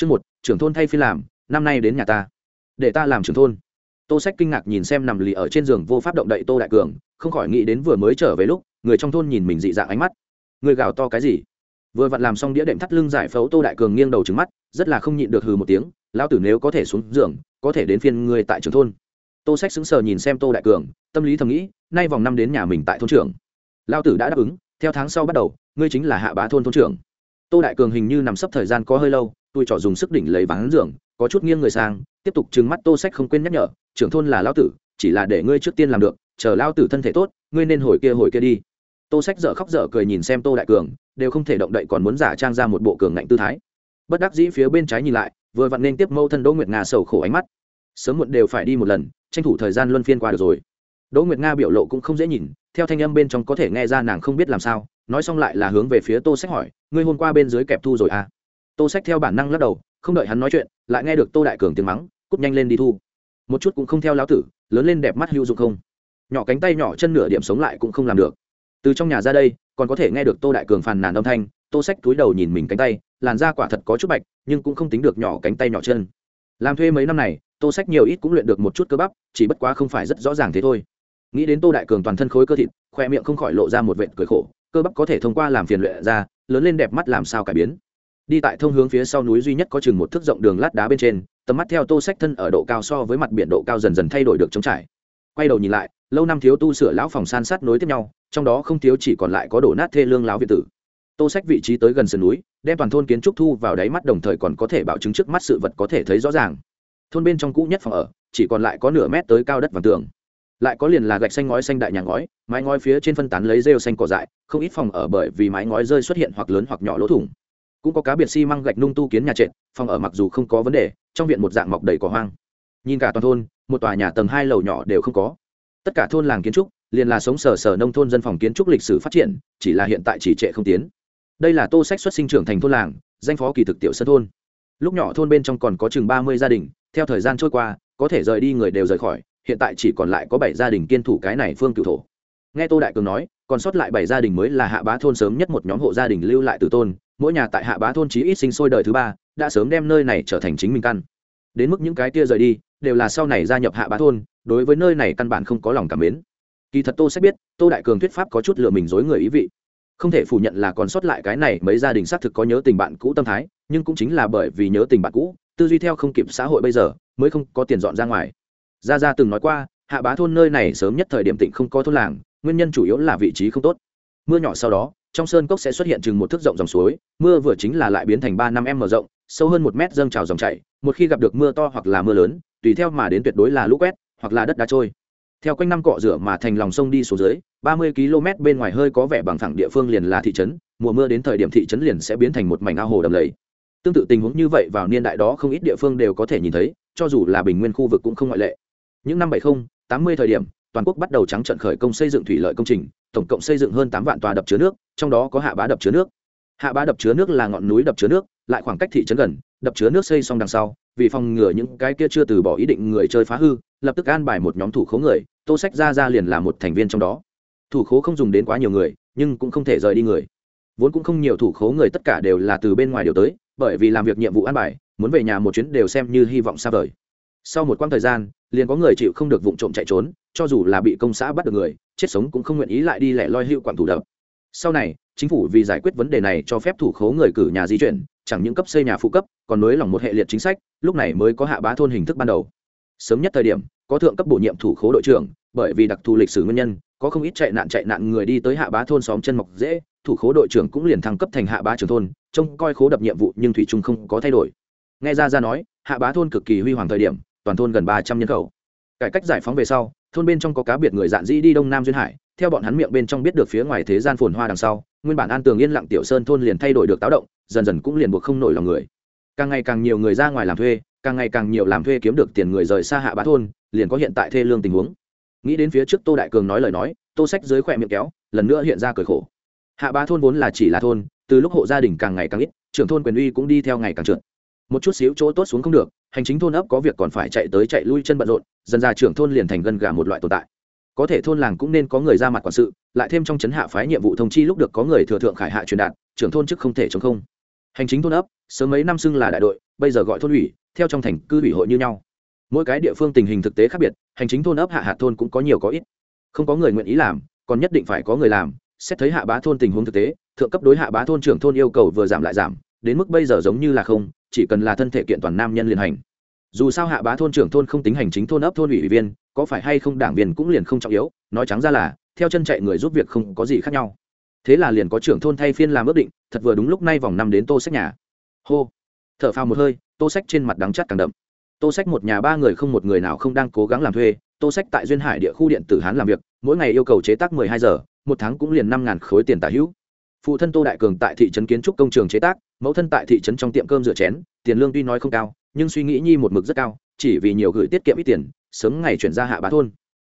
chương một, trưởng thôn thay phi làm, năm nay đến nhà ta. Để ta làm trưởng thôn. Tô sách kinh ngạc nhìn xem nằm lì ở trên giường vô pháp động đậy tô đại cường, không khỏi nghĩ đến vừa mới trở về lúc, người trong thôn nhìn mình dị dạng ánh mắt. Người gào to cái gì? Vừa vặn làm xong đĩa đệm thắt lưng giải phẫu tô đại cường nghiêng đầu trứng mắt, rất là không nhịn được hừ một tiếng, lão tử nếu có thể xuống giường, có thể đến phiên người tại trường thôn. Tô sách sững sờ nhìn xem tô đại cường, tâm lý thầm nghĩ, nay vòng năm đến nhà mình tại thôn trưởng. Lão tử đã đáp ứng, theo tháng sau bắt đầu, ngươi chính là hạ bá thôn thôn trưởng. Tô đại cường hình như nằm sấp thời gian có hơi lâu tôi trỏ dùng sức đỉnh lấy ván giường, có chút nghiêng người sang, tiếp tục trừng mắt tô sách không quên nhắc nhở, trưởng thôn là lão tử, chỉ là để ngươi trước tiên làm được, chờ lão tử thân thể tốt, ngươi nên hồi kia hồi kia đi. Tô sách dở khóc dở cười nhìn xem tô đại cường, đều không thể động đậy còn muốn giả trang ra một bộ cường ngạnh tư thái. Bất đắc dĩ phía bên trái nhìn lại, vừa vặn nên tiếp mâu thân đỗ nguyệt nga sầu khổ ánh mắt. Sớm muộn đều phải đi một lần, tranh thủ thời gian luân phiên qua được rồi. Đỗ nguyệt nga biểu lộ cũng không dễ nhìn, theo thanh âm bên trong có thể nghe ra nàng không biết làm sao, nói xong lại là hướng về phía tô sách hỏi, ngươi hôm qua bên dưới kẹp thu rồi à? Tô sách theo bản năng lắc đầu, không đợi hắn nói chuyện, lại nghe được tô đại cường tiếng mắng, cút nhanh lên đi thu. Một chút cũng không theo lão tử, lớn lên đẹp mắt hữu dụng không. Nhỏ cánh tay nhỏ chân nửa điểm sống lại cũng không làm được. Từ trong nhà ra đây, còn có thể nghe được tô đại cường phàn nàn âm thanh, tô sách túi đầu nhìn mình cánh tay, làn da quả thật có chút bạch, nhưng cũng không tính được nhỏ cánh tay nhỏ chân. Làm thuê mấy năm này, tô sách nhiều ít cũng luyện được một chút cơ bắp, chỉ bất quá không phải rất rõ ràng thế thôi. Nghĩ đến tô đại cường toàn thân khối cơ thịt, khoe miệng không khỏi lộ ra một vệt cười khổ, cơ bắp có thể thông qua làm phiền luyện ra, lớn lên đẹp mắt làm sao cải biến đi tại thông hướng phía sau núi duy nhất có chừng một thước rộng đường lát đá bên trên, tầm mắt theo tô sách thân ở độ cao so với mặt biển độ cao dần dần thay đổi được trống trải. Quay đầu nhìn lại, lâu năm thiếu tu sửa lão phòng san sát nối tiếp nhau, trong đó không thiếu chỉ còn lại có đổ nát thê lương lão việt tử. Tô sách vị trí tới gần sườn núi, đem toàn thôn kiến trúc thu vào đáy mắt đồng thời còn có thể bảo chứng trước mắt sự vật có thể thấy rõ ràng. Thôn bên trong cũ nhất phòng ở, chỉ còn lại có nửa mét tới cao đất và tường. Lại có liền là gạch xanh ngói xanh đại nhà ngói, mái ngói phía trên phân tán lấy rêu xanh cỏ dại, không ít phòng ở bởi vì mái ngói rơi xuất hiện hoặc lớn hoặc nhỏ lỗ thủng cũng có cá biệt xi măng gạch nung tu kiến nhà trệt, phòng ở mặc dù không có vấn đề, trong viện một dạng mọc đầy cỏ hoang. Nhìn cả toàn thôn, một tòa nhà tầng hai lầu nhỏ đều không có. Tất cả thôn làng kiến trúc liền là sống sở sở nông thôn dân phòng kiến trúc lịch sử phát triển, chỉ là hiện tại chỉ trệ không tiến. Đây là tô sách xuất sinh trưởng thành thôn làng, danh phó kỳ thực tiểu sân thôn. Lúc nhỏ thôn bên trong còn có chừng ba mươi gia đình, theo thời gian trôi qua, có thể rời đi người đều rời khỏi, hiện tại chỉ còn lại có bảy gia đình kiên thủ cái này phương cựu thổ. Nghe tô đại cường nói còn sót lại bảy gia đình mới là hạ bá thôn sớm nhất một nhóm hộ gia đình lưu lại từ tôn, mỗi nhà tại hạ bá thôn chí ít sinh sôi đời thứ ba, đã sớm đem nơi này trở thành chính mình căn. Đến mức những cái kia rời đi, đều là sau này gia nhập hạ bá thôn, đối với nơi này căn bản không có lòng cảm mến. Kỳ thật tô sẽ biết, tô đại cường thuyết pháp có chút lựa mình dối người ý vị. Không thể phủ nhận là còn sót lại cái này mấy gia đình xác thực có nhớ tình bạn cũ tâm thái, nhưng cũng chính là bởi vì nhớ tình bạn cũ, tư duy theo không kịp xã hội bây giờ, mới không có tiền dọn ra ngoài. Gia gia từng nói qua, hạ bá thôn nơi này sớm nhất thời điểm tịnh không có thôn làng nguyên nhân chủ yếu là vị trí không tốt. Mưa nhỏ sau đó, trong sơn cốc sẽ xuất hiện chừng một thước rộng dòng suối, mưa vừa chính là lại biến thành ba năm m mở rộng, sâu hơn một mét dâng trào dòng chảy, một khi gặp được mưa to hoặc là mưa lớn, tùy theo mà đến tuyệt đối là lũ quét hoặc là đất đá trôi. Theo quanh năm cọ rửa mà thành lòng sông đi xuống dưới, ba mươi km bên ngoài hơi có vẻ bằng thẳng địa phương liền là thị trấn, mùa mưa đến thời điểm thị trấn liền sẽ biến thành một mảnh ao hồ đầm lầy. Tương tự tình huống như vậy vào niên đại đó không ít địa phương đều có thể nhìn thấy, cho dù là bình nguyên khu vực cũng không ngoại lệ. Những năm bảy mươi tám mươi thời điểm toàn quốc bắt đầu trắng trận khởi công xây dựng thủy lợi công trình, tổng cộng xây dựng hơn tám vạn tòa đập chứa nước, trong đó có hạ bá đập chứa nước. Hạ bá đập chứa nước là ngọn núi đập chứa nước, lại khoảng cách thị trấn gần, đập chứa nước xây xong đằng sau, vì phòng ngừa những cái kia chưa từ bỏ ý định người chơi phá hư, lập tức an bài một nhóm thủ khố người, tô sách ra ra liền là một thành viên trong đó. Thủ khố không dùng đến quá nhiều người, nhưng cũng không thể rời đi người. Vốn cũng không nhiều thủ khố người tất cả đều là từ bên ngoài điều tới, bởi vì làm việc nhiệm vụ an bài, muốn về nhà một chuyến đều xem như hy vọng xa vời. Sau một quãng thời gian liền có người chịu không được vụng trộm chạy trốn, cho dù là bị công xã bắt được người, chết sống cũng không nguyện ý lại đi lẻ loi hữu quản thủ đập. Sau này, chính phủ vì giải quyết vấn đề này cho phép thủ khố người cử nhà di chuyển, chẳng những cấp xây nhà phụ cấp, còn nới lỏng một hệ liệt chính sách, lúc này mới có hạ bá thôn hình thức ban đầu. Sớm nhất thời điểm, có thượng cấp bổ nhiệm thủ khố đội trưởng, bởi vì đặc thù lịch sử nguyên nhân, có không ít chạy nạn chạy nạn người đi tới hạ bá thôn xóm chân mọc dễ, thủ khố đội trưởng cũng liền thăng cấp thành hạ bá trưởng thôn, trông coi khố đập nhiệm vụ nhưng thủy trung không có thay đổi. Nghe ra ra nói, hạ bá thôn cực kỳ huy hoàng thời điểm toàn thôn gần ba trăm nhân khẩu. Cải cách giải phóng về sau, thôn bên trong có cá biệt người dạn dĩ đi đông nam duyên hải, theo bọn hắn miệng bên trong biết được phía ngoài thế gian phồn hoa đằng sau, nguyên bản an tường yên lặng tiểu sơn thôn liền thay đổi được táo động, dần dần cũng liền buộc không nổi lòng người. Càng ngày càng nhiều người ra ngoài làm thuê, càng ngày càng nhiều làm thuê kiếm được tiền người rời xa hạ bá thôn, liền có hiện tại thê lương tình huống. Nghĩ đến phía trước tô đại cường nói lời nói, tô sách dưới khỏe miệng kéo, lần nữa hiện ra cười khổ. Hạ bá thôn vốn là chỉ là thôn, từ lúc hộ gia đình càng ngày càng ít, trưởng thôn quyền uy cũng đi theo ngày càng trượt một chút xíu chỗ tốt xuống không được, hành chính thôn ấp có việc còn phải chạy tới chạy lui chân bận rộn, dần ra trưởng thôn liền thành gân gà một loại tồn tại. Có thể thôn làng cũng nên có người ra mặt quản sự, lại thêm trong chấn hạ phái nhiệm vụ thông chi lúc được có người thừa thượng khải hạ truyền đạt, trưởng thôn chức không thể chống không. Hành chính thôn ấp, sớm mấy năm xưng là đại đội, bây giờ gọi thôn ủy, theo trong thành cư ủy hội như nhau. Mỗi cái địa phương tình hình thực tế khác biệt, hành chính thôn ấp hạ hạt thôn cũng có nhiều có ít. Không có người nguyện ý làm, còn nhất định phải có người làm, xét thấy hạ bá thôn tình huống thực tế, thượng cấp đối hạ bá thôn trưởng thôn yêu cầu vừa giảm lại giảm đến mức bây giờ giống như là không, chỉ cần là thân thể kiện toàn nam nhân liền hành. Dù sao hạ bá thôn trưởng thôn không tính hành chính thôn ấp thôn ủy viên, có phải hay không đảng viên cũng liền không trọng yếu, nói trắng ra là, theo chân chạy người giúp việc không có gì khác nhau. Thế là liền có trưởng thôn thay phiên làm ước định, thật vừa đúng lúc nay vòng năm đến tô sách nhà. Hô. T h ở phao một hơi, tô sách trên mặt đắng chắt càng đậm. Tô sách một nhà ba người không một người nào không đang cố gắng làm thuê, tô sách tại duyên hải địa khu điện tử hán làm việc, mỗi ngày yêu cầu chế tác mười hai giờ, một tháng cũng liền năm ngàn khối tiền tả hữu. Phụ thân tô đại cường tại thị trấn kiến trúc công trường chế tác mẫu thân tại thị trấn trong tiệm cơm rửa chén, tiền lương tuy nói không cao, nhưng suy nghĩ nhi một mực rất cao, chỉ vì nhiều gửi tiết kiệm ít tiền, sớm ngày chuyển ra hạ bá thôn.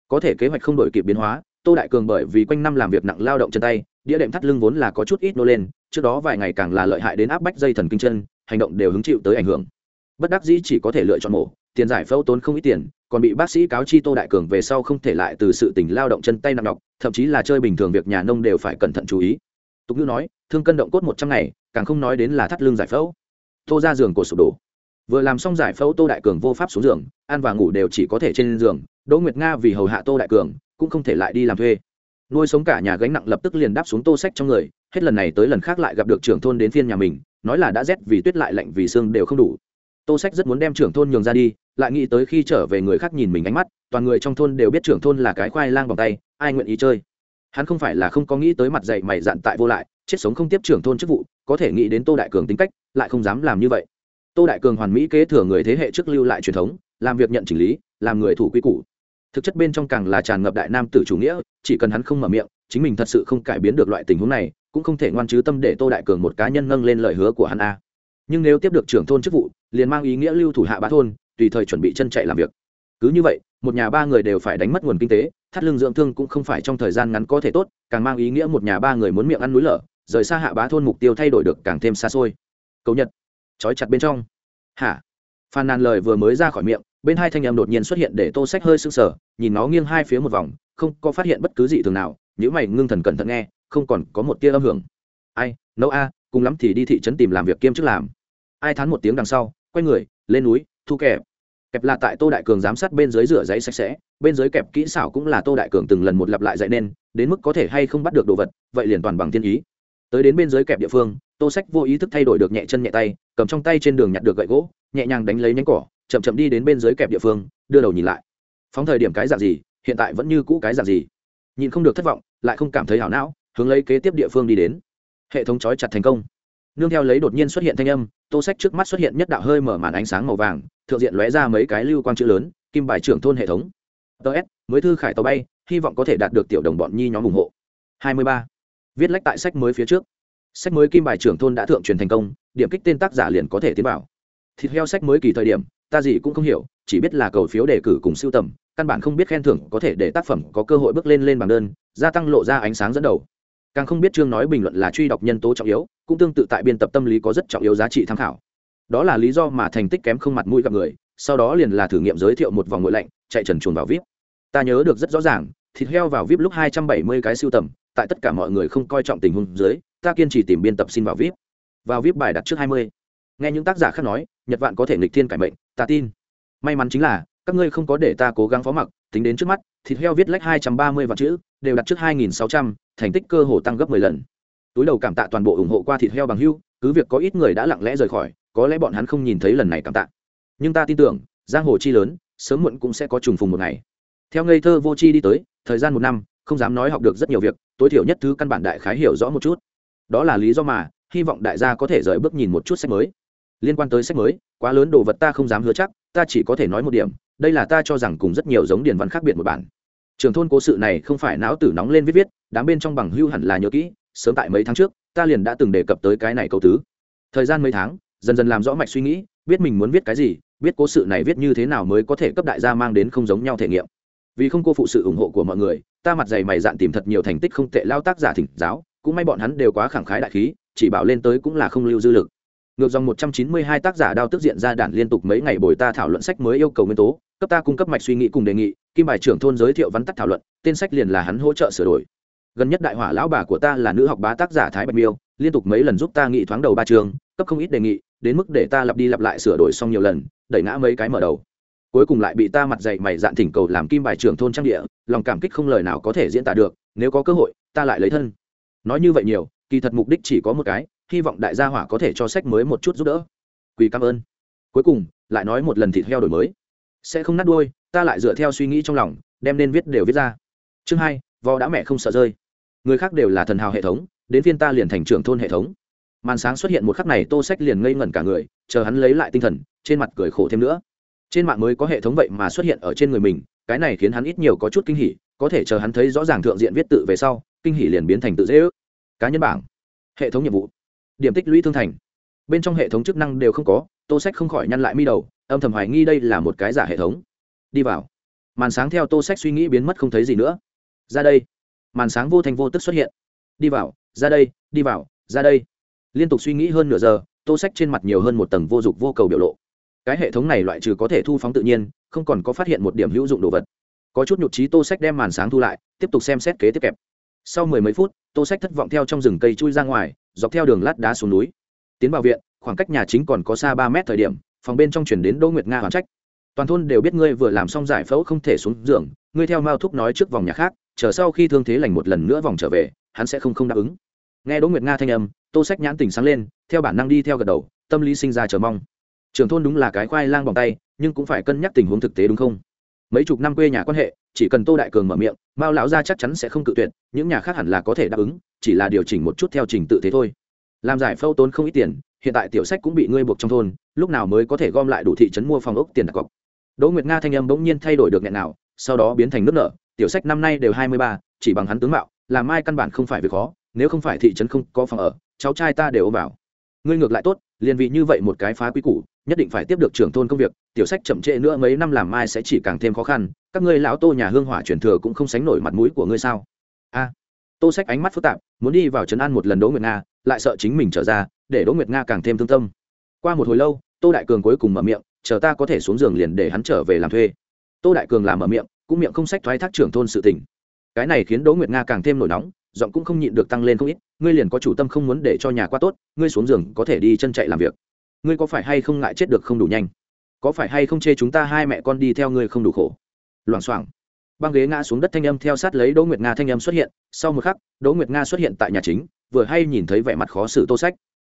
Có thể kế hoạch không đổi kịp biến hóa, tô đại cường bởi vì quanh năm làm việc nặng lao động chân tay, đĩa đệm thắt lưng vốn là có chút ít nô lên, trước đó vài ngày càng là lợi hại đến áp bách dây thần kinh chân, hành động đều hứng chịu tới ảnh hưởng. Bất đắc dĩ chỉ có thể lựa chọn mổ, tiền giải phẫu tốn không ít tiền, còn bị bác sĩ cáo chi tô đại cường về sau không thể lại từ sự tình lao động chân tay nặng nhọc, thậm chí là chơi bình thường việc nhà nông đều phải cẩn thận chú ý tục ngữ nói, thương cân động cốt một trăm ngày, càng không nói đến là thắt lưng giải phẫu. Tô ra giường cổ sụp đổ. Vừa làm xong giải phẫu tô đại cường vô pháp xuống giường, ăn và ngủ đều chỉ có thể trên giường, đỗ nguyệt nga vì hầu hạ tô đại cường, cũng không thể lại đi làm thuê. Nuôi sống cả nhà gánh nặng lập tức liền đáp xuống tô sách trong người, hết lần này tới lần khác lại gặp được trưởng thôn đến phiên nhà mình, nói là đã rét vì tuyết lại lạnh vì xương đều không đủ. Tô sách rất muốn đem trưởng thôn nhường ra đi, lại nghĩ tới khi trở về người khác nhìn mình ánh mắt, toàn người trong thôn đều biết trưởng thôn là cái khoai lang vòng tay, ai nguyện ý chơi hắn không phải là không có nghĩ tới mặt dạy mày dạn tại vô lại, chết sống không tiếp trưởng thôn chức vụ, có thể nghĩ đến tô đại cường tính cách, lại không dám làm như vậy. Tô đại cường hoàn mỹ kế thừa người thế hệ trước lưu lại truyền thống, làm việc nhận chỉnh lý, làm người thủ quy củ. Thực chất bên trong càng là tràn ngập đại nam tử chủ nghĩa, chỉ cần hắn không mở miệng, chính mình thật sự không cải biến được loại tình huống này, cũng không thể ngoan chứ tâm để tô đại cường một cá nhân nâng lên lời hứa của hắn a. Nhưng nếu tiếp được trưởng thôn chức vụ, liền mang ý nghĩa lưu thủ hạ bá thôn, tùy thời chuẩn bị chân chạy làm việc cứ như vậy, một nhà ba người đều phải đánh mất nguồn kinh tế, thắt lưng dưỡng thương cũng không phải trong thời gian ngắn có thể tốt, càng mang ý nghĩa một nhà ba người muốn miệng ăn núi lở, rời xa hạ bá thôn mục tiêu thay đổi được càng thêm xa xôi. Cầu nhật. Trói chặt bên trong. Hả? Phàn nàn lời vừa mới ra khỏi miệng, bên hai thanh em đột nhiên xuất hiện để tô sách hơi sưng sờ, nhìn nó nghiêng hai phía một vòng, không có phát hiện bất cứ gì thường nào nếu mày ngưng thần cẩn thận nghe, không còn có một tia âm hưởng. Ai? Nấu a, cùng lắm thì đi thị trấn tìm làm việc kiêm chức làm. Ai thán một tiếng đằng sau, quay người, lên núi, thu kẹp kẹp là tại tô đại cường giám sát bên dưới rửa giấy sạch sẽ, bên dưới kẹp kỹ xảo cũng là tô đại cường từng lần một lặp lại dạy nên, đến mức có thể hay không bắt được đồ vật, vậy liền toàn bằng thiên ý. Tới đến bên dưới kẹp địa phương, tô sách vô ý thức thay đổi được nhẹ chân nhẹ tay, cầm trong tay trên đường nhặt được gậy gỗ, nhẹ nhàng đánh lấy nhánh cỏ, chậm chậm đi đến bên dưới kẹp địa phương, đưa đầu nhìn lại. Phóng thời điểm cái dạng gì, hiện tại vẫn như cũ cái dạng gì. Nhìn không được thất vọng, lại không cảm thấy hảo não, hướng lấy kế tiếp địa phương đi đến. Hệ thống trói chặt thành công nương theo lấy đột nhiên xuất hiện thanh âm, tô sách trước mắt xuất hiện nhất đạo hơi mở màn ánh sáng màu vàng, thượng diện lóe ra mấy cái lưu quang chữ lớn, kim bài trưởng thôn hệ thống ts mới thư khải tàu bay, hy vọng có thể đạt được tiểu đồng bọn nhi nhóm ủng hộ 23. viết lách tại sách mới phía trước sách mới kim bài trưởng thôn đã thượng truyền thành công, điểm kích tên tác giả liền có thể tiến bảo. thịt heo sách mới kỳ thời điểm, ta gì cũng không hiểu, chỉ biết là cầu phiếu đề cử cùng siêu tầm, căn bản không biết khen thưởng có thể để tác phẩm có cơ hội bước lên lên bảng đơn, gia tăng lộ ra ánh sáng dẫn đầu càng không biết chương nói bình luận là truy đọc nhân tố trọng yếu, cũng tương tự tại biên tập tâm lý có rất trọng yếu giá trị tham khảo. Đó là lý do mà thành tích kém không mặt mũi gặp người, sau đó liền là thử nghiệm giới thiệu một vòng ngội lạnh, chạy trần chuồn vào vip. Ta nhớ được rất rõ ràng, thịt heo vào vip lúc hai trăm bảy mươi cái siêu tầm, tại tất cả mọi người không coi trọng tình huống dưới, ta kiên trì tìm biên tập xin vào vip. Vào vip bài đặt trước hai mươi. Nghe những tác giả khác nói, nhật vạn có thể nghịch thiên cải mệnh, ta tin. May mắn chính là, các ngươi không có để ta cố gắng phó mặc, tính đến trước mắt, thịt heo viết lách hai trăm ba mươi vạn chữ, đều đặt trước hai nghìn sáu trăm thành tích cơ hồ tăng gấp mười lần. Túi đầu cảm tạ toàn bộ ủng hộ qua thịt heo bằng hữu, cứ việc có ít người đã lặng lẽ rời khỏi có lẽ bọn hắn không nhìn thấy lần này cảm tạ. Nhưng ta tin tưởng giang hồ chi lớn sớm muộn cũng sẽ có trùng phùng một ngày. Theo ngây thơ vô chi đi tới thời gian một năm không dám nói học được rất nhiều việc tối thiểu nhất thứ căn bản đại khái hiểu rõ một chút. Đó là lý do mà hy vọng đại gia có thể rời bước nhìn một chút sách mới. Liên quan tới sách mới quá lớn đồ vật ta không dám hứa chắc ta chỉ có thể nói một điểm đây là ta cho rằng cùng rất nhiều giống điển văn khác biệt một bản trường thôn cố sự này không phải não tử nóng lên viết viết, đám bên trong bằng hưu hẳn là nhớ kỹ, sớm tại mấy tháng trước, ta liền đã từng đề cập tới cái này câu tứ. Thời gian mấy tháng, dần dần làm rõ mạch suy nghĩ, biết mình muốn viết cái gì, biết cố sự này viết như thế nào mới có thể cấp đại gia mang đến không giống nhau thể nghiệm. Vì không cô phụ sự ủng hộ của mọi người, ta mặt dày mày dạn tìm thật nhiều thành tích không tệ lao tác giả thỉnh giáo, cũng may bọn hắn đều quá khẳng khái đại khí, chỉ bảo lên tới cũng là không lưu dư lực. Ngược dòng một trăm chín mươi hai tác giả đao tức diện ra đàn liên tục mấy ngày bồi ta thảo luận sách mới yêu cầu nguyên tố cấp ta cung cấp mạch suy nghĩ cùng đề nghị, kim bài trưởng thôn giới thiệu vắn tắt thảo luận, tên sách liền là hắn hỗ trợ sửa đổi. Gần nhất đại hỏa lão bà của ta là nữ học bá tác giả thái bạch miêu, liên tục mấy lần giúp ta nghị thoáng đầu ba trường, cấp không ít đề nghị, đến mức để ta lặp đi lặp lại sửa đổi xong nhiều lần, đẩy ngã mấy cái mở đầu. Cuối cùng lại bị ta mặt dày mày dạn thỉnh cầu làm kim bài trưởng thôn trang địa, lòng cảm kích không lời nào có thể diễn tả được, nếu có cơ hội, ta lại lấy thân. Nói như vậy nhiều, kỳ thật mục đích chỉ có một cái, hy vọng đại gia hỏa có thể cho sách mới một chút giúp đỡ. Quỳ cảm ơn. Cuối cùng, lại nói một lần thịt heo đổi mới sẽ không nát đuôi, ta lại dựa theo suy nghĩ trong lòng, đem nên viết đều viết ra. Chương hai, vò đã mẹ không sợ rơi. Người khác đều là thần hào hệ thống, đến phiên ta liền thành trưởng thôn hệ thống. Màn sáng xuất hiện một khắc này, tô sách liền ngây ngẩn cả người, chờ hắn lấy lại tinh thần, trên mặt cười khổ thêm nữa. Trên mạng mới có hệ thống vậy mà xuất hiện ở trên người mình, cái này khiến hắn ít nhiều có chút kinh hỉ, có thể chờ hắn thấy rõ ràng thượng diện viết tự về sau, kinh hỉ liền biến thành tự dễ ước. Cá nhân bảng. Hệ thống nhiệm vụ. Điểm tích lũy thương thành. Bên trong hệ thống chức năng đều không có, tô sách không khỏi nhăn lại mi đầu âm thầm hoài nghi đây là một cái giả hệ thống. Đi vào. Màn sáng theo tô sách suy nghĩ biến mất không thấy gì nữa. Ra đây. Màn sáng vô thành vô tức xuất hiện. Đi vào, ra đây, đi vào, ra đây. Liên tục suy nghĩ hơn nửa giờ, tô sách trên mặt nhiều hơn một tầng vô dụng vô cầu biểu lộ. Cái hệ thống này loại trừ có thể thu phóng tự nhiên, không còn có phát hiện một điểm hữu dụng đồ vật. Có chút nhục trí tô sách đem màn sáng thu lại, tiếp tục xem xét kế tiếp kẹp. Sau mười mấy phút, tô sách thất vọng theo trong rừng cây chui ra ngoài, dọc theo đường lát đá xuống núi. Tiến vào viện, khoảng cách nhà chính còn có xa ba mét thời điểm phòng bên trong chuyển đến đỗ nguyệt nga hoàn trách. Toàn thôn đều biết ngươi vừa làm xong giải phẫu không thể xuống giường, ngươi theo mao thúc nói trước vòng nhà khác, chờ sau khi thương thế lành một lần nữa vòng trở về, hắn sẽ không không đáp ứng. Nghe đỗ nguyệt nga thanh âm, tô sách nhãn tỉnh sáng lên, theo bản năng đi theo gật đầu, tâm lý sinh ra chờ mong. Trưởng thôn đúng là cái khoai lang bằng tay, nhưng cũng phải cân nhắc tình huống thực tế đúng không? Mấy chục năm quê nhà quan hệ, chỉ cần tô đại cường mở miệng, mao lão gia chắc chắn sẽ không cự tuyệt, những nhà khác hẳn là có thể đáp ứng, chỉ là điều chỉnh một chút theo trình tự thế thôi. Làm giải phẫu tốn không ít tiền hiện tại tiểu sách cũng bị ngươi buộc trong thôn, lúc nào mới có thể gom lại đủ thị trấn mua phòng ốc tiền đặt cọc. Đỗ nguyệt nga thanh âm bỗng nhiên thay đổi được nghẹn nào, sau đó biến thành nước nợ tiểu sách năm nay đều hai mươi ba, chỉ bằng hắn tướng mạo, làm mai căn bản không phải việc khó, nếu không phải thị trấn không có phòng ở, cháu trai ta đều ôm vào. Ngươi ngược lại tốt, liền vị như vậy một cái phá quý củ, nhất định phải tiếp được trưởng thôn công việc, tiểu sách chậm trễ nữa mấy năm làm mai sẽ chỉ càng thêm khó khăn, các ngươi lão tô nhà hương hỏa truyền thừa cũng không sánh nổi mặt mũi của ngươi sao? A. Tô sách ánh mắt phức tạp, muốn đi vào trấn an một lần đỗ nguyệt nga, lại sợ chính mình trở ra để đỗ nguyệt nga càng thêm thương tâm. Qua một hồi lâu, tô đại cường cuối cùng mở miệng, chờ ta có thể xuống giường liền để hắn trở về làm thuê. Tô đại cường làm mở miệng, cũng miệng không sách thoái thác trưởng thôn sự tỉnh cái này khiến đỗ nguyệt nga càng thêm nổi nóng, giọng cũng không nhịn được tăng lên không ít, ngươi liền có chủ tâm không muốn để cho nhà qua tốt, ngươi xuống giường có thể đi chân chạy làm việc. Ngươi có phải hay không ngại chết được không đủ nhanh? Có phải hay không chê chúng ta hai mẹ con đi theo ngươi không đủ khổ? Loảng xoảng. Băng ghế ngã xuống đất thanh âm theo sát lấy đỗ nguyệt nga thanh âm xuất hiện. Sau một khắc, đỗ nguyệt nga xuất hiện tại nhà chính, vừa hay nhìn thấy vẻ mặt khó xử tô sách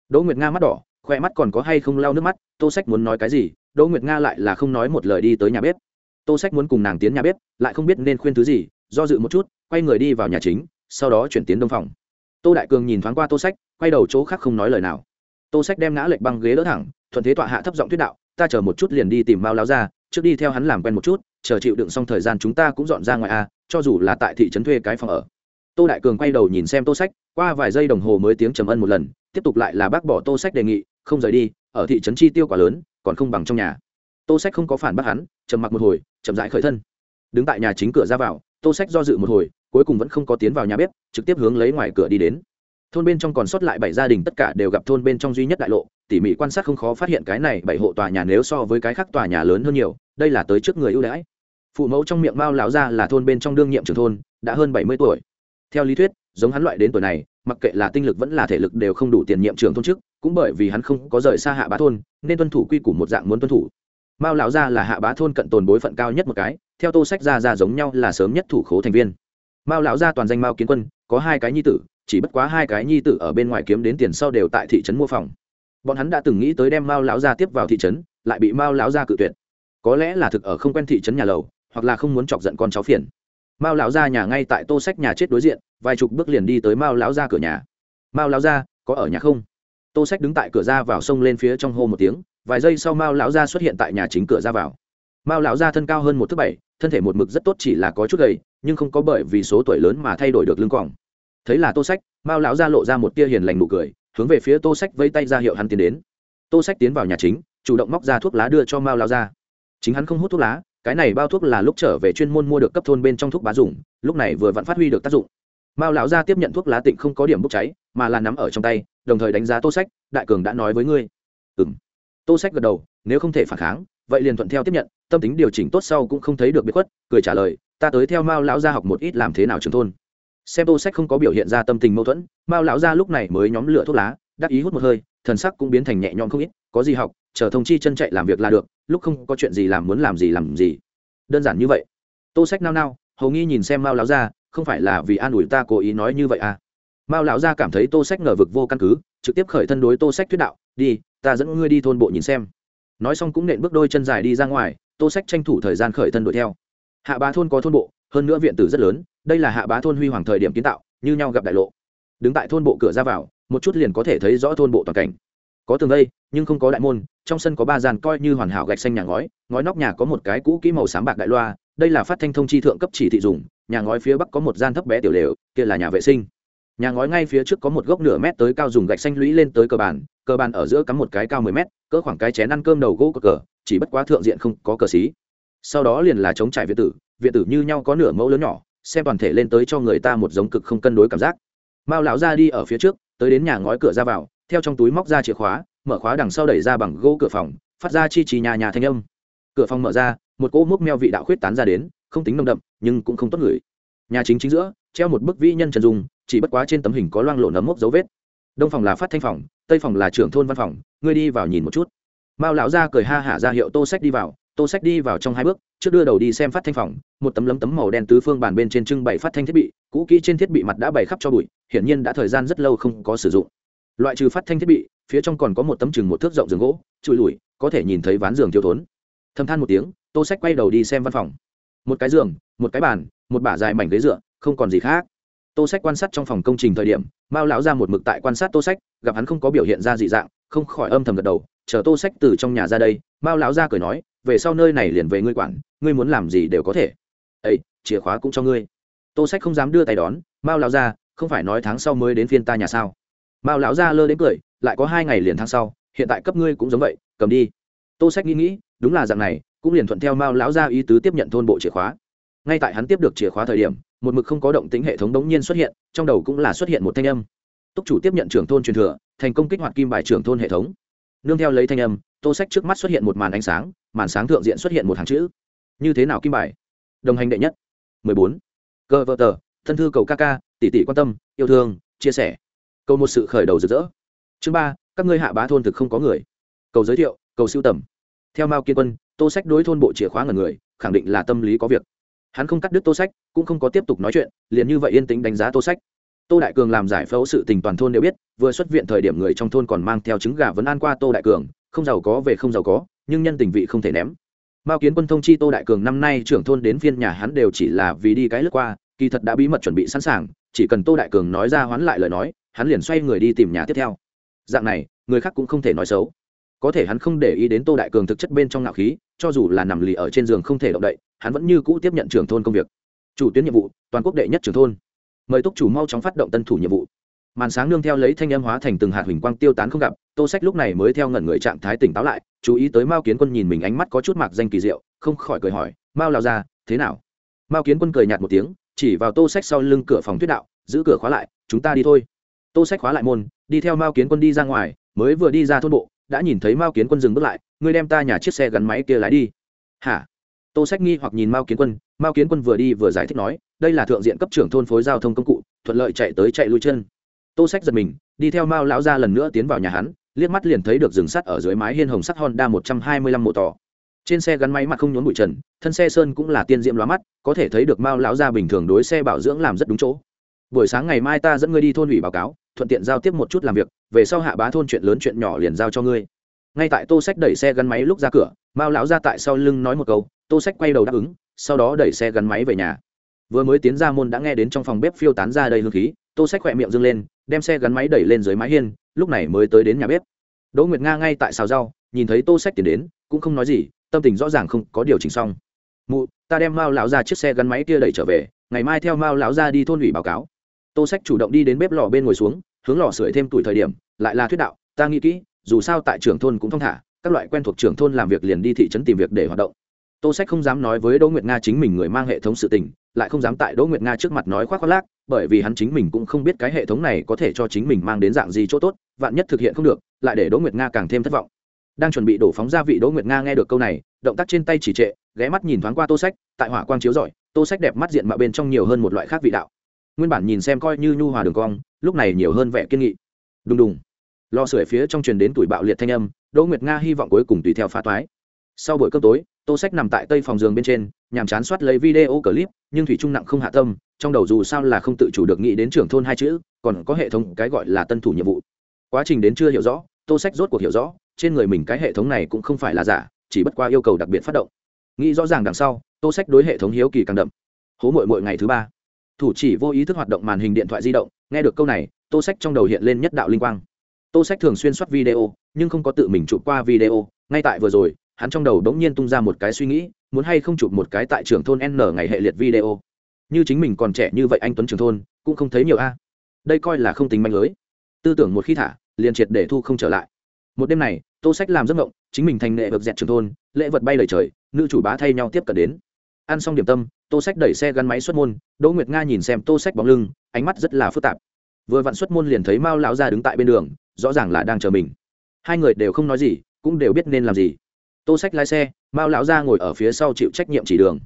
đỗ nguyệt nga mắt đỏ khoe mắt còn có hay không lau nước mắt, tô sách muốn nói cái gì, đỗ nguyệt nga lại là không nói một lời đi tới nhà bếp. Tô sách muốn cùng nàng tiến nhà bếp, lại không biết nên khuyên thứ gì, do dự một chút, quay người đi vào nhà chính, sau đó chuyển tiến đông phòng. Tô đại cường nhìn thoáng qua tô sách, quay đầu chỗ khác không nói lời nào. Tô sách đem ngã lệch băng ghế đỡ thẳng, thuận thế tọa hạ thấp giọng thuyết đạo, ta chờ một chút liền đi tìm mao láo ra trước đi theo hắn làm quen một chút, chờ chịu đựng xong thời gian chúng ta cũng dọn ra ngoài a cho dù là tại thị trấn thuê cái phòng ở. Tô đại cường quay đầu nhìn xem tô sách, qua vài giây đồng hồ mới tiếng trầm ân một lần tiếp tục lại là bác bỏ tô sách đề nghị, không rời đi, ở thị trấn chi tiêu quá lớn, còn không bằng trong nhà. Tô sách không có phản bác hắn, trầm mặc một hồi, chậm rãi khởi thân. Đứng tại nhà chính cửa ra vào, tô sách do dự một hồi, cuối cùng vẫn không có tiến vào nhà bếp, trực tiếp hướng lấy ngoài cửa đi đến. Thôn bên trong còn sót lại bảy gia đình, tất cả đều gặp thôn bên trong duy nhất đại lộ, tỉ mỉ quan sát không khó phát hiện cái này bảy hộ tòa nhà nếu so với cái khác tòa nhà lớn hơn nhiều, đây là tới trước người ưu đãi. Phụ mẫu trong miệng mao lão ra là thôn bên trong đương nhiệm trưởng thôn, đã hơn bảy mươi tuổi. Theo lý thuyết, giống hắn loại đến tuổi này mặc kệ là tinh lực vẫn là thể lực đều không đủ tiền nhiệm trưởng thôn trước cũng bởi vì hắn không có rời xa hạ bá thôn, nên tuân thủ quy củ một dạng muốn tuân thủ. Mao lão gia là hạ bá thôn cận tồn bối phận cao nhất một cái, theo tô sách gia ra giống nhau là sớm nhất thủ khố thành viên. Mao lão gia toàn danh mao kiến quân, có hai cái nhi tử, chỉ bất quá hai cái nhi tử ở bên ngoài kiếm đến tiền sau đều tại thị trấn mua phòng. Bọn hắn đã từng nghĩ tới đem mao lão gia tiếp vào thị trấn, lại bị mao lão gia cự tuyệt. Có lẽ là thực ở không quen thị trấn nhà lầu, hoặc là không muốn chọc giận con cháu phiền. Mao lão gia nhà ngay tại tô sách nhà chết đối diện vài chục bước liền đi tới mao lão gia cửa nhà. Mao lão gia, có ở nhà không? Tô sách đứng tại cửa ra vào sông lên phía trong hô một tiếng, vài giây sau mao lão gia xuất hiện tại nhà chính cửa ra vào. Mao lão gia thân cao hơn một thước bảy, thân thể một mực rất tốt chỉ là có chút gầy, nhưng không có bởi vì số tuổi lớn mà thay đổi được lưng còng. Thấy là tô sách, mao lão gia lộ ra một tia hiền lành nụ cười, hướng về phía tô sách vây tay ra hiệu hắn tiến đến. Tô sách tiến vào nhà chính, chủ động móc ra thuốc lá đưa cho mao lão gia. Chính hắn không hút thuốc lá, cái này bao thuốc là lúc trở về chuyên môn mua được cấp thôn bên trong thuốc bá dùng, lúc này vừa vẫn phát huy được tác dụng mao lão gia tiếp nhận thuốc lá tịnh không có điểm bốc cháy, mà là nắm ở trong tay, đồng thời đánh giá tô sách, đại cường đã nói với ngươi. Ừ m tô sách gật đầu, nếu không thể phản kháng, vậy liền thuận theo tiếp nhận, tâm tính điều chỉnh tốt sau cũng không thấy được biệt khuất, cười trả lời, ta tới theo mao lão gia học một ít làm thế nào trường thôn. Xem tô sách không có biểu hiện ra tâm tình mâu thuẫn, mao lão gia lúc này mới nhóm lửa thuốc lá, đắc ý hút một hơi, thần sắc cũng biến thành nhẹ nhõm không ít, có gì học, chờ thông chi chân chạy làm việc là được, lúc không có chuyện gì làm muốn làm gì làm gì. Đơn giản như vậy. Tô sách nao nao, hầu nghi nhìn xem mao lão gia không phải là vì an ủi ta cố ý nói như vậy à? Mao lão gia cảm thấy tô sách ngờ vực vô căn cứ, trực tiếp khởi thân đối tô sách thuyết đạo, đi, ta dẫn ngươi đi thôn bộ nhìn xem. Nói xong cũng nện bước đôi chân dài đi ra ngoài, tô sách tranh thủ thời gian khởi thân đuổi theo. Hạ bá thôn có thôn bộ, hơn nữa viện tử rất lớn, đây là hạ bá thôn huy hoàng thời điểm kiến tạo, như nhau gặp đại lộ. Đứng tại thôn bộ cửa ra vào, một chút liền có thể thấy rõ thôn bộ toàn cảnh. Có tường đây nhưng không có đại môn, trong sân có ba dàn coi như hoàn hảo gạch xanh nhà ngói ngói nóc nhà có một cái cũ kỹ màu sáng bạc đại loa, đây là phát thanh thông chi thượng cấp chỉ thị dùng nhà ngói phía bắc có một gian thấp bé tiểu lều, kia là nhà vệ sinh. Nhà ngói ngay phía trước có một gốc nửa mét tới cao dùng gạch xanh lũy lên tới cờ bàn cờ bàn ở giữa cắm một cái cao mười mét, cỡ khoảng cái chén ăn cơm đầu gỗ cờ cờ, chỉ bất quá thượng diện không có cờ xí. Sau đó liền là chống trải viện tử viện tử như nhau có nửa mẫu lớn nhỏ, xem toàn thể lên tới cho người ta một giống cực không cân đối cảm giác. Mao lão ra đi ở phía trước, tới đến nhà ngói cửa ra vào, theo trong túi móc ra chìa khóa, mở khóa đằng sau đẩy ra bằng gỗ cửa phòng, phát ra chi trì nhà nhà thanh âm. Cửa phòng mở ra, một cỗ múc meo vị đạo khuyết tán ra đến không tính nồng đậm, nhưng cũng không tốt ngửi. Nhà chính chính giữa, treo một bức vĩ nhân trần dung, chỉ bất quá trên tấm hình có loang lộ nấm mốc dấu vết. Đông phòng là phát thanh phòng, tây phòng là trưởng thôn văn phòng, ngươi đi vào nhìn một chút. Mao lão ra cười ha hả ra hiệu tô sách đi vào, tô sách đi vào trong hai bước, trước đưa đầu đi xem phát thanh phòng, một tấm lấm tấm màu đen tứ phương bàn bên trên trưng bày phát thanh thiết bị, cũ kỹ trên thiết bị mặt đã bày khắp cho bụi, hiển nhiên đã thời gian rất lâu không có sử dụng. Loại trừ phát thanh thiết bị, phía trong còn có một tấm chừng một thước rộng giường gỗ trụi lùi có thể nhìn thấy ván giường thiếu thốn. Thâm than một tiếng, tô sách quay đầu đi xem văn phòng một cái giường, một cái bàn, một bả dài mảnh ghế dựa, không còn gì khác. Tô sách quan sát trong phòng công trình thời điểm, mao lão ra một mực tại quan sát tô sách, gặp hắn không có biểu hiện ra dị dạng, không khỏi âm thầm gật đầu, chờ tô sách từ trong nhà ra đây. Mao lão ra cười nói, về sau nơi này liền về ngươi quản, ngươi muốn làm gì đều có thể. Ấy chìa khóa cũng cho ngươi. Tô sách không dám đưa tay đón, mao lão ra, không phải nói tháng sau mới đến phiên ta nhà sao? Mao lão ra lơ đến cười, lại có hai ngày liền tháng sau, hiện tại cấp ngươi cũng giống vậy, cầm đi. Tô sách nghĩ nghĩ, đúng là dạng này cũng liền thuận theo mao lão ra ý tứ tiếp nhận thôn bộ chìa khóa. Ngay tại hắn tiếp được chìa khóa thời điểm, một mực không có động tính hệ thống đống nhiên xuất hiện, trong đầu cũng là xuất hiện một thanh âm. Túc chủ tiếp nhận trưởng thôn truyền thừa, thành công kích hoạt kim bài trưởng thôn hệ thống. Nương theo lấy thanh âm, tô sách trước mắt xuất hiện một màn ánh sáng, màn sáng thượng diện xuất hiện một hàng chữ. Như thế nào kim bài? Đồng hành đệ nhất. 14. cơ vợ tờ, thân thư cầu ca ca, tỷ tỷ quan tâm, yêu thương, chia sẻ. Cầu một sự khởi đầu rực rỡ. Chương ba, các ngươi hạ bá thôn thực không có người. Cầu giới thiệu, cầu siêu tầm. Theo mao kiên quân tô sách đối thôn bộ chìa khóa ngần người, khẳng định là tâm lý có việc. Hắn không cắt đứt tô sách, cũng không có tiếp tục nói chuyện, liền như vậy yên tĩnh đánh giá tô sách. Tô đại cường làm giải phẫu sự tình toàn thôn đều biết, vừa xuất viện thời điểm người trong thôn còn mang theo trứng gà vấn an qua tô đại cường, không giàu có về không giàu có, nhưng nhân tình vị không thể ném. Mao kiến quân thông chi tô đại cường năm nay trưởng thôn đến phiên nhà hắn đều chỉ là vì đi cái lướt qua, kỳ thật đã bí mật chuẩn bị sẵn sàng, chỉ cần tô đại cường nói ra hoán lại lời nói, hắn liền xoay người đi tìm nhà tiếp theo. Dạng này, người khác cũng không thể nói xấu. Có thể hắn không để ý đến tô đại cường thực chất bên trong ngạo khí cho dù là nằm lì ở trên giường không thể động đậy, hắn vẫn như cũ tiếp nhận trưởng thôn công việc. Chủ tuyến nhiệm vụ, toàn quốc đệ nhất trưởng thôn. Mời túc chủ mau chóng phát động tân thủ nhiệm vụ. Màn sáng nương theo lấy thanh âm hóa thành từng hạt huỳnh quang tiêu tán không gặp, tô sách lúc này mới theo ngẩn người trạng thái tỉnh táo lại, chú ý tới mao kiến quân nhìn mình ánh mắt có chút mạc danh kỳ diệu, không khỏi cười hỏi, mao lao ra thế nào? Mao kiến quân cười nhạt một tiếng, chỉ vào tô sách sau lưng cửa phòng thuyết đạo, giữ cửa khóa lại, chúng ta đi thôi. Tô sách khóa lại môn, đi theo mao kiến quân đi ra ngoài, mới vừa đi ra thôn bộ, đã nhìn thấy mao kiến quân dừng bước lại ngươi đem ta nhà chiếc xe gắn máy kia lái đi. Hả? Tô sách nghi hoặc nhìn mao kiến quân, mao kiến quân vừa đi vừa giải thích nói, đây là thượng diện cấp trưởng thôn phối giao thông công cụ, thuận lợi chạy tới chạy lui chân. Tô sách giật mình, đi theo mao lão ra lần nữa tiến vào nhà hắn, liếc mắt liền thấy được rừng sắt ở dưới mái hiên hồng sắt honda một trăm hai mươi lăm mộ tỏ trên xe gắn máy mặt không nhốn bụi trần, thân xe sơn cũng là tiên diễm lóa mắt, có thể thấy được mao lão ra bình thường đối xe bảo dưỡng làm rất đúng chỗ. Buổi sáng ngày mai ta dẫn ngươi đi thôn ủy báo cáo, thuận tiện giao tiếp một chút làm việc, về sau hạ bá thôn chuyện lớn chuyện nhỏ liền giao cho ngươi ngay tại tô sách đẩy xe gắn máy lúc ra cửa, mao lão ra tại sau lưng nói một câu, tô sách quay đầu đáp ứng, sau đó đẩy xe gắn máy về nhà. Vừa mới tiến ra môn đã nghe đến trong phòng bếp phiêu tán ra đầy hương khí, tô sách khỏe miệng dâng lên, đem xe gắn máy đẩy lên dưới mái hiên, lúc này mới tới đến nhà bếp. Đỗ nguyệt nga ngay tại xào rau, nhìn thấy tô sách tiến đến, cũng không nói gì, tâm tình rõ ràng không có điều chỉnh xong. Mụ, ta đem mao lão ra chiếc xe gắn máy kia đẩy trở về, ngày mai theo mao lão ra đi thôn ủy báo cáo. Tô sách chủ động đi đến bếp lò bên ngồi xuống, hướng lò sưởi thêm tuổi thời điểm, lại là thuyết đạo, ta nghĩ kỹ dù sao tại trưởng thôn cũng thong thả, các loại quen thuộc trưởng thôn làm việc liền đi thị trấn tìm việc để hoạt động. Tô sách không dám nói với đỗ nguyệt nga chính mình người mang hệ thống sự tình, lại không dám tại đỗ nguyệt nga trước mặt nói khoác khoác lác, bởi vì hắn chính mình cũng không biết cái hệ thống này có thể cho chính mình mang đến dạng gì chỗ tốt, vạn nhất thực hiện không được, lại để đỗ nguyệt nga càng thêm thất vọng. Đang chuẩn bị đổ phóng ra vị, đỗ nguyệt nga nghe được câu này, động tác trên tay chỉ trệ, ghé mắt nhìn thoáng qua tô sách, tại hỏa quang chiếu rọi, tô sách đẹp mắt diện mạo bên trong nhiều hơn một loại khác vị đạo. Nguyên bản nhìn xem coi như nhu hòa đường cong, lúc này nhiều hơn vẻ kiên nghị. Đùng đùng lò sưởi phía trong truyền đến tuổi bạo liệt thanh âm, đỗ nguyệt nga hy vọng cuối cùng tùy theo phá toái. Sau buổi cơm tối, tô sách nằm tại tây phòng giường bên trên nhằm chán soát lấy video clip, nhưng thủy trung nặng không hạ tâm, trong đầu dù sao là không tự chủ được nghĩ đến trưởng thôn hai chữ, còn có hệ thống cái gọi là tân thủ nhiệm vụ. Quá trình đến chưa hiểu rõ, tô sách rốt cuộc hiểu rõ, trên người mình cái hệ thống này cũng không phải là giả, chỉ bất qua yêu cầu đặc biệt phát động. Nghĩ rõ ràng đằng sau, tô sách đối hệ thống hiếu kỳ càng đậm. Hố mội mội ngày thứ ba. Thủ chỉ vô ý thức hoạt động màn hình điện thoại di động, nghe được câu này, tô sách trong đầu hiện lên nhất đạo linh quang tô sách thường xuyên soát video, nhưng không có tự mình chụp qua video. Ngay tại vừa rồi, hắn trong đầu đống nhiên tung ra một cái suy nghĩ, muốn hay không chụp một cái tại trường thôn n ngày hệ liệt video. Như chính mình còn trẻ như vậy anh tuấn trường thôn, cũng không thấy nhiều a. Đây coi là không tính manh lưới. Tư tưởng một khi thả, liền triệt để thu không trở lại. Một đêm này, tô sách làm giấc mộng, chính mình thành nệ vực dẹt trường thôn, lễ vật bay lời trời, nữ chủ bá thay nhau tiếp cận đến. Ăn xong điểm tâm, tô sách đẩy xe gắn máy xuất môn, đỗ nguyệt nga nhìn xem tô sách bóng lưng, ánh mắt rất là phức tạp. Vừa vặn xuất môn liền thấy mao lão ra đứng tại bên đường rõ ràng là đang chờ mình. Hai người đều không nói gì, cũng đều biết nên làm gì. Tô sách lái xe, mao lão ra ngồi ở phía sau chịu trách nhiệm chỉ đường.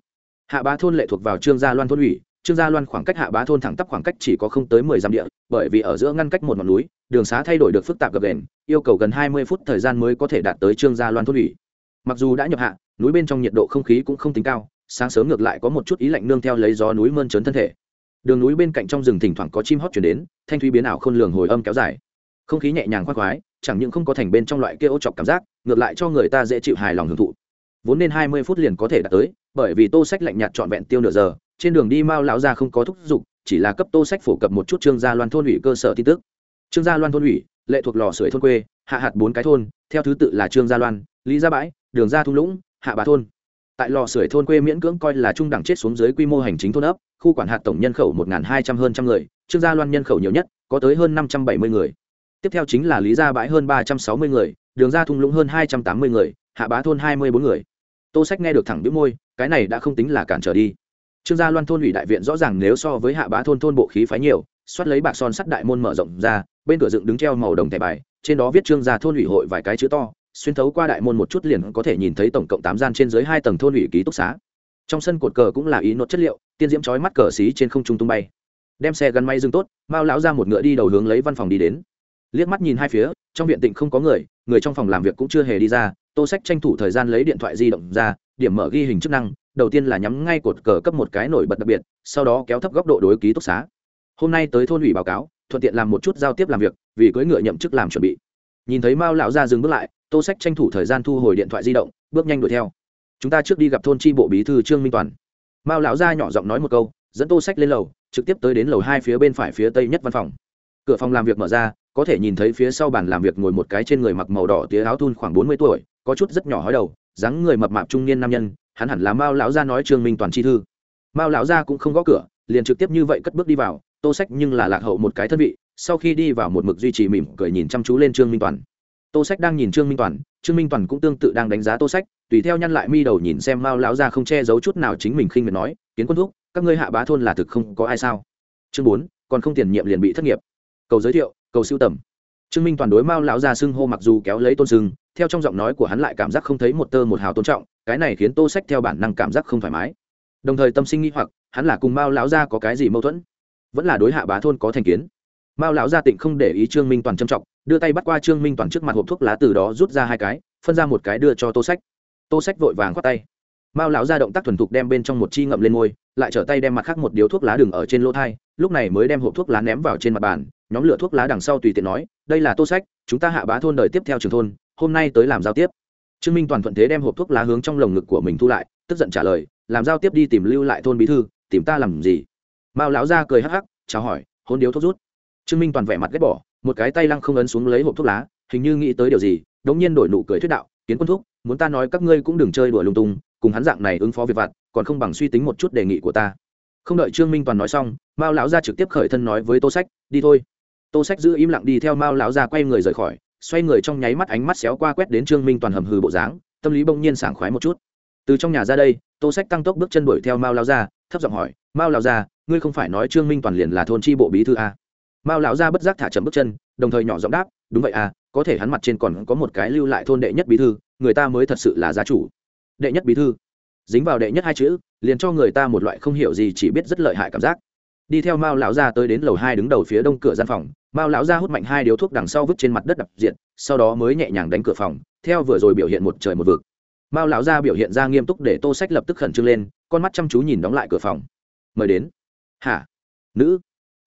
Hạ bá thôn lệ thuộc vào trương gia loan thôn ủy, trương gia loan khoảng cách hạ bá thôn thẳng tắp khoảng cách chỉ có không tới mười dặm địa, bởi vì ở giữa ngăn cách một ngọn núi, đường xá thay đổi được phức tạp gập đền yêu cầu gần hai mươi phút thời gian mới có thể đạt tới trương gia loan thôn ủy. Mặc dù đã nhập hạ, núi bên trong nhiệt độ không khí cũng không tính cao, sáng sớm ngược lại có một chút ý lạnh nương theo lấy gió núi mơn trớn thân thể. Đường núi bên cạnh trong rừng thỉnh thoảng có chim hót chuyển đến, thanh thúy biến ảo khôn lường hồi âm kéo dài không khí nhẹ nhàng khoác khoái, chẳng những không có thành bên trong loại kia ô chọc cảm giác, ngược lại cho người ta dễ chịu hài lòng hưởng thụ. Vốn nên hai mươi phút liền có thể đạt tới, bởi vì tô sách lạnh nhạt trọn vẹn tiêu nửa giờ, trên đường đi mao lão ra không có thúc giục, chỉ là cấp tô sách phổ cập một chút trương gia loan thôn ủy cơ sở tin tức. Trương gia loan thôn ủy, lệ thuộc lò sưởi thôn quê, hạ hạt bốn cái thôn, theo thứ tự là trương gia loan, lý gia bãi, đường gia thung lũng, hạ bà thôn. Tại lò sưởi thôn quê miễn cưỡng coi là trung đẳng chết xuống dưới quy mô hành chính thôn ấp, khu quản hạt tổng nhân khẩu một hai trăm hơn trăm người, trương gia loan nhân khẩu nhiều nhất, có tới hơn năm trăm bảy mươi người tiếp theo chính là lý gia bãi hơn ba trăm sáu mươi người, đường gia thung lũng hơn hai trăm tám mươi người, hạ bá thôn hai mươi bốn người. Tô sách nghe được thẳng đĩu môi, cái này đã không tính là cản trở đi. Trương gia loan thôn ủy đại viện rõ ràng nếu so với hạ bá thôn thôn bộ khí phái nhiều xoát lấy bạc son sắt đại môn mở rộng ra, bên cửa dựng đứng treo màu đồng thẻ bài, trên đó viết trương gia thôn ủy hội vài cái chữ to, xuyên thấu qua đại môn một chút liền có thể nhìn thấy tổng cộng tám gian trên dưới hai tầng thôn ủy ký túc xá. Trong sân cột cờ cũng là ý nốt chất liệu, tiên diễm chói mắt cờ xí trên không trung tung bay. Đem xe gắn máy dừng tốt, mao lão ra một ngựa đi đầu hướng lấy văn phòng đi đến liếc mắt nhìn hai phía, trong viện tịnh không có người người trong phòng làm việc cũng chưa hề đi ra. Tô sách tranh thủ thời gian lấy điện thoại di động ra, điểm mở ghi hình chức năng, đầu tiên là nhắm ngay cột cờ cấp một cái nổi bật đặc biệt, sau đó kéo thấp góc độ đối ký túc xá. Hôm nay tới thôn ủy báo cáo, thuận tiện làm một chút giao tiếp làm việc, vì cưỡi ngựa nhậm chức làm chuẩn bị. Nhìn thấy mao lão ra dừng bước lại, tô sách tranh thủ thời gian thu hồi điện thoại di động, bước nhanh đuổi theo. Chúng ta trước đi gặp thôn tri bộ bí thư trương minh toàn. Mao lão ra nhỏ giọng nói một câu, dẫn tô sách lên lầu, trực tiếp tới đến lầu hai phía bên phải phía tây nhất văn phòng. Cửa phòng làm việc mở ra có thể nhìn thấy phía sau bàn làm việc ngồi một cái trên người mặc màu đỏ tía áo thun khoảng bốn mươi tuổi, có chút rất nhỏ hói đầu, dáng người mập mạp trung niên nam nhân, hắn hẳn là mao lão gia nói trương minh toàn chi thư. Mao lão gia cũng không gõ cửa, liền trực tiếp như vậy cất bước đi vào, tô sách nhưng là lạc hậu một cái thân vị, sau khi đi vào một mực duy trì mỉm cười nhìn chăm chú lên trương minh toàn. Tô sách đang nhìn trương minh toàn, trương minh toàn cũng tương tự đang đánh giá tô sách, tùy theo nhăn lại mi đầu nhìn xem mao lão gia không che giấu chút nào chính mình khinh miệt nói, kiến quân thúc, các ngươi hạ bá thôn là thực không có ai sao? Chương bốn, còn không tiền nhiệm liền bị thất nghiệp. Cầu giới thiệu cầu siêu tầm. Trương minh toàn đối mao lão gia xưng hô mặc dù kéo lấy tôn sưng, theo trong giọng nói của hắn lại cảm giác không thấy một tơ một hào tôn trọng, cái này khiến tô sách theo bản năng cảm giác không thoải mái. Đồng thời tâm sinh nghĩ hoặc, hắn là cùng mao lão gia có cái gì mâu thuẫn? Vẫn là đối hạ bá thôn có thành kiến. Mao lão gia tịnh không để ý trương minh toàn trầm trọng, đưa tay bắt qua trương minh toàn trước mặt hộp thuốc lá từ đó rút ra hai cái, phân ra một cái đưa cho tô sách. Tô sách vội vàng khoát tay. Mao lão gia động tác thuần thục đem bên trong một chi ngậm lên môi, lại trở tay đem mặt khác một điếu thuốc lá đường ở trên lỗ thai, lúc này mới đem hộp thuốc lá ném vào trên mặt bàn nhóm lửa thuốc lá đằng sau tùy tiện nói, đây là tô sách, chúng ta hạ bá thôn đời tiếp theo trường thôn, hôm nay tới làm giao tiếp. Trương minh toàn thuận thế đem hộp thuốc lá hướng trong lồng ngực của mình thu lại, tức giận trả lời, làm giao tiếp đi tìm lưu lại thôn bí thư, tìm ta làm gì? Mao lão ra cười hắc hắc, chào hỏi, hôn điếu thuốc rút. Trương minh toàn vẻ mặt ghét bỏ, một cái tay lăng không ấn xuống lấy hộp thuốc lá, hình như nghĩ tới điều gì đống nhiên đổi nụ cười thuyết đạo, kiến quân thuốc muốn ta nói các ngươi cũng đừng chơi đùa lung tung, cùng hắn dạng này ứng phó việc vặt, còn không bằng suy tính một chút đề nghị của ta. Không đợi trương minh toàn nói xong, mao lão ra trực tiếp khởi thân nói với tô sách, đi thôi tô sách giữ im lặng đi theo mao lão ra quay người rời khỏi, xoay người trong nháy mắt ánh mắt xéo qua quét đến trương minh toàn hầm hừ bộ dáng, tâm lý bỗng nhiên sảng khoái một chút. Từ trong nhà ra đây, tô sách tăng tốc bước chân đuổi theo mao Lão ra thấp giọng hỏi, mao Lão ra ngươi không phải nói trương minh toàn liền là thôn tri bộ bí thư a mao lão ra bất giác thả chậm bước chân, đồng thời nhỏ giọng đáp, đúng vậy à có thể hắn mặt trên còn có một cái lưu lại thôn đệ nhất bí thư, người ta mới thật sự là gia chủ. Đệ nhất bí thư. Dính vào đệ nhất hai chữ, liền cho người ta một loại không hiểu gì chỉ biết rất lợi hại cảm giác. Đi theo mao lão ra tới đến lầu hai đứng đầu phía đông cửa gian phòng mao lão ra hút mạnh hai điếu thuốc đằng sau vứt trên mặt đất đập diện sau đó mới nhẹ nhàng đánh cửa phòng, theo vừa rồi biểu hiện một trời một vực. Mao lão ra biểu hiện ra nghiêm túc để tô sách lập tức khẩn trương lên, con mắt chăm chú nhìn đóng lại cửa phòng. Mời đến. Hả? Nữ.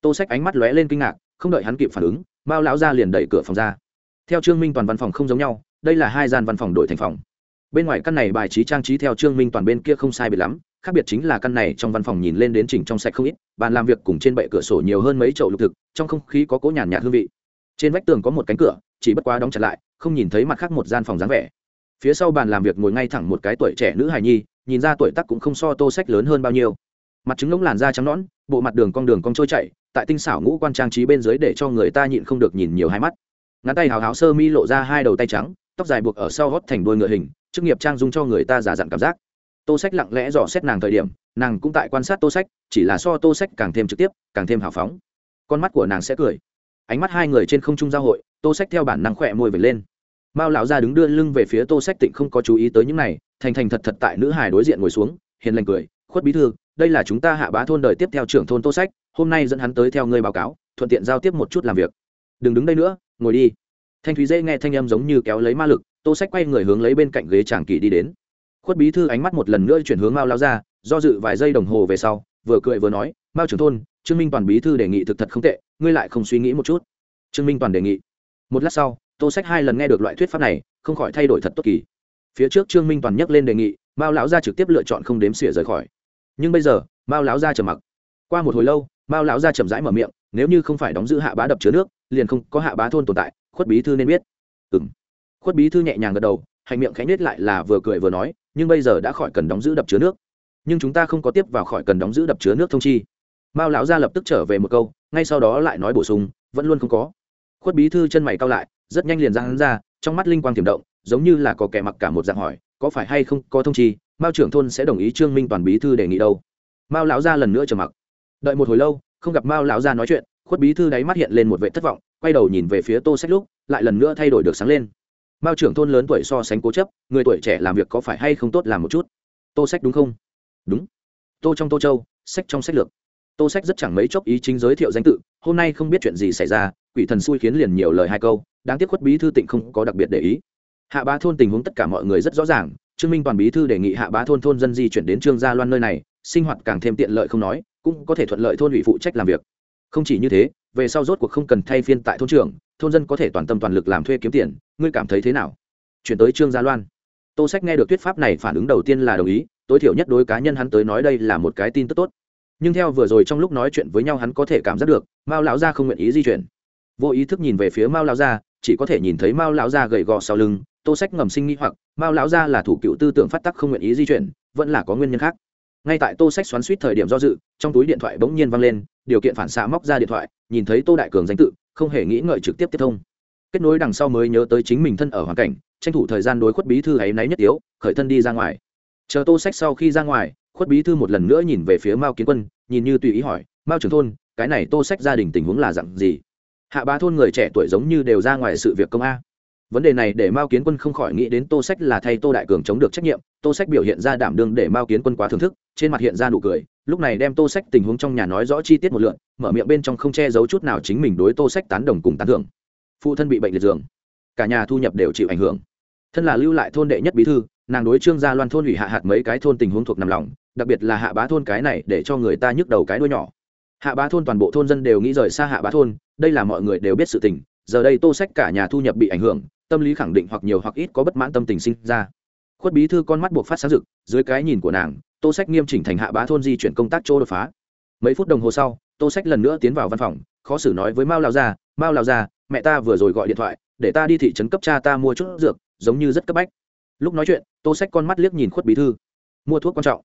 Tô sách ánh mắt lóe lên kinh ngạc, không đợi hắn kịp phản ứng, mao lão ra liền đẩy cửa phòng ra. Theo trương minh toàn văn phòng không giống nhau, đây là hai gian văn phòng đổi thành phòng. Bên ngoài căn này bài trí trang trí theo trương minh toàn bên kia không sai biệt lắm khác biệt chính là căn này trong văn phòng nhìn lên đến chỉnh trong sạch không ít, bàn làm việc cùng trên bệ cửa sổ nhiều hơn mấy chậu lục thực, trong không khí có cỗ nhàn nhạt hương vị. Trên vách tường có một cánh cửa, chỉ bất quá đóng chặt lại, không nhìn thấy mặt khác một gian phòng dáng vẻ. Phía sau bàn làm việc ngồi ngay thẳng một cái tuổi trẻ nữ hài nhi, nhìn ra tuổi tác cũng không so tô sách lớn hơn bao nhiêu. Mặt trứng lông làn da trắng nõn, bộ mặt đường cong đường cong trôi chảy, tại tinh xảo ngũ quan trang trí bên dưới để cho người ta nhịn không được nhìn nhiều hai mắt. Ngắn tay hào háo sơ mi lộ ra hai đầu tay trắng, tóc dài buộc ở sau gót thành đuôi ngựa hình, chức nghiệp trang dung cho người ta giả dặn cảm giác tô sách lặng lẽ dò xét nàng thời điểm, nàng cũng tại quan sát tô sách, chỉ là so tô sách càng thêm trực tiếp, càng thêm hào phóng. Con mắt của nàng sẽ cười. Ánh mắt hai người trên không trung giao hội, tô sách theo bản năng khỏe môi về lên. Mao lão ra đứng đưa lưng về phía tô sách tịnh không có chú ý tới những này, thành thành thật thật tại nữ hải đối diện ngồi xuống, hiền lành cười, khuất bí thư, đây là chúng ta hạ bá thôn đời tiếp theo trưởng thôn tô sách, hôm nay dẫn hắn tới theo ngươi báo cáo, thuận tiện giao tiếp một chút làm việc. Đừng đứng đây nữa, ngồi đi. Thanh thúy dễ nghe thanh âm giống như kéo lấy ma lực, tô sách quay người hướng lấy bên cạnh ghế tràng kỳ đi đến khuất bí thư ánh mắt một lần nữa chuyển hướng mao lao ra do dự vài giây đồng hồ về sau, vừa cười vừa nói, mao trưởng thôn, trương minh toàn bí thư đề nghị thực thật không tệ, ngươi lại không suy nghĩ một chút. Trương minh toàn đề nghị. Một lát sau, tô sách hai lần nghe được loại thuyết pháp này, không khỏi thay đổi thật tốt kỳ. Phía trước trương minh toàn nhắc lên đề nghị, mao lão gia trực tiếp lựa chọn không đếm xỉa rời khỏi. Nhưng bây giờ, mao lão gia trầm mặc. Qua một hồi lâu, mao lão gia chậm rãi mở miệng, nếu như không phải đóng giữ hạ bá đập chứa nước, liền không có hạ bá thôn tồn tại, khuất bí thư nên biết. Ừng khuất bí thư nhẹ nhàng gật đầu hành miệng khẽ nết lại là vừa cười vừa nói, nhưng bây giờ đã khỏi cần đóng giữ đập chứa nước. Nhưng chúng ta không có tiếp vào khỏi cần đóng giữ đập chứa nước thông chi. Mao lão gia lập tức trở về một câu, ngay sau đó lại nói bổ sung, vẫn luôn không có. Khuất bí thư chân mày cao lại, rất nhanh liền ra hắn ra, trong mắt linh quang tiềm động, giống như là có kẻ mặc cả một dạng hỏi, có phải hay không có thông chi? Mao trưởng thôn sẽ đồng ý trương minh toàn bí thư đề nghị đâu. Mao lão gia lần nữa trầm mặc. Đợi một hồi lâu, không gặp mao lão gia nói chuyện, khuất bí thư đáy mắt hiện lên một vệ thất vọng, quay đầu nhìn về phía tô sách lúc lại lần nữa thay đổi được sáng lên mao trưởng thôn lớn tuổi so sánh cố chấp, người tuổi trẻ làm việc có phải hay không tốt làm một chút? Tô sách đúng không? Đúng. Tô trong tô châu, sách trong sách lược. Tô sách rất chẳng mấy chốc ý chính giới thiệu danh tự, hôm nay không biết chuyện gì xảy ra, quỷ thần xui khiến liền nhiều lời hai câu, đáng tiếc khuất bí thư tịnh không có đặc biệt để ý. Hạ bá thôn tình huống tất cả mọi người rất rõ ràng, trương minh toàn bí thư đề nghị hạ bá thôn thôn dân di chuyển đến trương gia loan nơi này, sinh hoạt càng thêm tiện lợi không nói, cũng có thể thuận lợi thôn ủy phụ trách làm việc. Không chỉ như thế, về sau rốt cuộc không cần thay phiên tại thôn trưởng thôn dân có thể toàn tâm toàn lực làm thuê kiếm tiền, ngươi cảm thấy thế nào? Chuyển tới trương gia loan. Tô sách nghe được thuyết pháp này phản ứng đầu tiên là đồng ý, tối thiểu nhất đối cá nhân hắn tới nói đây là một cái tin tức tốt. Nhưng theo vừa rồi trong lúc nói chuyện với nhau hắn có thể cảm giác được, mao lão gia không nguyện ý di chuyển. Vô ý thức nhìn về phía mao lão gia, chỉ có thể nhìn thấy mao lão gia gầy gò sau lưng, tô sách ngầm sinh nghi hoặc, mao lão gia là thủ cựu tư tưởng phát tắc không nguyện ý di chuyển, vẫn là có nguyên nhân khác. Ngay tại tô sách xoắn suýt thời điểm do dự, trong túi điện thoại bỗng nhiên văng lên, điều kiện phản xạ móc ra điện thoại, nhìn thấy tô đại cường danh tự không hề nghĩ ngợi trực tiếp tiếp thông. Kết nối đằng sau mới nhớ tới chính mình thân ở hoàn cảnh, tranh thủ thời gian đối khuất bí thư ấy náy nhất yếu khởi thân đi ra ngoài. Chờ tô sách sau khi ra ngoài, khuất bí thư một lần nữa nhìn về phía mao kiến quân, nhìn như tùy ý hỏi, mao trưởng thôn, cái này tô sách gia đình tình huống là dặn gì? Hạ bá thôn người trẻ tuổi giống như đều ra ngoài sự việc công a vấn đề này để mao kiến quân không khỏi nghĩ đến tô sách là thay tô đại cường chống được trách nhiệm, tô sách biểu hiện ra đảm đương để mao kiến quân quá thưởng thức, trên mặt hiện ra nụ cười, lúc này đem tô sách tình huống trong nhà nói rõ chi tiết một lượn, mở miệng bên trong không che giấu chút nào chính mình đối tô sách tán đồng cùng tán thưởng. Phụ thân bị bệnh liệt giường, cả nhà thu nhập đều chịu ảnh hưởng. Thân là lưu lại thôn đệ nhất bí thư, nàng đối trương gia loan thôn ủy hạ hạt mấy cái thôn tình huống thuộc nằm lòng, đặc biệt là hạ bá thôn cái này để cho người ta nhức đầu cái đuôi nhỏ. Hạ bá thôn toàn bộ thôn dân đều nghĩ rời xa hạ bá thôn, đây là mọi người đều biết sự tình, giờ đây tô sách cả nhà thu nhập bị ảnh hưởng tâm lý khẳng định hoặc nhiều hoặc ít có bất mãn tâm tình sinh ra. Khuất bí thư con mắt buộc phát sáng rực, dưới cái nhìn của nàng, tô sách nghiêm chỉnh thành hạ bá thôn di chuyển công tác chỗ đột phá. Mấy phút đồng hồ sau, tô sách lần nữa tiến vào văn phòng, khó xử nói với mao lao gia, mao lao gia, mẹ ta vừa rồi gọi điện thoại, để ta đi thị trấn cấp cha ta mua chút dược, giống như rất cấp bách. Lúc nói chuyện, tô sách con mắt liếc nhìn khuất bí thư. Mua thuốc quan trọng.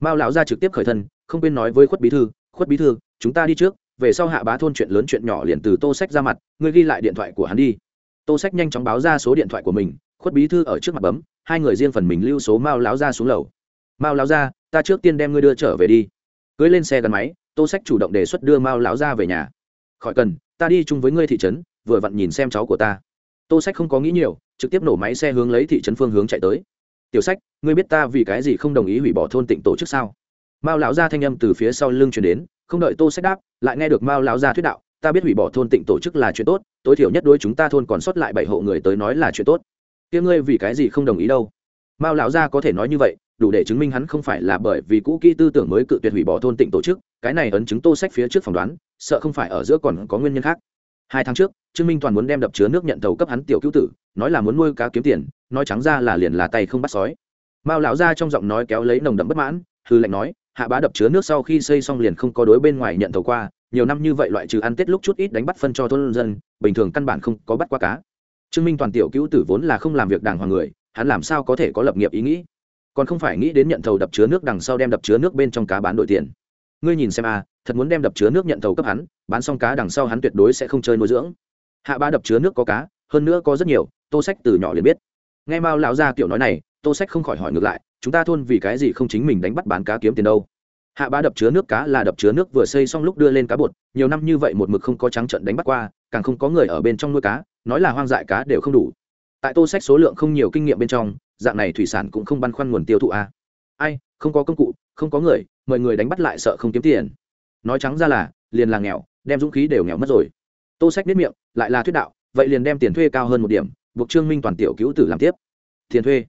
Mao lão gia trực tiếp khởi thân, không quên nói với khuất bí thư, khuất bí thư, chúng ta đi trước, về sau hạ bá thôn chuyện lớn chuyện nhỏ liền từ tô sách ra mặt, ngươi ghi lại điện thoại của hắn đi tô sách nhanh chóng báo ra số điện thoại của mình, khuất bí thư ở trước mặt bấm, hai người riêng phần mình lưu số mao Láo ra xuống lầu. Mao Láo ra ta trước tiên đem ngươi đưa trở về đi. Cưới lên xe gắn máy, tô sách chủ động đề xuất đưa mao Láo ra về nhà. Khỏi cần, ta đi chung với ngươi thị trấn, vừa vặn nhìn xem cháu của ta. Tô sách không có nghĩ nhiều, trực tiếp nổ máy xe hướng lấy thị trấn phương hướng chạy tới. Tiểu sách, ngươi biết ta vì cái gì không đồng ý hủy bỏ thôn tịnh tổ chức sao? Mao lão ra thanh âm từ phía sau lưng chuyển đến, không đợi tô sách đáp, lại nghe được mao lão ra thuyết đạo ta biết hủy bỏ thôn tịnh tổ chức là chuyện tốt, tối thiểu nhất đôi chúng ta thôn còn sót lại bảy hộ người tới nói là chuyện tốt. Kia ngươi vì cái gì không đồng ý đâu? Mao lão gia có thể nói như vậy, đủ để chứng minh hắn không phải là bởi vì cũ kỹ tư tưởng mới cự tuyệt hủy bỏ thôn tịnh tổ chức, cái này ấn chứng tô sách phía trước phỏng đoán, sợ không phải ở giữa còn có nguyên nhân khác. Hai tháng trước, trương minh toàn muốn đem đập chứa nước nhận tàu cấp hắn tiểu cứu tử, nói là muốn nuôi cá kiếm tiền, nói trắng ra là liền là tay không bắt sói. Mao lão gia trong giọng nói kéo lấy nồng đậm bất mãn, hư lệnh nói, hạ bá đập chứa nước sau khi xây xong liền không có đối bên ngoài nhận tàu qua nhiều năm như vậy loại trừ ăn tết lúc chút ít đánh bắt phân cho thôn dân, bình thường căn bản không có bắt qua cá. Trương minh toàn tiểu cứu tử vốn là không làm việc đàng hoàng người, hắn làm sao có thể có lập nghiệp ý nghĩ? Còn không phải nghĩ đến nhận thầu đập chứa nước đằng sau đem đập chứa nước bên trong cá bán đổi tiền. Ngươi nhìn xem a, thật muốn đem đập chứa nước nhận thầu cấp hắn, bán xong cá đằng sau hắn tuyệt đối sẽ không chơi nuôi dưỡng. Hạ ba đập chứa nước có cá, hơn nữa có rất nhiều, tô sách từ nhỏ liền biết. Nghe mao lão gia tiểu nói này, tô sách không khỏi hỏi ngược lại, chúng ta thôn vì cái gì không chính mình đánh bắt bán cá kiếm tiền đâu? Hạ ba đập chứa nước cá là đập chứa nước vừa xây xong lúc đưa lên cá bột, nhiều năm như vậy một mực không có trắng trận đánh bắt qua, càng không có người ở bên trong nuôi cá, nói là hoang dại cá đều không đủ. Tại tô sách số lượng không nhiều kinh nghiệm bên trong, dạng này thủy sản cũng không băn khoăn nguồn tiêu thụ a. À. ai, không có công cụ, không có người, mời người đánh bắt lại sợ không kiếm tiền. Nói trắng ra là, liền là nghèo, đem dũng khí đều nghèo mất rồi. Tô sách biết miệng, lại là thuyết đạo, vậy liền đem tiền thuê cao hơn một điểm, buộc trương minh toàn tiểu cứu tử làm tiếp. Tiền thuê.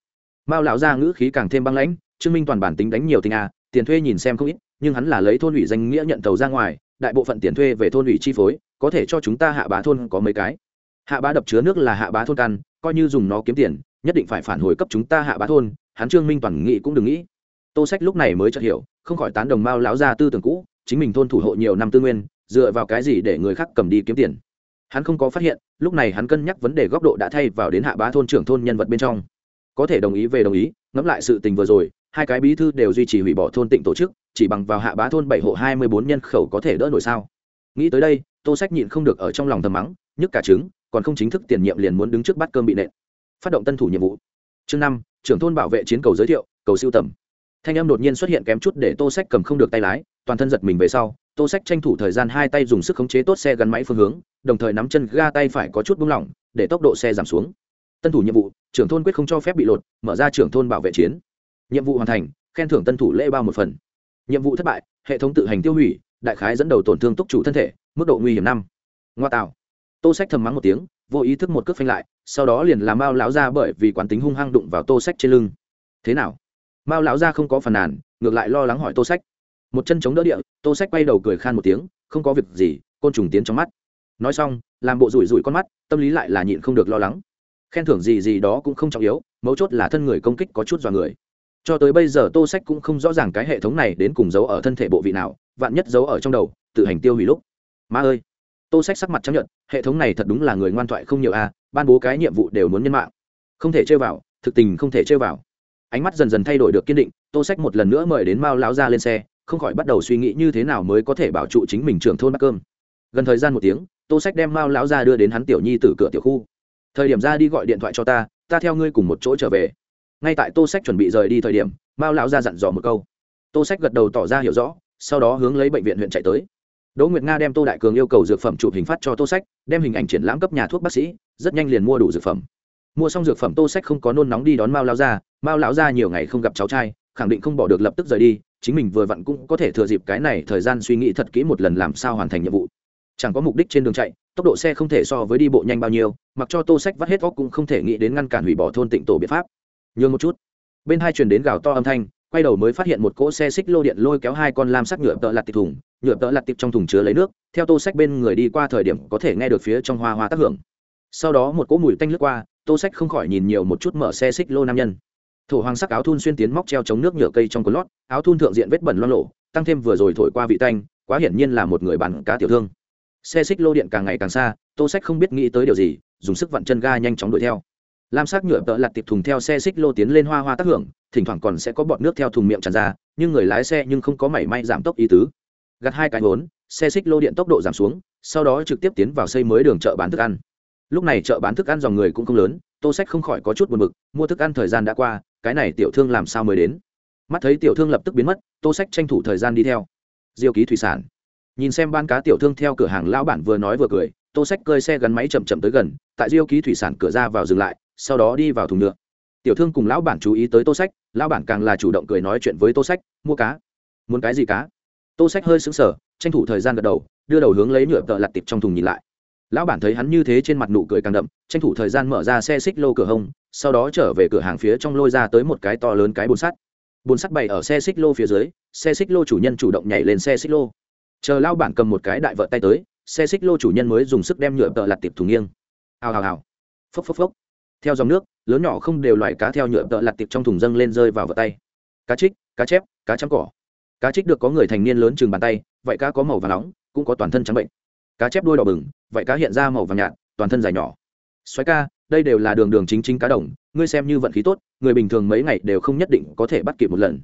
Mao lão ra ngữ khí càng thêm băng lãnh, trương minh toàn bản tính đánh nhiều tình a tiền thuê nhìn xem không ít, nhưng hắn là lấy thôn ủy danh nghĩa nhận tàu ra ngoài, đại bộ phận tiền thuê về thôn ủy chi phối, có thể cho chúng ta hạ bá thôn có mấy cái. Hạ bá đập chứa nước là hạ bá thôn căn, coi như dùng nó kiếm tiền, nhất định phải phản hồi cấp chúng ta hạ bá thôn, hắn trương minh toàn nghị cũng đừng nghĩ. Tô sách lúc này mới chợt hiểu, không khỏi tán đồng mao lão ra tư tưởng cũ, chính mình thôn thủ hộ nhiều năm tư nguyên, dựa vào cái gì để người khác cầm đi kiếm tiền. Hắn không có phát hiện, lúc này hắn cân nhắc vấn đề góc độ đã thay vào đến hạ bá thôn trưởng thôn nhân vật bên trong. Có thể đồng ý về đồng ý, ngẫm lại sự tình vừa rồi hai cái bí thư đều duy trì hủy bỏ thôn tịnh tổ chức, chỉ bằng vào hạ bá thôn bảy hộ hai mươi bốn nhân khẩu có thể đỡ nổi sao? Nghĩ tới đây, tô sách nhịn không được ở trong lòng thầm mắng, nhức cả trứng, còn không chính thức tiền nhiệm liền muốn đứng trước bát cơm bị nện. Phát động tân thủ nhiệm vụ. Chương năm, trưởng thôn bảo vệ chiến cầu giới thiệu, cầu siêu tầm. Thanh em đột nhiên xuất hiện kém chút để tô sách cầm không được tay lái, toàn thân giật mình về sau, tô sách tranh thủ thời gian hai tay dùng sức khống chế tốt xe gắn máy phương hướng, đồng thời nắm chân ga tay phải có chút buông lỏng, để tốc độ xe giảm xuống. Tân thủ nhiệm vụ, trưởng thôn quyết không cho phép bị lột, mở ra trưởng thôn bảo vệ chiến nhiệm vụ hoàn thành, khen thưởng tân thủ lễ bao một phần. Nhiệm vụ thất bại, hệ thống tự hành tiêu hủy, đại khái dẫn đầu tổn thương túc chủ thân thể, mức độ nguy hiểm năm. Ngoa tạo. Tô sách thầm mắng một tiếng, vô ý thức một cước phanh lại, sau đó liền làm mao lão ra bởi vì quán tính hung hăng đụng vào tô sách trên lưng. Thế nào? Mao lão ra không có phàn nàn, ngược lại lo lắng hỏi tô sách. Một chân chống đỡ địa, tô sách quay đầu cười khan một tiếng, không có việc gì, côn trùng tiến trong mắt. Nói xong, làm bộ rủi rủi con mắt, tâm lý lại là nhịn không được lo lắng. Khen thưởng gì gì đó cũng không trọng yếu, mấu chốt là thân người công kích có chút dọa người cho tới bây giờ tô sách cũng không rõ ràng cái hệ thống này đến cùng giấu ở thân thể bộ vị nào vạn nhất giấu ở trong đầu tự hành tiêu hủy lúc. Ma ơi! Tô sách sắc mặt chấp nhận hệ thống này thật đúng là người ngoan thoại không nhiều a à, ban bố cái nhiệm vụ đều muốn nhân mạng. Không thể chơi vào thực tình không thể chơi vào. Ánh mắt dần dần thay đổi được kiên định tô sách một lần nữa mời đến mao lão ra lên xe không khỏi bắt đầu suy nghĩ như thế nào mới có thể bảo trụ chính mình trưởng thôn bắt cơm. Gần thời gian một tiếng tô sách đem mao lão ra đưa đến hắn tiểu nhi từ cửa tiểu khu. Thời điểm ra đi gọi điện thoại cho ta ta theo ngươi cùng một chỗ trở về ngay tại tô sách chuẩn bị rời đi thời điểm, mao lão ra dặn dò một câu. Tô sách gật đầu tỏ ra hiểu rõ, sau đó hướng lấy bệnh viện huyện chạy tới. Đỗ nguyệt nga đem tô đại cường yêu cầu dược phẩm chụp hình phát cho tô sách, đem hình ảnh triển lãm cấp nhà thuốc bác sĩ, rất nhanh liền mua đủ dược phẩm. Mua xong dược phẩm tô sách không có nôn nóng đi đón mao lão ra mao lão ra nhiều ngày không gặp cháu trai, khẳng định không bỏ được lập tức rời đi, chính mình vừa vặn cũng có thể thừa dịp cái này thời gian suy nghĩ thật kỹ một lần làm sao hoàn thành nhiệm vụ. Chẳng có mục đích trên đường chạy, tốc độ xe không thể so với đi bộ nhanh bao nhiêu, mặc cho tô sách vắt hết óc cũng không thể nghĩ đến ngăn cản hủy bỏ thôn tịnh tổ biện pháp nhường một chút. Bên hai truyền đến gào to âm thanh, quay đầu mới phát hiện một cỗ xe xích lô điện lôi kéo hai con lam sắc nhựa tợ lặt tiệp thùng, nhựa tợ lặt tiệp trong thùng chứa lấy nước, theo tô sách bên người đi qua thời điểm có thể nghe được phía trong hoa hoa tác hưởng. Sau đó một cỗ mùi tanh lướt qua, tô sách không khỏi nhìn nhiều một chút mở xe xích lô nam nhân. Thổ hoàng sắc áo thun xuyên tiến móc treo chống nước nhựa cây trong cột lót, áo thun thượng diện vết bẩn loang lộ, tăng thêm vừa rồi thổi qua vị tanh, quá hiển nhiên là một người bán cá tiểu thương. Xe xích lô điện càng ngày càng xa, tô sách không biết nghĩ tới điều gì, dùng sức vặn chân ga nhanh chóng đuổi theo lam sắc nhựa tợ lặt tiệp thùng theo xe xích lô tiến lên hoa hoa tác hưởng, thỉnh thoảng còn sẽ có bọt nước theo thùng miệng tràn ra, nhưng người lái xe nhưng không có mảy may giảm tốc ý tứ. Gặt hai cái vốn, xe xích lô điện tốc độ giảm xuống, sau đó trực tiếp tiến vào xây mới đường chợ bán thức ăn. Lúc này chợ bán thức ăn dòng người cũng không lớn, tô sách không khỏi có chút buồn b ự c mua thức ăn thời gian đã qua, cái này tiểu thương làm sao mới đến? Mắt thấy tiểu thương lập tức biến mất, tô sách tranh thủ thời gian đi theo. Diêu ký thủy sản. Nhìn xem ban cá tiểu thương theo cửa hàng lão bản vừa nói vừa cười, tô sách cơi xe gắn máy chậm chậm tới gần, tại diêu ký thủy sản cửa ra vào dừng lại sau đó đi vào thùng nhựa. Tiểu thương cùng lão bản chú ý tới tô sách, lão bản càng là chủ động cười nói chuyện với tô sách, mua cá. Muốn cái gì cá? Tô sách hơi xứng sở tranh thủ thời gian gật đầu, đưa đầu hướng lấy nhựa tợ lặt tiệp trong thùng nhìn lại. Lão bản thấy hắn như thế trên mặt nụ cười càng đậm, tranh thủ thời gian mở ra xe xích lô cửa hông, sau đó trở về cửa hàng phía trong lôi ra tới một cái to lớn cái bồn sắt. Bồn sắt bày ở xe xích lô phía dưới, xe xích lô chủ nhân chủ động nhảy lên xe xích lô. Chờ lão bản cầm một cái đại vợ tay tới, xe xích lô chủ nhân mới dùng sức đem nhựa tợ lặt tiệp thùng nghiêng. Hào hào hào. Phốc phốc phốc theo dòng nước, lớn nhỏ không đều loại cá theo nhựa tợ lặt tiệp trong thùng dâng lên rơi vào vật tay. Cá trích, cá chép, cá trắng cỏ. Cá trích được có người thành niên lớn chừng bàn tay, vậy cá có màu và nóng, cũng có toàn thân trắng bệnh. Cá chép đôi đỏ bừng, vậy cá hiện ra màu vàng nhạt, toàn thân dài nhỏ. Xoáy ca, đây đều là đường đường chính chính cá đồng, ngươi xem như vận khí tốt, người bình thường mấy ngày đều không nhất định có thể bắt kịp một lần.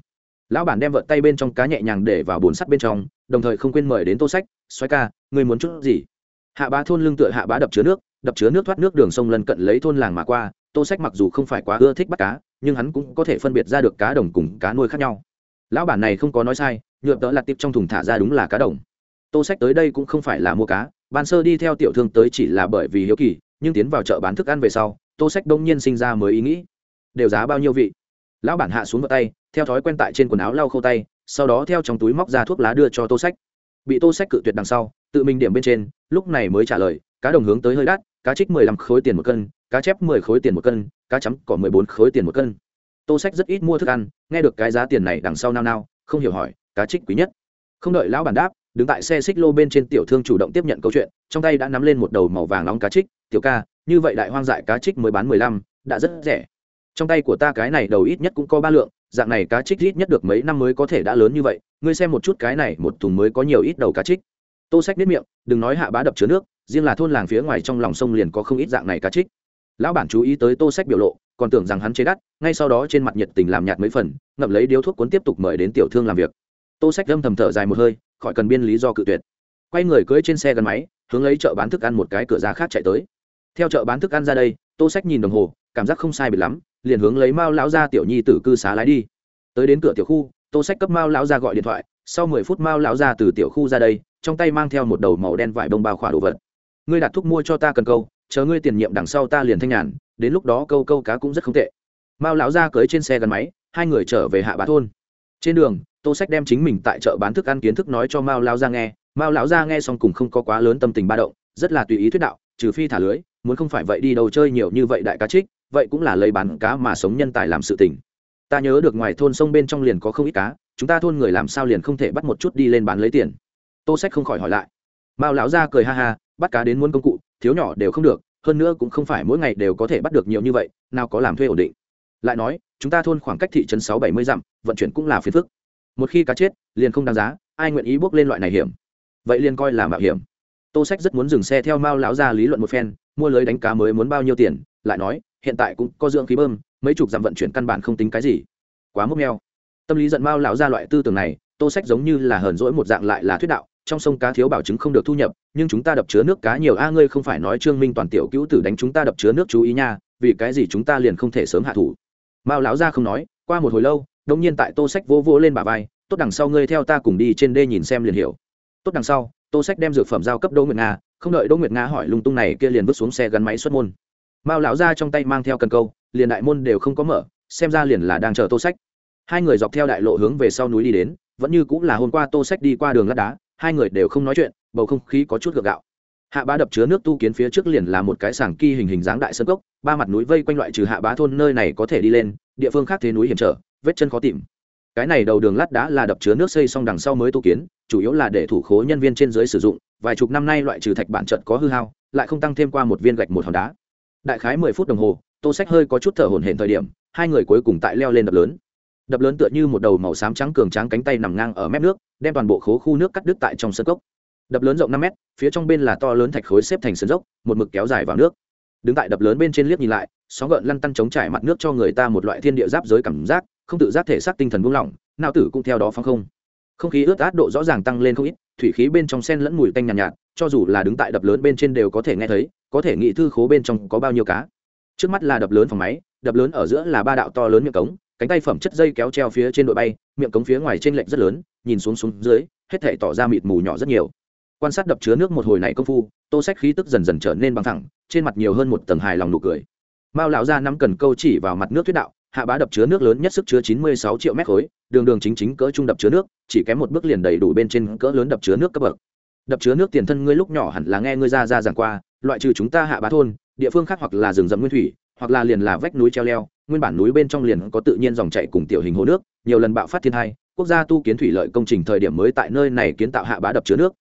Lão bản đem vợt tay bên trong cá nhẹ nhàng để vào bồn sắt bên trong, đồng thời không quên mời đến tô sách. Xoáy ca, ngươi muốn chút gì? Hạ bá thôn lưng tựa hạ bá đập chứa nước đập chứa nước thoát nước đường sông lân cận lấy thôn làng mà qua, tô sách mặc dù không phải quá ưa thích bắt cá, nhưng hắn cũng có thể phân biệt ra được cá đồng cùng cá nuôi khác nhau. Lão bản này không có nói sai, nhựa tợ lặt tiếp trong thùng thả ra đúng là cá đồng. Tô sách tới đây cũng không phải là mua cá, ban sơ đi theo tiểu thương tới chỉ là bởi vì hiếu kỳ, nhưng tiến vào chợ bán thức ăn về sau, tô sách đông nhiên sinh ra mới ý nghĩ. Đều giá bao nhiêu vị? Lão bản hạ xuống vợ tay, theo thói quen tại trên quần áo lau khâu tay, sau đó theo trong túi móc ra thuốc lá đưa cho tô sách. Bị tô sách cự tuyệt đằng sau, tự mình điểm bên trên, lúc này mới trả lời cá đồng hướng tới hơi đắt, cá trích mười lăm khối tiền một cân, cá chép mười khối tiền một cân, cá chấm cỏ mười bốn khối tiền một cân. Tô sách rất ít mua thức ăn, nghe được cái giá tiền này đằng sau nao nao, không hiểu hỏi, cá trích quý nhất? Không đợi lão bản đáp, đứng tại xe xích lô bên trên tiểu thương chủ động tiếp nhận câu chuyện, trong tay đã nắm lên một đầu màu vàng nóng cá trích, tiểu ca, như vậy đại hoang dại cá trích mới bán mười lăm, đã rất rẻ. Trong tay của ta cái này đầu ít nhất cũng có ba lượng, dạng này cá trích ít nhất được mấy năm mới có thể đã lớn như vậy, ngươi xem một chút cái này, một thùng mới có nhiều ít đầu cá trích tô sách biết miệng, đừng nói hạ bá đập chứa nước, riêng là thôn làng phía ngoài trong lòng sông liền có không ít dạng này cá trích. Lão bản chú ý tới tô sách biểu lộ, còn tưởng rằng hắn chế đắt, ngay sau đó trên mặt nhiệt tình làm nhạt mấy phần, ngậm lấy điếu thuốc cuốn tiếp tục mời đến tiểu thương làm việc. Tô sách âm thầm thở dài một hơi, khỏi cần biên lý do cự tuyệt. Quay người cưỡi trên xe gắn máy, hướng lấy chợ bán thức ăn một cái cửa ra khác chạy tới. Theo chợ bán thức ăn ra đây, tô sách nhìn đồng hồ, cảm giác không sai biệt lắm, liền hướng lấy mao lão ra tiểu nhi tử cư xá lái đi. Tới đến cửa tiểu khu, tô sách cấp mao lão ra gọi điện thoại sau mười phút mao lão ra từ tiểu khu ra đây, trong tay mang theo một đầu màu đen vải bông bao khỏa đồ vật. Ngươi đặt thuốc mua cho ta cần câu, chờ ngươi tiền nhiệm đằng sau ta liền thanh nhàn, đến lúc đó câu câu cá cũng rất không tệ. Mao lão ra cưới trên xe gắn máy, hai người trở về hạ bá thôn. Trên đường, tô sách đem chính mình tại chợ bán thức ăn kiến thức nói cho mao lão ra nghe. Mao lão ra nghe xong cùng không có quá lớn tâm tình ba động, rất là tùy ý thuyết đạo, trừ phi thả lưới, muốn không phải vậy đi đâu chơi nhiều như vậy đại cá trích, vậy cũng là lấy bán cá mà sống nhân tài làm sự tình. Ta nhớ được ngoài thôn sông bên trong liền có không ít cá chúng ta thôn người làm sao liền không thể bắt một chút đi lên bán lấy tiền? Tô sách không khỏi hỏi lại. Mao lão ra cười ha ha, bắt cá đến muốn công cụ, thiếu nhỏ đều không được, hơn nữa cũng không phải mỗi ngày đều có thể bắt được nhiều như vậy, nào có làm thuê ổn định. Lại nói, chúng ta thôn khoảng cách thị trấn sáu bảy mươi dặm, vận chuyển cũng là phiền phức. Một khi cá chết, liền không đáng giá, ai nguyện ý bước lên loại này hiểm? Vậy liền coi là mạo hiểm. Tô sách rất muốn dừng xe theo mao lão ra lý luận một phen, mua lưới đánh cá mới muốn bao nhiêu tiền, lại nói, hiện tại cũng có dưỡng khí bơm, mấy chục dặm vận chuyển căn bản không tính cái gì. Quá mốc meo tâm lý giận mao lão ra loại tư tưởng này, tô sách giống như là hờn rỗi một dạng lại là thuyết đạo, trong sông cá thiếu bảo chứng không được thu nhập, nhưng chúng ta đập chứa nước cá nhiều a, ngươi không phải nói trương minh toàn tiểu cứu tử đánh chúng ta đập chứa nước chú ý nha, vì cái gì chúng ta liền không thể sớm hạ thủ? Mao lão ra không nói, qua một hồi lâu đông nhiên tại tô sách vô vô lên bà vai, tốt đằng sau ngươi theo ta cùng đi trên đê nhìn xem liền hiểu. Tốt đằng sau, tô sách đem dược phẩm giao cấp đỗ nguyệt nga, không đợi đỗ nguyệt nga hỏi lung tung này kia liền vứt xuống xe gắn máy xuất môn. Mao lão ra trong tay mang theo cần câu, liền đại môn đều không có mở, xem ra liền là đang chờ tô sách hai người dọc theo đại lộ hướng về sau núi đi đến, vẫn như cũng là hôm qua tô sách đi qua đường lát đá, hai người đều không nói chuyện, bầu không khí có chút gượng gạo. Hạ bá đập chứa nước tu kiến phía trước liền là một cái sảng kỳ hình hình dáng đại sơn cốc, ba mặt núi vây quanh loại trừ hạ bá thôn nơi này có thể đi lên, địa phương khác thế núi hiểm trở, vết chân khó tìm. Cái này đầu đường lát đá là đập chứa nước xây xong đằng sau mới tu kiến, chủ yếu là để thủ khố nhân viên trên dưới sử dụng, vài chục năm nay loại trừ thạch bản trận có hư hao, lại không tăng thêm qua một viên gạch một hòn đá. Đại khái mười phút đồng hồ, tô sách hơi có chút thở hổn hển thời điểm, hai người cuối cùng tại leo lên đập lớn đập lớn tựa như một đầu màu xám trắng cường tráng cánh tay nằm ngang ở mép nước đem toàn bộ khố khu nước cắt đứt tại trong sân cốc. Đập lớn rộng năm mét phía trong bên là to lớn thạch khối xếp thành sân dốc một mực kéo dài vào nước. Đứng tại đập lớn bên trên liếc nhìn lại sóng gợn lăn tăn chống trải mặt nước cho người ta một loại thiên địa giáp giới cảm giác không tự giác thể xác tinh thần buông lỏng não tử cũng theo đó phăng không. Không khí ướt át độ rõ ràng tăng lên không ít thủy khí bên trong sen lẫn mùi tanh nhàn nhạt, nhạt cho dù là đứng tại đập lớn bên trên đều có thể nghe thấy có thể nghĩ thư khố bên trong có bao nhiêu cá. Trước mắt là đập lớn phòng máy đập lớn ở giữa là ba đạo to lớn miệng cống cánh tay phẩm chất dây kéo treo phía trên đội bay, miệng cống phía ngoài trên lệnh rất lớn, nhìn xuống xuống dưới, hết thể tỏ ra mịt mù nhỏ rất nhiều. Quan sát đập chứa nước một hồi này công phu, tô sách khí tức dần dần trở nên bằng thẳng, trên mặt nhiều hơn một tầng hài lòng nụ cười. Mao lão ra nắm cần câu chỉ vào mặt nước tuyết đạo, hạ bá đập chứa nước lớn nhất sức chứa chín mươi sáu triệu mét khối, đường đường chính chính cỡ trung đập chứa nước, chỉ kém một bước liền đầy đủ bên trên cỡ lớn đập chứa nước cấp bậc. Đập chứa nước tiền thân ngươi lúc nhỏ hẳn là nghe ngươi ra ra giảng qua, loại trừ chúng ta hạ bá thôn, địa phương khác hoặc là rừng rậm nguyên thủy, hoặc là liền là vách núi treo leo nguyên bản núi bên trong liền có tự nhiên dòng chảy cùng tiểu hình hồ nước, nhiều lần bạo phát thiên hai quốc gia tu kiến thủy lợi công trình thời điểm mới tại nơi này kiến tạo hạ bá đập chứa nước.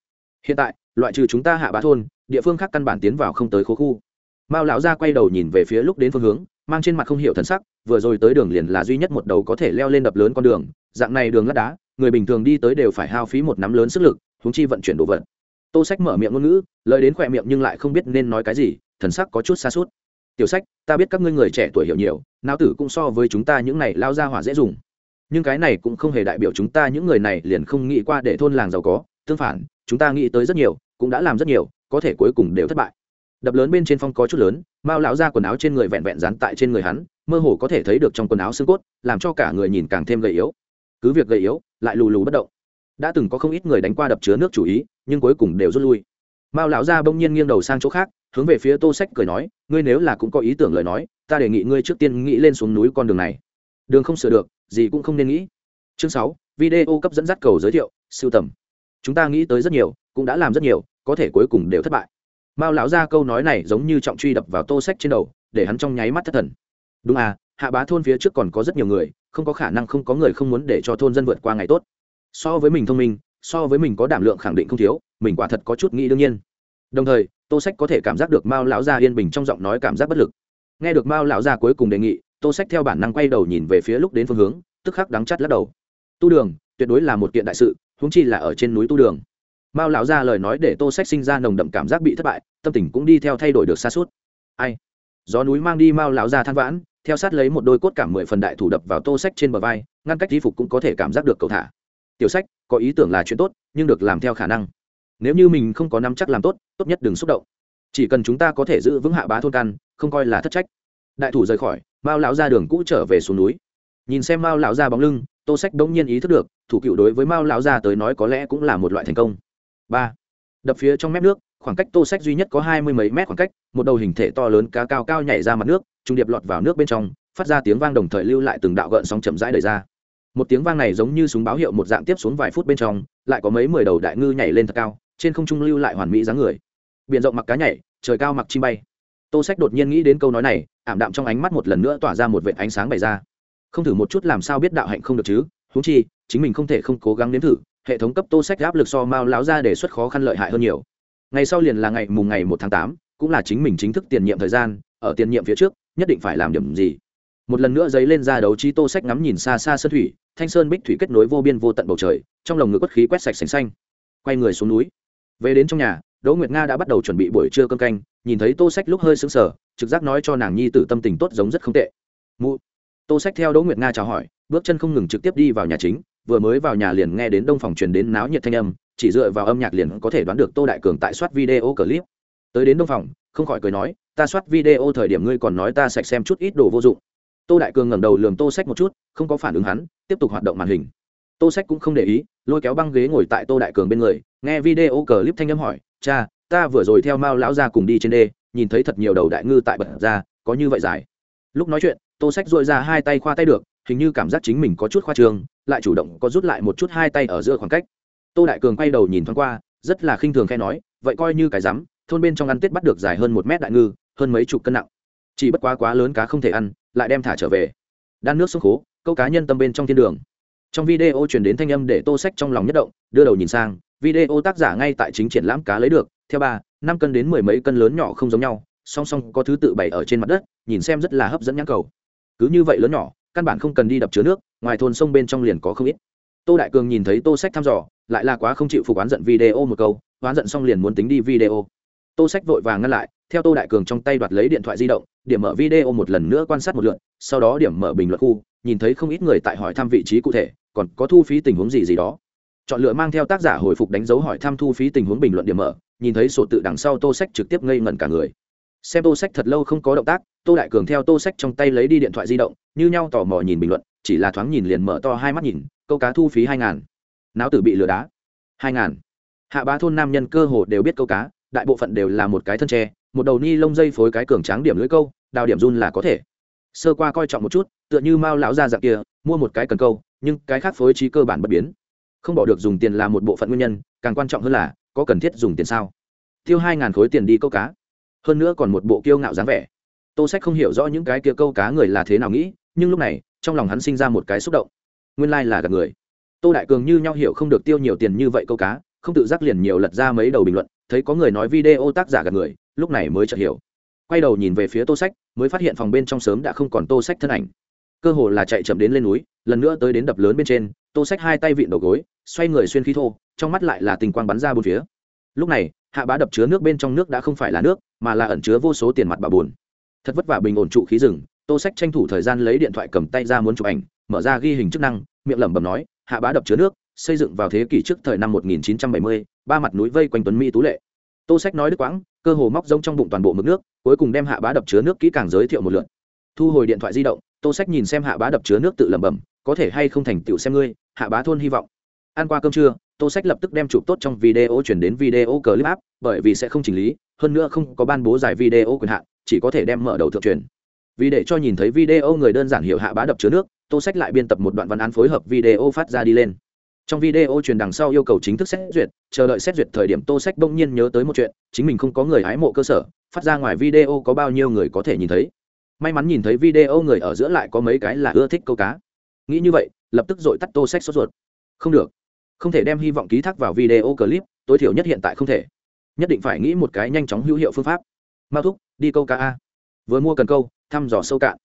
Hiện tại, loại trừ chúng ta hạ bá thôn, địa phương khác căn bản tiến vào không tới khố khu. Mao lão gia quay đầu nhìn về phía lúc đến phương hướng, mang trên mặt không hiểu thần sắc, vừa rồi tới đường liền là duy nhất một đầu có thể leo lên đập lớn con đường, dạng này đường lát đá, người bình thường đi tới đều phải hao phí một nắm lớn sức lực, huống chi vận chuyển đồ vật. Tô sách mở miệng ngôn ngữ, lời đến khỏe miệng nhưng lại không biết nên nói cái gì, thần sắc có chút xa sút tiểu sách, ta biết các ngươi người trẻ tuổi hiểu nhiều não tử cũng so với chúng ta những này lao ra hỏa dễ dùng. Nhưng cái này cũng không hề đại biểu chúng ta những người này liền không nghĩ qua để thôn làng giàu có, tương phản, chúng ta nghĩ tới rất nhiều, cũng đã làm rất nhiều, có thể cuối cùng đều thất bại. Đập lớn bên trên phong có chút lớn, mao lão ra quần áo trên người vẹn vẹn dán tại trên người hắn, mơ hồ có thể thấy được trong quần áo xương cốt, làm cho cả người nhìn càng thêm gầy yếu. Cứ việc gầy yếu, lại lù lù bất động. Đã từng có không ít người đánh qua đập chứa nước chủ ý, nhưng cuối cùng đều rút lui. Mao lão ra bỗng nhiên nghiêng đầu sang chỗ khác hướng về phía tô sách cười nói, ngươi nếu là cũng có ý tưởng lời nói, ta đề nghị ngươi trước tiên nghĩ lên xuống núi con đường này. Đường không sửa được, gì cũng không nên nghĩ. Chương sáu, video cấp dẫn dắt cầu giới thiệu, sưu tầm. Chúng ta nghĩ tới rất nhiều, cũng đã làm rất nhiều, có thể cuối cùng đều thất bại. Mao lão ra câu nói này giống như trọng truy đập vào tô sách trên đầu, để hắn trong nháy mắt thất thần. Đúng à hạ bá thôn phía trước còn có rất nhiều người, không có khả năng không có người không muốn để cho thôn dân vượt qua ngày tốt. So với mình thông minh, so với mình có đảm lượng khẳng định không thiếu, mình quả thật có chút nghĩ đương nhiên đồng thời, tô sách có thể cảm giác được mao lão gia yên bình trong giọng nói cảm giác bất lực. Nghe được mao lão gia cuối cùng đề nghị, tô sách theo bản năng quay đầu nhìn về phía lúc đến phương hướng, tức khắc đắng chắt lắc đầu. Tu đường, tuyệt đối là một kiện đại sự húng chi là ở trên núi tu đường. Mao lão gia lời nói để tô sách sinh ra nồng đậm cảm giác bị thất bại, tâm tình cũng đi theo thay đổi được xa suốt. Ai? Gió núi mang đi mao lão gia than vãn, theo sát lấy một đôi cốt cảm mười phần đại thủ đập vào tô sách trên bờ vai, ngăn cách di phục cũng có thể cảm giác được cầu thả. Tiểu sách, có ý tưởng là chuyện tốt, nhưng được làm theo khả năng nếu như mình không có nắm chắc làm tốt tốt nhất đừng xúc động. Chỉ cần chúng ta có thể giữ vững hạ bá thôn căn, không coi là thất trách. Đại thủ rời khỏi, mao lão ra đường cũ trở về xuống núi. Nhìn xem mao lão ra bóng lưng, tô sách bỗng nhiên ý thức được, thủ cựu đối với mao lão ra tới nói có lẽ cũng là một loại thành công. Ba. Đập phía trong mép nước, khoảng cách tô sách duy nhất có hai mươi mấy mét khoảng cách, một đầu hình thể to lớn cá cao cao nhảy ra mặt nước, trung điệp lọt vào nước bên trong, phát ra tiếng vang đồng thời lưu lại từng đạo gợn sóng chậm rãi đời ra. Một tiếng vang này giống như súng báo hiệu một dạng tiếp xuống vài phút bên trong, lại có mấy mười đầu đại ngư nhảy lên thật cao trên không trung lưu lại hoàn mỹ dáng người. Biển rộng mặc cá nhảy, trời cao mặc chim bay. Tô sách đột nhiên nghĩ đến câu nói này, ảm đạm trong ánh mắt một lần nữa tỏa ra một vệ ánh sáng bày ra. Không thử một chút làm sao biết đạo hạnh không được chứ? Huống chi, chính mình không thể không cố gắng nếm thử, hệ thống cấp tô sách áp lực so mao láo ra đề xuất khó khăn lợi hại hơn nhiều. Ngày sau liền là ngày mùng ngày một tháng tám, cũng là chính mình chính thức tiền nhiệm thời gian, ở tiền nhiệm phía trước, nhất định phải làm điểm gì? Một lần nữa dấy lên ra đấu trí tô sách ngắm nhìn xa xa sơn thủy, thanh sơn bích thủy kết nối vô biên vô tận bầu trời, trong lồng ngực quất khí quét sạch sành xanh. Quay người xuống núi về đến trong nhà, đỗ nguyệt nga đã bắt đầu chuẩn bị buổi trưa cơm canh, nhìn thấy tô sách lúc hơi sững sờ, trực giác nói cho nàng nhi tử tâm tình tốt giống rất không tệ. Mụ. Tô sách theo đỗ nguyệt nga chào hỏi, bước chân không ngừng trực tiếp đi vào nhà chính, vừa mới vào nhà liền nghe đến đông phòng truyền đến náo nhiệt thanh âm, chỉ dựa vào âm nhạc liền có thể đoán được tô đại cường tại soát video clip. Tới đến đông phòng, không khỏi cười nói, ta soát video thời điểm ngươi còn nói ta sạch xem chút ít đồ vô dụng. Tô đại cường ngẩng đầu lườm tô sách một chút, không có phản ứng hắn, tiếp tục hoạt động màn hình tô sách cũng không để ý, lôi kéo băng ghế ngồi tại tô đại cường bên người, nghe video clip thanh âm hỏi, cha, ta vừa rồi theo mao lão ra cùng đi trên đê, nhìn thấy thật nhiều đầu đại ngư tại bật ra, có như vậy dài? Lúc nói chuyện, tô sách dội ra hai tay khoa tay được, hình như cảm giác chính mình có chút khoa trương, lại chủ động có rút lại một chút hai tay ở giữa khoảng cách. Tô đại cường quay đầu nhìn thoáng qua, rất là khinh thường khe nói, vậy coi như cái rắm, thôn bên trong ăn tết bắt được dài hơn một mét đại ngư, hơn mấy chục cân nặng. Chỉ bất quá quá lớn cá không thể ăn, lại đem thả trở về. Đan nước sông khố, câu cá nhân tâm bên trong thiên đường trong video truyền đến thanh âm để tô sách trong lòng nhất động, đưa đầu nhìn sang, video tác giả ngay tại chính triển lãm cá lấy được, theo ba, năm cân đến mười mấy cân lớn nhỏ không giống nhau, song song có thứ tự bày ở trên mặt đất, nhìn xem rất là hấp dẫn nhãn cầu. Cứ như vậy lớn nhỏ, căn bản không cần đi đập chứa nước, ngoài thôn sông bên trong liền có không ít. Tô đại cường nhìn thấy tô sách thăm dò, lại là quá không chịu phục oán giận video một câu, oán giận xong liền muốn tính đi video. Tô sách vội vàng ngăn lại, theo tô đại cường trong tay đoạt lấy điện thoại di động điểm mở video một lần nữa quan sát một lượt, sau đó điểm mở bình luận khu, nhìn thấy không ít người tại hỏi thăm vị trí cụ thể, còn có thu phí tình huống gì gì đó. Chọn lựa mang theo tác giả hồi phục đánh dấu hỏi thăm thu phí tình huống bình luận điểm mở, nhìn thấy sổ tự đằng sau tô sách trực tiếp ngây ngẩn cả người. Xem tô sách thật lâu không có động tác, tô đại cường theo tô sách trong tay lấy đi điện thoại di động, như nhau tò mò nhìn bình luận, chỉ là thoáng nhìn liền mở to hai mắt nhìn, câu cá thu phí hai ngàn. Não tử bị lừa đá. Hai ngàn. Hạ bá thôn nam nhân cơ hồ đều biết câu cá, đại bộ phận đều là một cái thân tre một đầu ni lông dây phối cái cường tráng điểm lưỡi câu, đào điểm run là có thể. Sơ qua coi trọng một chút, tựa như mao lão ra dạng kia, mua một cái cần câu, nhưng cái khác phối trí cơ bản bất biến. Không bỏ được dùng tiền là một bộ phận nguyên nhân, càng quan trọng hơn là, có cần thiết dùng tiền sao. Tiêu hai ngàn khối tiền đi câu cá. Hơn nữa còn một bộ kiêu ngạo dáng vẻ. Tô sách không hiểu rõ những cái kia câu cá người là thế nào nghĩ, nhưng lúc này, trong lòng hắn sinh ra một cái xúc động. Nguyên lai、like、là gặp người. Tô đại cường như nhau hiểu không được tiêu nhiều tiền như vậy câu cá, không tự giác liền nhiều lật ra mấy đầu bình luận, thấy có người nói video tác giả gặp người lúc này mới chợt hiểu. Quay đầu nhìn về phía tô sách mới phát hiện phòng bên trong sớm đã không còn tô sách thân ảnh. Cơ hồ là chạy chậm đến lên núi lần nữa tới đến đập lớn bên trên tô sách hai tay vịn đầu gối xoay người xuyên khí thô trong mắt lại là tình quang bắn ra bốn phía. Lúc này hạ bá đập chứa nước bên trong nước đã không phải là nước mà là ẩn chứa vô số tiền mặt bà buồn. Thật vất vả bình ổn trụ khí rừng tô sách tranh thủ thời gian lấy điện thoại cầm tay ra muốn chụp ảnh mở ra ghi hình chức năng miệng lẩm bẩm nói hạ bá đập chứa nước xây dựng vào thế kỷ trước thời năm 1970, ba mặt núi vây quanh tuấn mỹ tú lệ. Tô sách nói đức quãng cơ hồ móc rông trong bụng toàn bộ mực nước, cuối cùng đem hạ bá đập chứa nước kỹ càng giới thiệu một lượt. Thu hồi điện thoại di động, tô sách nhìn xem hạ bá đập chứa nước tự lẩm bẩm, có thể hay không thành tựu xem ngươi, hạ bá thôn hy vọng. Ăn qua cơm trưa, tô sách lập tức đem chụp tốt trong video chuyển đến video clip app, bởi vì sẽ không chỉnh lý, hơn nữa không có ban bố giải video quyền hạn, chỉ có thể đem mở đầu thượng truyền. Vì để cho nhìn thấy video người đơn giản hiểu hạ bá đập chứa nước, tô sách lại biên tập một đoạn văn án phối hợp video phát ra đi lên trong video truyền đằng sau yêu cầu chính thức xét duyệt, chờ đợi xét duyệt thời điểm tô sách bỗng nhiên nhớ tới một chuyện, chính mình không có người hái mộ cơ sở, phát ra ngoài video có bao nhiêu người có thể nhìn thấy. May mắn nhìn thấy video người ở giữa lại có mấy cái là ưa thích câu cá. Nghĩ như vậy, lập tức dội tắt tô sách sốt ruột. Không được. Không thể đem hy vọng ký thác vào video clip, tối thiểu nhất hiện tại không thể. Nhất định phải nghĩ một cái nhanh chóng hữu hiệu phương pháp. Mao thúc, đi câu cá a. Vừa mua cần câu, thăm dò sâu cạn.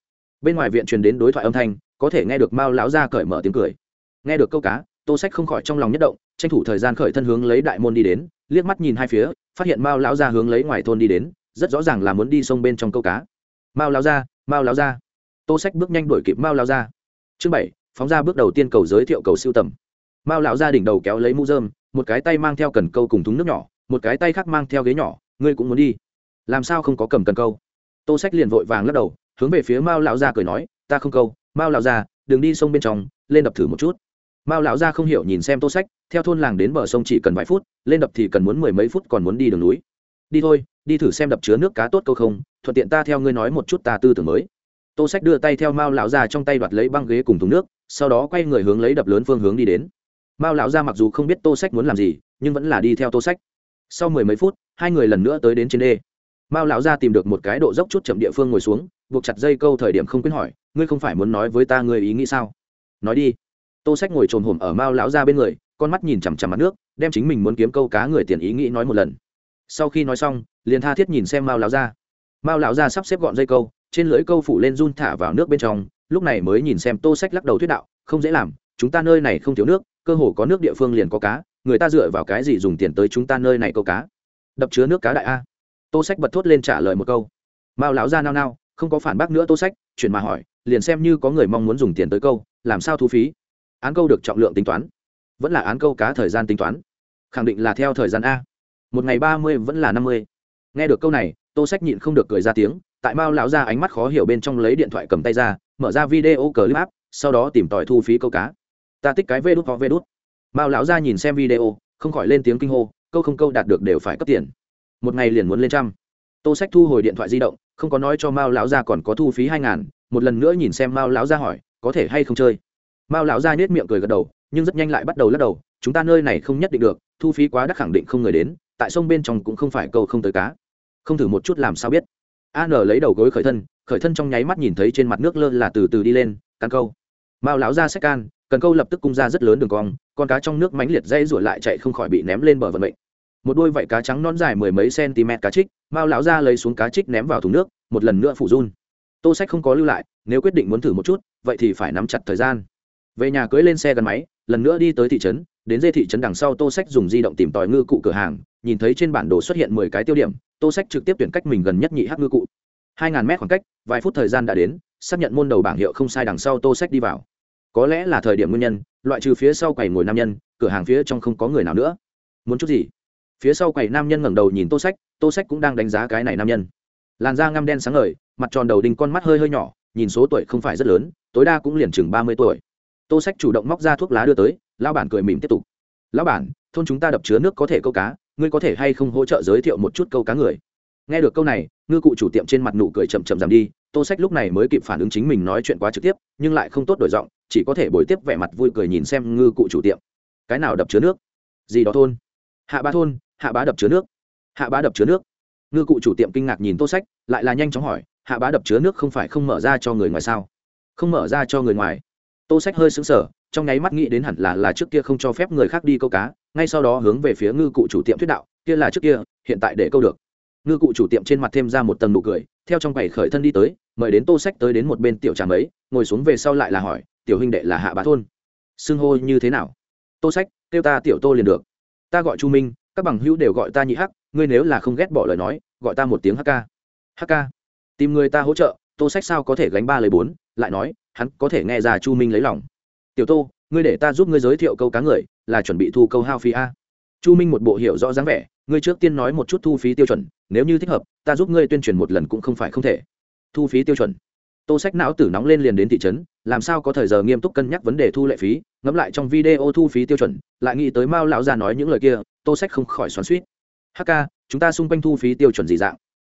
Bên ngoài viện truyền đến đối thoại âm thanh, có thể nghe được mao láo ra cởi mở tiếng cười. Nghe được câu cá tô sách không khỏi trong lòng nhất động, tranh thủ thời gian khởi thân hướng lấy đại môn đi đến, liếc mắt nhìn hai phía, phát hiện mao lão ra hướng lấy ngoài thôn đi đến, rất rõ ràng là muốn đi sông bên trong câu cá. Mao lão ra mao lão ra tô sách bước nhanh đuổi kịp mao lão ra chương bảy, phóng ra bước đầu tiên cầu giới thiệu cầu siêu tầm. Mao lão ra đỉnh đầu kéo lấy mũ dơm một cái tay mang theo cần câu cùng thúng nước nhỏ, một cái tay khác mang theo ghế nhỏ, ngươi cũng muốn đi. Làm sao không có cầm cần câu? Tô sách liền vội vàng lắc đầu, hướng về phía mao lão gia cười nói, ta không câu. Mao lão gia, đừng đi sông bên trong, lên đập thử một chút mao lão gia không hiểu nhìn xem tô sách, theo thôn làng đến bờ sông chỉ cần vài phút, lên đập thì cần muốn mười mấy phút còn muốn đi đường núi. Đi thôi, đi thử xem đập chứa nước cá tốt câu không, thuận tiện ta theo ngươi nói một chút ta tư tưởng mới. Tô sách đưa tay theo mao lão gia trong tay đoạt lấy băng ghế cùng thùng nước, sau đó quay người hướng lấy đập lớn phương hướng đi đến. Mao lão gia mặc dù không biết tô sách muốn làm gì, nhưng vẫn là đi theo tô sách. Sau mười mấy phút, hai người lần nữa tới đến trên đê. Mao lão gia tìm được một cái độ dốc chút chậm địa phương ngồi xuống, buộc chặt dây câu thời điểm không quyết hỏi, ngươi không phải muốn nói với ta ngươi ý nghĩ sao? Nói đi tô sách ngồi trồm hổm ở mao lão gia bên người, con mắt nhìn chằm chằm mặt nước, đem chính mình muốn kiếm câu cá người tiền ý nghĩ nói một lần. Sau khi nói xong, liền tha thiết nhìn xem mao lão gia. Mao lão gia sắp xếp gọn dây câu, trên lưỡi câu phủ lên run thả vào nước bên trong, lúc này mới nhìn xem tô sách lắc đầu thuyết đạo, không dễ làm, chúng ta nơi này không thiếu nước, cơ hồ có nước địa phương liền có cá, người ta dựa vào cái gì dùng tiền tới chúng ta nơi này câu cá? Đập chứa nước cá đại a. Tô sách bật thốt lên trả lời một câu. Mao lão ra nao nao, không có phản bác nữa tô sách, chuyển mà hỏi, liền xem như có người mong muốn dùng tiền tới câu, làm sao thu phí? Án câu được trọng lượng tính toán. Vẫn là án câu cá thời gian tính toán. Khẳng định là theo thời gian a. Một ngày ba mươi vẫn là năm mươi. Nghe được câu này, tô sách nhịn không được cười ra tiếng, tại mao lão ra ánh mắt khó hiểu bên trong lấy điện thoại cầm tay ra, mở ra video clip app, sau đó tìm tòi thu phí câu cá. Ta tích cái vê đút ho vê đút. Mao lão ra nhìn xem video, không khỏi lên tiếng kinh hô, câu không câu đạt được đều phải cấp tiền. Một ngày liền muốn lên trăm. Tô sách thu hồi điện thoại di động, không có nói cho mao lão gia còn có thu phí hai ngàn, một lần nữa nhìn xem mao lão gia hỏi, có thể hay không chơi? Mao lão gia nết miệng cười gật đầu, nhưng rất nhanh lại bắt đầu lắc đầu, chúng ta nơi này không nhất định được, thu phí quá đắt khẳng định không người đến, tại sông bên trong cũng không phải câu không tới cá. Không thử một chút làm sao biết. An lấy đầu gối khởi thân khởi thân trong nháy mắt nhìn thấy trên mặt nước lơ là từ từ đi lên căn câu. Mao lão gia sách can, cần câu lập tức cung ra rất lớn đường cong, con cá trong nước mánh liệt dây rủa lại chạy không khỏi bị ném lên bờ vận mệnh. Một đôi vảy cá trắng non dài mười mấy cm cá trích, mao lão ra lấy xuống cá trích ném vào thùng nước, một lần nữa phủ run. Tô sách không có lưu lại, nếu quyết định muốn thử một chút, vậy thì phải nắm chặt thời gian về nhà cưới lên xe gắn máy, lần nữa đi tới thị trấn, đến dê thị trấn đằng sau tô sách dùng di động tìm tòi ngư cụ cửa hàng, nhìn thấy trên bản đồ xuất hiện mười cái tiêu điểm, tô sách trực tiếp tuyển cách mình gần nhất nhị hát ngư cụ. Hai ngàn mét khoảng cách, vài phút thời gian đã đến, xác nhận môn đầu bảng hiệu không sai đằng sau tô sách đi vào. Có lẽ là thời điểm nguyên nhân, loại trừ phía sau quầy ngồi nam nhân, cửa hàng phía trong không có người nào nữa. Muốn chút gì? Phía sau quầy nam nhân ngẩng đầu nhìn tô sách tô sách cũng đang đánh giá cái này nam nhân. Làn da ngăm đen sáng ngời, mặt tròn đầu đinh con mắt hơi hơi nhỏ, nhìn số tuổi không phải rất lớn, tối đa cũng liền chừng ba mươi tuổi tô sách chủ động móc ra thuốc lá đưa tới, lão bản cười mỉm tiếp tục. Lão bản, thôn chúng ta đập chứa nước có thể câu cá, ngươi có thể hay không hỗ trợ giới thiệu một chút câu cá người? Nghe được câu này, ngư cụ chủ tiệm trên mặt nụ cười chậm chậm giảm đi, tô sách lúc này mới kịp phản ứng chính mình nói chuyện quá trực tiếp, nhưng lại không tốt đổi giọng, chỉ có thể bồi tiếp vẻ mặt vui cười nhìn xem ngư cụ chủ tiệm. Cái nào đập chứa nước? Gì đó thôn. Hạ bá thôn, hạ bá đập chứa nước. Hạ bá đập chứa nước. Ngư cụ chủ tiệm kinh ngạc nhìn tô sách, lại là nhanh chóng hỏi, hạ bá đập chứa nước không phải không mở ra cho người ngoài sao? Không mở ra cho người ngoài tô sách hơi sững sờ, trong nháy mắt nghĩ đến hẳn là là trước kia không cho phép người khác đi câu cá, ngay sau đó hướng về phía ngư cụ chủ tiệm thuyết đạo, kia là trước kia, hiện tại để câu được. Ngư cụ chủ tiệm trên mặt thêm ra một tầng nụ cười, theo trong quầy khởi thân đi tới, mời đến tô sách tới đến một bên tiểu trà mấy, ngồi xuống về sau lại là hỏi, tiểu huynh đệ là hạ bá thôn? Xưng hô như thế nào? Tô sách, kêu ta tiểu tô liền được. Ta gọi chu minh, các bằng hữu đều gọi ta nhị hắc, ngươi nếu là không ghét bỏ lời nói, gọi ta một tiếng hk hk tìm người ta hỗ trợ, tô sách sao có thể gánh ba lời bốn lại nói, hắn có thể nghe ra chu minh lấy lòng. Tiểu tô, ngươi để ta giúp ngươi giới thiệu câu cá người, là chuẩn bị thu câu hao phí a. Chu minh một bộ hiểu rõ dáng vẻ, ngươi trước tiên nói một chút thu phí tiêu chuẩn, nếu như thích hợp, ta giúp ngươi tuyên truyền một lần cũng không phải không thể. Thu phí tiêu chuẩn. Tô sách não tử nóng lên liền đến thị trấn, làm sao có thời giờ nghiêm túc cân nhắc vấn đề thu lệ phí, ngẫm lại trong video thu phí tiêu chuẩn, lại nghĩ tới mao lão già nói những lời kia, tô sách không khỏi xoắn suýt hk chúng ta xung quanh thu phí tiêu chuẩn gì dạng?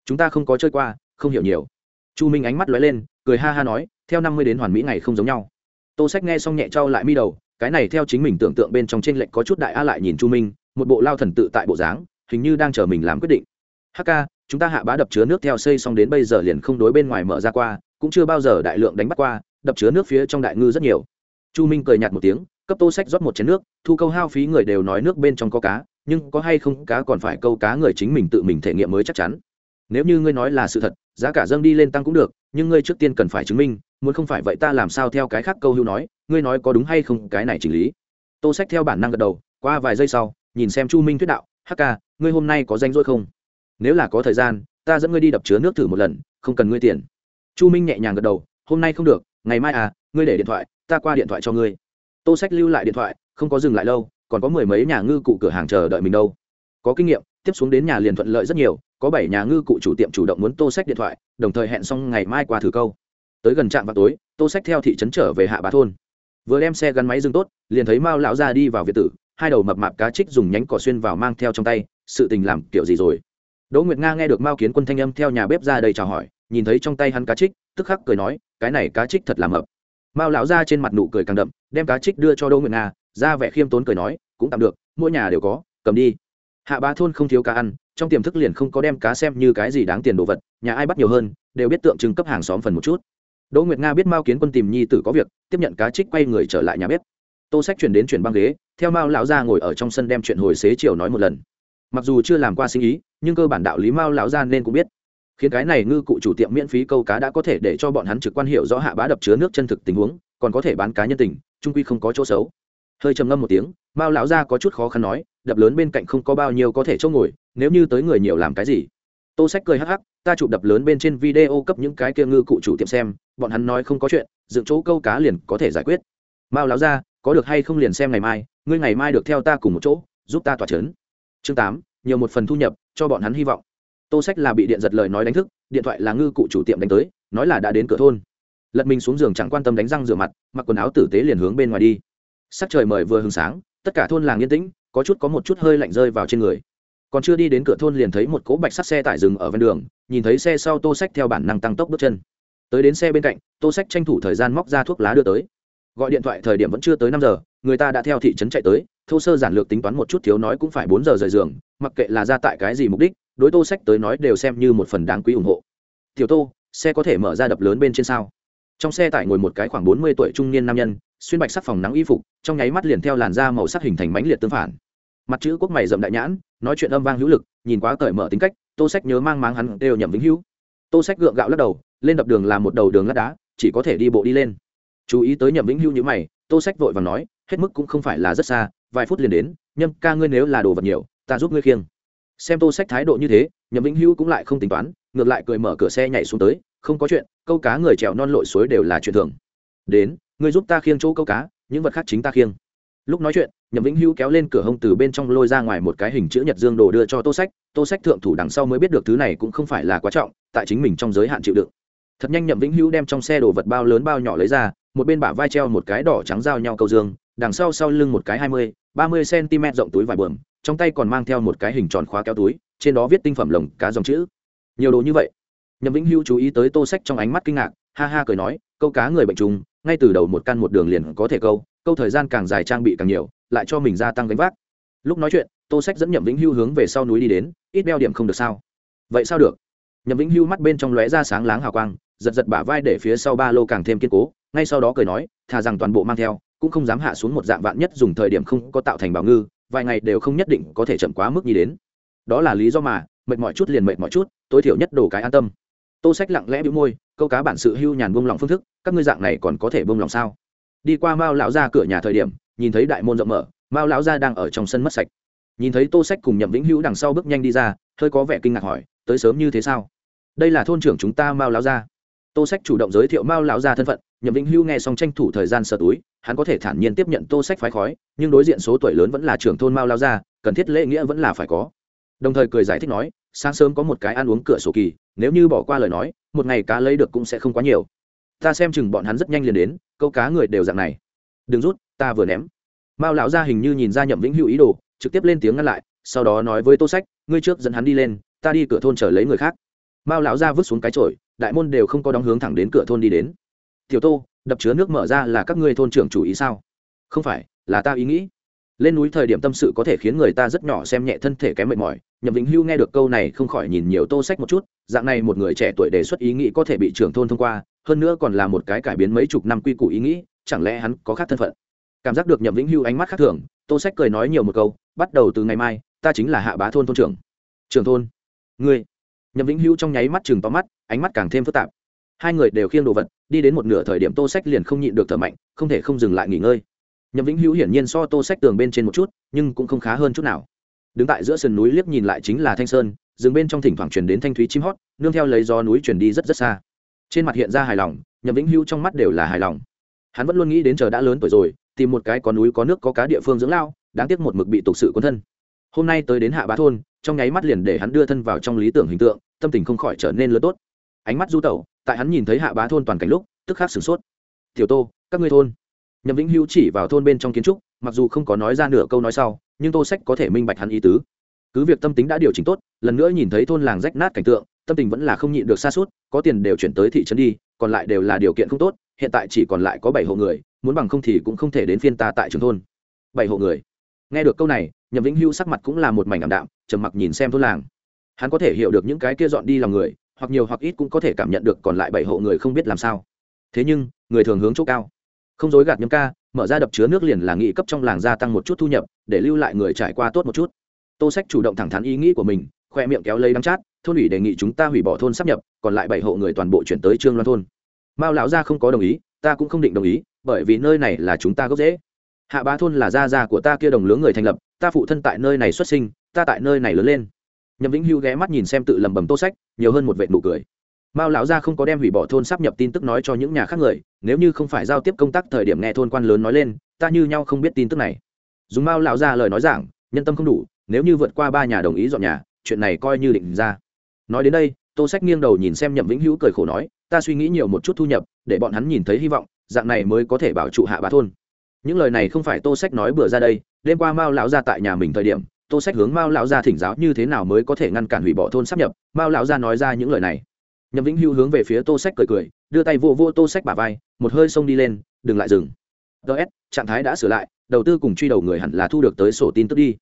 Chúng ta không có chơi qua, không hiểu nhiều. Chu minh ánh mắt lóe lên, cười ha ha nói theo năm mươi đến hoàn mỹ ngày không giống nhau. Tô sách nghe xong nhẹ trao lại mi đầu, cái này theo chính mình tưởng tượng bên trong trên lệnh có chút đại a lại nhìn chu minh, một bộ lao thần tự tại bộ dáng, hình như đang chờ mình làm quyết định. Hk chúng ta hạ bá đập chứa nước theo xây xong đến bây giờ liền không đối bên ngoài mở ra qua, cũng chưa bao giờ đại lượng đánh bắt qua, đập chứa nước phía trong đại ngư rất nhiều. Chu minh cười nhạt một tiếng, cấp tô sách rót một chén nước, thu câu hao phí người đều nói nước bên trong có cá, nhưng có hay không cá còn phải câu cá người chính mình tự mình thể nghiệm mới chắc chắn. Nếu như ngươi nói là sự thật, giá cả dâng đi lên tăng cũng được, nhưng ngươi trước tiên cần phải chứng minh muốn không phải vậy ta làm sao theo cái khác câu hưu nói, ngươi nói có đúng hay không, cái này chỉnh lý. Tô sách theo bản năng gật đầu, qua vài giây sau, nhìn xem chu minh thuyết đạo, hắc ca, ngươi hôm nay có danh rỗi không? Nếu là có thời gian, ta dẫn ngươi đi đập chứa nước thử một lần, không cần ngươi tiền. Chu minh nhẹ nhàng gật đầu, hôm nay không được, ngày mai à ngươi để điện thoại, ta qua điện thoại cho ngươi. Tô sách lưu lại điện thoại, không có dừng lại lâu, còn có mười mấy nhà ngư cụ cửa hàng chờ đợi mình đâu. Có kinh nghiệm, tiếp xuống đến nhà liền thuận lợi rất nhiều, có bảy nhà ngư cụ chủ tiệm chủ động muốn tô sách điện thoại, đồng thời hẹn xong ngày mai qua thử câu tới gần trạm vào tối, tô sách theo thị trấn trở về hạ bá thôn. Vừa đem xe gắn máy dừng tốt, liền thấy mao lão ra đi vào việt tử, hai đầu mập mạp cá trích dùng nhánh cỏ xuyên vào mang theo trong tay, sự tình làm kiểu gì rồi? Đỗ nguyệt nga nghe được mao kiến quân thanh âm theo nhà bếp ra đây chào hỏi, nhìn thấy trong tay hắn cá trích, tức khắc cười nói, cái này cá trích thật là mập. Mao lão ra trên mặt nụ cười càng đậm, đem cá trích đưa cho đỗ nguyệt nga, ra vẻ khiêm tốn cười nói, cũng tạm được, mỗi nhà đều có, cầm đi. Hạ bá thôn không thiếu cá ăn, trong tiềm thức liền không có đem cá xem như cái gì đáng tiền đồ vật, nhà ai bắt nhiều hơn, đều biết tượng trưng cấp hàng xóm phần một chút đỗ nguyệt nga biết mao kiến quân tìm nhi tử có việc, tiếp nhận cá trích quay người trở lại nhà bếp. Tô sách chuyển đến chuyển băng ghế, theo mao lão gia ngồi ở trong sân đem chuyện hồi xế chiều nói một lần. Mặc dù chưa làm qua sinh ý, nhưng cơ bản đạo lý mao lão gia nên cũng biết. Khiến cái này ngư cụ chủ tiệm miễn phí câu cá đã có thể để cho bọn hắn trực quan hiểu rõ hạ bá đập chứa nước chân thực tình huống, còn có thể bán cá nhân tình, trung quy không có chỗ xấu. Hơi trầm ngâm một tiếng, mao lão gia có chút khó khăn nói, đập lớn bên cạnh không có bao nhiêu có thể chỗ ngồi, nếu như tới người nhiều làm cái gì? Tô sách cười hắc hắc ta chụp đập lớn bên trên video cấp những cái kia ngư cụ chủ tiệm xem bọn hắn nói không có chuyện dựng chỗ câu cá liền có thể giải quyết. Mao láo ra, có được hay không liền xem ngày mai ngươi ngày mai được theo ta cùng một chỗ giúp ta tỏa chấn chương tám nhiều một phần thu nhập cho bọn hắn hy vọng. Tô sách là bị điện giật lời nói đánh thức điện thoại là ngư cụ chủ tiệm đánh tới nói là đã đến cửa thôn. Lật mình xuống giường chẳng quan tâm đánh răng rửa mặt mặc quần áo tử tế liền hướng bên ngoài đi. Sắc trời mời vừa hừng sáng tất cả thôn làng yên tĩnh có chút có một chút hơi lạnh rơi vào trên người còn chưa đi đến cửa thôn liền thấy một cỗ bạch sắt xe tải dừng ở ven đường, nhìn thấy xe sau tô sách theo bản năng tăng tốc bước chân. Tới đến xe bên cạnh, tô sách tranh thủ thời gian móc ra thuốc lá đưa tới. Gọi điện thoại thời điểm vẫn chưa tới năm giờ, người ta đã theo thị trấn chạy tới, thô sơ giản lược tính toán một chút thiếu nói cũng phải bốn giờ rời giường, mặc kệ là ra tại cái gì mục đích, đối tô sách tới nói đều xem như một phần đáng quý ủng hộ. Tiểu tô, xe có thể mở ra đập lớn bên trên sao? Trong xe tải ngồi một cái khoảng bốn mươi tuổi trung niên nam nhân, xuyên bạch sắc phòng nắng y phục, trong nháy mắt liền theo làn da màu sắc hình thành mãnh liệt tương phản mặt chữ quốc mày dậm đại nhãn, nói chuyện âm vang hữu lực, nhìn quá cởi mở tính cách, tô sách nhớ mang máng hắn đều nhậm vĩnh hữu. Tô sách gượng gạo lắc đầu, lên đập đường làm một đầu đường lát đá, chỉ có thể đi bộ đi lên. Chú ý tới nhậm vĩnh hữu như mày, tô sách vội và nói, hết mức cũng không phải là rất xa, vài phút liền đến nhâm ca ngươi nếu là đồ vật nhiều, ta giúp ngươi khiêng. Xem tô sách thái độ như thế, nhậm vĩnh hữu cũng lại không tính toán, ngược lại cười mở cửa xe nhảy xuống tới, không có chuyện, câu cá người trèo non lội suối đều là chuyện thường. Đến, ngươi giúp ta khiêng chỗ câu cá, những vật khác chính ta khiêng. Lúc nói chuyện nhậm vĩnh hữu kéo lên cửa hông từ bên trong lôi ra ngoài một cái hình chữ nhật dương đồ đưa cho tô sách. Tô sách thượng thủ đằng sau mới biết được thứ này cũng không phải là quá trọng, tại chính mình trong giới hạn chịu đựng. Thật nhanh nhậm vĩnh hữu đem trong xe đồ vật bao lớn bao nhỏ lấy ra, một bên bả vai treo một cái đỏ trắng giao nhau câu dương, đằng sau sau lưng một cái hai mươi, ba mươi cm rộng túi vải bờm, trong tay còn mang theo một cái hình tròn khóa kéo túi, trên đó viết tinh phẩm lồng, cá dòng chữ. Nhiều đồ như vậy. Nhậm vĩnh hữu chú ý tới tô sách trong ánh mắt kinh ngạc, ha ha cười nói, câu cá người bệnh trùng, ngay từ đầu một căn một đường liền có thể câu câu thời gian càng dài trang bị càng nhiều lại cho mình gia tăng gánh vác. Lúc nói chuyện, tô sách dẫn nhậm vĩnh hưu hướng về sau núi đi đến, ít đeo điểm không được sao? Vậy sao được? Nhậm vĩnh hưu mắt bên trong lóe ra sáng láng hào quang, giật giật bả vai để phía sau ba lô càng thêm kiên cố, ngay sau đó cười nói, thà rằng toàn bộ mang theo, cũng không dám hạ xuống một dạng vạn nhất dùng thời điểm không có tạo thành bảo ngư, vài ngày đều không nhất định có thể chậm quá mức nhi đến. Đó là lý do mà, mệt mỏi chút liền mệt mỏi chút, tối thiểu nhất đồ cái an tâm. Tô sách lặng lẽ bĩu môi, câu cá bản sự hưu nhàn buông lòng phương thức, các ngươi dạng này còn có thể buông lòng sao? Đi qua mao lão ra cửa nhà thời điểm nhìn thấy đại môn rộng mở mao lão Gia đang ở trong sân mất sạch. Nhìn thấy tô sách cùng nhậm vĩnh hữu đằng sau bước nhanh đi ra hơi có vẻ kinh ngạc hỏi tới sớm như thế sao? Đây là thôn trưởng chúng ta mao lão Gia. tô sách chủ động giới thiệu mao lão Gia thân phận nhậm vĩnh hữu nghe xong tranh thủ thời gian sờ túi hắn có thể thản nhiên tiếp nhận tô sách phái khói nhưng đối diện số tuổi lớn vẫn là trưởng thôn mao Lão Gia, cần thiết lễ nghĩa vẫn là phải có. Đồng thời cười giải thích nói sáng sớm có một cái ăn uống cửa sổ kỳ nếu như bỏ qua lời nói một ngày cá lấy được cũng sẽ không quá nhiều. Ta xem chừng bọn hắn rất nhanh liền đến câu cá người đều dạng này. Đừng rút ta vừa ném. Mao lão ra hình như nhìn ra nhậm vĩnh hữu ý đồ, trực tiếp lên tiếng ngăn lại, sau đó nói với tô sách, ngươi trước dẫn hắn đi lên, ta đi cửa thôn chờ lấy người khác. Mao lão ra vứt xuống cái chổi, đại môn đều không có đóng hướng thẳng đến cửa thôn đi đến. Tiểu tô, đập chứa nước mở ra là các ngươi thôn trưởng chủ ý sao? Không phải, là ta ý nghĩ. Lên núi thời điểm tâm sự có thể khiến người ta rất nhỏ xem nhẹ thân thể kém mệt mỏi, nhậm vĩnh hưu nghe được câu này không khỏi nhìn nhiều tô sách một chút, dạng này một người trẻ tuổi đề xuất ý nghĩ có thể bị trưởng thôn thông qua, hơn nữa còn là một cái cải biến mấy chục năm quy củ ý nghĩ, chẳng lẽ hắn có khác thân phận? Cảm giác được nhậm vĩnh hưu ánh mắt khác thường, tô sách cười nói nhiều một câu, bắt đầu từ ngày mai, ta chính là hạ bá thôn thôn trưởng. Trưởng thôn? Ngươi? Nhậm vĩnh hưu trong nháy mắt chừng to mắt, ánh mắt càng thêm phức tạp. Hai người đều khiêng đồ vật, đi đến một nửa thời điểm tô sách liền không nhịn được thở mạnh, không thể không dừng lại nghỉ ngơi. Nhậm vĩnh hữu hiển nhiên so tô sách tường bên trên một chút, nhưng cũng không khá hơn chút nào. Đứng tại giữa sườn núi liếc nhìn lại chính là thanh sơn, rừng bên trong thỉnh thoảng chuyển đến thanh thúy chim hót, nương theo lấy gió núi chuyển đi rất rất xa. Trên mặt hiện ra hài lòng, nhậm vĩnh hữu trong mắt đều là hài lòng. Hắn vẫn luôn nghĩ đến chờ đã lớn tuổi rồi tìm một cái có núi có nước có cá địa phương dưỡng lao, đáng tiếc một mực bị tục sự quân thân. Hôm nay tới đến hạ bá thôn, trong nháy mắt liền để hắn đưa thân vào trong lý tưởng hình tượng, tâm tình không khỏi trở nên lớn tốt. Ánh mắt du tẩu, tại hắn nhìn thấy hạ bá thôn toàn cảnh lúc, tức khắc sửng sốt. Tiểu tô, các ngươi thôn. Nhậm vĩnh hữu chỉ vào thôn bên trong kiến trúc, mặc dù không có nói ra nửa câu nói sau, nhưng tô sách có thể minh bạch hắn ý tứ. Cứ việc tâm tính đã điều chỉnh tốt, lần nữa nhìn thấy thôn làng rách nát cảnh tượng, tâm tình vẫn là không nhịn được xa suốt có tiền đều chuyển tới thị trấn đi, còn lại đều là điều kiện không tốt, hiện tại chỉ còn lại có bảy hộ người muốn bằng không thì cũng không thể đến phiên ta tại trường thôn. Bảy hộ người. Nghe được câu này, nhậm vĩnh hưu sắc mặt cũng là một mảnh ảm đạm, trầm mặc nhìn xem thôn làng. Hắn có thể hiểu được những cái kia dọn đi lòng người, hoặc nhiều hoặc ít cũng có thể cảm nhận được còn lại bảy hộ người không biết làm sao. Thế nhưng, người thường hướng chỗ cao. Không dối gạt nhâm ca, mở ra đập chứa nước liền là nghị cấp trong làng gia tăng một chút thu nhập, để lưu lại người trải qua tốt một chút. Tô sách chủ động thẳng thắn ý nghĩ của mình, khoe miệng kéo lấy đắng chát, thôn ủy đề nghị chúng ta hủy bỏ thôn sắp nhập, còn lại bảy hộ người toàn bộ chuyển tới trương loan thôn. Mao lão gia không có đồng ý, ta cũng không định đồng ý bởi vì nơi này là chúng ta gốc dễ. Hạ bá thôn là gia gia của ta kia đồng lứa người thành lập, ta phụ thân tại nơi này xuất sinh, ta tại nơi này lớn lên. Nhậm vĩnh hưu ghé mắt nhìn xem tự lầm bầm tô sách, nhiều hơn một vệ nụ cười. Mao lão gia không có đem hủy bỏ thôn sắp nhập tin tức nói cho những nhà khác người, nếu như không phải giao tiếp công tác thời điểm nghe thôn quan lớn nói lên, ta như nhau không biết tin tức này. Dùng mao lão gia lời nói giảng, nhân tâm không đủ, nếu như vượt qua ba nhà đồng ý dọn nhà, chuyện này coi như định ra. Nói đến đây, tô sách nghiêng đầu nhìn xem nhậm vĩnh hữu cười khổ nói, ta suy nghĩ nhiều một chút thu nhập, để bọn hắn nhìn thấy hy vọng dạng này mới có thể bảo trụ hạ bá thôn. Những lời này không phải tô sách nói bừa ra đây, đêm qua mao lão gia tại nhà mình thời điểm, tô sách hướng mao lão gia thỉnh giáo như thế nào mới có thể ngăn cản hủy bỏ thôn sắp nhập. Mao lão gia nói ra những lời này. Nhậm vĩnh hưu hướng về phía tô sách cười cười, đưa tay vô vô tô sách bả vai, một hơi xông đi lên, đừng lại dừng. Ts trạng thái đã sửa lại, đầu tư cùng truy đầu người hẳn là thu được tới sổ tin tức đi.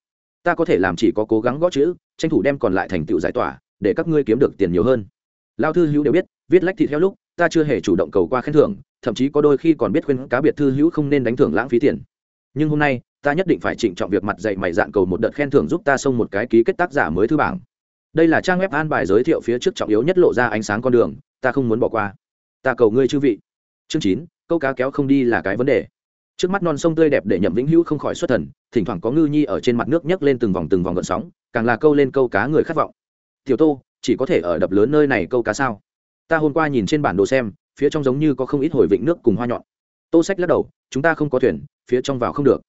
Ta có thể làm chỉ có cố gắng gõ chữ, tranh thủ đem còn lại thành tựu giải tỏa, để các ngươi kiếm được tiền nhiều hơn. Lao thư hữu đều biết, viết lách thịt theo lúc ta chưa hề chủ động cầu qua khen thưởng, thậm chí có đôi khi còn biết khuyên cá biệt thư hữu không nên đánh thưởng lãng phí tiền. Nhưng hôm nay, ta nhất định phải trịnh trọng việc mặt dạy mày dạn cầu một đợt khen thưởng giúp ta xông một cái ký kết tác giả mới thư bảng. Đây là trang web an bài giới thiệu phía trước trọng yếu nhất lộ ra ánh sáng con đường, ta không muốn bỏ qua. Ta cầu ngươi chư vị. Chương chín, câu cá kéo không đi là cái vấn đề. Trước mắt non sông tươi đẹp để nhậm vĩnh hữu không khỏi xuất thần, thỉnh thoảng có ngư nhi ở trên mặt nước nhấc lên từng vòng từng vòng gợn sóng, càng là câu lên câu cá người khát vọng. Tiểu tô, chỉ có thể ở đập lớn nơi này câu cá sao? Ta hôm qua nhìn trên bản đồ xem, phía trong giống như có không ít hồi vịnh nước cùng hoa nhọn. Tô sách lắc đầu, chúng ta không có thuyền, phía trong vào không được.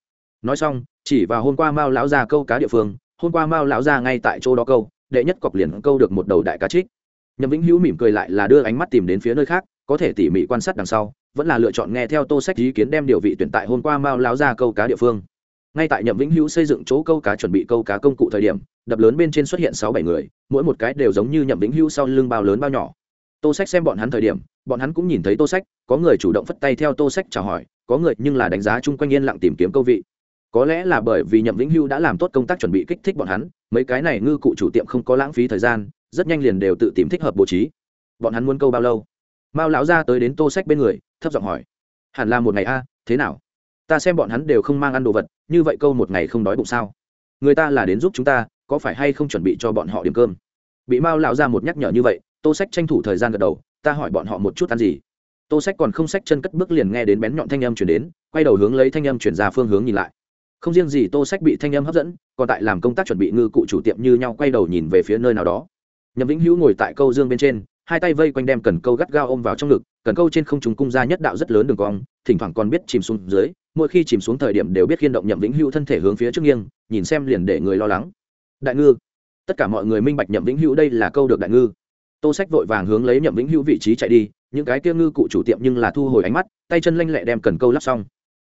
Nói xong, chỉ vào hôm qua mao lão ra câu cá địa phương, hôm qua mao lão ra ngay tại chỗ đó câu, đệ nhất cọc liền câu được một đầu đại cá trích. Nhậm vĩnh hữu mỉm cười lại là đưa ánh mắt tìm đến phía nơi khác, có thể tỉ mỉ quan sát đằng sau, vẫn là lựa chọn nghe theo tô sách ý kiến đem điều vị tuyển tại hôm qua mao Lão ra câu cá địa phương. Ngay tại nhậm vĩnh hữu xây dựng chỗ câu cá chuẩn bị câu cá công cụ thời điểm, đập lớn bên trên xuất hiện sáu bảy người, mỗi một cái đều giống như nhậm vĩnh hữu sau lưng bao lớn bao nhỏ tô sách xem bọn hắn thời điểm, bọn hắn cũng nhìn thấy tô sách, có người chủ động phất tay theo tô sách chào hỏi, có người nhưng là đánh giá chung quanh yên lặng tìm kiếm câu vị. Có lẽ là bởi vì nhậm vĩnh hưu đã làm tốt công tác chuẩn bị kích thích bọn hắn, mấy cái này ngư cụ chủ tiệm không có lãng phí thời gian, rất nhanh liền đều tự tìm thích hợp bố trí. Bọn hắn muốn câu bao lâu? Mao lão ra tới đến tô sách bên người, thấp giọng hỏi. Hẳn là một ngày a, thế nào? Ta xem bọn hắn đều không mang ăn đồ vật, như vậy câu một ngày không đói bụng sao? Người ta là đến giúp chúng ta, có phải hay không chuẩn bị cho bọn họ điểm cơm? Bị mao lão ra một nhắc nhở như vậy tô sách tranh thủ thời gian gật đầu, ta hỏi bọn họ một chút ăn gì. Tô sách còn không sách chân cất bước liền nghe đến bén nhọn thanh âm chuyển đến, quay đầu hướng lấy thanh âm chuyển ra phương hướng nhìn lại. Không riêng gì tô sách bị thanh âm hấp dẫn, còn tại làm công tác chuẩn bị ngư cụ chủ tiệm như nhau quay đầu nhìn về phía nơi nào đó. Nhậm vĩnh hữu ngồi tại câu dương bên trên, hai tay vây quanh đem cần câu gắt gao ôm vào trong ngực, cần câu trên không trùng cung ra nhất đạo rất lớn đường cong, thỉnh thoảng còn biết chìm xuống dưới, mỗi khi chìm xuống thời điểm đều biết khiên động nhậm vĩnh hữu thân thể hướng phía trước nghiêng, nhìn xem liền để người lo lắng. Đại ngư. Tất cả mọi người minh bạch nhậm vĩnh hữu đây là câu được đại ngư tô sách vội vàng hướng lấy nhậm vĩnh hữu vị trí chạy đi, những cái kia ngư cụ chủ tiệm nhưng là thu hồi ánh mắt, tay chân lanh lẹ đem cần câu lắp xong.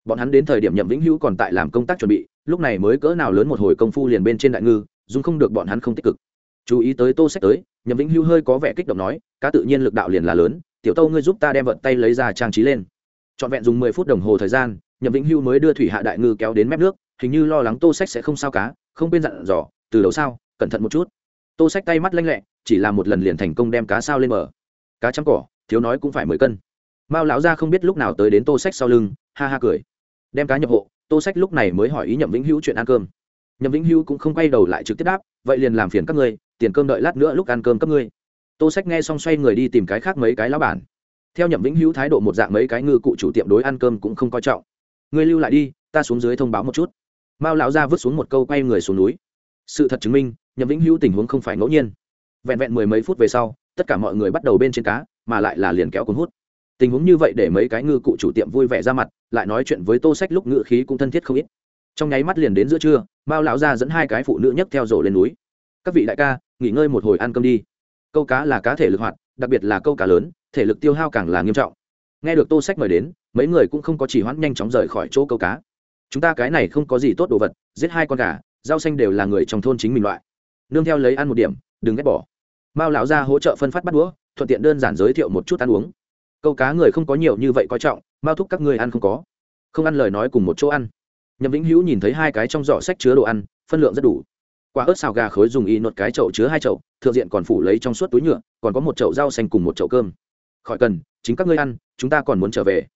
Bọn hắn đến thời điểm nhậm vĩnh hữu còn tại làm công tác chuẩn bị, lúc này mới cỡ nào lớn một hồi công phu liền bên trên đại ngư, dùng không được bọn hắn không tích cực. Chú ý tới tô sách tới, nhậm vĩnh hữu hơi có vẻ kích động nói, cá tự nhiên lực đạo liền là lớn, tiểu tâu ngươi giúp ta đem vận tay lấy ra trang trí lên. Trọn vẹn dùng mười phút đồng hồ thời gian, nhậm vĩnh hữu mới đưa thủy hạ đại ngư kéo đến mép nước, hình như lo lắng tô sách sẽ không sao cá, không quên dặn dò, từ đầu sao, cẩn thận một chút tô sách tay mắt lanh lẹ, chỉ là một lần liền thành công đem cá sao lên mở cá chấm cỏ, thiếu nói cũng phải mười cân. Mao lão ra không biết lúc nào tới đến tô sách sau lưng, ha ha cười. Đem cá nhập hộ, tô sách lúc này mới hỏi ý nhậm vĩnh hữu chuyện ăn cơm. Nhậm vĩnh hữu cũng không quay đầu lại trực tiếp đáp, vậy liền làm phiền các ngươi, tiền cơm đợi lát nữa lúc ăn cơm các ngươi. Tô sách nghe xong xoay người đi tìm cái khác mấy cái lão bản. Theo nhậm vĩnh hữu thái độ một dạng mấy cái ngư cụ chủ tiệm đối ăn cơm cũng không coi trọng. Ngươi lưu lại đi, ta xuống dưới thông báo một chút. Mao lão ra vứt xuống một câu quay người xuống núi. Sự thật chứng minh nhậm vĩnh hữu tình huống không phải ngẫu nhiên. Vẹn vẹn mười mấy phút về sau, tất cả mọi người bắt đầu bên trên cá, mà lại là liền kéo cuốn hút. Tình huống như vậy để mấy cái ngư cụ chủ tiệm vui vẻ ra mặt, lại nói chuyện với tô sách lúc ngự khí cũng thân thiết không ít. Trong nháy mắt liền đến giữa trưa, mao lão ra dẫn hai cái phụ nữ nhấc theo rổ lên núi. Các vị đại ca, nghỉ ngơi một hồi ăn cơm đi. Câu cá là cá thể lực hoạt, đặc biệt là câu cá lớn, thể lực tiêu hao càng là nghiêm trọng. Nghe được tô sách mời đến, mấy người cũng không có chỉ hoãn nhanh chóng rời khỏi chỗ câu cá. Chúng ta cái này không có gì tốt đồ vật, giết hai con gà, rau xanh đều là người trong thôn chính mình loại nương theo lấy ăn một điểm, đừng ghét bỏ. Mao lão ra hỗ trợ phân phát bắt đũa, thuận tiện đơn giản giới thiệu một chút ăn uống. Câu cá người không có nhiều như vậy coi trọng, mao thúc các người ăn không có. Không ăn lời nói cùng một chỗ ăn. Nhậm vĩnh hữu nhìn thấy hai cái trong giỏ sách chứa đồ ăn, phân lượng rất đủ. Quả ớt xào gà khối dùng y nốt cái chậu chứa hai chậu, thượng diện còn phủ lấy trong suốt túi nhựa, còn có một chậu rau xanh cùng một chậu cơm. Khỏi cần, chính các ngươi ăn, chúng ta còn muốn trở về.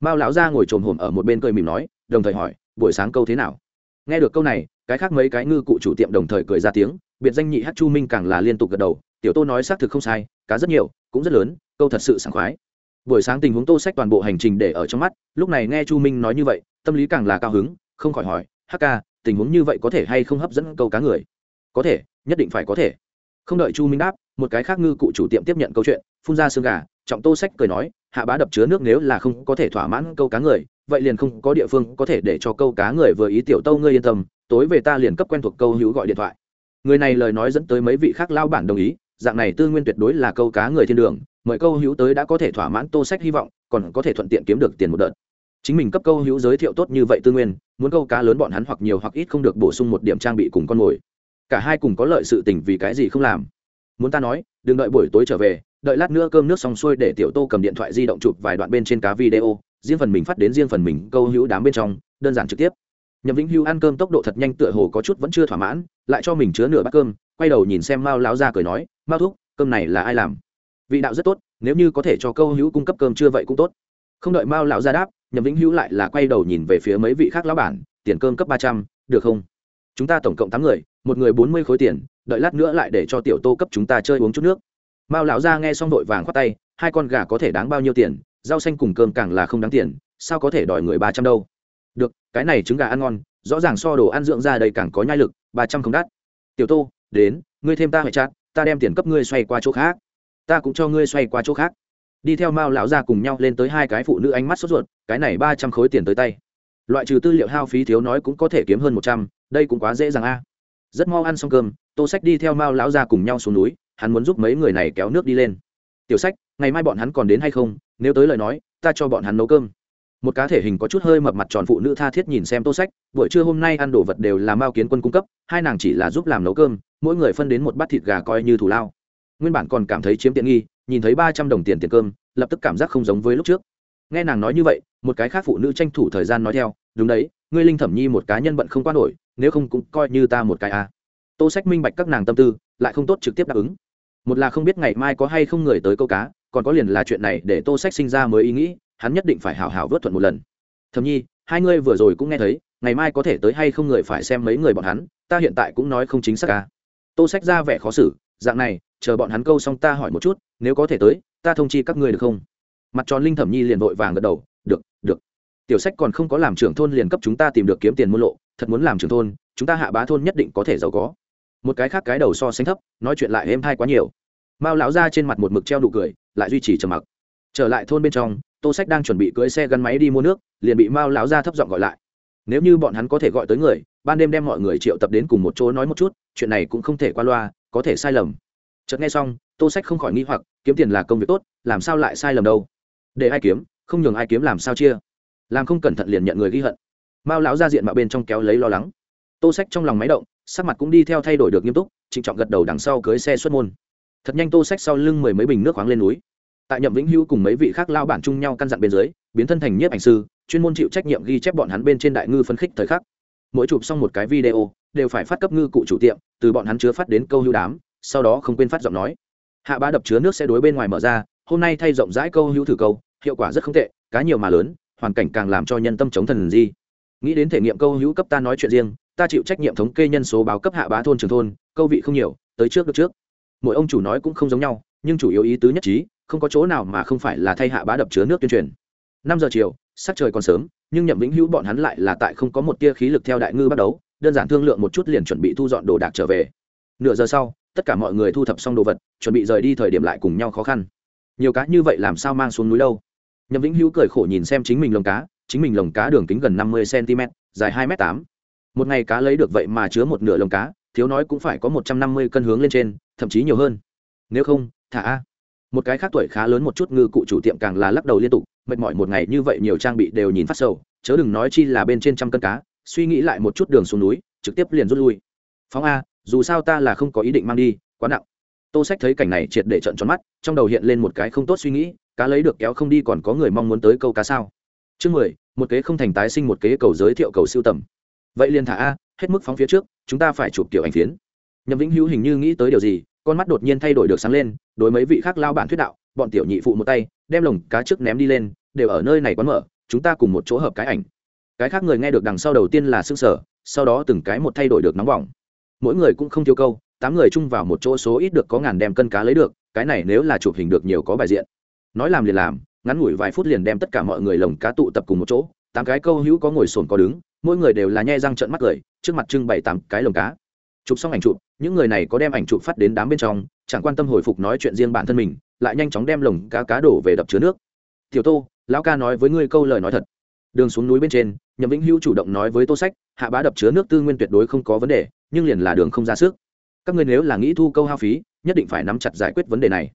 Mao lão ra ngồi trồm hổm ở một bên cười mỉm nói, đồng thời hỏi, buổi sáng câu thế nào? Nghe được câu này, cái khác mấy cái ngư cụ chủ tiệm đồng thời cười ra tiếng biệt danh nhị hát chu minh càng là liên tục gật đầu, tiểu tô nói xác thực không sai, cá rất nhiều, cũng rất lớn, câu thật sự sảng khoái. Buổi sáng tình huống tô sách toàn bộ hành trình để ở trong mắt, lúc này nghe chu minh nói như vậy, tâm lý càng là cao hứng, không khỏi hỏi hk tình huống như vậy có thể hay không hấp dẫn câu cá người? Có thể, nhất định phải có thể. Không đợi chu minh đáp, một cái khác ngư cụ chủ tiệm tiếp nhận câu chuyện, phun ra xương gà, trọng tô sách cười nói, hạ bá đập chứa nước nếu là không có thể thỏa mãn câu cá người, vậy liền không có địa phương có thể để cho câu cá người vừa ý tiểu tâu ngươi yên tâm, tối về ta liền cấp quen thuộc câu hữu gọi điện thoại người này lời nói dẫn tới mấy vị khác lao bản đồng ý, dạng này tư nguyên tuyệt đối là câu cá người thiên đường, mời câu hữu tới đã có thể thỏa mãn tô sách hy vọng, còn có thể thuận tiện kiếm được tiền một đợt. Chính mình cấp câu hữu giới thiệu tốt như vậy tư nguyên, muốn câu cá lớn bọn hắn hoặc nhiều hoặc ít không được bổ sung một điểm trang bị cùng con mồi. Cả hai cùng có lợi sự tình vì cái gì không làm. Muốn ta nói, đừng đợi buổi tối trở về, đợi lát nữa cơm nước xong xuôi để tiểu tô cầm điện thoại di động chụp vài đoạn bên trên cá video, riêng phần mình phát đến riêng phần mình câu hữu đám bên trong, đơn giản trực tiếp nhậm vĩnh Hưu ăn cơm tốc độ thật nhanh tựa hồ có chút vẫn chưa thỏa mãn, lại cho mình chứa nửa bát cơm, quay đầu nhìn xem mao lão ra cười nói, mao thúc, cơm này là ai làm? Vị đạo rất tốt, nếu như có thể cho câu hữu cung cấp cơm chưa vậy cũng tốt. Không đợi mao lão ra đáp, nhậm vĩnh hữu lại là quay đầu nhìn về phía mấy vị khác lão bản, tiền cơm cấp ba trăm, được không? Chúng ta tổng cộng tám người, một người bốn mươi khối tiền, đợi lát nữa lại để cho tiểu tô cấp chúng ta chơi uống chút nước. Mao lão ra nghe xong vội vàng khoát tay, hai con gà có thể đáng bao nhiêu tiền? Rau xanh cùng cơm càng là không đáng tiền, sao có thể đòi người ba trăm đâu? Được, cái này trứng gà ăn ngon, rõ ràng so đồ ăn dưỡng ra đây càng có nhai lực, ba trăm không đắt. Tiểu tô, đến, ngươi thêm ta hệ chát, ta đem tiền cấp ngươi xoay qua chỗ khác. Ta cũng cho ngươi xoay qua chỗ khác. Đi theo mao lão ra cùng nhau lên tới hai cái phụ nữ ánh mắt sốt ruột, cái này ba trăm khối tiền tới tay. Loại trừ tư liệu hao phí thiếu nói cũng có thể kiếm hơn một trăm, đây cũng quá dễ dàng a. Rất mau ăn xong cơm, tô sách đi theo mao lão ra cùng nhau xuống núi, hắn muốn giúp mấy người này kéo nước đi lên. Tiểu sách, ngày mai bọn hắn còn đến hay không? Nếu tới lời nói, ta cho bọn hắn nấu cơm một cá thể hình có chút hơi mập mặt tròn phụ nữ tha thiết nhìn xem tô sách, buổi trưa hôm nay ăn đồ vật đều là mao kiến quân cung cấp, hai nàng chỉ là giúp làm nấu cơm, mỗi người phân đến một bát thịt gà coi như thủ lao. Nguyên bản còn cảm thấy chiếm tiện nghi, nhìn thấy ba trăm đồng tiền tiền cơm, lập tức cảm giác không giống với lúc trước. Nghe nàng nói như vậy, một cái khác phụ nữ tranh thủ thời gian nói theo, đúng đấy, ngươi linh thẩm nhi một cá nhân bận không qua nổi, nếu không cũng coi như ta một cái a tô sách minh bạch các nàng tâm tư, lại không tốt trực tiếp đáp ứng. Một là không biết ngày mai có hay không người tới câu cá, còn có liền là chuyện này để tô sách sinh ra mới ý nghĩ hắn nhất định phải hảo hảo vớt thuận một lần. Thầm nhi, hai ngươi vừa rồi cũng nghe thấy, ngày mai có thể tới hay không người phải xem mấy người bọn hắn, ta hiện tại cũng nói không chính xác ca tô sách ra vẻ khó xử, dạng này, chờ bọn hắn câu xong ta hỏi một chút, nếu có thể tới, ta thông chi các ngươi được không? Mặt tròn linh thẩm nhi liền vội vàng gật đầu, được được. Tiểu sách còn không có làm trưởng thôn liền cấp chúng ta tìm được kiếm tiền mua lộ, thật muốn làm trưởng thôn, chúng ta hạ bá thôn nhất định có thể giàu có. Một cái khác cái đầu so sánh thấp, nói chuyện lại êm thai quá nhiều. Mao lão ra trên mặt một mực treo đủ cười, lại duy trì trầm mặc. Trở lại thôn bên trong tô sách đang chuẩn bị cưỡi xe gắn máy đi mua nước, liền bị mao lão ra thấp giọng gọi lại. Nếu như bọn hắn có thể gọi tới người, ban đêm đem mọi người triệu tập đến cùng một chỗ nói một chút, chuyện này cũng không thể qua loa, có thể sai lầm. Chợt nghe xong, tô sách không khỏi nghĩ hoặc, kiếm tiền là công việc tốt, làm sao lại sai lầm đâu? Để ai kiếm, không nhường ai kiếm làm sao chia? Làm không cẩn thận liền nhận người ghi hận. Mao lão ra diện mạo bên trong kéo lấy lo lắng. Tô sách trong lòng máy động, sắc mặt cũng đi theo thay đổi được nghiêm túc, trịnh trọng gật đầu đằng sau cưới xe xuất môn. Thật nhanh tô sách sau lưng mười mấy bình nước khoáng lên núi tại nhậm vĩnh hữu cùng mấy vị khác lao bản chung nhau căn dặn bên dưới, biến thân thành nhiếp ảnh sư, chuyên môn chịu trách nhiệm ghi chép bọn hắn bên trên đại ngư phân khích thời khắc. Mỗi chụp xong một cái video, đều phải phát cấp ngư cụ chủ tiệm, từ bọn hắn chứa phát đến câu hữu đám, sau đó không quên phát giọng nói. Hạ bá đập chứa nước sẽ đối bên ngoài mở ra, hôm nay thay rộng rãi câu hữu thử câu, hiệu quả rất không tệ, cá nhiều mà lớn, hoàn cảnh càng làm cho nhân tâm chống thần di. Nghĩ đến thể nghiệm câu hữu cấp ta nói chuyện riêng, ta chịu trách nhiệm thống kê nhân số báo cấp hạ bá thôn trường thôn, câu vị không nhiều, tới trước được trước. Mỗi ông chủ nói cũng không giống nhau, nhưng chủ yếu ý tứ nhất trí không có chỗ nào mà không phải là thay hạ bá đập chứa nước tuyên truyền. Năm giờ chiều, sắc trời còn sớm, nhưng nhậm vĩnh hữu bọn hắn lại là tại không có một tia khí lực theo đại ngư bắt đầu, đơn giản thương lượng một chút liền chuẩn bị thu dọn đồ đạc trở về. Nửa giờ sau, tất cả mọi người thu thập xong đồ vật, chuẩn bị rời đi thời điểm lại cùng nhau khó khăn. Nhiều cá như vậy làm sao mang xuống núi đâu? Nhậm vĩnh hữu cười khổ nhìn xem chính mình lồng cá, chính mình lồng cá đường kính gần năm mươi cm dài hai m tám. Một ngày cá lấy được vậy mà chứa một nửa lồng cá, thiếu nói cũng phải có một trăm năm mươi cân hướng lên trên, thậm chí nhiều hơn. Nếu không, thả a một cái khác tuổi khá lớn một chút ngư cụ chủ tiệm càng là lắc đầu liên tục, mệt mỏi một ngày như vậy nhiều trang bị đều nhìn phát sầu, chớ đừng nói chi là bên trên trăm cân cá, suy nghĩ lại một chút đường xuống núi, trực tiếp liền rút lui. Phóng a, dù sao ta là không có ý định mang đi, quá nặng. Tô sách thấy cảnh này triệt để trận tròn mắt, trong đầu hiện lên một cái không tốt suy nghĩ, cá lấy được kéo không đi còn có người mong muốn tới câu cá sao? Chương mười, một kế không thành tái sinh một kế cầu giới thiệu cầu siêu tầm. Vậy liền thả a, hết mức phóng phía trước, chúng ta phải chụp kiểu ảnh phiến. Nhậm vĩnh hữu hình như nghĩ tới điều gì con mắt đột nhiên thay đổi được sáng lên, đối mấy vị khác lao bản thuyết đạo, bọn tiểu nhị phụ một tay, đem lồng cá trước ném đi lên, đều ở nơi này quán mở, chúng ta cùng một chỗ hợp cái ảnh. Cái khác người nghe được đằng sau đầu tiên là s ư sở sau đó từng cái một thay đổi được nóng bỏng. Mỗi người cũng không thiếu câu, tám người chung vào một chỗ số ít được có ngàn đem cân cá lấy được, cái này nếu là chụp hình được nhiều có bài diện. Nói làm liền làm, ngắn ngủi vài phút liền đem tất cả mọi người lồng cá tụ tập cùng một chỗ, tám cái câu hữu có ngồi sồn có đứng, mỗi người đều là nhai răng trận mắt cười, trước mặt trưng bày tám cái lồng cá chụp xong ảnh chụp, những người này có đem ảnh chụp phát đến đám bên trong, chẳng quan tâm hồi phục nói chuyện riêng bản thân mình, lại nhanh chóng đem lồng cá cá đổ về đập chứa nước. Tiểu tô, lão ca nói với ngươi câu lời nói thật. Đường xuống núi bên trên, nhậm vĩnh hữu chủ động nói với tô sách, hạ bá đập chứa nước tư nguyên tuyệt đối không có vấn đề, nhưng liền là đường không ra sức. Các ngươi nếu là nghĩ thu câu hao phí, nhất định phải nắm chặt giải quyết vấn đề này.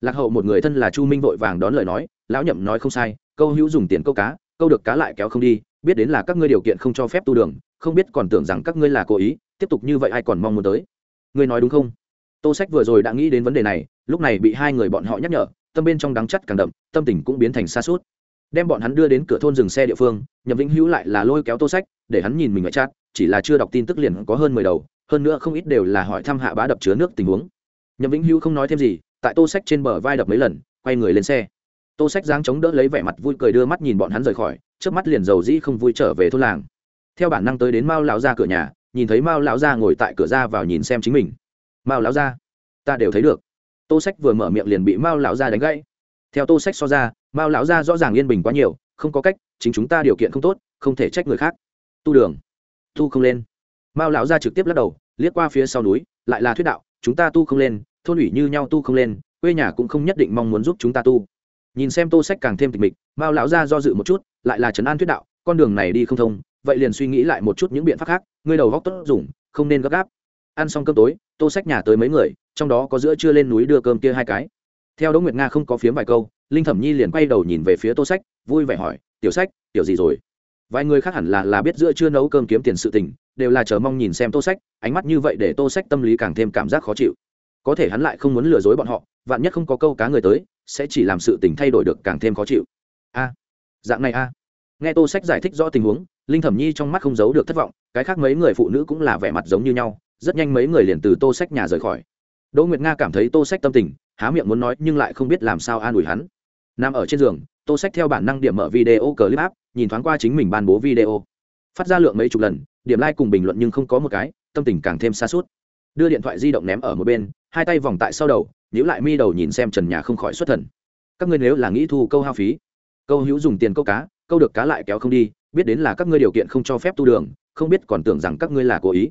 Lạc hậu một người thân là chu minh vội vàng đón lời nói, lão nhậm nói không sai, câu hữu dùng tiền câu cá, câu được cá lại kéo không đi, biết đến là các ngươi điều kiện không cho phép tu đường, không biết còn tưởng rằng các ngươi là cố ý tiếp tục như vậy ai còn mong muốn tới? Ngươi nói đúng không? Tô sách vừa rồi đã nghĩ đến vấn đề này, lúc này bị hai người bọn họ nhắc nhở, tâm bên trong đắng chắt càng đậm, tâm tình cũng biến thành xa suốt đem bọn hắn đưa đến cửa thôn dừng xe địa phương, nhậm vĩnh hữu lại là lôi kéo tô sách, để hắn nhìn mình ở chat, chỉ là chưa đọc tin tức liền có hơn mười đầu, hơn nữa không ít đều là hỏi thăm hạ bá đập chứa nước tình huống. Nhậm vĩnh hữu không nói thêm gì, tại tô sách trên bờ vai đập mấy lần, quay người lên xe. Tô sách giáng chống đỡ lấy vẻ mặt vui cười đưa mắt nhìn bọn hắn rời khỏi trước mắt liền dầu dĩ không vui trở về thôn làng. Theo bản năng tới đến mao lão ra cửa nhà nhìn thấy mao lão Gia ngồi tại cửa ra vào nhìn xem chính mình. Mao lão Gia, ta đều thấy được. Tô sách vừa mở miệng liền bị mao lão Gia đánh gãy. Theo tô sách so ra mao lão Gia rõ ràng yên bình quá nhiều không có cách chính chúng ta điều kiện không tốt không thể trách người khác. Tu đường tu không lên. Mao lão Gia trực tiếp lắc đầu liếc qua phía sau núi lại là thuyết đạo chúng ta tu không lên thôn ủy như nhau tu không lên quê nhà cũng không nhất định mong muốn giúp chúng ta tu. Nhìn xem tô sách càng thêm tịch mịch mao lão Gia do dự một chút lại là trấn an thuyết đạo con đường này đi không thông, vậy liền suy nghĩ lại một chút những biện pháp khác, ngươi đầu góc tốt dùng, không nên gấp gáp. Ăn xong cơm tối, tô sách nhà tới mấy người, trong đó có giữa chưa lên núi đưa cơm kia hai cái. Theo đỗ nguyệt nga không có phiếm vài câu, linh thẩm nhi liền quay đầu nhìn về phía tô sách, vui vẻ hỏi, tiểu sách, tiểu gì rồi? Vài người khác hẳn là là biết giữa chưa nấu cơm kiếm tiền sự tình, đều là chờ mong nhìn xem tô sách, ánh mắt như vậy để tô sách tâm lý càng thêm cảm giác khó chịu. Có thể hắn lại không muốn lừa dối bọn họ, vạn nhất không có câu cá người tới, sẽ chỉ làm sự tình thay đổi được càng thêm khó chịu. A, dạng này a nghe tô sách giải thích rõ tình huống, linh thẩm nhi trong mắt không giấu được thất vọng, cái khác mấy người phụ nữ cũng là vẻ mặt giống như nhau, rất nhanh mấy người liền từ tô sách nhà rời khỏi. Đỗ nguyệt nga cảm thấy tô sách tâm tình, há miệng muốn nói nhưng lại không biết làm sao an ủi hắn. Nằm ở trên giường, tô sách theo bản năng điểm mở video clip app, nhìn thoáng qua chính mình ban bố video. Phát ra lượng mấy chục lần, điểm like cùng bình luận nhưng không có một cái, tâm tình càng thêm xa suốt đưa điện thoại di động ném ở một bên, hai tay vòng tại sau đầu, nhíu lại mi đầu nhìn xem trần nhà không khỏi xuất thần. Các ngươi nếu là nghĩ thu câu hao phí, câu hữu dùng tiền câu cá câu được cá lại kéo không đi, biết đến là các ngươi điều kiện không cho phép tu đường, không biết còn tưởng rằng các ngươi là cố ý.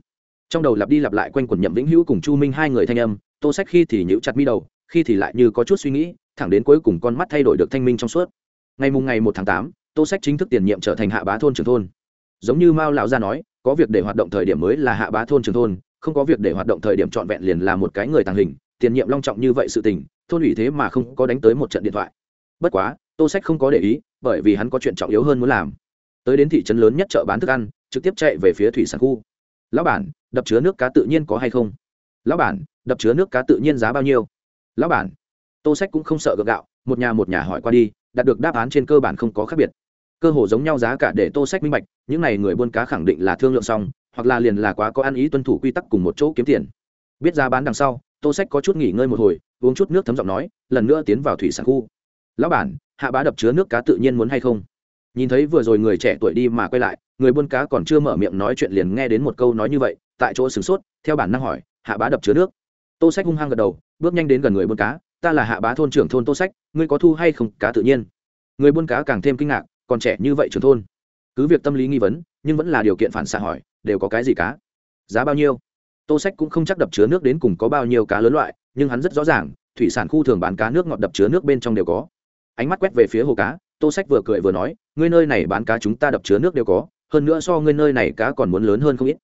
Trong đầu lặp đi lặp lại quanh quần nhậm vĩnh hữu cùng chu minh hai người thanh âm, tô sách khi thì nhíu chặt mi đầu, khi thì lại như có chút suy nghĩ, thẳng đến cuối cùng con mắt thay đổi được thanh minh trong suốt. Ngày mùng ngày một tháng tám, tô sách chính thức tiền nhiệm trở thành hạ bá thôn trưởng thôn. Giống như mao lão gia nói, có việc để hoạt động thời điểm mới là hạ bá thôn trưởng thôn, không có việc để hoạt động thời điểm trọn vẹn liền là một cái người tàng hình, tiền nhiệm long trọng như vậy sự tình, thôn ủy thế mà không có đánh tới một trận điện thoại. Bất quá, tô sách không có để ý bởi vì hắn có chuyện trọng yếu hơn muốn làm. Tới đến thị trấn lớn nhất chợ bán thức ăn, trực tiếp chạy về phía thủy sản khu. Lão bản, đập chứa nước cá tự nhiên có hay không? Lão bản, đập chứa nước cá tự nhiên giá bao nhiêu? Lão bản, tô sách cũng không sợ gượng gạo, một nhà một nhà hỏi qua đi, đạt được đáp án trên cơ bản không có khác biệt. Cơ hồ giống nhau giá cả để tô sách minh bạch, những n à y người buôn cá khẳng định là thương lượng xong, hoặc là liền là quá có ăn ý tuân thủ quy tắc cùng một chỗ kiếm tiền. Biết giá bán đằng sau, tô sách có chút nghỉ ngơi một hồi, uống chút nước thấm giọng nói, lần nữa tiến vào thủy sản khu. Lão bản hạ bá đập chứa nước cá tự nhiên muốn hay không? Nhìn thấy vừa rồi người trẻ tuổi đi mà quay lại, người buôn cá còn chưa mở miệng nói chuyện liền nghe đến một câu nói như vậy, tại chỗ sửng sốt, theo bản năng hỏi, hạ bá đập chứa nước? Tô sách hung hăng gật đầu, bước nhanh đến gần người buôn cá, ta là hạ bá thôn trưởng thôn tô sách, ngươi có thu hay không? Cá tự nhiên. Người buôn cá càng thêm kinh ngạc, còn trẻ như vậy trưởng thôn? Cứ việc tâm lý nghi vấn, nhưng vẫn là điều kiện phản xạ hỏi, đều có cái gì cá? Giá bao nhiêu? Tô sách cũng không chắc đập chứa nước đến cùng có bao nhiêu cá lớn loại, nhưng hắn rất rõ ràng, thủy sản khu thường bán cá nước ngọt đập chứa nước bên trong đều có ánh mắt quét về phía hồ cá, tô sách vừa cười vừa nói, ngươi nơi này bán cá chúng ta đập chứa nước đều có, hơn nữa so ngươi nơi này cá còn muốn lớn hơn không ít.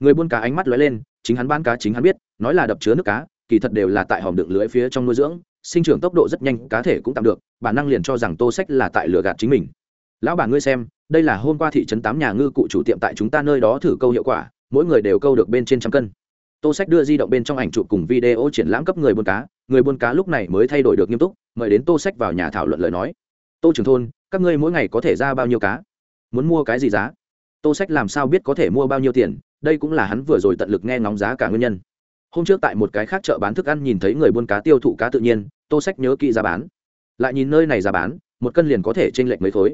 Người buôn cá ánh mắt lóe lên, chính hắn bán cá chính hắn biết, nói là đập chứa nước cá, kỳ thật đều là tại hòm đựng lưới phía trong nuôi dưỡng, sinh trưởng tốc độ rất nhanh, cá thể cũng tạm được, bản năng liền cho rằng tô sách là tại lừa gạt chính mình. Lão bà ngươi xem, đây là hôm qua thị trấn tám nhà ngư cụ chủ tiệm tại chúng ta nơi đó thử câu hiệu quả, mỗi người đều câu được bên trên trăm cân tô sách đưa di động bên trong ảnh chụp cùng video triển lãm cấp người buôn cá. Người buôn cá lúc này mới thay đổi được nghiêm túc, mời đến tô sách vào nhà thảo luận lời nói. Tô trưởng thôn, các ngươi mỗi ngày có thể ra bao nhiêu cá? Muốn mua cái gì giá? Tô sách làm sao biết có thể mua bao nhiêu tiền, đây cũng là hắn vừa rồi tận lực nghe ngóng giá cả nguyên nhân. Hôm trước tại một cái khác chợ bán thức ăn nhìn thấy người buôn cá tiêu thụ cá tự nhiên, tô sách nhớ kỹ giá bán. Lại nhìn nơi này giá bán, một cân liền có thể t r ê n lệch mấy khối.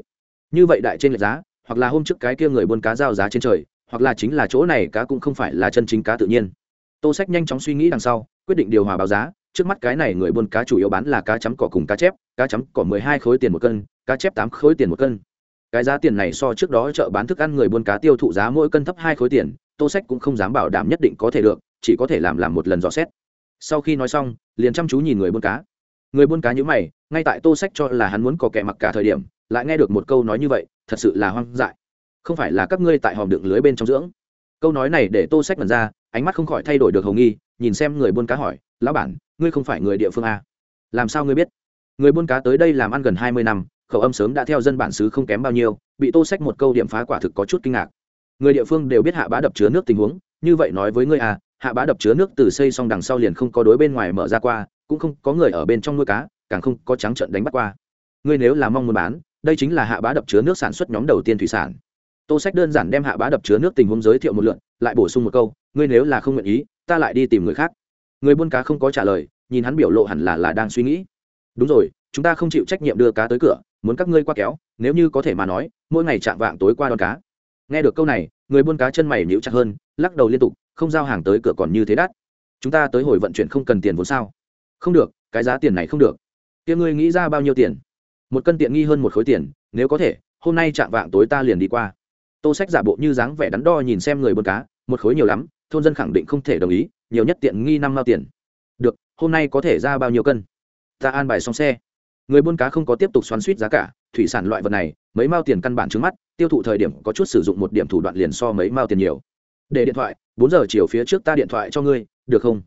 Như vậy đại t r ê n lệch giá, hoặc là hôm trước cái kia người buôn cá giao giá trên trời, hoặc là chính là chỗ này cá cũng không phải là chân chính cá tự nhiên tô sách nhanh chóng suy nghĩ đằng sau, quyết định điều hòa báo giá. Trước mắt cái này người buôn cá chủ yếu bán là cá chấm cỏ cùng cá chép, cá chấm cỏ mười hai khối tiền một cân, cá chép tám khối tiền một cân. Cái giá tiền này so trước đó chợ bán thức ăn người buôn cá tiêu thụ giá mỗi cân thấp hai khối tiền, tô sách cũng không dám bảo đảm nhất định có thể được, chỉ có thể làm làm một lần dò xét. Sau khi nói xong, liền chăm chú nhìn người buôn cá. Người buôn cá nhữ mày, ngay tại tô sách cho là hắn muốn có kẻ mặc cả thời điểm, lại nghe được một câu nói như vậy, thật sự là hoang dại. Không phải là các ngươi tại hòm đựng lưới bên trong dưỡng. Câu nói này để tô sách mật ra ánh mắt không khỏi thay đổi được hồng nghi, nhìn xem người buôn cá hỏi, lão bản, ngươi không phải người địa phương a? Làm sao ngươi biết? Người buôn cá tới đây làm ăn gần hai mươi năm, khẩu âm sớm đã theo dân bản xứ không kém bao nhiêu. Bị tô sách một câu điểm phá quả thực có chút kinh ngạc. Người địa phương đều biết hạ bá đập chứa nước tình huống, như vậy nói với ngươi à hạ bá đập chứa nước từ xây xong đằng sau liền không có đối bên ngoài mở ra qua, cũng không có người ở bên trong nuôi cá, càng không có trắng trận đánh bắt qua. Ngươi nếu là mong muốn bán, đây chính là hạ bá đập chứa nước sản xuất nhóm đầu tiên thủy sản. Tô sách đơn giản đem hạ bá đập chứa nước tình huống giới thiệu một lượn lại bổ sung một câu ngươi nếu là không nguyện ý, ta lại đi tìm người khác. Người buôn cá không có trả lời, nhìn hắn biểu lộ hẳn là là đang suy nghĩ. Đúng rồi, chúng ta không chịu trách nhiệm đưa cá tới cửa, muốn các ngươi qua kéo, nếu như có thể mà nói, mỗi ngày chạm vạng tối qua đón cá. Nghe được câu này, người buôn cá chân mày nhíu chặt hơn, lắc đầu liên tục, không giao hàng tới cửa còn như thế đắt. Chúng ta tới hồi vận chuyển không cần tiền vốn sao? Không được, cái giá tiền này không được. Kia ngươi nghĩ ra bao nhiêu tiền? Một cân tiện nghi hơn một khối tiền, nếu có thể, hôm nay chạm vạng tối ta liền đi qua. Tô sách giả bộ như dáng vẻ đắn đo nhìn xem người buôn cá, một khối nhiều lắm thôn dân khẳng định không thể đồng ý, nhiều nhất tiện nghi năm mao tiền. Được, hôm nay có thể ra bao nhiêu cân? Ta an bài xong xe. Người buôn cá không có tiếp tục xoắn suýt giá cả, thủy sản loại vật này, mấy mao tiền căn bản trước mắt, tiêu thụ thời điểm có chút sử dụng một điểm thủ đoạn liền so mấy mao tiền nhiều. Để điện thoại, bốn giờ chiều phía trước ta điện thoại cho ngươi, được không?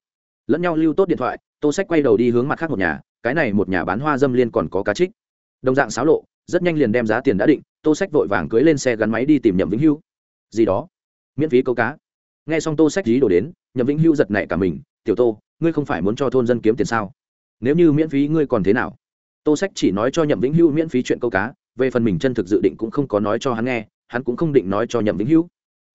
Lẫn nhau lưu tốt điện thoại, tô sách quay đầu đi hướng mặt khác một nhà, cái này một nhà bán hoa dâm liên còn có cá trích. Đồng dạng xáo lộ, rất nhanh liền đem giá tiền đã định, tô sách vội vàng cưới lên xe gắn máy đi tìm nhậm vĩnh hưu. Gì đó? Miễn phí câu cá nghe xong tô sách dí đổ đến, nhậm vĩnh hưu giật nảy cả mình, tiểu tô, ngươi không phải muốn cho thôn dân kiếm tiền sao? Nếu như miễn phí ngươi còn thế nào? Tô sách chỉ nói cho nhậm vĩnh hưu miễn phí chuyện câu cá, về phần mình chân thực dự định cũng không có nói cho hắn nghe, hắn cũng không định nói cho nhậm vĩnh hưu.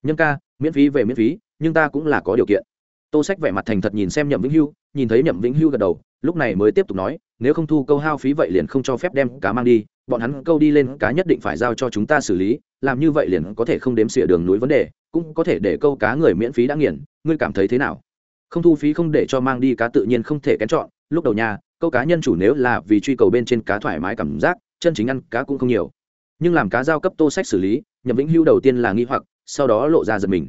nhân ca, miễn phí về miễn phí, nhưng ta cũng là có điều kiện. Tô sách vẻ mặt thành thật nhìn xem nhậm vĩnh hưu, nhìn thấy nhậm vĩnh hưu gật đầu, lúc này mới tiếp tục nói, nếu không thu câu hao phí vậy liền không cho phép đem cá mang đi, bọn hắn câu đi lên cá nhất định phải giao cho chúng ta xử lý làm như vậy liền có thể không đếm xỉa đường núi vấn đề, cũng có thể để câu cá người miễn phí đã nghiền, ngươi cảm thấy thế nào? Không thu phí không để cho mang đi cá tự nhiên không thể kén chọn, lúc đầu nhà, câu cá nhân chủ nếu là vì truy cầu bên trên cá thoải mái cảm giác, chân chính ăn cá cũng không nhiều. Nhưng làm cá giao cấp tô sách xử lý, nhậm vĩnh hưu đầu tiên là nghi hoặc, sau đó lộ ra giật mình.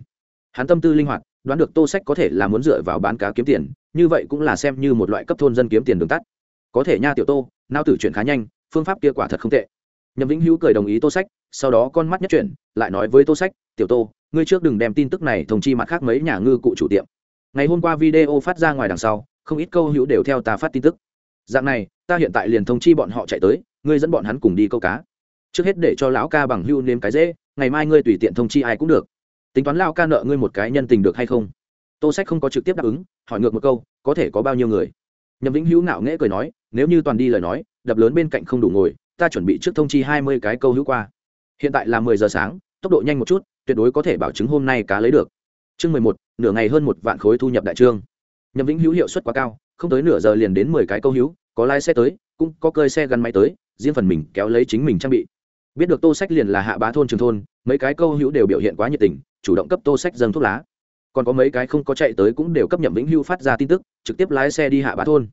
Hắn tâm tư linh hoạt, đoán được tô sách có thể là muốn dựa vào bán cá kiếm tiền, như vậy cũng là xem như một loại cấp thôn dân kiếm tiền đường tắt. Có thể nha tiểu tô, nao tử chuyển khá nhanh, phương pháp kia quả thật không tệ nhậm vĩnh hữu cười đồng ý tô sách, sau đó con mắt nhất chuyển, lại nói với tô sách, tiểu tô, ngươi trước đừng đem tin tức này thông chi mặt khác mấy nhà ngư cụ chủ tiệm. Ngày hôm qua video phát ra ngoài đằng sau, không ít câu hữu đều theo ta phát tin tức. Dạng này, ta hiện tại liền thông chi bọn họ chạy tới, ngươi dẫn bọn hắn cùng đi câu cá. Trước hết để cho lão ca bằng hưu nếm cái dễ, ngày mai ngươi tùy tiện thông chi ai cũng được. Tính toán lao ca nợ ngươi một cái nhân tình được hay không? Tô sách không có trực tiếp đáp ứng, hỏi ngược một câu, có thể có bao nhiêu người? Nhậm vĩnh hữu ngạo nghễ cười nói, nếu như toàn đi lời nói, đập lớn bên cạnh không đủ ngồi ta chuẩn bị trước thông chi hai mươi cái câu hữu qua. Hiện tại là mười giờ sáng, tốc độ nhanh một chút, tuyệt đối có thể bảo chứng hôm nay cá lấy được. Chương mười một, nửa ngày hơn một vạn khối thu nhập đại trương. Nhậm vĩnh hữu hiệu suất quá cao, không tới nửa giờ liền đến mười cái câu hữu, có lái xe tới, cũng có cơi xe gắn máy tới, riêng phần mình kéo lấy chính mình trang bị. Biết được tô sách liền là hạ bá thôn trường thôn, mấy cái câu hữu đều biểu hiện quá nhiệt tình, chủ động cấp tô sách dâng thuốc lá. Còn có mấy cái không có chạy tới cũng đều cấp nhậm vĩnh hưu phát ra tin tức, trực tiếp lái xe đi hạ bá thôn.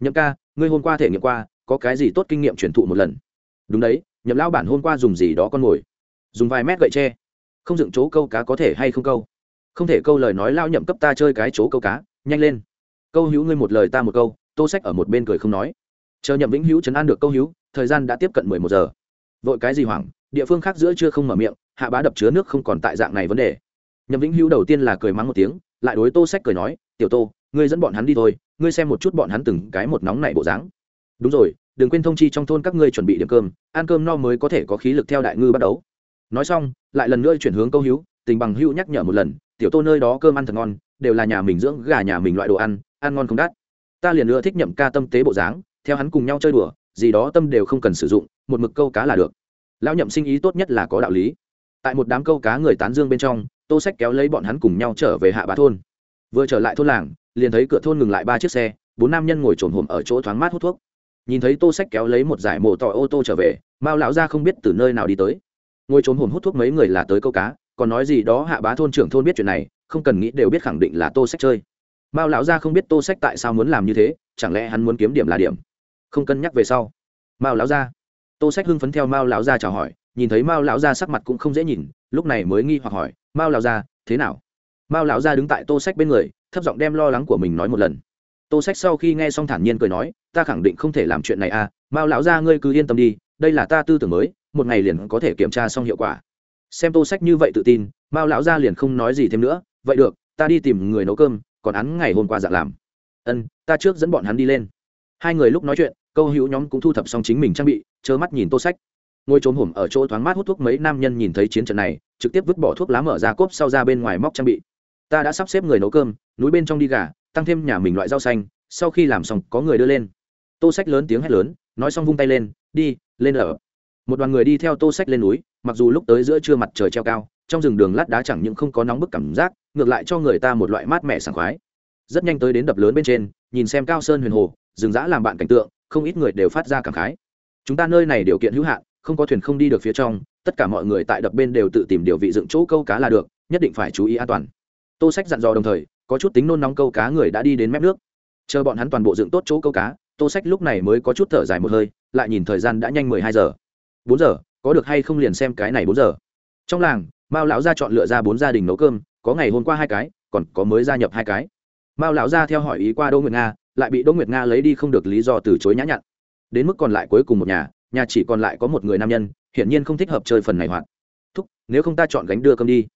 Nhậm ca, ngươi hôm qua thể nghiệm qua, có cái gì tốt kinh nghiệm truyền thụ một lần? Đúng đấy, nhậm lão bản hôm qua dùng gì đó con mồi. Dùng vài mét gậy tre. Không dựng chỗ câu cá có thể hay không câu? Không thể câu lời nói lao nhậm cấp ta chơi cái chỗ câu cá, nhanh lên. Câu hữu ngươi một lời ta một câu, tô sách ở một bên cười không nói. Chờ nhậm vĩnh hữu chấn an được câu hữu, thời gian đã tiếp cận mười một giờ. Vội cái gì hoảng, địa phương khác giữa chưa không mở miệng, hạ bá đập chứa nước không còn tại dạng này vấn đề. Nhậm vĩnh hữu đầu tiên là cười mắng một tiếng, lại đối tô sách cười nói, tiểu tô, ngươi dẫn bọn hắn đi thôi, ngươi xem một chút bọn hắn từng cái một nóng này bộ dáng. Đúng rồi đừng quên thông chi trong thôn các ngươi chuẩn bị điểm cơm, ăn cơm no mới có thể có khí lực theo đại ngư bắt đầu. Nói xong, lại lần nữa chuyển hướng câu hữu, tình bằng hữu nhắc nhở một lần, tiểu tô nơi đó cơm ăn thật ngon, đều là nhà mình dưỡng gà nhà mình loại đồ ăn ăn ngon không đắt. Ta liền nữa thích nhậm ca tâm tế bộ dáng, theo hắn cùng nhau chơi đùa, gì đó tâm đều không cần sử dụng, một mực câu cá là được. Lão nhậm sinh ý tốt nhất là có đạo lý. Tại một đám câu cá người tán dương bên trong, tô sách kéo lấy bọn hắn cùng nhau trở về hạ bá thôn. Vừa trở lại thôn làng, liền thấy cửa thôn ngừng lại ba chiếc xe, bốn nam nhân ngồi trồn hồm ở chỗ thoáng mát hút thuốc nhìn thấy tô sách kéo lấy một giải mổ tỏi ô tô trở về, mao lão ra không biết từ nơi nào đi tới. Ngồi trốn hồn hút thuốc mấy người là tới câu cá, còn nói gì đó hạ bá thôn trưởng thôn biết chuyện này, không cần nghĩ đều biết khẳng định là tô sách chơi. Mao lão ra không biết tô sách tại sao muốn làm như thế, chẳng lẽ hắn muốn kiếm điểm là điểm? Không cân nhắc về sau, mao lão ra tô sách hưng phấn theo mao lão ra chào hỏi, nhìn thấy mao lão ra sắc mặt cũng không dễ nhìn, lúc này mới nghi hoặc hỏi, mao lão ra thế nào? Mao lão ra đứng tại tô sách bên người, thấp giọng đem lo lắng của mình nói một lần tô sách sau khi nghe xong thản nhiên cười nói, ta khẳng định không thể làm chuyện này à mao lão ra ngươi cứ yên tâm đi, đây là ta tư tưởng mới, một ngày liền có thể kiểm tra xong hiệu quả. Xem tô sách như vậy tự tin, mao lão ra liền không nói gì thêm nữa, vậy được, ta đi tìm người nấu cơm, còn hắn ngày hôm qua dạ làm. Ân, ta trước dẫn bọn hắn đi lên. Hai người lúc nói chuyện, câu hữu nhóm cũng thu thập xong chính mình trang bị, trơ mắt nhìn tô sách. Ngồi trốn hổm ở chỗ thoáng mát hút thuốc mấy nam nhân nhìn thấy chiến trận này, trực tiếp vứt bỏ thuốc lá mở ra cốp sau ra bên ngoài móc trang bị ta đã sắp xếp người nấu cơm, núi bên trong đi gà, tăng thêm nhà mình loại rau xanh, sau khi làm xong có người đưa lên. Tô sách lớn tiếng hét lớn, nói xong vung tay lên, đi, lên ở một đoàn người đi theo tô sách lên núi, mặc dù lúc tới giữa trưa mặt trời treo cao, trong rừng đường lát đá chẳng những không có nóng bức cảm giác, ngược lại cho người ta một loại mát mẻ sảng khoái. Rất nhanh tới đến đập lớn bên trên, nhìn xem cao sơn huyền hồ, rừng rã làm bạn cảnh tượng, không ít người đều phát ra cảm khái. Chúng ta nơi này điều kiện hữu hạn, không có thuyền không đi được phía trong, tất cả mọi người tại đập bên đều tự tìm điều vị dựng chỗ câu cá là được, nhất định phải chú ý an toàn tô sách dặn dò đồng thời, có chút tính nôn nóng câu cá người đã đi đến mép nước. Chờ bọn hắn toàn bộ dựng tốt chỗ câu cá, tô sách lúc này mới có chút thở dài một hơi, lại nhìn thời gian đã nhanh mười hai giờ. Bốn giờ, có được hay không liền xem cái này bốn giờ. Trong làng, mao lão gia chọn lựa ra bốn gia đình nấu cơm, có ngày hôm qua hai cái, còn có mới gia nhập hai cái. Mao lão gia theo hỏi ý qua đỗ nguyệt nga, lại bị đỗ nguyệt nga lấy đi không được lý do từ chối nhã nhặn. Đến mức còn lại cuối cùng một nhà nhà chỉ còn lại có một người nam nhân, hiển nhiên không thích hợp chơi phần này hoạt. Thúc, nếu không ta chọn gánh đưa cơm đi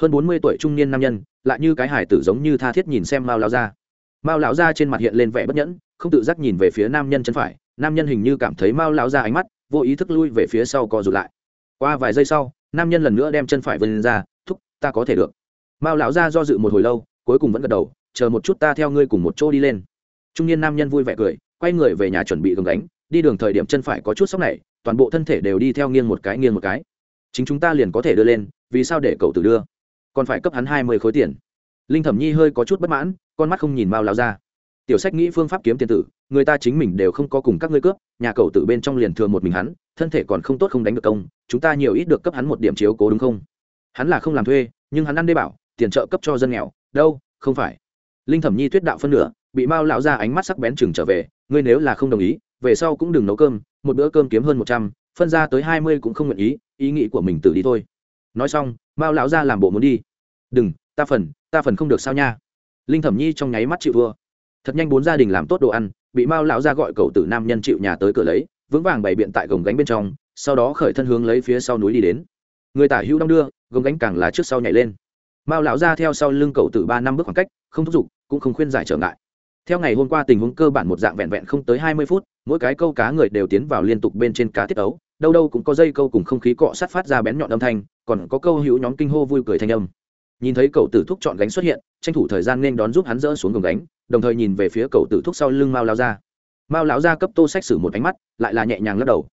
hơn bốn mươi tuổi trung niên nam nhân, lại như cái hải tử giống như tha thiết nhìn xem mao lão gia. Mao lão gia trên mặt hiện lên vẻ bất nhẫn, không tự giác nhìn về phía nam nhân chân phải, nam nhân hình như cảm thấy mao lão gia ánh mắt, vô ý thức lui về phía sau co rụt lại. Qua vài giây sau, nam nhân lần nữa đem chân phải vươn ra, thúc, ta có thể được. Mao lão gia do dự một hồi lâu, cuối cùng vẫn gật đầu, chờ một chút ta theo ngươi cùng một chỗ đi lên. Trung niên nam nhân vui vẻ cười, quay người về nhà chuẩn bị gồng gánh, đi đường thời điểm chân phải có chút sốc này toàn bộ thân thể đều đi theo nghiêng một cái, nghiêng một cái. Chính chúng ta liền có thể đưa lên, vì sao để cậu tử đưa? Còn phải cấp hắn hai mươi khối tiền. Linh thẩm nhi hơi có chút bất mãn, con mắt không nhìn mao lao ra tiểu sách nghĩ phương pháp kiếm tiền tử, người ta chính mình đều không có cùng các ngươi cướp, nhà cậu tử bên trong liền thường một mình hắn, thân thể còn không tốt không đánh được công, chúng ta nhiều ít được cấp hắn một điểm chiếu cố đúng không? Hắn là không làm thuê, nhưng hắn ăn đê bảo, tiền trợ cấp cho dân nghèo, đâu, không phải. Linh thẩm nhi tuyết đạo phân nửa, bị mao lão ra ánh mắt sắc bén chừng trở về, ngươi nếu là không đồng ý, về sau cũng đừng nấu cơm, một bữa cơm kiếm hơn một trăm, phân ra tới hai mươi cũng không nguyện ý ý nghĩ của mình tự đi thôi. Nói xong mao lão ra làm bộ muốn đi. Đừng, ta phần ta phần không được sao nha. Linh thẩm nhi trong nháy mắt chịu vừa. thật nhanh bốn gia đình làm tốt đồ ăn, bị mao lão ra gọi cậu tử nam nhân chịu nhà tới cửa lấy, vững vàng bày biện tại gồng gánh bên trong, sau đó khởi thân hướng lấy phía sau núi đi đến. Người tả hữu đong đưa, gồng gánh càng là trước sau nhảy lên. Mao lão ra theo sau lưng cậu tử ba năm bước khoảng cách, không thúc giục, cũng không khuyên giải trở ngại. Theo ngày hôm qua tình huống cơ bản một dạng vẹn vẹn không tới hai mươi phút, mỗi cái câu cá người đều tiến vào liên tục bên trên cá tiết ấu đâu đâu cũng có dây câu cùng không khí cọ sát phát ra bén nhọn âm thanh, còn có câu hữu nhóm kinh hô vui cười thanh âm. Nhìn thấy cậu tử thúc chọn gánh xuất hiện, tranh thủ thời gian nên đón giúp hắn dỡ xuống gồng gánh, đồng thời nhìn về phía cậu tử thúc sau lưng mao lao ra mao lão ra cấp tô sách xử một ánh mắt, lại là nhẹ nhàng lắc đầu.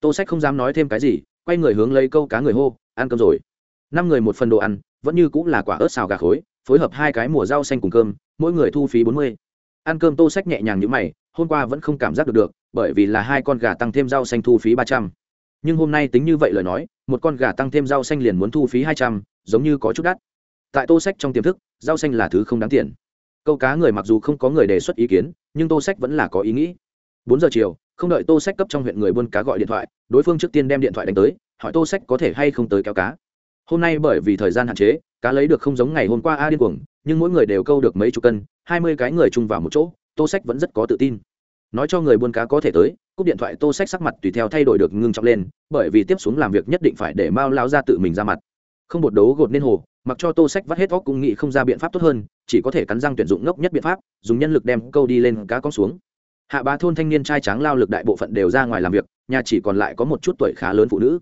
Tô sách không dám nói thêm cái gì, quay người hướng lấy câu cá người hô, ăn cơm rồi. Năm người một phần đồ ăn, vẫn như cũng là quả ớt xào gà khối, phối hợp hai cái mùa rau xanh cùng cơm, mỗi người thu phí bốn mươi. Ăn cơm tô sách nhẹ nhàng như mày, hôm qua vẫn không cảm giác được được, bởi vì là hai con gà tăng thêm rau xanh thu phí ba trăm nhưng hôm nay tính như vậy lời nói, một con gà tăng thêm rau xanh liền muốn thu phí hai trăm, giống như có chút đắt. Tại tô sách trong tiềm thức, rau xanh là thứ không đáng tiền. Câu cá người mặc dù không có người đề xuất ý kiến, nhưng tô sách vẫn là có ý nghĩ. Bốn giờ chiều, không đợi tô sách cấp trong huyện người buôn cá gọi điện thoại, đối phương trước tiên đem điện thoại đánh tới, hỏi tô sách có thể hay không tới kéo cá. Hôm nay bởi vì thời gian hạn chế, cá lấy được không giống ngày hôm qua a điên cuồng, nhưng mỗi người đều câu được mấy chục cân, hai mươi cái người chung vào một chỗ, tô sách vẫn rất có tự tin nói cho người buôn cá có thể tới, cúp điện thoại tô sách sắc mặt tùy theo thay đổi được ngưng trọng lên, bởi vì tiếp xuống làm việc nhất định phải để mao lao ra tự mình ra mặt. Không bột đấu gột nên hồ, mặc cho tô sách vắt hết óc cũng nghĩ không ra biện pháp tốt hơn, chỉ có thể cắn răng tuyển dụng ngốc nhất biện pháp, dùng nhân lực đem câu đi lên cá con xuống. Hạ bá thôn thanh niên trai tráng lao lực đại bộ phận đều ra ngoài làm việc, nhà chỉ còn lại có một chút tuổi khá lớn phụ nữ.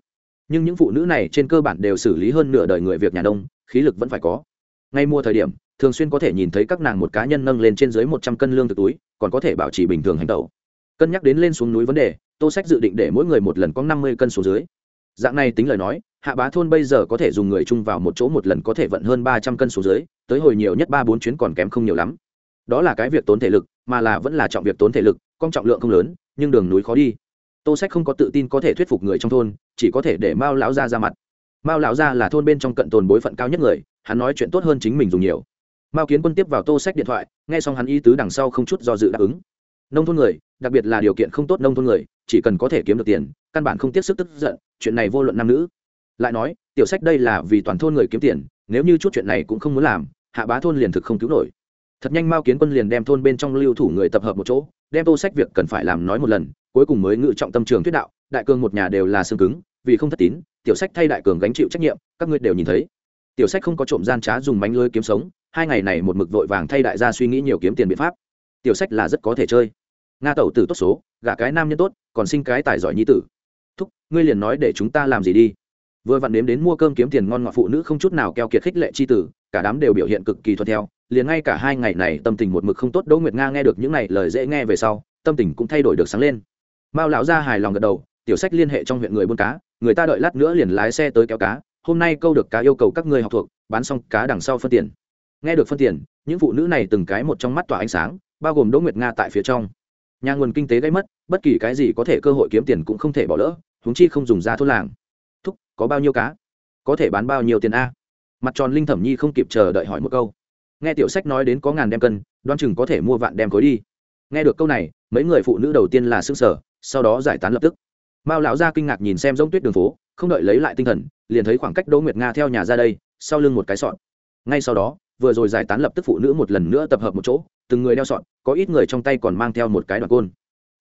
Nhưng những phụ nữ này trên cơ bản đều xử lý hơn nửa đời người việc nhà đông khí lực vẫn phải có. Ngay mua thời điểm thường xuyên có thể nhìn thấy các nàng một cá nhân nâng lên trên dưới một trăm cân lương thực túi, còn có thể bảo trì bình thường hành tẩu. Cân nhắc đến lên xuống núi vấn đề, tô sách dự định để mỗi người một lần có năm mươi cân xuống dưới. Dạng này tính lời nói, hạ bá thôn bây giờ có thể dùng người chung vào một chỗ một lần có thể vận hơn ba trăm cân xuống dưới, tới hồi nhiều nhất ba bốn chuyến còn kém không nhiều lắm. Đó là cái việc tốn thể lực, mà là vẫn là trọng việc tốn thể lực, con trọng lượng không lớn, nhưng đường núi khó đi. Tô sách không có tự tin có thể thuyết phục người trong thôn, chỉ có thể để mao lão gia ra mặt. Mao lão gia là thôn bên trong cận tồn bối phận cao nhất người, hắn nói chuyện tốt hơn chính mình dùng nhiều mao kiến quân tiếp vào tô sách điện thoại nghe xong hắn ý tứ đằng sau không chút do dự đáp ứng nông thôn người đặc biệt là điều kiện không tốt nông thôn người chỉ cần có thể kiếm được tiền căn bản không tiếp sức tức giận chuyện này vô luận nam nữ lại nói tiểu sách đây là vì toàn thôn người kiếm tiền nếu như chút chuyện này cũng không muốn làm hạ bá thôn liền thực không cứu nổi thật nhanh mao kiến quân liền đem thôn bên trong lưu thủ người tập hợp một chỗ đem tô sách việc cần phải làm nói một lần cuối cùng mới ngự trọng tâm trường thuyết đạo đại cường một nhà đều là xương cứng vì không thất tín tiểu sách thay đại cường gánh chịu trách nhiệm các ngươi đều nhìn thấy tiểu sách không có trộm gian trá dùng bánh lưới kiếm sống hai ngày này một mực vội vàng thay đại gia suy nghĩ nhiều kiếm tiền biện pháp. Tiểu sách là rất có thể chơi. Nga tẩu tử tốt số, gả cái nam nhân tốt, còn sinh cái tài giỏi nhi tử. Thúc, ngươi liền nói để chúng ta làm gì đi. Vừa vặn nếm đến mua cơm kiếm tiền ngon ngọt phụ nữ không chút nào keo kiệt khích lệ chi tử, cả đám đều biểu hiện cực kỳ thuận theo. Liền ngay cả hai ngày này tâm tình một mực không tốt đỗ nguyệt nga nghe được những này lời dễ nghe về sau, tâm tình cũng thay đổi được sáng lên. Mao lão gia hài lòng gật đầu, tiểu sách liên hệ trong huyện người buôn cá, người ta đợi lát nữa liền lái xe tới kéo cá, hôm nay câu được cá yêu cầu các ngươi học thuộc, bán xong cá đằng sau phân tiền nghe được phân tiền, những phụ nữ này từng cái một trong mắt tỏa ánh sáng, bao gồm đỗ nguyệt nga tại phía trong. Nhà nguồn kinh tế gây mất, bất kỳ cái gì có thể cơ hội kiếm tiền cũng không thể bỏ lỡ húng chi không dùng ra thôn làng. Thúc, có bao nhiêu cá? Có thể bán bao nhiêu tiền a? Mặt tròn linh thẩm nhi không kịp chờ đợi hỏi một câu. Nghe tiểu sách nói đến có ngàn đem cân đoan chừng có thể mua vạn đem khối đi. Nghe được câu này, mấy người phụ nữ đầu tiên là xương sở sau đó giải tán lập tức. Mao lão ra kinh ngạc nhìn xem giống tuyết đường phố, không đợi lấy lại tinh thần, liền thấy khoảng cách đỗ nguyệt nga theo nhà ra đây, sau lưng một cái sọn ngay sau đó vừa rồi giải tán lập tức phụ nữ một lần nữa tập hợp một chỗ, từng người đeo sọn có ít người trong tay còn mang theo một cái đoạn côn.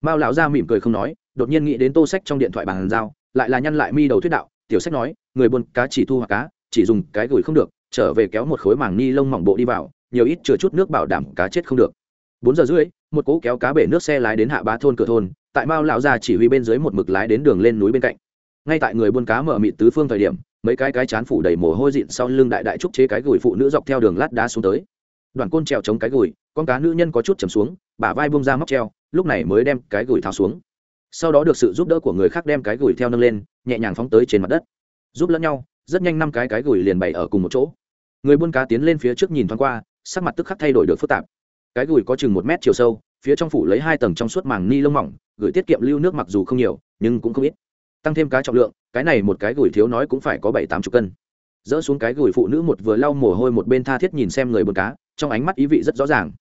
Mao lão ra mỉm cười không nói, đột nhiên nghĩ đến tô sách trong điện thoại bàn giao, lại là nhăn lại mi đầu thuyết đạo, tiểu sách nói, người buôn cá chỉ thu hoạch cá, chỉ dùng cái gửi không được, trở về kéo một khối màng ni lông mỏng bộ đi vào, nhiều ít chừa chút nước bảo đảm cá chết không được. Bốn giờ rưỡi, một cỗ kéo cá bể nước xe lái đến hạ bá thôn cửa thôn, tại mao lão gia chỉ huy bên dưới một mực lái đến đường lên núi bên cạnh ngay tại người buôn cá mở mịt tứ phương thời điểm, mấy cái cái chán phủ đầy mồ hôi dịn sau lưng đại đại trúc chế cái gùi phụ nữ dọc theo đường lát đá xuống tới. Đoàn côn trèo chống cái gùi, con cá nữ nhân có chút chầm xuống, bả vai bông ra móc treo, lúc này mới đem cái gùi tháo xuống. Sau đó được sự giúp đỡ của người khác đem cái gùi theo nâng lên, nhẹ nhàng phóng tới trên mặt đất. Giúp lẫn nhau, rất nhanh năm cái cái gùi liền bày ở cùng một chỗ. Người buôn cá tiến lên phía trước nhìn thoáng qua, sắc mặt tức khắc thay đổi được phức tạp. Cái gùi có chừng một mét chiều sâu, phía trong phủ lấy hai tầng trong suốt màng ni lông mỏng, gửi tiết kiệm lưu nước mặc dù không nhiều, nhưng cũng không ít tăng thêm cá trọng lượng, cái này một cái gửi thiếu nói cũng phải có bảy tám chục cân. Dỡ xuống cái gửi phụ nữ một vừa lau mồ hôi một bên tha thiết nhìn xem người buôn cá, trong ánh mắt ý vị rất rõ ràng.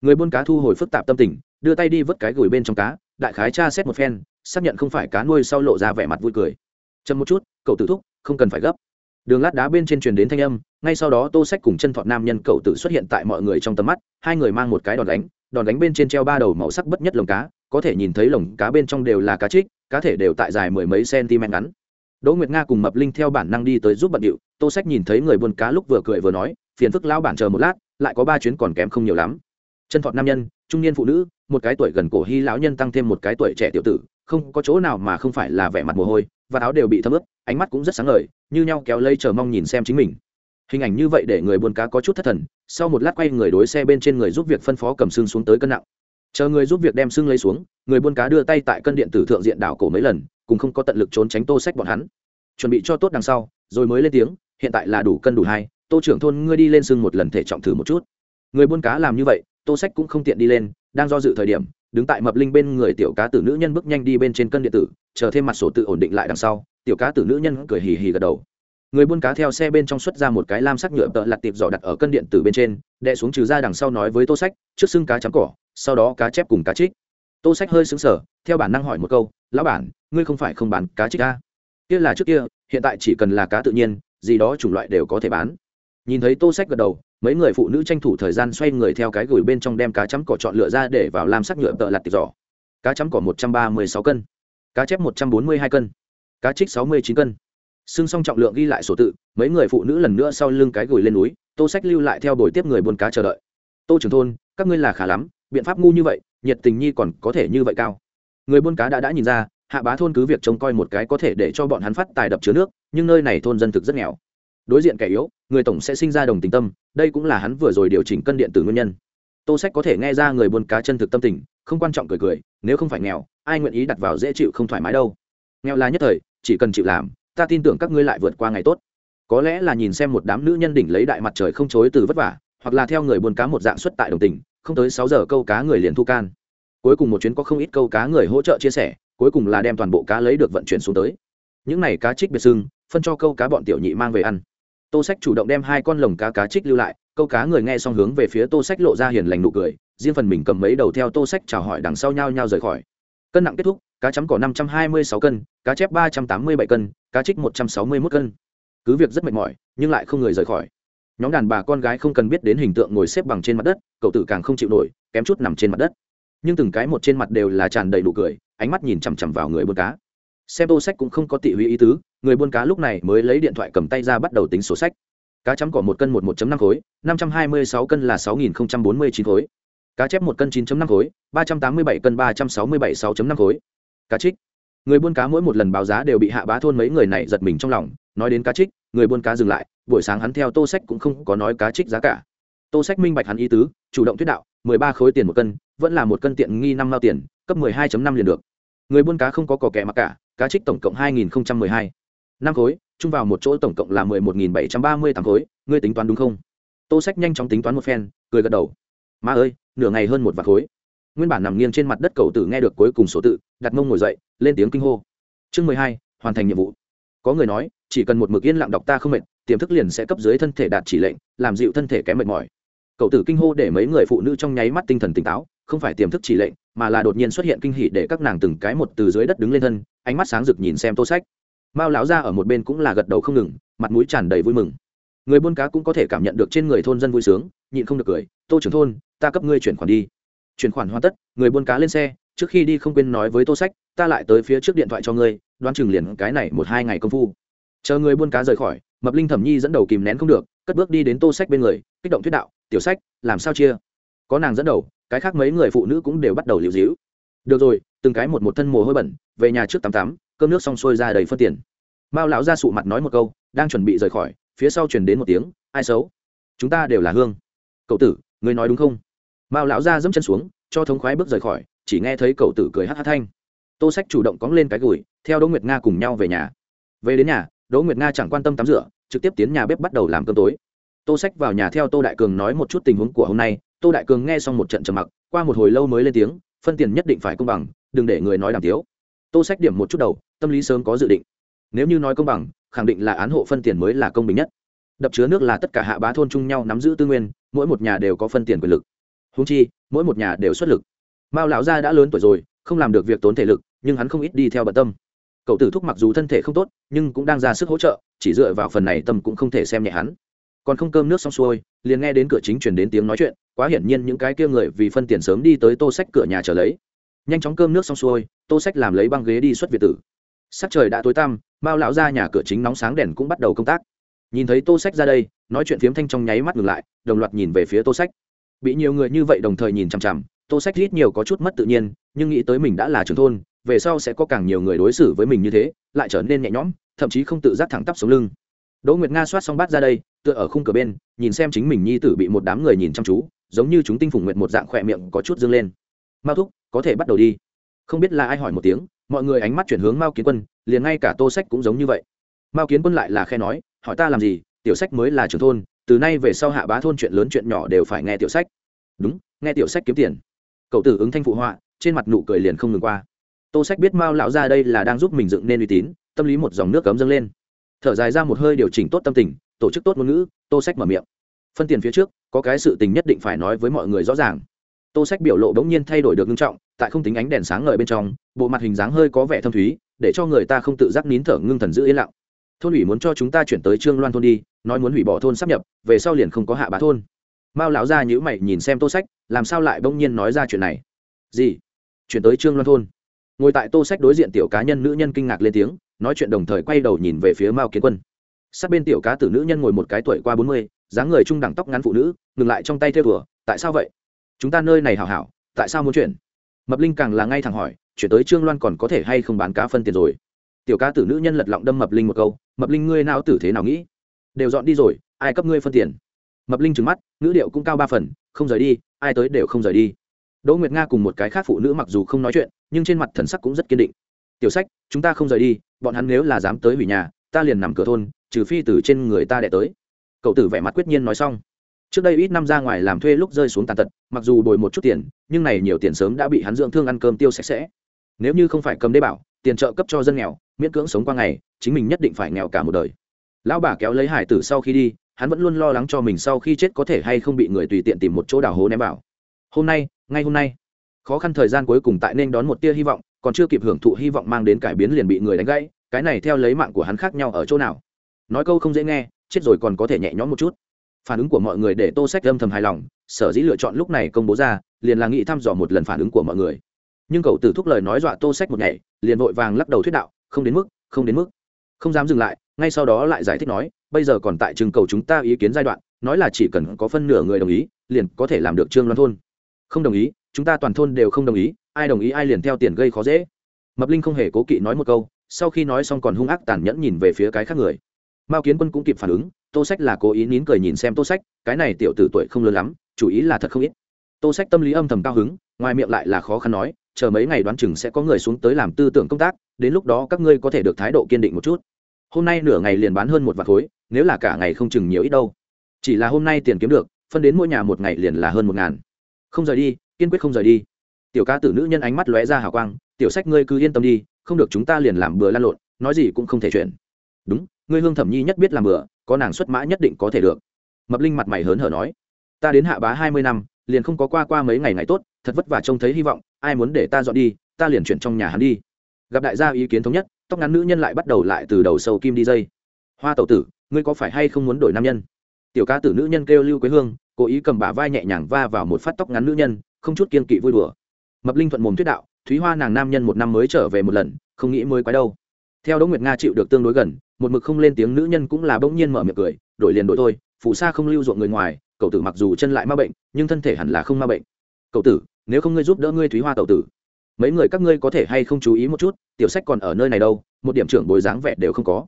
Người buôn cá thu hồi phức tạp tâm tình, đưa tay đi vớt cái gửi bên trong cá, đại khái tra xét một phen, xác nhận không phải cá nuôi sau lộ ra vẻ mặt vui cười. Chậm một chút, cậu tử thúc, không cần phải gấp. Đường lát đá bên trên truyền đến thanh âm, ngay sau đó tô sách cùng chân thọ nam nhân cậu tử xuất hiện tại mọi người trong tầm mắt, hai người mang một cái đòn đánh đòn đánh bên trên treo ba đầu màu sắc bất nhất lồng cá, có thể nhìn thấy lồng cá bên trong đều là cá trích cá thể đều tại dài mười mấy cm ngắn. Đỗ nguyệt nga cùng mập linh theo bản năng đi tới giúp bận điệu, tô sách nhìn thấy người buôn cá lúc vừa cười vừa nói, phiền phức lao bản chờ một lát, lại có ba chuyến còn kém không nhiều lắm. Chân thọt nam nhân, trung niên phụ nữ, một cái tuổi gần cổ hy lão nhân tăng thêm một cái tuổi trẻ tiểu tử, không có chỗ nào mà không phải là vẻ mặt mồ hôi, và áo đều bị thấm ướt, ánh mắt cũng rất sáng ngời, như nhau kéo lây chờ mong nhìn xem chính mình. Hình ảnh như vậy để người buôn cá có chút thất thần, sau một lát quay người đối xe bên trên người giúp việc phân phó cầm xương xuống tới cân nặng chờ người giúp việc đem xương lấy xuống, người buôn cá đưa tay tại cân điện tử thượng diện đảo cổ mấy lần, cùng không có tận lực trốn tránh tô sách bọn hắn. Chuẩn bị cho tốt đằng sau, rồi mới lên tiếng, hiện tại là đủ cân đủ hai, tô trưởng thôn ngươi đi lên xương một lần thể trọng thử một chút. Người buôn cá làm như vậy, tô sách cũng không tiện đi lên, đang do dự thời điểm, đứng tại mập linh bên người tiểu cá tử nữ nhân bước nhanh đi bên trên cân điện tử, chờ thêm mặt sổ tự ổn định lại đằng sau, tiểu cá tử nữ nhân cười hì hì gật đầu. Người buôn cá theo xe bên trong xuất ra một cái lam sắc nhựa tợ lặt tiệp giỏ đặt ở cân điện tử bên trên đệ xuống trừ ra đằng sau nói với tô sách, trước xưng cá chấm cỏ sau đó cá chép cùng cá trích. Tô sách hơi xứng sở theo bản năng hỏi một câu, lão bản, ngươi không phải không bán cá trích ta kia là trước kia, hiện tại chỉ cần là cá tự nhiên, gì đó chủng loại đều có thể bán. Nhìn thấy tô sách gật đầu, mấy người phụ nữ tranh thủ thời gian xoay người theo cái gửi bên trong đem cá chấm cỏ chọn lựa ra để vào làm sắc nhựa tợ lặt tiệc giỏ. Cá chấm cỏ một trăm ba mươi sáu cân, cá chép một trăm bốn mươi hai cân, cá trích sáu mươi chín cân. Xưng xong trọng lượng ghi lại sổ tự, mấy người phụ nữ lần nữa sau lưng cái gửi lên núi, tô sách lưu lại theo đuổi tiếp người buôn cá chờ đợi. Tô trưởng thôn, các ngươi là khá lắm biện pháp ngu như vậy, nhiệt tình nhi còn có thể như vậy cao. Người buôn cá đã đã nhìn ra, hạ bá thôn cứ việc trông coi một cái có thể để cho bọn hắn phát tài đập chứa nước, nhưng nơi này thôn dân thực rất nghèo. Đối diện kẻ yếu, người tổng sẽ sinh ra đồng tình tâm, đây cũng là hắn vừa rồi điều chỉnh cân điện từ nguyên nhân. Tô sách có thể nghe ra người buôn cá chân thực tâm tình, không quan trọng cười cười, nếu không phải nghèo, ai nguyện ý đặt vào dễ chịu không thoải mái đâu. Nghèo là nhất thời, chỉ cần chịu làm, ta tin tưởng các ngươi lại vượt qua ngày tốt. Có lẽ là nhìn xem một đám nữ nhân đỉnh lấy đại mặt trời không chối từ vất vả, hoặc là theo người buôn cá một dạng xuất tại đồng tình không tới sáu giờ câu cá người liền thu can. Cuối cùng một chuyến có không ít câu cá người hỗ trợ chia sẻ, cuối cùng là đem toàn bộ cá lấy được vận chuyển xuống tới. Những này cá trích biệt sưng phân cho câu cá bọn tiểu nhị mang về ăn. Tô sách chủ động đem hai con lồng cá cá trích lưu lại, câu cá người nghe xong hướng về phía tô sách lộ ra hiền lành nụ cười, riêng phần mình cầm mấy đầu theo tô sách chào hỏi đằng sau nhau nhau rời khỏi. Cân nặng kết thúc, cá chấm cỏ năm trăm hai mươi sáu cân, cá chép ba trăm tám mươi bảy cân, cá trích một trăm sáu mươi mốt cân. Cứ việc rất mệt mỏi, nhưng lại không người rời khỏi nhóm đàn bà con gái không cần biết đến hình tượng ngồi xếp bằng trên mặt đất, cậu tử càng không chịu nổi, kém chút nằm trên mặt đất. Nhưng từng cái một trên mặt đều là tràn đầy đủ cười, ánh mắt nhìn chằm chằm vào người buôn cá. Xem tô sách cũng không có tị hủy ý tứ, người buôn cá lúc này mới lấy điện thoại cầm tay ra bắt đầu tính sổ sách. Cá chấm cỏ một cân một một năm khối, năm trăm hai mươi sáu cân là sáu nghìn bốn mươi chín khối. Cá chép một cân chín năm khối, ba trăm tám mươi bảy cân ba trăm sáu mươi bảy sáu năm khối. Cá trích. Người buôn cá mỗi một lần báo giá đều bị hạ bá thôn mấy người này giật mình trong lòng, nói đến cá trích, người buôn cá dừng lại buổi sáng hắn theo tô sách cũng không có nói cá trích giá cả. Tô sách minh bạch hắn ý tứ, chủ động thuyết đạo, mười ba khối tiền một cân, vẫn là một cân tiện nghi năm mao tiền, cấp mười hai năm liền được. Người buôn cá không có cỏ kẻ mặc cả, cá trích tổng cộng hai nghìn mười hai. Năm khối, chung vào một chỗ tổng cộng là mười một nghìn bảy trăm ba mươi tám khối, ngươi tính toán đúng không? Tô sách nhanh chóng tính toán một phen, cười gật đầu. Ma ơi, nửa ngày hơn một vạt khối. Nguyên bản nằm nghiêng trên mặt đất cầu tử nghe được cuối cùng số tự, đặt mông ngồi dậy, lên tiếng kinh hô. Chương mười hai, hoàn thành nhiệm vụ. Có người nói, chỉ cần một mực yên lặng đọc ta không mệt tiềm thức liền sẽ cấp dưới thân thể đạt chỉ lệnh, làm dịu thân thể kém mệt mỏi. Cậu tử kinh hô để mấy người phụ nữ trong nháy mắt tinh thần tỉnh táo, không phải tiềm thức chỉ lệnh, mà là đột nhiên xuất hiện kinh hỉ để các nàng từng cái một từ dưới đất đứng lên thân, ánh mắt sáng rực nhìn xem tô sách. Mao lão ra ở một bên cũng là gật đầu không ngừng, mặt mũi tràn đầy vui mừng. Người buôn cá cũng có thể cảm nhận được trên người thôn dân vui sướng, nhịn không được cười, tô trưởng thôn, ta cấp ngươi chuyển khoản đi. Chuyển khoản hoàn tất, người buôn cá lên xe, trước khi đi không quên nói với tô sách, ta lại tới phía trước điện thoại cho ngươi, đoán chừng liền cái này một hai ngày công phu chờ người buôn cá rời khỏi, mập linh thẩm nhi dẫn đầu kìm nén không được, cất bước đi đến tô sách bên người, kích động thuyết đạo, tiểu sách, làm sao chia? Có nàng dẫn đầu, cái khác mấy người phụ nữ cũng đều bắt đầu liều dĩu. Được rồi, từng cái một một thân mồ hôi bẩn, về nhà trước tắm tắm, cơm nước xong xuôi ra đầy phân tiền. Mao lão ra sụ mặt nói một câu, đang chuẩn bị rời khỏi, phía sau chuyển đến một tiếng, ai xấu? Chúng ta đều là hương. Cậu tử người nói đúng không? Mao lão ra dẫm chân xuống, cho thống khoái bước rời khỏi, chỉ nghe thấy cậu tử cười hát hát thanh. Tô sách chủ động cóng lên cái gùi, theo đỗ nguyệt nga cùng nhau về nhà. Về đến nhà đỗ nguyệt nga chẳng quan tâm tắm rửa, trực tiếp tiến nhà bếp bắt đầu làm cơm tối. Tô sách vào nhà theo tô đại cường nói một chút tình huống của hôm nay. Tô đại cường nghe xong một trận trầm mặc, qua một hồi lâu mới lên tiếng, phân tiền nhất định phải công bằng, đừng để người nói đàm tiếu. Tô sách điểm một chút đầu, tâm lý sớm có dự định. Nếu như nói công bằng, khẳng định là án hộ phân tiền mới là công bình nhất. Đập chứa nước là tất cả hạ bá thôn chung nhau nắm giữ tư nguyên, mỗi một nhà đều có phân tiền quyền lực. Húng chi, mỗi một nhà đều xuất lực. Mao lão gia đã lớn tuổi rồi, không làm được việc tốn thể lực, nhưng hắn không ít đi theo bận tâm cậu tử thúc mặc dù thân thể không tốt, nhưng cũng đang ra sức hỗ trợ, chỉ dựa vào phần này tâm cũng không thể xem nhẹ hắn. Còn không cơm nước xong xuôi, liền nghe đến cửa chính chuyển đến tiếng nói chuyện, quá hiển nhiên những cái kia người vì phân tiền sớm đi tới tô sách cửa nhà trở lấy. Nhanh chóng cơm nước xong xuôi, tô sách làm lấy băng ghế đi xuất việt tử. Sắc trời đã tối tăm bao lão ra nhà cửa chính nóng sáng đèn cũng bắt đầu công tác. Nhìn thấy tô sách ra đây, nói chuyện phiếm thanh trong nháy mắt ngừng lại, đồng loạt nhìn về phía tô sách. Bị nhiều người như vậy đồng thời nhìn chằm chằm, tô sách ít nhiều có chút mất tự nhiên, nhưng nghĩ tới mình đã là trưởng thôn về sau sẽ có càng nhiều người đối xử với mình như thế, lại trở nên nhẹ nhõm, thậm chí không tự giác thẳng tắp xuống lưng. Đỗ nguyệt nga soát xong bát ra đây, tựa ở khung cửa bên, nhìn xem chính mình nhi tử bị một đám người nhìn chăm chú, giống như chúng tinh phùng nguyện một dạng khỏe miệng có chút dâng lên. Mao thúc, có thể bắt đầu đi. Không biết là ai hỏi một tiếng, mọi người ánh mắt chuyển hướng mao kiến quân, liền ngay cả tô sách cũng giống như vậy. Mao kiến quân lại là khe nói, hỏi ta làm gì, tiểu sách mới là trưởng thôn, từ nay về sau hạ bá thôn chuyện lớn chuyện nhỏ đều phải nghe tiểu sách. Đúng, nghe tiểu sách kiếm tiền. Cậu tử ứng thanh phụ họa, trên mặt nụ cười liền không ngừng qua tô sách biết mao lão ra đây là đang giúp mình dựng nên uy tín, tâm lý một dòng nước cấm dâng lên. Thở dài ra một hơi điều chỉnh tốt tâm tình, tổ chức tốt ngôn ngữ, tô sách mở miệng. Phân tiền phía trước, có cái sự tình nhất định phải nói với mọi người rõ ràng. Tô sách biểu lộ bỗng nhiên thay đổi được nghiêm trọng, tại không tính ánh đèn sáng ngời bên trong, bộ mặt hình dáng hơi có vẻ thâm thúy, để cho người ta không tự giác nín thở ngưng thần giữ yên lặng. Thôn ủy muốn cho chúng ta chuyển tới trương loan thôn đi, nói muốn hủy bỏ thôn sắp nhập, về sau liền không có hạ bá thôn. Mao lão ra nhữ mày nhìn xem tô sách, làm sao lại bỗng nhiên nói ra chuyện này? Gì? Chuyển tới trương loan thôn ngồi tại tô sách đối diện tiểu cá nhân nữ nhân kinh ngạc lên tiếng, nói chuyện đồng thời quay đầu nhìn về phía mao kiến quân. Sát bên tiểu cá tử nữ nhân ngồi một cái tuổi qua bốn mươi, dáng người trung đẳng tóc ngắn phụ nữ, ngừng lại trong tay theo thùa tại sao vậy? Chúng ta nơi này hảo hảo, tại sao muốn chuyển? Mập linh càng là ngay thẳng hỏi, chuyển tới trương loan còn có thể hay không bán cá phân tiền rồi? Tiểu cá tử nữ nhân lật lọng đâm mập linh một câu, mập linh ngươi nào tử thế nào nghĩ? Đều dọn đi rồi, ai cấp ngươi phân tiền? Mập linh trừng mắt, ngữ điệu cũng cao ba phần, không rời đi, ai tới đều không rời đi đỗ nguyệt nga cùng một cái khác phụ nữ mặc dù không nói chuyện, nhưng trên mặt thần sắc cũng rất kiên định. Tiểu sách, chúng ta không rời đi, bọn hắn nếu là dám tới hủy nhà, ta liền nằm cửa thôn, trừ phi từ trên người ta đẻ tới. Cậu tử vẻ mặt quyết nhiên nói xong. Trước đây ít năm ra ngoài làm thuê lúc rơi xuống tàn tật, mặc dù bồi một chút tiền, nhưng này nhiều tiền sớm đã bị hắn dưỡng thương ăn cơm tiêu sạch sẽ. Nếu như không phải cầm đế bảo, tiền trợ cấp cho dân nghèo, miễn cưỡng sống qua ngày, chính mình nhất định phải nghèo cả một đời. Lão bà kéo lấy hải tử sau khi đi, hắn vẫn luôn lo lắng cho mình sau khi chết có thể hay không bị người tùy tiện tìm một chỗ đào hố ném vào. Hôm nay ngay hôm nay, khó khăn thời gian cuối cùng tại nên đón một tia hy vọng, còn chưa kịp hưởng thụ hy vọng mang đến cải biến liền bị người đánh gãy, cái này theo lấy mạng của hắn khác nhau ở chỗ nào? Nói câu không dễ nghe, chết rồi còn có thể nhẹ nhõm một chút. Phản ứng của mọi người để tô sách âm thầm hài lòng, sở dĩ lựa chọn lúc này công bố ra, liền là nghĩ thăm dò một lần phản ứng của mọi người. Nhưng cậu tử thúc lời nói dọa tô sách một ngày liền vội vàng lắc đầu thuyết đạo, không đến mức, không đến mức. Không dám dừng lại, ngay sau đó lại giải thích nói, bây giờ còn tại trường cầu chúng ta ý kiến giai đoạn, nói là chỉ cần có phân nửa người đồng ý, liền có thể làm được trương loan thôn không đồng ý, chúng ta toàn thôn đều không đồng ý, ai đồng ý ai liền theo tiền gây khó dễ. Mập linh không hề cố kỵ nói một câu, sau khi nói xong còn hung ác tàn nhẫn nhìn về phía cái khác người. Mao kiến quân cũng kịp phản ứng, tô sách là cố ý nín cười nhìn xem tô sách, cái này tiểu tử tuổi không lớn lắm, chủ ý là thật không ít. Tô sách tâm lý âm thầm cao hứng, ngoài miệng lại là khó khăn nói, chờ mấy ngày đoán chừng sẽ có người xuống tới làm tư tưởng công tác, đến lúc đó các ngươi có thể được thái độ kiên định một chút. Hôm nay nửa ngày liền bán hơn một vạt khối, nếu là cả ngày không chừng nhiều ít đâu. Chỉ là hôm nay tiền kiếm được, phân đến mỗi nhà một ngày liền là hơn một ngàn không rời đi, kiên quyết không rời đi. Tiểu ca tử nữ nhân ánh mắt lóe ra hào quang, tiểu sách ngươi cứ yên tâm đi, không được chúng ta liền làm bừa lan lộn, nói gì cũng không thể chuyển đúng, ngươi hương thẩm nhi nhất biết làm bừa, có nàng xuất mã nhất định có thể được. Mập linh mặt mày hớn hở nói, ta đến hạ bá hai mươi năm, liền không có qua qua mấy ngày ngày tốt, thật vất vả trông thấy hy vọng, ai muốn để ta dọn đi, ta liền chuyển trong nhà hắn đi. Gặp đại gia ý kiến thống nhất, tóc ngắn nữ nhân lại bắt đầu lại từ đầu sâu kim đi dây. Hoa tẩu tử, ngươi có phải hay không muốn đổi nam nhân? Tiểu ca tử nữ nhân kêu lưu quế hương cố ý cầm bả vai nhẹ nhàng va vào một phát tóc ngắn nữ nhân, không chút kiên kỵ vui đùa. Mập linh thuận mồm thuyết đạo, thúy hoa nàng nam nhân một năm mới trở về một lần, không nghĩ mới quái đâu. Theo đỗ nguyệt nga chịu được tương đối gần, một mực không lên tiếng nữ nhân cũng là bỗng nhiên mở miệng cười, đổi liền đổi thôi, Phụ sa không lưu ruộng người ngoài, cậu tử mặc dù chân lại ma bệnh, nhưng thân thể hẳn là không ma bệnh. Cậu tử, nếu không ngươi giúp đỡ ngươi thúy hoa cậu tử. Mấy người các ngươi có thể hay không chú ý một chút, tiểu sách còn ở nơi này đâu, một điểm trưởng bồi dáng vẻ đều không có.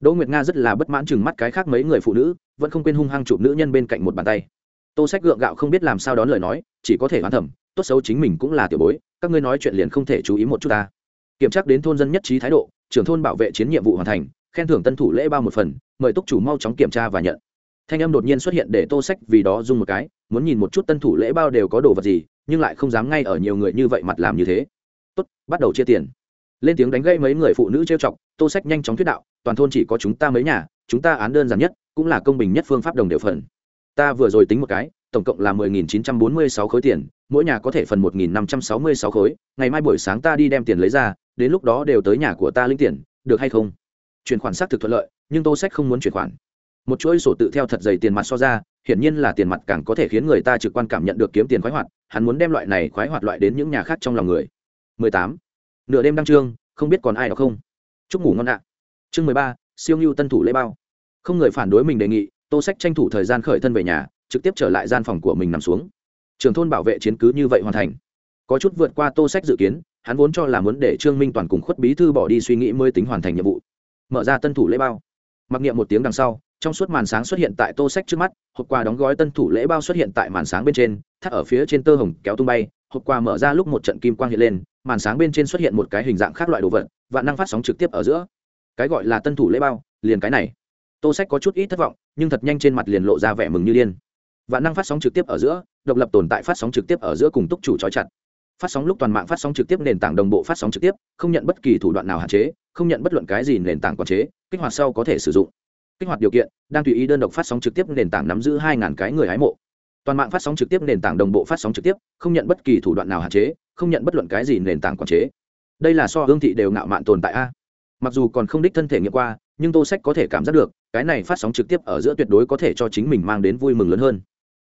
Đỗ nguyệt nga rất là bất mãn chừng mắt cái khác mấy người phụ nữ, vẫn không quên hung hăng chụp nữ nhân bên cạnh một bàn tay tô sách gượng gạo không biết làm sao đón lời nói, chỉ có thể hoán thẩm tốt xấu chính mình cũng là tiểu bối, các ngươi nói chuyện liền không thể chú ý một chút ta. Kiểm tra đến thôn dân nhất trí thái độ, trưởng thôn bảo vệ chiến nhiệm vụ hoàn thành, khen thưởng tân thủ lễ bao một phần, mời túc chủ mau chóng kiểm tra và nhận. Thanh âm đột nhiên xuất hiện để tô sách vì đó dung một cái, muốn nhìn một chút tân thủ lễ bao đều có đồ vật gì, nhưng lại không dám ngay ở nhiều người như vậy mặt làm như thế. Tốt, bắt đầu chia tiền. Lên tiếng đánh gây mấy người phụ nữ trêu chọc, tô sách nhanh chóng thuyết đạo, toàn thôn chỉ có chúng ta mấy nhà, chúng ta án đơn giản nhất, cũng là công bình nhất phương pháp đồng đều phần ta vừa rồi tính một cái tổng cộng là mười nghìn chín trăm bốn mươi sáu khối tiền mỗi nhà có thể phần một nghìn năm trăm sáu mươi sáu khối. Ngày mai buổi sáng ta đi đem tiền lấy ra đến lúc đó đều tới nhà của ta linh tiền được hay không? Chuyển khoản xác thực thuận lợi nhưng tô sách không muốn chuyển khoản. Một chuỗi sổ tự theo thật dày tiền mặt so ra hiển nhiên là tiền mặt càng có thể khiến người ta trực quan cảm nhận được kiếm tiền khoái hoạt hắn muốn đem loại này khoái hoạt loại đến những nhà khác trong lòng người. 18. nửa đêm đăng trương không biết còn ai đó không? Chúc ngủ ngon ạ. Chương 13, siêu ngưu tân thủ lễ bao. Không người phản đối mình đề nghị tô sách tranh thủ thời gian khởi thân về nhà, trực tiếp trở lại gian phòng của mình nằm xuống. Trường thôn bảo vệ chiến cứ như vậy hoàn thành. Có chút vượt qua tô sách dự kiến, hắn vốn cho là muốn để trương minh toàn cùng khuất bí thư bỏ đi suy nghĩ mới tính hoàn thành nhiệm vụ. Mở ra tân thủ lễ bao. Mặc niệm một tiếng đằng sau, trong suốt màn sáng xuất hiện tại tô sách trước mắt, hộp quà đóng gói tân thủ lễ bao xuất hiện tại màn sáng bên trên, thắt ở phía trên tơ hồng kéo tung bay, hộp quà mở ra lúc một trận kim quang hiện lên, màn sáng bên trên xuất hiện một cái hình dạng khác loại đồ vật và năng phát sóng trực tiếp ở giữa. Cái gọi là tân thủ lễ bao, liền cái này tô sách có chút ít thất vọng, nhưng thật nhanh trên mặt liền lộ ra vẻ mừng như điên. Và năng phát sóng trực tiếp ở giữa, độc lập tồn tại phát sóng trực tiếp ở giữa cùng túc chủ trói chặt. Phát sóng lúc toàn mạng phát sóng trực tiếp nền tảng đồng bộ phát sóng trực tiếp, không nhận bất kỳ thủ đoạn nào hạn chế, không nhận bất luận cái gì nền tảng quản chế, kích hoạt sau có thể sử dụng. Kích hoạt điều kiện, đang tùy ý đơn độc phát sóng trực tiếp nền tảng nắm giữ hai ngàn cái người hái mộ. Toàn mạng phát sóng trực tiếp nền tảng đồng bộ phát sóng trực tiếp, không nhận bất kỳ thủ đoạn nào hạn chế, không nhận bất luận cái gì nền tảng quản chế. Đây là so hương thị đều ngạo mạn tồn tại a. Mặc dù còn không đích thân thể nghiệm qua nhưng tô sách có thể cảm giác được, cái này phát sóng trực tiếp ở giữa tuyệt đối có thể cho chính mình mang đến vui mừng lớn hơn.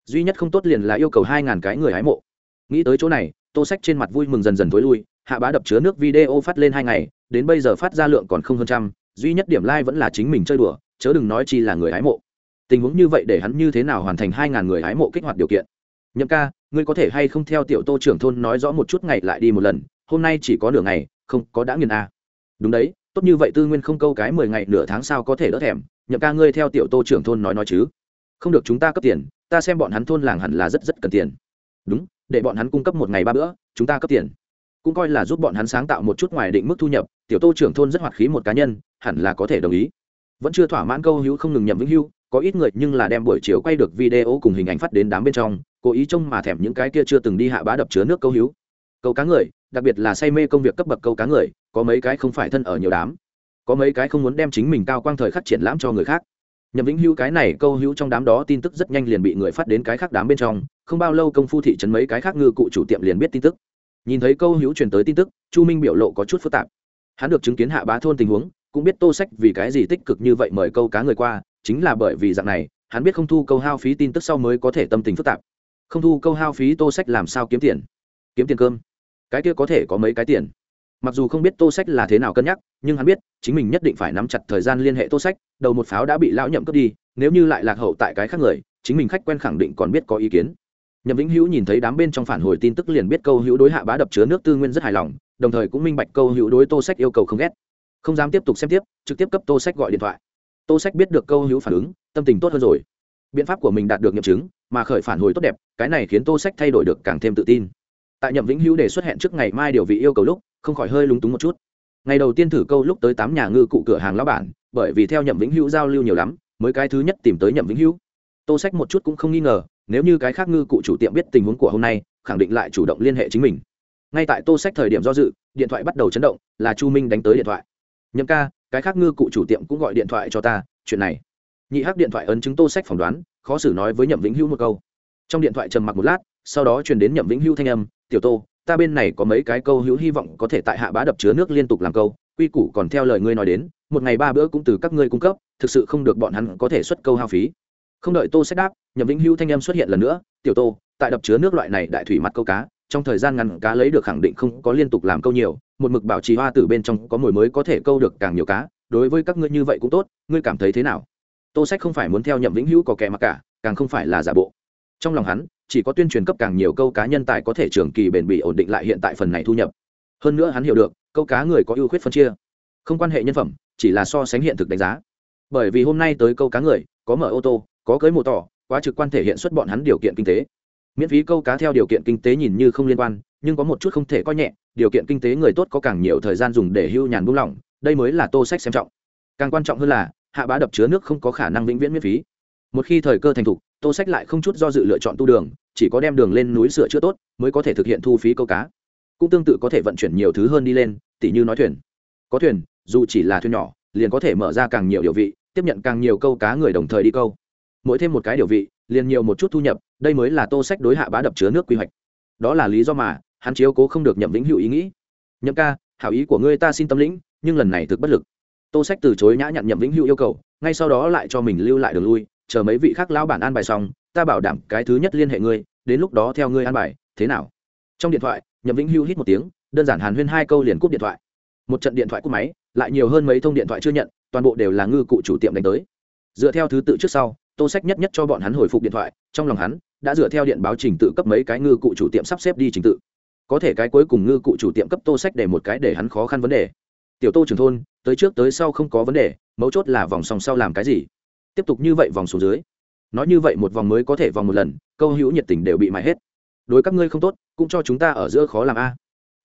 Duy nhất không tốt liền là yêu cầu hai ngàn cái người hái mộ. Nghĩ tới chỗ này, tô sách trên mặt vui mừng dần dần t ố i lui, hạ bá đập chứa nước video phát lên hai ngày, đến bây giờ phát ra lượng còn không hơn trăm, duy nhất điểm like vẫn là chính mình chơi đùa, chớ đừng nói chi là người hái mộ. Tình huống như vậy để hắn như thế nào hoàn thành hai ngàn người hái mộ kích hoạt điều kiện? Nhậm ca, ngươi có thể hay không theo tiểu tô trưởng thôn nói rõ một chút ngày lại đi một lần, hôm nay chỉ có nửa ngày, không có đã nghiền a đúng đấy tốt như vậy tư nguyên không câu cái mười ngày nửa tháng sao có thể đỡ thèm, nhậm ca ngươi theo tiểu tô trưởng thôn nói nói chứ. Không được chúng ta cấp tiền, ta xem bọn hắn thôn làng hẳn là rất rất cần tiền. Đúng, để bọn hắn cung cấp một ngày ba bữa, chúng ta cấp tiền. Cũng coi là giúp bọn hắn sáng tạo một chút ngoài định mức thu nhập, tiểu tô trưởng thôn rất hoạt khí một cá nhân, hẳn là có thể đồng ý. Vẫn chưa thỏa mãn câu hữu không ngừng nhậm vĩnh hưu, có ít người nhưng là đem buổi chiều quay được video cùng hình ảnh phát đến đám bên trong, cố ý trông mà thèm những cái kia chưa từng đi hạ bá đập chứa nước câu hữu câu cá người, đặc biệt là say mê công việc cấp bậc câu cá người, có mấy cái không phải thân ở nhiều đám, có mấy cái không muốn đem chính mình cao quang thời khắc triển lãm cho người khác. Nhậm vĩnh hữu cái này câu hữu trong đám đó tin tức rất nhanh liền bị người phát đến cái khác đám bên trong, không bao lâu công phu thị trấn mấy cái khác ngư cụ chủ tiệm liền biết tin tức. Nhìn thấy câu hữu truyền tới tin tức, chu minh biểu lộ có chút phức tạp. Hắn được chứng kiến hạ bá thôn tình huống, cũng biết tô sách vì cái gì tích cực như vậy mời câu cá người qua, chính là bởi vì dạng này, hắn biết không thu câu hao phí tin tức sau mới có thể tâm tình phức tạp. Không thu câu hao phí tô sách làm sao kiếm tiền? Kiếm tiền cơm cái kia có thể có mấy cái tiền? Mặc dù không biết tô sách là thế nào cân nhắc, nhưng hắn biết, chính mình nhất định phải nắm chặt thời gian liên hệ tô sách, đầu một pháo đã bị lão nhậm cướp đi, nếu như lại lạc hậu tại cái khác người, chính mình khách quen khẳng định còn biết có ý kiến. Nhậm vĩnh hữu nhìn thấy đám bên trong phản hồi tin tức liền biết câu hữu đối hạ bá đập chứa nước tư nguyên rất hài lòng, đồng thời cũng minh bạch câu hữu đối tô sách yêu cầu không ghét. Không dám tiếp tục xem tiếp, trực tiếp cấp tô sách gọi điện thoại. Tô sách biết được câu hữu phản ứng, tâm tình tốt hơn rồi. Biện pháp của mình đạt được nghiệm chứng, mà khởi phản hồi tốt đẹp, cái này khiến tô sách thay đổi được càng thêm tự tin tại nhậm vĩnh hữu đề xuất hẹn trước ngày mai điều vị yêu cầu lúc, không khỏi hơi lúng túng một chút. Ngày đầu tiên thử câu lúc tới tám nhà ngư cụ cửa hàng lão bản, bởi vì theo nhậm vĩnh hữu giao lưu nhiều lắm, mới cái thứ nhất tìm tới nhậm vĩnh hữu. Tô sách một chút cũng không nghi ngờ, nếu như cái khác ngư cụ chủ tiệm biết tình huống của hôm nay, khẳng định lại chủ động liên hệ chính mình. Ngay tại tô sách thời điểm do dự, điện thoại bắt đầu chấn động, là chu minh đánh tới điện thoại. Nhậm ca, cái khác ngư cụ chủ tiệm cũng gọi điện thoại cho ta, chuyện này. Nhị hắc điện thoại ấn chứng tô sách phỏng đoán, khó xử nói với nhậm vĩnh hữu một câu. Trong điện thoại trầm mặc một lát, sau đó truyền đến nhậm vĩnh hữu thanh âm tiểu tô, ta bên này có mấy cái câu hữu hy vọng có thể tại hạ bá đập chứa nước liên tục làm câu, quy củ còn theo lời ngươi nói đến, một ngày ba bữa cũng từ các ngươi cung cấp, thực sự không được bọn hắn có thể xuất câu hao phí. Không đợi tô xét đáp, nhậm vĩnh hữu thanh em xuất hiện lần nữa, tiểu tô, tại đập chứa nước loại này đại thủy mặt câu cá, trong thời gian ngắn cá lấy được khẳng định không có liên tục làm câu nhiều, một mực bảo trì hoa từ bên trong có mồi mới có thể câu được càng nhiều cá, đối với các ngươi như vậy cũng tốt, ngươi cảm thấy thế nào? Tô sách không phải muốn theo nhậm vĩnh hữu có kẻ mặc cả, càng không phải là giả bộ. Trong lòng hắn chỉ có tuyên truyền cấp càng nhiều câu cá nhân tài có thể trường kỳ bền bỉ ổn định lại hiện tại phần này thu nhập. Hơn nữa hắn hiểu được, câu cá người có ưu khuyết phân chia, không quan hệ nhân phẩm, chỉ là so sánh hiện thực đánh giá. Bởi vì hôm nay tới câu cá người, có mở ô tô, có cưới mô tỏ, quá trực quan thể hiện xuất bọn hắn điều kiện kinh tế. Miễn phí câu cá theo điều kiện kinh tế nhìn như không liên quan, nhưng có một chút không thể coi nhẹ, điều kiện kinh tế người tốt có càng nhiều thời gian dùng để hưu nhàn buông lỏng, đây mới là tô sách xem trọng. Càng quan trọng hơn là, hạ bá đập chứa nước không có khả năng vĩnh viễn miễn phí một khi thời cơ thành thục, tô sách lại không chút do dự lựa chọn tu đường, chỉ có đem đường lên núi sửa chữa tốt mới có thể thực hiện thu phí câu cá. Cũng tương tự có thể vận chuyển nhiều thứ hơn đi lên, tỉ như nói thuyền. Có thuyền, dù chỉ là thuyền nhỏ, liền có thể mở ra càng nhiều điều vị, tiếp nhận càng nhiều câu cá người đồng thời đi câu. Mỗi thêm một cái điều vị, liền nhiều một chút thu nhập, đây mới là tô sách đối hạ bá đập chứa nước quy hoạch. Đó là lý do mà, hắn chiếu cố không được nhậm vĩnh hữu ý nghĩ. Nhậm ca, hảo ý của ngươi ta xin tâm lĩnh, nhưng lần này thực bất lực. Tô sách từ chối nhã nhặn nhậm vĩnh hữu yêu cầu, ngay sau đó lại cho mình lưu lại đường lui chờ mấy vị khác lão bản an bài xong, ta bảo đảm cái thứ nhất liên hệ ngươi, đến lúc đó theo ngươi an bài, thế nào? Trong điện thoại, nhậm vĩnh hưu hít một tiếng, đơn giản hàn huyên hai câu liền cúp điện thoại. Một trận điện thoại cúp máy, lại nhiều hơn mấy thông điện thoại chưa nhận, toàn bộ đều là ngư cụ chủ tiệm đánh tới. Dựa theo thứ tự trước sau, tô sách nhất nhất cho bọn hắn hồi phục điện thoại, trong lòng hắn, đã dựa theo điện báo trình tự cấp mấy cái ngư cụ chủ tiệm sắp xếp đi trình tự. Có thể cái cuối cùng ngư cụ chủ tiệm cấp tô sách để một cái để hắn khó khăn vấn đề. Tiểu tô trưởng thôn, tới trước tới sau không có vấn đề, mấu chốt là vòng sòng sau làm cái gì? Tiếp tục như vậy vòng xuống dưới. Nói như vậy một vòng mới có thể vòng một lần, câu hữu nhiệt tình đều bị mãi hết. Đối các ngươi không tốt, cũng cho chúng ta ở giữa khó làm a.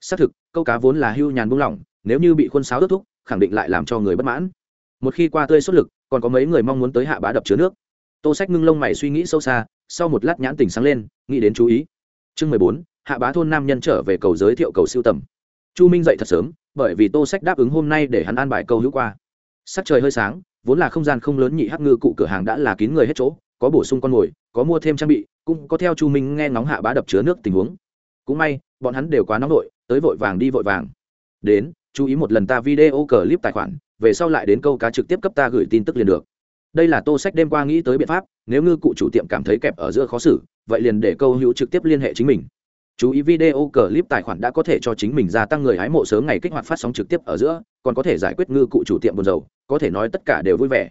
Xác thực, câu cá vốn là hưu nhàn buông lỏng, nếu như bị khuôn sáo đốt thúc khẳng định lại làm cho người bất mãn. Một khi qua tươi xuất lực, còn có mấy người mong muốn tới hạ bá đập chứa nước. Tô sách ngưng lông mày suy nghĩ sâu xa, sau một lát nhãn tình sáng lên, nghĩ đến chú ý. Chương mười bốn, hạ bá thôn nam nhân trở về cầu giới thiệu cầu siêu tầm. Chu minh dậy thật sớm, bởi vì tô sách đáp ứng hôm nay để hắn an bài câu hữu qua. Sắc trời hơi sáng vốn là không gian không lớn nhị hắc ngư cụ cửa hàng đã là kín người hết chỗ, có bổ sung con mồi, có mua thêm trang bị, cũng có theo chu minh nghe ngóng hạ bá đập chứa nước tình huống. Cũng may, bọn hắn đều quá nóng vội tới vội vàng đi vội vàng. Đến, chú ý một lần ta video clip tài khoản, về sau lại đến câu cá trực tiếp cấp ta gửi tin tức liền được. Đây là tô sách đêm qua nghĩ tới biện pháp, nếu ngư cụ chủ tiệm cảm thấy kẹp ở giữa khó xử, vậy liền để câu hữu trực tiếp liên hệ chính mình chú ý video clip tài khoản đã có thể cho chính mình gia tăng người hái mộ sớm ngày kích hoạt phát sóng trực tiếp ở giữa, còn có thể giải quyết ngư cụ chủ tiệm buồn dầu có thể nói tất cả đều vui vẻ.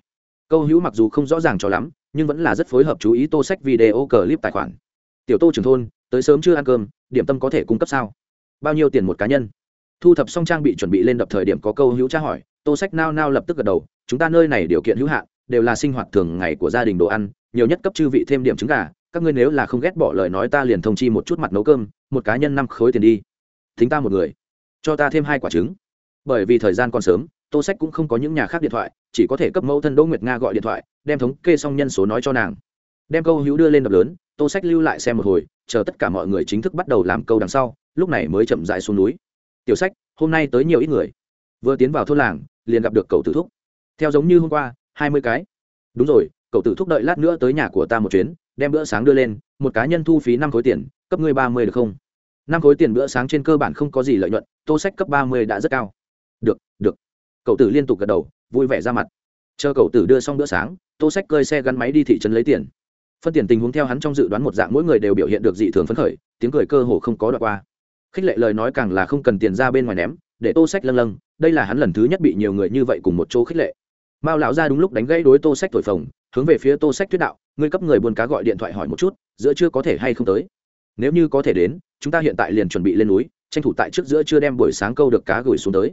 Câu hữu mặc dù không rõ ràng cho lắm, nhưng vẫn là rất phối hợp chú ý tô sách video clip tài khoản. Tiểu tô trưởng thôn, tới sớm chưa ăn cơm, điểm tâm có thể cung cấp sao? Bao nhiêu tiền một cá nhân? Thu thập xong trang bị chuẩn bị lên đập thời điểm có câu hữu tra hỏi, tô sách nao nao lập tức gật đầu, chúng ta nơi này điều kiện hữu hạn, đều là sinh hoạt thường ngày của gia đình đồ ăn, nhiều nhất cấp chư vị thêm điểm trứng gà các ngươi nếu là không ghét bỏ lời nói ta liền thông chi một chút mặt nấu cơm, một cá nhân năm khối tiền đi. Thính ta một người. Cho ta thêm hai quả trứng. Bởi vì thời gian còn sớm, tô sách cũng không có những nhà khác điện thoại, chỉ có thể cấp mẫu thân đỗ nguyệt nga gọi điện thoại, đem thống kê xong nhân số nói cho nàng. Đem câu hữu đưa lên đập lớn, tô sách lưu lại xem một hồi, chờ tất cả mọi người chính thức bắt đầu làm câu đằng sau, lúc này mới chậm dại xuống núi. Tiểu sách, hôm nay tới nhiều ít người. Vừa tiến vào thôn làng, liền gặp được cậu tử thúc. Theo giống như hôm qua, hai mươi cái. Đúng rồi, cậu tử thúc đợi lát nữa tới nhà của ta một chuyến đem bữa sáng đưa lên, một cá nhân thu phí năm khối tiền, cấp ngươi ba mươi được không? Năm khối tiền bữa sáng trên cơ bản không có gì lợi nhuận, tô sách cấp ba mươi đã rất cao. Được được. Cậu tử liên tục gật đầu, vui vẻ ra mặt. Chờ cậu tử đưa xong bữa sáng, tô sách cơi xe gắn máy đi thị trấn lấy tiền. Phân tiền tình huống theo hắn trong dự đoán một dạng mỗi người đều biểu hiện được dị thường phấn khởi, tiếng cười cơ hồ không có đoạn qua. Khích lệ lời nói càng là không cần tiền ra bên ngoài ném, để tô sách lâng lâng, đây là hắn lần thứ nhất bị nhiều người như vậy cùng một chỗ khích lệ mao lão ra đúng lúc đánh gãy đối tô sách thổi phồng, hướng về phía tô sách thuyết đạo, ngươi cấp người buôn cá gọi điện thoại hỏi một chút, giữa chưa có thể hay không tới? Nếu như có thể đến, chúng ta hiện tại liền chuẩn bị lên núi, tranh thủ tại trước giữa chưa đem buổi sáng câu được cá gửi xuống tới.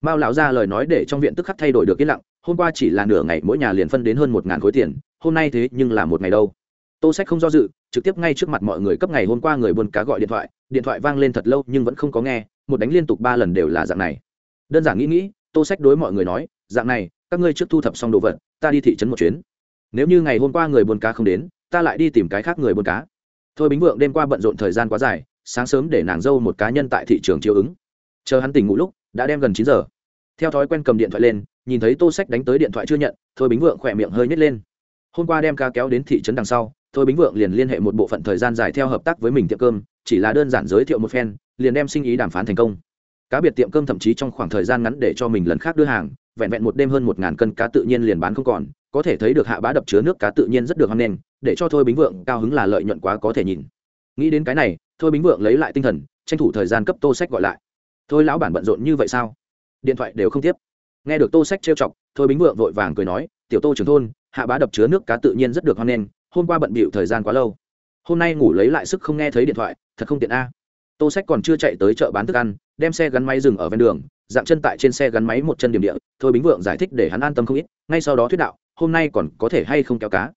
Mao lão ra lời nói để trong viện tức khắc thay đổi được yên lặng, hôm qua chỉ là nửa ngày, mỗi nhà liền phân đến hơn một ngàn khối tiền, hôm nay thế nhưng là một ngày đâu. Tô sách không do dự, trực tiếp ngay trước mặt mọi người cấp ngày hôm qua người buôn cá gọi điện thoại điện thoại vang lên thật lâu nhưng vẫn không có nghe, một đánh liên tục ba lần đều là dạng này. Đơn giản nghĩ nghĩ, tô sách đối mọi người nói, dạng này các ngươi trước thu thập xong đồ vật, ta đi thị trấn một chuyến. Nếu như ngày hôm qua người buôn cá không đến, ta lại đi tìm cái khác người buôn cá. Thôi bính vượng đêm qua bận rộn thời gian quá dài, sáng sớm để nàng dâu một cá nhân tại thị trường chiếu ứng. Chờ hắn tỉnh ngủ lúc, đã đem gần chín giờ. Theo thói quen cầm điện thoại lên, nhìn thấy tô sách đánh tới điện thoại chưa nhận, thôi bính vượng khỏe miệng hơi nhét lên. Hôm qua đem ca kéo đến thị trấn đằng sau, thôi bính vượng liền liên hệ một bộ phận thời gian dài theo hợp tác với mình tiệm cơm, chỉ là đơn giản giới thiệu một phen, liền đem sinh ý đàm phán thành công. Cá biệt tiệm cơm thậm chí trong khoảng thời gian ngắn để cho mình lần khác đưa hàng vẹn vẹn một đêm hơn một ngàn cân cá tự nhiên liền bán không còn có thể thấy được hạ bá đập chứa nước cá tự nhiên rất được hoan nên, để cho thôi bính vượng cao hứng là lợi nhuận quá có thể nhìn. Nghĩ đến cái này thôi bính vượng lấy lại tinh thần tranh thủ thời gian cấp tô sách gọi lại. Thôi lão bản bận rộn như vậy sao? Điện thoại đều không tiếp. Nghe được tô sách trêu chọc thôi bính vượng vội vàng cười nói tiểu tô trưởng thôn hạ bá đập chứa nước cá tự nhiên rất được hoan nghênh hôm qua bận bịu thời gian quá lâu. Hôm nay ngủ lấy lại sức không nghe thấy điện thoại thật không tiện a. Tô sách còn chưa chạy tới chợ bán thức ăn đem xe gắn máy dừng ở ven đường dạng chân tại trên xe gắn máy một chân điểm địa, thôi bính vượng giải thích để hắn an tâm không ít, ngay sau đó thuyết đạo, hôm nay còn có thể hay không kéo cá?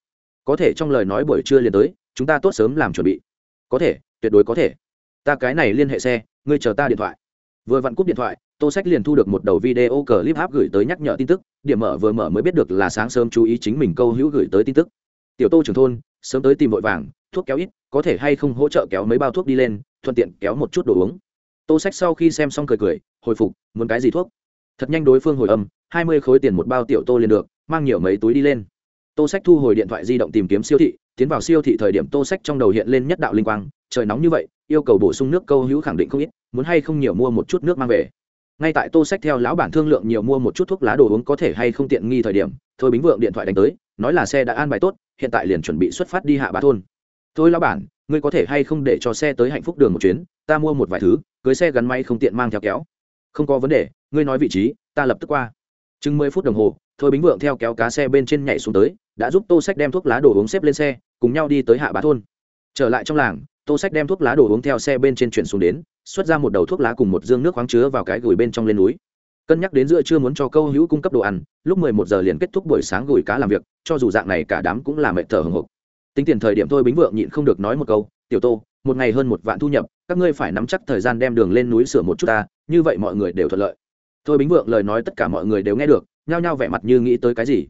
Có thể, trong lời nói buổi trưa liền tới, chúng ta tốt sớm làm chuẩn bị. Có thể, tuyệt đối có thể. Ta cái này liên hệ xe, ngươi chờ ta điện thoại. Vừa vặn cúp điện thoại, tô sách liền thu được một đầu video clip áp gửi tới nhắc nhở tin tức, điểm mở vừa mở mới biết được là sáng sớm chú ý chính mình câu hữu gửi tới tin tức. Tiểu tô trưởng thôn, sớm tới tìm vội vàng, thuốc kéo ít, có thể hay không hỗ trợ kéo mấy bao thuốc đi lên, thuận tiện kéo một chút đồ uống. Tô sách sau khi xem xong cười cười hồi phục, muốn cái gì thuốc? Thật nhanh đối phương hồi âm, hai mươi khối tiền một bao tiểu tô liền được, mang nhiều mấy túi đi lên. Tô sách thu hồi điện thoại di động tìm kiếm siêu thị, tiến vào siêu thị thời điểm tô sách trong đầu hiện lên nhất đạo linh quang, trời nóng như vậy, yêu cầu bổ sung nước câu hữu khẳng định không ít, muốn hay không nhiều mua một chút nước mang về. Ngay tại tô sách theo lão bản thương lượng nhiều mua một chút thuốc lá đồ uống có thể hay không tiện nghi thời điểm, thôi bính vượng điện thoại đánh tới, nói là xe đã an bài tốt, hiện tại liền chuẩn bị xuất phát đi hạ bá thôn. Thôi lão bản, ngươi có thể hay không để cho xe tới hạnh phúc đường một chuyến, ta mua một vài thứ, cưới xe gắn máy không tiện mang theo kéo không có vấn đề, ngươi nói vị trí, ta lập tức qua. Chừng mười phút đồng hồ, thôi bính vượng theo kéo cá xe bên trên nhảy xuống tới, đã giúp tô sách đem thuốc lá đồ uống xếp lên xe, cùng nhau đi tới hạ bá thôn. Trở lại trong làng, tô sách đem thuốc lá đồ uống theo xe bên trên chuyển xuống đến, xuất ra một đầu thuốc lá cùng một dương nước khoáng chứa vào cái gửi bên trong lên núi. Cân nhắc đến giữa chưa muốn cho câu hữu cung cấp đồ ăn, lúc mười một giờ liền kết thúc buổi sáng gửi cá làm việc, cho dù dạng này cả đám cũng là mệt thở hồng hộc tính tiền thời điểm thôi bính vượng nhịn không được nói một câu, tiểu tô một ngày hơn một vạn thu nhập, các ngươi phải nắm chắc thời gian đem đường lên núi sửa một chút ta, như vậy mọi người đều thuận lợi. Thôi bính vượng lời nói tất cả mọi người đều nghe được, nhao nhao vẻ mặt như nghĩ tới cái gì.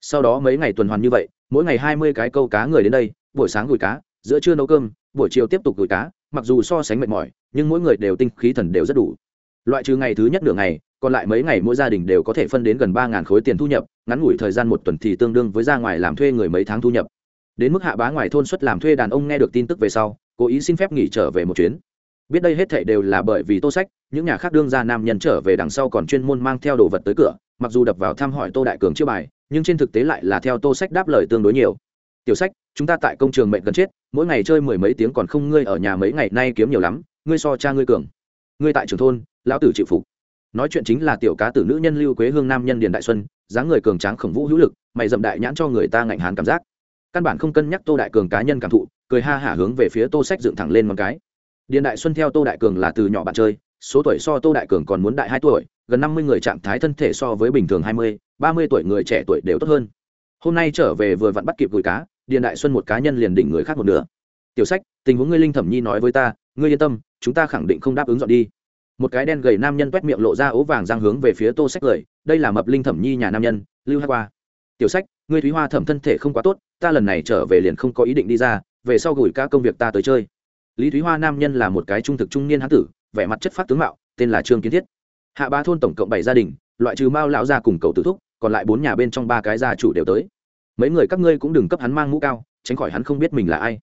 Sau đó mấy ngày tuần hoàn như vậy, mỗi ngày hai mươi cái câu cá người đến đây, buổi sáng gửi cá, giữa trưa nấu cơm, buổi chiều tiếp tục gửi cá, mặc dù so sánh mệt mỏi, nhưng mỗi người đều tinh khí thần đều rất đủ. Loại trừ ngày thứ nhất nửa ngày, còn lại mấy ngày mỗi gia đình đều có thể phân đến gần ba khối tiền thu nhập, ngắn ngủi thời gian một tuần thì tương đương với ra ngoài làm thuê người mấy tháng thu nhập. Đến mức hạ bá ngoài thôn xuất làm thuê đàn ông nghe được tin tức về sau cố ý xin phép nghỉ trở về một chuyến. Biết đây hết thảy đều là bởi vì tô sách, những nhà khác đương gia nam nhân trở về đằng sau còn chuyên môn mang theo đồ vật tới cửa, mặc dù đập vào thăm hỏi tô đại cường chưa bài, nhưng trên thực tế lại là theo tô sách đáp lời tương đối nhiều. Tiểu sách, chúng ta tại công trường mệnh gần chết, mỗi ngày chơi mười mấy tiếng còn không ngươi ở nhà mấy ngày nay kiếm nhiều lắm, ngươi so cha ngươi cường. Ngươi tại trường thôn, lão tử chịu phục. Nói chuyện chính là tiểu cá tử nữ nhân lưu quế hương nam nhân điền đại xuân, dáng người cường tráng khổng vũ hữu lực, mày dậm đại nhãn cho người ta ngạnh hán cảm giác. Căn bản không cân nhắc tô đại cường cá nhân cảm thụ cười ha hả hướng về phía tô sách dựng thẳng lên một cái. Điện đại xuân theo tô đại cường là từ nhỏ bạn chơi, số tuổi so tô đại cường còn muốn đại hai tuổi, gần năm mươi người trạng thái thân thể so với bình thường hai mươi, ba mươi tuổi người trẻ tuổi đều tốt hơn. Hôm nay trở về vừa vặn bắt kịp gửi cá điện đại xuân một cá nhân liền đỉnh người khác một nửa. Tiểu sách, tình huống ngươi linh thẩm nhi nói với ta, ngươi yên tâm, chúng ta khẳng định không đáp ứng dọn đi. Một cái đen gầy nam nhân quét miệng lộ ra ố vàng giang hướng về phía tô sách cười, đây là mập linh thẩm nhi nhà nam nhân, lưu hát qua. Tiểu sách, ngươi thúy hoa thẩm thân thể không quá tốt, ta lần này trở về liền không có ý định đi ra về sau gửi ca công việc ta tới chơi. Lý thúy hoa nam nhân là một cái trung thực trung niên hán tử, vẻ mặt chất phát tướng mạo, tên là trương kiến thiết. Hạ ba thôn tổng cộng bảy gia đình, loại trừ mao lão gia cùng cầu tử thúc, còn lại bốn nhà bên trong ba cái gia chủ đều tới. Mấy người các ngươi cũng đừng cấp hắn mang mũ cao, tránh khỏi hắn không biết mình là ai.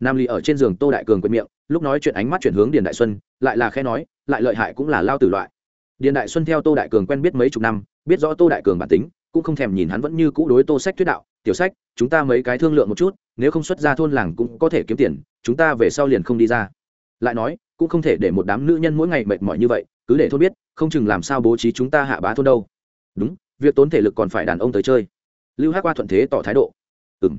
Nam ly ở trên giường tô đại cường quệt miệng, lúc nói chuyện ánh mắt chuyển hướng điền đại xuân, lại là khe nói, lại lợi hại cũng là lao tử loại. Điền đại xuân theo tô đại cường quen biết mấy chục năm, biết rõ tô đại cường bản tính, cũng không thèm nhìn hắn vẫn như cũ đối tô sách thuyết đạo tiểu sách, chúng ta mấy cái thương lượng một chút, nếu không xuất ra thôn làng cũng có thể kiếm tiền, chúng ta về sau liền không đi ra. Lại nói, cũng không thể để một đám nữ nhân mỗi ngày mệt mỏi như vậy, cứ để thôn biết, không chừng làm sao bố trí chúng ta hạ bá thôn đâu. Đúng, việc tốn thể lực còn phải đàn ông tới chơi. Lưu hát qua thuận thế tỏ thái độ. Ừ m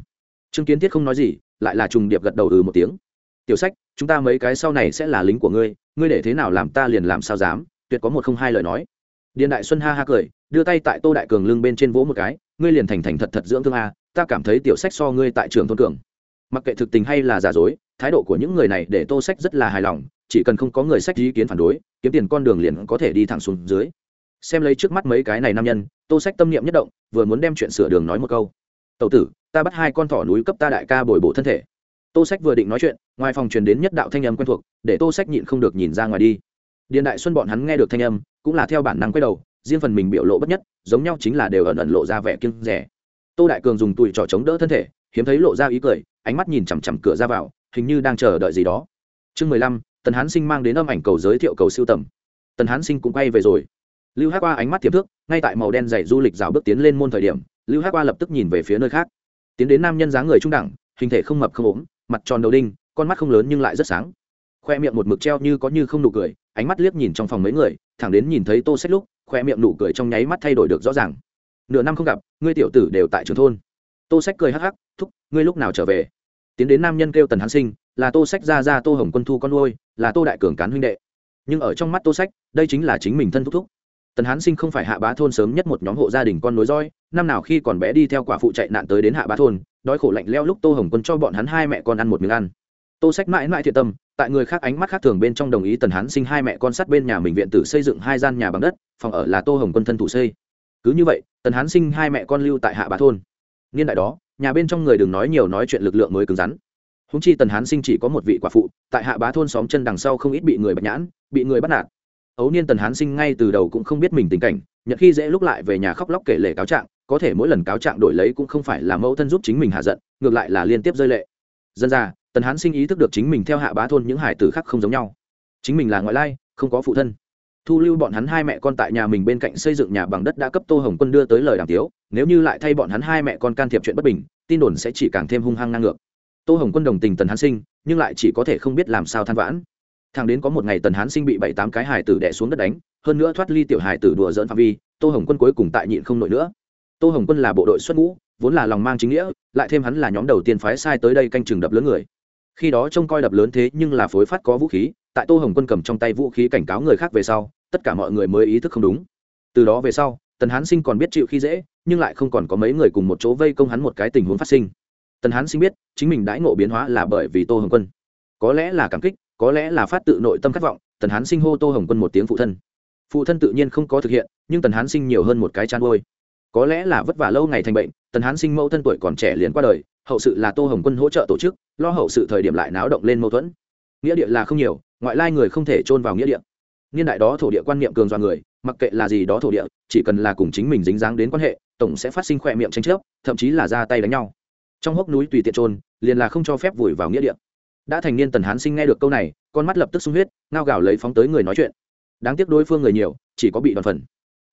chứng kiến thiết không nói gì, lại là trùng điệp gật đầu ừ một tiếng. Tiểu sách, chúng ta mấy cái sau này sẽ là lính của ngươi ngươi để thế nào làm ta liền làm sao dám, tuyệt có một không hai lời nói điền đại xuân ha ha cười, đưa tay tại tô đại cường lưng bên trên vỗ một cái, ngươi liền thành thành thật thật dưỡng thương a, ta cảm thấy tiểu sách so ngươi tại trường thôn cường. Mặc kệ thực tình hay là giả dối, thái độ của những người này để tô sách rất là hài lòng, chỉ cần không có người sách ý kiến phản đối, kiếm tiền con đường liền có thể đi thẳng xuống dưới. Xem lấy trước mắt mấy cái này nam nhân, tô sách tâm niệm nhất động, vừa muốn đem chuyện sửa đường nói một câu. Tậu tử, ta bắt hai con thỏ núi cấp ta đại ca bồi bổ thân thể. Tô sách vừa định nói chuyện, ngoài phòng truyền đến nhất đạo thanh âm quen thuộc, để tô sách nhịn không được nhìn ra ngoài đi điện đại xuân bọn hắn nghe được thanh âm, cũng là theo bản năng quay đầu, riêng phần mình biểu lộ bất nhất, giống nhau chính là đều ẩn ẩn lộ ra vẻ kiêng rẻ tô đại cường dùng tùi trỏ chống đỡ thân thể, hiếm thấy lộ ra ý cười, ánh mắt nhìn chằm chằm cửa ra vào, hình như đang chờ đợi gì đó. Chương mười lăm, tần hán sinh mang đến âm ảnh cầu giới thiệu cầu siêu tầm. Tần hán sinh cũng quay về rồi. Lưu hát qua ánh mắt tiềm thức ngay tại màu đen dày du lịch rào bước tiến lên môn thời điểm, lưu hát qua lập tức nhìn về phía nơi khác. Tiến đến nam nhân dáng người trung đẳng, hình thể không mập không ốm, mặt tròn đầu đinh, con mắt không lớn nhưng lại rất sáng. Khoe miệng một mực treo như có như không nụ cười ánh mắt liếc nhìn trong phòng mấy người, thẳng đến nhìn thấy tô sách lúc, khoe miệng nụ cười trong nháy mắt thay đổi được rõ ràng. Nửa năm không gặp, ngươi tiểu tử đều tại trường thôn. Tô sách cười hắc hắc, thúc, ngươi lúc nào trở về? Tiến đến nam nhân kêu tần hán sinh, là tô sách ra ra tô hồng quân thu con nuôi, là tô đại cường cán huynh đệ. Nhưng ở trong mắt tô sách, đây chính là chính mình thân thúc thúc. Tần hán sinh không phải hạ bá thôn sớm nhất một nhóm hộ gia đình con nối roi năm nào khi còn bé đi theo quả phụ chạy nạn tới đến hạ bá thôn, đói khổ lạnh leo lúc tô hồng quân cho bọn hắn hai mẹ con ăn một miếng ăn. Tô sách mãi mãi thiệt tâm tại người khác ánh mắt khác thường bên trong đồng ý tần hán sinh hai mẹ con sát bên nhà mình viện tử xây dựng hai gian nhà bằng đất, phòng ở là tô hồng quân thân thủ xây. Cứ như vậy, tần hán sinh hai mẹ con lưu tại hạ bá thôn. Niên đại đó, nhà bên trong người đừng nói nhiều nói chuyện lực lượng mới cứng rắn. Húng chi tần hán sinh chỉ có một vị quả phụ, tại hạ bá thôn xóm chân đằng sau không ít bị người bạch nhãn, bị người bắt nạt. Ấu niên tần hán sinh ngay từ đầu cũng không biết mình tình cảnh nhận khi dễ lúc lại về nhà khóc lóc kể lể cáo trạng, có thể mỗi lần cáo trạng đổi lấy cũng không phải là mẫu thân giúp chính mình hạ giận, ngược lại là liên tiếp rơi lệ. Dân ra tần hán sinh ý thức được chính mình theo hạ bá thôn những hải tử khác không giống nhau. Chính mình là ngoại lai, không có phụ thân. Thu lưu bọn hắn hai mẹ con tại nhà mình bên cạnh xây dựng nhà bằng đất đã cấp tô hồng quân đưa tới lời đàm tiếu, nếu như lại thay bọn hắn hai mẹ con can thiệp chuyện bất bình, tin đồn sẽ chỉ càng thêm hung hăng ngang ngược. Tô hồng quân đồng tình tần hán sinh, nhưng lại chỉ có thể không biết làm sao than vãn. Thằng đến có một ngày tần hán sinh bị bảy tám cái hải tử đẻ xuống đất đánh, hơn nữa thoát ly tiểu hải tử đùa dỡn phạm vi, tô hồng quân cuối cùng tại nhịn không nổi nữa. Tô hồng quân là bộ đội xuất ngũ, vốn là lòng mang chính nghĩa, lại thêm hắn là nhóm đầu tiên phái sai tới đây canh chừng đập lớn người khi đó trông coi đập lớn thế nhưng là phối phát có vũ khí, tại tô hồng quân cầm trong tay vũ khí cảnh cáo người khác về sau, tất cả mọi người mới ý thức không đúng. Từ đó về sau, tần hán sinh còn biết chịu khi dễ, nhưng lại không còn có mấy người cùng một chỗ vây công hắn một cái tình huống phát sinh. Tần hán sinh biết, chính mình đãi ngộ biến hóa là bởi vì tô hồng quân. Có lẽ là cảm kích, có lẽ là phát tự nội tâm khát vọng, tần hán sinh hô tô hồng quân một tiếng phụ thân. Phụ thân tự nhiên không có thực hiện, nhưng tần hán sinh nhiều hơn một cái chăn ôi có lẽ là vất vả lâu ngày thành bệnh tần hán sinh mẫu thân tuổi còn trẻ liền qua đời, hậu sự là tô hồng quân hỗ trợ tổ chức, lo hậu sự thời điểm lại náo động lên mâu thuẫn. Nghĩa địa là không nhiều, ngoại lai người không thể chôn vào nghĩa địa. Niên đại đó thổ địa quan niệm cường dọa người, mặc kệ là gì đó thổ địa, chỉ cần là cùng chính mình dính dáng đến quan hệ, tổng sẽ phát sinh khỏe miệng tranh chấp, thậm chí là ra tay đánh nhau. Trong hốc núi tùy tiện trôn liền là không cho phép vùi vào nghĩa địa. Đã thành niên tần hán sinh nghe được câu này, con mắt lập tức sung huyết, ngao gào lấy phóng tới người nói chuyện. Đáng tiếc đối phương người nhiều, chỉ có bị đòn phần.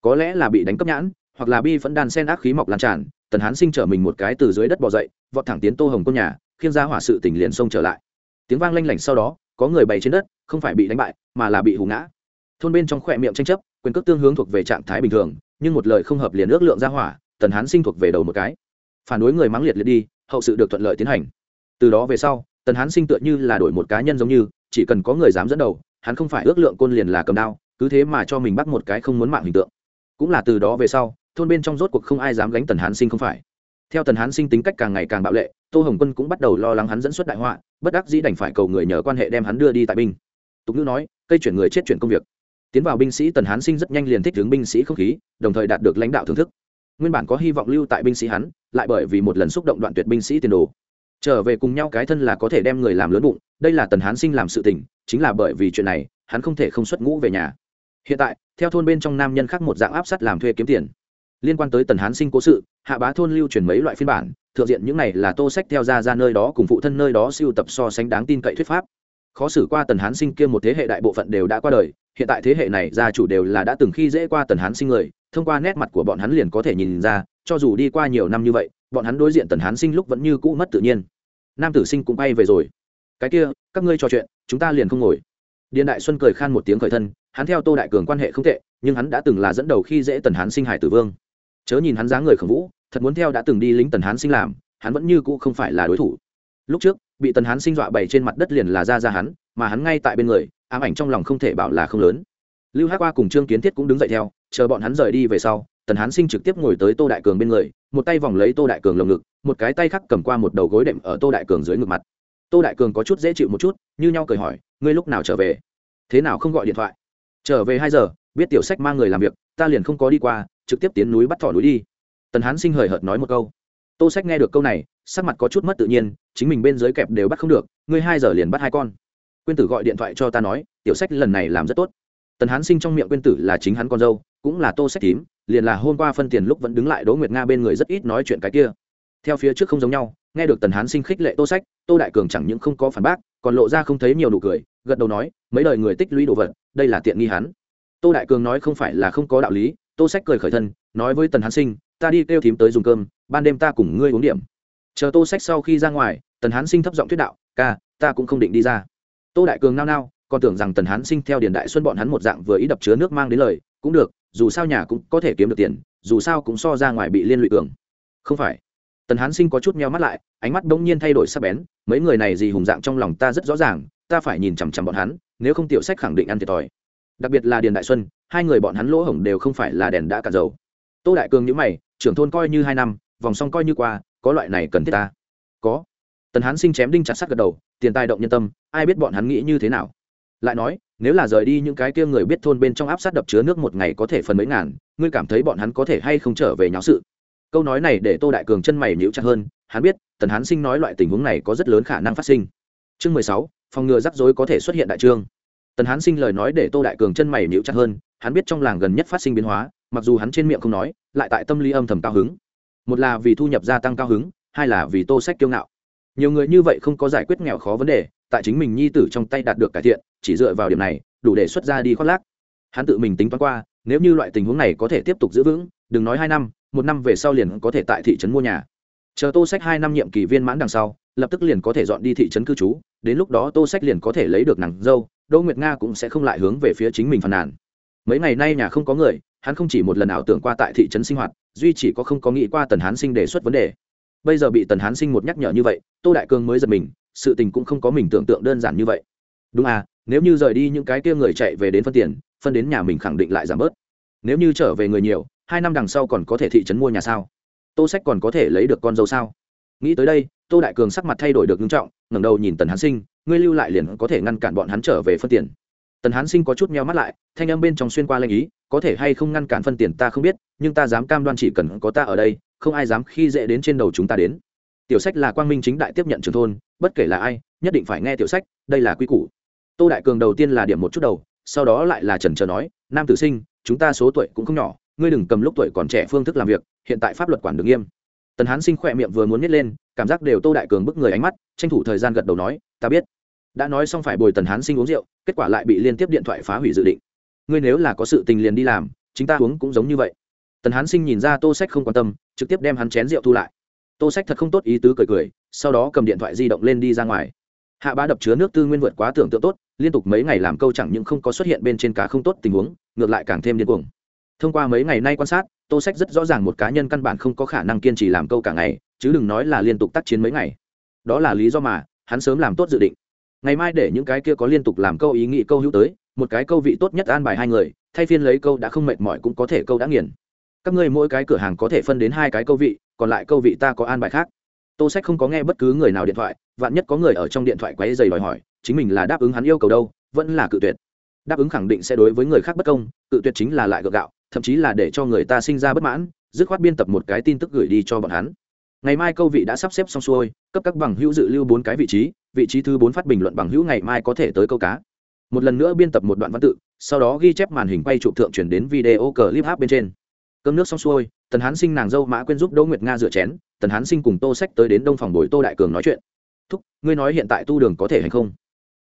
Có lẽ là bị đánh cấp nhãn, hoặc là bi vẫn đàn sen ác khí mọc lan tràn tần hán sinh trở mình một cái từ dưới đất bò dậy, vọt thẳng tiến tô hồng quân nhà khiến ra hỏa sự tỉnh liền xông trở lại. Tiếng vang lanh lảnh sau đó, có người bày trên đất, không phải bị đánh bại, mà là bị hù ngã. Thôn bên trong khỏe miệng tranh chấp, quyền cước tương hướng thuộc về trạng thái bình thường, nhưng một lời không hợp liền ước lượng ra hỏa, tần hán sinh thuộc về đầu một cái. Phản đối người mắng liệt liệt đi, hậu sự được thuận lợi tiến hành. Từ đó về sau, tần hán sinh tựa như là đổi một cá nhân giống như, chỉ cần có người dám dẫn đầu, hắn không phải ước lượng côn liền là cầm đao, cứ thế mà cho mình bắt một cái không muốn mạng hình tượng. Cũng là từ đó về sau thôn bên trong rốt cuộc không ai dám gánh tần hán sinh không phải. Theo tần hán sinh tính cách càng ngày càng bạo lệ, tô hồng quân cũng bắt đầu lo lắng hắn dẫn xuất đại họa, bất đắc dĩ đành phải cầu người nhờ quan hệ đem hắn đưa đi tại binh. Tục ngữ nói, cây chuyển người chết chuyển công việc. Tiến vào binh sĩ, tần hán sinh rất nhanh liền thích hướng binh sĩ không khí, đồng thời đạt được lãnh đạo thưởng thức. Nguyên bản có hy vọng lưu tại binh sĩ hắn, lại bởi vì một lần xúc động đoạn tuyệt binh sĩ tiền đồ. Trở về cùng nhau cái thân là có thể đem người làm lớn bụng, đây là tần hán sinh làm sự tình, chính là bởi vì chuyện này, hắn không thể không xuất ngũ về nhà. Hiện tại, theo thôn bên trong nam nhân khác một dạng áp sát làm thuê kiếm tiền liên quan tới tần hán sinh cố sự, hạ bá thôn lưu truyền mấy loại phiên bản, thượng diện những này là tô sách theo ra ra nơi đó cùng phụ thân nơi đó siêu tập so sánh đáng tin cậy thuyết pháp. Khó xử qua tần hán sinh kia một thế hệ đại bộ phận đều đã qua đời, hiện tại thế hệ này gia chủ đều là đã từng khi dễ qua tần hán sinh người, thông qua nét mặt của bọn hắn liền có thể nhìn ra, cho dù đi qua nhiều năm như vậy, bọn hắn đối diện tần hán sinh lúc vẫn như cũ mất tự nhiên. Nam tử sinh cũng bay về rồi. Cái kia, các ngươi trò chuyện, chúng ta liền không ngồi. Điền đại xuân cười khan một tiếng khởi thân, hắn theo tô đại cường quan hệ không tệ, nhưng hắn đã từng là dẫn đầu khi dễ tần hán sinh hải tử vương chớ nhìn hắn dáng người khổng vũ, thật muốn theo đã từng đi lính tần hán sinh làm, hắn vẫn như cũ không phải là đối thủ. Lúc trước, bị tần hán sinh dọa bày trên mặt đất liền là ra ra hắn, mà hắn ngay tại bên người, ám ảnh trong lòng không thể bảo là không lớn. Lưu hát qua cùng trương kiến thiết cũng đứng dậy theo, chờ bọn hắn rời đi về sau, tần hán sinh trực tiếp ngồi tới tô đại cường bên người, một tay vòng lấy tô đại cường lồng ngực, một cái tay khác cầm qua một đầu gối đệm ở tô đại cường dưới ngực mặt. Tô đại cường có chút dễ chịu một chút, như nhau cười hỏi, ngươi lúc nào trở về? Thế nào không gọi điện thoại? Trở về hai giờ, biết tiểu sách mang người làm việc, ta liền không có đi qua trực tiếp tiến núi bắt thỏ núi đi. Tần hán sinh hời hợt nói một câu. Tô sách nghe được câu này, sắc mặt có chút mất tự nhiên, chính mình bên dưới kẹp đều bắt không được, ngươi hai giờ liền bắt hai con. Quyên tử gọi điện thoại cho ta nói, tiểu sách lần này làm rất tốt. Tần hán sinh trong miệng quyên tử là chính hắn con dâu, cũng là tô sách tím, liền là hôm qua phân tiền lúc vẫn đứng lại đỗ nguyệt nga bên người rất ít nói chuyện cái kia. Theo phía trước không giống nhau, nghe được tần hán sinh khích lệ tô sách, tô đại cường chẳng những không có phản bác, còn lộ ra không thấy nhiều nụ cười, gật đầu nói, mấy đời người tích lũy đồ vật, đây là tiện nghi hắn. Tô đại cường nói không phải là không có đạo lý tô sách cười khởi thân, nói với tần hán sinh, ta đi kêu thím tới dùng cơm, ban đêm ta cùng ngươi uống điểm. Chờ tô sách sau khi ra ngoài, tần hán sinh thấp giọng thuyết đạo, ca, ta cũng không định đi ra. Tô đại cường nao nao, còn tưởng rằng tần hán sinh theo điền đại xuân bọn hắn một dạng vừa ý đập chứa nước mang đến lời, cũng được, dù sao nhà cũng có thể kiếm được tiền, dù sao cũng so ra ngoài bị liên lụy cường. Không phải. Tần hán sinh có chút meo mắt lại, ánh mắt bỗng nhiên thay đổi sắc bén, mấy người này gì hùng dạng trong lòng ta rất rõ ràng, ta phải nhìn chằm chằm bọn hắn, nếu không tiểu sách khẳng định ăn thiệt thòi đặc biệt là điền đại xuân hai người bọn hắn lỗ hổng đều không phải là đèn đã cạn dầu tô đại cường nhữ mày trưởng thôn coi như hai năm vòng xong coi như qua có loại này cần thiết ta có tần hán sinh chém đinh chặt sắt gật đầu tiền tài động nhân tâm ai biết bọn hắn nghĩ như thế nào lại nói nếu là rời đi những cái kia người biết thôn bên trong áp sát đập chứa nước một ngày có thể phần mấy ngàn ngươi cảm thấy bọn hắn có thể hay không trở về nháo sự câu nói này để tô đại cường chân mày nhíu chặt hơn hắn biết tần hán sinh nói loại tình huống này có rất lớn khả năng phát sinh chương mười sáu phòng ngừa rắc rối có thể xuất hiện đại trương tần hán sinh lời nói để tô đại cường chân mày nhíu chặt hơn, hắn biết trong làng gần nhất phát sinh biến hóa, mặc dù hắn trên miệng không nói, lại tại tâm lý âm thầm cao hứng. Một là vì thu nhập gia tăng cao hứng, hai là vì tô sách kiêu ngạo. Nhiều người như vậy không có giải quyết nghèo khó vấn đề, tại chính mình nhi tử trong tay đạt được cải thiện, chỉ dựa vào điểm này, đủ để xuất ra đi khoác lác. Hắn tự mình tính toán qua, nếu như loại tình huống này có thể tiếp tục giữ vững, đừng nói hai năm, một năm về sau liền có thể tại thị trấn mua nhà chờ tô sách hai năm nhiệm kỳ viên mãn đằng sau, lập tức liền có thể dọn đi thị trấn cư trú, đến lúc đó tô sách liền có thể lấy được nàng dâu, đỗ nguyệt nga cũng sẽ không lại hướng về phía chính mình phàn nàn. Mấy ngày nay nhà không có người, hắn không chỉ một lần ảo tưởng qua tại thị trấn sinh hoạt, duy chỉ có không có nghĩ qua tần hán sinh đề xuất vấn đề. Bây giờ bị tần hán sinh một nhắc nhở như vậy, tô đại cương mới giật mình, sự tình cũng không có mình tưởng tượng đơn giản như vậy. Đúng à nếu như rời đi những cái kia người chạy về đến phân tiền, phân đến nhà mình khẳng định lại giảm bớt. Nếu như trở về người nhiều, hai năm đằng sau còn có thể thị trấn mua nhà sao? Tô sách còn có thể lấy được con dâu sao? Nghĩ tới đây, tô đại cường sắc mặt thay đổi được nghiêm trọng, ngẩng đầu nhìn tần hán sinh, ngươi lưu lại liền có thể ngăn cản bọn hắn trở về phân tiền. Tần hán sinh có chút meo mắt lại, thanh âm bên trong xuyên qua lanh ý, có thể hay không ngăn cản phân tiền ta không biết, nhưng ta dám cam đoan chỉ cần có ta ở đây, không ai dám khi dễ đến trên đầu chúng ta đến. Tiểu sách là quang minh chính đại tiếp nhận trường thôn, bất kể là ai, nhất định phải nghe tiểu sách, đây là quy củ. Tô đại cường đầu tiên là điểm một chút đầu, sau đó lại là trần trờ nói, nam tử sinh, chúng ta số tuổi cũng không nhỏ ngươi đừng cầm lúc tuổi còn trẻ phương thức làm việc, hiện tại pháp luật quản được nghiêm. Tần hán sinh khỏe miệng vừa muốn nhét lên, cảm giác đều tô đại cường bức người ánh mắt, tranh thủ thời gian gật đầu nói, ta biết. Đã nói xong phải bồi tần hán sinh uống rượu, kết quả lại bị liên tiếp điện thoại phá hủy dự định. Ngươi nếu là có sự tình liền đi làm, chính ta uống cũng giống như vậy. Tần hán sinh nhìn ra tô sách không quan tâm, trực tiếp đem hắn chén rượu thu lại. Tô sách thật không tốt ý tứ cười cười, sau đó cầm điện thoại di động lên đi ra ngoài. Hạ bá đập chứa nước tư nguyên vượt quá tưởng tượng tốt, liên tục mấy ngày làm câu chẳng những không có xuất hiện bên trên cá không tốt tình huống, ngược lại càng thêm điên cuồng thông qua mấy ngày nay quan sát, tô sách rất rõ ràng một cá nhân căn bản không có khả năng kiên trì làm câu cả ngày, chứ đừng nói là liên tục tác chiến mấy ngày. Đó là lý do mà, hắn sớm làm tốt dự định. Ngày mai để những cái kia có liên tục làm câu ý nghĩ câu hữu tới, một cái câu vị tốt nhất an bài hai người, thay phiên lấy câu đã không mệt mỏi cũng có thể câu đã nghiền. Các ngươi mỗi cái cửa hàng có thể phân đến hai cái câu vị, còn lại câu vị ta có an bài khác. Tô sách không có nghe bất cứ người nào điện thoại, vạn nhất có người ở trong điện thoại quấy dày đòi hỏi, chính mình là đáp ứng hắn yêu cầu đâu, vẫn là cự tuyệt đáp ứng khẳng định sẽ đối với người khác bất công, cự tuyệt chính là lại gượng gạo, thậm chí là để cho người ta sinh ra bất mãn, dứt khoát biên tập một cái tin tức gửi đi cho bọn hắn. Ngày mai câu vị đã sắp xếp xong xuôi, cấp các bằng hữu dự lưu bốn cái vị trí vị trí thứ bốn phát bình luận bằng hữu ngày mai có thể tới câu cá. Một lần nữa biên tập một đoạn văn tự, sau đó ghi chép màn hình quay chụp thượng chuyển đến video clip hát bên trên. Cơm nước xong xuôi, tần hán sinh nàng dâu mã quên giúp đỗ nguyệt nga rửa chén, tần hán sinh cùng tô sách tới đến đông phòng bồi tô đại cường nói chuyện. Thúc, ngươi nói hiện tại tu đường có thể hay không?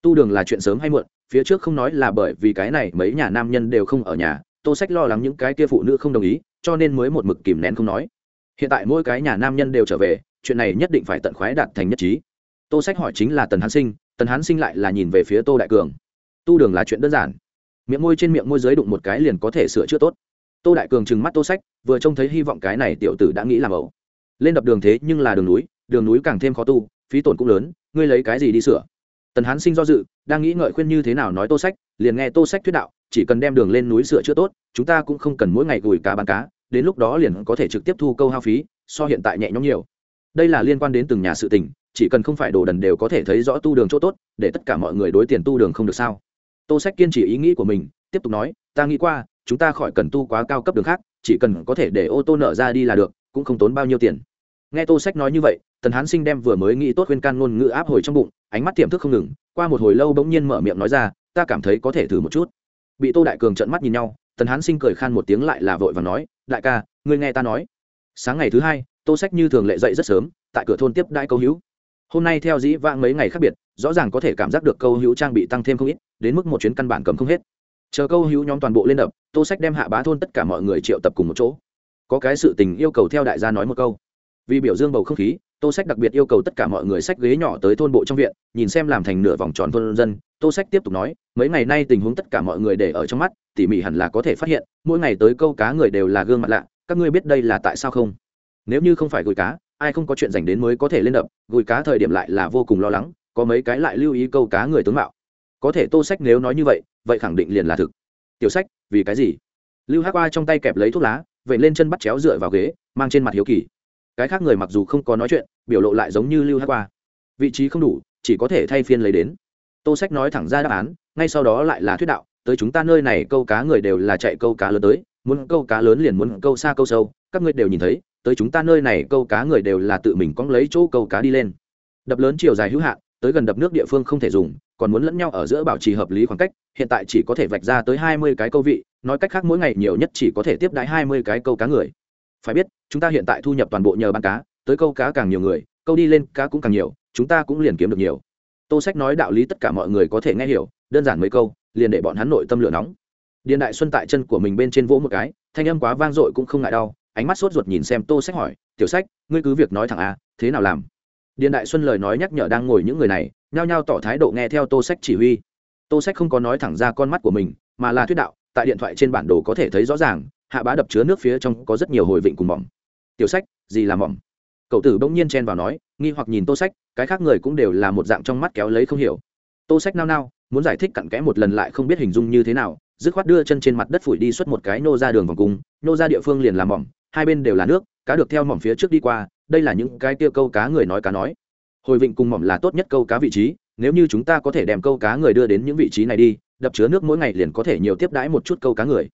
Tu đường là chuyện sớm hay muộn, phía trước không nói là bởi vì cái này mấy nhà nam nhân đều không ở nhà, tô sách lo lắng những cái kia phụ nữ không đồng ý, cho nên mới một mực kìm nén không nói. Hiện tại mỗi cái nhà nam nhân đều trở về, chuyện này nhất định phải tận khoái đạt thành nhất trí. Tô sách hỏi chính là tần hán sinh, tần hán sinh lại là nhìn về phía tô đại cường. Tu đường là chuyện đơn giản. Miệng môi trên miệng môi giới đụng một cái liền có thể sửa chữa tốt. Tô đại cường trừng mắt tô sách, vừa trông thấy hy vọng cái này tiểu tử đã nghĩ làm ẩu. Lên đập đường thế nhưng là đường núi đường núi càng thêm khó tu, phí tổn cũng lớn, ngươi lấy cái gì đi sửa? Tần hán sinh do dự, đang nghĩ ngợi khuyên như thế nào nói tô sách, liền nghe tô sách thuyết đạo, chỉ cần đem đường lên núi sửa chữa tốt, chúng ta cũng không cần mỗi ngày gùi cá bán cá, đến lúc đó liền có thể trực tiếp thu câu hao phí, so hiện tại nhẹ nhõm nhiều. Đây là liên quan đến từng nhà sự tình, chỉ cần không phải đồ đần đều có thể thấy rõ tu đường chỗ tốt, để tất cả mọi người đối tiền tu đường không được sao. Tô sách kiên trì ý nghĩ của mình, tiếp tục nói, ta nghĩ qua, chúng ta khỏi cần tu quá cao cấp đường khác, chỉ cần có thể để ô tô nợ ra đi là được, cũng không tốn bao nhiêu tiền nghe tô sách nói như vậy, tần hán sinh đem vừa mới nghĩ tốt khuyên can ngôn ngữ áp hồi trong bụng, ánh mắt tiềm thức không ngừng, qua một hồi lâu bỗng nhiên mở miệng nói ra, ta cảm thấy có thể thử một chút. Bị tô đại cường trợn mắt nhìn nhau, tần hán sinh cười khan một tiếng lại là vội và nói, đại ca, ngươi nghe ta nói. Sáng ngày thứ hai, tô sách như thường lệ dậy rất sớm, tại cửa thôn tiếp đãi câu hữu. Hôm nay theo dĩ vãng mấy ngày khác biệt, rõ ràng có thể cảm giác được câu hữu trang bị tăng thêm không ít, đến mức một chuyến căn bản cầm không hết. Chờ câu hữu nhóm toàn bộ lên đập, tô sách đem hạ bá thôn tất cả mọi người triệu tập cùng một chỗ. Có cái sự tình yêu cầu theo đại gia nói một câu vì biểu dương bầu không khí, tô sách đặc biệt yêu cầu tất cả mọi người sách ghế nhỏ tới thôn bộ trong viện, nhìn xem làm thành nửa vòng tròn thôn dân. Tô sách tiếp tục nói, mấy ngày nay tình huống tất cả mọi người để ở trong mắt, tỉ mỉ hẳn là có thể phát hiện, mỗi ngày tới câu cá người đều là gương mặt lạ, các ngươi biết đây là tại sao không? Nếu như không phải gùi cá, ai không có chuyện dành đến mới có thể lên đập, gùi cá thời điểm lại là vô cùng lo lắng, có mấy cái lại lưu ý câu cá người tướng mạo. Có thể tô sách nếu nói như vậy vậy khẳng định liền là thực. Tiểu sách, vì cái gì? Lưu hắc qua trong tay kẹp lấy thuốc lá vậy lên chân bắt chéo dựa vào ghế, mang trên mặt hiếu kỳ cái khác người mặc dù không có nói chuyện, biểu lộ lại giống như lưu hắc qua. Vị trí không đủ, chỉ có thể thay phiên lấy đến. Tô sách nói thẳng ra đáp án, ngay sau đó lại là thuyết đạo, tới chúng ta nơi này câu cá người đều là chạy câu cá lớn tới, muốn câu cá lớn liền muốn câu xa câu sâu, các ngươi đều nhìn thấy, tới chúng ta nơi này câu cá người đều là tự mình cóng lấy chỗ câu cá đi lên. Đập lớn chiều dài hữu hạn, tới gần đập nước địa phương không thể dùng, còn muốn lẫn nhau ở giữa bảo trì hợp lý khoảng cách, hiện tại chỉ có thể vạch ra tới hai mươi cái câu vị, nói cách khác mỗi ngày nhiều nhất chỉ có thể tiếp đãi hai mươi cái câu cá người. Phải biết chúng ta hiện tại thu nhập toàn bộ nhờ bán cá, tới câu cá càng nhiều người, câu đi lên cá cũng càng nhiều, chúng ta cũng liền kiếm được nhiều. Tô sách nói đạo lý tất cả mọi người có thể nghe hiểu, đơn giản mấy câu, liền để bọn hắn nội tâm lửa nóng. Điền đại xuân tại chân của mình bên trên vỗ một cái, thanh âm quá vang dội cũng không ngại đau, ánh mắt sốt ruột nhìn xem tô sách hỏi, tiểu sách, ngươi cứ việc nói thẳng a thế nào làm? Điền đại xuân lời nói nhắc nhở đang ngồi những người này, nhao nhao tỏ thái độ nghe theo tô sách chỉ huy. Tô sách không có nói thẳng ra con mắt của mình, mà là thuyết đạo, tại điện thoại trên bản đồ có thể thấy rõ ràng, hạ bá đập chứa nước phía trong có rất nhiều hồi vịnh cùng bỏng tiểu sách gì là mỏng? cậu tử bỗng nhiên chen vào nói nghi hoặc nhìn tô sách cái khác người cũng đều là một dạng trong mắt kéo lấy không hiểu. Tô sách nao nao muốn giải thích cặn kẽ một lần lại không biết hình dung như thế nào dứt khoát đưa chân trên mặt đất phủi đi suốt một cái nô ra đường vòng cung nô ra địa phương liền làm mỏng, hai bên đều là nước cá được theo mỏm phía trước đi qua đây là những cái tiêu câu cá người nói cá nói. Hồi vịnh cùng mỏm là tốt nhất câu cá vị trí nếu như chúng ta có thể đem câu cá người đưa đến những vị trí này đi đập chứa nước mỗi ngày liền có thể nhiều tiếp đãi một chút câu cá người.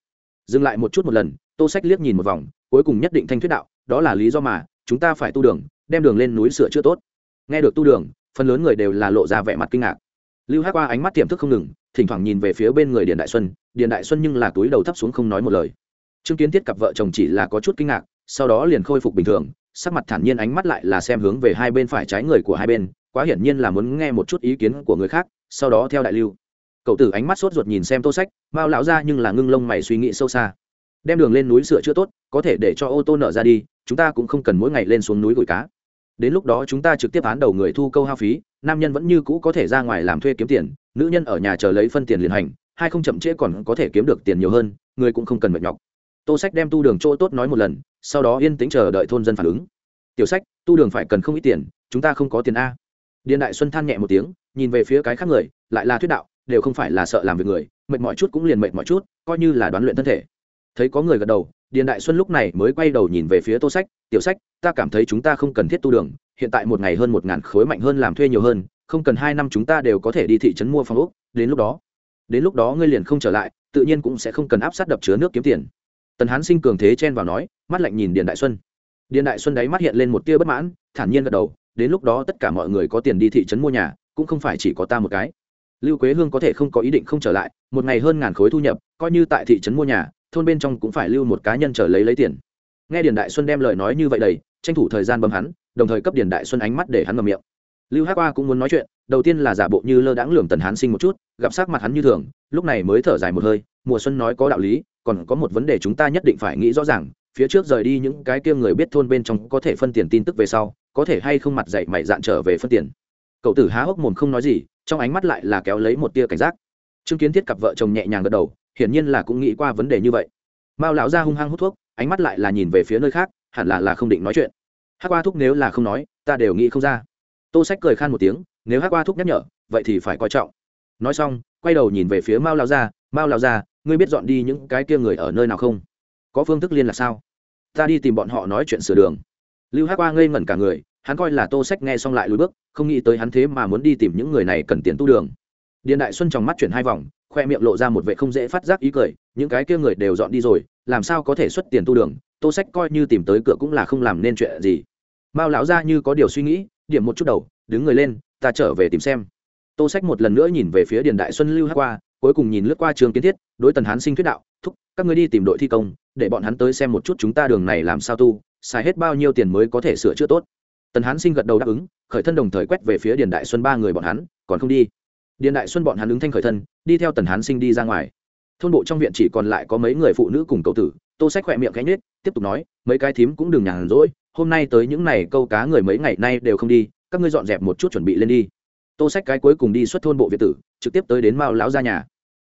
Dừng lại một chút một lần tô sách liếc nhìn một vòng cuối cùng nhất định thanh thuyết đạo đó là lý do mà chúng ta phải tu đường, đem đường lên núi sửa chữa tốt. Nghe được tu đường, phần lớn người đều là lộ ra vẻ mặt kinh ngạc. Lưu hát qua ánh mắt tiềm thức không ngừng, thỉnh thoảng nhìn về phía bên người điền đại xuân, điền đại xuân nhưng là túi đầu thấp xuống không nói một lời. Chứng kiến thiết cặp vợ chồng chỉ là có chút kinh ngạc, sau đó liền khôi phục bình thường, sắc mặt thản nhiên ánh mắt lại là xem hướng về hai bên phải trái người của hai bên, quá hiển nhiên là muốn nghe một chút ý kiến của người khác, sau đó theo đại lưu. Cậu tử ánh mắt sốt ruột nhìn xem tô sách, mao lão ra nhưng là ngưng lông mày suy nghĩ sâu xa. Đem đường lên núi sửa chữa tốt, có thể để cho ô tô nở ra đi chúng ta cũng không cần mỗi ngày lên xuống núi gửi cá. Đến lúc đó chúng ta trực tiếp án đầu người thu câu hao phí, nam nhân vẫn như cũ có thể ra ngoài làm thuê kiếm tiền, nữ nhân ở nhà chờ lấy phân tiền liền hành, hai không chậm trễ còn có thể kiếm được tiền nhiều hơn, người cũng không cần mệt nhọc. Tô sách đem tu đường chỗ tốt nói một lần, sau đó yên tĩnh chờ đợi thôn dân phản ứng. Tiểu sách, tu đường phải cần không ít tiền, chúng ta không có tiền a. Điện đại xuân than nhẹ một tiếng, nhìn về phía cái khác người, lại là thuyết đạo, đều không phải là sợ làm việc người, mệt mỏi chút cũng liền mệt mỏi chút, coi như là đoán luyện thân thể. Thấy có người gật đầu điền đại xuân lúc này mới quay đầu nhìn về phía tô sách, tiểu sách, ta cảm thấy chúng ta không cần thiết tu đường, hiện tại một ngày hơn một ngàn khối mạnh hơn làm thuê nhiều hơn, không cần hai năm chúng ta đều có thể đi thị trấn mua phòng ốc, đến lúc đó, đến lúc đó ngươi liền không trở lại, tự nhiên cũng sẽ không cần áp sát đập chứa nước kiếm tiền. Tần hán sinh cường thế chen vào nói, mắt lạnh nhìn điền đại xuân. Điền đại xuân đáy mắt hiện lên một tia bất mãn, thản nhiên gật đầu, đến lúc đó tất cả mọi người có tiền đi thị trấn mua nhà, cũng không phải chỉ có ta một cái. Lưu quế hương có thể không có ý định không trở lại, một ngày hơn ngàn khối thu nhập, coi như tại thị trấn mua nhà thôn bên trong cũng phải lưu một cá nhân trở lấy lấy tiền. Nghe điền đại xuân đem lời nói như vậy đầy, tranh thủ thời gian bấm hắn, đồng thời cấp điền đại xuân ánh mắt để hắn ngậm miệng. Lưu hát qua cũng muốn nói chuyện, đầu tiên là giả bộ như lơ đãng lường tần hán sinh một chút, gặp sắc mặt hắn như thường, lúc này mới thở dài một hơi, mùa xuân nói có đạo lý, còn có một vấn đề chúng ta nhất định phải nghĩ rõ ràng, phía trước rời đi những cái kia người biết thôn bên trong có thể phân tiền tin tức về sau, có thể hay không mặt dạy mày dạn trở về phân tiền. Cậu tử há hốc mồm không nói gì, trong ánh mắt lại là kéo lấy một tia cảnh giác. Chứng kiến thiết cặp vợ chồng nhẹ nhàng gật đầu hiển nhiên là cũng nghĩ qua vấn đề như vậy. Mao lão ra hung hăng hút thuốc, ánh mắt lại là nhìn về phía nơi khác, hẳn là là không định nói chuyện. Hát qua thuốc nếu là không nói, ta đều nghĩ không ra. Tô sách cười khan một tiếng, nếu hát qua thuốc nhắc nhở, vậy thì phải coi trọng. Nói xong, quay đầu nhìn về phía mao lão ra mao lão ra ngươi biết dọn đi những cái kia người ở nơi nào không? Có phương thức liên là sao? Ta đi tìm bọn họ nói chuyện sửa đường. Lưu hát qua ngây ngẩn cả người, hắn coi là tô sách nghe xong lại lùi bước, không nghĩ tới hắn thế mà muốn đi tìm những người này cần tiền tu đường điện đại xuân trong mắt chuyển hai vòng, khoe miệng lộ ra một vệ không dễ phát giác ý cười, những cái kia người đều dọn đi rồi, làm sao có thể xuất tiền tu đường, tô sách coi như tìm tới cửa cũng là không làm nên chuyện gì. Mao lão ra như có điều suy nghĩ, điểm một chút đầu, đứng người lên, ta trở về tìm xem. Tô sách một lần nữa nhìn về phía điền đại xuân lưu hát qua, cuối cùng nhìn lướt qua trường kiến thiết, đối tần hán sinh thuyết đạo, thúc, các ngươi đi tìm đội thi công, để bọn hắn tới xem một chút chúng ta đường này làm sao tu, xài hết bao nhiêu tiền mới có thể sửa chữa tốt. Tần hán sinh gật đầu đáp ứng, khởi thân đồng thời quét về phía điền đại xuân ba người bọn hắn, còn không đi? Điền đại xuân bọn hắn ứng thanh khởi thân, đi theo tần hán sinh đi ra ngoài. Thôn bộ trong viện chỉ còn lại có mấy người phụ nữ cùng cậu tử. Tô sách khỏe miệng cánh nết tiếp tục nói, mấy cái thím cũng đừng nhàn rỗi, hôm nay tới những này câu cá người mấy ngày nay đều không đi, các ngươi dọn dẹp một chút chuẩn bị lên đi. Tô sách cái cuối cùng đi xuất thôn bộ viện tử, trực tiếp tới đến mao lão gia nhà.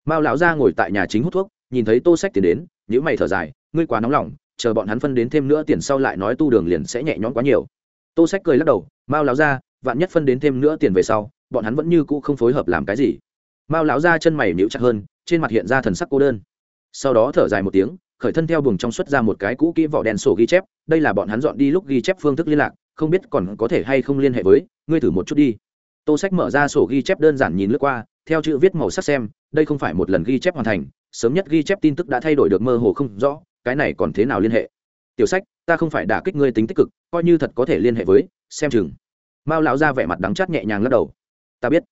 Mao lão gia ngồi tại nhà chính hút thuốc, nhìn thấy tô sách tiến đến những mày thở dài, ngươi quá nóng lòng, chờ bọn hắn phân đến thêm nữa tiền sau lại nói tu đường liền sẽ nhẹ nhõm quá nhiều. Tô sách cười lắc đầu, mao lão gia, vạn nhất phân đến thêm nữa tiền về sau bọn hắn vẫn như cũ không phối hợp làm cái gì. Mao lão ra chân mày nhíu chặt hơn, trên mặt hiện ra thần sắc cô đơn. Sau đó thở dài một tiếng, khởi thân theo buồng trong xuất ra một cái cũ kỹ vỏ đèn sổ ghi chép, đây là bọn hắn dọn đi lúc ghi chép phương thức liên lạc, không biết còn có thể hay không liên hệ với, ngươi thử một chút đi. Tô sách mở ra sổ ghi chép đơn giản nhìn lướt qua, theo chữ viết màu sắc xem, đây không phải một lần ghi chép hoàn thành, sớm nhất ghi chép tin tức đã thay đổi được mơ hồ không rõ, cái này còn thế nào liên hệ? Tiểu sách, ta không phải đả kích ngươi tính tích cực, coi như thật có thể liên hệ với, xem chừng. Mao lão ra vẻ mặt đắng chát nhẹ nhàng lắc đầu ta biết.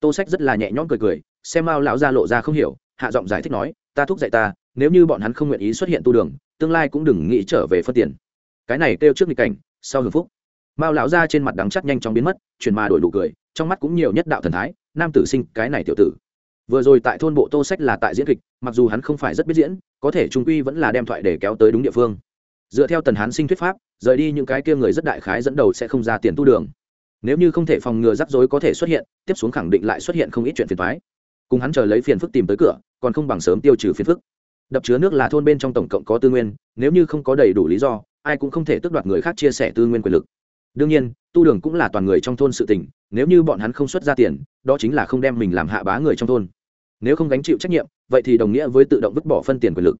Tô sách rất là nhẹ nhõm cười cười, xem mao lão gia lộ ra không hiểu, hạ giọng giải thích nói, ta thúc dạy ta, nếu như bọn hắn không nguyện ý xuất hiện tu đường, tương lai cũng đừng nghĩ trở về phân tiền. Cái này kêu trước nghịch cảnh, sau hưởng phúc. Mao lão gia trên mặt đắng chắc nhanh chóng biến mất, chuyển mà đổi đủ cười, trong mắt cũng nhiều nhất đạo thần thái, nam tử sinh, cái này tiểu tử. Vừa rồi tại thôn bộ tô sách là tại diễn kịch, mặc dù hắn không phải rất biết diễn, có thể trung quy vẫn là đem thoại để kéo tới đúng địa phương. Dựa theo tần hán sinh thuyết pháp, rời đi những cái kia người rất đại khái dẫn đầu sẽ không ra tiền tu đường nếu như không thể phòng ngừa rắc rối có thể xuất hiện, tiếp xuống khẳng định lại xuất hiện không ít chuyện phiền thoái cùng hắn chờ lấy phiền phức tìm tới cửa, còn không bằng sớm tiêu trừ phiền phức. Đập chứa nước là thôn bên trong tổng cộng có tư nguyên, nếu như không có đầy đủ lý do, ai cũng không thể tước đoạt người khác chia sẻ tư nguyên quyền lực. Đương nhiên, tu đường cũng là toàn người trong thôn sự tình, nếu như bọn hắn không xuất ra tiền, đó chính là không đem mình làm hạ bá người trong thôn. Nếu không gánh chịu trách nhiệm, vậy thì đồng nghĩa với tự động vứt bỏ phân tiền quyền lực.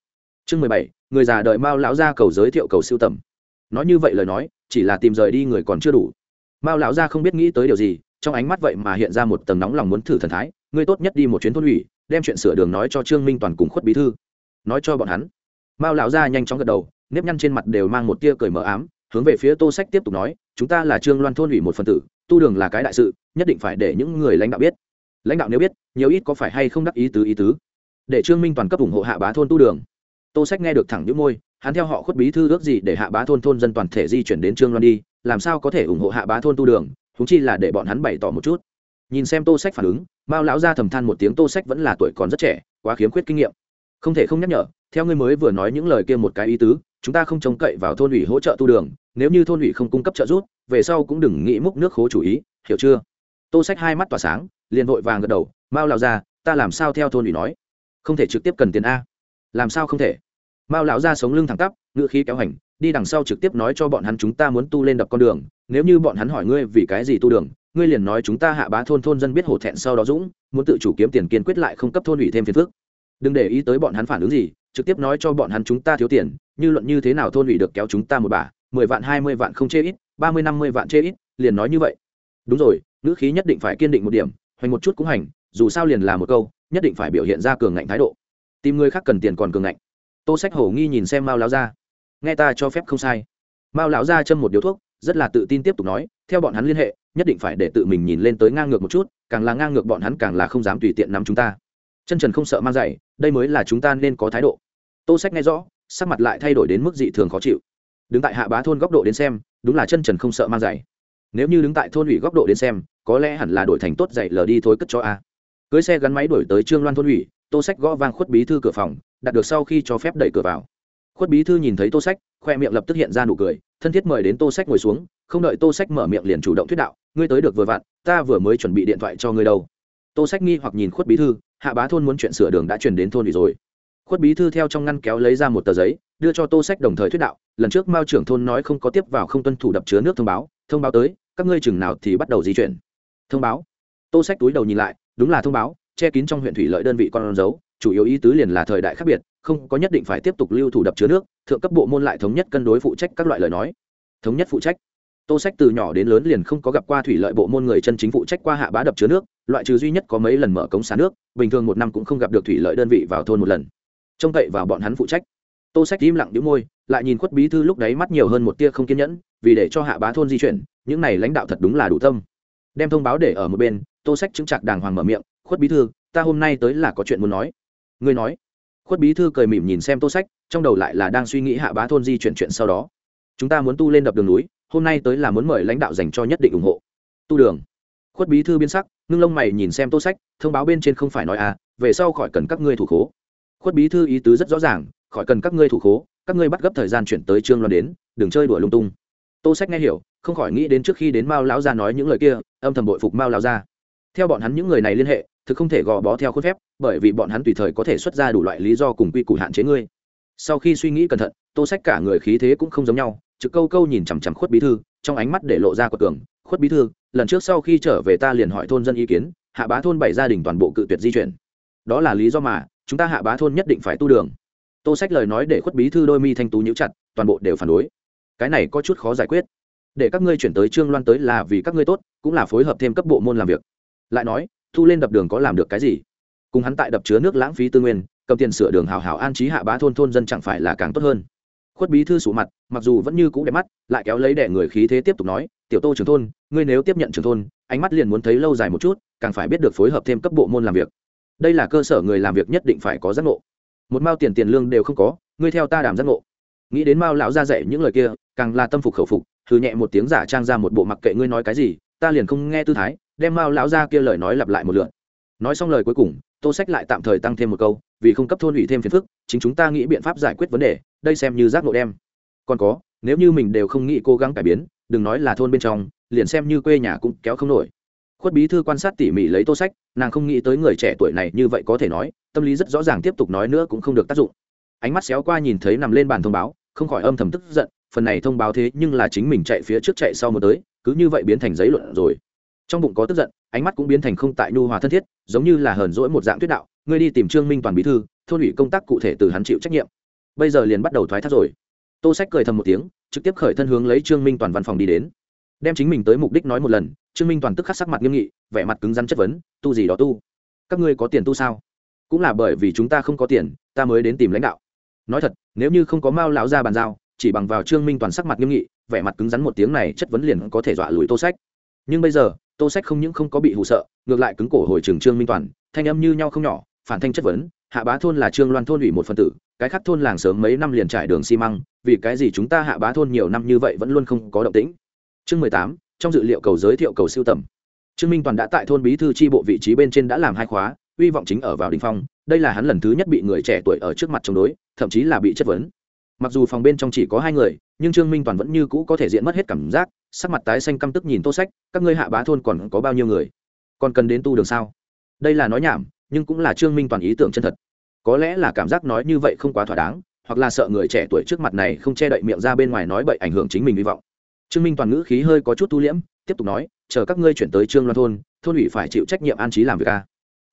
Chương mười bảy, người già đợi mao lão gia cầu giới thiệu cầu siêu tầm. Nói như vậy lời nói, chỉ là tìm rời đi người còn chưa đủ mao lão gia không biết nghĩ tới điều gì, trong ánh mắt vậy mà hiện ra một tầng nóng lòng muốn thử thần thái, ngươi tốt nhất đi một chuyến thôn ủy, đem chuyện sửa đường nói cho trương minh toàn cùng khuất bí thư. Nói cho bọn hắn. Mao lão gia nhanh chóng gật đầu, nếp nhăn trên mặt đều mang một tia cười mờ ám, hướng về phía tô sách tiếp tục nói, chúng ta là trương loan thôn ủy một phần tử, tu đường là cái đại sự, nhất định phải để những người lãnh đạo biết. Lãnh đạo nếu biết, nhiều ít có phải hay không đắc ý tứ ý tứ. Để trương minh toàn cấp ủng hộ hạ bá thôn tu đường. Tô sách nghe được thẳng những môi hắn theo họ khuất bí thư ước gì để hạ bá thôn thôn dân toàn thể di chuyển đến trương loan đi, làm sao có thể ủng hộ hạ bá thôn tu đường húng chi là để bọn hắn bày tỏ một chút. Nhìn xem tô sách phản ứng, mao lão ra thầm than một tiếng, tô sách vẫn là tuổi còn rất trẻ, quá khiếm khuyết kinh nghiệm. Không thể không nhắc nhở, theo ngươi mới vừa nói những lời kia một cái ý tứ, chúng ta không trông cậy vào thôn ủy hỗ trợ tu đường, nếu như thôn ủy không cung cấp trợ giúp, về sau cũng đừng nghĩ múc nước khố chủ ý, hiểu chưa? Tô sách hai mắt tỏa sáng, liền vội vàng gật đầu, mao lão ra ta làm sao theo thôn ủy nói? Không thể trực tiếp cần tiền a. Làm sao không thể? Mao lão ra sống lưng thẳng tắp ngự khí kéo hành, đi đằng sau trực tiếp nói cho bọn hắn chúng ta muốn tu lên đập con đường. Nếu như bọn hắn hỏi ngươi vì cái gì tu đường, ngươi liền nói chúng ta hạ bá thôn thôn dân biết hổ thẹn sau đó dũng, muốn tự chủ kiếm tiền kiên quyết lại không cấp thôn ủy thêm phiền phức. Đừng để ý tới bọn hắn phản ứng gì, trực tiếp nói cho bọn hắn chúng ta thiếu tiền, như luận như thế nào thôn ủy được kéo chúng ta một bà mười vạn, hai mươi vạn không chê ít, ba mươi, năm mươi vạn chê ít, liền nói như vậy. Đúng rồi, ngữ khí nhất định phải kiên định một điểm, hoành một chút cũng hành, dù sao liền là một câu, nhất định phải biểu hiện ra cường ngạnh thái độ. Tìm người khác cần tiền còn cường ngạnh tô sách hổ nghi nhìn xem mao lão gia. Nghe ta cho phép không sai. Mao lão gia châm một điếu thuốc, rất là tự tin tiếp tục nói, theo bọn hắn liên hệ, nhất định phải để tự mình nhìn lên tới ngang ngược một chút, càng là ngang ngược bọn hắn càng là không dám tùy tiện nắm chúng ta. Chân trần không sợ mang giày, đây mới là chúng ta nên có thái độ. Tô sách nghe rõ, sắc mặt lại thay đổi đến mức dị thường khó chịu. Đứng tại hạ bá thôn góc độ đến xem, đúng là chân trần không sợ mang giày. Nếu như đứng tại thôn ủy góc độ đến xem, có lẽ hẳn là đổi thành tốt dậy lờ đi thôi cất cho a. Cưới xe gắn máy đổi tới trương loan thôn ủy, tô sách gõ vang khuất bí thư cửa phòng đạt được sau khi cho phép đẩy cửa vào. Khuất bí thư nhìn thấy tô sách, khoe miệng lập tức hiện ra nụ cười, thân thiết mời đến tô sách ngồi xuống, không đợi tô sách mở miệng liền chủ động thuyết đạo, ngươi tới được vừa vặn, ta vừa mới chuẩn bị điện thoại cho ngươi đâu. Tô sách nghi hoặc nhìn khuất bí thư, hạ bá thôn muốn chuyện sửa đường đã truyền đến thôn ủy rồi. Khuất bí thư theo trong ngăn kéo lấy ra một tờ giấy, đưa cho tô sách đồng thời thuyết đạo, lần trước mao trưởng thôn nói không có tiếp vào không tuân thủ đập chứa nước thông báo thông báo tới, các ngươi chừng nào thì bắt đầu di chuyển. Thông báo. Tô sách túi đầu nhìn lại, đúng là thông báo, che kín trong huyện thủy lợi đơn vị con dấu chủ yếu ý tứ liền là thời đại khác biệt, không có nhất định phải tiếp tục lưu thủ đập chứa nước, thượng cấp bộ môn lại thống nhất cân đối phụ trách các loại lời nói. Thống nhất phụ trách. Tô sách từ nhỏ đến lớn liền không có gặp qua thủy lợi bộ môn người chân chính phụ trách qua hạ bá đập chứa nước, loại trừ duy nhất có mấy lần mở cống xả nước, bình thường một năm cũng không gặp được thủy lợi đơn vị vào thôn một lần. Trông cậy vào bọn hắn phụ trách. Tô sách im lặng đĩu môi, lại nhìn khuất bí thư lúc đấy mắt nhiều hơn một tia không kiên nhẫn, vì để cho hạ bá thôn di chuyển, những này lãnh đạo thật đúng là đủ tâm. Đem thông báo để ở một bên, tô sách chứng chặt đàng hoàng mở miệng, khuất bí thư, ta hôm nay tới là có chuyện muốn nói ngươi nói. Khuất bí thư cười mỉm nhìn xem tô sách, trong đầu lại là đang suy nghĩ hạ bá thôn di chuyển chuyện sau đó. Chúng ta muốn tu lên đập đường núi, hôm nay tới là muốn mời lãnh đạo dành cho nhất định ủng hộ. Tu đường. Khuất bí thư biên sắc, ngưng lông mày nhìn xem tô sách, thông báo bên trên không phải nói à về sau khỏi cần các ngươi thủ khố. Khuất bí thư ý tứ rất rõ ràng, khỏi cần các ngươi thủ khố, các ngươi bắt gấp thời gian chuyển tới trương loan đến, đừng chơi đùa lung tung. Tô sách nghe hiểu, không khỏi nghĩ đến trước khi đến mao lão gia nói những lời kia, âm thầm bội phục mao lão gia. Theo bọn hắn những người này liên hệ thực không thể gò bó theo khuôn phép, bởi vì bọn hắn tùy thời có thể xuất ra đủ loại lý do cùng quy củ hạn chế ngươi. Sau khi suy nghĩ cẩn thận, tô sách cả người khí thế cũng không giống nhau, trực câu câu nhìn chằm chằm khuất bí thư, trong ánh mắt để lộ ra của cường. khuất bí thư, lần trước sau khi trở về ta liền hỏi thôn dân ý kiến, hạ bá thôn bảy gia đình toàn bộ cự tuyệt di chuyển. Đó là lý do mà, chúng ta hạ bá thôn nhất định phải tu đường. Tô sách lời nói để khuất bí thư đôi mi thanh tú nhíu chặt, toàn bộ đều phản đối. Cái này có chút khó giải quyết. Để các ngươi chuyển tới trương loan tới là vì các ngươi tốt, cũng là phối hợp thêm cấp bộ môn làm việc. Lại nói thu lên đập đường có làm được cái gì? Cùng hắn tại đập chứa nước lãng phí tư nguyên, cầm tiền sửa đường hào hào an trí hạ bá thôn thôn dân chẳng phải là càng tốt hơn. Khuất bí thư sụ mặt, mặc dù vẫn như cũ đẹp mắt, lại kéo lấy đẻ người khí thế tiếp tục nói, tiểu tô trưởng thôn, ngươi nếu tiếp nhận trưởng thôn, ánh mắt liền muốn thấy lâu dài một chút, càng phải biết được phối hợp thêm cấp bộ môn làm việc. Đây là cơ sở người làm việc nhất định phải có giác ngộ. Một mao tiền tiền lương đều không có, ngươi theo ta đảm giác ngộ. Nghĩ đến mao lão ra dạy những lời kia, càng là tâm phục khẩu phục, thử nhẹ một tiếng giả trang ra một bộ mặc kệ ngươi nói cái gì, ta liền không nghe tư thái đem mao lão ra kia lời nói lặp lại một lượt. Nói xong lời cuối cùng, tô sách lại tạm thời tăng thêm một câu, vì không cấp thôn ủy thêm phiền phức, chính chúng ta nghĩ biện pháp giải quyết vấn đề, đây xem như giác ngộ đem. Còn có, nếu như mình đều không nghĩ cố gắng cải biến, đừng nói là thôn bên trong, liền xem như quê nhà cũng kéo không nổi. Khuất bí thư quan sát tỉ mỉ lấy tô sách, nàng không nghĩ tới người trẻ tuổi này như vậy có thể nói, tâm lý rất rõ ràng tiếp tục nói nữa cũng không được tác dụng. Ánh mắt xéo qua nhìn thấy nằm lên bàn thông báo, không khỏi âm thầm tức giận, phần này thông báo thế nhưng là chính mình chạy phía trước chạy sau một tới, cứ như vậy biến thành giấy luận rồi trong bụng có tức giận, ánh mắt cũng biến thành không tại nhu hòa thân thiết, giống như là hờn dỗi một dạng tuyết đạo, ngươi đi tìm trương minh toàn bí thư, thôn ủy công tác cụ thể từ hắn chịu trách nhiệm. Bây giờ liền bắt đầu thoái thác rồi. Tô sách cười thầm một tiếng, trực tiếp khởi thân hướng lấy trương minh toàn văn phòng đi đến. Đem chính mình tới mục đích nói một lần, trương minh toàn tức khắc sắc mặt nghiêm nghị, vẻ mặt cứng rắn chất vấn, tu gì đó tu? Các ngươi có tiền tu sao? Cũng là bởi vì chúng ta không có tiền, ta mới đến tìm lãnh đạo. Nói thật, nếu như không có mao lão ra bàn giao, chỉ bằng vào trương minh toàn sắc mặt nghiêm nghị, vẻ mặt cứng rắn một tiếng này chất vấn liền có thể dọa lùi tô sách. Nhưng bây giờ tô sách không những không có bị hụ sợ, ngược lại cứng cổ hồi trường trương minh toàn, thanh âm như nhau không nhỏ, phản thanh chất vấn, hạ bá thôn là trương loan thôn ủy một phần tử, cái khác thôn làng sớm mấy năm liền trải đường xi măng, vì cái gì chúng ta hạ bá thôn nhiều năm như vậy vẫn luôn không có động tĩnh? Chương mười tám, trong dự liệu cầu giới thiệu cầu siêu tầm. Trương minh toàn đã tại thôn bí thư tri bộ vị trí bên trên đã làm hai khóa, hy vọng chính ở vào đình phong, đây là hắn lần thứ nhất bị người trẻ tuổi ở trước mặt chống đối, thậm chí là bị chất vấn. Mặc dù phòng bên trong chỉ có hai người nhưng trương minh toàn vẫn như cũ có thể diện mất hết cảm giác sắc mặt tái xanh căm tức nhìn tô sách các ngươi hạ bá thôn còn có bao nhiêu người còn cần đến tu đường sao đây là nói nhảm nhưng cũng là trương minh toàn ý tưởng chân thật có lẽ là cảm giác nói như vậy không quá thỏa đáng hoặc là sợ người trẻ tuổi trước mặt này không che đậy miệng ra bên ngoài nói bậy ảnh hưởng chính mình hy vọng trương minh toàn ngữ khí hơi có chút tu liễm tiếp tục nói chờ các ngươi chuyển tới trương loan thôn thôn ủy phải chịu trách nhiệm an trí làm việc ca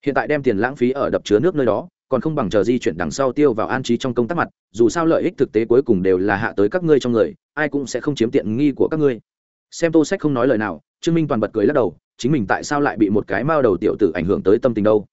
hiện tại đem tiền lãng phí ở đập chứa nước nơi đó còn không bằng chờ di chuyển đằng sau tiêu vào an trí trong công tác mặt, dù sao lợi ích thực tế cuối cùng đều là hạ tới các ngươi trong người, ai cũng sẽ không chiếm tiện nghi của các ngươi. Xem tô sách không nói lời nào, trương minh toàn bật cười lắc đầu, chính mình tại sao lại bị một cái mao đầu tiểu tử ảnh hưởng tới tâm tình đâu?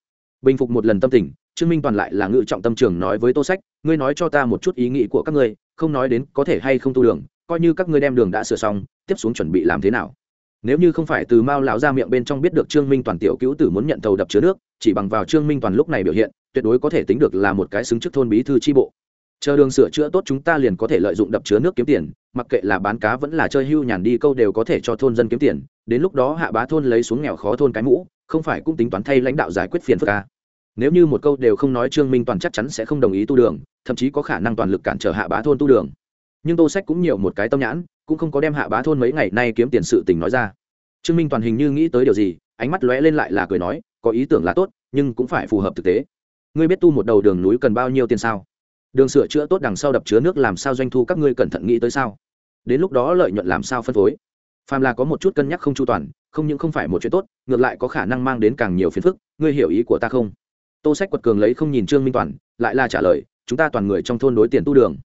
Bình phục một lần tâm tình, trương minh toàn lại là ngự trọng tâm trường nói với tô sách, ngươi nói cho ta một chút ý nghĩ của các ngươi, không nói đến có thể hay không tu đường, coi như các ngươi đem đường đã sửa xong, tiếp xuống chuẩn bị làm thế nào? Nếu như không phải từ mao lão ra miệng bên trong biết được trương minh toàn tiểu cứu tử muốn nhận thầu đập chứa nước, chỉ bằng vào trương minh toàn lúc này biểu hiện, tuyệt đối có thể tính được là một cái xứng chức thôn bí thư tri bộ. Chờ đường sửa chữa tốt chúng ta liền có thể lợi dụng đập chứa nước kiếm tiền, mặc kệ là bán cá vẫn là chơi hưu nhàn đi câu đều có thể cho thôn dân kiếm tiền, đến lúc đó hạ bá thôn lấy xuống nghèo khó thôn cái mũ, không phải cũng tính toán thay lãnh đạo giải quyết phiền phức ca nếu như một câu đều không nói trương minh toàn chắc chắn sẽ không đồng ý tu đường, thậm chí có khả năng toàn lực cản trở hạ bá thôn tu đường. Nhưng tô sách cũng nhiều một cái tâm nhãn cũng không có đem hạ bá thôn mấy ngày nay kiếm tiền sự tình nói ra. Trương minh toàn hình như nghĩ tới điều gì, ánh mắt lóe lên lại là cười nói, có ý tưởng là tốt, nhưng cũng phải phù hợp thực tế. Ngươi biết tu một đầu đường núi cần bao nhiêu tiền sao? Đường sửa chữa tốt đằng sau đập chứa nước làm sao doanh thu các ngươi cẩn thận nghĩ tới sao? Đến lúc đó lợi nhuận làm sao phân phối? Phàm là có một chút cân nhắc không chu toàn, không những không phải một chuyện tốt, ngược lại có khả năng mang đến càng nhiều phiền phức, ngươi hiểu ý của ta không? Tô sách quật cường lấy không nhìn trương minh toàn, lại là trả lời, chúng ta toàn người trong thôn đối tiền tu đường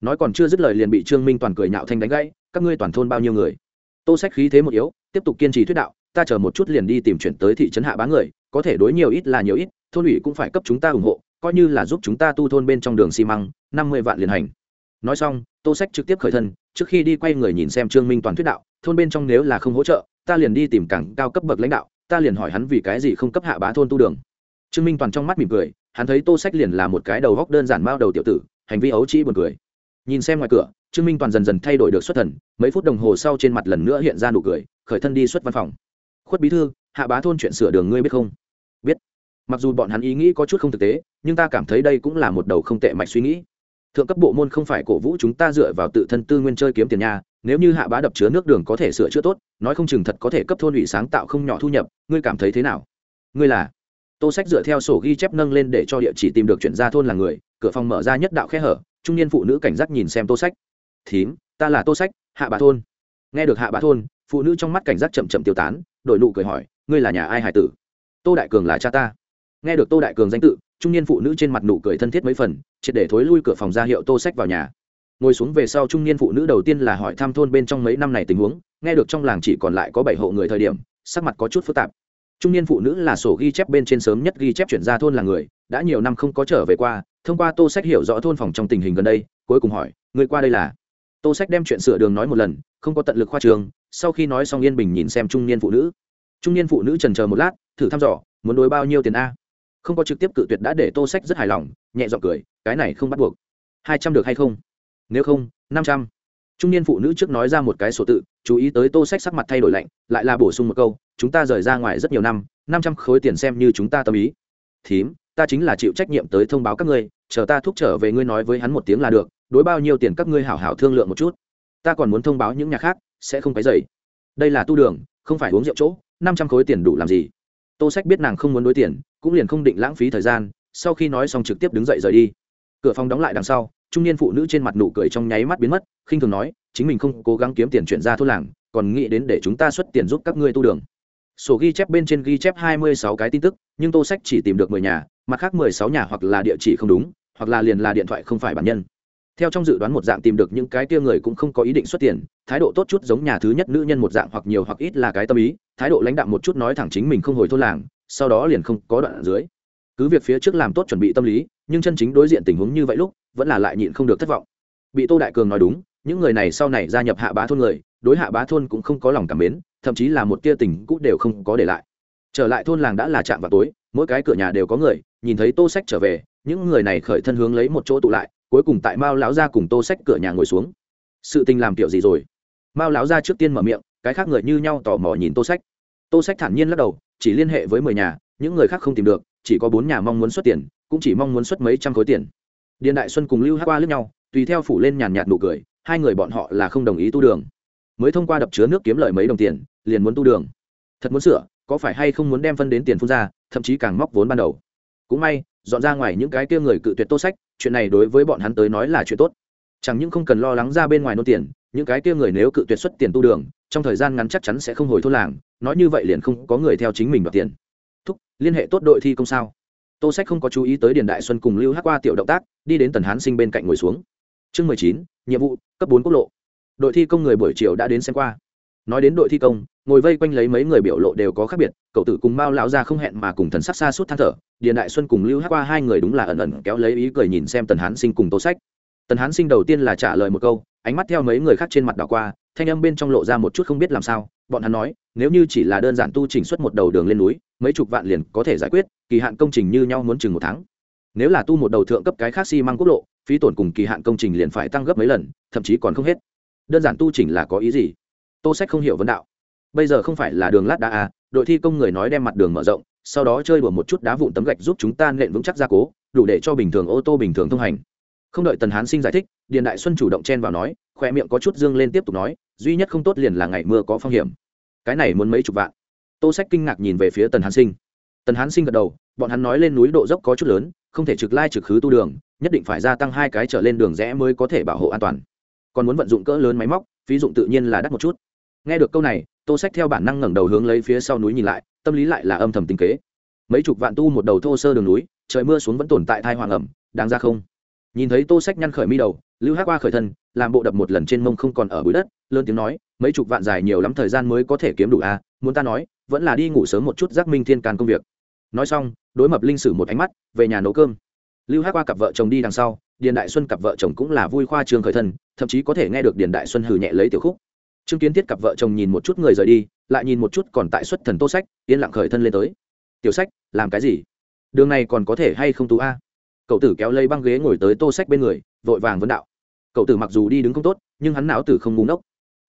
nói còn chưa dứt lời liền bị trương minh toàn cười nhạo thanh đánh gãy, các ngươi toàn thôn bao nhiêu người? Tô sách khí thế một yếu, tiếp tục kiên trì thuyết đạo, ta chờ một chút liền đi tìm chuyển tới thị trấn hạ bá người, có thể đối nhiều ít là nhiều ít, thôn ủy cũng phải cấp chúng ta ủng hộ, coi như là giúp chúng ta tu thôn bên trong đường xi măng, năm mươi vạn liền hành. Nói xong, tô sách trực tiếp khởi thân, trước khi đi quay người nhìn xem trương minh toàn thuyết đạo, thôn bên trong nếu là không hỗ trợ, ta liền đi tìm cảng cao cấp bậc lãnh đạo, ta liền hỏi hắn vì cái gì không cấp hạ bá thôn tu đường. Trương minh toàn trong mắt mỉm cười, hắn thấy tô sách liền là một cái đầu góc đơn giản mao đầu tiểu tử, hành vi ấu trĩ buồn cười nhìn xem ngoài cửa, trương minh toàn dần dần thay đổi được xuất thần, mấy phút đồng hồ sau trên mặt lần nữa hiện ra nụ cười, khởi thân đi xuất văn phòng. Khuất bí thư, hạ bá thôn chuyện sửa đường ngươi biết không? Biết. Mặc dù bọn hắn ý nghĩ có chút không thực tế, nhưng ta cảm thấy đây cũng là một đầu không tệ mạch suy nghĩ. Thượng cấp bộ môn không phải cổ vũ chúng ta dựa vào tự thân tư nguyên chơi kiếm tiền nhà nếu như hạ bá đập chứa nước đường có thể sửa chữa tốt, nói không chừng thật có thể cấp thôn ủy sáng tạo không nhỏ thu nhập, ngươi cảm thấy thế nào? Ngươi là? Tô sách dựa theo sổ ghi chép nâng lên để cho địa chỉ tìm được chuyển ra thôn là người, cửa phòng mở ra nhất đạo khe hở trung niên phụ nữ cảnh giác nhìn xem tô sách. Thím, ta là tô sách, hạ bà thôn. Nghe được hạ bà thôn, phụ nữ trong mắt cảnh giác chậm chậm tiêu tán, đổi nụ cười hỏi, ngươi là nhà ai hải tử? Tô đại cường là cha ta. Nghe được tô đại cường danh tự, trung niên phụ nữ trên mặt nụ cười thân thiết mấy phần, triệt để thối lui cửa phòng ra hiệu tô sách vào nhà. Ngồi xuống về sau trung niên phụ nữ đầu tiên là hỏi thăm thôn bên trong mấy năm này tình huống, nghe được trong làng chỉ còn lại có bảy hộ người thời điểm, sắc mặt có chút phức tạp. Trung niên phụ nữ là sổ ghi chép bên trên sớm nhất ghi chép chuyển ra thôn là người, đã nhiều năm không có trở về qua thông qua tô sách hiểu rõ thôn phòng trong tình hình gần đây, cuối cùng hỏi người qua đây là? Tô sách đem chuyện sửa đường nói một lần, không có tận lực khoa trường, sau khi nói xong yên bình nhìn xem trung niên phụ nữ. Trung niên phụ nữ trần chờ một lát, thử thăm dò, muốn đối bao nhiêu tiền a? Không có trực tiếp cự tuyệt đã để tô sách rất hài lòng, nhẹ g i ọ n g cười, cái này không bắt buộc. Hai trăm được hay không? Nếu không, năm trăm. Trung niên phụ nữ trước nói ra một cái sổ tự, chú ý tới tô sách sắc mặt thay đổi lạnh, lại là bổ sung một câu, chúng ta rời ra ngoài rất nhiều năm năm trăm khối tiền xem như chúng ta tâm ý. Thím ta chính là chịu trách nhiệm tới thông báo các ngươi, chờ ta thúc trở về ngươi nói với hắn một tiếng là được, đối bao nhiêu tiền các ngươi hảo hảo thương lượng một chút. Ta còn muốn thông báo những nhà khác, sẽ không cái dày đây là tu đường, không phải uống rượu chỗ, năm trăm khối tiền đủ làm gì? Tô sách biết nàng không muốn đối tiền, cũng liền không định lãng phí thời gian, sau khi nói xong trực tiếp đứng dậy rời đi. Cửa phòng đóng lại đằng sau, trung niên phụ nữ trên mặt nụ cười trong nháy mắt biến mất, khinh thường nói, chính mình không cố gắng kiếm tiền chuyển ra thôn làng, còn nghĩ đến để chúng ta xuất tiền giúp các ngươi tu đường. Sổ ghi chép bên trên ghi chép hai mươi sáu cái tin tức, nhưng tô sách chỉ tìm được mười nhà mặt khác mười sáu nhà hoặc là địa chỉ không đúng, hoặc là liền là điện thoại không phải bản nhân. Theo trong dự đoán một dạng tìm được những cái kia người cũng không có ý định xuất tiền, thái độ tốt chút giống nhà thứ nhất nữ nhân một dạng hoặc nhiều hoặc ít là cái tâm ý, thái độ lãnh đạm một chút nói thẳng chính mình không hồi thôn làng, sau đó liền không có đoạn ở dưới. Cứ việc phía trước làm tốt chuẩn bị tâm lý, nhưng chân chính đối diện tình huống như vậy lúc, vẫn là lại nhịn không được thất vọng. Bị tô đại cường nói đúng, những người này sau này gia nhập hạ bá thôn người, đối hạ bá thôn cũng không có lòng cảm mến, thậm chí là một tia tình cũ đều không có để lại. Trở lại thôn làng đã là chạm vào tối, mỗi cái cửa nhà đều có người nhìn thấy tô sách trở về, những người này khởi thân hướng lấy một chỗ tụ lại, cuối cùng tại mao lão gia cùng tô sách cửa nhà ngồi xuống. Sự tình làm kiểu gì rồi? Mao lão gia trước tiên mở miệng, cái khác người như nhau tò mò nhìn tô sách. Tô sách thản nhiên lắc đầu, chỉ liên hệ với mười nhà, những người khác không tìm được, chỉ có bốn nhà mong muốn xuất tiền, cũng chỉ mong muốn xuất mấy trăm khối tiền. Điền đại xuân cùng lưu hát qua lướt nhau, tùy theo phủ lên nhàn nhạt nụ cười, hai người bọn họ là không đồng ý tu đường. Mới thông qua đập chứa nước kiếm lời mấy đồng tiền, liền muốn tu đường. Thật muốn sửa, có phải hay không muốn đem phân đến tiền phun ra, thậm chí càng móc vốn ban đầu cũng may, dọn ra ngoài những cái kia người cự tuyệt tô sách, chuyện này đối với bọn hắn tới nói là chuyện tốt. Chẳng những không cần lo lắng ra bên ngoài nô tiền, những cái kia người nếu cự tuyệt xuất tiền tu đường, trong thời gian ngắn chắc chắn sẽ không hồi thôn làng, nói như vậy liền không có người theo chính mình đoạt tiền. Thúc, liên hệ tốt đội thi công sao? Tô sách không có chú ý tới điền đại xuân cùng lưu hát qua tiểu động tác, đi đến tần hán sinh bên cạnh ngồi xuống. Chương mười chín, nhiệm vụ, cấp bốn quốc lộ. Đội thi công người buổi chiều đã đến xem qua nói đến đội thi công, ngồi vây quanh lấy mấy người biểu lộ đều có khác biệt, cậu tử cùng mao lão ra không hẹn mà cùng thần sắc xa suốt than thở, điền đại xuân cùng lưu hát qua hai người đúng là ẩn ẩn kéo lấy ý cười nhìn xem tần hán sinh cùng tô sách. Tần hán sinh đầu tiên là trả lời một câu, ánh mắt theo mấy người khác trên mặt đảo qua, thanh âm bên trong lộ ra một chút không biết làm sao, bọn hắn nói, nếu như chỉ là đơn giản tu chỉnh xuất một đầu đường lên núi, mấy chục vạn liền có thể giải quyết, kỳ hạn công trình như nhau muốn chừng một tháng. Nếu là tu một đầu thượng cấp cái khác xi、si、măng quốc lộ, phí tổn cùng kỳ hạn công trình liền phải tăng gấp mấy lần, thậm chí còn không hết. Đơn giản tu chỉnh là có ý gì? Tô sách không hiểu vấn đạo. Bây giờ không phải là đường lát đá à đội thi công người nói đem mặt đường mở rộng, sau đó chơi đùa một chút đá vụn tấm gạch giúp chúng ta nện vững chắc gia cố, đủ để cho bình thường ô tô bình thường thông hành. Không đợi tần hán sinh giải thích, điền đại xuân chủ động chen vào nói khoe miệng có chút dương lên tiếp tục nói, duy nhất không tốt liền là ngày mưa có phong hiểm. Cái này muốn mấy chục vạn. Tô sách kinh ngạc nhìn về phía tần hán sinh. Tần hán sinh gật đầu, bọn hắn nói lên núi độ dốc có chút lớn, không thể trực lai trực khứ tu đường, nhất định phải gia tăng hai cái trở lên đường rẽ mới có thể bảo hộ an toàn. Còn muốn vận dụng cỡ lớn máy móc, phí dụng tự nhiên là đắt một chút nghe được câu này, tô sách theo bản năng ngẩng đầu hướng lấy phía sau núi nhìn lại, tâm lý lại là âm thầm tình kế. Mấy chục vạn tu một đầu thô sơ đường núi, trời mưa xuống vẫn tồn tại thai hoàng ẩm, đáng ra không? Nhìn thấy tô sách nhăn khởi mi đầu, lưu hát qua khởi thân, làm bộ đập một lần trên mông không còn ở bụi đất, lớn tiếng nói, mấy chục vạn dài nhiều lắm thời gian mới có thể kiếm đủ à muốn ta nói, vẫn là đi ngủ sớm một chút giác minh thiên càn công việc. Nói xong, đối mập linh sử một ánh mắt, về nhà nấu cơm. Lưu hát qua cặp vợ chồng đi đằng sau, điền đại xuân cặp vợ chồng cũng là vui khoa trương khởi thân, thậm chí có thể nghe được điền đại xuân hừ nhẹ lấy tiểu khúc trương kiến thiết cặp vợ chồng nhìn một chút người rời đi, lại nhìn một chút còn tại xuất thần tô sách, yên lặng khởi thân lên tới. Tiểu sách, làm cái gì? Đường này còn có thể hay không tú a? Cậu tử kéo lấy băng ghế ngồi tới tô sách bên người, vội vàng vấn đạo. Cậu tử mặc dù đi đứng không tốt, nhưng hắn não tử không búng đốc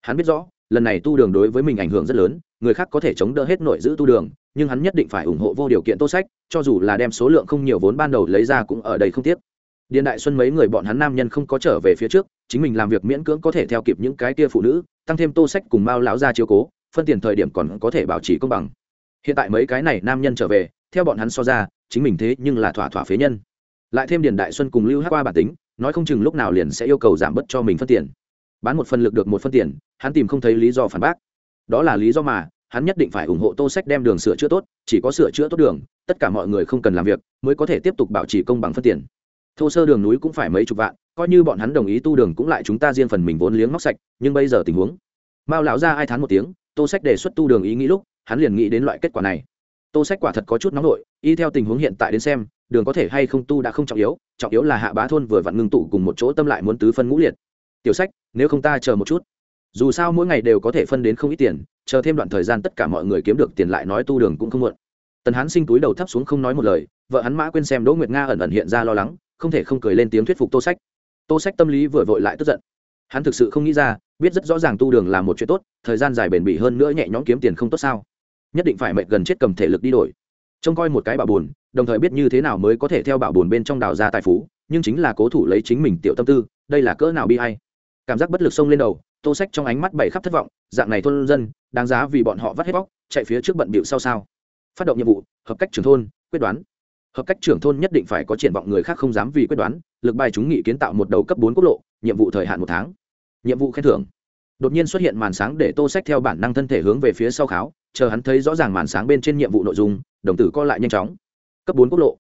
hắn biết rõ, lần này tu đường đối với mình ảnh hưởng rất lớn, người khác có thể chống đỡ hết nội giữ tu đường, nhưng hắn nhất định phải ủng hộ vô điều kiện tô sách, cho dù là đem số lượng không nhiều vốn ban đầu lấy ra cũng ở đây không tiếc. Điền đại xuân mấy người bọn hắn nam nhân không có trở về phía trước chính mình làm việc miễn cưỡng có thể theo kịp những cái kia phụ nữ, tăng thêm tô sách cùng mao lão ra chiếu cố, phân tiền thời điểm còn có thể bảo trì công bằng. Hiện tại mấy cái này nam nhân trở về, theo bọn hắn so ra, chính mình thế nhưng là thỏa thỏa phế nhân. Lại thêm điền đại xuân cùng lưu hát qua bản tính, nói không chừng lúc nào liền sẽ yêu cầu giảm bớt cho mình phân tiền. Bán một phần lực được một phân tiền, hắn tìm không thấy lý do phản bác. Đó là lý do mà, hắn nhất định phải ủng hộ tô sách đem đường sửa chữa tốt, chỉ có sửa chữa tốt đường, tất cả mọi người không cần làm việc, mới có thể tiếp tục bảo trì công bằng phân tiền. Thô sơ đường núi cũng phải mấy chục vạn coi như bọn hắn đồng ý tu đường cũng lại chúng ta riêng phần mình vốn liếng móc sạch, nhưng bây giờ tình huống, mao lão ra ai thán một tiếng, tô sách đề xuất tu đường ý nghĩ lúc, hắn liền nghĩ đến loại kết quả này. Tô sách quả thật có chút nóng nổi y theo tình huống hiện tại đến xem, đường có thể hay không tu đã không trọng yếu trọng yếu là hạ bá thôn vừa vặn ngưng tụ cùng một chỗ tâm lại muốn tứ phân ngũ liệt. Tiểu sách, nếu không ta chờ một chút. Dù sao mỗi ngày đều có thể phân đến không ít tiền, chờ thêm đoạn thời gian tất cả mọi người kiếm được tiền lại nói tu đường cũng không muộn. Tần hán sinh túi đầu thấp xuống không nói một lời, vợ hắn mã quên xem đỗ nguyệt nga ẩn ẩn hiện ra lo lắng, không thể không cười lên tiếng thuyết phục tô sách tô sách tâm lý vừa vội lại tức giận. Hắn thực sự không nghĩ ra, biết rất rõ ràng tu đường là một chuyện tốt, thời gian dài bền bỉ hơn nữa nhẹ nhõm kiếm tiền không tốt sao. Nhất định phải mệt gần chết cầm thể lực đi đổi. Trông coi một cái bảo bồn, đồng thời biết như thế nào mới có thể theo bảo bồn bên trong đào ra tài phú, nhưng chính là cố thủ lấy chính mình tiểu tâm tư, đây là cỡ nào bi hay cảm giác bất lực sông lên đầu, tô sách trong ánh mắt bảy khắp thất vọng, dạng này thôn dân, đáng giá vì bọn họ vắt hết bóc, chạy phía trước bận bịu sau sao. Phát động nhiệm vụ, hợp cách trưởng thôn, quyết đoán hợp cách trưởng thôn nhất định phải có triển vọng người khác không dám vì quyết đoán, lực bài chúng nghị kiến tạo một đầu cấp bốn quốc lộ, nhiệm vụ thời hạn một tháng. Nhiệm vụ khen thưởng. Đột nhiên xuất hiện màn sáng để tô sách theo bản năng thân thể hướng về phía sau kháo, chờ hắn thấy rõ ràng màn sáng bên trên nhiệm vụ nội dung, đồng tử co lại nhanh chóng. Cấp bốn quốc lộ.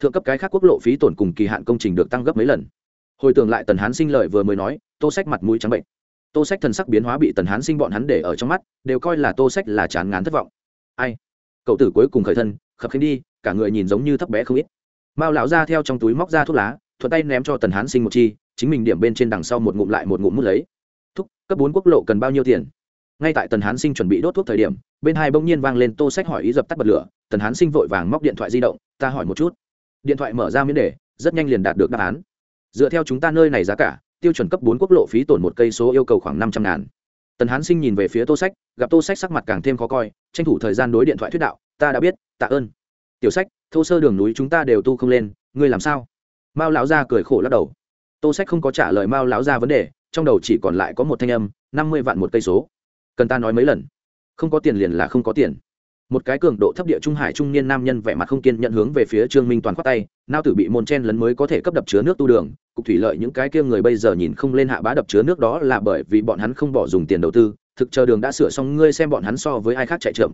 Thượng cấp cái khác quốc lộ phí tổn cùng kỳ hạn công trình được tăng gấp mấy lần. Hồi tưởng lại tần hán sinh lợi vừa mới nói, tô sách mặt mũi trắng bệnh. Tô sách thần sắc biến hóa bị tần hán sinh bọn hắn để ở trong mắt, đều coi là tô sách là chán ngán thất vọng. Ai? Cậu tử cuối cùng khởi thân, khập khánh đi cả người nhìn giống như thấp bé không ít. Mao lão ra theo trong túi móc ra thuốc lá, thuận tay ném cho tần hán sinh một chi, chính mình điểm bên trên đằng sau một ngụm lại một ngụm mút lấy. Thúc, cấp bốn quốc lộ cần bao nhiêu tiền? Ngay tại tần hán sinh chuẩn bị đốt thuốc thời điểm, bên hai bỗng nhiên vang lên tô sách hỏi ý dập tắt bật lửa, tần hán sinh vội vàng móc điện thoại di động, ta hỏi một chút. Điện thoại mở ra miễn đề, rất nhanh liền đạt được đáp án. Dựa theo chúng ta nơi này giá cả, tiêu chuẩn cấp bốn quốc lộ phí tổn một cây số yêu cầu khoảng năm trăm ngàn. Tần hán sinh nhìn về phía tô sách, gặp tô sách sắc mặt càng thêm khó coi, tranh thủ thời gian đối điện thoại thuyết đạo, ta đã biết, tạ ơn tiểu sách, thô sơ đường núi chúng ta đều tu không lên, ngươi làm sao? Mao lão gia cười khổ lắc đầu. Tô sách không có trả lời mao lão gia vấn đề, trong đầu chỉ còn lại có một thanh âm, năm mươi vạn một cây số. Cần ta nói mấy lần? Không có tiền liền là không có tiền. Một cái cường độ thấp địa trung hải trung niên nam nhân vẻ mặt không kiên nhận hướng về phía trương minh toàn khoát tay, nao tử bị môn chen lấn mới có thể cấp đập chứa nước tu đường. Cục thủy lợi những cái kia người bây giờ nhìn không lên hạ bá đập chứa nước đó là bởi vì bọn hắn không bỏ dùng tiền đầu tư, thực chờ đường đã sửa xong, ngươi xem bọn hắn so với ai khác chạy chậm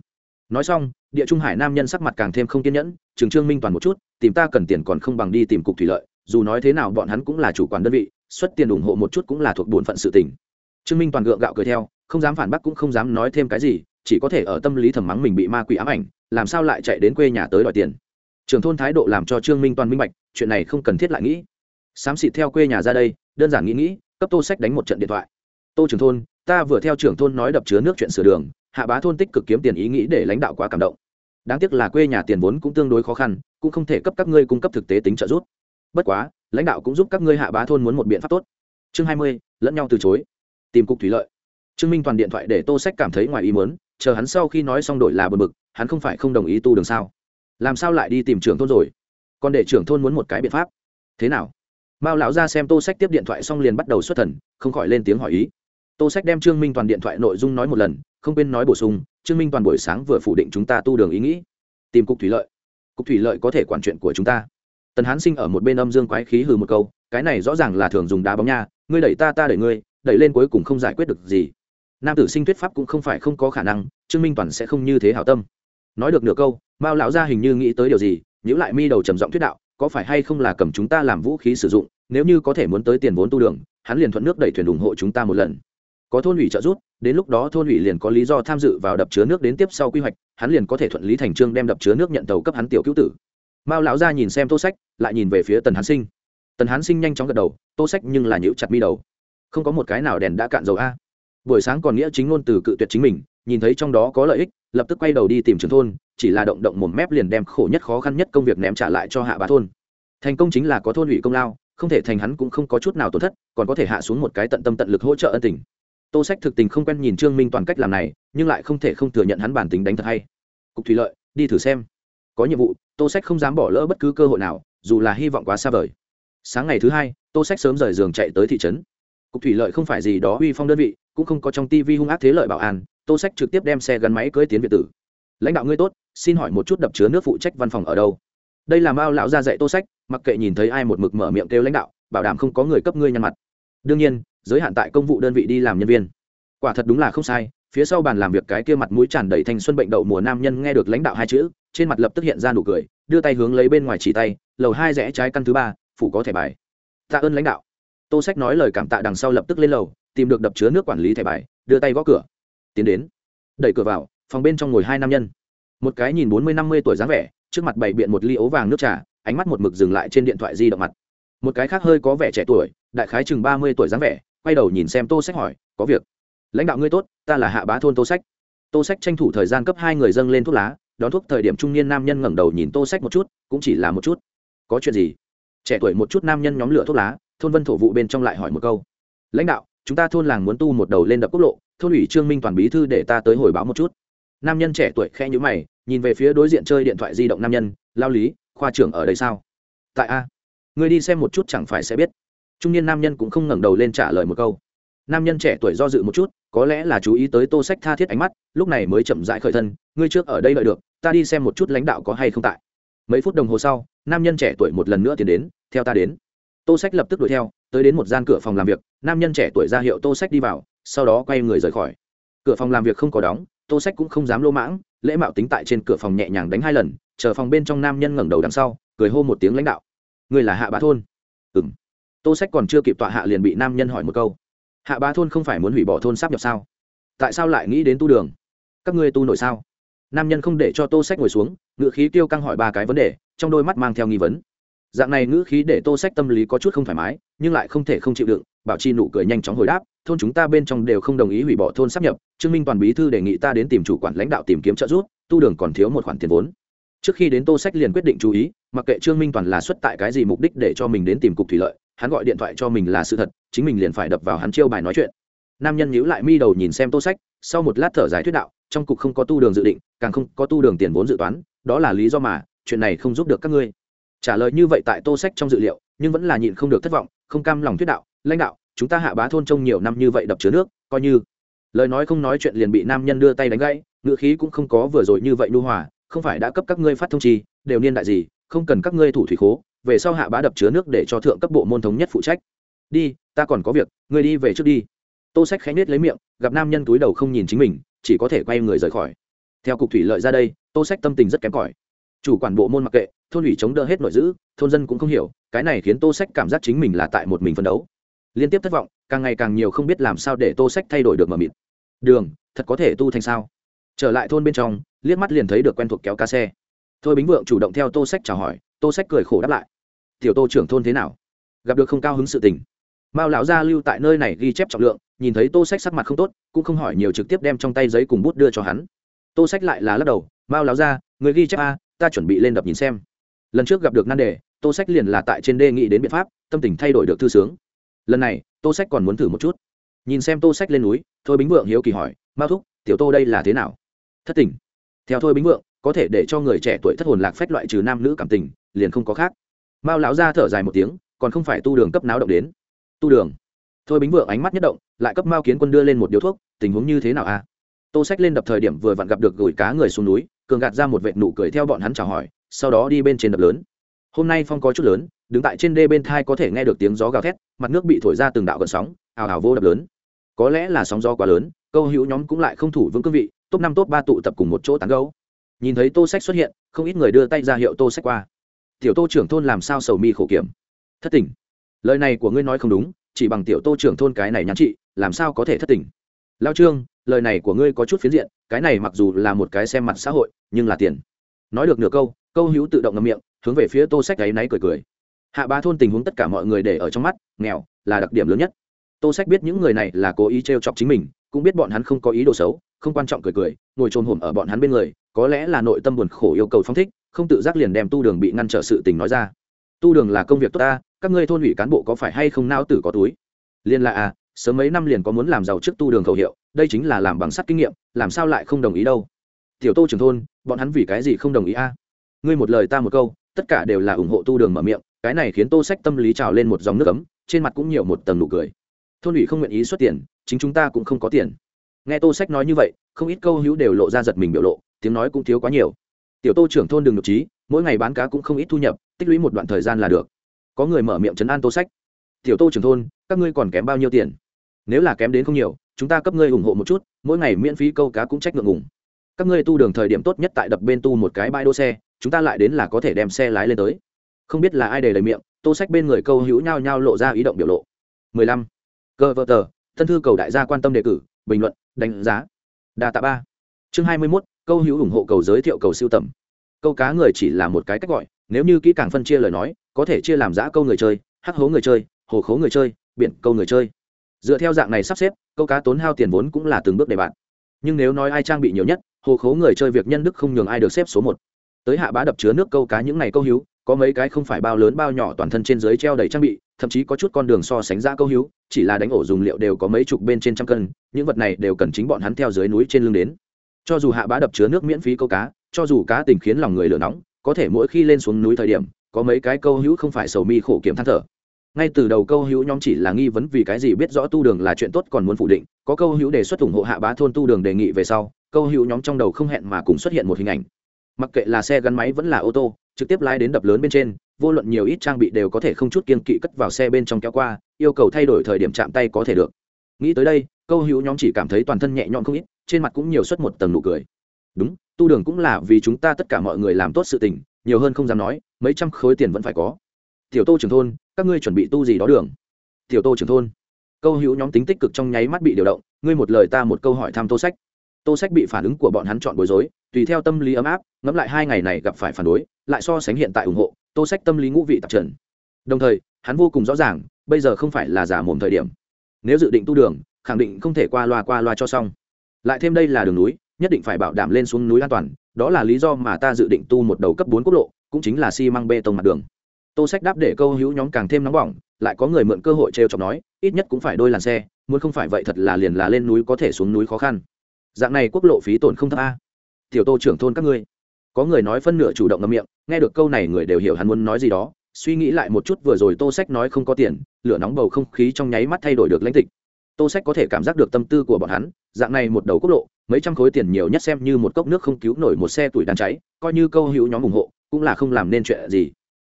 nói xong, địa trung hải nam nhân sắc mặt càng thêm không kiên nhẫn, trường trương minh toàn một chút, tìm ta cần tiền còn không bằng đi tìm cục thủy lợi, dù nói thế nào bọn hắn cũng là chủ quản đơn vị, xuất tiền ủng hộ một chút cũng là thuộc bổn phận sự tình. Trương minh toàn gượng gạo cười theo, không dám phản bác cũng không dám nói thêm cái gì, chỉ có thể ở tâm lý thầm mắng mình bị ma quỷ ám ảnh, làm sao lại chạy đến quê nhà tới đòi tiền. Trường thôn thái độ làm cho trương minh toàn minh bạch, chuyện này không cần thiết lại nghĩ. Xám xịt theo quê nhà ra đây, đơn giản nghĩ nghĩ, cấp tô sách đánh một trận điện thoại. Tô trưởng thôn, ta vừa theo trưởng thôn nói đập chứa nước chuyện sửa đường hạ bá thôn tích cực kiếm tiền ý nghĩ để lãnh đạo quá cảm động. Đáng tiếc là quê nhà tiền vốn cũng tương đối khó khăn, cũng không thể cấp các ngươi cung cấp thực tế tính trợ giúp. Bất quá, lãnh đạo cũng giúp các ngươi hạ bá thôn muốn một biện pháp tốt. Chương hai mươi, lẫn nhau từ chối. Tìm cục thủy lợi. Trương minh toàn điện thoại để tô sách cảm thấy ngoài ý muốn, chờ hắn sau khi nói xong đổi là bờ bực, hắn không phải không đồng ý tu đường sao? Làm sao lại đi tìm trưởng thôn rồi? Còn để trưởng thôn muốn một cái biện pháp. Thế nào? Mao lão ra xem tô sách tiếp điện thoại xong liền bắt đầu xuất thần, không khỏi lên tiếng hỏi ý. Tô sách đem trương minh toàn điện thoại nội dung nói một lần không quên nói bổ sung, trương minh toàn buổi sáng vừa phủ định chúng ta tu đường ý nghĩ. Tìm cục thủy lợi. Cục thủy lợi có thể quản chuyện của chúng ta. Tần hán sinh ở một bên âm dương quái khí hừ một câu, cái này rõ ràng là thường dùng đá bóng nha, ngươi đẩy ta ta đẩy ngươi, đẩy lên cuối cùng không giải quyết được gì. Nam tử sinh thuyết pháp cũng không phải không có khả năng, trương minh toàn sẽ không như thế hảo tâm. Nói được nửa câu, mao lão gia hình như nghĩ tới điều gì nhữ lại mi đầu trầm giọng thuyết đạo, có phải hay không là cầm chúng ta làm vũ khí sử dụng, nếu như có thể muốn tới tiền vốn tu đường, hắn liền thuận nước đẩy thuyền ủng hộ chúng ta một lần có thôn ủy trợ giúp, đến lúc đó thôn ủy liền có lý do tham dự vào đập chứa nước đến tiếp sau quy hoạch, hắn liền có thể thuận lý thành trương đem đập chứa nước nhận tàu cấp hắn tiểu cứu tử. Mao lão gia nhìn xem tô sách, lại nhìn về phía tần hán sinh. Tần hán sinh nhanh chóng gật đầu, tô sách nhưng là nhữ chặt mi đầu. Không có một cái nào đèn đã cạn dầu a. Buổi sáng còn nghĩa chính ngôn từ cự tuyệt chính mình, nhìn thấy trong đó có lợi ích, lập tức quay đầu đi tìm trường thôn, chỉ là động động một mép liền đem khổ nhất khó khăn nhất công việc ném trả lại cho hạ bá thôn. Thành công chính là có thôn ủy công lao, không thể thành hắn cũng không có chút nào tổn thất, còn có thể hạ xuống một cái tận tâm tận lực hỗ trợ ân tình tô sách thực tình không quen nhìn trương minh toàn cách làm này, nhưng lại không thể không thừa nhận hắn bản tính đánh thật hay. Cục thủy lợi, đi thử xem. Có nhiệm vụ, tô sách không dám bỏ lỡ bất cứ cơ hội nào, dù là hy vọng quá xa vời. Sáng ngày thứ hai, tô sách sớm rời giường chạy tới thị trấn. Cục thủy lợi không phải gì đó uy phong đơn vị, cũng không có trong tivi hung ác thế lợi bảo an, tô sách trực tiếp đem xe gắn máy cưỡi tiến việt tử. Lãnh đạo ngươi tốt, xin hỏi một chút đập chứa nước phụ trách văn phòng ở đâu? Đây là mao lão ra dạy tô sách, mặc kệ nhìn thấy ai một mực mở miệng kêu lãnh đạo, bảo đảm không có người cấp ngươi nhăn mặt. Đương nhiên giới hạn tại công vụ đơn vị đi làm nhân viên. Quả thật đúng là không sai, phía sau bàn làm việc cái kia mặt mũi tràn đầy thanh xuân bệnh đậu mùa nam nhân nghe được lãnh đạo hai chữ, trên mặt lập tức hiện ra nụ cười, đưa tay hướng lấy bên ngoài chỉ tay, lầu hai rẽ trái căn thứ ba, phủ có thẻ bài. Tạ ơn lãnh đạo. Tô sách nói lời cảm tạ đằng sau lập tức lên lầu, tìm được đập chứa nước quản lý thẻ bài, đưa tay gõ cửa. Tiến đến, đẩy cửa vào, phòng bên trong ngồi hai nam nhân. Một cái nhìn bốn mươi năm mươi tuổi dáng vẻ, trước mặt bày biện một ly ấu vàng nước trà, ánh mắt một mực dừng lại trên điện thoại di động mặt. Một cái khác hơi có vẻ trẻ tuổi, đại khái chừng ba mươi tuổi dáng vẻ quay đầu nhìn xem tô sách hỏi, có việc. Lãnh đạo ngươi tốt, ta là hạ bá thôn tô sách. Tô sách tranh thủ thời gian cấp hai người dâng lên thuốc lá, đón thuốc thời điểm trung niên nam nhân ngẩng đầu nhìn tô sách một chút, cũng chỉ là một chút. Có chuyện gì? Trẻ tuổi một chút nam nhân nhóm lửa thuốc lá, thôn vân thổ vụ bên trong lại hỏi một câu. Lãnh đạo, chúng ta thôn làng muốn tu một đầu lên đập quốc lộ, thôn ủy trương minh toàn bí thư để ta tới hồi báo một chút. Nam nhân trẻ tuổi khe nhữ mày, nhìn về phía đối diện chơi điện thoại di động nam nhân, lao lý, khoa trưởng ở đây sao? Tại a. Người đi xem một chút chẳng phải sẽ biết trung niên nam nhân cũng không ngẩng đầu lên trả lời một câu. Nam nhân trẻ tuổi do dự một chút, có lẽ là chú ý tới tô sách tha thiết ánh mắt, lúc này mới chậm rãi khởi thân, ngươi trước ở đây đợi được, ta đi xem một chút lãnh đạo có hay không tại. Mấy phút đồng hồ sau, nam nhân trẻ tuổi một lần nữa tiến đến, theo ta đến. Tô sách lập tức đuổi theo, tới đến một gian cửa phòng làm việc, nam nhân trẻ tuổi ra hiệu tô sách đi vào, sau đó quay người rời khỏi. Cửa phòng làm việc không có đóng, tô sách cũng không dám lô mãng, lễ mạo tính tại trên cửa phòng nhẹ nhàng đánh hai lần, chờ phòng bên trong nam nhân ngẩng đầu đằng sau, cười hô một tiếng lãnh đạo. Người là hạ bá thôn. Ừ tô sách còn chưa kịp tọa hạ liền bị nam nhân hỏi một câu. Hạ bá thôn không phải muốn hủy bỏ thôn sắp nhập sao? Tại sao lại nghĩ đến tu đường? Các ngươi tu nổi sao? Nam nhân không để cho tô sách ngồi xuống, ngữ khí tiêu căng hỏi ba cái vấn đề, trong đôi mắt mang theo nghi vấn. Dạng này ngữ khí để tô sách tâm lý có chút không thoải mái, nhưng lại không thể không chịu đựng, bảo chi nụ cười nhanh chóng hồi đáp, thôn chúng ta bên trong đều không đồng ý hủy bỏ thôn sắp nhập, trương minh toàn bí thư đề nghị ta đến tìm chủ quản lãnh đạo tìm kiếm trợ giúp, tu đường còn thiếu một khoản tiền vốn. Trước khi đến tô sách liền quyết định chú ý, mặc kệ trương minh toàn là xuất tại cái gì mục đích để cho mình đến tìm cục thủy lợi hắn gọi điện thoại cho mình là sự thật, chính mình liền phải đập vào hắn chiêu bài nói chuyện. Nam nhân nhíu lại mi đầu nhìn xem tô sách, sau một lát thở dài thuyết đạo, trong cục không có tu đường dự định, càng không có tu đường tiền vốn dự toán, đó là lý do mà, chuyện này không giúp được các ngươi. Trả lời như vậy tại tô sách trong dự liệu, nhưng vẫn là nhịn không được thất vọng, không cam lòng thuyết đạo, lãnh đạo, chúng ta hạ bá thôn trông nhiều năm như vậy đập chứa nước, coi như lời nói không nói chuyện liền bị nam nhân đưa tay đánh gãy, ngựa khí cũng không có vừa rồi như vậy nu hòa, không phải đã cấp các ngươi phát thông trì đều niên đại gì, không cần các ngươi thủ thủy khố về sau hạ bá đập chứa nước để cho thượng cấp bộ môn thống nhất phụ trách. Đi ta còn có việc ngươi đi về trước đi. Tô sách khẽ nết lấy miệng gặp nam nhân túi đầu không nhìn chính mình chỉ có thể quay người rời khỏi. Theo cục thủy lợi ra đây tô sách tâm tình rất kém cỏi. Chủ quản bộ môn mặc kệ thôn ủy chống đỡ hết nội dữ, thôn dân cũng không hiểu cái này khiến tô sách cảm giác chính mình là tại một mình phân đấu. Liên tiếp thất vọng càng ngày càng nhiều không biết làm sao để tô sách thay đổi được mờ mịt. Đường thật có thể tu thành sao? Trở lại thôn bên trong liếc mắt liền thấy được quen thuộc kéo ca xe. Thôi bính vượng chủ động theo tô sách chào hỏi tô sách cười khổ đáp lại tiểu tô trưởng thôn thế nào? Gặp được không cao hứng sự tình. Mao lão gia lưu tại nơi này ghi chép trọng lượng, nhìn thấy tô sách sắc mặt không tốt, cũng không hỏi nhiều trực tiếp đem trong tay giấy cùng bút đưa cho hắn. Tô sách lại là lắc đầu, mao lão gia, người ghi chép a, ta chuẩn bị lên đập nhìn xem. Lần trước gặp được nan đề, tô sách liền là tại trên đê nghĩ đến biện pháp, tâm tình thay đổi được thư sướng. Lần này, tô sách còn muốn thử một chút. Nhìn xem tô sách lên núi, thôi bính vượng hiếu kỳ hỏi, mao thúc, tiểu tô đây là thế nào? Thất tình. Theo thôi bính vượng, có thể để cho người trẻ tuổi thất hồn lạc phách loại trừ nam nữ cảm tình, liền không có khác mao lão ra thở dài một tiếng, còn không phải tu đường cấp náo động đến. Tu đường? Thôi bính vượng ánh mắt nhất động, lại cấp mao kiến quân đưa lên một điếu thuốc, tình huống như thế nào a? À? tô sách lên đập thời điểm vừa vặn gặp được gửi cá người xuống núi, cường gạt ra một vệ nụ cười theo bọn hắn chào hỏi, sau đó đi bên trên đập lớn. Hôm nay phong có chút lớn, đứng tại trên đê bên thai có thể nghe được tiếng gió gào thét, mặt nước bị thổi ra từng đạo gần sóng, ào ào vô đập lớn. Có lẽ là sóng gió quá lớn, câu hữu nhóm cũng lại không thủ vững cương vị, top năm top ba tụ tập cùng một chỗ tán gấu nhìn thấy tô sách xuất hiện, không ít người đưa tay ra hiệu tô sách qua tiểu tô trưởng thôn làm sao sầu mi khổ kiểm? Thất tình. Lời này của ngươi nói không đúng, chỉ bằng tiểu tô trưởng thôn cái này nhắn chị, làm sao có thể thất tình? Lao trương, lời này của ngươi có chút phiến diện, cái này mặc dù là một cái xem mặt xã hội, nhưng là tiền. Nói được nửa câu câu hữu tự động ngậm miệng, hướng về phía tô sách gáy náy cười cười. Hạ ba thôn tình huống tất cả mọi người để ở trong mắt, nghèo, là đặc điểm lớn nhất. Tô sách biết những người này là cố ý t r e o chọc chính mình, cũng biết bọn hắn không có ý đồ xấu không quan trọng cười cười, ngồi trồm hổm ở bọn hắn bên người, có lẽ là nội tâm buồn khổ yêu cầu phong thích, không tự giác liền đem tu đường bị ngăn trở sự tình nói ra. Tu đường là công việc tốt ta, các ngươi thôn ủy cán bộ có phải hay không nao tử có túi? Liên là à sớm mấy năm liền có muốn làm giàu trước tu đường khẩu hiệu, đây chính là làm bằng sắt kinh nghiệm, làm sao lại không đồng ý đâu? Tiểu tô trưởng thôn, bọn hắn vì cái gì không đồng ý a? Ngươi một lời ta một câu, tất cả đều là ủng hộ tu đường mở miệng, cái này khiến tô sách tâm lý trào lên một dòng nước ấm, trên mặt cũng nhiều một tầng nụ cười. Thôn ủy không nguyện ý xuất tiền, chính chúng ta cũng không có tiền nghe tô sách nói như vậy, không ít câu hữu đều lộ ra giật mình biểu lộ, tiếng nói cũng thiếu quá nhiều. Tiểu tô trưởng thôn đừng nhục trí, mỗi ngày bán cá cũng không ít thu nhập, tích lũy một đoạn thời gian là được. Có người mở miệng chấn an tô sách. Tiểu tô trưởng thôn, các ngươi còn kém bao nhiêu tiền? Nếu là kém đến không nhiều, chúng ta cấp ngươi ủng hộ một chút, mỗi ngày miễn phí câu cá cũng trách ngượng ngùng. Các ngươi tu đường thời điểm tốt nhất tại đập bên tu một cái bãi đỗ xe, chúng ta lại đến là có thể đem xe lái lên tới. Không biết là ai để lời miệng, tô sách bên người câu hữu nhao nhao lộ ra ý động biểu lộ. Mười lăm. Cơ vợ tờ, thân thư cầu đại gia quan tâm đề cử, bình luận đánh giá. Đa tạ ba. Chương hai mươi mốt, câu hữu ủng hộ cầu giới thiệu cầu siêu tầm. Câu cá người chỉ là một cái cách gọi, nếu như kỹ càng phân chia lời nói, có thể chia làm giã câu người chơi, hắc hố người chơi, hồ khố người chơi, biển câu người chơi. Dựa theo dạng này sắp xếp, câu cá tốn hao tiền vốn cũng là từng bước để bạn. Nhưng nếu nói ai trang bị nhiều nhất, hồ khố người chơi việc nhân đức không nhường ai được xếp số một. Tới hạ bá đập chứa nước câu cá những ngày câu hữu, có mấy cái không phải bao lớn bao nhỏ toàn thân trên dưới treo đầy trang bị thậm chí có chút con đường so sánh ra câu hữu, chỉ là đánh ổ dùng liệu đều có mấy chục bên trên trăm cân, những vật này đều cần chính bọn hắn theo dưới núi trên lưng đến. Cho dù hạ bá đập chứa nước miễn phí câu cá, cho dù cá tình khiến lòng người lửa nóng, có thể mỗi khi lên xuống núi thời điểm, có mấy cái câu hữu không phải sầu mi khổ kiểm than thở. Ngay từ đầu câu hữu nhóm chỉ là nghi vấn vì cái gì biết rõ tu đường là chuyện tốt còn muốn phủ định, có câu hữu đề xuất ủng hộ hạ bá thôn tu đường đề nghị về sau, câu hữu nhóm trong đầu không hẹn mà cùng xuất hiện một hình ảnh. Mặc kệ là xe gắn máy vẫn là ô tô trực tiếp lái đến đập lớn bên trên, vô luận nhiều ít trang bị đều có thể không chút kiên kỵ cất vào xe bên trong kéo qua, yêu cầu thay đổi thời điểm chạm tay có thể được. Nghĩ tới đây, câu hữu nhóm chỉ cảm thấy toàn thân nhẹ nhõm không ít, trên mặt cũng nhiều suất một tầng nụ cười. Đúng, tu đường cũng là vì chúng ta tất cả mọi người làm tốt sự tình, nhiều hơn không dám nói, mấy trăm khối tiền vẫn phải có. Tiểu tô trưởng thôn, các ngươi chuẩn bị tu gì đó đường? Tiểu tô trưởng thôn. Câu hữu nhóm tính tích cực trong nháy mắt bị điều động, ngươi một lời ta một câu hỏi thăm tô sách. Tô sách bị phản ứng của bọn hắn chọn bối rối tùy theo tâm lý ấm áp, ngẫm lại hai ngày này gặp phải phản đối, lại so sánh hiện tại ủng hộ, tô sách tâm lý ngũ vị tạp trần. Đồng thời, hắn vô cùng rõ ràng, bây giờ không phải là giả mồm thời điểm. Nếu dự định tu đường, khẳng định không thể qua loa qua loa cho xong. Lại thêm đây là đường núi, nhất định phải bảo đảm lên xuống núi an toàn, đó là lý do mà ta dự định tu một đầu cấp bốn quốc lộ, cũng chính là xi măng bê tông mặt đường. Tô sách đáp để câu hữu nhóm càng thêm nóng bỏng, lại có người mượn cơ hội t r chọc nói, ít nhất cũng phải đôi làn xe, muốn không phải vậy thật là liền là lên núi có thể xuống núi khó khăn. Dạng này quốc lộ phí tổn không thấp a tiểu tô trưởng thôn các ngươi. Có người nói phân nửa chủ động ngâm miệng, nghe được câu này người đều hiểu hắn muốn nói gì đó, suy nghĩ lại một chút vừa rồi tô sách nói không có tiền, lửa nóng bầu không khí trong nháy mắt thay đổi được lãnh tịch. Tô sách có thể cảm giác được tâm tư của bọn hắn, dạng này một đầu quốc lộ, mấy trăm khối tiền nhiều nhất xem như một cốc nước không cứu nổi một xe tuổi đàn cháy, coi như câu hữu nhóm ủng hộ, cũng là không làm nên chuyện gì.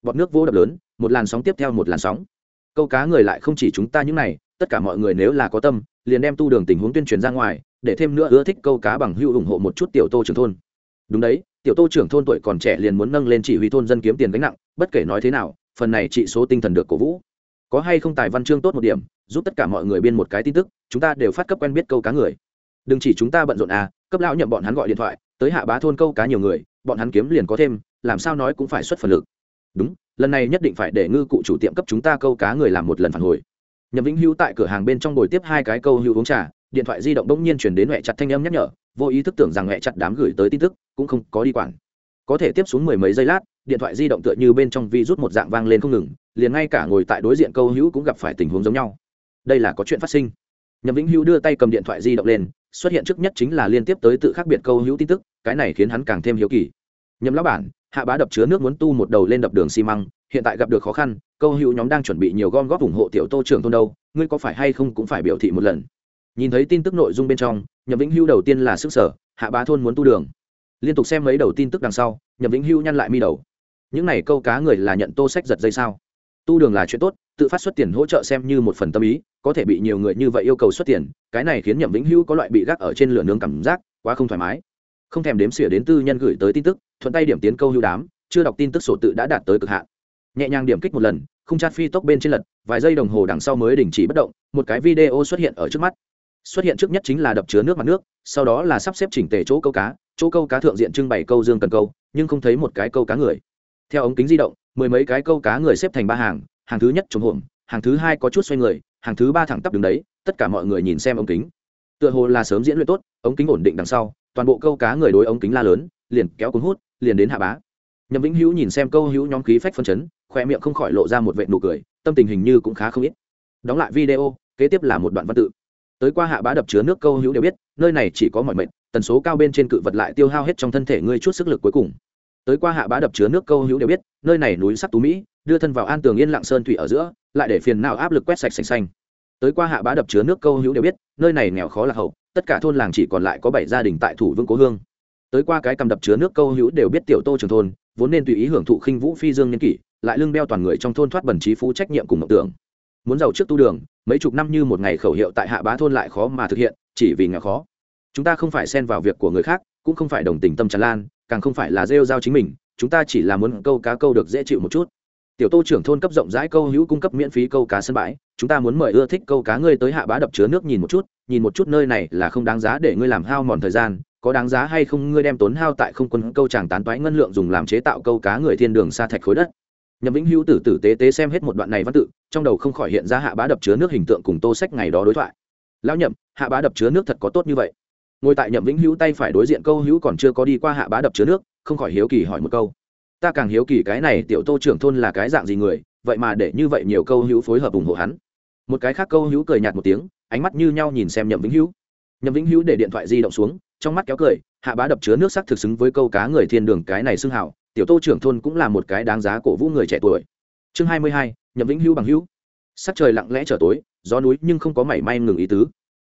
Bọn nước vô đập lớn, một làn sóng tiếp theo một làn sóng. Câu cá người lại không chỉ chúng ta những này, tất cả mọi người nếu là có tâm, liền đem tu đường tình huống tuyên truyền ra ngoài để thêm nữa ưa thích câu cá bằng hữu ủng hộ một chút tiểu tô trưởng thôn. Đúng đấy, tiểu tô trưởng thôn tuổi còn trẻ liền muốn nâng lên chỉ huy thôn dân kiếm tiền gánh nặng, bất kể nói thế nào, phần này trị số tinh thần được cổ vũ. Có hay không tài văn chương tốt một điểm, giúp tất cả mọi người biên một cái tin tức, chúng ta đều phát cấp quen biết câu cá người. Đừng chỉ chúng ta bận rộn à cấp lão nhậm bọn hắn gọi điện thoại, tới hạ bá thôn câu cá nhiều người, bọn hắn kiếm liền có thêm, làm sao nói cũng phải xuất phần lực. Đúng, lần này nhất định phải để ngư cụ chủ tiệm cấp chúng ta câu cá người làm một lần phản hồi. Nhậm vĩnh hữu tại cửa hàng bên trong đồi tiếp hai cái câu hữu uống trà điện thoại di động bỗng nhiên chuyển đến huệ chặt thanh âm nhắc nhở, vô ý thức tưởng rằng huệ chặt đám gửi tới tin tức, cũng không có đi quản. Có thể tiếp xuống mười mấy giây lát, điện thoại di động tựa như bên trong vi rút một dạng vang lên không ngừng, liền ngay cả ngồi tại đối diện câu hữu cũng gặp phải tình huống giống nhau. Đây là có chuyện phát sinh. Nhậm vĩnh hữu đưa tay cầm điện thoại di động lên, xuất hiện trước nhất chính là liên tiếp tới tự khác biệt câu hữu tin tức, cái này khiến hắn càng thêm hiếu kỳ. Nhậm lão bản, hạ bá đập chứa nước muốn tu một đầu lên đập đường xi măng, hiện tại gặp được khó khăn, câu hữu nhóm đang chuẩn bị nhiều gom góp ủng hộ tiểu tô trưởng thôn đâu, ngươi có phải hay không cũng phải biểu thị một lần? Nhìn thấy tin tức nội dung bên trong, nhậm vĩnh hưu đầu tiên là sức sở hạ bá thôn muốn tu đường. Liên tục xem mấy đầu tin tức đằng sau, nhậm vĩnh hưu nhăn lại mi đầu. Những này câu cá người là nhận tô sách giật dây sao? Tu đường là chuyện tốt, tự phát xuất tiền hỗ trợ xem như một phần tâm ý, có thể bị nhiều người như vậy yêu cầu xuất tiền, cái này khiến nhậm vĩnh hưu có loại bị gác ở trên lửa nướng cảm giác, quá không thoải mái. Không thèm đếm xỉa đến tư nhân gửi tới tin tức, thuận tay điểm tiến câu hưu đám, chưa đọc tin tức sổ tự đã đạt tới cực hạn. Nhẹ nhàng điểm kích một lần không chat phi tốc bên trên lật, vài giây đồng hồ đằng sau mới đình chỉ bất động, một cái video xuất hiện ở trước mắt xuất hiện trước nhất chính là đập chứa nước mặt nước, sau đó là sắp xếp chỉnh tề chỗ câu cá, chỗ câu cá thượng diện trưng bày câu dương cần câu, nhưng không thấy một cái câu cá người. Theo ống kính di động, mười mấy cái câu cá người xếp thành ba hàng hàng thứ nhất trống hổm, hàng thứ hai có chút xoay người, hàng thứ ba thẳng tắp đứng đấy, tất cả mọi người nhìn xem ống kính. Tựa hồ là sớm diễn luyện tốt, ống kính ổn định đằng sau, toàn bộ câu cá người đối ống kính la lớn, liền kéo cuốn hút, liền đến hạ bá. Nhậm vĩnh hữu nhìn xem câu hữu nhóm khí phách phân chấn, khoe miệng không khỏi lộ ra một vệ nụ cười, tâm tình hình như cũng khá không ít. Đóng lại video, kế tiếp là một đoạn văn tự tới qua hạ bá đập chứa nước câu hữu đều biết, nơi này chỉ có mọi mệnh, tần số cao bên trên cự vật lại tiêu hao hết trong thân thể ngươi chút sức lực cuối cùng. Tới qua hạ bá đập chứa nước câu hữu đều biết, nơi này núi sắc tú mỹ, đưa thân vào an tường yên lặng sơn thủy ở giữa, lại để phiền nào áp lực quét sạch sành xanh. Tới qua hạ bá đập chứa nước câu hữu đều biết, nơi này nghèo khó là hậu, tất cả thôn làng chỉ còn lại có bảy gia đình tại thủ vương cố hương. Tới qua cái cầm đập chứa nước câu hữu đều biết tiểu tô trường thôn, vốn nên tùy ý hưởng thụ khinh vũ phi dương niên kỷ, lại lưng đeo toàn người trong thôn thoát bẩn trí phú trách nhiệm cùng mộng tưởng muốn giàu trước tu đường, mấy chục năm như một ngày khẩu hiệu tại hạ bá thôn lại khó mà thực hiện, chỉ vì nghèo khó. Chúng ta không phải xen vào việc của người khác, cũng không phải đồng tình tâm tràn lan, càng không phải là rêu giao chính mình, chúng ta chỉ là muốn câu cá câu được dễ chịu một chút. Tiểu tô trưởng thôn cấp rộng rãi câu hữu cung cấp miễn phí câu cá sân bãi, chúng ta muốn mời ưa thích câu cá ngươi tới hạ bá đập chứa nước nhìn một chút, nhìn một chút nơi này là không đáng giá để ngươi làm hao mòn thời gian, có đáng giá hay không ngươi đem tốn hao tại không quân câu chàng tán toái ngân lượng dùng làm chế tạo câu cá người thiên đường xa thạch khối đất nhậm vĩnh hữu tử tử tế tế xem hết một đoạn này văn tự, trong đầu không khỏi hiện ra hạ bá đập chứa nước hình tượng cùng tô sách ngày đó đối thoại. Lão nhậm, hạ bá đập chứa nước thật có tốt như vậy. Ngồi tại nhậm vĩnh hữu tay phải đối diện câu hữu còn chưa có đi qua hạ bá đập chứa nước, không khỏi hiếu kỳ hỏi một câu. Ta càng hiếu kỳ cái này tiểu tô trưởng thôn là cái dạng gì người, vậy mà để như vậy nhiều câu hữu phối hợp ủng hộ hắn. Một cái khác câu hữu cười nhạt một tiếng, ánh mắt như nhau nhìn xem nhậm vĩnh hữu. Nhậm vĩnh hữu để điện thoại di động xuống, trong mắt kéo cười, hạ bá đập chứa nước sắc thực xứng với câu cá người thiên đường cái này xưng hảo tiểu tô trưởng thôn cũng là một cái đáng giá cổ vũ người trẻ tuổi. Chương hai mươi hai, nhậm vĩnh hữu bằng hữu. Sắc trời lặng lẽ trở tối, gió núi nhưng không có mảy may ngừng ý tứ.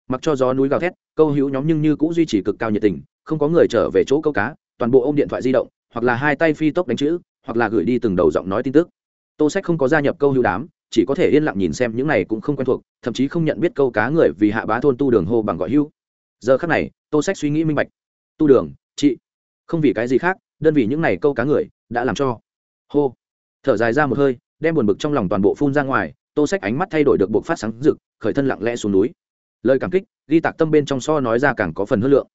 Mặc cho gió núi gào thét, câu hữu nhóm nhưng như cũng duy trì cực cao nhiệt tình, không có người trở về chỗ câu cá, toàn bộ ô m điện thoại di động, hoặc là hai tay phi tốc đánh chữ, hoặc là gửi đi từng đầu giọng nói tin tức. Tô sách không có gia nhập câu hữu đám, chỉ có thể yên lặng nhìn xem những này cũng không quen thuộc, thậm chí không nhận biết câu cá người vì hạ bá thôn tu đường hô bằng gọi hữu. Giờ khác này, tô sách suy nghĩ minh bạch. Tu đường, chị. Không vì cái gì khác đơn vị những này câu cá người, đã làm cho. Hô. Thở dài ra một hơi, đem buồn bực trong lòng toàn bộ phun ra ngoài, tô sách ánh mắt thay đổi được buộc phát sáng rực, khởi thân lặng lẽ xuống núi. Lời cảm kích, ghi tạc tâm bên trong so nói ra càng có phần hơn lượng.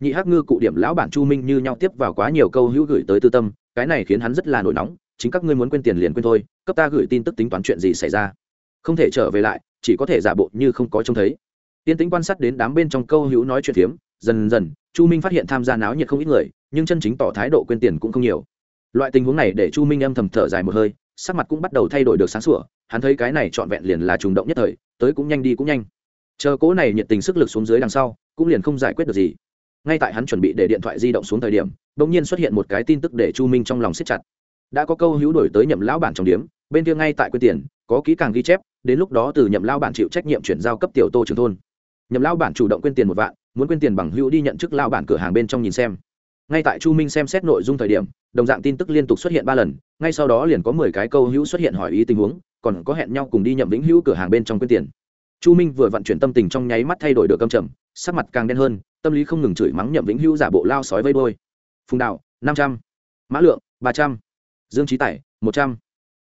Nhị hắc ngư cụ điểm lão bản chu minh như nhau tiếp vào quá nhiều câu hữu gửi tới tư tâm, cái này khiến hắn rất là nổi nóng, chính các ngươi muốn quên tiền liền quên thôi, cấp ta gửi tin tức tính toán chuyện gì xảy ra. Không thể trở về lại, chỉ có thể giả bộ như không có trông thấy. Tiên tính quan sát đến đám bên trong câu hữu nói chuyện phiếm, dần dần, chu minh phát hiện tham gia náo nhiệt không ít người nhưng chân chính tỏ thái độ quên tiền cũng không nhiều. Loại tình huống này để chu minh âm thầm thở dài một hơi, sắc mặt cũng bắt đầu thay đổi được sáng sủa, hắn thấy cái này trọn vẹn liền là trùng động nhất thời, tới cũng nhanh đi cũng nhanh. Chờ cố này nhiệt tình sức lực xuống dưới đằng sau, cũng liền không giải quyết được gì. Ngay tại hắn chuẩn bị để điện thoại di động xuống thời điểm đ ỗ n g nhiên xuất hiện một cái tin tức để chu minh trong lòng siết chặt. Đã có câu hữu đổi tới nhậm lão bản trong điếm bên kia ngay tại quyên tiền, có ký càng ghi chép, đến lúc đó từ nhậm lão bản chịu trách nhiệm chuyển giao cấp tiểu tô trường thôn. Nhậm lão bản chủ động quyên tiền một vạn, muốn quyên tiền bằng hữu đi nhận chức lão bản cửa hàng bên trong nhìn xem ngay tại chu minh xem xét nội dung thời điểm, đồng dạng tin tức liên tục xuất hiện ba lần, ngay sau đó liền có mười cái câu hữu xuất hiện hỏi ý tình huống, còn có hẹn nhau cùng đi nhậm vĩnh hữu cửa hàng bên trong quyên tiền. Chu minh vừa vận chuyển tâm tình trong nháy mắt thay đổi được câm trầm, sắc mặt càng đen hơn, tâm lý không ngừng chửi mắng nhậm vĩnh hữu giả bộ lao sói vây bôi phùng đạo, năm trăm. Mã lượng, ba trăm. Dương trí tải, một trăm.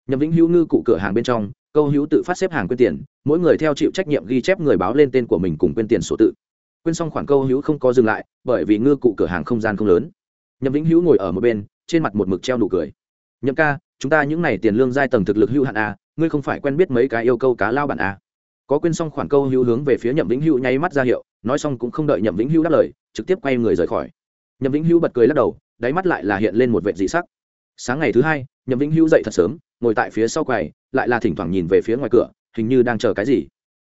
Nhậm vĩnh hữu ngư cụ cửa hàng bên trong, câu hữu tự phát xếp hàng quyên tiền, mỗi người theo chịu trách nhiệm ghi chép người báo lên tên của mình cùng quyên tiền sổ tự. Quên xong khoản câu hữu không có dừng lại, bởi vì ngư cụ cửa hàng không gian không lớn. Nhậm vĩnh hữu ngồi ở một bên, trên mặt một mực treo nụ cười. Nhậm ca, chúng ta những n à y tiền lương giai tầng thực lực hữu hạn a, ngươi không phải quen biết mấy cái yêu câu cá lao bản a. Có quên xong khoản câu hữu hướng về phía nhậm vĩnh hữu nháy mắt ra hiệu, nói xong cũng không đợi nhậm vĩnh hữu đáp lời, trực tiếp quay người rời khỏi. Nhậm vĩnh hữu bật cười lắc đầu, đáy mắt lại là hiện lên một vệ dị sắc. Sáng ngày thứ hai, nhậm vĩnh hữu dậy thật sớm, ngồi tại phía sau quầy, lại là thỉnh thoảng nhìn về phía ngoài cửa, hình như đang chờ cái gì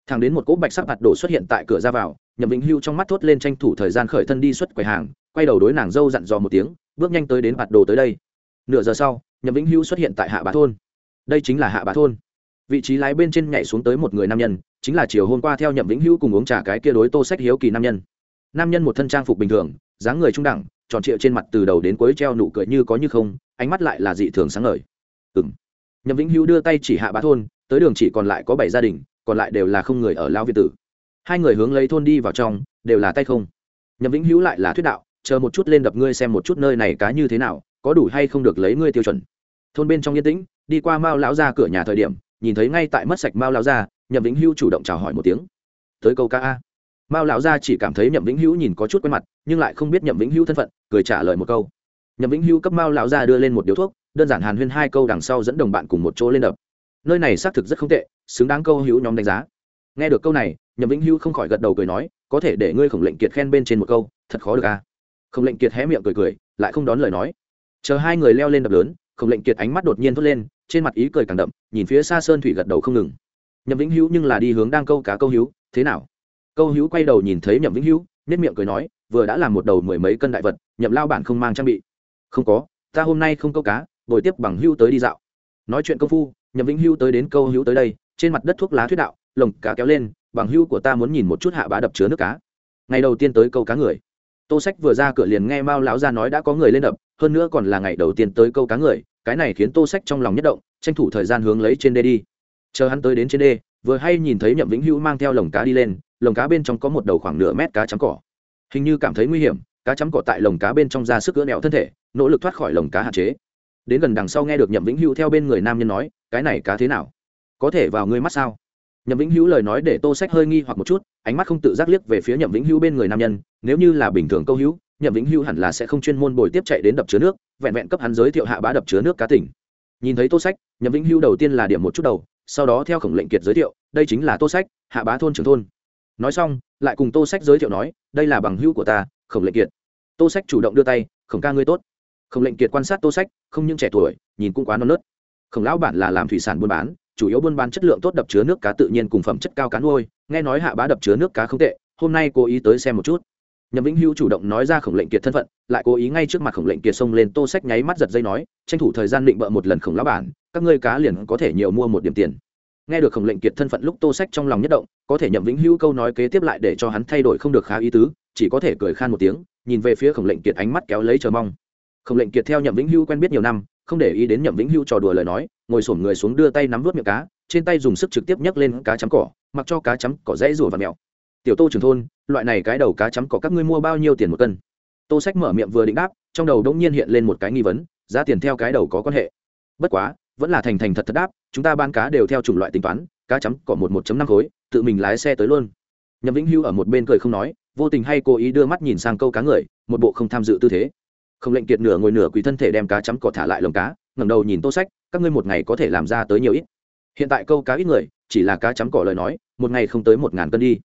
thẳng đến một cỗ bạch sắc hạt đổ xuất hiện tại cửa ra vào, nhậm vĩnh Hưu trong mắt thốt lên tranh thủ thời gian khởi thân đi xuất quầy hàng, quay đầu đối nàng dâu dặn dò một tiếng, bước nhanh tới đến hạt đồ tới đây. Nửa giờ sau, nhậm vĩnh Hưu xuất hiện tại hạ bá thôn. Đây chính là hạ bá thôn. Vị trí lái bên trên nhảy xuống tới một người nam nhân, chính là chiều hôm qua theo nhậm vĩnh Hưu cùng uống trà cái kia đối tô sách hiếu kỳ nam nhân. Nam nhân một thân trang phục bình thường, dáng người trung đẳng, tròn trịa trên mặt từ đầu đến cuối treo nụ cười như có như không, ánh mắt lại là dị thường sáng ngời. Ừ nhậm vĩnh Hưu đưa tay chỉ hạ bá thôn, tới đường chỉ còn lại có bảy gia đình còn lại đều là không người ở lao viện tử. Hai người hướng lấy thôn đi vào trong, đều là tay không. Nhậm vĩnh hữu lại là thuyết đạo, chờ một chút lên đập ngươi xem một chút nơi này cá như thế nào, có đủ hay không được lấy ngươi tiêu chuẩn. Thôn bên trong yên tĩnh, đi qua mao lão ra cửa nhà thời điểm, nhìn thấy ngay tại mất sạch mao lão ra nhậm vĩnh hữu chủ động chào hỏi một tiếng. Tới câu ca a. Mao lão gia chỉ cảm thấy nhậm vĩnh hữu nhìn có chút quen mặt, nhưng lại không biết nhậm vĩnh hữu thân phận, cười trả lời một câu. Nhậm vĩnh hữu cấp mao lão gia đưa lên một điếu thuốc, đơn giản hàn huyên hai câu đằng sau dẫn đồng bạn cùng một chỗ lên đập. Nơi này xác thực rất không tệ xứng đáng câu hữu nhóm đánh giá. Nghe được câu này, nhậm vĩnh hữu không khỏi gật đầu cười nói, có thể để ngươi khổng lệnh kiệt khen bên trên một câu, thật khó được a. Khổng lệnh kiệt hé miệng cười cười, lại không đón lời nói. Chờ hai người leo lên đập lớn, khổng lệnh kiệt ánh mắt đột nhiên thốt lên, trên mặt ý cười càng đậm, nhìn phía xa sơn thủy gật đầu không ngừng. Nhậm vĩnh hữu nhưng là đi hướng đang câu cá câu hữu, thế nào? Câu hữu quay đầu nhìn thấy nhậm vĩnh hữu nhất miệng cười nói, vừa đã làm một đầu mười mấy cân đại vật, nhậm lao bản không mang trang bị. Không có, ta hôm nay không câu cá, bồi tiếp bằng hữu tới đi dạo. Nói chuyện công phu, nhậm vĩnh hữu tới đến câu hữu tới đây trên mặt đất thuốc lá thuyết đạo, lồng cá kéo lên, bằng hữu của ta muốn nhìn một chút hạ bá đập chứa nước cá. Ngày đầu tiên tới câu cá người. Tô sách vừa ra cửa liền nghe mao lão ra nói đã có người lên đập, hơn nữa còn là ngày đầu tiên tới câu cá người, cái này khiến tô sách trong lòng nhất động, tranh thủ thời gian hướng lấy trên đê đi. Chờ hắn tới đến trên đê, vừa hay nhìn thấy nhậm vĩnh hữu mang theo lồng cá đi lên, lồng cá bên trong có một đầu khoảng nửa mét cá chấm cỏ. Hình như cảm thấy nguy hiểm, cá chấm cỏ tại lồng cá bên trong ra sức gỡ nẹo thân thể, nỗ lực thoát khỏi lồng cá hạn chế. Đến gần đằng sau nghe được nhậm vĩnh hữu theo bên người nam nhân nói, cái này cá thế nào? Có thể vào ngươi mắt sao? Nhậm vĩnh hữu lời nói để tô sách hơi nghi hoặc một chút, ánh mắt không tự giác liếc về phía nhậm vĩnh hữu bên người nam nhân, nếu như là bình thường câu hữu, nhậm vĩnh hữu hẳn là sẽ không chuyên môn bồi tiếp chạy đến đập chứa nước, vẹn vẹn cấp hắn giới thiệu hạ bá đập chứa nước cá tỉnh. Nhìn thấy tô sách, nhậm vĩnh hữu đầu tiên là điểm một chút đầu, sau đó theo khổng lệnh kiệt giới thiệu, đây chính là tô sách, hạ bá thôn trưởng thôn. Nói xong, lại cùng tô sách giới thiệu nói, đây là bằng hữu của ta, khổng lệnh kiệt. Tô sách chủ động đưa tay, khổng ca ngươi tốt. Khổng lệnh kiệt quan sát tô sách, không những trẻ tuổi, nhìn cũng quá non nớt. Khổng lão bản là làm thủy sản buôn bán chủ yếu buôn bán chất lượng tốt đập chứa nước cá tự nhiên cùng phẩm chất cao cá nuôi. Nghe nói hạ bá đập chứa nước cá không tệ, hôm nay cố ý tới xem một chút. Nhậm vĩnh hữu chủ động nói ra khổng lệnh kiệt thân phận, lại cố ý ngay trước mặt khổng lệnh kiệt xông lên tô sách nháy mắt giật dây nói, tranh thủ thời gian định bợ một lần khổng lão bản, các ngươi cá liền có thể nhiều mua một điểm tiền. Nghe được khổng lệnh kiệt thân phận lúc tô sách trong lòng nhất động, có thể nhậm vĩnh hữu câu nói kế tiếp lại để cho hắn thay đổi không được khá ý tứ, chỉ có thể cười khan một tiếng, nhìn về phía khổng lệnh kiệt ánh mắt kéo lấy chờ mong. Khổng lệnh kiệt theo nhậm vĩnh hữu quen biết nhiều năm, không để ý đến nhậm vĩnh hữu trò đùa lời nói ngồi xổm người xuống đưa tay nắm vớt miệng cá, trên tay dùng sức trực tiếp nhấc lên cá chấm cỏ, mặc cho cá chấm cỏ dãy rủa và mèo tiểu tô trưởng thôn, loại này cái đầu cá chấm cỏ các ngươi mua bao nhiêu tiền một cân? Tô sách mở miệng vừa định đáp, trong đầu đông nhiên hiện lên một cái nghi vấn, giá tiền theo cái đầu có quan hệ? Bất quá, vẫn là thành thành thật thật đáp, chúng ta bán cá đều theo chủng loại tính toán, cá chấm cỏ một một năm khối, tự mình lái xe tới luôn. Nhậm vĩnh hưu ở một bên cười không nói, vô tình hay cố ý đưa mắt nhìn sang câu cá người, một bộ không tham dự tư thế không lệnh kiệt nửa ngồi nửa quỳ thân thể đem cá chấm cỏ thả lại lồng cá, ngẩng đầu nhìn tô sách, các ngươi một ngày có thể làm ra tới nhiều ít. Hiện tại câu cá ít người, chỉ là cá chấm cỏ lời nói, một ngày không tới một ngàn cân đi.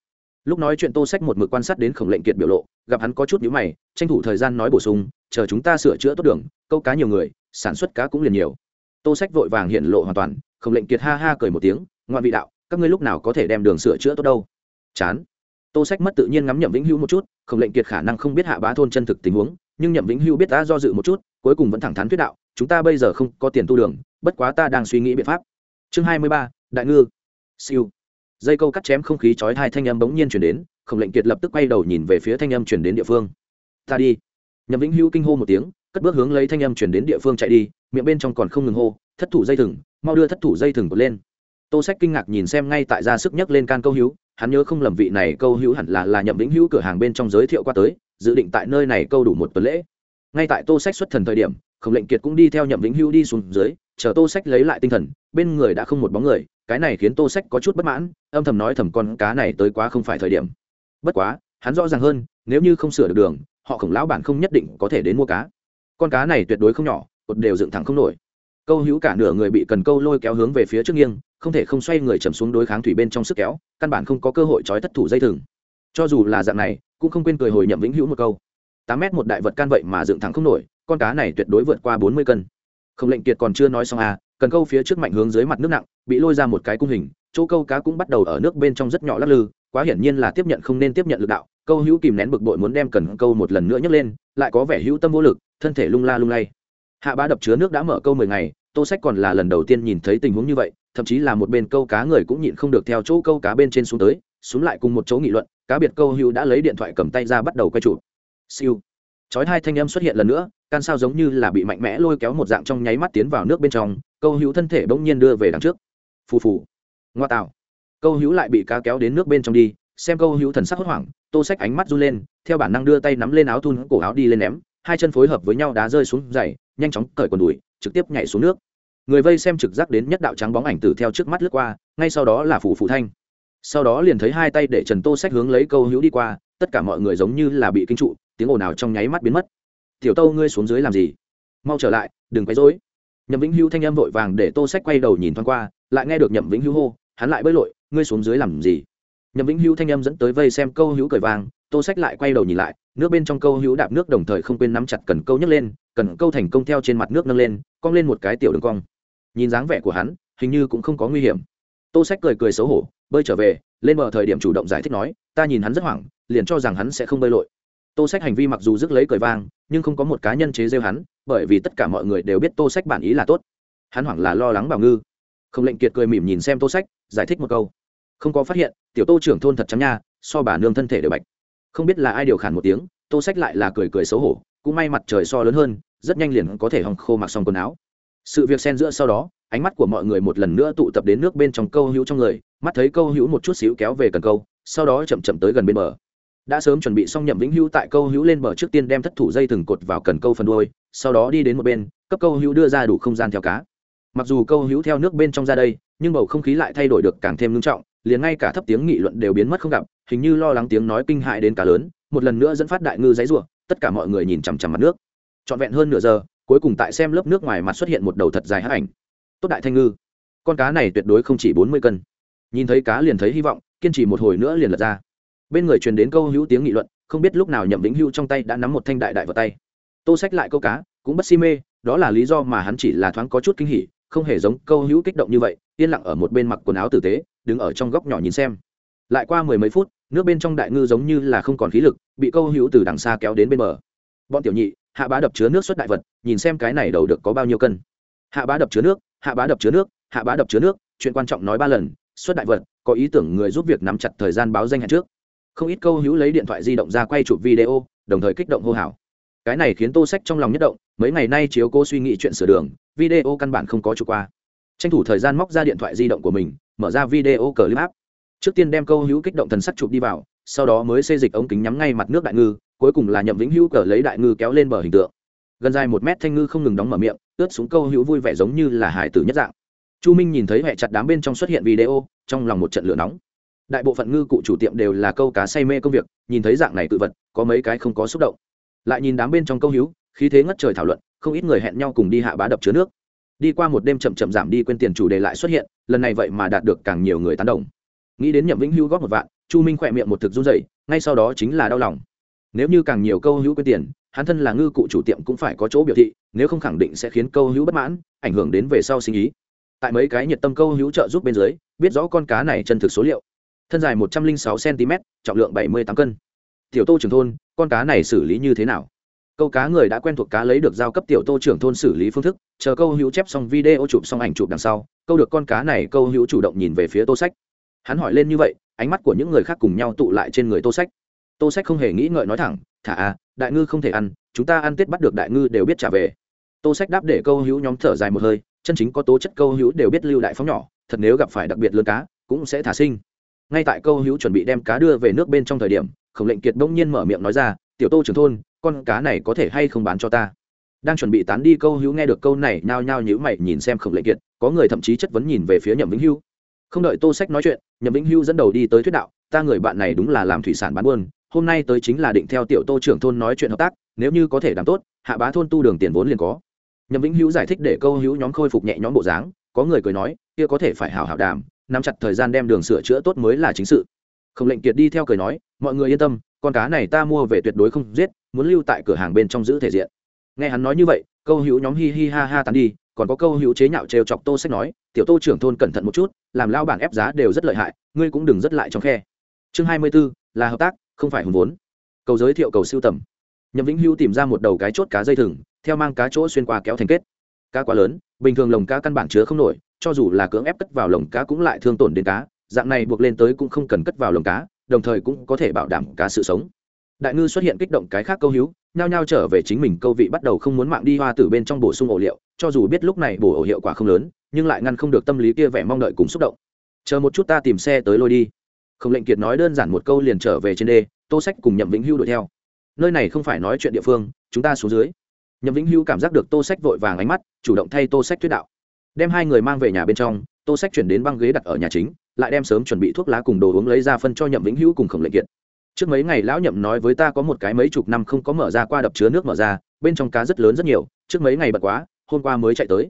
Lúc nói chuyện tô sách một mực quan sát đến khổng lệnh kiệt biểu lộ, gặp hắn có chút nhữ mày, tranh thủ thời gian nói bổ sung, chờ chúng ta sửa chữa tốt đường, câu cá nhiều người, sản xuất cá cũng liền nhiều. Tô sách vội vàng hiện lộ hoàn toàn, khổng lệnh kiệt ha ha cười một tiếng, ngoạn vị đạo, các ngươi lúc nào có thể đem đường sửa chữa tốt đâu? Chán. Tô sách mất tự nhiên ngắm nhậm vĩnh hữu một chút, khổng lệnh kiệt khả năng không biết hạ bá thôn chân thực tình huống nhưng nhậm vĩnh hưu biết ta do dự một chút, cuối cùng vẫn thẳng thắn thuyết đạo, chúng ta bây giờ không có tiền tu đường, bất quá ta đang suy nghĩ biện pháp. Chương hai mươi ba, đại ngư. Siêu. Dây câu cắt chém không khí chói hai thanh âm bỗng nhiên chuyển đến, khổng lệnh kiệt lập tức quay đầu nhìn về phía thanh âm chuyển đến địa phương. Ta đi. Nhậm vĩnh hưu kinh hô một tiếng, cất bước hướng lấy thanh âm chuyển đến địa phương chạy đi, miệng bên trong còn không ngừng hô, thất thủ dây thừng, mau đưa thất thủ dây thừng bật lên. Tô sách kinh ngạc nhìn xem ngay tại ra sức nhấc lên can câu hữu, hắn nhớ không lầm vị này câu hữu hẳn là là nhậm vĩnh hữu cửa hàng bên trong giới thiệu qua tới dự định tại nơi này câu đủ một tuần lễ. Ngay tại tô sách xuất thần thời điểm, khổng lệnh kiệt cũng đi theo nhậm vĩnh hưu đi xuống dưới, chờ tô sách lấy lại tinh thần, bên người đã không một bóng người, cái này khiến tô sách có chút bất mãn, âm thầm nói thầm con cá này tới quá không phải thời điểm. Bất quá, hắn rõ ràng hơn, nếu như không sửa được đường, họ khổng lão bản không nhất định có thể đến mua cá. Con cá này tuyệt đối không nhỏ, cột đều dựng thẳng không nổi. Câu hữu cả nửa người bị cần câu lôi kéo hướng về phía trước nghiêng, không thể không xoay người chầm xuống đối kháng thủy bên trong sức kéo, căn bản không có cơ hội trói thất thủ dây thừng. Cho dù là dạng này cũng không quên cười hồi nhậm vĩnh hữu một câu. Tám mét một đại vật can vậy mà dựng thẳng không nổi, con cá này tuyệt đối vượt qua bốn mươi cân. Không lệnh kiệt còn chưa nói xong à cần câu phía trước mạnh hướng dưới mặt nước nặng, bị lôi ra một cái cung hình, chỗ câu cá cũng bắt đầu ở nước bên trong rất nhỏ lắc lư, quá hiển nhiên là tiếp nhận không nên tiếp nhận lực đạo, câu hữu kìm nén bực bội muốn đem cần câu một lần nữa nhấc lên, lại có vẻ hữu tâm vô lực, thân thể lung la lung lay. Hạ bá đập chứa nước đã mở câu mười ngày, tô sách còn là lần đầu tiên nhìn thấy tình huống như vậy, thậm chí là một bên câu cá người cũng nhịn không được theo chỗ câu cá bên trên xuống tới xuống lại cùng một chỗ nghị luận, cá biệt câu hữu đã lấy điện thoại cầm tay ra bắt đầu quay chụp. Siêu. Chói hai thanh âm xuất hiện lần nữa, can sao giống như là bị mạnh mẽ lôi kéo một dạng trong nháy mắt tiến vào nước bên trong, câu hữu thân thể bỗng nhiên đưa về đằng trước. Phù phù. Ngoa tạo. Câu hữu lại bị cá kéo đến nước bên trong đi, xem câu hữu thần sắc hốt hoảng, tô sách ánh mắt run lên, theo bản năng đưa tay nắm lên áo thun, cổ áo đi lên ném, hai chân phối hợp với nhau đá rơi xuống dày nhanh chóng cởi quần đùi, trực tiếp nhảy xuống nước. Người vây xem trực giác đến nhất đạo trắng bóng ảnh từ theo trước mắt lướt qua, ngay sau đó là phủ phụ thanh sau đó liền thấy hai tay để trần tô sách hướng lấy câu hữu đi qua, tất cả mọi người giống như là bị kinh trụ, tiếng ồn ào trong nháy mắt biến mất. Tiểu tâu ngươi xuống dưới làm gì? Mau trở lại, đừng quấy rối. Nhậm vĩnh hưu thanh âm vội vàng để tô sách quay đầu nhìn thoáng qua, lại nghe được nhậm vĩnh hưu hô, hắn lại bơi lội, ngươi xuống dưới làm gì? Nhậm vĩnh hưu thanh âm dẫn tới vây xem câu hữu cởi vàng, tô sách lại quay đầu nhìn lại, nước bên trong câu hữu đạp nước đồng thời không quên nắm chặt cần câu nhấc lên, cần câu thành công theo trên mặt nước nâng lên, cong lên một cái tiểu đường cong. Nhìn dáng vẻ của hắn, hình như cũng không có nguy hiểm tô sách cười cười xấu hổ, bơi trở về, lên bờ thời điểm chủ động giải thích nói, ta nhìn hắn rất hoảng, liền cho rằng hắn sẽ không bơi lội. Tô sách hành vi mặc dù rước lấy cười vang, nhưng không có một cá nhân chế rêu hắn, bởi vì tất cả mọi người đều biết tô sách bản ý là tốt. Hắn hoảng là lo lắng bảo ngư. Không lệnh kiệt cười mỉm nhìn xem tô sách, giải thích một câu. Không có phát hiện, tiểu tô trưởng thôn thật trắng nha, so bà nương thân thể đều bạch. Không biết là ai điều khản một tiếng, tô sách lại là cười cười xấu hổ, cũng may mặt trời so lớn hơn, rất nhanh liền có thể hòng khô mặc xong quần áo. Sự việc xen giữa sau đó ánh mắt của mọi người một lần nữa tụ tập đến nước bên trong câu hữu trong người, mắt thấy câu hữu một chút xíu kéo về cần câu, sau đó chậm chậm tới gần bên bờ. Đã sớm chuẩn bị xong nhậm vĩnh hữu tại câu hữu lên bờ trước tiên đem thất thủ dây thừng cột vào cần câu phần đuôi, sau đó đi đến một bên, cấp câu hữu đưa ra đủ không gian theo cá. Mặc dù câu hữu theo nước bên trong ra đây, nhưng bầu không khí lại thay đổi được càng thêm ngưng trọng, liền ngay cả thấp tiếng nghị luận đều biến mất không gặp, hình như lo lắng tiếng nói kinh hại đến cả lớn, một lần nữa dẫn phát đại ngư giấy rủa tất cả mọi người nhìn chằm chằm mặt nước. Trọn vẹn hơn nửa giờ, cuối cùng tại xem lớp nước ngoài mặt xuất hiện một đầu thật dài hắc ảnh tốt đại thanh ngư. Con cá này tuyệt đối không chỉ bốn mươi cân. Nhìn thấy cá liền thấy hy vọng, kiên trì một hồi nữa liền lật ra. Bên người truyền đến câu hữu tiếng nghị luận, không biết lúc nào nhậm vĩnh hữu trong tay đã nắm một thanh đại đại vào tay. Tô sách lại câu cá, cũng bất si mê, đó là lý do mà hắn chỉ là thoáng có chút kinh hỉ, không hề giống câu hữu kích động như vậy, yên lặng ở một bên mặc quần áo tử tế, đứng ở trong góc nhỏ nhìn xem. Lại qua mười mấy phút, nước bên trong đại ngư giống như là không còn khí lực, bị câu hữu từ đằng xa kéo đến bên bờ. Bọn tiểu nhị, hạ bá đập chứa nước xuất đại vật, nhìn xem cái này đầu được có bao nhiêu cân. Hạ bá đập chứa nước hạ bá đập chứa nước, hạ bá đập chứa nước, chuyện quan trọng nói ba lần, xuất đại vật, có ý tưởng người giúp việc nắm chặt thời gian báo danh hẹn trước. Không ít câu hữu lấy điện thoại di động ra quay chụp video, đồng thời kích động hô hào. Cái này khiến tô sách trong lòng nhất động, mấy ngày nay chiếu cô suy nghĩ chuyện sửa đường, video căn bản không có chụp qua. Tranh thủ thời gian móc ra điện thoại di động của mình, mở ra video clip áp trước tiên đem câu hữu kích động thần sắc chụp đi vào, sau đó mới xây dịch ống kính nhắm ngay mặt nước đại ngư, cuối cùng là nhậm vĩnh hữu cờ lấy đại ngư kéo lên bờ hình tượng gần dài một mét thanh ngư không ngừng đóng mở miệng, ướt xuống câu hữu vui vẻ giống như là hải tử nhất dạng. Chu minh nhìn thấy hệ chặt đám bên trong xuất hiện video, trong lòng một trận lửa nóng. Đại bộ phận ngư cụ chủ tiệm đều là câu cá say mê công việc, nhìn thấy dạng này tự vật, có mấy cái không có xúc động. Lại nhìn đám bên trong câu hữu, khí thế ngất trời thảo luận, không ít người hẹn nhau cùng đi hạ bá đập chứa nước. Đi qua một đêm chậm chậm giảm đi quên tiền chủ đề lại xuất hiện, lần này vậy mà đạt được càng nhiều người tán đồng. Nghĩ đến nhậm vĩnh hữu góp một vạn, chu minh khỏe miệng một thực run dày ngay sau đó chính là đau lòng. Nếu như càng nhiều câu hữu quên tiền hắn thân là ngư cụ chủ tiệm cũng phải có chỗ biểu thị, nếu không khẳng định sẽ khiến câu hữu bất mãn, ảnh hưởng đến về sau sinh ý. Tại mấy cái nhiệt tâm câu hữu trợ giúp bên dưới, biết rõ con cá này chân thực số liệu. Thân dài một trăm linh sáu cm trọng lượng bảy mươi tám cân. Tiểu tô trưởng thôn, con cá này xử lý như thế nào? Câu cá người đã quen thuộc cá lấy được giao cấp tiểu tô trưởng thôn xử lý phương thức, chờ câu hữu chép xong video chụp xong ảnh chụp đằng sau, câu được con cá này câu hữu chủ động nhìn về phía tô sách. Hắn hỏi lên như vậy, ánh mắt của những người khác cùng nhau tụ lại trên người tô sách. Tô sách không hề nghĩ ngợi nói thẳng thả a đại ngư không thể ăn, chúng ta ăn tết bắt được đại ngư đều biết trả về. Tô sách đáp để câu hữu nhóm thở dài một hơi, chân chính có tố chất câu hữu đều biết lưu đại phóng nhỏ, thật nếu gặp phải đặc biệt lớn cá, cũng sẽ thả sinh. Ngay tại câu hữu chuẩn bị đem cá đưa về nước bên trong thời điểm, khổng lệnh kiệt bỗng nhiên mở miệng nói ra, tiểu tô trưởng thôn, con cá này có thể hay không bán cho ta? Đang chuẩn bị tán đi câu hữu nghe được câu này, nhao nhao nhữ mày nhìn xem khổng lệnh kiệt, có người thậm chí chất vấn nhìn về phía nhậm vĩnh hưu. Không đợi tô sách nói chuyện, nhậm vĩnh hưu dẫn đầu đi tới thuyết đạo, ta người bạn này đúng là làm thủy sản bán buôn hôm nay tới chính là định theo tiểu tô trưởng thôn nói chuyện hợp tác nếu như có thể đảm tốt hạ bá thôn tu đường tiền vốn liền có. Nhậm vĩnh hữu giải thích để câu hữu nhóm khôi phục nhẹ nhóm bộ dáng có người cười nói kia có thể phải hảo hảo đàm nắm chặt thời gian đem đường sửa chữa tốt mới là chính sự. Không lệnh kiệt đi theo cười nói mọi người yên tâm con cá này ta mua về tuyệt đối không giết muốn lưu tại cửa hàng bên trong giữ thể diện. Nghe hắn nói như vậy câu hữu nhóm hi hi ha ha tán đi còn có câu hữu chế nhạo trêu chọc tô sách nói tiểu tô trưởng thôn cẩn thận một chút làm lao bản ép giá đều rất lợi hại ngươi cũng đừng rất lại trong khe. Chương hai mươi 24, là hợp tác không phải hùng vốn. Cầu giới thiệu cầu siêu tầm. Nhậm vĩnh Hưu tìm ra một đầu cái chốt cá dây thừng, theo mang cá chỗ xuyên qua kéo thành kết. Cá quá lớn, bình thường lồng cá căn bản chứa không nổi, cho dù là cưỡng ép cất vào lồng cá cũng lại thương tổn đến cá, dạng này buộc lên tới cũng không cần cất vào lồng cá, đồng thời cũng có thể bảo đảm cá sự sống. Đại ngư xuất hiện kích động cái khác câu hữu, nhao nhao trở về chính mình câu vị bắt đầu không muốn mạng đi hoa từ bên trong bổ sung ổ liệu, cho dù biết lúc này bổ ổ hiệu quả không lớn, nhưng lại ngăn không được tâm lý kia vẻ mong đợi cùng xúc động. Chờ một chút ta tìm xe tới lôi đi không lệnh kiệt nói đơn giản một câu liền trở về trên đê, tô sách cùng nhậm vĩnh hưu đuổi theo. Nơi này không phải nói chuyện địa phương, chúng ta xuống dưới. Nhậm vĩnh hưu cảm giác được tô sách vội vàng ánh mắt, chủ động thay tô sách thuyết đạo. Đem hai người mang về nhà bên trong, tô sách chuyển đến băng ghế đặt ở nhà chính, lại đem sớm chuẩn bị thuốc lá cùng đồ uống lấy ra phân cho nhậm vĩnh hữu cùng khổng lệnh kiệt. Trước mấy ngày lão nhậm nói với ta có một cái mấy chục năm không có mở ra qua đập chứa nước mở ra, bên trong cá rất lớn rất nhiều, trước mấy ngày bật quá, hôm qua mới chạy tới.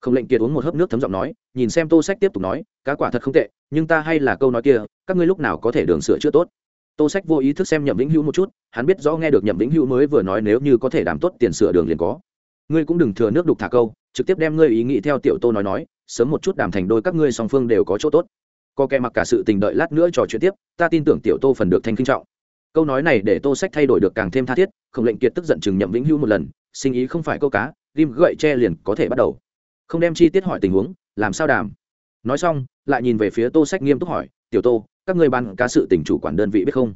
Không lệnh kiệt uống một hớp nước thấm giọng nói, nhìn xem tô sách tiếp tục nói, cá quả thật không tệ, nhưng ta hay là câu nói kia, các ngươi lúc nào có thể đường sửa chữa tốt? Tô sách vô ý thức xem nhậm vĩnh hữu một chút, hắn biết rõ nghe được nhậm vĩnh hữu mới vừa nói nếu như có thể đảm tốt tiền sửa đường liền có. Ngươi cũng đừng thừa nước đục thả câu, trực tiếp đem ngươi ý nghĩ theo tiểu tô nói nói, sớm một chút đảm thành đôi các ngươi song phương đều có chỗ tốt. Có kẻ mặc cả sự tình đợi lát nữa trò chuyện tiếp, ta tin tưởng tiểu tô phần được thanh kinh trọng. Câu nói này để tô sách thay đổi được càng thêm tha thiết, không lệnh kiệt tức giận chừng nhậm vĩnh hữu một lần, sinh ý không phải câu cá, rim gậy che liền có thể bắt đầu không đem chi tiết hỏi tình huống, làm sao đàm? Nói xong, lại nhìn về phía tô sách nghiêm túc hỏi, tiểu tô, các ngươi ban cá sự tình chủ quản đơn vị biết không?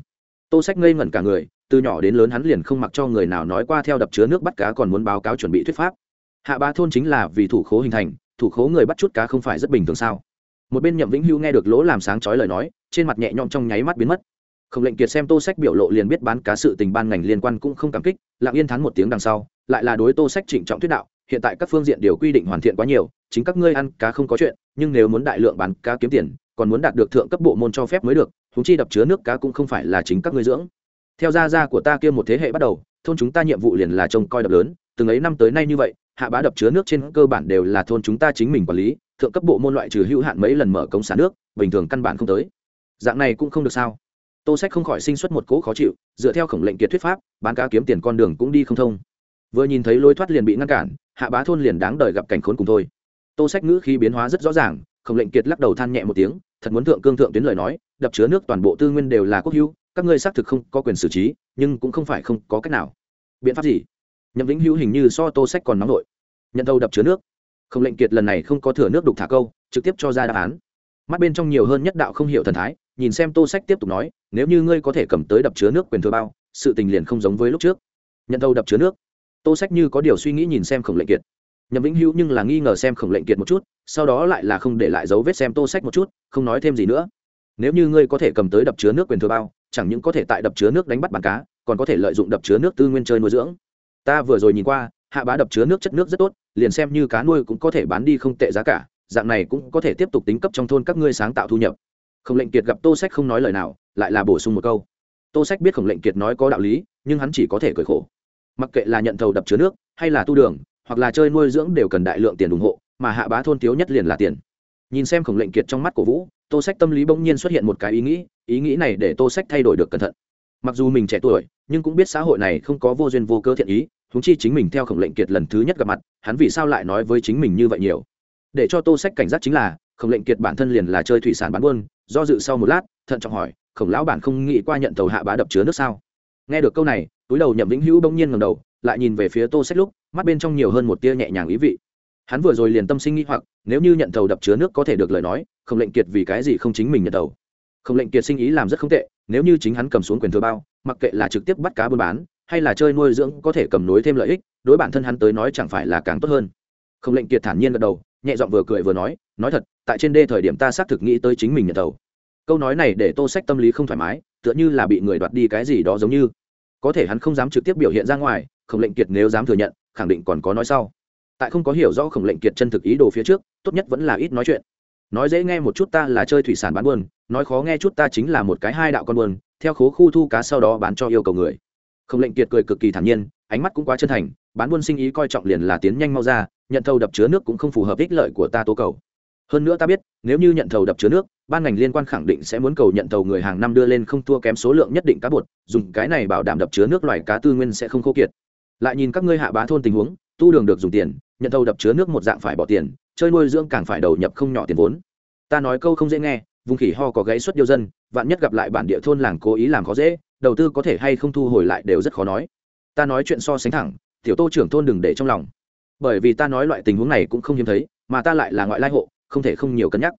Tô sách ngây ngẩn cả người, từ nhỏ đến lớn hắn liền không mặc cho người nào nói qua theo đập chứa nước bắt cá còn muốn báo cáo chuẩn bị thuyết pháp. Hạ ba thôn chính là vì thủ khố hình thành, thủ khố người bắt chút cá không phải rất bình thường sao? Một bên nhậm vĩnh hưu nghe được lỗ làm sáng chói lời nói, trên mặt nhẹ nhõm trong nháy mắt biến mất. Không lệnh kiệt xem tô sách biểu lộ liền biết bán cá sự tình ban ngành liên quan cũng không cảm kích, lặng yên thắn một tiếng đằng sau, lại là đối tô sách trịnh trọng thuyết đạo hiện tại các phương diện đều quy định hoàn thiện quá nhiều, chính các ngươi ăn cá không có chuyện, nhưng nếu muốn đại lượng bán cá kiếm tiền, còn muốn đạt được thượng cấp bộ môn cho phép mới được húng chi đập chứa nước cá cũng không phải là chính các ngươi dưỡng. Theo gia gia của ta kia một thế hệ bắt đầu, thôn chúng ta nhiệm vụ liền là trông coi đập lớn, từng ấy năm tới nay như vậy, hạ bá đập chứa nước trên cơ bản đều là thôn chúng ta chính mình quản lý, thượng cấp bộ môn loại trừ hữu hạn mấy lần mở cống xả nước, bình thường căn bản không tới. Dạng này cũng không được sao? Tô sách không khỏi sinh xuất một cỗ khó chịu, dựa theo khổng lệnh kiệt thuyết pháp, bán cá kiếm tiền con đường cũng đi không thông. Vừa nhìn thấy lối thoát liền bị ngăn cản hạ bá thôn liền đáng đời gặp cảnh khốn cùng thôi. Tô sách ngữ khí biến hóa rất rõ ràng, khổng lệnh kiệt lắc đầu than nhẹ một tiếng, thật muốn thượng cương thượng tuyến lời nói, đập chứa nước toàn bộ tư nguyên đều là quốc hữu, các ngươi xác thực không có quyền xử trí, nhưng cũng không phải không có cách nào. Biện pháp gì? Nhậm vĩnh hữu hình như so tô sách còn nóng nổi nhận Đầu đập chứa nước. Khổng lệnh kiệt lần này không có thừa nước đục thả câu, trực tiếp cho ra đáp án. Mắt bên trong nhiều hơn nhất đạo không hiểu thần thái, nhìn xem tô sách tiếp tục nói, nếu như ngươi có thể cầm tới đập chứa nước quyền thừa bao, sự tình liền không giống với lúc trước. Nhận Đầu đập chứa nước tô sách như có điều suy nghĩ nhìn xem khổng lệnh kiệt. Nhậm vĩnh hữu nhưng là nghi ngờ xem khổng lệnh kiệt một chút, sau đó lại là không để lại dấu vết xem tô sách một chút, không nói thêm gì nữa. Nếu như ngươi có thể cầm tới đập chứa nước quyền thừa bao, chẳng những có thể tại đập chứa nước đánh bắt bàn cá, còn có thể lợi dụng đập chứa nước tư nguyên chơi nuôi dưỡng. Ta vừa rồi nhìn qua, hạ bá đập chứa nước chất nước rất tốt, liền xem như cá nuôi cũng có thể bán đi không tệ giá cả, dạng này cũng có thể tiếp tục tính cấp trong thôn các ngươi sáng tạo thu nhập. Khổng lệnh kiệt gặp tô sách không nói lời nào, lại là bổ sung một câu. Tô sách biết khổng lệnh kiệt nói có đạo lý, nhưng hắn chỉ có thể cười khổ mặc kệ là nhận thầu đập chứa nước, hay là tu đường, hoặc là chơi nuôi dưỡng đều cần đại lượng tiền ủng hộ, mà hạ bá thôn thiếu nhất liền là tiền. Nhìn xem khổng lệnh kiệt trong mắt của vũ, tô sách tâm lý bỗng nhiên xuất hiện một cái ý nghĩ ý nghĩ này để tô sách thay đổi được cẩn thận. Mặc dù mình trẻ tuổi, nhưng cũng biết xã hội này không có vô duyên vô cơ thiện ý húng chi chính mình theo khổng lệnh kiệt lần thứ nhất gặp mặt, hắn vì sao lại nói với chính mình như vậy nhiều? Để cho tô sách cảnh giác chính là, khổng lệnh kiệt bản thân liền là chơi thủy sản bán buôn, do dự sau một lát, thận trọng hỏi, khổng lão bản không nghĩ qua nhận tàu hạ bá đập chứa nước sao? Nghe được câu này túi đầu nhậm vĩnh hữu bỗng nhiên ngầm đầu, lại nhìn về phía tô sách lúc mắt bên trong nhiều hơn một tia nhẹ nhàng ý vị. Hắn vừa rồi liền tâm sinh nghĩ hoặc, nếu như nhận tàu đập chứa nước có thể được lời nói, không lệnh kiệt vì cái gì không chính mình nhận tàu không lệnh kiệt sinh ý làm rất không tệ, nếu như chính hắn cầm xuống quyền thừa bao, mặc kệ là trực tiếp bắt cá buôn bán, hay là chơi nuôi dưỡng có thể cầm nối thêm lợi ích, đối bản thân hắn tới nói chẳng phải là càng tốt hơn. Không lệnh kiệt thản nhiên gật đầu, nhẹ giọng vừa cười vừa nói nói thật, tại trên đê thời điểm ta xác thực nghĩ tới chính mình nhận tàu câu nói này để tô sách tâm lý không thoải mái, tựa như là bị người đoạt đi cái gì đó giống như có thể hắn không dám trực tiếp biểu hiện ra ngoài, khổng lệnh kiệt nếu dám thừa nhận, khẳng định còn có nói sau. Tại không có hiểu rõ khổng lệnh kiệt chân thực ý đồ phía trước, tốt nhất vẫn là ít nói chuyện. Nói dễ nghe một chút ta là chơi thủy sản bán buôn, nói khó nghe chút ta chính là một cái hai đạo con buôn, theo khố khu thu cá sau đó bán cho yêu cầu người. Khổng lệnh kiệt cười cực kỳ thản nhiên, ánh mắt cũng quá chân thành, bán buôn sinh ý coi trọng liền là tiến nhanh mau ra, nhận thầu đập chứa nước cũng không phù hợp ích lợi của ta tố cầu hơn nữa ta biết, nếu như nhận thầu đập chứa nước, ban ngành liên quan khẳng định sẽ muốn cầu nhận thầu người hàng năm đưa lên không thua kém số lượng nhất định cá bột, dùng cái này bảo đảm đập chứa nước loài cá tư nguyên sẽ không khô kiệt. Lại nhìn các ngươi hạ bá thôn tình huống, tu đường được dùng tiền, nhận thầu đập chứa nước một dạng phải bỏ tiền, chơi nuôi dưỡng càng phải đầu nhập không nhỏ tiền vốn. Ta nói câu không dễ nghe, vùng khỉ ho có gãy xuất điêu dân, vạn nhất gặp lại bản địa thôn làng cố ý làm khó dễ, đầu tư có thể hay không thu hồi lại đều rất khó nói. Ta nói chuyện so sánh thẳng, tiểu tô trưởng thôn đừng để trong lòng. Bởi vì ta nói loại tình huống này cũng không hiếm thấy, mà ta lại là ngoại lai hộ không thể không nhiều cân nhắc.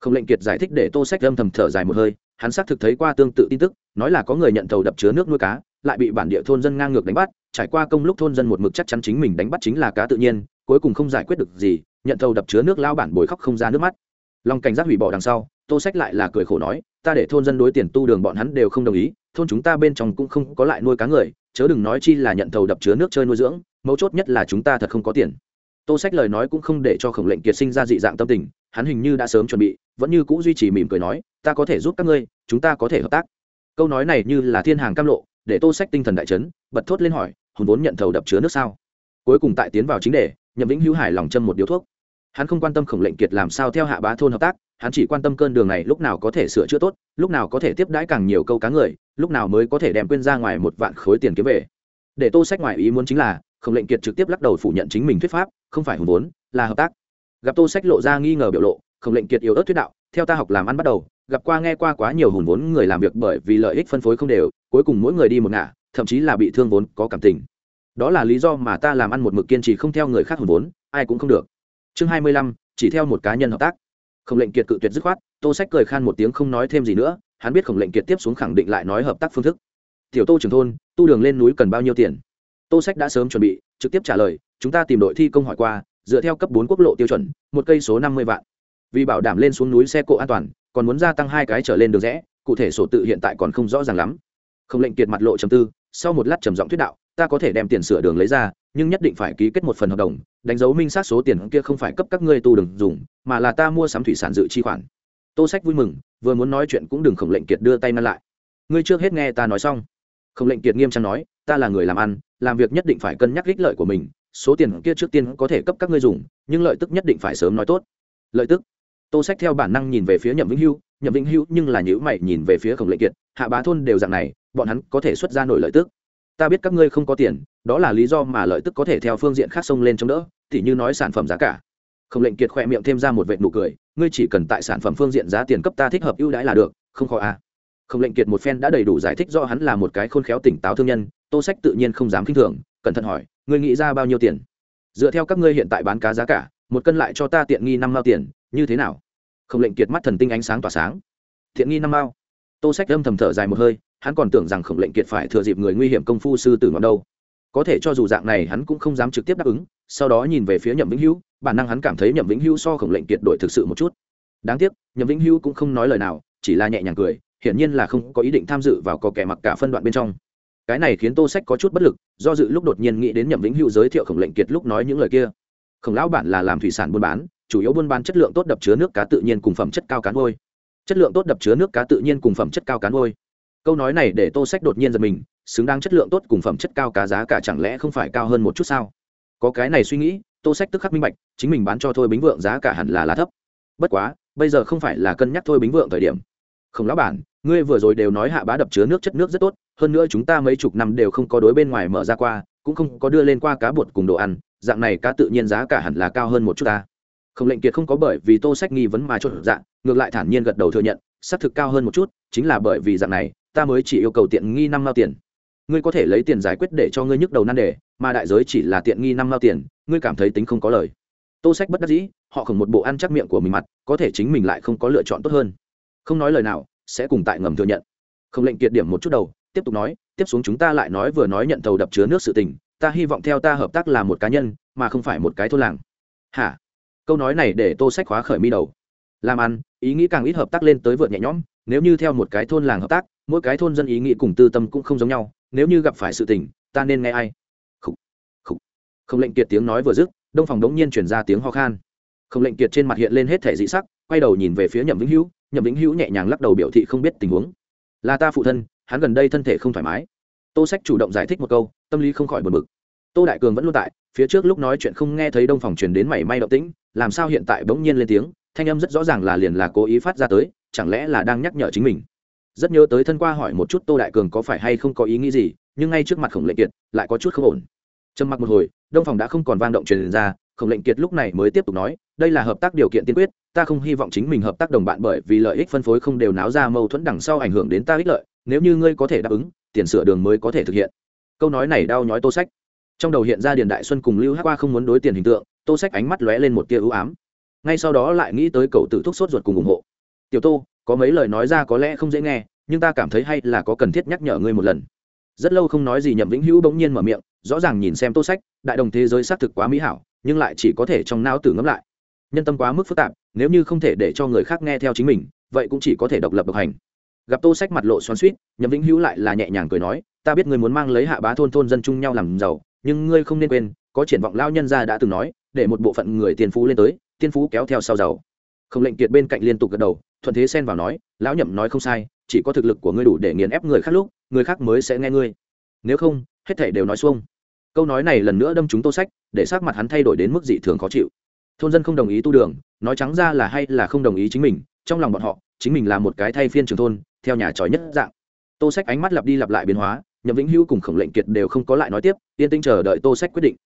Không lệnh kiệt giải thích để tô sách âm thầm thở dài một hơi, hắn xác thực thấy qua tương tự tin tức, nói là có người nhận tàu đập chứa nước nuôi cá, lại bị bản địa thôn dân ngang ngược đánh bắt, trải qua công lúc thôn dân một mực chắc chắn chính mình đánh bắt chính là cá tự nhiên, cuối cùng không giải quyết được gì, nhận tàu đập chứa nước lao bản bồi khóc không ra nước mắt. Lòng cảnh giác hủy bỏ đằng sau, tô sách lại là cười khổ nói, ta để thôn dân đối tiền tu đường bọn hắn đều không đồng ý, thôn chúng ta bên trong cũng không có lại nuôi cá người, chớ đừng nói chi là nhận tàu đập chứa nước chơi nuôi dưỡng, mấu chốt nhất là chúng ta thật không có tiền tô sách lời nói cũng không để cho khổng lệnh kiệt sinh ra dị dạng tâm tình, hắn hình như đã sớm chuẩn bị, vẫn như c ũ duy trì mỉm cười nói, ta có thể giúp các ngươi, chúng ta có thể hợp tác. Câu nói này như là thiên hàng cam lộ, để tô sách tinh thần đại chấn, bật thốt lên hỏi hồn vốn nhận thầu đập chứa nước sao? Cuối cùng tại tiến vào chính đề, nhậm vĩnh hữu hải lòng châm một điếu thuốc. Hắn không quan tâm khổng lệnh kiệt làm sao theo hạ bá thôn hợp tác, hắn chỉ quan tâm cơn đường này lúc nào có thể sửa chữa tốt, lúc nào có thể tiếp đãi càng nhiều câu cá người, lúc nào mới có thể đem quên ra ngoài một vạn khối tiền kiếm về. Để tô sách ngoài ý muốn chính là khổng lệnh kiệt trực tiếp lắc đầu phủ nhận chính mình thuyết pháp, không phải hùng vốn, là hợp tác. Gặp tô sách lộ ra nghi ngờ biểu lộ, khổng lệnh kiệt yếu ớt thuyết đạo, theo ta học làm ăn bắt đầu, gặp qua nghe qua quá nhiều hùn vốn người làm việc bởi vì lợi ích phân phối không đều, cuối cùng mỗi người đi một ngả, thậm chí là bị thương vốn có cảm tình. Đó là lý do mà ta làm ăn một mực kiên trì không theo người khác hùn vốn, ai cũng không được. Chương hai mươi lăm, chỉ theo một cá nhân hợp tác. Khổng lệnh kiệt cự tuyệt dứt khoát, tô sách cười khan một tiếng không nói thêm gì nữa, hắn biết khổng lệnh kiệt tiếp xuống khẳng định lại nói hợp tác phương thức. Tiểu tô trưởng thôn, tu đường lên núi cần bao nhiêu tiền? Tô sách đã sớm chuẩn bị, trực tiếp trả lời, chúng ta tìm đội thi công hỏi qua, dựa theo cấp bốn quốc lộ tiêu chuẩn, một cây số năm mươi vạn. Vì bảo đảm lên xuống núi xe cộ an toàn, còn muốn gia tăng hai cái trở lên đường rẽ, cụ thể sổ tự hiện tại còn không rõ ràng lắm. Không lệnh kiệt mặt lộ trầm tư, sau một lát trầm giọng thuyết đạo, ta có thể đem tiền sửa đường lấy ra, nhưng nhất định phải ký kết một phần hợp đồng, đánh dấu minh xác số tiền kia không phải cấp các ngươi tu đừng dùng, mà là ta mua sắm thủy sản dự chi khoản. Tô sách vui mừng, vừa muốn nói chuyện cũng đừng khổng lệnh kiệt đưa tay ngăn lại. Ngươi trước hết nghe ta nói xong. Khổng lệnh kiệt nghiêm trang nói ta là người làm ăn, làm việc nhất định phải cân nhắc ích lợi của mình, số tiền kia trước tiên có thể cấp các ngươi dùng, nhưng lợi tức nhất định phải sớm nói tốt. Lợi tức? Tô sách theo bản năng nhìn về phía nhậm vĩnh hưu, nhậm vĩnh hưu nhưng là nhữ mày nhìn về phía khổng lệnh kiệt, hạ bá thôn đều dạng này, bọn hắn có thể xuất ra nổi lợi tức. Ta biết các ngươi không có tiền, đó là lý do mà lợi tức có thể theo phương diện khác xông lên chống đỡ thì như nói sản phẩm giá cả. Khổng lệnh kiệt khỏe miệng thêm ra một vệ nụ cười, ngươi chỉ cần tại sản phẩm phương diện giá tiền cấp ta thích hợp ưu đãi là được, không khó à. khổng lệnh kiệt một phen đã đầy đủ giải thích do hắn là một cái khôn khéo tỉnh táo thương nhân tô sách tự nhiên không dám k i n h thường, cẩn thận hỏi, ngươi nghĩ ra bao nhiêu tiền? Dựa theo các ngươi hiện tại bán cá giá cả, một cân lại cho ta tiện nghi năm mao tiền, như thế nào? Khổng lệnh kiệt mắt thần tinh ánh sáng tỏa sáng. Thiện nghi năm mao? Tô sách âm thầm thở dài một hơi, hắn còn tưởng rằng khổng lệnh kiệt phải thừa dịp người nguy hiểm công phu sư tử ngọn đâu. Có thể cho dù dạng này hắn cũng không dám trực tiếp đáp ứng, sau đó nhìn về phía nhậm vĩnh hữu, bản năng hắn cảm thấy nhậm vĩnh hữu so khổng lệnh kiệt đổi thực sự một chút. Đáng tiếc, nhậm vĩnh hữu cũng không nói lời nào, chỉ là nhẹ nhàng cười, hiển nhiên là không có ý định tham dự vào có kẻ mặc cả phân đoạn bên trong cái này khiến tô sách có chút bất lực, do dự lúc đột nhiên nghĩ đến nhậm vĩnh hữu giới thiệu khổng lệnh kiệt lúc nói những lời kia. Khổng lão bản là làm thủy sản buôn bán, chủ yếu buôn bán chất lượng tốt đập chứa nước cá tự nhiên cùng phẩm chất cao cán vôi. Chất lượng tốt đập chứa nước cá tự nhiên cùng phẩm chất cao cán vôi. Câu nói này để tô sách đột nhiên giật mình, xứng đáng chất lượng tốt cùng phẩm chất cao cá giá cả chẳng lẽ không phải cao hơn một chút sao? Có cái này suy nghĩ, tô sách tức khắc minh bạch, chính mình bán cho thôi bính vượng giá cả hẳn là lá thấp. Bất quá, bây giờ không phải là cân nhắc thôi bính vượng thời điểm không lão bản, ngươi vừa rồi đều nói hạ bá đập chứa nước chất nước rất tốt, hơn nữa chúng ta mấy chục năm đều không có đối bên ngoài mở ra qua, cũng không có đưa lên qua cá bột cùng đồ ăn, dạng này cá tự nhiên giá cả hẳn là cao hơn một chút ta. Không lệnh kiệt không có bởi vì tô sách nghi vấn mà chốt dạng ngược lại thản nhiên gật đầu thừa nhận, xác thực cao hơn một chút, chính là bởi vì dạng này, ta mới chỉ yêu cầu tiện nghi năm mao tiền. Ngươi có thể lấy tiền giải quyết để cho ngươi nhức đầu nan đề, mà đại giới chỉ là tiện nghi năm mao tiền, ngươi cảm thấy tính không có lời. Tô sách bất đắc dĩ, họ khổng một bộ ăn chắc miệng của mình mặt, có thể chính mình lại không có lựa chọn tốt hơn không nói lời nào sẽ cùng tại ngầm thừa nhận. Không lệnh kiệt điểm một chút đầu tiếp tục nói tiếp xuống chúng ta lại nói vừa nói nhận tàu đập chứa nước sự tình ta hy vọng theo ta hợp tác là một cá nhân mà không phải một cái thôn làng. Hả? Câu nói này để tô sách khóa khởi mi đầu. Làm ăn ý nghĩ càng ít hợp tác lên tới vượt nhẹ nhõm nếu như theo một cái thôn làng hợp tác mỗi cái thôn dân ý nghĩ cùng tư tâm cũng không giống nhau nếu như gặp phải sự tình ta nên nghe ai? Không, không. không lệnh kiệt tiếng nói vừa dứt đông phòng đống nhiên chuyển ra tiếng ho khan. Không lệnh kiệt trên mặt hiện lên hết thể dị sắc quay đầu nhìn về phía nhậm vĩnh hữu nhậm vĩnh hữu nhẹ nhàng lắc đầu biểu thị không biết tình huống. Là ta phụ thân, hắn gần đây thân thể không thoải mái. Tô sách chủ động giải thích một câu, tâm lý không khỏi buồn bực. Tô đại cường vẫn luôn tại, phía trước lúc nói chuyện không nghe thấy đông phòng truyền đến mảy may động tĩnh, làm sao hiện tại bỗng nhiên lên tiếng, thanh âm rất rõ ràng là liền là cố ý phát ra tới, chẳng lẽ là đang nhắc nhở chính mình? Rất nhớ tới thân qua hỏi một chút tô đại cường có phải hay không có ý nghĩ gì, nhưng ngay trước mặt khổng lệ kiệt lại có chút không ổn. Trầm mặc một hồi, đông phòng đã không còn vang động truyền ra khổng lệnh kiệt lúc này mới tiếp tục nói, đây là hợp tác điều kiện tiên quyết, ta không hy vọng chính mình hợp tác đồng bạn bởi vì lợi ích phân phối không đều náo ra mâu thuẫn đằng sau ảnh hưởng đến ta ích lợi, nếu như ngươi có thể đáp ứng, tiền sửa đường mới có thể thực hiện. Câu nói này đau nhói tô sách. Trong đầu hiện ra điền đại xuân cùng lưu hát qua không muốn đối tiền hình tượng, tô sách ánh mắt lóe lên một tia ưu ám. Ngay sau đó lại nghĩ tới cậu tự thúc sốt ruột cùng ủng hộ. Tiểu tô, có mấy lời nói ra có lẽ không dễ nghe, nhưng ta cảm thấy hay là có cần thiết nhắc nhở ngươi một lần. Rất lâu không nói gì nhậm vĩnh hữu bỗng nhiên mở miệng, rõ ràng nhìn xem tô sách, đại đồng thế giới xác thực quá mỹ hảo nhưng lại chỉ có thể trong não tử ngẫm lại. Nhân tâm quá mức phức tạp, nếu như không thể để cho người khác nghe theo chính mình, vậy cũng chỉ có thể độc lập độc hành. Gặp tô sách mặt lộ xoắn suýt nhậm vĩnh hữu lại là nhẹ nhàng cười nói, ta biết ngươi muốn mang lấy hạ bá thôn thôn dân chung nhau làm giàu, nhưng ngươi không nên quên, có triển vọng lao nhân gia đã từng nói, để một bộ phận người tiền phú lên tới, tiên phú kéo theo sau giàu. Không lệnh kiệt bên cạnh liên tục gật đầu, thuận thế xen vào nói, lão nhậm nói không sai, chỉ có thực lực của ngươi đủ để nghiền ép người khác lúc, người khác mới sẽ nghe ngươi. Nếu không, hết thể đều nói xuông câu nói này lần nữa đâm chúng tô sách, để sắc mặt hắn thay đổi đến mức dị thường khó chịu. Thôn dân không đồng ý tu đường, nói trắng ra là hay là không đồng ý chính mình, trong lòng bọn họ, chính mình là một cái thay phiên trường thôn, theo nhà tròi nhất dạng. Tô sách ánh mắt lặp đi lặp lại biến hóa, nhậm vĩnh hữu cùng khổng lệnh kiệt đều không có lại nói tiếp, yên tĩnh chờ đợi tô sách quyết định.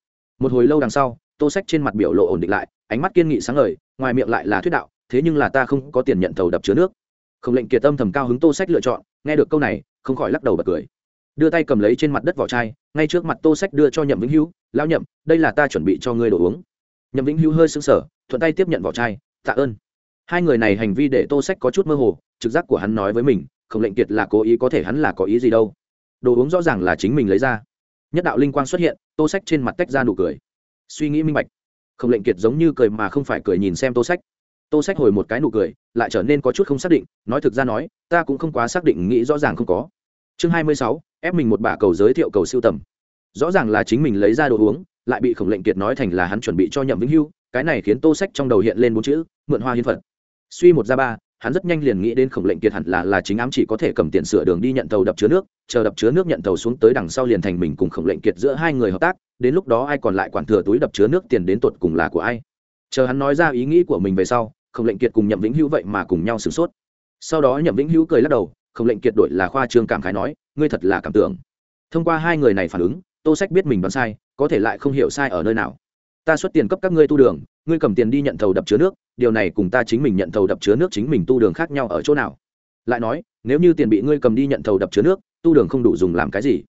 Một hồi lâu đằng sau, tô sách trên mặt biểu lộ ổn định lại, ánh mắt kiên nghị sáng lời ngoài miệng lại là thuyết đạo, thế nhưng là ta không có tiền nhận thầu đập chứa nước. Khổng lệnh kiệt tâm thầm cao hứng tô sách lựa chọn, nghe được câu này, không khỏi lắc đầu bật cười đưa tay cầm lấy trên mặt đất vỏ chai, ngay trước mặt tô sách đưa cho nhậm vĩnh hữu, lão nhậm, đây là ta chuẩn bị cho ngươi đồ uống. Nhậm vĩnh hữu hơi sững sờ, thuận tay tiếp nhận vỏ chai, tạ ơn. Hai người này hành vi để tô sách có chút mơ hồ, trực giác của hắn nói với mình, khổng lệnh kiệt là cố ý, có thể hắn là có ý gì đâu. Đồ uống rõ ràng là chính mình lấy ra. Nhất đạo linh quang xuất hiện, tô sách trên mặt tách ra nụ cười. Suy nghĩ minh bạch, khổng lệnh kiệt giống như cười mà không phải cười nhìn xem tô sách. Tô sách hồi một cái nụ cười, lại trở nên có chút không xác định, nói thực ra nói, ta cũng không quá xác định nghĩ rõ ràng không có chương hai mươi sáu, ép mình một bả cầu giới thiệu cầu siêu tầm. Rõ ràng là chính mình lấy ra đồ uống, lại bị khổng lệnh kiệt nói thành là hắn chuẩn bị cho nhậm vĩnh hưu, cái này khiến tô sách trong đầu hiện lên bốn chữ, mượn hoa hiến phật. Suy một ra ba, hắn rất nhanh liền nghĩ đến khổng lệnh kiệt hẳn là là chính ám chỉ có thể cầm tiền sửa đường đi nhận tàu đập chứa nước, chờ đập chứa nước nhận tàu xuống tới đằng sau liền thành mình cùng khổng lệnh kiệt giữa hai người hợp tác, đến lúc đó ai còn lại quản thừa túi đập chứa nước tiền đến tột cùng là của ai. Chờ hắn nói ra ý nghĩ của mình về sau, khổng lệnh kiệt cùng nhậm vĩnh hữu vậy mà cùng nhau sửng sốt. Sau đó nhậm vĩnh hữu cười lắc đầu không lệnh kiệt đổi là khoa trương cảm khái nói, ngươi thật là cảm tưởng. Thông qua hai người này phản ứng, tô sách biết mình đoán sai, có thể lại không hiểu sai ở nơi nào. Ta xuất tiền cấp các ngươi tu đường, ngươi cầm tiền đi nhận thầu đập chứa nước, điều này cùng ta chính mình nhận thầu đập chứa nước chính mình tu đường khác nhau ở chỗ nào? Lại nói, nếu như tiền bị ngươi cầm đi nhận thầu đập chứa nước, tu đường không đủ dùng làm cái gì?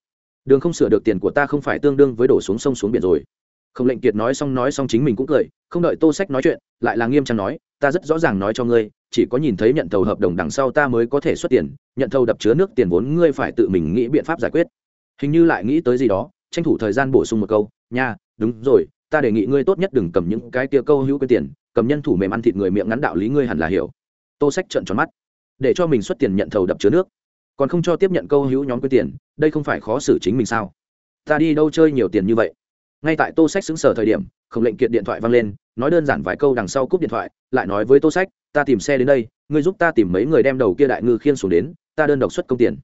Đường không sửa được tiền của ta không phải tương đương với đổ xuống sông xuống biển rồi. Không lệnh kiệt nói xong nói xong chính mình cũng cười, không đợi tô sách nói chuyện, lại là nghiêm trang nói ta rất rõ ràng nói cho ngươi, chỉ có nhìn thấy nhận thầu hợp đồng đằng sau ta mới có thể xuất tiền, nhận thầu đập chứa nước tiền vốn ngươi phải tự mình nghĩ biện pháp giải quyết. Hình như lại nghĩ tới gì đó, tranh thủ thời gian bổ sung một câu, nha, đúng rồi, ta đề nghị ngươi tốt nhất đừng cầm những cái tia câu hữu cái tiền, cầm nhân thủ mềm ăn thịt người miệng ngắn đạo lý ngươi hẳn là hiểu. Tô sách trợn tròn mắt. Để cho mình xuất tiền nhận thầu đập chứa nước. Còn không cho tiếp nhận câu hữu nhóm cái tiền, đây không phải khó xử chính mình sao? Ta đi đâu chơi nhiều tiền như vậy? Ngay tại tô sách xứng sở thời điểm khổng lệnh kiện điện thoại vang lên nói đơn giản vài câu đằng sau cúp điện thoại, lại nói với tô sách, ta tìm xe đến đây, ngươi giúp ta tìm mấy người đem đầu kia đại ngư khiên xuống đến, ta đơn độc xuất công tiền.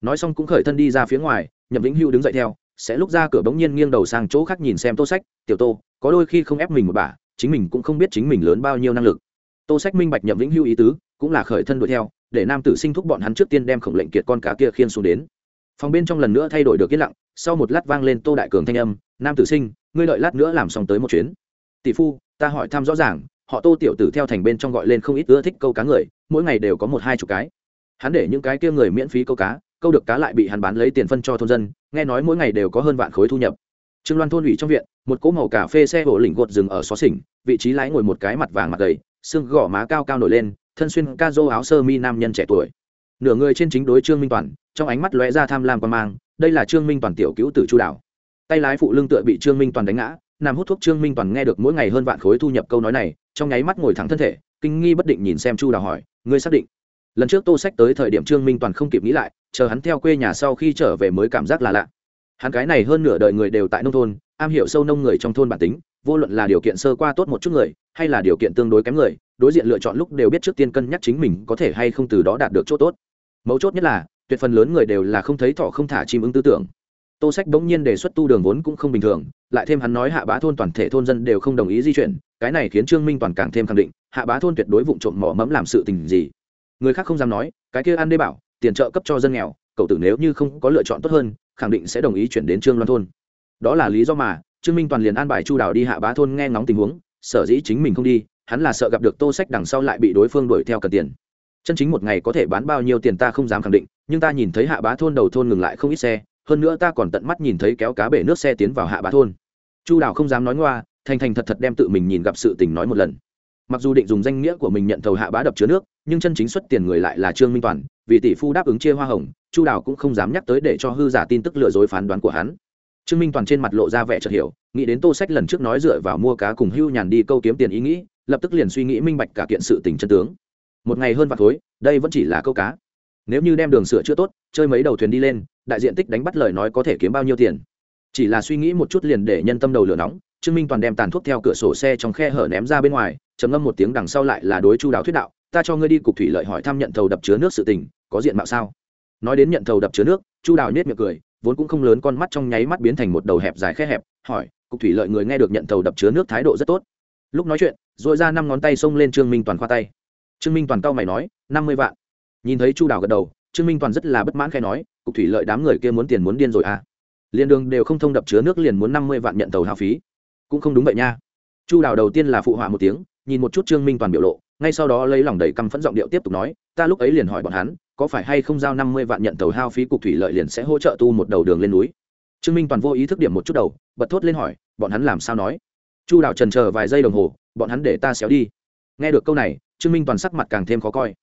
Nói xong cũng khởi thân đi ra phía ngoài, nhậm vĩnh hưu đứng dậy theo, sẽ lúc ra cửa bỗng nhiên nghiêng đầu sang chỗ khác nhìn xem tô sách, tiểu tô, có đôi khi không ép mình một bà, chính mình cũng không biết chính mình lớn bao nhiêu năng lực. Tô sách minh bạch nhậm vĩnh hưu ý tứ, cũng là khởi thân đuổi theo, để nam tử sinh thúc bọn hắn trước tiên đem khổng lệnh kiệt con cá kia khiên xuống đến. Phòng bên trong lần nữa thay đổi được yên lặng, sau một lát vang lên tô đại cường thanh âm, nam tử sinh, ngươi đợi lát nữa làm xong tới một chuyến. Tỷ phu ta hỏi thăm rõ ràng, họ tô tiểu tử theo thành bên trong gọi lên không ít ưa thích câu cá người, mỗi ngày đều có một hai chục cái. Hắn để những cái kia người miễn phí câu cá, câu được cá lại bị hắn bán lấy tiền phân cho thôn dân, nghe nói mỗi ngày đều có hơn vạn khối thu nhập. Trương loan thôn ủy trong viện, một cỗ màu cà phê xe ổ lỉnh gột dừng ở xó xỉnh, vị trí lái ngồi một cái mặt vàng mặt gầy, xương gò má cao cao nổi lên, thân xuyên ca dô áo sơ mi nam nhân trẻ tuổi. Nửa người trên chính đối trương minh toàn, trong ánh mắt lóe ra tham lam qua mang, đây là trương minh toàn tiểu cứu tử chu đảo. Tay lái phụ lưng tựa bị trương minh toàn đánh ngã nằm hút thuốc trương minh toàn nghe được mỗi ngày hơn vạn khối thu nhập câu nói này, trong nháy mắt ngồi thẳng thân thể, kinh nghi bất định nhìn xem chu đào hỏi, ngươi xác định? Lần trước tô sách tới thời điểm trương minh toàn không kịp nghĩ lại, chờ hắn theo quê nhà sau khi trở về mới cảm giác là lạ. Hắn cái này hơn nửa đời người đều tại nông thôn, am hiểu sâu nông người trong thôn bản tính, vô luận là điều kiện sơ qua tốt một chút người, hay là điều kiện tương đối kém người, đối diện lựa chọn lúc đều biết trước tiên cân nhắc chính mình có thể hay không từ đó đạt được chỗ tốt. Mấu chốt nhất là, tuyệt phần lớn người đều là không thấy thọ không thả chim ứng tư tưởng tô sách bỗng nhiên đề xuất tu đường vốn cũng không bình thường, lại thêm hắn nói hạ bá thôn toàn thể thôn dân đều không đồng ý di chuyển, cái này khiến trương minh toàn càng thêm khẳng định, hạ bá thôn tuyệt đối vụ trộm mỏ mẫm làm sự tình gì. Người khác không dám nói, cái kia ăn đê bảo, tiền trợ cấp cho dân nghèo, cậu tử nếu như không có lựa chọn tốt hơn, khẳng định sẽ đồng ý chuyển đến trương loan thôn. Đó là lý do mà, trương minh toàn liền an bài chu đào đi hạ bá thôn nghe ngóng tình huống, sở dĩ chính mình không đi, hắn là sợ gặp được tô sách đằng sau lại bị đối phương đuổi theo cần tiền. Chân chính một ngày có thể bán bao nhiêu tiền ta không dám khẳng định, nhưng ta nhìn thấy hạ bá thôn đầu thôn ngừng lại không ít xe hơn nữa ta còn tận mắt nhìn thấy kéo cá bể nước xe tiến vào hạ bá thôn. Chu đào không dám nói ngoa, thành thành thật thật đem tự mình nhìn gặp sự tình nói một lần. Mặc dù định dùng danh nghĩa của mình nhận thầu hạ bá đập chứa nước, nhưng chân chính xuất tiền người lại là trương minh toàn, vì tỷ phu đáp ứng chia hoa hồng, chu đào cũng không dám nhắc tới để cho hư giả tin tức lừa dối phán đoán của hắn. Trương minh toàn trên mặt lộ ra vẻ chợt hiểu, nghĩ đến tô sách lần trước nói dựa vào mua cá cùng hưu nhàn đi câu kiếm tiền ý nghĩ, lập tức liền suy nghĩ minh bạch cả kiện sự tình chân tướng. Một ngày hơn vạn thối đây vẫn chỉ là câu cá. Nếu như đem đường sửa chữa tốt, chơi mấy đầu thuyền đi lên đại diện tích đánh bắt lời nói có thể kiếm bao nhiêu tiền. Chỉ là suy nghĩ một chút liền để nhân tâm đầu lửa nóng, trương minh toàn đem tàn thuốc theo cửa sổ xe trong khe hở ném ra bên ngoài, trầm ngâm một tiếng đằng sau lại là đối chu đáo thuyết đạo, ta cho ngươi đi cục thủy lợi hỏi thăm nhận thầu đập chứa nước sự tình, có diện mạo sao? Nói đến nhận thầu đập chứa nước, chu đào nhét miệng cười, vốn cũng không lớn con mắt trong nháy mắt biến thành một đầu hẹp dài khe hẹp, hỏi, cục thủy lợi người nghe được nhận thầu đập chứa nước thái độ rất tốt. Lúc nói chuyện dội ra năm ngón tay xông lên trương minh toàn khoa tay. Trương minh toàn cao mày nói, năm mươi vạn. Nhìn thấy chu đào gật đầu trương minh toàn rất là bất mãn khai nói, cục thủy lợi đám người kia muốn tiền muốn điên rồi à? Liền đường đều không thông đập chứa nước liền muốn năm mươi vạn nhận tàu hao phí. Cũng không đúng vậy nha. Chu đào đầu tiên là phụ họa một tiếng, nhìn một chút trương minh toàn biểu lộ, ngay sau đó lấy lòng đầy căm phẫn giọng điệu tiếp tục nói, ta lúc ấy liền hỏi bọn hắn, có phải hay không giao năm mươi vạn nhận tàu hao phí cục thủy lợi liền sẽ hỗ trợ tu một đầu đường lên núi? Trương minh toàn vô ý thức điểm một chút đầu, bật thốt lên hỏi, bọn hắn làm sao nói? Chu đào trần chờ vài giây đồng hồ, bọn hắn để ta xéo đi. Nghe được câu này, trương minh toàn sắc mặt càng thêm khó coi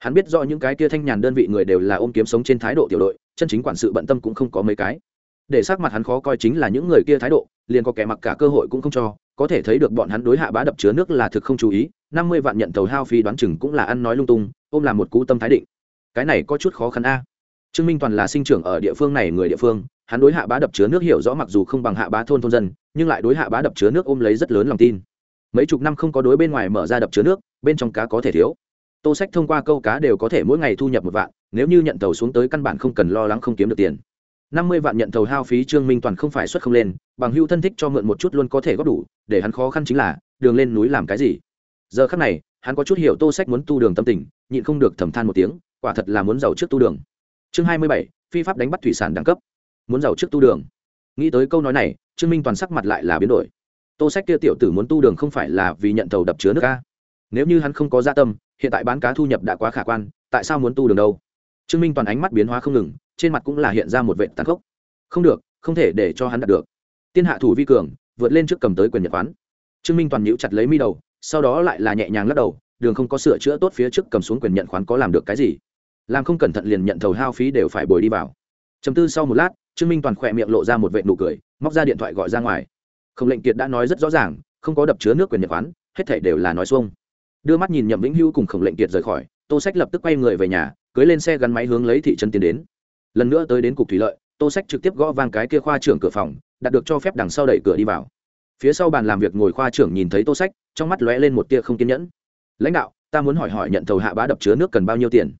hắn biết rõ những cái kia thanh nhàn đơn vị người đều là ôm kiếm sống trên thái độ tiểu đội, chân chính quản sự bận tâm cũng không có mấy cái. Để sắc mặt hắn khó coi chính là những người kia thái độ, liền có kẻ mặc cả cơ hội cũng không cho, có thể thấy được bọn hắn đối hạ bá đập chứa nước là thực không chú ý, năm mươi vạn nhận tàu hao phí đoán chừng cũng là ăn nói lung tung, ôm làm một cú tâm thái định. Cái này có chút khó khăn a. Trương minh toàn là sinh trưởng ở địa phương này người địa phương, hắn đối hạ bá đập chứa nước hiểu rõ mặc dù không bằng hạ bá thôn thôn dân, nhưng lại đối hạ bá đập chứa nước ôm lấy rất lớn lòng tin. Mấy chục năm không có đối bên ngoài mở ra đập chứa nước, bên trong cá có thể thiếu tô sách thông qua câu cá đều có thể mỗi ngày thu nhập một vạn, nếu như nhận tàu xuống tới căn bản không cần lo lắng không kiếm được tiền. Năm mươi vạn nhận tàu hao phí trương minh toàn không phải xuất không lên, bằng hưu thân thích cho mượn một chút luôn có thể góp đủ, để hắn khó khăn chính là, đường lên núi làm cái gì. Giờ khắc này, hắn có chút hiểu tô sách muốn tu đường tâm tình, nhịn không được thầm than một tiếng, quả thật là muốn giàu trước tu đường. Chương hai mươi bảy, phi pháp đánh bắt thủy sản đẳng cấp. Muốn giàu trước tu đường. Nghĩ tới câu nói này, trương minh toàn sắc mặt lại là biến đổi. Tô sách kia tiểu tử muốn tu đường không phải là vì nhận tàu đập chứa nước ca nếu như hắn không có gia tâm hiện tại bán cá thu nhập đã quá khả quan, tại sao muốn tu đường đâu? Trương minh toàn ánh mắt biến hóa không ngừng, trên mặt cũng là hiện ra một vệ tàn khốc. Không được, không thể để cho hắn đạt được. Tiên hạ thủ vi cường, vượt lên trước cầm tới quyền nhật quán. Trương minh toàn nhíu chặt lấy mi đầu, sau đó lại là nhẹ nhàng lắc đầu, đường không có sửa chữa tốt phía trước cầm xuống quyền nhận khoán có làm được cái gì. Làm không cẩn thận liền nhận thầu hao phí đều phải bồi đi vào. Chấm tư sau một lát, trương minh toàn khỏe miệng lộ ra một vệ nụ cười, móc ra điện thoại gọi ra ngoài. Không lệnh kiệt đã nói rất rõ ràng, không có đập chứa nước quyền nhật khoán hết thảy đều là nói xuông đưa mắt nhìn nhậm vĩnh hưu cùng khổng lệnh kiệt rời khỏi, tô sách lập tức quay người về nhà, cưới lên xe gắn máy hướng lấy thị trấn tiến đến. Lần nữa tới đến cục thủy lợi, tô sách trực tiếp gõ vang cái kia khoa trưởng cửa phòng đạt được cho phép đằng sau đẩy cửa đi vào. Phía sau bàn làm việc ngồi khoa trưởng nhìn thấy tô sách, trong mắt lóe lên một tia không kiên nhẫn. Lãnh đạo, ta muốn hỏi hỏi nhận thầu hạ bá đập chứa nước cần bao nhiêu tiền?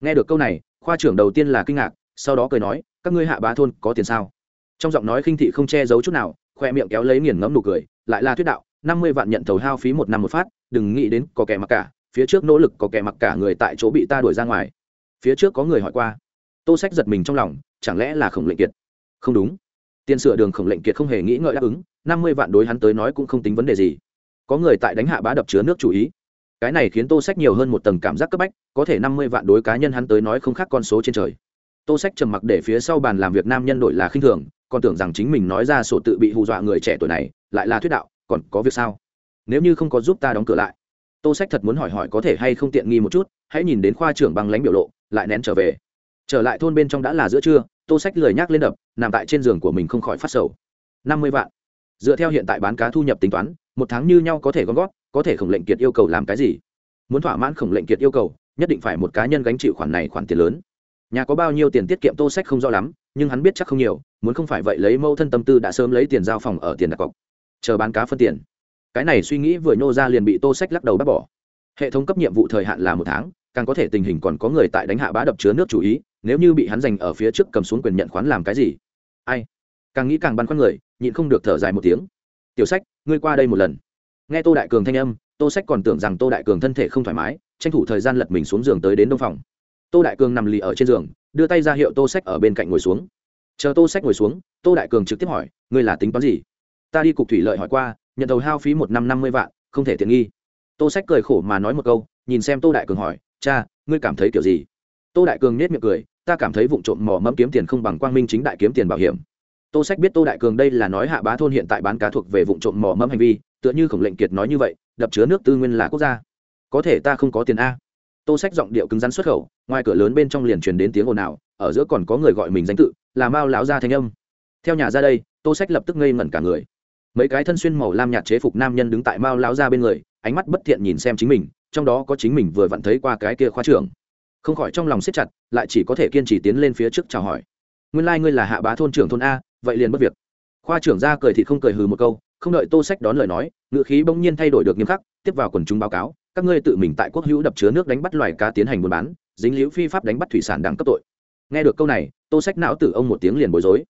Nghe được câu này, khoa trưởng đầu tiên là kinh ngạc, sau đó cười nói, các ngươi hạ bá thôn có tiền sao? Trong giọng nói khinh thị không che giấu chút nào, khoe miệng kéo lấy nghiền ngẫm nụ cười, lại là thuyết đạo, năm mươi vạn nhận thầu hao phí một năm một phát đừng nghĩ đến có kẻ mặc cả, phía trước nỗ lực có kẻ mặc cả người tại chỗ bị ta đuổi ra ngoài. Phía trước có người hỏi qua. Tô sách giật mình trong lòng, chẳng lẽ là khổng lệnh kiệt? Không đúng. Tiền sửa đường khổng lệnh kiệt không hề nghĩ ngợi đáp ứng, năm mươi vạn đối hắn tới nói cũng không tính vấn đề gì. Có người tại đánh hạ bá đập chứa nước chủ ý. Cái này khiến tô sách nhiều hơn một tầng cảm giác cấp bách, có thể năm mươi vạn đối cá nhân hắn tới nói không khác con số trên trời. Tô sách trầm mặc để phía sau bàn làm việc nam nhân đội là khinh thường, còn tưởng rằng chính mình nói ra sổ tự bị hù dọa người trẻ tuổi này, lại là thuyết đạo, còn có việc sao? Nếu như không có giúp ta đóng cửa lại. Tô sách thật muốn hỏi hỏi có thể hay không tiện nghi một chút, hãy nhìn đến khoa trưởng bằng lánh biểu lộ, lại nén trở về. Trở lại thôn bên trong đã là giữa trưa, tô sách lười nhác lên đập, nằm tại trên giường của mình không khỏi phát sầu. Năm mươi vạn. Dựa theo hiện tại bán cá thu nhập tính toán, một tháng như nhau có thể gom gót có thể khổng lệnh kiệt yêu cầu làm cái gì? Muốn thỏa mãn khổng lệnh kiệt yêu cầu, nhất định phải một cá nhân gánh chịu khoản này khoản tiền lớn. Nhà có bao nhiêu tiền tiết kiệm tô sách không rõ lắm, nhưng hắn biết chắc không nhiều, muốn không phải vậy lấy mâu thân tâm tư đã sớm lấy tiền giao phòng ở tiền đặt cọc. Chờ bán cá phân tiền cái này suy nghĩ vừa nhô ra liền bị tô sách lắc đầu bác bỏ. Hệ thống cấp nhiệm vụ thời hạn là một tháng, càng có thể tình hình còn có người tại đánh hạ bá đập chứa nước chủ ý, nếu như bị hắn giành ở phía trước cầm xuống quyền nhận khoán làm cái gì? Ai? Càng nghĩ càng băn khoăn người, nhịn không được thở dài một tiếng. Tiểu sách, ngươi qua đây một lần. Nghe tô đại cường thanh âm, tô sách còn tưởng rằng tô đại cường thân thể không thoải mái, tranh thủ thời gian lật mình xuống giường tới đến đông phòng. Tô đại cường nằm lì ở trên giường, đưa tay ra hiệu tô sách ở bên cạnh ngồi xuống. Chờ tô sách ngồi xuống, tô đại cường trực tiếp hỏi, ngươi là tính toán gì? Ta đi cục thủy lợi hỏi qua nhận đầu hao phí một năm năm mươi vạn, không thể tiện nghi. Tô sách cười khổ mà nói một câu, nhìn xem tô đại cường hỏi, cha, ngươi cảm thấy kiểu gì? Tô đại cường nết miệng cười, ta cảm thấy vụ trộm mỏ mẫm kiếm tiền không bằng quang minh chính đại kiếm tiền bảo hiểm. Tô sách biết tô đại cường đây là nói hạ bá thôn hiện tại bán cá thuộc về vụ trộm mỏ mẫm hành vi, tựa như khổng lệnh kiệt nói như vậy, đập chứa nước tư nguyên là quốc gia. Có thể ta không có tiền a. Tô sách giọng điệu cứng rắn xuất khẩu, ngoài cửa lớn bên trong liền truyền đến tiếng ồn ào, ở giữa còn có người gọi mình danh tự, là mao láo ra thanh âm. Theo nhà ra đây, tô sách lập tức ngây ngẩn cả người mấy cái thân xuyên màu lam nhạt chế phục nam nhân đứng tại mao lão ra bên người, ánh mắt bất thiện nhìn xem chính mình, trong đó có chính mình vừa vặn thấy qua cái kia khoa trưởng. Không khỏi trong lòng siết chặt, lại chỉ có thể kiên trì tiến lên phía trước chào hỏi. Nguyên lai、like、ngươi là hạ bá thôn trưởng thôn a, vậy liền mất việc. Khoa trưởng ra cười thì không cười hừ một câu, không đợi tô sách đón lời nói ngự khí bỗng nhiên thay đổi được nghiêm khắc, tiếp vào quần chúng báo cáo, các ngươi tự mình tại quốc hữu đập chứa nước đánh bắt loài cá tiến hành buôn bán, dính liễu phi pháp đánh bắt thủy sản đẳng cấp tội. Nghe được câu này, tô sách não tử ông một tiếng liền bối rối.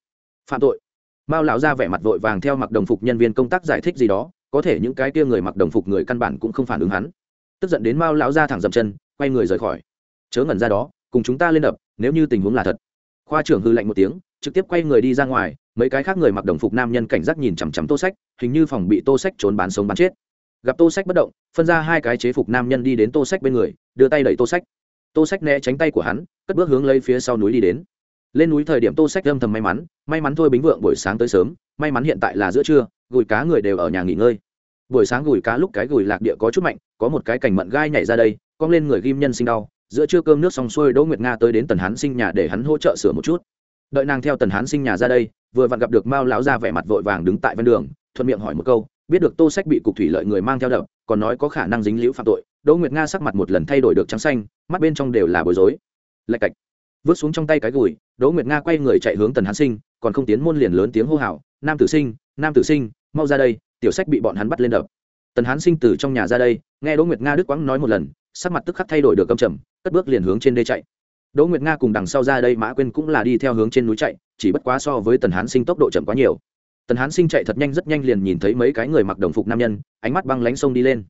Phạm tội mao lão ra vẻ mặt vội vàng theo mặc đồng phục nhân viên công tác giải thích gì đó, có thể những cái kia người mặc đồng phục người căn bản cũng không phản ứng hắn. Tức giận đến mao lão ra thẳng dậm chân, quay người rời khỏi. Chớ ngẩn ra đó, cùng chúng ta lên đập, nếu như tình huống là thật. Khoa trưởng hư lạnh một tiếng, trực tiếp quay người đi ra ngoài, mấy cái khác người mặc đồng phục nam nhân cảnh giác nhìn chằm chằm tô sách, hình như phòng bị tô sách trốn bán sống bán chết. Gặp tô sách bất động, phân ra hai cái chế phục nam nhân đi đến tô sách bên người, đưa tay đẩy tô sách. Tô sách né tránh tay của hắn, cất bước hướng lấy phía sau núi đi đến lên núi thời điểm tô sách âm thầm may mắn may mắn thôi bính vượng, buổi sáng tới sớm, may mắn hiện tại là giữa trưa, gùi cá người đều ở nhà nghỉ ngơi. Buổi sáng gùi cá lúc cái gùi lạc địa có chút mạnh, có một cái cành mận gai nhảy ra đây, cong lên người ghim nhân sinh đau, giữa trưa cơm nước xong xuôi đỗ nguyệt nga tới đến tần hán sinh nhà để hắn hỗ trợ sửa một chút. Đợi nàng theo tần hán sinh nhà ra đây, vừa vặn gặp được mao lão ra vẻ mặt vội vàng đứng tại ven đường, thuận miệng hỏi một câu, biết được tô sách bị cục thủy lợi người mang theo đập, còn nói có khả năng dính liễu phạm tội, đỗ nguyệt nga sắc mặt một lần thay đổi được trắng xanh, mắt bên trong đều là bối rối. Lạch cạch. Vứt xuống trong tay cái gùi đỗ nguyệt nga quay người chạy hướng tần hán sinh, còn không tiến môn liền lớn tiếng hô hào, nam tử sinh, nam tử sinh, mau ra đây, tiểu sách bị bọn hắn bắt lên đập. Tần hán sinh từ trong nhà ra đây, nghe đỗ nguyệt nga đức quãng nói một lần, sắc mặt tức khắc thay đổi được căm trầm, cất bước liền hướng trên đê chạy. Đỗ nguyệt nga cùng đằng sau ra đây mã quên cũng là đi theo hướng trên núi chạy, chỉ bất quá so với tần hán sinh tốc độ chậm quá nhiều. Tần hán sinh chạy thật nhanh, rất nhanh liền nhìn thấy mấy cái người mặc đồng phục nam nhân, ánh mắt băng lánh sông đi lên.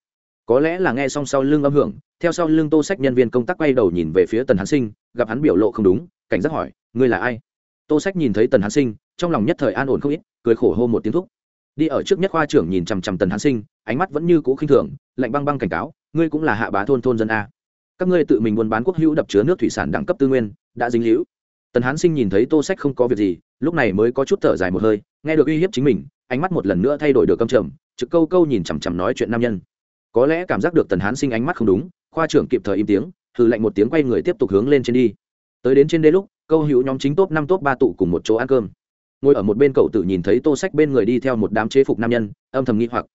Có lẽ là nghe xong sau lưng âm hưởng theo sau lưng tô sách nhân viên công tác quay đầu nhìn về phía tần hán sinh, gặp hắn biểu lộ không đúng, cảnh giác hỏi, ngươi là ai? Tô sách nhìn thấy tần hán sinh, trong lòng nhất thời an ổn không ít, cười khổ hô một tiếng thúc. Đi ở trước nhất khoa trưởng nhìn chằm chằm tần hán sinh, ánh mắt vẫn như cũ khinh thường, lạnh băng băng cảnh cáo, ngươi cũng là hạ bá thôn thôn dân a. Các ngươi tự mình buôn bán quốc hữu đập chứa nước thủy sản đẳng cấp tư nguyên, đã dính hữu tần hán sinh nhìn thấy tô sách không có việc gì, lúc này mới có chút thở dài một hơi, nghe được uy hiếp chính mình, ánh mắt một lần nữa thay đổi được câm trầm, trực câu câu nhìn chằm chằm nói chuyện nam nhân. Có lẽ cảm giác được tần hán sinh ánh mắt không đúng khoa trưởng kịp thời im tiếng thử lạnh một tiếng quay người tiếp tục hướng lên trên đi. Tới đến trên đê lúc, câu hữu nhóm chính top năm, top ba tụ cùng một chỗ ăn cơm. Ngồi ở một bên cậu tự nhìn thấy tô sách bên người đi theo một đám chế phục nam nhân, âm thầm nghi hoặc.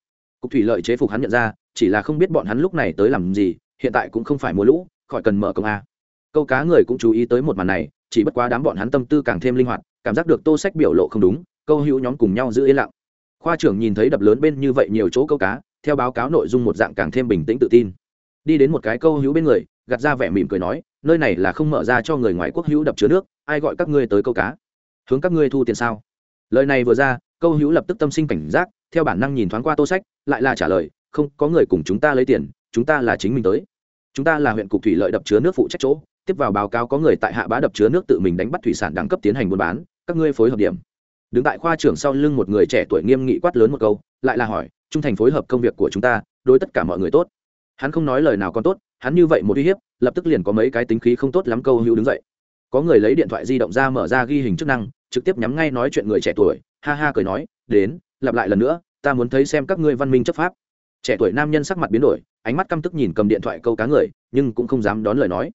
Cục thủy lợi chế phục hắn nhận ra, chỉ là không biết bọn hắn lúc này tới làm gì, hiện tại cũng không phải mùa lũ, khỏi cần mở công a. Câu cá người cũng chú ý tới một màn này, chỉ bất quá đám bọn hắn tâm tư càng thêm linh hoạt, cảm giác được tô sách biểu lộ không đúng, câu hữu nhóm cùng nhau giữ yên lặng. Khoa trưởng nhìn thấy đập lớn bên như vậy nhiều chỗ câu cá, theo báo cáo nội dung một dạng càng thêm bình tĩnh tự tin đi đến một cái câu hữu bên người, gạt ra vẻ mỉm cười nói, nơi này là không mở ra cho người ngoài quốc hữu đập chứa nước, ai gọi các ngươi tới câu cá? Hướng các ngươi thu tiền sao? Lời này vừa ra, câu hữu lập tức tâm sinh cảnh giác, theo bản năng nhìn thoáng qua tô sách, lại là trả lời, không, có người cùng chúng ta lấy tiền, chúng ta là chính mình tới. Chúng ta là huyện cục thủy lợi đập chứa nước phụ trách chỗ, tiếp vào báo cáo có người tại hạ bá đập chứa nước tự mình đánh bắt thủy sản đẳng cấp tiến hành buôn bán, các ngươi phối hợp điểm. Đứng tại khoa trưởng sau lưng một người trẻ tuổi nghiêm nghị quát lớn một câu, lại là hỏi, trung thành phối hợp công việc của chúng ta, đối tất cả mọi người tốt hắn không nói lời nào còn tốt, hắn như vậy một uy hiếp, lập tức liền có mấy cái tính khí không tốt lắm câu hữu đứng dậy. Có người lấy điện thoại di động ra mở ra ghi hình chức năng, trực tiếp nhắm ngay nói chuyện người trẻ tuổi, ha ha cười nói, đến, lặp lại lần nữa, ta muốn thấy xem các ngươi văn minh chấp pháp. Trẻ tuổi nam nhân sắc mặt biến đổi, ánh mắt căm tức nhìn cầm điện thoại câu cá người, nhưng cũng không dám đón lời nói.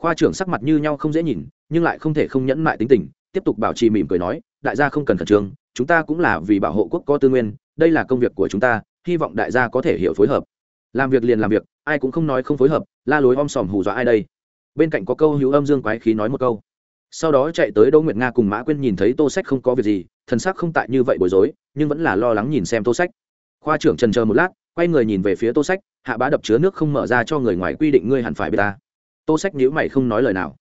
Khoa trưởng sắc mặt như nhau không dễ nhìn, nhưng lại không thể không nhẫn mại tính tình, tiếp tục bảo trì mỉm cười nói, đại gia không cần khẩn trương, chúng ta cũng là vì bảo hộ quốc có tư nguyên, đây là công việc của chúng ta, hy vọng đại gia có thể hiểu phối hợp làm việc liền làm việc, ai cũng không nói không phối hợp, la lối om sòm hù dọa ai đây. Bên cạnh có câu hữu âm dương quái khí nói một câu. Sau đó chạy tới đỗ nguyệt nga cùng mã quyên nhìn thấy tô sách không có việc gì, thần sắc không tại như vậy bối rối, nhưng vẫn là lo lắng nhìn xem tô sách. Khoa trưởng trần chờ một lát, quay người nhìn về phía tô sách, hạ bá đập chứa nước không mở ra cho người ngoài quy định ngươi hẳn phải biết ta. Tô sách nhữ mày không nói lời nào.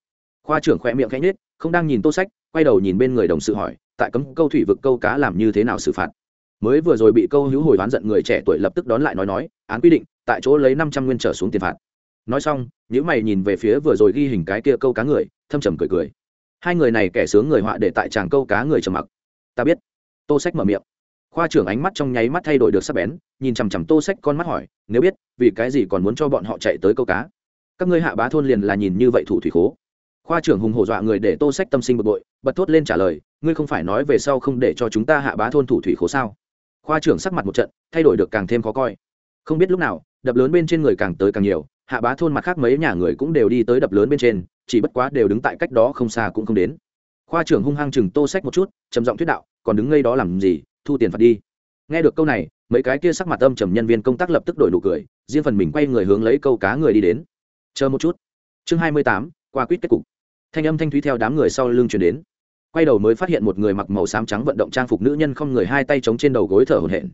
Khoa trưởng khỏe miệng khẽ nhết không đang nhìn tô sách, quay đầu nhìn bên người đồng sự hỏi, tại cấm câu thủy vực câu cá làm như thế nào xử phạt? Mới vừa rồi bị câu hữu hồi oán giận người trẻ tuổi lập tức đón lại nói nói, án quy định tại chỗ lấy năm trăm nguyên trở xuống tiền phạt. Nói xong những mày nhìn về phía vừa rồi ghi hình cái kia câu cá người, thâm trầm cười cười. Hai người này kẻ sướng người họa để tại tràng câu cá người trầm mặc. Ta biết. Tô sách mở miệng. Khoa trưởng ánh mắt trong nháy mắt thay đổi được sắc bén, nhìn chằm chằm tô sách con mắt hỏi, nếu biết, vì cái gì còn muốn cho bọn họ chạy tới câu cá? Các ngươi hạ bá thôn liền là nhìn như vậy thủ thủy khố. Khoa trưởng hùng hổ dọa người để tô sách tâm sinh bực bội, bật thốt lên trả lời, ngươi không phải nói về sau không để cho chúng ta hạ bá thôn thủ thủy khố sao? Khoa trưởng sắc mặt một trận, thay đổi được càng thêm khó coi. Không biết lúc nào đập lớn bên trên người càng tới càng nhiều, hạ bá thôn mặt khác mấy nhà người cũng đều đi tới đập lớn bên trên, chỉ bất quá đều đứng tại cách đó không xa cũng không đến. Khoa trưởng hung hăng chừng tô sách một chút, trầm giọng thuyết đạo, còn đứng ngay đó làm gì, thu tiền phạt đi. Nghe được câu này, mấy cái kia sắc mặt âm trầm nhân viên công tác lập tức đổi nụ cười, riêng phần mình quay người hướng lấy câu cá người đi đến. Chờ một chút. Chương hai mươi tám, qua quýt kết cục. Thanh âm thanh thúy theo đám người sau lưng chuyển đến. Quay đầu mới phát hiện một người mặc màu xám trắng vận động trang phục nữ nhân không người hai tay chống trên đầu gối thở hổn hển.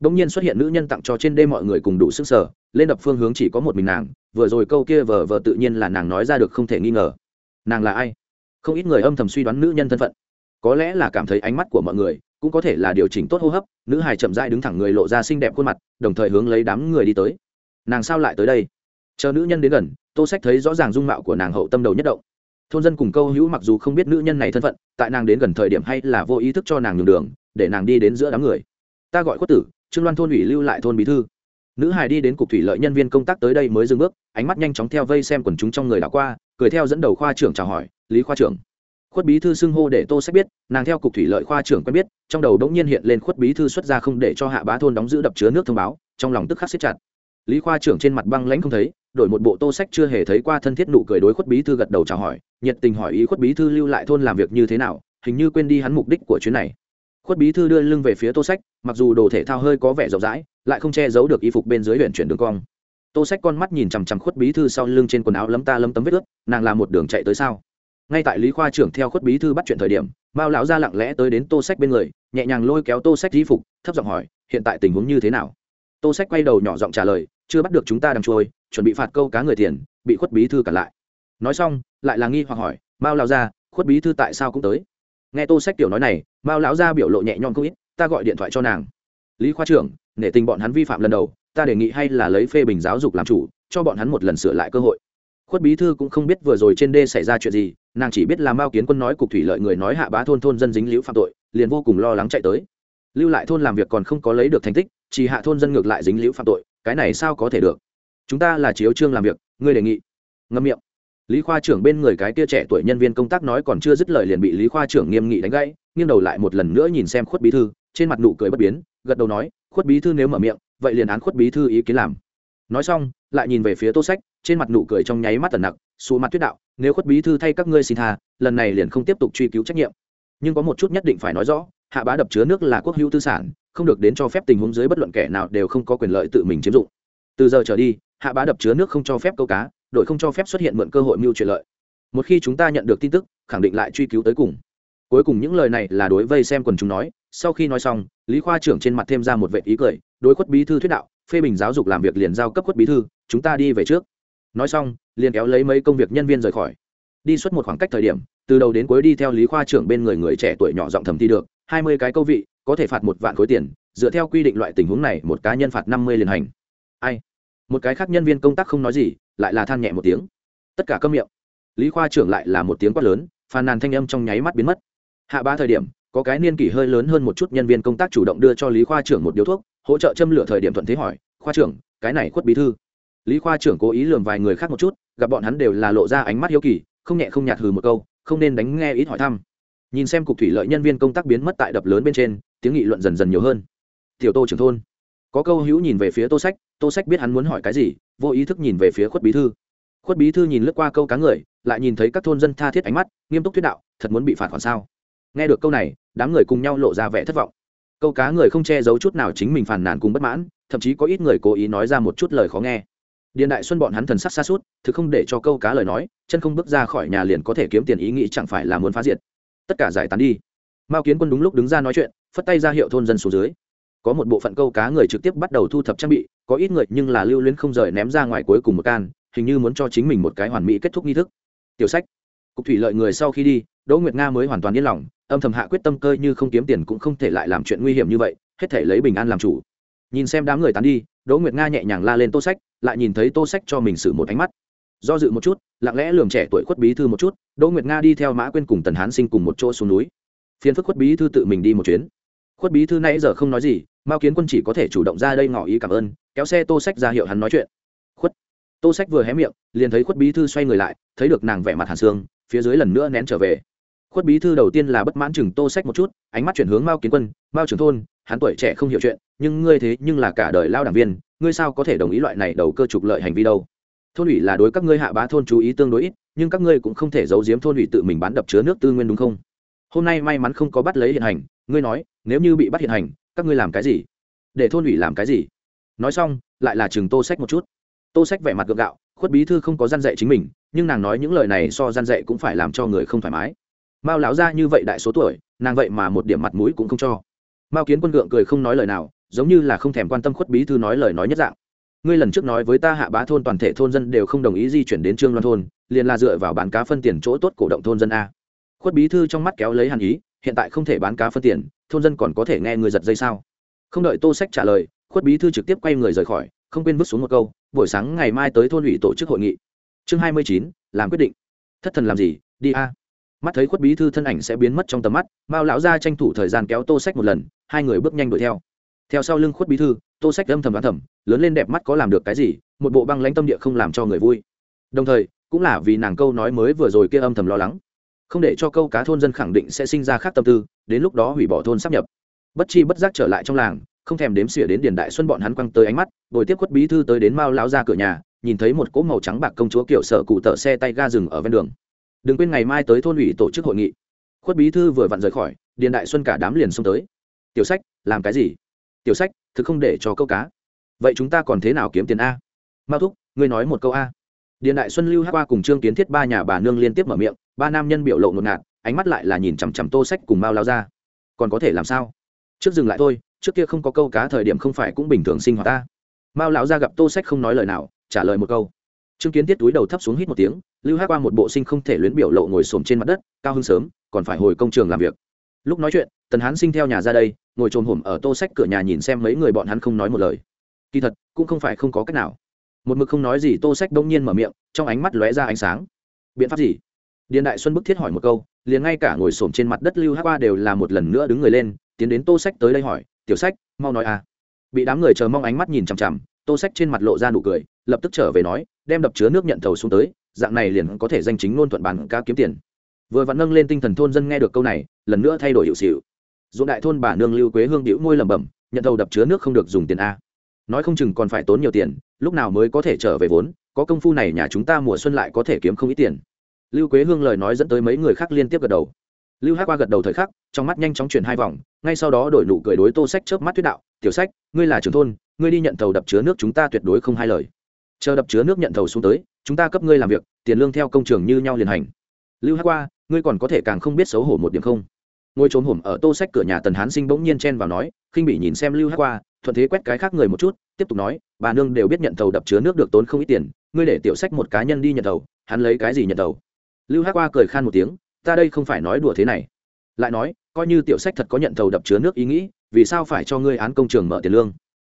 Đông nhiên xuất hiện nữ nhân tặng cho trên đê mọi người cùng đủ sức sở, lên đập phương hướng chỉ có một mình nàng, vừa rồi câu kia vờ vờ tự nhiên là nàng nói ra được không thể nghi ngờ. Nàng là ai? Không ít người âm thầm suy đoán nữ nhân thân phận. Có lẽ là cảm thấy ánh mắt của mọi người, cũng có thể là điều chỉnh tốt hô hấp, nữ hài chậm rãi đứng thẳng người lộ ra xinh đẹp khuôn mặt, đồng thời hướng lấy đám người đi tới. Nàng sao lại tới đây? Chờ nữ nhân đến gần, tô sách thấy rõ ràng dung mạo của nàng hậu tâm đầu nhất động. Thôn dân cùng câu hữu mặc dù không biết nữ nhân này thân phận, tại nàng đến gần thời điểm hay là vô ý thức cho nàng nhường đường, để nàng đi đến giữa đám người. Ta gọi khuất tử trương loan thôn ủy lưu lại thôn bí thư. Nữ hài đi đến cục thủy lợi nhân viên công tác tới đây mới dừng bước, ánh mắt nhanh chóng theo vây xem quần chúng trong người đã qua, cười theo dẫn đầu khoa trưởng chào hỏi, lý khoa trưởng. Khuất bí thư xưng hô để tô sách biết, nàng theo cục thủy lợi khoa trưởng quen biết, trong đầu đống nhiên hiện lên khuất bí thư xuất ra không để cho hạ bá thôn đóng giữ đập chứa nước thông báo, trong lòng tức khắc xếp chặt. Lý khoa trưởng trên mặt băng lãnh không thấy, đổi một bộ tô sách chưa hề thấy qua thân thiết nụ cười đối khuất bí thư gật đầu chào hỏi, nhiệt tình hỏi ý khuất bí thư lưu lại thôn làm việc như thế nào, hình như quên đi hắn mục đích của chuyến này khuất bí thư đưa lưng về phía tô sách, mặc dù đồ thể thao hơi có vẻ rộng rãi, lại không che giấu được y phục bên dưới huyện chuyển đường cong. Tô sách con mắt nhìn chằm chằm khuất bí thư sau lưng trên quần áo lấm ta lấm tấm vết ướt, nàng làm một đường chạy tới sao? Ngay tại lý khoa trưởng theo khuất bí thư bắt chuyện thời điểm, mao lão ra lặng lẽ tới đến tô sách bên người, nhẹ nhàng lôi kéo tô sách di phục, thấp giọng hỏi, hiện tại tình huống như thế nào? Tô sách quay đầu nhỏ giọng trả lời, chưa bắt được chúng ta đang trôi, chuẩn bị phạt câu cá người tiền, bị khuất bí thư cản lại. Nói xong, lại là nghi hoặc hỏi, mao lão ra khuất bí thư tại sao cũng tới? Nghe tô sách tiểu nói này, mao lão ra biểu lộ nhẹ nhõm không ít, ta gọi điện thoại cho nàng. Lý khoa trưởng, nể tình bọn hắn vi phạm lần đầu, ta đề nghị hay là lấy phê bình giáo dục làm chủ, cho bọn hắn một lần sửa lại cơ hội. Khuất bí thư cũng không biết vừa rồi trên đê xảy ra chuyện gì, nàng chỉ biết là mao kiến quân nói cục thủy lợi người nói hạ bá thôn thôn dân dính liễu phạm tội, liền vô cùng lo lắng chạy tới. Lưu lại thôn làm việc còn không có lấy được thành tích, chỉ hạ thôn dân ngược lại dính liễu phạm tội, cái này sao có thể được? Chúng ta là chiếu trương làm việc, ngươi đề nghị. Ngâm miệng lý khoa trưởng bên người cái kia trẻ tuổi nhân viên công tác nói còn chưa dứt lời liền bị lý khoa trưởng nghiêm nghị đánh gãy, nghiêng đầu lại một lần nữa nhìn xem khuất bí thư, trên mặt nụ cười bất biến, gật đầu nói, khuất bí thư nếu mở miệng, vậy liền án khuất bí thư ý kiến làm. Nói xong, lại nhìn về phía tô sách, trên mặt nụ cười trong nháy mắt tần nặc xù mặt tuyết đạo, nếu khuất bí thư thay các ngươi xin tha, lần này liền không tiếp tục truy cứu trách nhiệm. Nhưng có một chút nhất định phải nói rõ, hạ bá đập chứa nước là quốc hữu tư sản, không được đến cho phép tình huống dưới bất luận kẻ nào đều không có quyền lợi tự mình chiếm dụng. Từ giờ trở đi, hạ bá đập chứa nước không cho phép câu cá đội không cho phép xuất hiện mượn cơ hội mưu chuyện lợi. Một khi chúng ta nhận được tin tức, khẳng định lại truy cứu tới cùng. Cuối cùng những lời này là đối vây xem quần chúng nói, sau khi nói xong, lý khoa trưởng trên mặt thêm ra một vệ ý cười, đối khuất bí thư thuyết đạo, phê bình giáo dục làm việc liền giao cấp khuất bí thư, chúng ta đi về trước. Nói xong, liền kéo lấy mấy công việc nhân viên rời khỏi. Đi suốt một khoảng cách thời điểm, từ đầu đến cuối đi theo lý khoa trưởng bên người người trẻ tuổi nhỏ giọng thầm thi được, hai mươi cái câu vị, có thể phạt một vạn khối tiền, dựa theo quy định loại tình huống này, một cá nhân phạt năm mươi liền hành. Ai? Một cái khác nhân viên công tác không nói gì, lại là than nhẹ một tiếng. Tất cả câm miệng. Lý khoa trưởng lại là một tiếng quát lớn, phàn nàn thanh âm trong nháy mắt biến mất. Hạ ba thời điểm, có cái niên kỷ hơi lớn hơn một chút nhân viên công tác chủ động đưa cho lý khoa trưởng một điếu thuốc, hỗ trợ châm lửa thời điểm thuận thế hỏi, khoa trưởng, cái này khuất bí thư? Lý khoa trưởng cố ý lường vài người khác một chút, gặp bọn hắn đều là lộ ra ánh mắt hiếu kỳ, không nhẹ không nhạt hừ một câu, không nên đánh nghe ít hỏi thăm. Nhìn xem cục thủy lợi nhân viên công tác biến mất tại đập lớn bên trên, tiếng nghị luận dần dần nhiều hơn. Tiểu tô trưởng thôn có câu hữu nhìn về phía tô sách tô sách biết hắn muốn hỏi cái gì, vô ý thức nhìn về phía khuất bí thư. Khuất bí thư nhìn lướt qua câu cá người, lại nhìn thấy các thôn dân tha thiết ánh mắt, nghiêm túc thuyết đạo, thật muốn bị phạt còn sao? Nghe được câu này, đám người cùng nhau lộ ra vẻ thất vọng. Câu cá người không che giấu chút nào chính mình phàn nàn cùng bất mãn, thậm chí có ít người cố ý nói ra một chút lời khó nghe. Điện đại xuân bọn hắn thần sắc xa suốt, thực không để cho câu cá lời nói, chân không bước ra khỏi nhà liền có thể kiếm tiền ý nghĩ chẳng phải là muốn phá diệt. Tất cả giải tán đi. Mao kiến quân đúng lúc đứng ra nói chuyện, phất tay ra hiệu thôn dân xuống dưới có một bộ phận câu cá người trực tiếp bắt đầu thu thập trang bị, có ít người nhưng là lưu luyến không rời ném ra ngoài cuối cùng một can, hình như muốn cho chính mình một cái hoàn mỹ kết thúc nghi thức. Tiểu sách. Cục thủy lợi người sau khi đi, đỗ nguyệt nga mới hoàn toàn yên lòng, âm thầm hạ quyết tâm cơ như không kiếm tiền cũng không thể lại làm chuyện nguy hiểm như vậy, hết thể lấy bình an làm chủ. Nhìn xem đám người tán đi, đỗ nguyệt nga nhẹ nhàng la lên tô sách, lại nhìn thấy tô sách cho mình xử một ánh mắt. Do dự một chút, lặng lẽ lường trẻ tuổi khuất bí thư một chút, đỗ nguyệt nga đi theo mã quên cùng tần hán sinh cùng một chỗ xuống núi. Phiền phức khuất bí thư tự mình đi một chuyến khuất bí thư nãy giờ không nói gì, mao kiến quân chỉ có thể chủ động ra đây ngỏ ý cảm ơn, kéo xe tô sách ra hiệu hắn nói chuyện. Khuất. Tô sách vừa hé miệng, liền thấy khuất bí thư xoay người lại, thấy được nàng vẻ mặt hàn xương, phía dưới lần nữa nén trở về. Khuất bí thư đầu tiên là bất mãn chừng tô sách một chút, ánh mắt chuyển hướng mao kiến quân, mao trưởng thôn, hắn tuổi trẻ không hiểu chuyện, nhưng ngươi thế nhưng là cả đời lao đảng viên, ngươi sao có thể đồng ý loại này đầu cơ trục lợi hành vi đâu? Thôn ủy là đối các ngươi hạ bá thôn chú ý tương đối ít, nhưng các ngươi cũng không thể giấu giếm thôn ủy tự mình bán đập chứa nước tư nguyên đúng không? Hôm nay may mắn không có bắt lấy hiện hành ngươi nói, nếu như bị bắt hiện hành, các ngươi làm cái gì? Để thôn ủy làm cái gì? Nói xong, lại là chừng tô sách một chút. Tô sách vẻ mặt gượng gạo, khuất bí thư không có gian dạy chính mình, nhưng nàng nói những lời này so gian dạy cũng phải làm cho người không thoải mái. Mao lão ra như vậy đại số tuổi, nàng vậy mà một điểm mặt mũi cũng không cho. Mao kiến quân gượng cười không nói lời nào, giống như là không thèm quan tâm khuất bí thư nói lời nói nhất dạng. Ngươi lần trước nói với ta hạ bá thôn toàn thể thôn dân đều không đồng ý di chuyển đến trương loan thôn, liền là dựa vào bán cá phân tiền chỗ tốt cổ động thôn dân a. Khuất bí thư trong mắt kéo lấy hàn ý hiện tại không thể bán cá phân tiền, thôn dân còn có thể nghe người giật dây sao? Không đợi tô sách trả lời, khuất bí thư trực tiếp quay người rời khỏi, không quên vứt xuống một câu, buổi sáng ngày mai tới thôn ủy tổ chức hội nghị. Chương hai mươi chín, làm quyết định. Thất thần làm gì? Đi a. Mắt thấy khuất bí thư thân ảnh sẽ biến mất trong tầm mắt, mao lão ra tranh thủ thời gian kéo tô sách một lần, hai người bước nhanh đuổi theo. Theo sau lưng khuất bí thư, tô sách âm thầm đoán thầm, lớn lên đẹp mắt có làm được cái gì, một bộ băng lãnh tâm địa không làm cho người vui. Đồng thời, cũng là vì nàng câu nói mới vừa rồi kia âm thầm lo lắng không để cho câu cá thôn dân khẳng định sẽ sinh ra khác tâm tư, đến lúc đó hủy bỏ thôn sắp nhập. Bất chi bất giác trở lại trong làng, không thèm đếm xỉa đến điền đại xuân bọn hắn quăng tới ánh mắt, bồi tiếp khuất bí thư tới đến mao lao ra cửa nhà, nhìn thấy một cỗ màu trắng bạc công chúa kiểu sợ cụ tợ xe tay ga rừng ở ven đường. Đừng quên ngày mai tới thôn ủy tổ chức hội nghị. Khuất bí thư vừa vặn rời khỏi, điền đại xuân cả đám liền xông tới. Tiểu sách, làm cái gì? Tiểu sách, thực không để cho câu cá. Vậy chúng ta còn thế nào kiếm tiền a? Mao thúc, ngươi nói một câu a. Điền đại xuân lưu hát qua cùng trương kiến thiết ba nhà bà nương liên tiếp mở miệng ba nam nhân biểu lộ ngột ngạt, ánh mắt lại là nhìn chằm chằm tô sách cùng mao lao ra còn có thể làm sao? Trước dừng lại thôi, trước kia không có câu cá thời điểm không phải cũng bình thường sinh hoạt ta. Mao lão ra gặp tô sách không nói lời nào, trả lời một câu. Chứng kiến tiết túi đầu thấp xuống hít một tiếng, lưu hát qua một bộ sinh không thể luyến biểu lộ ngồi xổm trên mặt đất, cao hơn sớm, còn phải hồi công trường làm việc. Lúc nói chuyện, tần hán sinh theo nhà ra đây, ngồi trồm hổm ở tô sách cửa nhà nhìn xem mấy người bọn hắn không nói một lời. Kỳ thật, cũng không phải không có cách nào. Một mực không nói gì, tô sách đông nhiên mở miệng, trong ánh mắt lóe ra ánh sáng. Biện pháp gì? Điền đại xuân bức thiết hỏi một câu, liền ngay cả ngồi xổm trên mặt đất lưu hát qua đều là một lần nữa đứng người lên, tiến đến tô sách tới đây hỏi, tiểu sách, mau nói à? Bị đám người chờ mong ánh mắt nhìn chằm chằm, tô sách trên mặt lộ ra nụ cười, lập tức trở về nói, đem đập chứa nước nhận thầu xuống tới, dạng này liền có thể danh chính ngôn thuận bàn cá kiếm tiền. Vừa vặn nâng lên tinh thần thôn dân nghe được câu này, lần nữa thay đổi hiệu xịu. Dũng đại thôn bà nương lưu quế hương đĩu môi lẩm bẩm, nhận thầu đập chứa nước không được dùng tiền a. Nói không chừng còn phải tốn nhiều tiền, lúc nào mới có thể trở về vốn, có công phu này nhà chúng ta mùa xuân lại có thể kiếm không ít tiền lưu quế hương lời nói dẫn tới mấy người khác liên tiếp gật đầu. Lưu hát qua gật đầu thời khắc, trong mắt nhanh chóng chuyển hai vòng, ngay sau đó đổi nụ cười đối tô sách chớp mắt thuyết đạo, tiểu sách, ngươi là trưởng thôn, ngươi đi nhận thầu đập chứa nước chúng ta tuyệt đối không hai lời. Chờ đập chứa nước nhận thầu xuống tới, chúng ta cấp ngươi làm việc, tiền lương theo công trường như nhau liền hành. Lưu hát qua, ngươi còn có thể càng không biết xấu hổ một điểm không? Ngồi trốn hổm ở tô sách cửa nhà tần hán sinh bỗng nhiên chen vào nói, khinh bị nhìn xem lưu hát qua, thuận thế quét cái khác người một chút, tiếp tục nói, bà nương đều biết nhận thầu đập chứa nước được tốn không ít tiền, ngươi để tiểu sách một cá nhân đi nhận thầu, hắn lấy cái gì nhận thầu? Lưu hát qua cười khan một tiếng, ta đây không phải nói đùa thế này. Lại nói, coi như tiểu sách thật có nhận thầu đập chứa nước ý nghĩ, vì sao phải cho ngươi án công trường mở tiền lương?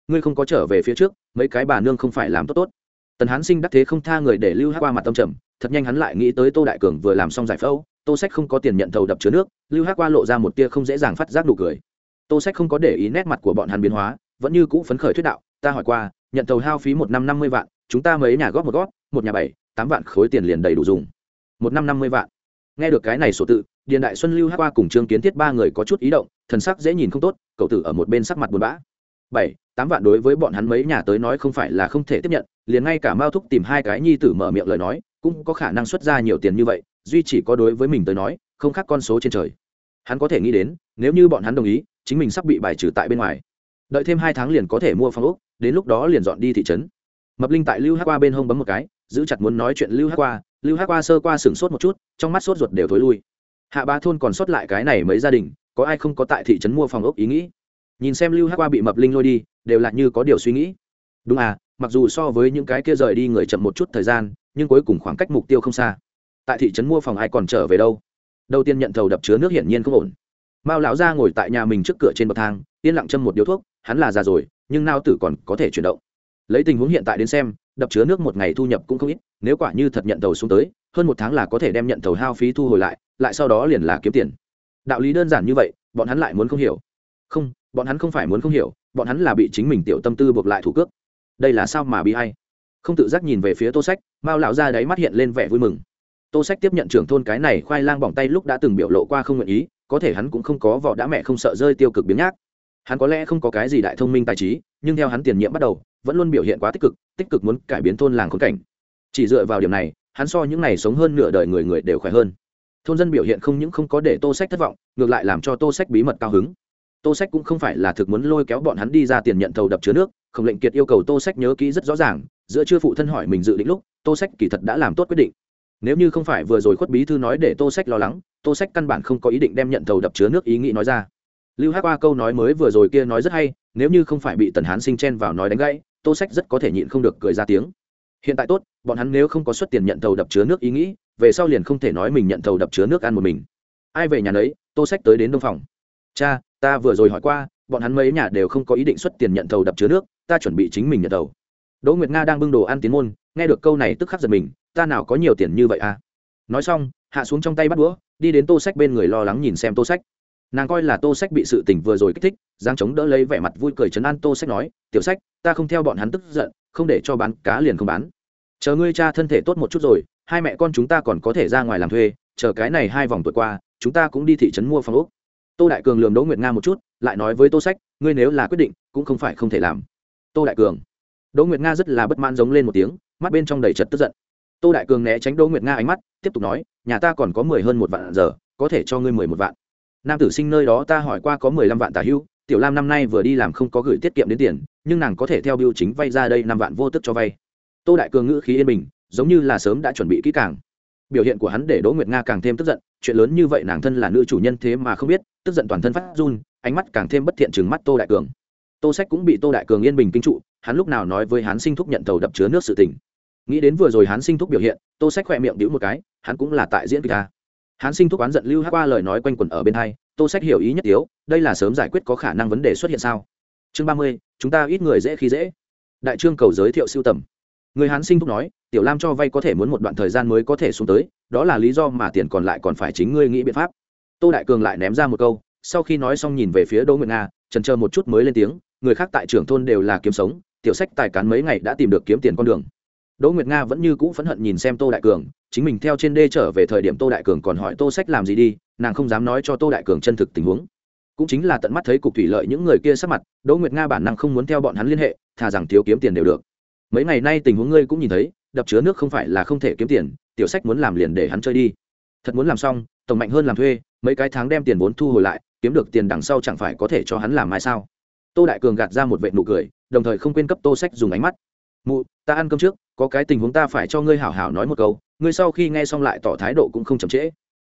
Ngươi không có trở về phía trước, mấy cái bà nương không phải làm tốt tốt. Tần hán sinh đắc thế không tha người để lưu hát qua mặt tâm trầm, thật nhanh hắn lại nghĩ tới tô đại cường vừa làm xong giải phẫu, tô sách không có tiền nhận thầu đập chứa nước, lưu hát qua lộ ra một tia không dễ dàng phát giác nụ cười. Tô sách không có để ý nét mặt của bọn hắn biến hóa, vẫn như cũ phấn khởi thuyết đạo, ta hỏi qua, nhận thầu hao phí một năm năm mươi vạn, chúng ta mấy nhà góp một góp, một nhà bảy, tám vạn khối tiền liền đầy đủ dùng một năm năm mươi vạn. Nghe được cái này sổ tự, điền đại xuân lưu hát qua cùng trương kiến thiết ba người có chút ý động, thần sắc dễ nhìn không tốt, cậu tử ở một bên sắc mặt buồn bã. Bảy, tám vạn đối với bọn hắn mấy nhà tới nói không phải là không thể tiếp nhận, liền ngay cả mao thúc tìm hai cái nhi tử mở miệng lời nói, cũng có khả năng xuất ra nhiều tiền như vậy, duy chỉ có đối với mình tới nói, không khác con số trên trời. Hắn có thể nghĩ đến, nếu như bọn hắn đồng ý, chính mình sắp bị bài trừ tại bên ngoài. Đợi thêm hai tháng liền có thể mua phòng ốc, đến lúc đó liền dọn đi thị trấn. Mập linh tại lưu hát qua bên hông bấm một cái, giữ chặt muốn nói chuyện lưu hát qua lưu hát qua sơ qua sửng sốt một chút, trong mắt sốt ruột đều thối lui. Hạ ba thôn còn sót lại cái này mấy gia đình, có ai không có tại thị trấn mua phòng ốc ý nghĩ? Nhìn xem lưu hát qua bị mập linh lôi đi, đều là như có điều suy nghĩ. Đúng à mặc dù so với những cái kia rời đi người chậm một chút thời gian, nhưng cuối cùng khoảng cách mục tiêu không xa. Tại thị trấn mua phòng ai còn trở về đâu? Đầu tiên nhận thầu đập chứa nước hiển nhiên không ổn. Mao lão ra ngồi tại nhà mình trước cửa trên bậc thang, yên lặng châm một điếu thuốc, hắn là già rồi, nhưng nao tử còn có thể chuyển động. Lấy tình huống hiện tại đến xem đập chứa nước một ngày thu nhập cũng không ít, nếu quả như thật nhận tàu xuống tới, hơn một tháng là có thể đem nhận tàu hao phí thu hồi lại lại sau đó liền là kiếm tiền. Đạo lý đơn giản như vậy, bọn hắn lại muốn không hiểu. Không, bọn hắn không phải muốn không hiểu, bọn hắn là bị chính mình tiểu tâm tư buộc lại thủ cước. Đây là sao mà bị hay không tự giác nhìn về phía tô sách, mao lão ra đáy mắt hiện lên vẻ vui mừng. Tô sách tiếp nhận trưởng thôn cái này khoai lang bỏng tay lúc đã từng biểu lộ qua không nguyện ý, có thể hắn cũng không có vỏ đã mẹ không sợ rơi tiêu cực biến nhác. Hắn có lẽ không có cái gì đại thông minh tài trí, nhưng theo hắn tiền nhiệm bắt đầu vẫn luôn biểu hiện quá tích cực tích cực muốn cải biến thôn làng khốn cảnh. Chỉ dựa vào điểm này, hắn so những ngày sống hơn nửa đời người người đều khỏe hơn. Thôn dân biểu hiện không những không có để tô sách thất vọng, ngược lại làm cho tô sách bí mật cao hứng. Tô sách cũng không phải là thực muốn lôi kéo bọn hắn đi ra tiền nhận thầu đập chứa nước khổng lệnh kiệt yêu cầu tô sách nhớ kỹ rất rõ ràng, giữa chưa phụ thân hỏi mình dự định lúc, tô sách kỳ thật đã làm tốt quyết định. Nếu như không phải vừa rồi khuất bí thư nói để tô sách lo lắng, tô sách căn bản không có ý định đem nhận thầu đập chứa nước ý nghĩ nói ra. Lưu hát qua câu nói mới vừa rồi kia nói rất hay, nếu như không phải bị tần hán sinh chen vào nói đánh gãy tô sách rất có thể nhịn không được cười ra tiếng. Hiện tại tốt, bọn hắn nếu không có xuất tiền nhận thầu đập chứa nước ý nghĩ, về sau liền không thể nói mình nhận thầu đập chứa nước ăn một mình. Ai về nhà đấy tô sách tới đến đông phòng. Cha, ta vừa rồi hỏi qua, bọn hắn mấy nhà đều không có ý định xuất tiền nhận thầu đập chứa nước, ta chuẩn bị chính mình nhận thầu. Đỗ nguyệt nga đang bưng đồ ăn tiến môn, nghe được câu này tức khắc giật mình, ta nào có nhiều tiền như vậy à? Nói xong, hạ xuống trong tay bắt đũa, đi đến tô sách bên người lo lắng nhìn xem tô sách nàng coi là tô sách bị sự tỉnh vừa rồi kích thích giang chống đỡ lấy vẻ mặt vui cười chấn an tô sách nói, tiểu sách, ta không theo bọn hắn tức giận, không để cho bán cá liền không bán. Chờ ngươi cha thân thể tốt một chút rồi, hai mẹ con chúng ta còn có thể ra ngoài làm thuê, chờ cái này hai vòng tuổi qua, chúng ta cũng đi thị trấn mua phòng úc tô đại cường lường đỗ nguyệt nga một chút, lại nói với tô sách, ngươi nếu là quyết định, cũng không phải không thể làm. Tô đại cường. Đỗ nguyệt nga rất là bất mãn giống lên một tiếng, mắt bên trong đầy chật tức giận. Tô đại cường né tránh đỗ nguyệt nga ánh mắt, tiếp tục nói, nhà ta còn có mười hơn một vạn giờ, có thể cho ngươi mười một vạn nam tử sinh nơi đó ta hỏi qua có mười lăm vạn tả hưu, tiểu lam năm nay vừa đi làm không có gửi tiết kiệm đến tiền, nhưng nàng có thể theo biêu chính vay ra đây năm vạn vô tức cho vay. Tô đại cường ngữ khí yên bình, giống như là sớm đã chuẩn bị kỹ càng. Biểu hiện của hắn để đỗ nguyệt nga càng thêm tức giận, chuyện lớn như vậy nàng thân là nữ chủ nhân thế mà không biết, tức giận toàn thân phát run, ánh mắt càng thêm bất thiện chừng mắt tô đại cường. Tô sách cũng bị tô đại cường yên bình kinh trụ, hắn lúc nào nói với hắn sinh thúc nhận tàu đập chứa nước sự tình. Nghĩ đến vừa rồi hắn sinh thúc biểu hiện, tô sách khỏe miệng đĩu một cái, hắn cũng là tại diễn kịch ta hắn sinh thúc oán giận lưu hát qua lời nói quanh quẩn ở bên hai, tô sách hiểu ý nhất yếu đây là sớm giải quyết có khả năng vấn đề xuất hiện sao? Chương ba mươi, chúng ta ít người dễ khi dễ. Đại trương cầu giới thiệu siêu tầm. Người hán sinh thúc nói, tiểu lam cho vay có thể muốn một đoạn thời gian mới có thể xuống tới, đó là lý do mà tiền còn lại còn phải chính ngươi nghĩ biện pháp. Tô đại cường lại ném ra một câu, sau khi nói xong nhìn về phía đỗ nguyệt nga trần chờ một chút mới lên tiếng, người khác tại trưởng thôn đều là kiếm sống, tiểu sách tài cán mấy ngày đã tìm được kiếm tiền con đường đỗ nguyệt nga vẫn như cũ phẫn hận nhìn xem tô đại cường, chính mình theo trên đê trở về thời điểm tô đại cường còn hỏi tô sách làm gì đi, nàng không dám nói cho tô đại cường chân thực tình huống. Cũng chính là tận mắt thấy cục thủy lợi những người kia sắp mặt, đỗ nguyệt nga bản năng không muốn theo bọn hắn liên hệ, thà rằng thiếu kiếm tiền đều được. Mấy ngày nay tình huống ngươi cũng nhìn thấy, đập chứa nước không phải là không thể kiếm tiền, tiểu sách muốn làm liền để hắn chơi đi. Thật muốn làm xong, tổng mạnh hơn làm thuê, mấy cái tháng đem tiền vốn thu hồi lại, kiếm được tiền đằng sau chẳng phải có thể cho hắn làm mai sao? Tô đại cường gạt ra một vệ nụ cười, đồng thời không quên cấp tô sách dùng ánh mắt. Mụ, ta ăn cơm trước có cái tình huống ta phải cho ngươi hảo hảo nói một câu, ngươi sau khi nghe xong lại tỏ thái độ cũng không chậm trễ.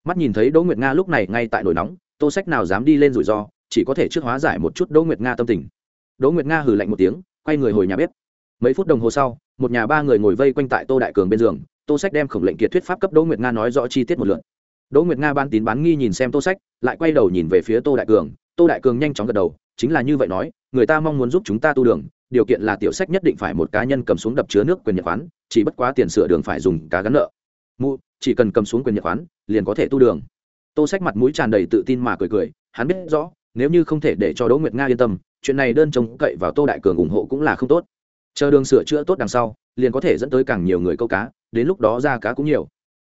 Mắt nhìn thấy đỗ nguyệt nga lúc này ngay tại nổi nóng, tô sách nào dám đi lên rủi ro, chỉ có thể trước hóa giải một chút đỗ nguyệt nga tâm tình. Đỗ nguyệt nga hừ lạnh một tiếng, quay người hồi nhà bếp. Mấy phút đồng hồ sau, một nhà ba người ngồi vây quanh tại tô đại cường bên giường, tô sách đem khổng lệnh kiệt thuyết pháp cấp đỗ nguyệt nga nói rõ chi tiết một lượt. Đỗ nguyệt nga ban tín bán nghi nhìn xem tô sách, lại quay đầu nhìn về phía tô đại cường tô đại cường nhanh chóng gật đầu, chính là như vậy nói, người ta mong muốn giúp chúng ta tu đường, điều kiện là tiểu sách nhất định phải một cá nhân cầm xuống đập chứa nước quyền nhật khoán, chỉ bất quá tiền sửa đường phải dùng cá gắn nợ. Mụ, chỉ cần cầm xuống quyền nhật khoán, liền có thể tu đường. Tô sách mặt mũi tràn đầy tự tin mà cười cười, hắn biết rõ, nếu như không thể để cho đỗ nguyệt nga yên tâm, chuyện này đơn trông cậy vào tô đại cường ủng hộ cũng là không tốt. Chờ đường sửa chữa tốt đằng sau, liền có thể dẫn tới càng nhiều người câu cá, đến lúc đó ra cá cũng nhiều.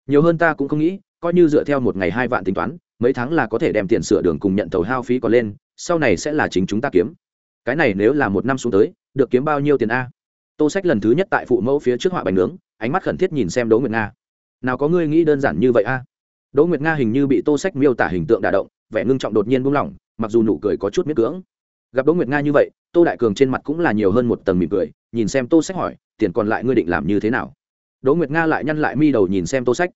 Nhiều hơn ta cũng không nghĩ, coi như dựa theo một ngày hai vạn tính toán mấy tháng là có thể đem tiền sửa đường cùng nhận tàu hao phí còn lên, sau này sẽ là chính chúng ta kiếm. Cái này nếu là một năm xuống tới, được kiếm bao nhiêu tiền a? Tô sách lần thứ nhất tại phụ mẫu phía trước họa bánh nướng, ánh mắt khẩn thiết nhìn xem đỗ nguyệt nga. Nào có ngươi nghĩ đơn giản như vậy a? Đỗ nguyệt nga hình như bị tô sách miêu tả hình tượng đả động, vẻ ngưng trọng đột nhiên buông lỏng, mặc dù nụ cười có chút miết cưỡng. Gặp đỗ nguyệt nga như vậy, tô đại cường trên mặt cũng là nhiều hơn một tầng mỉm cười, nhìn xem tô sách hỏi, tiền còn lại ngươi định làm như thế nào? Đỗ nguyệt nga lại nhăn lại mi đầu nhìn xem tô sách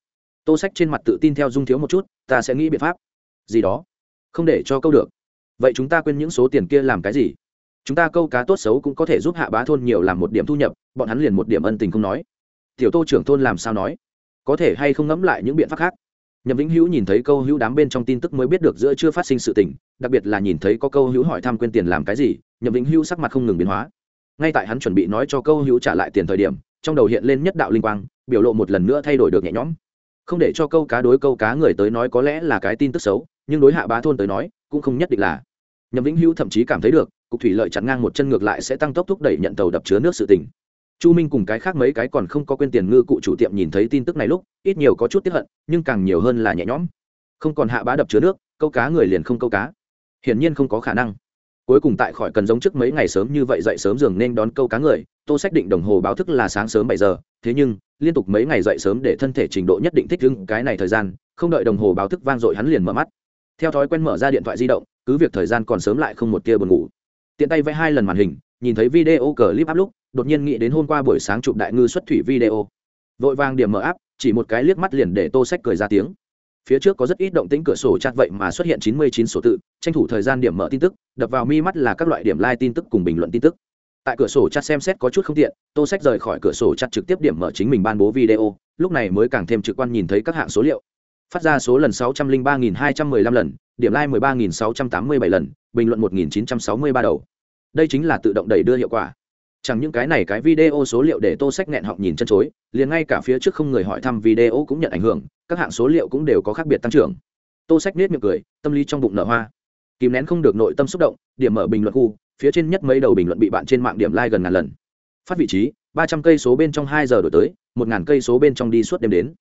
tô sách trên mặt tự tin theo dung thiếu một chút, ta sẽ nghĩ biện pháp. Gì đó? Không để cho câu được. Vậy chúng ta quên những số tiền kia làm cái gì? Chúng ta câu cá tốt xấu cũng có thể giúp hạ bá thôn nhiều làm một điểm thu nhập, bọn hắn liền một điểm ân tình không nói. Tiểu tô trưởng thôn làm sao nói? Có thể hay không ngẫm lại những biện pháp khác? Nhậm vĩnh hữu nhìn thấy câu hữu đám bên trong tin tức mới biết được giữa chưa phát sinh sự tình, đặc biệt là nhìn thấy có câu hữu hỏi thăm quên tiền làm cái gì, nhậm vĩnh hữu sắc mặt không ngừng biến hóa. Ngay tại hắn chuẩn bị nói cho câu hữu trả lại tiền thời điểm, trong đầu hiện lên nhất đạo linh quang, biểu lộ một lần nữa thay đổi được nhẹ nhõm không để cho câu cá đối câu cá người tới nói có lẽ là cái tin tức xấu, nhưng đối hạ bá thôn tới nói, cũng không nhất định là. Nhậm vĩnh hữu thậm chí cảm thấy được, cục thủy lợi chặn ngang một chân ngược lại sẽ tăng tốc thúc đẩy nhận tàu đập chứa nước sự tỉnh chu minh cùng cái khác mấy cái còn không có quên tiền ngư cụ chủ tiệm nhìn thấy tin tức này lúc, ít nhiều có chút tiếp hận, nhưng càng nhiều hơn là nhẹ nhõm. Không còn hạ bá đập chứa nước, câu cá người liền không câu cá. Hiển nhiên không có khả năng cuối cùng tại khỏi cần giống trước mấy ngày sớm như vậy dậy sớm giường nên đón câu cá người, tô xác định đồng hồ báo thức là sáng sớm bảy giờ, thế nhưng, liên tục mấy ngày dậy sớm để thân thể trình độ nhất định thích ứng cái này thời gian, không đợi đồng hồ báo thức vang dội hắn liền mở mắt. Theo thói quen mở ra điện thoại di động, cứ việc thời gian còn sớm lại không một tia buồn ngủ. Tiện tay vẽ hai lần màn hình, nhìn thấy video clip áp lúc, đột nhiên nghĩ đến hôm qua buổi sáng chụp đại ngư xuất thủy video. Vội vàng điểm mở áp chỉ một cái liếc mắt liền để tô sách cười ra tiếng phía trước có rất ít động tĩnh cửa sổ chặt vậy mà xuất hiện chín mươi chín sổ tự, tranh thủ thời gian điểm mở tin tức, đập vào mi mắt là các loại điểm like tin tức cùng bình luận tin tức. Tại cửa sổ chặt xem xét có chút không tiện, tô sách rời khỏi cửa sổ chặt trực tiếp điểm mở chính mình ban bố video, lúc này mới càng thêm trực quan nhìn thấy các hạng số liệu. Phát ra số lần sáu trăm linh ba nghìn hai trăm mười lăm lần, điểm like mười ba nghìn sáu trăm tám mươi bảy lần, bình luận một nghìn chín trăm sáu mươi ba đầu. Đây chính là tự động đẩy đưa hiệu quả chẳng những cái này cái video số liệu để tô sách nghẹn họng nhìn chân chối, liền ngay cả phía trước không người hỏi thăm video cũng nhận ảnh hưởng, các hạng số liệu cũng đều có khác biệt tăng trưởng. Tô sách nết miệng cười, tâm lý trong bụng nở hoa. Kìm nén không được nội tâm xúc động, điểm mở bình luận khu, phía trên nhất mấy đầu bình luận bị bạn trên mạng điểm like gần ngàn lần. Phát vị trí, ba trăm cây số bên trong hai giờ đổi tới, một ngàn cây số bên trong đi suốt đêm đến.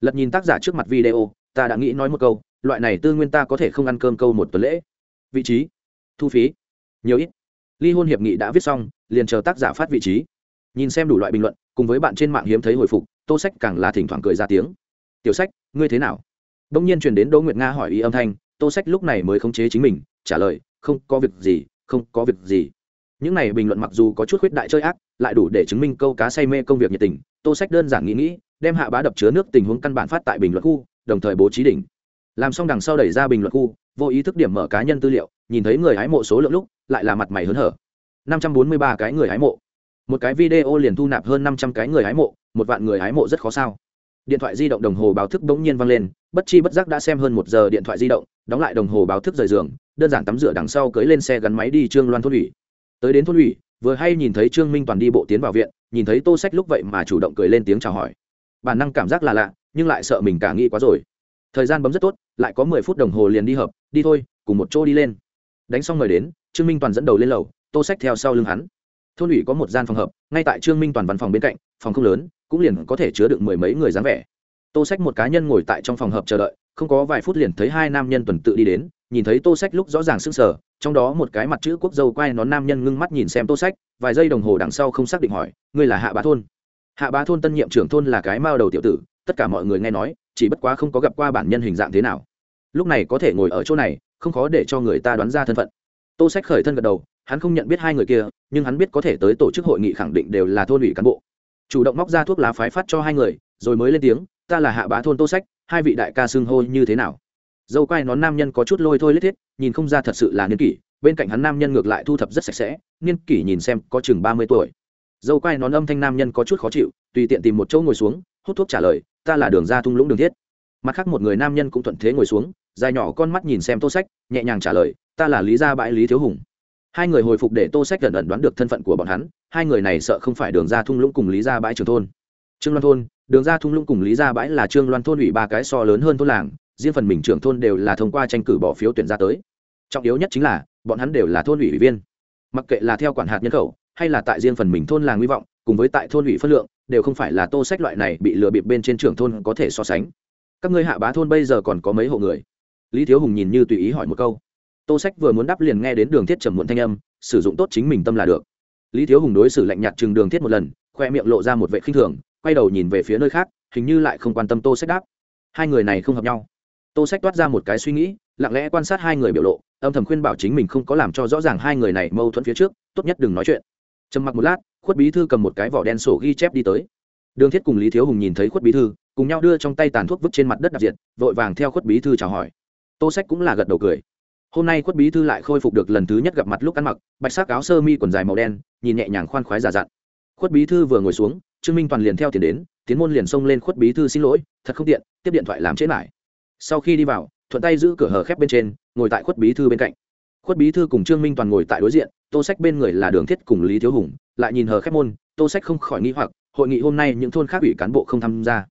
Lật nhìn tác giả trước mặt video, ta đã nghĩ nói một câu, loại này tư nguyên ta có thể không ăn cơm câu một tuần lễ. Vị trí, thu phí, nhiều ít ly hôn hiệp nghị đã viết xong, liền chờ tác giả phát vị trí. Nhìn xem đủ loại bình luận, cùng với bạn trên mạng hiếm thấy hồi phục, tô sách càng là thỉnh thoảng cười ra tiếng. Tiểu sách, ngươi thế nào? Đông nhiên truyền đến đỗ nguyệt nga hỏi ý âm thanh, tô sách lúc này mới khống chế chính mình, trả lời, không có việc gì, không có việc gì. Những này bình luận mặc dù có chút khuyết đại chơi ác, lại đủ để chứng minh câu cá say mê công việc nhiệt tình, tô sách đơn giản nghĩ nghĩ, đem hạ bá đập chứa nước tình huống căn bản phát tại bình luận khu, đồng thời bố trí đỉnh. Làm xong đằng sau đẩy ra bình luận khu, vô ý thức điểm mở cá nhân tư liệu, nhìn thấy người hái mộ số lượng lúc lại là mặt mày hớn hở. năm trăm bốn mươi ba cái người hái mộ. Một cái video liền thu nạp hơn năm trăm cái người hái mộ, một vạn người hái mộ rất khó sao. Điện thoại di động đồng hồ báo thức bỗng nhiên vang lên, bất chi bất giác đã xem hơn một giờ điện thoại di động, đóng lại đồng hồ báo thức rời giường, đơn giản tắm rửa đằng sau cưới lên xe gắn máy đi trương loan thôn ủy. Tới đến thôn ủy, vừa hay nhìn thấy trương minh toàn đi bộ tiến vào viện, nhìn thấy tô sách lúc vậy mà chủ động cười lên tiếng chào hỏi. Bản năng cảm giác là lạ, nhưng lại sợ mình cả nghĩ quá rồi. Thời gian bấm rất tốt, lại có mười phút đồng hồ liền đi hợp đi thôi, cùng một chỗ đi lên. Đánh xong mời đến trương minh toàn dẫn đầu lên lầu, tô sách theo sau lưng hắn. Thôn ủy có một gian phòng hợp, ngay tại trương minh toàn văn phòng bên cạnh, phòng không lớn, cũng liền có thể chứa được mười mấy người dáng vẻ. Tô sách một cá nhân ngồi tại trong phòng hợp chờ đợi, không có vài phút liền thấy hai nam nhân tuần tự đi đến, nhìn thấy tô sách lúc rõ ràng sưng sờ, trong đó một cái mặt chữ quốc dâu quay nón nam nhân ngưng mắt nhìn xem tô sách, vài giây đồng hồ đằng sau không xác định hỏi, ngươi là hạ bá thôn? Hạ bá thôn tân nhiệm trưởng thôn là cái mao đầu tiểu tử, tất cả mọi người nghe nói, chỉ bất quá không có gặp qua bản nhân hình dạng thế nào. Lúc này có thể ngồi ở chỗ này, không khó để cho người ta đoán ra thân phận tô sách khởi thân gật đầu, hắn không nhận biết hai người kia, nhưng hắn biết có thể tới tổ chức hội nghị khẳng định đều là thôn ủy cán bộ. Chủ động móc ra thuốc lá phái phát cho hai người, rồi mới lên tiếng, ta là hạ bá thôn tô sách, hai vị đại ca xưng hô như thế nào? Dâu quai nón nam nhân có chút lôi thôi lết thiết, nhìn không ra thật sự là niên kỷ, bên cạnh hắn nam nhân ngược lại thu thập rất sạch sẽ, niên kỷ nhìn xem có chừng ba mươi tuổi. Dâu quai nón âm thanh nam nhân có chút khó chịu, tùy tiện tìm một chỗ ngồi xuống, hút thuốc trả lời, ta là đường ra thung lũng đường thiết. Mặt khác một người nam nhân cũng thuận thế ngồi xuống, dài nhỏ con mắt nhìn xem tô sách, nhẹ nhàng trả lời ta là lý gia bãi lý thiếu hùng. Hai người hồi phục để tô sách gần ẩn đoán được thân phận của bọn hắn, hai người này sợ không phải đường ra thung lũng cùng lý gia bãi trường thôn. Trương loan thôn, đường ra thung lũng cùng lý gia bãi là trương loan thôn ủy ba cái so lớn hơn thôn làng, riêng phần mình trưởng thôn đều là thông qua tranh cử bỏ phiếu tuyển ra tới. Trọng yếu nhất chính là, bọn hắn đều là thôn ủy ủy viên. Mặc kệ là theo quản hạt nhân khẩu, hay là tại riêng phần mình thôn làng hy vọng, cùng với tại thôn ủy phân lượng, đều không phải là tô sách loại này bị lừa bịp bên trên trưởng thôn có thể so sánh. Các ngươi hạ bá thôn bây giờ còn có mấy hộ người? Lý thiếu hùng nhìn như tùy ý hỏi một câu tô sách vừa muốn đáp liền nghe đến đường thiết trầm muộn thanh âm, sử dụng tốt chính mình tâm là được. Lý thiếu hùng đối xử lạnh nhạt chừng đường thiết một lần, khoe miệng lộ ra một vệ khinh thường, quay đầu nhìn về phía nơi khác, hình như lại không quan tâm tô sách đáp. Hai người này không hợp nhau. Tô sách toát ra một cái suy nghĩ, lặng lẽ quan sát hai người biểu lộ, âm thầm khuyên bảo chính mình không có làm cho rõ ràng hai người này mâu thuẫn phía trước, tốt nhất đừng nói chuyện. Trầm mặc một lát, khuất bí thư cầm một cái vỏ đen sổ ghi chép đi tới. Đường thiết cùng lý thiếu hùng nhìn thấy khuất bí thư, cùng nhau đưa trong tay tàn thuốc vứt trên mặt đất đặc diệt, vội vàng theo khuất bí thư chào hỏi. Tô sách cũng là gật đầu cười hôm nay quất bí thư lại khôi phục được lần thứ nhất gặp mặt lúc ăn mặc, bạch sắc áo sơ mi quần dài màu đen, nhìn nhẹ nhàng khoan khoái giả dặn. Khuất bí thư vừa ngồi xuống, trương minh toàn liền theo tiền đến, tiến môn liền xông lên khuất bí thư xin lỗi, thật không tiện, tiếp điện thoại làm chết lại sau khi đi vào, thuận tay giữ cửa hờ khép bên trên, ngồi tại khuất bí thư bên cạnh. Khuất bí thư cùng trương minh toàn ngồi tại đối diện, tô sách bên người là đường thiết cùng lý thiếu hùng, lại nhìn hờ khép môn, tô sách không khỏi nghĩ hoặc, hội nghị hôm nay những thôn khác ủy cán bộ không tham gia.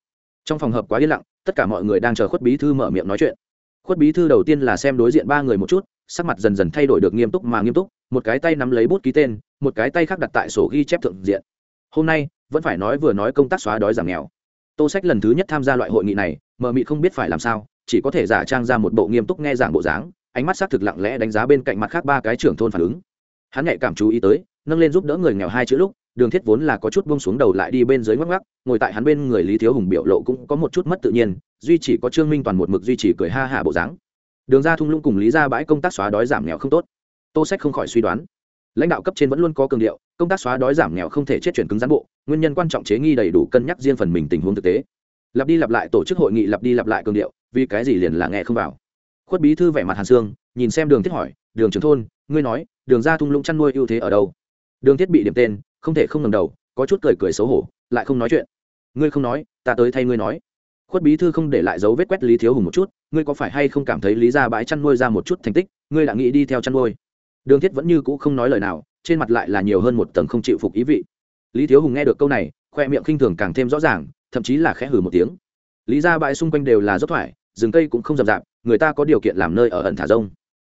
Trong phòng hợp quá yên lặng, tất cả mọi người đang chờ khuất bí thư mở miệng nói chuyện khuất bí thư đầu tiên là xem đối diện ba người một chút, sắc mặt dần dần thay đổi được nghiêm túc mà nghiêm túc, một cái tay nắm lấy bút ký tên, một cái tay khác đặt tại sổ ghi chép thượng diện. Hôm nay, vẫn phải nói vừa nói công tác xóa đói giảm nghèo. Tô sách lần thứ nhất tham gia loại hội nghị này, mờ mị không biết phải làm sao, chỉ có thể giả trang ra một bộ nghiêm túc nghe giảng bộ dáng, ánh mắt xác thực lặng lẽ đánh giá bên cạnh mặt khác ba cái trưởng thôn phản ứng. Hắn nhạy cảm chú ý tới, nâng lên giúp đỡ người nghèo hai chữ lúc đường thiết vốn là có chút buông xuống đầu lại đi bên dưới ngoắc ngoắc, ngồi tại hắn bên người lý thiếu hùng biểu lộ cũng có một chút mất tự nhiên, duy chỉ có trương minh toàn một mực duy trì cười ha hạ bộ dáng. Đường ra thung lũng cùng lý ra bãi công tác xóa đói giảm nghèo không tốt. Tô sách không khỏi suy đoán. Lãnh đạo cấp trên vẫn luôn có cường điệu, công tác xóa đói giảm nghèo không thể chết chuyển cứng gián bộ, nguyên nhân quan trọng chế nghi đầy đủ cân nhắc riêng phần mình tình huống thực tế. Lặp đi lặp lại tổ chức hội nghị lặp đi lặp lại cường điệu, vì cái gì liền là nghe không vào. Khuất bí thư vẻ mặt hàn xương nhìn xem đường thiết hỏi, đường trưởng thôn, ngươi nói, đường ra thung lũng chăn nuôi ưu thế ở đâu? Đường thiết bị điểm tên không thể không ngầm đầu, có chút cười cười xấu hổ, lại không nói chuyện. Ngươi không nói, ta tới thay ngươi nói. Khuất bí thư không để lại dấu vết quét lý thiếu hùng một chút, ngươi có phải hay không cảm thấy lý ra bãi chăn nuôi ra một chút thành tích, ngươi đã nghĩ đi theo chăn nuôi. Đường thiết vẫn như cũ không nói lời nào, trên mặt lại là nhiều hơn một tầng không chịu phục ý vị. Lý thiếu hùng nghe được câu này, khoe miệng khinh thường càng thêm rõ ràng, thậm chí là khẽ hử một tiếng. Lý ra bãi xung quanh đều là dốc thoải, rừng cây cũng không rậm rạp, người ta có điều kiện làm nơi ở ẩn thả rông.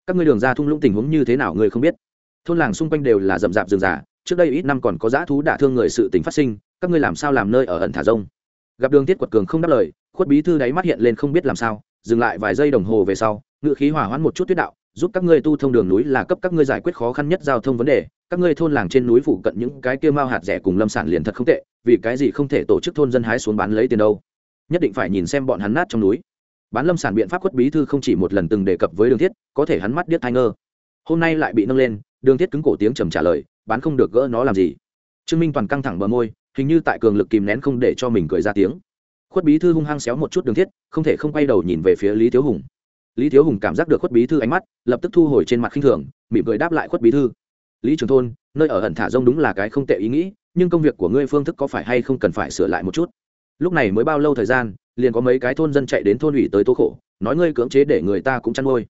Các ngươi đường ra thung lũng tình huống như thế nào ngươi không biết. Thôn làng xung quanh đều là rậm rạp rừng già trước đây ít năm còn có dã thú đả thương người sự tình phát sinh, các ngươi làm sao làm nơi ở ẩn thả rông? Gặp đường tiết quật cường không đáp lời, khuất bí thư đáy mắt hiện lên không biết làm sao, dừng lại vài giây đồng hồ về sau ngự khí hỏa hoãn một chút tuyết đạo, giúp các ngươi tu thông đường núi là cấp các ngươi giải quyết khó khăn nhất giao thông vấn đề, các ngươi thôn làng trên núi phụ cận những cái kia mao hạt rẻ cùng lâm sản liền thật không tệ, vì cái gì không thể tổ chức thôn dân hái xuống bán lấy tiền đâu? Nhất định phải nhìn xem bọn hắn nát trong núi. Bán lâm sản biện pháp khuất bí thư không chỉ một lần từng đề cập với đường thiết, có thể hắn mắt điếc thai ngơ. Hôm nay lại bị nâng lên, đường thiết cứng cổ tiếng trầm trả lời bán không được gỡ nó làm gì. Trương minh toàn căng thẳng bờ môi, hình như tại cường lực kìm nén không để cho mình cười ra tiếng. Khuất bí thư hung hăng xéo một chút đường thiết, không thể không quay đầu nhìn về phía lý thiếu hùng. Lý thiếu hùng cảm giác được khuất bí thư ánh mắt, lập tức thu hồi trên mặt khinh thường, mỉm cười đáp lại khuất bí thư. Lý trường thôn, nơi ở ẩn thả rông đúng là cái không tệ ý nghĩ, nhưng công việc của ngươi phương thức có phải hay không cần phải sửa lại một chút? Lúc này mới bao lâu thời gian, liền có mấy cái thôn dân chạy đến thôn ủy tới tố khổ, nói ngươi cưỡng chế để người ta cũng chăn nuôi.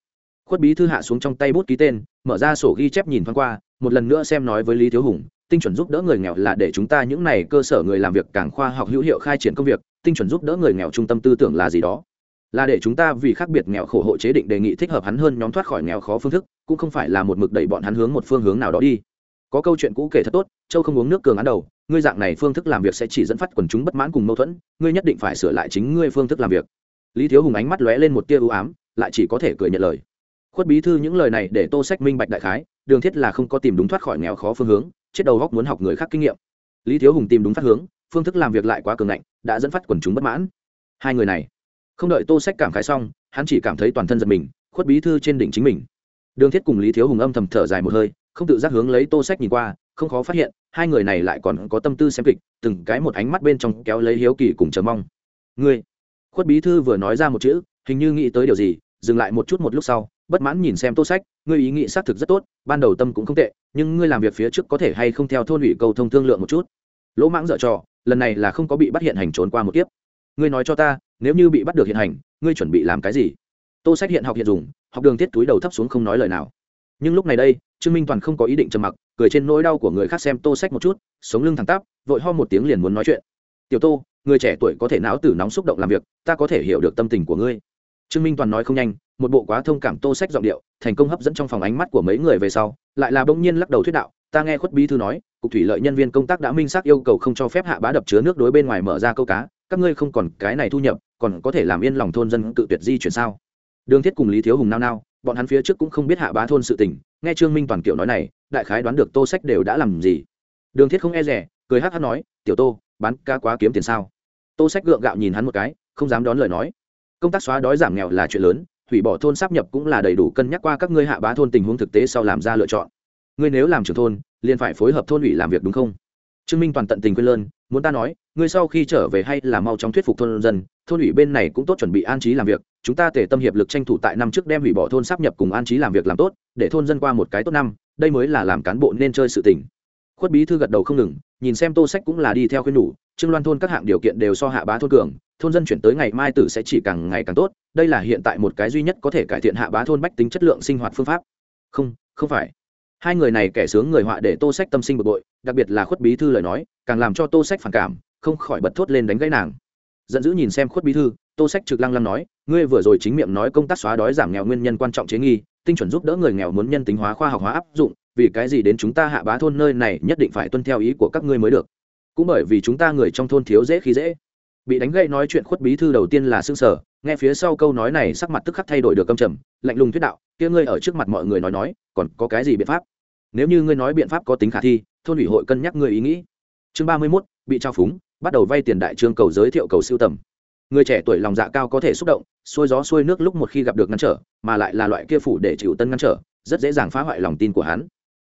Khuất bí thư hạ xuống trong tay bút ký tên, mở ra sổ ghi chép nhìn thoáng qua một lần nữa xem nói với lý thiếu hùng, tinh chuẩn giúp đỡ người nghèo là để chúng ta những này cơ sở người làm việc càng khoa học hữu hiệu khai triển công việc, tinh chuẩn giúp đỡ người nghèo trung tâm tư tưởng là gì đó. Là để chúng ta vì khác biệt nghèo khổ hộ chế định đề nghị thích hợp hắn hơn nhóm thoát khỏi nghèo khó phương thức, cũng không phải là một mực đẩy bọn hắn hướng một phương hướng nào đó đi. Có câu chuyện cũ kể thật tốt, châu không uống nước cường án đầu, ngươi dạng này phương thức làm việc sẽ chỉ dẫn phát quần chúng bất mãn cùng mâu thuẫn, ngươi nhất định phải sửa lại chính ngươi phương thức làm việc. Lý thiếu hùng ánh mắt lóe lên một tia ưu ám, lại chỉ có thể cười nhận lời. Khuất bí thư những lời này để tô sách minh bạch đại khái đường thiết là không có tìm đúng thoát khỏi nghèo khó phương hướng, chết đầu góc muốn học người khác kinh nghiệm. Lý thiếu hùng tìm đúng phát hướng, phương thức làm việc lại quá cường ngạnh, đã dẫn phát quần chúng bất mãn. Hai người này, không đợi tô sách cảm khái xong, hắn chỉ cảm thấy toàn thân giật mình, khuất bí thư trên đỉnh chính mình. Đường thiết cùng lý thiếu hùng âm thầm thở dài một hơi, không tự giác hướng lấy tô sách nhìn qua, không khó phát hiện, hai người này lại còn có tâm tư xem kịch, từng cái một ánh mắt bên trong kéo lấy hiếu kỳ cùng chờ mong. Ngươi? Khuất bí thư vừa nói ra một chữ, hình như nghĩ tới điều gì, dừng lại một chút một lúc sau bất mãn nhìn xem tô sách, ngươi ý nghĩ xác thực rất tốt, ban đầu tâm cũng không tệ, nhưng ngươi làm việc phía trước có thể hay không theo thôn ủy cầu thông thương lượng một chút? Lỗ mãng dở trò, lần này là không có bị bắt hiện hành trốn qua một kiếp. Ngươi nói cho ta, nếu như bị bắt được hiện hành, ngươi chuẩn bị làm cái gì? Tô sách hiện học hiện dùng, học đường tiết túi đầu thấp xuống không nói lời nào. Nhưng lúc này đây, trương minh toàn không có ý định trầm mặc, cười trên nỗi đau của người khác xem tô sách một chút, sống lưng thẳng tắp, vội ho một tiếng liền muốn nói chuyện. Tiểu tô, người trẻ tuổi có thể não tử nóng xúc động làm việc, ta có thể hiểu được tâm tình của ngươi. Trương minh toàn nói không nhanh một bộ quá thông cảm tô sách giọng điệu, thành công hấp dẫn trong phòng ánh mắt của mấy người về sau, lại là bỗng nhiên lắc đầu thuyết đạo, ta nghe khuất bí thư nói, cục thủy lợi nhân viên công tác đã minh xác yêu cầu không cho phép hạ bá đập chứa nước đối bên ngoài mở ra câu cá, các ngươi không còn cái này thu nhập, còn có thể làm yên lòng thôn dân cự tuyệt di chuyển sao? Đường thiết cùng lý thiếu hùng nao nao, bọn hắn phía trước cũng không biết hạ bá thôn sự tình, nghe trương minh toàn kiểu nói này, đại khái đoán được tô sách đều đã làm gì. Đường thiết không e rẻ cười hát hát nói, tiểu tô, bán cá quá kiếm tiền sao? Tô sách gượng gạo nhìn hắn một cái, không dám đón lời nói. Công tác xóa đói giảm nghèo là chuyện lớn hủy bỏ thôn sắp nhập cũng là đầy đủ cân nhắc qua các ngươi hạ bá thôn tình huống thực tế sau làm ra lựa chọn. Ngươi nếu làm trưởng thôn, liền phải phối hợp thôn ủy làm việc đúng không? Trương minh toàn tận tình quên lơn, muốn ta nói, ngươi sau khi trở về hay là mau chóng thuyết phục thôn dân, thôn ủy bên này cũng tốt chuẩn bị an trí làm việc, chúng ta thể tâm hiệp lực tranh thủ tại năm trước đem hủy bỏ thôn sắp nhập cùng an trí làm việc làm tốt, để thôn dân qua một cái tốt năm, đây mới là làm cán bộ nên chơi sự tình khuất bí thư gật đầu không ngừng, nhìn xem tô sách cũng là đi theo khuyên nhủ, trương loan thôn các hạng điều kiện đều so hạ bá thôn cường, thôn dân chuyển tới ngày mai tử sẽ chỉ càng ngày càng tốt, đây là hiện tại một cái duy nhất có thể cải thiện hạ bá thôn bách tính chất lượng sinh hoạt phương pháp. Không không phải. Hai người này kẻ sướng người họa để tô sách tâm sinh bực bội, đặc biệt là khuất bí thư lời nói, càng làm cho tô sách phản cảm, không khỏi bật thốt lên đánh gãy nàng. Giận dữ nhìn xem khuất bí thư, tô sách trực lăng lăng nói, ngươi vừa rồi chính miệng nói công tác xóa đói giảm nghèo nguyên nhân quan trọng chế nghi, tinh chuẩn giúp đỡ người nghèo muốn nhân tính hóa khoa học hóa áp dụng vì cái gì đến chúng ta hạ bá thôn nơi này nhất định phải tuân theo ý của các ngươi mới được. Cũng bởi vì chúng ta người trong thôn thiếu dễ khi dễ. Bị đánh gậy nói chuyện khuất bí thư đầu tiên là xương sở, nghe phía sau câu nói này sắc mặt tức khắc thay đổi được câm trầm, lạnh lùng thuyết đạo, kia ngươi ở trước mặt mọi người nói nói, còn có cái gì biện pháp? Nếu như ngươi nói biện pháp có tính khả thi, thôn ủy hội cân nhắc ngươi ý nghĩ. Chương ba mươi mốt, bị trao phúng, bắt đầu vay tiền đại trương cầu giới thiệu cầu siêu tầm. Người trẻ tuổi lòng dạ cao có thể xúc động, xuôi gió xuôi nước lúc một khi gặp được ngăn trở, mà lại là loại kia phủ để chịu tân ngăn trở, rất dễ dàng phá hoại lòng tin của hắn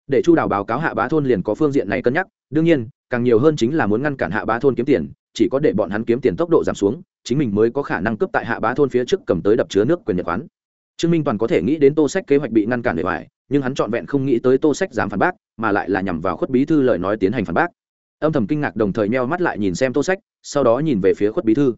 để chu đào báo cáo hạ bá thôn liền có phương diện này cân nhắc đương nhiên càng nhiều hơn chính là muốn ngăn cản hạ bá thôn kiếm tiền chỉ có để bọn hắn kiếm tiền tốc độ giảm xuống chính mình mới có khả năng cướp tại hạ bá thôn phía trước cầm tới đập chứa nước quyền nhật quán trương minh toàn có thể nghĩ đến tô sách kế hoạch bị ngăn cản để hoài nhưng hắn trọn vẹn không nghĩ tới tô sách dám phản bác mà lại là nhằm vào khuất bí thư lời nói tiến hành phản bác âm thầm kinh ngạc đồng thời meo mắt lại nhìn xem tô sách sau đó nhìn về phía khuất bí thư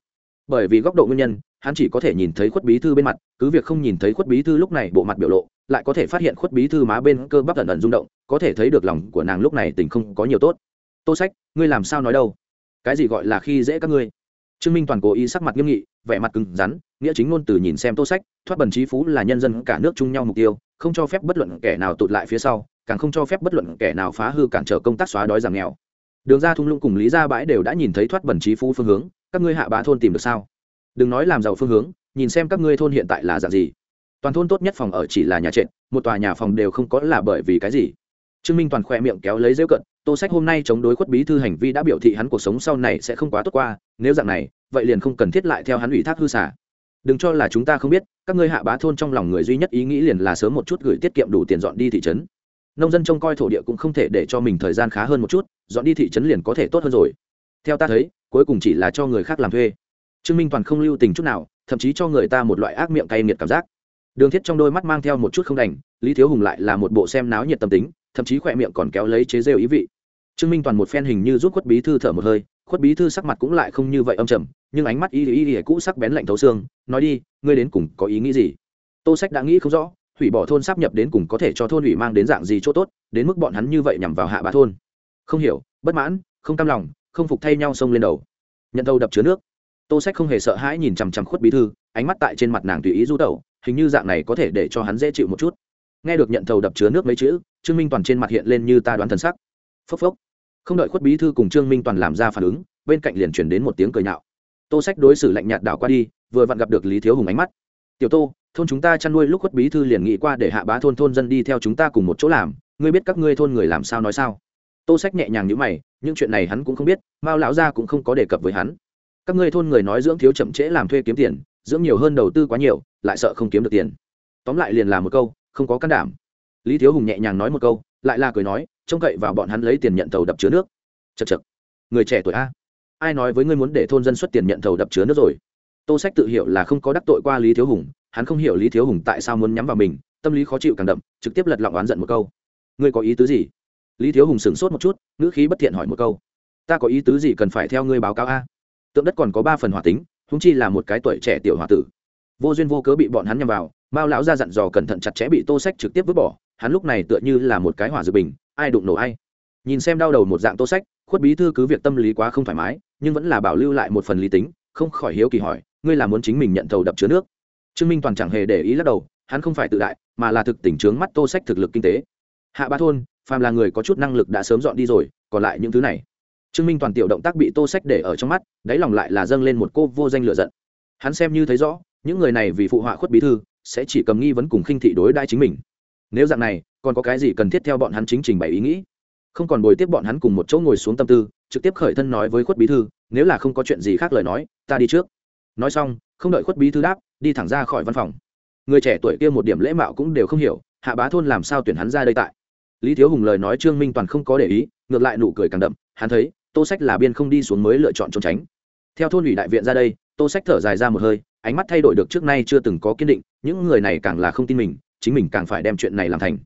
bởi vì góc độ nguyên nhân hắn chỉ có thể nhìn thấy khuất bí thư bên mặt cứ việc không nhìn thấy khuất bí thư lúc này bộ mặt biểu lộ lại có thể phát hiện khuất bí thư má bên cơ bắp ẩn ẩn rung động, có thể thấy được lòng của nàng lúc này tình không có nhiều tốt. Tô sách, ngươi làm sao nói đâu? Cái gì gọi là khi dễ các ngươi? Trương minh toàn cố ý sắc mặt nghiêm nghị, vẻ mặt cứng rắn, nghĩa chính ngôn từ nhìn xem tô sách, thoát bần trí phú là nhân dân cả nước chung nhau mục tiêu, không cho phép bất luận kẻ nào tụt lại phía sau, càng không cho phép bất luận kẻ nào phá hư cản trở công tác xóa đói giảm nghèo. Đường ra thung lũng cùng lý gia bãi đều đã nhìn thấy thoát bẩn trí phú phương hướng, các ngươi hạ bá thôn tìm được sao? Đừng nói làm giàu phương hướng, nhìn xem các ngươi thôn hiện tại là dạng gì toàn thôn tốt nhất phòng ở chỉ là nhà trệt, một tòa nhà phòng đều không có là bởi vì cái gì. Trương minh toàn khoe miệng kéo lấy rêu cận, tô sách hôm nay chống đối khuất bí thư hành vi đã biểu thị hắn cuộc sống sau này sẽ không quá tốt qua, nếu dạng này, vậy liền không cần thiết lại theo hắn ủy thác hư xả. Đừng cho là chúng ta không biết, các ngươi hạ bá thôn trong lòng người duy nhất ý nghĩ liền là sớm một chút gửi tiết kiệm đủ tiền dọn đi thị trấn. Nông dân trông coi thổ địa cũng không thể để cho mình thời gian khá hơn một chút, dọn đi thị trấn liền có thể tốt hơn rồi. Theo ta thấy, cuối cùng chỉ là cho người khác làm thuê. Trương minh toàn không lưu tình chút nào, thậm chí cho người ta một loại ác miệng cay nghiệt cảm giác đường thiết trong đôi mắt mang theo một chút không đành, lý thiếu hùng lại là một bộ xem náo nhiệt tâm tính, thậm chí khỏe miệng còn kéo lấy chế rêu ý vị. Trương minh toàn một phen hình như rút khuất bí thư thở một hơi, khuất bí thư sắc mặt cũng lại không như vậy âm trầm, nhưng ánh mắt y y y cũ sắc bén lạnh thấu xương, nói đi, ngươi đến cùng có ý nghĩ gì? Tô sách đã nghĩ không rõ, hủy bỏ thôn sắp nhập đến cùng có thể cho thôn ủy mang đến dạng gì chỗ tốt, đến mức bọn hắn như vậy nhằm vào hạ bá thôn. Không hiểu, bất mãn, không cam lòng, không phục thay nhau xông lên đầu. Nhận đầu đập chứa nước. Tô sách không hề sợ hãi nhìn chằm chằm khuất bí thư, ánh mắt tại trên mặt nàng tùy ý du tẩu hình như dạng này có thể để cho hắn dễ chịu một chút. Nghe được nhận thầu đập chứa nước mấy chữ, trương minh toàn trên mặt hiện lên như ta đoán thần sắc. Phốc phốc. Không đợi khuất bí thư cùng trương minh toàn làm ra phản ứng, bên cạnh liền chuyển đến một tiếng cười nhạo. Tô sách đối xử lạnh nhạt đảo qua đi, vừa vặn gặp được lý thiếu hùng ánh mắt. Tiểu tô, thôn chúng ta chăn nuôi lúc khuất bí thư liền nghĩ qua để hạ bá thôn thôn dân đi theo chúng ta cùng một chỗ làm, ngươi biết các ngươi thôn người làm sao nói sao? Tô sách nhẹ nhàng như mày, những chuyện này hắn cũng không biết, mao lão gia cũng không có đề cập với hắn. Các ngươi thôn người nói dưỡng thiếu chậm trễ làm thuê kiếm tiền dưỡng nhiều hơn đầu tư quá nhiều, lại sợ không kiếm được tiền. Tóm lại liền là một câu, không có can đảm. Lý thiếu hùng nhẹ nhàng nói một câu, lại là cười nói, trông cậy vào bọn hắn lấy tiền nhận thầu đập chứa nước. Chật chật người trẻ tuổi a. Ai nói với ngươi muốn để thôn dân xuất tiền nhận thầu đập chứa nước rồi? Tô sách tự hiểu là không có đắc tội qua lý thiếu hùng, hắn không hiểu lý thiếu hùng tại sao muốn nhắm vào mình, tâm lý khó chịu càng đậm, trực tiếp lật lọng oán giận một câu. Ngươi có ý tứ gì? Lý thiếu hùng sửng sốt một chút, ngữ khí bất thiện hỏi một câu. Ta có ý tứ gì cần phải theo ngươi báo cáo a? Tượng đất còn có ba phần hỏa tính húng chi là một cái tuổi trẻ tiểu hòa tử. Vô duyên vô cớ bị bọn hắn nhằm vào, mao lão ra dặn dò cẩn thận chặt chẽ bị tô sách trực tiếp vứt bỏ, hắn lúc này tựa như là một cái hỏa dự bình, ai đụng nổ ai. Nhìn xem đau đầu một dạng tô sách, khuất bí thư cứ việc tâm lý quá không thoải mái, nhưng vẫn là bảo lưu lại một phần lý tính, không khỏi hiếu kỳ hỏi, ngươi là muốn chính mình nhận thầu đập chứa nước? Trương minh toàn chẳng hề để ý lắc đầu, hắn không phải tự đại, mà là thực tỉnh trướng mắt tô sách thực lực kinh tế. Hạ ba thôn, phàm là người có chút năng lực đã sớm dọn đi rồi, còn lại những thứ này trương minh toàn tiểu động tác bị tô sách để ở trong mắt, đáy lòng lại là dâng lên một cô vô danh lựa giận. Hắn xem như thấy rõ, những người này vì phụ họa khuất bí thư, sẽ chỉ cầm nghi vấn cùng khinh thị đối đai chính mình. Nếu dạng này, còn có cái gì cần thiết theo bọn hắn chính trình bày ý nghĩ? Không còn bồi tiếp bọn hắn cùng một chỗ ngồi xuống tâm tư, trực tiếp khởi thân nói với khuất bí thư, nếu là không có chuyện gì khác lời nói, ta đi trước. Nói xong, không đợi khuất bí thư đáp, đi thẳng ra khỏi văn phòng. Người trẻ tuổi kia một điểm lễ mạo cũng đều không hiểu, hạ bá thôn làm sao tuyển hắn ra đây tại? Lý thiếu hùng lời nói trương minh toàn không có để ý, ngược lại nụ cười càng đậm, hắn thấy tô sách là biên không đi xuống mới lựa chọn trốn tránh. Theo thôn ủy đại viện ra đây, tô sách thở dài ra một hơi, ánh mắt thay đổi được trước nay chưa từng có kiên định, những người này càng là không tin mình, chính mình càng phải đem chuyện này làm thành.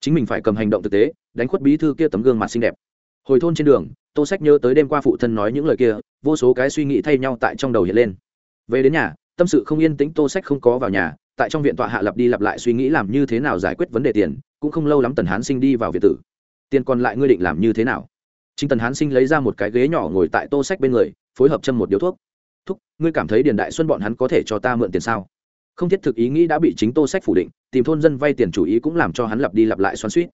Chính mình phải cầm hành động thực tế, đánh khuất bí thư kia tấm gương mặt xinh đẹp. Hồi thôn trên đường, tô sách nhớ tới đêm qua phụ thân nói những lời kia, vô số cái suy nghĩ thay nhau tại trong đầu hiện lên. Về đến nhà, tâm sự không yên tĩnh, tô sách không có vào nhà, tại trong viện tọa hạ lặp đi lặp lại suy nghĩ làm như thế nào giải quyết vấn đề tiền, cũng không lâu lắm tần hán sinh đi vào viện tử. Tiền còn lại ngươi định làm như thế nào? Chính tần hán sinh lấy ra một cái ghế nhỏ ngồi tại tô sách bên người, phối hợp châm một điếu thuốc. Thúc, ngươi cảm thấy điền đại xuân bọn hắn có thể cho ta mượn tiền sao? Không thiết thực ý nghĩ đã bị chính tô sách phủ định, tìm thôn dân vay tiền chủ ý cũng làm cho hắn lặp đi lặp lại xoắn suýt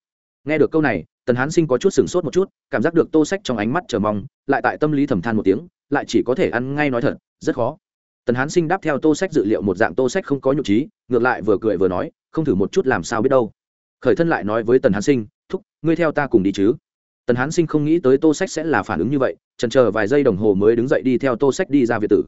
nghe được câu này, tần hán sinh có chút sửng sốt một chút, cảm giác được tô sách trong ánh mắt chờ mong, lại tại tâm lý thầm than một tiếng, lại chỉ có thể ăn ngay nói thật, rất khó. Tần hán sinh đáp theo tô sách dự liệu một dạng tô sách không có nhục trí, ngược lại vừa cười vừa nói, không thử một chút làm sao biết đâu. Khởi thân lại nói với tần hán sinh, thúc, ngươi theo ta cùng đi chứ tần hán sinh không nghĩ tới tô sách sẽ là phản ứng như vậy trần chờ vài giây đồng hồ mới đứng dậy đi theo tô sách đi ra việt tử.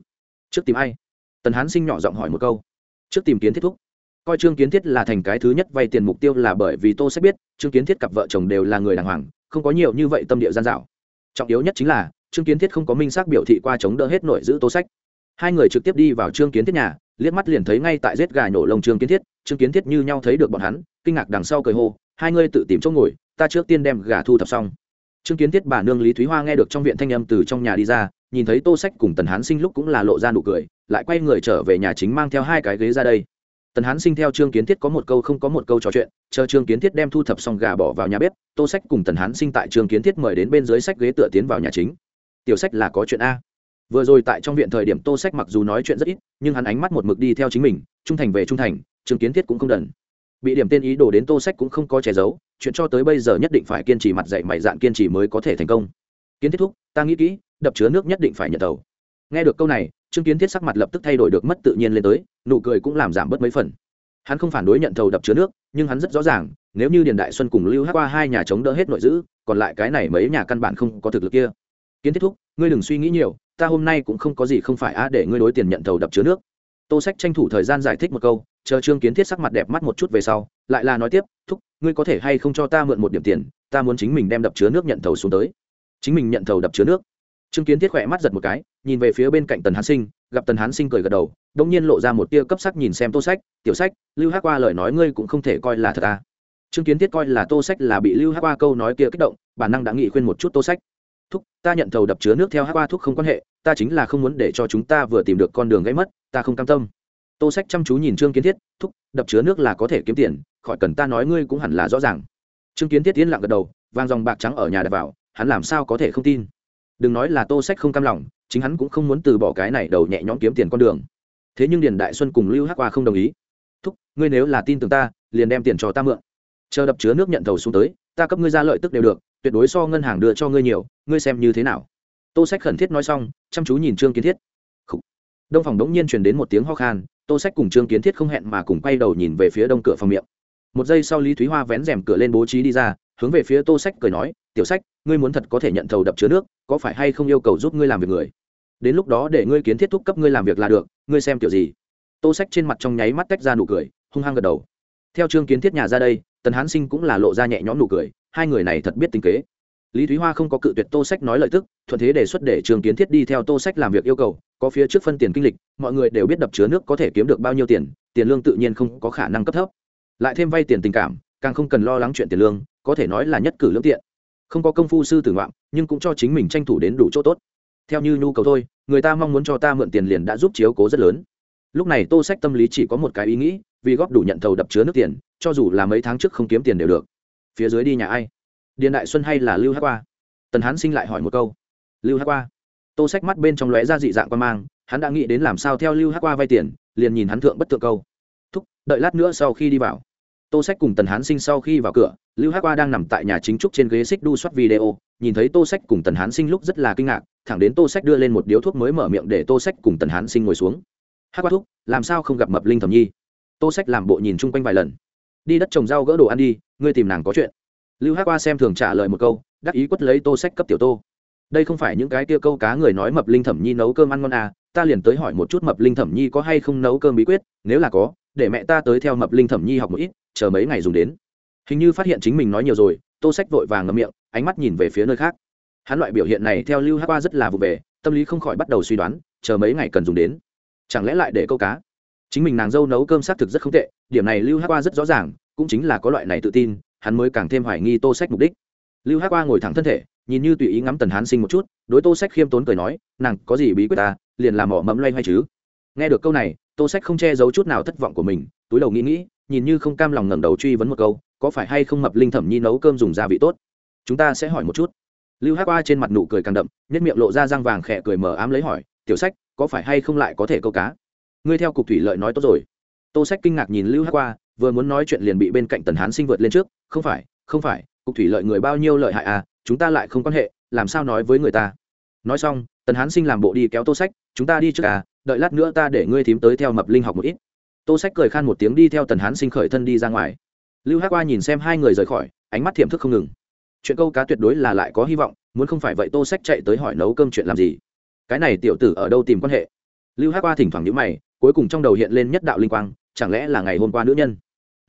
Trước tìm ai? Tần hán sinh nhỏ giọng hỏi một câu. Trước tìm kiến thiết thúc. Coi trương kiến thiết là thành cái thứ nhất vay tiền mục tiêu là bởi vì tô sách biết, trương kiến thiết cặp vợ chồng đều là người đàng hoàng, không có nhiều như vậy tâm địa gian dạo trọng yếu nhất chính là, trương kiến thiết không có minh xác biểu thị qua chống đỡ hết nội giữ tô sách. Hai người trực tiếp đi vào trương kiến thiết nhà, liếc mắt liền thấy ngay tại rết gà nổ lông trương kiến thiết, trương kiến thiết như nhau thấy được bọn hắn, kinh ngạc đằng sau cười hô, hai ngươi tự tìm chỗ ngồi, ta trước tiên đem gà thu thập xong trương kiến thiết bà nương lý thúy hoa nghe được trong viện thanh âm từ trong nhà đi ra, nhìn thấy tô sách cùng tần hán sinh lúc cũng là lộ ra nụ cười, lại quay người trở về nhà chính mang theo hai cái ghế ra đây. Tần hán sinh theo trương kiến thiết có một câu không có một câu trò chuyện, chờ trương kiến thiết đem thu thập xong gà bỏ vào nhà bếp, tô sách cùng tần hán sinh tại trương kiến thiết mời đến bên dưới sách ghế tựa tiến vào nhà chính. Tiểu sách là có chuyện a. Vừa rồi tại trong viện thời điểm tô sách mặc dù nói chuyện rất ít, nhưng hắn ánh mắt một mực đi theo chính mình, trung thành về trung thành, trương kiến thiết cũng không đần bị điểm tên ý đồ đến tô sách cũng không có che giấu, chuyện cho tới bây giờ nhất định phải kiên trì mặt dạy mày dạn kiên trì mới có thể thành công. Kiến thiết thúc, ta nghĩ kỹ, đập chứa nước nhất định phải nhận tàu nghe được câu này, trương kiến thiết sắc mặt lập tức thay đổi được mất tự nhiên lên tới, nụ cười cũng làm giảm bớt mấy phần. Hắn không phản đối nhận thầu đập chứa nước, nhưng hắn rất rõ ràng, nếu như điền đại xuân cùng lưu hát qua hai nhà chống đỡ hết nội giữ, còn lại cái này mấy nhà căn bản không có thực lực kia. Kiến thiết thúc, ngươi đừng suy nghĩ nhiều, ta hôm nay cũng không có gì không phải á để ngươi đối tiền nhận thầu đập chứa nước tô sách tranh thủ thời gian giải thích một câu, chờ trương kiến thiết sắc mặt đẹp mắt một chút về sau, lại là nói tiếp, thúc, ngươi có thể hay không cho ta mượn một điểm tiền, ta muốn chính mình đem đập chứa nước nhận thầu xuống tới. Chính mình nhận thầu đập chứa nước? Trương kiến thiết khỏe mắt giật một cái, nhìn về phía bên cạnh tần hán sinh, gặp tần hán sinh cười gật đầu đông nhiên lộ ra một tia cấp sắc nhìn xem tô sách, tiểu sách, lưu hát qua lời nói ngươi cũng không thể coi là thật à. trương kiến thiết coi là tô sách là bị lưu hát qua câu nói kia kích động, bản năng đã nghị khuyên một chút tô sách thúc, ta nhận thầu đập chứa nước theo hát qua thuốc không quan hệ, ta chính là không muốn để cho chúng ta vừa tìm được con đường gãy mất, ta không cam tâm. Tô sách chăm chú nhìn trương kiến thiết, thúc, đập chứa nước là có thể kiếm tiền, khỏi cần ta nói ngươi cũng hẳn là rõ ràng. Trương kiến thiết tiến lặng gật đầu, vang dòng bạc trắng ở nhà đặt vào, hắn làm sao có thể không tin? Đừng nói là tô sách không cam lòng, chính hắn cũng không muốn từ bỏ cái này đầu nhẹ nhõm kiếm tiền con đường. Thế nhưng điền đại xuân cùng lưu hắc qua không đồng ý. Thúc, ngươi nếu là tin tưởng ta, liền đem tiền cho ta mượn. Chờ đập chứa nước nhận thầu xuống tới, ta cấp ngươi ra lợi tức đều được tuyệt đối so ngân hàng đưa cho ngươi nhiều, ngươi xem như thế nào? Tô sách khẩn thiết nói xong, chăm chú nhìn trương kiến thiết. Đông phòng đống nhiên truyền đến một tiếng ho khan, tô sách cùng trương kiến thiết không hẹn mà cùng quay đầu nhìn về phía đông cửa phòng miệng. Một giây sau lý thúy hoa vén rèm cửa lên bố trí đi ra, hướng về phía tô sách cười nói, tiểu sách, ngươi muốn thật có thể nhận thầu đập chứa nước, có phải hay không yêu cầu giúp ngươi làm việc người? Đến lúc đó để ngươi kiến thiết thúc cấp ngươi làm việc là được, ngươi xem kiểu gì? Tô sách trên mặt trong nháy mắt tách ra nụ cười, hung hăng gật đầu. Theo trương kiến thiết nhà ra đây, tần hán sinh cũng là lộ ra nhẹ nhõm nụ cười hai người này thật biết tính kế. Lý thúy hoa không có cự tuyệt tô sách nói lợi tức, thuận thế đề xuất để trường kiến thiết đi theo tô sách làm việc yêu cầu, có phía trước phân tiền kinh lịch, mọi người đều biết đập chứa nước có thể kiếm được bao nhiêu tiền tiền lương tự nhiên không có khả năng cấp thấp. Lại thêm vay tiền tình cảm, càng không cần lo lắng chuyện tiền lương, có thể nói là nhất cử lương tiện. Không có công phu sư tử ngoạm nhưng cũng cho chính mình tranh thủ đến đủ chỗ tốt. Theo như nhu cầu thôi, người ta mong muốn cho ta mượn tiền liền đã giúp chiếu cố rất lớn. Lúc này tô sách tâm lý chỉ có một cái ý nghĩ, vì góp đủ nhận thầu đập chứa nước tiền, cho dù là mấy tháng trước không kiếm tiền đều được phía dưới đi nhà ai? Điền đại xuân hay là lưu hát qua? Tần hán sinh lại hỏi một câu. Lưu hát qua. Tô sách mắt bên trong lóe ra dị dạng quan mang, hắn đã nghĩ đến làm sao theo lưu hát qua vay tiền, liền nhìn hắn thượng bất thượng câu. Thúc, đợi lát nữa sau khi đi vào. Tô sách cùng tần hán sinh sau khi vào cửa, lưu hát qua đang nằm tại nhà chính trúc trên ghế xích đu soát video, nhìn thấy tô sách cùng tần hán sinh lúc rất là kinh ngạc, thẳng đến tô sách đưa lên một điếu thuốc mới mở miệng để tô sách cùng tần hán sinh ngồi xuống. Hát qua thúc, làm sao không gặp mập linh thẩm nhi? Tô sách làm bộ nhìn chung quanh vài lần đi đất trồng rau gỡ đồ ăn đi, ngươi tìm nàng có chuyện. Lưu hát qua xem thường trả lời một câu, đắc ý quất lấy tô sách cấp tiểu tô. Đây không phải những cái kia câu cá người nói mập linh thẩm nhi nấu cơm ăn ngon à ta liền tới hỏi một chút mập linh thẩm nhi có hay không nấu cơm bí quyết, nếu là có, để mẹ ta tới theo mập linh thẩm nhi học một ít, chờ mấy ngày dùng đến. Hình như phát hiện chính mình nói nhiều rồi, tô sách vội vàng ngậm miệng, ánh mắt nhìn về phía nơi khác. Hắn loại biểu hiện này theo lưu hát qua rất là vụ về, tâm lý không khỏi bắt đầu suy đoán, chờ mấy ngày cần dùng đến. Chẳng lẽ lại để câu cá? Chính mình nàng dâu nấu cơm xác thực rất không tệ, điểm này lưu hát qua rất rõ ràng, cũng chính là có loại này tự tin, hắn mới càng thêm hoài nghi tô sách mục đích. Lưu hát qua ngồi thẳng thân thể, nhìn như tùy ý ngắm tần hán sinh một chút, đối tô sách khiêm tốn cười nói, nàng có gì bí quyết ta, liền làm mỏ mẫm loay hoay chứ. Nghe được câu này, tô sách không che giấu chút nào thất vọng của mình, túi đầu nghĩ nghĩ, nhìn như không cam lòng ngẩng đầu truy vấn một câu, có phải hay không mập linh thẩm nhi nấu cơm dùng gia vị tốt? Chúng ta sẽ hỏi một chút. Lưu hát qua trên mặt nụ cười càng đậm, nhất miệng lộ ra răng vàng khẽ cười mờ ám lấy hỏi, tiểu sách, có phải hay không lại có thể câu cá? Ngươi theo cục thủy lợi nói tốt rồi. Tô sách kinh ngạc nhìn lưu hát qua, vừa muốn nói chuyện liền bị bên cạnh tần hán sinh vượt lên trước, không phải không phải, cục thủy lợi người bao nhiêu lợi hại à chúng ta lại không quan hệ, làm sao nói với người ta? Nói xong, tần hán sinh làm bộ đi kéo tô sách, chúng ta đi trước à đợi lát nữa ta để ngươi thím tới theo mập linh học một ít. Tô sách cười khan một tiếng đi theo tần hán sinh khởi thân đi ra ngoài. Lưu hát qua nhìn xem hai người rời khỏi, ánh mắt thiểm thức không ngừng. Chuyện câu cá tuyệt đối là lại có hy vọng, muốn không phải vậy tô sách chạy tới hỏi nấu cơm chuyện làm gì. Cái này tiểu tử ở đâu tìm quan hệ? Lưu hát qua thỉnh thoảng nhữ mày cuối cùng trong đầu hiện lên nhất đạo linh quang, chẳng lẽ là ngày hôm qua nữ nhân?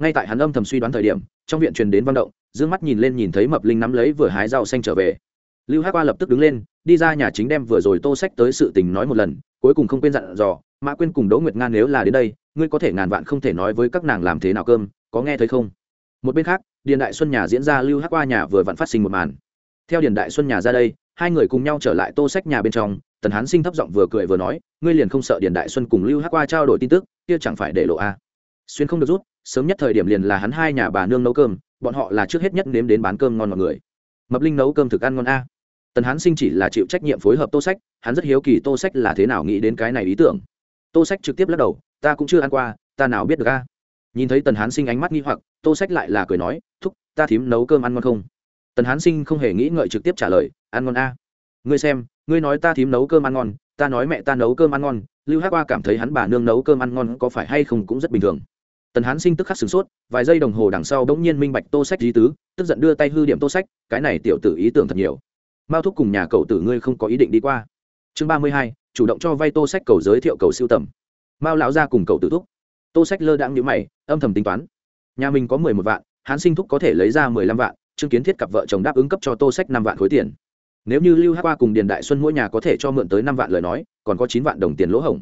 Ngay tại hắn âm thầm suy đoán thời điểm, trong viện truyền đến văn động d mắt nhìn lên nhìn thấy mập linh nắm lấy vừa hái rau xanh trở về. Lưu hát qua lập tức đứng lên, đi ra nhà chính đem vừa rồi tô sách tới sự tình nói một lần, cuối cùng không quên dặn dò, mã quên cùng đỗ nguyệt nga nếu là đến đây, ngươi có thể ngàn vạn không thể nói với các nàng làm thế nào cơm, có nghe thấy không? Một bên khác, điền đại xuân nhà diễn ra lưu hát qua nhà vừa vặn phát sinh một màn. Theo điền đại xuân nhà ra đây, hai người cùng nhau trở lại tô sách nhà bên trong tần hán sinh thấp giọng vừa cười vừa nói, ngươi liền không sợ điền đại xuân cùng lưu hát qua trao đổi tin tức, kia chẳng phải để lộ a à. xuyên không được rút, sớm nhất thời điểm liền là hắn hai nhà bà nương nấu cơm, bọn họ là trước hết nhất nếm đến bán cơm ngon mọi người. Mập linh nấu cơm thực ăn ngon a. Tần hán sinh chỉ là chịu trách nhiệm phối hợp tô sách, hắn rất hiếu kỳ tô sách là thế nào nghĩ đến cái này ý tưởng. Tô sách trực tiếp lắc đầu, ta cũng chưa ăn qua, ta nào biết được a? Nhìn thấy tần hán sinh ánh mắt nghi hoặc, tô sách lại là cười nói, thúc, ta thím nấu cơm ăn ngon không? Tần hán sinh không hề nghĩ ngợi trực tiếp trả lời, ăn ngon a. Ngươi xem ngươi nói ta thím nấu cơm ăn ngon, ta nói mẹ ta nấu cơm ăn ngon, lưu hát qua cảm thấy hắn bà nương nấu cơm ăn ngon có phải hay không cũng rất bình thường. Tần hán sinh tức khắc sửng sốt, vài giây đồng hồ đằng sau bỗng nhiên minh bạch tô sách lý tứ, tức giận đưa tay hư điểm tô sách, cái này tiểu tử ý tưởng thật nhiều. Mao thúc cùng nhà cậu tử ngươi không có ý định đi qua. Chương ba mươi hai, chủ động cho vay tô sách cầu giới thiệu cầu siêu tầm. Mao lão ra cùng cậu tử thúc. Tô sách lơ đãng nhữ mày, âm thầm tính toán. Nhà mình có mười một vạn, hán sinh thúc có thể lấy ra mười lăm vạn, chứng kiến thiết cặp vợ chồng đáp ứng cấp cho tô sách năm vạn khối tiền nếu như lưu hát qua cùng điền đại xuân mỗi nhà có thể cho mượn tới năm vạn lời nói, còn có chín vạn đồng tiền lỗ hổng.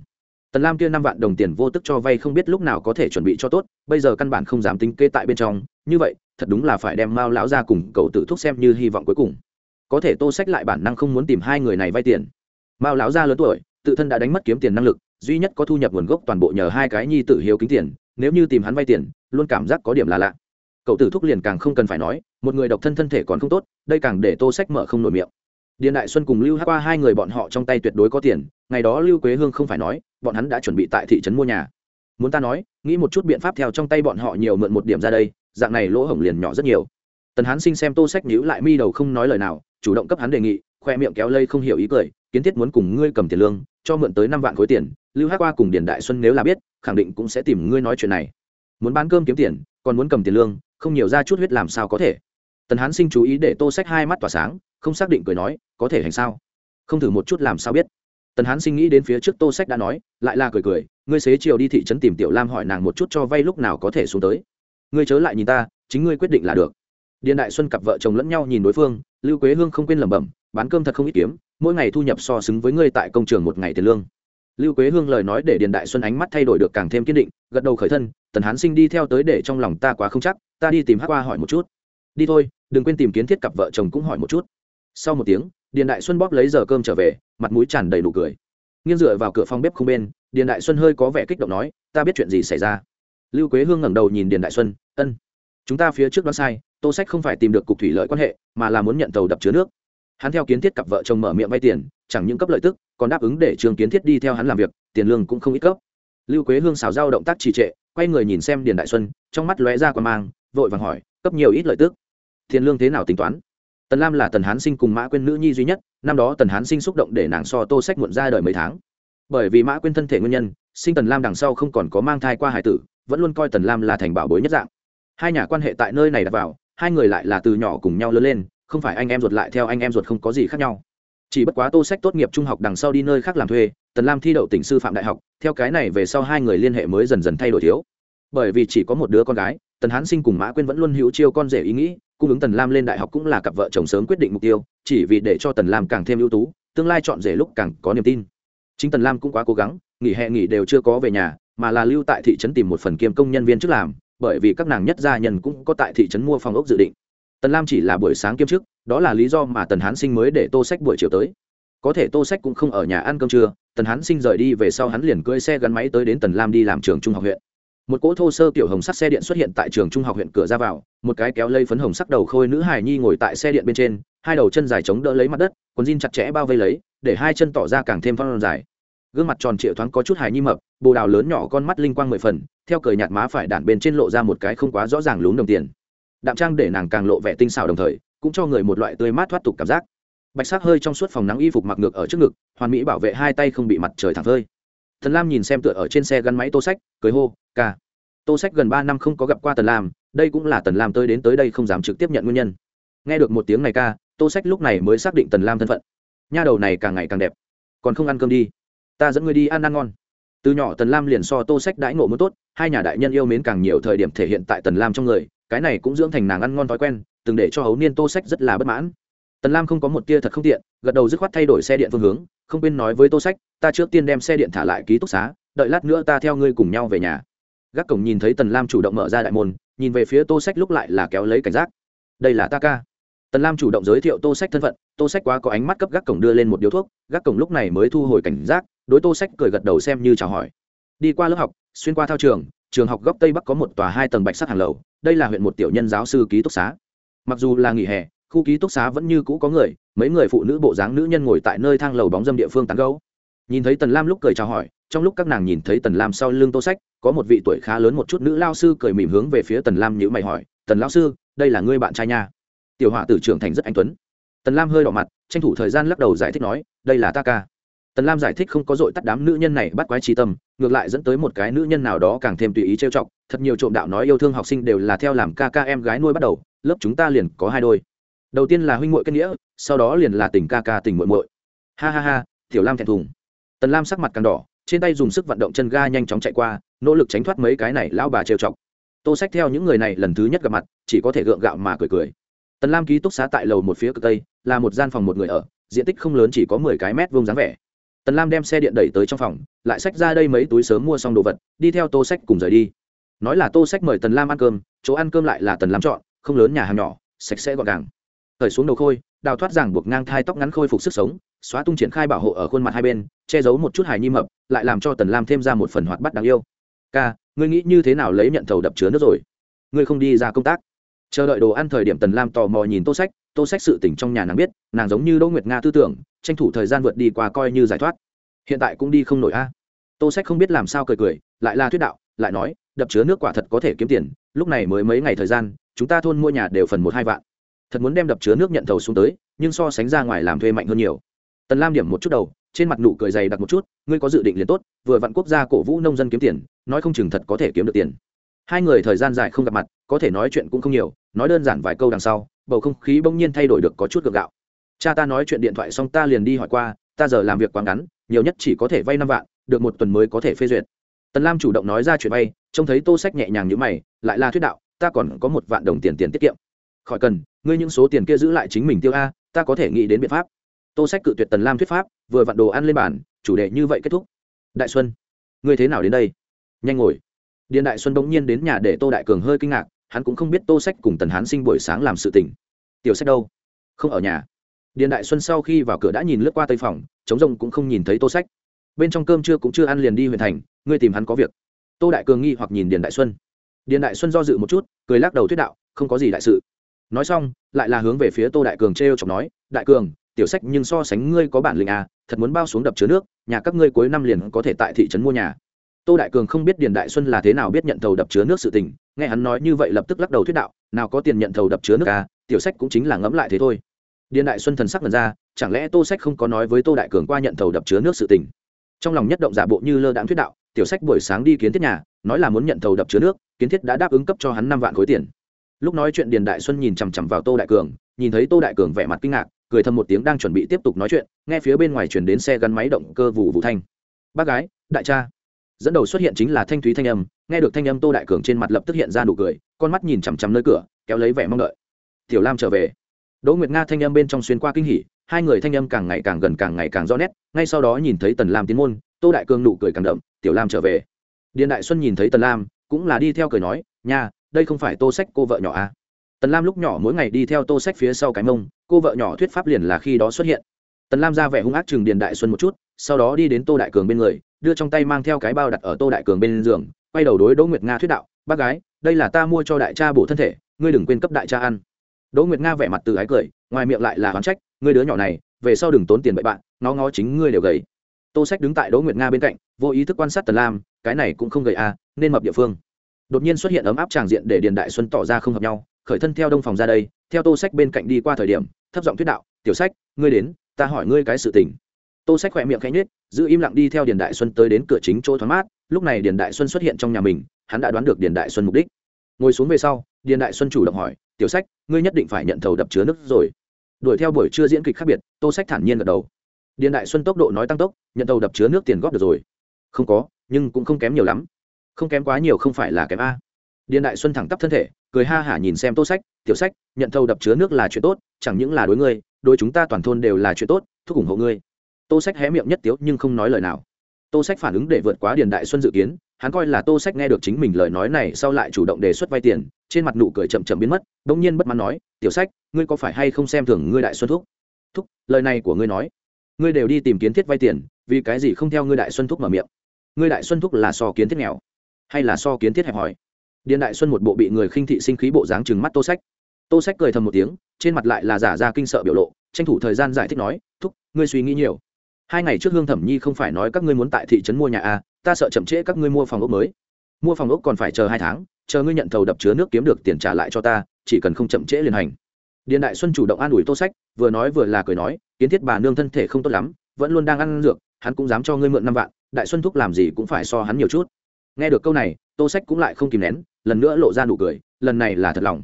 Tần lam kia năm vạn đồng tiền vô tức cho vay không biết lúc nào có thể chuẩn bị cho tốt, bây giờ căn bản không dám tính kê tại bên trong. Như vậy, thật đúng là phải đem mao lão ra cùng cậu tự thúc xem như hy vọng cuối cùng. Có thể tô sách lại bản năng không muốn tìm hai người này vay tiền. Mao lão ra lớn tuổi, tự thân đã đánh mất kiếm tiền năng lực, duy nhất có thu nhập nguồn gốc toàn bộ nhờ hai cái nhi tự hiếu kính tiền, nếu như tìm hắn vay tiền, luôn cảm giác có điểm là lạ. Cậu tử thúc liền càng không cần phải nói, một người độc thân thân thể còn không tốt, đây càng để tô sách mở không nổi miệng điền đại xuân cùng lưu Hắc qua hai người bọn họ trong tay tuyệt đối có tiền, ngày đó lưu quế hương không phải nói, bọn hắn đã chuẩn bị tại thị trấn mua nhà. Muốn ta nói, nghĩ một chút biện pháp theo trong tay bọn họ nhiều mượn một điểm ra đây, dạng này lỗ hổng liền nhỏ rất nhiều. Tần hán sinh xem tô sách nhíu lại mi đầu không nói lời nào, chủ động cấp hắn đề nghị, khoe miệng kéo lây không hiểu ý cười, kiến thiết muốn cùng ngươi cầm tiền lương, cho mượn tới năm vạn khối tiền. Lưu Hắc qua cùng điền đại xuân nếu là biết, khẳng định cũng sẽ tìm ngươi nói chuyện này. Muốn bán cơm kiếm tiền, còn muốn cầm tiền lương, không nhiều ra chút huyết làm sao có thể. Tần hán sinh chú ý để tô sách hai mắt tỏa sáng không xác định cười nói, có thể hành sao? Không thử một chút làm sao biết? Tần hán sinh nghĩ đến phía trước tô sách đã nói, lại là cười cười, ngươi xế chiều đi thị trấn tìm tiểu lam hỏi nàng một chút cho vay lúc nào có thể xuống tới. Ngươi chớ lại nhìn ta, chính ngươi quyết định là được. Điện đại xuân cặp vợ chồng lẫn nhau nhìn đối phương, lưu quế hương không quên lẩm bẩm, bán cơm thật không ít kiếm, mỗi ngày thu nhập so xứng với ngươi tại công trường một ngày tiền lương. Lưu quế hương lời nói để điền đại xuân ánh mắt thay đổi được càng thêm kiên định, gật đầu khởi thân, tần hán sinh đi theo tới để trong lòng ta quá không chắc, ta đi tìm hát qua hỏi một chút. Đi thôi, đừng quên tìm kiến thiết cặp vợ chồng cũng hỏi một chút sau một tiếng, điền đại xuân bóp lấy giờ cơm trở về, mặt mũi tràn đầy nụ cười. Nghiêng dựa vào cửa phòng bếp không bên, điền đại xuân hơi có vẻ kích động nói, ta biết chuyện gì xảy ra. Lưu quế hương ngẩng đầu nhìn điền đại xuân, ân, chúng ta phía trước đoán sai, tô sách không phải tìm được cục thủy lợi quan hệ, mà là muốn nhận tàu đập chứa nước. Hắn theo kiến thiết cặp vợ chồng mở miệng vay tiền, chẳng những cấp lợi tức, còn đáp ứng để trường kiến thiết đi theo hắn làm việc, tiền lương cũng không ít cấp. Lưu quế hương xào giao động tác trì trệ, quay người nhìn xem điền đại xuân, trong mắt lóe ra qua mang, vội vàng hỏi, cấp nhiều ít lợi tức? Tiền lương thế nào tính toán? Tần lam là tần hán sinh cùng mã quyên nữ nhi duy nhất, năm đó tần hán sinh xúc động để nàng so tô sách muộn ra đời mấy tháng. Bởi vì mã quyên thân thể nguyên nhân, sinh tần lam đằng sau không còn có mang thai qua hải tử, vẫn luôn coi tần lam là thành bảo bối nhất dạng. Hai nhà quan hệ tại nơi này đặt vào, hai người lại là từ nhỏ cùng nhau lớn lên, không phải anh em ruột lại theo anh em ruột không có gì khác nhau. Chỉ bất quá tô sách tốt nghiệp trung học đằng sau đi nơi khác làm thuê, tần lam thi đậu tỉnh sư phạm đại học, theo cái này về sau hai người liên hệ mới dần dần thay đổi thiếu. Bởi vì chỉ có một đứa con gái, tần hán sinh cùng mã quyên vẫn luôn hữu chiêu con rể ý nghĩ cung ứng tần lam lên đại học cũng là cặp vợ chồng sớm quyết định mục tiêu, chỉ vì để cho tần lam càng thêm ưu tú, tương lai chọn rể lúc càng có niềm tin. Chính tần lam cũng quá cố gắng, nghỉ hè nghỉ đều chưa có về nhà, mà là lưu tại thị trấn tìm một phần kiêm công nhân viên trước làm, bởi vì các nàng nhất gia nhân cũng có tại thị trấn mua phòng ốc dự định. Tần lam chỉ là buổi sáng kiêm chức, đó là lý do mà tần hán sinh mới để tô sách buổi chiều tới. Có thể tô sách cũng không ở nhà ăn cơm trưa, tần hán sinh rời đi về sau hắn liền cưỡi xe gắn máy tới đến tần lam đi làm trường trung học huyện một cỗ thô sơ kiểu hồng sắc xe điện xuất hiện tại trường trung học huyện cửa ra vào, một cái kéo lây phấn hồng sắc đầu khôi nữ hài nhi ngồi tại xe điện bên trên, hai đầu chân dài chống đỡ lấy mặt đất, quần jean chặt chẽ bao vây lấy, để hai chân tỏ ra càng thêm phong dài. Gương mặt tròn trịa thoáng có chút hài nhi mập, bồ đào lớn nhỏ con mắt linh quang mười phần, theo cười nhạt má phải đản bên trên lộ ra một cái không quá rõ ràng lún đồng tiền. Đạm trang để nàng càng lộ vẻ tinh xảo đồng thời, cũng cho người một loại tươi mát thoát tục cảm giác. Bạch sắc hơi trong suốt phòng nắng y phục mặc ngược ở trước ngực, hoàn mỹ bảo vệ hai tay không bị mặt trời thẳng phơi. Thần lam nhìn xem tựa ở trên xe gắn máy tô sách, cười hô ca tô sách gần ba năm không có gặp qua tần lam, đây cũng là tần lam tới đến tới đây không dám trực tiếp nhận nguyên nhân. Nghe được một tiếng này ca tô sách lúc này mới xác định tần lam thân phận. Nha đầu này càng ngày càng đẹp. Còn không ăn cơm đi. Ta dẫn ngươi đi ăn ăn ngon. Từ nhỏ tần lam liền so tô sách đãi ngộ muốn tốt, hai nhà đại nhân yêu mến càng nhiều thời điểm thể hiện tại tần lam trong người, cái này cũng dưỡng thành nàng ăn ngon thói quen, từng để cho hấu niên tô sách rất là bất mãn. Tần lam không có một tia thật không tiện, gật đầu dứt khoát thay đổi xe điện phương hướng, không quên nói với tô sách, ta trước tiên đem xe điện thả lại ký túc xá, đợi lát nữa ta theo ngươi cùng nhau về nhà gác cổng nhìn thấy tần lam chủ động mở ra đại môn, nhìn về phía tô sách lúc lại là kéo lấy cảnh giác. Đây là ta ca. Tần lam chủ động giới thiệu tô sách thân phận, tô sách quá có ánh mắt cấp gác cổng đưa lên một điếu thuốc, gác cổng lúc này mới thu hồi cảnh giác, đối tô sách cười gật đầu xem như chào hỏi. Đi qua lớp học, xuyên qua thao trường trường học góc tây bắc có một tòa hai tầng bạch sắc hàng lầu, đây là huyện một tiểu nhân giáo sư ký túc xá. Mặc dù là nghỉ hè, khu ký túc xá vẫn như cũ có người, mấy người phụ nữ bộ dáng nữ nhân ngồi tại nơi thang lầu bóng dâm địa phương tán gấu nhìn thấy tần lam lúc cười chào hỏi, trong lúc các nàng nhìn thấy tần lam sau lưng tô sách, có một vị tuổi khá lớn một chút nữ lao sư cười mỉm hướng về phía tần lam nhữ mày hỏi, tần lao sư, đây là ngươi bạn trai nha? Tiểu họa tử trưởng thành rất anh tuấn. Tần lam hơi đỏ mặt, tranh thủ thời gian lắc đầu giải thích nói, đây là ta ca. Tần lam giải thích không có dội tắt đám nữ nhân này bắt quái trí tâm, ngược lại dẫn tới một cái nữ nhân nào đó càng thêm tùy ý trêu chọc, thật nhiều trộm đạo nói yêu thương học sinh đều là theo làm ca ca em gái nuôi bắt đầu, lớp chúng ta liền có hai đôi. Đầu tiên là huynh muội kết nghĩa, sau đó liền là tình ca ca tình muội muội. Ha ha ha, tiểu lam thẹn thùng tần lam sắc mặt càng đỏ, trên tay dùng sức vận động chân ga nhanh chóng chạy qua, nỗ lực tránh thoát mấy cái này lão bà trêu chọc. Tô sách theo những người này lần thứ nhất gặp mặt, chỉ có thể gượng gạo mà cười cười. Tần lam ký túc xá tại lầu một phía cực tây, là một gian phòng một người ở, diện tích không lớn chỉ có mười cái mét vuông dáng vẻ. Tần lam đem xe điện đẩy tới trong phòng, lại xách ra đây mấy túi sớm mua xong đồ vật, đi theo tô sách cùng rời đi. Nói là tô sách mời tần lam ăn cơm, chỗ ăn cơm lại là tần lam chọn, không lớn nhà hàng nhỏ, sạch sẽ gọn gàng. Thời xuống đầu khôi, đào thoát ràng buộc ngang thai tóc ngắn khôi phục sức sống xóa tung triển khai bảo hộ ở khuôn mặt hai bên, che giấu một chút hài nhi mập, lại làm cho tần lam thêm ra một phần hoạt bắt đáng yêu. Ca, ngươi nghĩ như thế nào lấy nhận thầu đập chứa nước rồi? Ngươi không đi ra công tác. Chờ đợi đồ ăn thời điểm tần lam tò mò nhìn tô sách tô sách sự tỉnh trong nhà nàng biết, nàng giống như đỗ nguyệt nga tư tưởng, tranh thủ thời gian vượt đi qua coi như giải thoát. Hiện tại cũng đi không nổi a. À. Tô sách không biết làm sao cười cười, lại là thuyết đạo, lại nói, đập chứa nước quả thật có thể kiếm tiền, lúc này mới mấy ngày thời gian, chúng ta thôn mua nhà đều phần một hai vạn. Thật muốn đem đập chứa nước nhận thầu xuống tới, nhưng so sánh ra ngoài làm thuê mạnh hơn nhiều tần lam điểm một chút đầu, trên mặt nụ cười dày đặc một chút, ngươi có dự định liền tốt, vừa vặn quốc gia cổ vũ nông dân kiếm tiền, nói không chừng thật có thể kiếm được tiền. Hai người thời gian dài không gặp mặt, có thể nói chuyện cũng không nhiều, nói đơn giản vài câu đằng sau, bầu không khí bỗng nhiên thay đổi được có chút gượng gạo. Cha ta nói chuyện điện thoại xong ta liền đi hỏi qua, ta giờ làm việc quá ngắn, nhiều nhất chỉ có thể vay năm vạn, được một tuần mới có thể phê duyệt. Tần lam chủ động nói ra chuyện vay, trông thấy tô sách nhẹ nhàng như mày, lại là thuyết đạo, ta còn có một vạn đồng tiền tiền tiết kiệm. Khỏi cần, ngươi những số tiền kia giữ lại chính mình tiêu a, ta có thể nghĩ đến biện pháp tô sách cự tuyệt tần lam thuyết pháp, vừa vặn đồ ăn lên bàn, chủ đề như vậy kết thúc. Đại xuân, ngươi thế nào đến đây? Nhanh ngồi. Điện đại xuân bỗng nhiên đến nhà để tô đại cường hơi kinh ngạc, hắn cũng không biết tô sách cùng tần hán sinh buổi sáng làm sự tình. Tiểu sách đâu? Không ở nhà. Điện đại xuân sau khi vào cửa đã nhìn lướt qua tây phòng chống rông cũng không nhìn thấy tô sách. Bên trong cơm trưa cũng chưa ăn liền đi huyện thành, ngươi tìm hắn có việc. Tô đại cường nghi hoặc nhìn điền đại xuân. Điền đại xuân do dự một chút, cười lắc đầu thuyết đạo, không có gì đại sự. Nói xong, lại là hướng về phía tô đại cường t r chọc nói, đại cường tiểu sách nhưng so sánh ngươi có bản lĩnh à thật muốn bao xuống đập chứa nước, nhà các ngươi cuối năm liền có thể tại thị trấn mua nhà. Tô đại cường không biết điền đại xuân là thế nào biết nhận thầu đập chứa nước sự tình, nghe hắn nói như vậy lập tức lắc đầu thuyết đạo, nào có tiền nhận thầu đập chứa nước à tiểu sách cũng chính là ngẫm lại thế thôi. Điền đại xuân thần sắc lần ra, chẳng lẽ tô sách không có nói với tô đại cường qua nhận thầu đập chứa nước sự tình? Trong lòng nhất động giả bộ như lơ đãng thuyết đạo, tiểu sách buổi sáng đi kiến thiết nhà, nói là muốn nhận thầu đập chứa nước, kiến thiết đã đáp ứng cấp cho hắn năm vạn khối tiền. Lúc nói chuyện điền đại xuân nhìn chằm chằm vào tô đại cường, nhìn thấy tô đại cường vẻ mặt kinh ngạc cười thầm một tiếng đang chuẩn bị tiếp tục nói chuyện nghe phía bên ngoài chuyển đến xe gắn máy động cơ vụ vụ thanh. Bác gái đại cha. Dẫn đầu xuất hiện chính là thanh thúy thanh âm nghe được thanh âm tô đại cường trên mặt lập tức hiện ra nụ cười con mắt nhìn chằm chằm nơi cửa kéo lấy vẻ mong đợi. Tiểu lam trở về. Đỗ nguyệt nga thanh âm bên trong xuyên qua kinh hỉ hai người thanh âm càng ngày càng gần càng ngày càng rõ nét ngay sau đó nhìn thấy tần lam tiến môn tô đại cường nụ cười càng đậm tiểu lam trở về. Điện đại xuân nhìn thấy tần lam cũng là đi theo cười nói nhà, đây không phải tô sách cô vợ nhỏ à. tần lam lúc nhỏ mỗi ngày đi theo tô sách phía sau cái mông cô vợ nhỏ thuyết pháp liền là khi đó xuất hiện. Tần lam ra vẻ hung ác chừng điền đại xuân một chút, sau đó đi đến tô đại cường bên người, đưa trong tay mang theo cái bao đặt ở tô đại cường bên giường, quay đầu đối đỗ nguyệt nga thuyết đạo, bác gái, đây là ta mua cho đại cha bổ thân thể, ngươi đừng quên cấp đại cha ăn. Đỗ nguyệt nga vẻ mặt từ ái cười, ngoài miệng lại là oán trách, ngươi đứa nhỏ này, về sau đừng tốn tiền bậy bạn, nó ngó chính ngươi đều gầy. Tô sách đứng tại đỗ nguyệt nga bên cạnh, vô ý thức quan sát tần lam, cái này cũng không gầy à nên mập địa phương. Đột nhiên xuất hiện ấm áp tràng diện để điền đại xuân tỏ ra không hợp nhau, khởi thân theo đông phòng ra đây, theo tô sách bên cạnh đi qua thời điểm thấp giọng thuyết đạo, tiểu sách, ngươi đến, ta hỏi ngươi cái sự tình. Tô sách khỏe miệng khẽ nhết giữ im lặng đi theo điền đại xuân tới đến cửa chính chỗ thoáng mát. Lúc này điền đại xuân xuất hiện trong nhà mình, hắn đã đoán được điền đại xuân mục đích. Ngồi xuống về sau, điền đại xuân chủ động hỏi, tiểu sách, ngươi nhất định phải nhận thầu đập chứa nước rồi. Đuổi theo buổi trưa diễn kịch khác biệt, tô sách thản nhiên gật đầu. Điền đại xuân tốc độ nói tăng tốc, nhận thầu đập chứa nước tiền góp được rồi. Không có, nhưng cũng không kém nhiều lắm. Không kém quá nhiều không phải là kém a điền đại xuân thẳng tắp thân thể, cười ha hả nhìn xem tô sách, tiểu sách, nhận thâu đập chứa nước là chuyện tốt, chẳng những là đối ngươi, đối chúng ta toàn thôn đều là chuyện tốt, thúc ủng hộ ngươi. Tô sách hé miệng nhất tiếu nhưng không nói lời nào. Tô sách phản ứng để vượt quá điền đại xuân dự kiến, hắn coi là tô sách nghe được chính mình lời nói này sau lại chủ động đề xuất vay tiền, trên mặt nụ cười chậm chậm biến mất, bỗng nhiên bất mãn nói, tiểu sách, ngươi có phải hay không xem thường ngươi đại xuân thúc? Thúc, lời này của ngươi nói, ngươi đều đi tìm kiến thiết vay tiền, vì cái gì không theo ngươi đại xuân thúc mở miệng? Ngươi đại xuân thúc là so kiến thiết nghèo, hay là so kiến thiết hẹp hòi? Điện đại xuân một bộ bị người khinh thị sinh khí bộ dáng chừng mắt tô sách. Tô sách cười thầm một tiếng trên mặt lại là giả ra kinh sợ biểu lộ tranh thủ thời gian giải thích nói thúc ngươi suy nghĩ nhiều. Hai ngày trước hương thẩm nhi không phải nói các ngươi muốn tại thị trấn mua nhà a à, ta sợ chậm trễ các ngươi mua phòng ốc mới. Mua phòng ốc còn phải chờ hai tháng chờ ngươi nhận thầu đập chứa nước kiếm được tiền trả lại cho ta chỉ cần không chậm trễ liền hành. Điện đại xuân chủ động an ủi tô sách vừa nói vừa là cười nói kiến thiết bà nương thân thể không tốt lắm vẫn luôn đang ăn dược hắn cũng dám cho ngươi mượn năm vạn đại xuân thúc làm gì cũng phải so hắn nhiều chút. Nghe được câu này tô sách cũng lại không kìm nén lần nữa lộ ra nụ cười, lần này là thật lòng.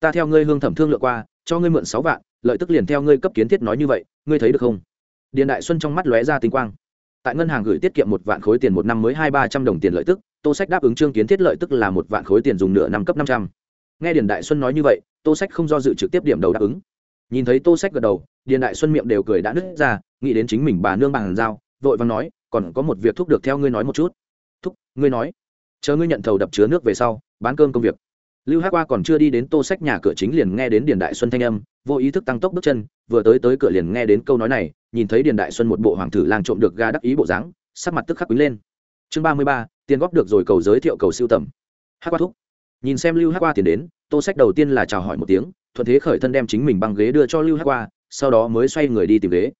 Ta theo ngươi hương thẩm thương lựa qua, cho ngươi mượn sáu vạn, lợi tức liền theo ngươi cấp kiến thiết nói như vậy, ngươi thấy được không? Điện đại xuân trong mắt lóe ra tinh quang. Tại ngân hàng gửi tiết kiệm một vạn khối tiền một năm mới hai ba trăm đồng tiền lợi tức, tô sách đáp ứng trương kiến thiết lợi tức là một vạn khối tiền dùng nửa năm cấp năm trăm. Nghe điền đại xuân nói như vậy, tô sách không do dự trực tiếp điểm đầu đáp ứng. Nhìn thấy tô sách gật đầu, điền đại xuân miệng đều cười đã nứt ra, nghĩ đến chính mình bà nương bằng dao vội vàng nói, còn có một việc thúc được theo ngươi nói một chút. Thúc, ngươi nói chờ ngươi nhận thầu đập chứa nước về sau, bán cơm công việc. Lưu hát qua còn chưa đi đến tô sách nhà cửa chính liền nghe đến điền đại xuân thanh âm, vô ý thức tăng tốc bước chân, vừa tới tới cửa liền nghe đến câu nói này, nhìn thấy điền đại xuân một bộ hoàng thử lang trộm được ga đắc ý bộ dáng, sắc mặt tức khắc quý lên. Chương ba mươi ba, tiền góp được rồi cầu giới thiệu cầu siêu tầm. Hát qua thúc. Nhìn xem lưu hát qua tiền đến, tô sách đầu tiên là chào hỏi một tiếng, thuận thế khởi thân đem chính mình băng ghế đưa cho lưu hát qua, sau đó mới xoay người đi tìm ghế.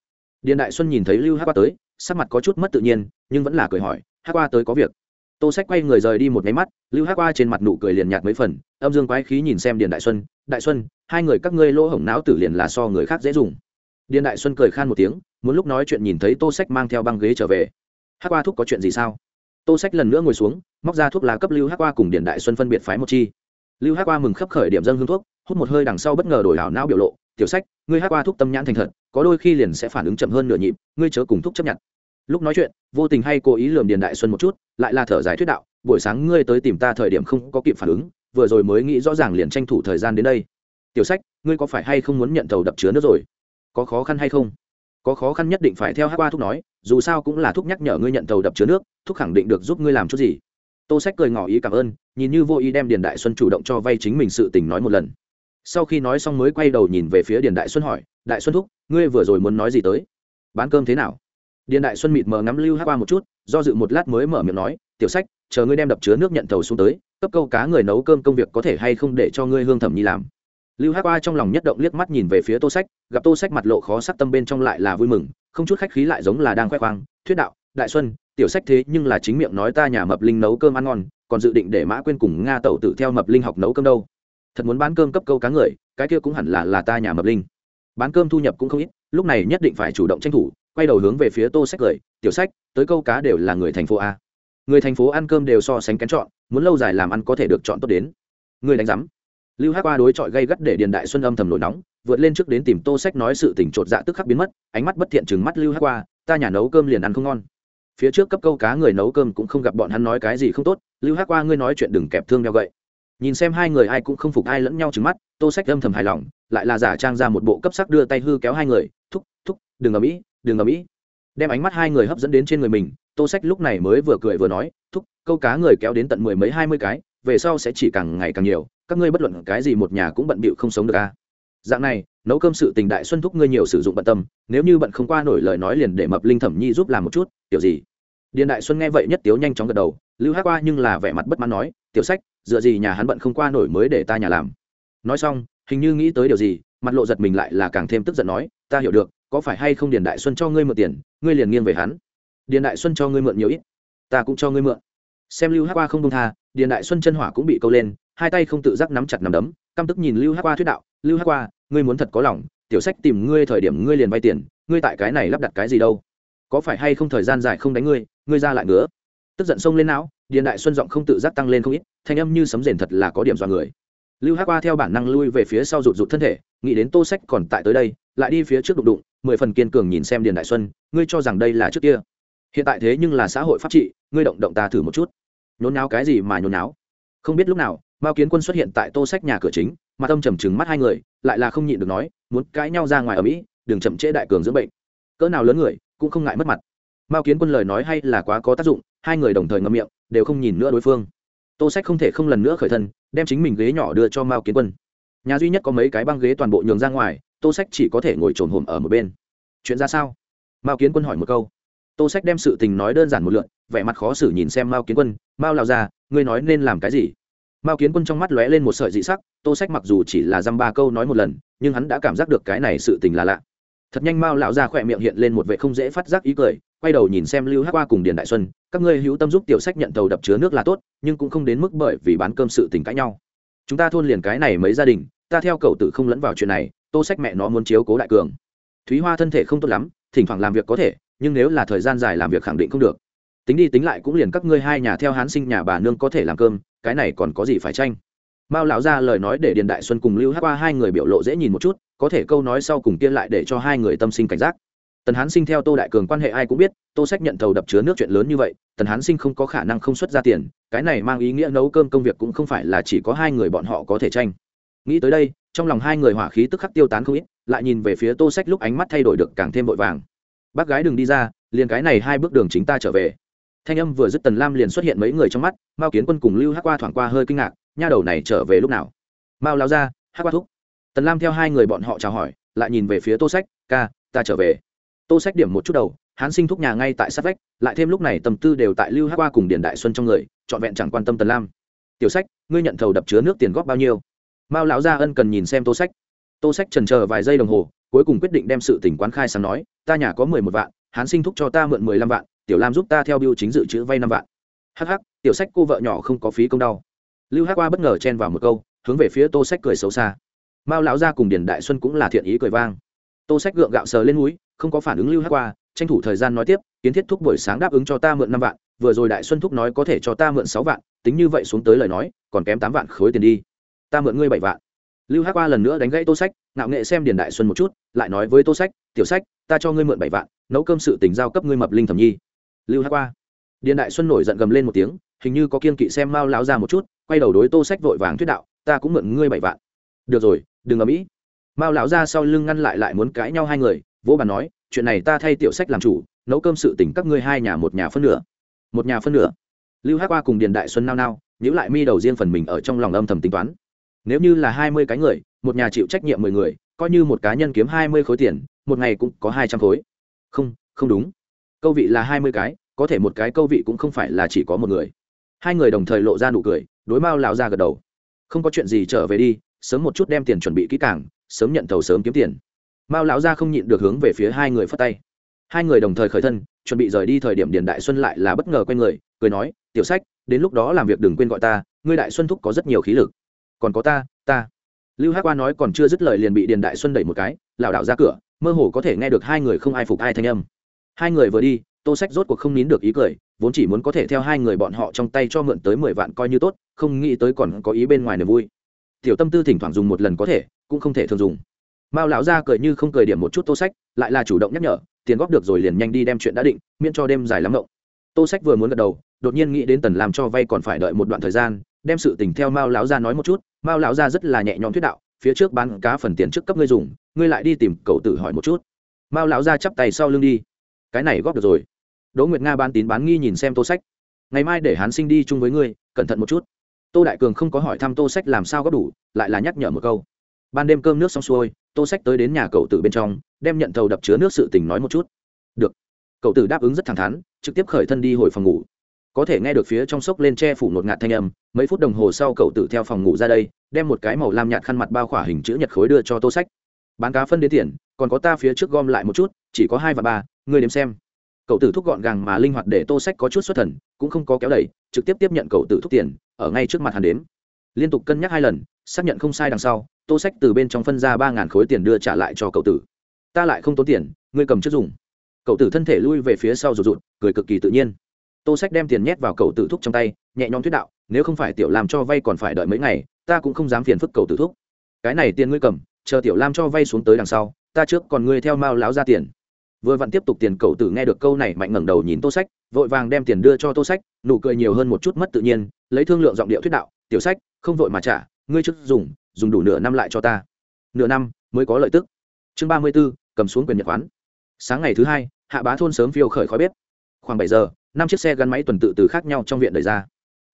Điền đại xuân nhìn thấy lưu hát qua tới, sắc mặt có chút mất tự nhiên, nhưng vẫn là cười hỏi hát qua tới có việc? Tô sách quay người rời đi một nháy mắt, lưu hát qua trên mặt nụ cười liền nhạt mấy phần, âm dương quái khí nhìn xem điền đại xuân đại xuân, hai người các ngươi lỗ hổng não tử liền là so người khác dễ dùng. Điền đại xuân cười khan một tiếng, muốn lúc nói chuyện nhìn thấy tô sách mang theo băng ghế trở về. Hát qua thuốc có chuyện gì sao? Tô sách lần nữa ngồi xuống, móc ra thuốc lá cấp lưu hát qua cùng điền đại xuân phân biệt phái một chi. Lưu hát qua mừng khấp khởi điểm dân hương thuốc, hút một hơi đằng sau bất ngờ đổi hảo não biểu lộ, tiểu sách, ngươi hát qua thuốc tâm nhãn thành thật, có đôi khi liền sẽ phản ứng chậm hơn nửa nhịp, ngươi chớ cùng thuốc chấp nhận lúc nói chuyện, vô tình hay cố ý lườm điền đại xuân một chút, lại là thở dài thuyết đạo, buổi sáng ngươi tới tìm ta thời điểm không có kịp phản ứng, vừa rồi mới nghĩ rõ ràng liền tranh thủ thời gian đến đây. Tiểu sách, ngươi có phải hay không muốn nhận tàu đập chứa nước rồi? Có khó khăn hay không? Có khó khăn nhất định phải theo hát qua thúc nói, dù sao cũng là thúc nhắc nhở ngươi nhận tàu đập chứa nước, thúc khẳng định được giúp ngươi làm chút gì. Tô sách cười ngỏ ý cảm ơn, nhìn như vô ý đem điền đại xuân chủ động cho vay chính mình sự tình nói một lần. Sau khi nói xong mới quay đầu nhìn về phía điền đại xuân hỏi, đại xuân thúc, ngươi vừa rồi muốn nói gì tới? Bán cơm thế nào? Điền đại xuân mịt mờ ngắm lưu hát qua một chút, do dự một lát mới mở miệng nói, tiểu sách, chờ ngươi đem đập chứa nước nhận tàu xuống tới, cấp câu cá người nấu cơm công việc có thể hay không để cho ngươi hương thẩm nhi làm? Lưu hát qua trong lòng nhất động liếc mắt nhìn về phía tô sách, gặp tô sách mặt lộ khó sắc tâm bên trong lại là vui mừng, không chút khách khí lại giống là đang khoe khoang, thuyết đạo, đại xuân, tiểu sách thế nhưng là chính miệng nói ta nhà mập linh nấu cơm ăn ngon, còn dự định để mã quên cùng nga tẩu tự theo mập linh học nấu cơm đâu. Thật muốn bán cơm cấp câu cá người, cái kia cũng hẳn là là ta nhà mập linh. Bán cơm thu nhập cũng không ít, lúc này nhất định phải chủ động tranh thủ quay đầu hướng về phía tô sách cười, tiểu sách, tới câu cá đều là người thành phố a. Người thành phố ăn cơm đều so sánh kén chọn, muốn lâu dài làm ăn có thể được chọn tốt đến. Người đánh giám. Lưu hát qua đối chọi gây gắt để điền đại xuân âm thầm nổi nóng, vượt lên trước đến tìm tô sách nói sự tỉnh chột dạ tức khắc biến mất, ánh mắt bất thiện chừng mắt lưu hát qua ta nhà nấu cơm liền ăn không ngon. Phía trước cấp câu cá người nấu cơm cũng không gặp bọn hắn nói cái gì không tốt, lưu hát qua ngươi nói chuyện đừng kẹp thương đeo gậy. Nhìn xem hai người ai cũng không phục ai lẫn nhau trừng mắt, tô sách âm thầm hài lòng, lại là giả trang ra một bộ cấp sắc đưa tay hư kéo hai người, thúc thúc, đừng ở mỹ đừng ở mỹ đem ánh mắt hai người hấp dẫn đến trên người mình, tô sách lúc này mới vừa cười vừa nói, thúc, câu cá người kéo đến tận mười mấy hai mươi cái, về sau sẽ chỉ càng ngày càng nhiều, các ngươi bất luận cái gì một nhà cũng bận bịu không sống được a à. dạng này, nấu cơm sự tình đại xuân thúc ngươi nhiều sử dụng bận tâm, nếu như bận không qua nổi lời nói liền để mập linh thẩm nhi giúp làm một chút kiểu gì? Điền đại xuân nghe vậy nhất tiếu nhanh chóng gật đầu, lưu hát qua nhưng là vẻ mặt bất mãn nói, tiểu sách, dựa gì nhà hắn bận không qua nổi mới để ta nhà làm? Nói xong, hình như nghĩ tới điều gì, mặt lộ giật mình lại là càng thêm tức giận nói, ta hiểu được có phải hay không điền đại xuân cho ngươi mượn tiền, ngươi liền nghiêng về hắn. Điền đại xuân cho ngươi mượn nhiều ít, ta cũng cho ngươi mượn. Xem lưu hát qua không công tha, điền đại xuân chân hỏa cũng bị câu lên, hai tay không tự giác nắm chặt nắm đấm, căm tức nhìn lưu hát qua thuyết đạo, lưu hát qua ngươi muốn thật có lòng, tiểu sách tìm ngươi thời điểm ngươi liền vay tiền, ngươi tại cái này lắp đặt cái gì đâu? Có phải hay không thời gian dài không đánh ngươi ngươi ra lại ngứa? Tức giận xông lên não, điền đại xuân giọng không tự giác tăng lên không ít, thanh âm như sấm rền thật là có điểm dọa người. Lưu hát qua theo bản năng lui về phía sau rụt rụt thân thể, nghĩ đến tô sách còn tại tới đây, lại đi phía trước đụng đụng mười phần kiên cường nhìn xem điền đại xuân, ngươi cho rằng đây là trước kia. Hiện tại thế nhưng là xã hội pháp trị, ngươi động động ta thử một chút. Nhốn náo cái gì mà nhốn náo không biết lúc nào, mao kiến quân xuất hiện tại tô sách nhà cửa chính, mà tâm trầm trừng mắt hai người, lại là không nhịn được nói, muốn cãi nhau ra ngoài ở mỹ, đừng chậm trễ đại cường dưỡng bệnh. Cỡ nào lớn người, cũng không ngại mất mặt. Mao kiến quân lời nói hay là quá có tác dụng, hai người đồng thời ngậm miệng, đều không nhìn nữa đối phương. Tô sách không thể không lần nữa khởi thân, đem chính mình ghế nhỏ đưa cho mao kiến quân. Nhà duy nhất có mấy cái băng ghế toàn bộ nhường ra ngoài tô sách chỉ có thể ngồi trồn hồm ở một bên. Chuyện ra sao? Mao kiến quân hỏi một câu. Tô sách đem sự tình nói đơn giản một lượn, vẻ mặt khó xử nhìn xem mao kiến quân. Mao lao ra ngươi nói nên làm cái gì? Mao kiến quân trong mắt lóe lên một sợi dị sắc, tô sách mặc dù chỉ là dăm ba câu nói một lần, nhưng hắn đã cảm giác được cái này sự tình là lạ. Thật nhanh mao lão ra khỏe miệng hiện lên một vệ không dễ phát giác ý cười, quay đầu nhìn xem lưu hát qua cùng điền đại xuân, các ngươi hữu tâm giúp tiểu sách nhận tàu đập chứa nước là tốt, nhưng cũng không đến mức bởi vì bán cơm sự tình cãi nhau. Chúng ta thôn liền cái này mấy gia đình, ta theo cậu tự không lẫn vào chuyện này tô sách mẹ nó muốn chiếu cố đại cường. Thúy hoa thân thể không tốt lắm, thỉnh thoảng làm việc có thể, nhưng nếu là thời gian dài làm việc khẳng định không được. Tính đi tính lại cũng liền các ngươi hai nhà theo hán sinh nhà bà nương có thể làm cơm, cái này còn có gì phải tranh? Mao lão ra lời nói để điền đại xuân cùng lưu hát qua hai người biểu lộ dễ nhìn một chút, có thể câu nói sau cùng kia lại để cho hai người tâm sinh cảnh giác. Tần hán sinh theo tô đại cường quan hệ ai cũng biết, tô sách nhận thầu đập chứa nước chuyện lớn như vậy, tần hán sinh không có khả năng không xuất ra tiền, cái này mang ý nghĩa nấu cơm công việc cũng không phải là chỉ có hai người bọn họ có thể tranh. Nghĩ tới đây trong lòng hai người hỏa khí tức khắc tiêu tán không ít, lại nhìn về phía tô sách lúc ánh mắt thay đổi được càng thêm vội vàng. Bác gái đừng đi ra, liền cái này hai bước đường chính ta trở về. Thanh âm vừa dứt tần lam liền xuất hiện mấy người trong mắt, mao kiến quân cùng lưu hát qua thoảng qua hơi kinh ngạc, nha đầu này trở về lúc nào? Mao lao ra hát qua thúc. Tần lam theo hai người bọn họ chào hỏi, lại nhìn về phía tô sách, ca, ta trở về. Tô sách điểm một chút đầu hán sinh thúc nhà ngay tại sát vách, lại thêm lúc này tầm tư đều tại lưu hát qua cùng điền đại xuân trong người, trọn vẹn chẳng quan tâm tần lam. Tiểu sách, ngươi nhận thầu đập chứa nước tiền góp bao nhiêu? Mao lão gia ân cần nhìn xem tô sách. Tô sách trần chờ vài giây đồng hồ, cuối cùng quyết định đem sự tỉnh quán khai sáng nói, ta nhà có mười một vạn, hán sinh thúc cho ta mượn mười lăm vạn, tiểu lam giúp ta theo biêu chính dự trữ vay năm vạn. Hh tiểu sách cô vợ nhỏ không có phí công đau. Lưu hát qua bất ngờ chen vào một câu, hướng về phía tô sách cười xấu xa. Mao lão gia cùng điền đại xuân cũng là thiện ý cười vang. Tô sách gượng gạo sờ lên núi, không có phản ứng lưu hát qua tranh thủ thời gian nói tiếp, kiến thiết thúc buổi sáng đáp ứng cho ta mượn năm vạn, vừa rồi đại xuân thúc nói có thể cho ta mượn sáu vạn, tính như vậy xuống tới lời nói, còn kém tám vạn khối tiền đi ta mượn ngươi bảy vạn. Lưu hát qua lần nữa đánh gãy tô sách, ngạo nghệ xem điền đại xuân một chút, lại nói với tô sách, tiểu sách, ta cho ngươi mượn bảy vạn, nấu cơm sự tình giao cấp ngươi mập linh thẩm nhi. Lưu hát qua điền đại xuân nổi giận gầm lên một tiếng, hình như có kiên kỵ xem mao lão ra một chút, quay đầu đối tô sách vội vàng thuyết đạo, ta cũng mượn ngươi bảy vạn. Được rồi, đừng ầm mỹ mao lão ra sau lưng ngăn lại lại muốn cãi nhau hai người, vỗ bàn nói, chuyện này ta thay tiểu sách làm chủ, nấu cơm sự tình các ngươi hai nhà một nhà phân nửa. Một nhà phân nửa? Lưu hát qua cùng điền đại xuân nao nao nhữ lại mi đầu riêng phần mình ở trong lòng âm thầm tính toán nếu như là hai mươi cái người, một nhà chịu trách nhiệm mười người, coi như một cá nhân kiếm hai mươi khối tiền, một ngày cũng có hai trăm khối. Không không đúng. Câu vị là hai mươi cái, có thể một cái câu vị cũng không phải là chỉ có một người. Hai người đồng thời lộ ra nụ cười, đối mao lão ra gật đầu. Không có chuyện gì trở về đi, sớm một chút đem tiền chuẩn bị kỹ càng, sớm nhận thầu sớm kiếm tiền. Mao lão ra không nhịn được hướng về phía hai người phất tay. Hai người đồng thời khởi thân, chuẩn bị rời đi thời điểm điền đại xuân lại là bất ngờ q u a người, cười nói, tiểu sách, đến lúc đó làm việc đừng quên gọi ta, ngươi đại xuân thúc có rất nhiều khí lực còn có ta ta. Lưu hát qua nói còn chưa dứt lời liền bị điền đại xuân đẩy một cái, lảo đảo ra cửa, mơ hồ có thể nghe được hai người không ai phục ai thanh âm. Hai người vừa đi, tô sách rốt cuộc không nín được ý cười, vốn chỉ muốn có thể theo hai người bọn họ trong tay cho mượn tới mười vạn coi như tốt, không nghĩ tới còn có ý bên ngoài niềm vui. Tiểu tâm tư thỉnh thoảng dùng một lần có thể, cũng không thể thường dùng. Mao lão ra cười như không cười điểm một chút tô sách, lại là chủ động nhắc nhở, tiền góp được rồi liền nhanh đi đem chuyện đã định, miễn cho đêm dài lắm ngộng tô sách vừa muốn gật đầu, đột nhiên nghĩ đến tần làm cho vay còn phải đợi một đoạn thời gian đem sự tình theo mao lão Gia nói một chút, mao lão Gia rất là nhẹ nhõm thuyết đạo, phía trước bán cá phần tiền trước cấp ngươi dùng, ngươi lại đi tìm cậu tử hỏi một chút. Mao lão Gia chắp tay sau lưng đi. Cái này góp được rồi. Đỗ nguyệt nga bán tín bán nghi nhìn xem tô sách. Ngày mai để hán sinh đi chung với ngươi, cẩn thận một chút. Tô đại cường không có hỏi thăm tô sách làm sao góp đủ, lại là nhắc nhở một câu. Ban đêm cơm nước xong xuôi, tô sách tới đến nhà cậu tử bên trong, đem nhận thầu đập chứa nước sự tình nói một chút. Được. Cậu tử đáp ứng rất thẳng thắn, trực tiếp khởi thân đi hồi phòng ngủ có thể nghe được phía trong sốc lên che phủ một ngạt thanh âm, mấy phút đồng hồ sau cậu tử theo phòng ngủ ra đây, đem một cái màu lam nhạt khăn mặt bao khỏa hình chữ nhật khối đưa cho tô sách. Bán cá phân đến tiền, còn có ta phía trước gom lại một chút, chỉ có hai và ba, ngươi đếm xem. Cậu tử thúc gọn gàng mà linh hoạt để tô sách có chút xuất thần, cũng không có kéo đẩy, trực tiếp tiếp nhận cậu tử thúc tiền, ở ngay trước mặt hắn đếm. Liên tục cân nhắc hai lần, xác nhận không sai đằng sau, tô sách từ bên trong phân ra ba ngàn khối tiền đưa trả lại cho cậu tử ta lại không tốn tiền, ngươi cầm trước dùng. Cậu tử thân thể lui về phía sau rụt rụt, cười cực kỳ tự nhiên tô sách đem tiền nhét vào cầu tử thúc trong tay, nhẹ nhõm thuyết đạo, nếu không phải tiểu làm cho vay còn phải đợi mấy ngày, ta cũng không dám phiền phức cầu tử thúc. Cái này tiền ngươi cầm, chờ tiểu lam cho vay xuống tới đằng sau, ta trước còn ngươi theo mao láo ra tiền. Vừa vặn tiếp tục tiền cậu tử nghe được câu này mạnh ngẩng đầu nhìn tô sách, vội vàng đem tiền đưa cho tô sách, nụ cười nhiều hơn một chút mất tự nhiên, lấy thương lượng giọng điệu thuyết đạo, tiểu sách, không vội mà trả, ngươi trước dùng dùng đủ nửa năm lại cho ta. Nửa năm mới có lợi tức. Chương ba mươi b ố cầm xuống quyền nhật khoán. Sáng ngày thứ hai, hạ bá thôn sớm phiêu khởi khói bếp. Khoảng bảy giờ năm chiếc xe gắn máy tuần tự từ khác nhau trong viện đời ra.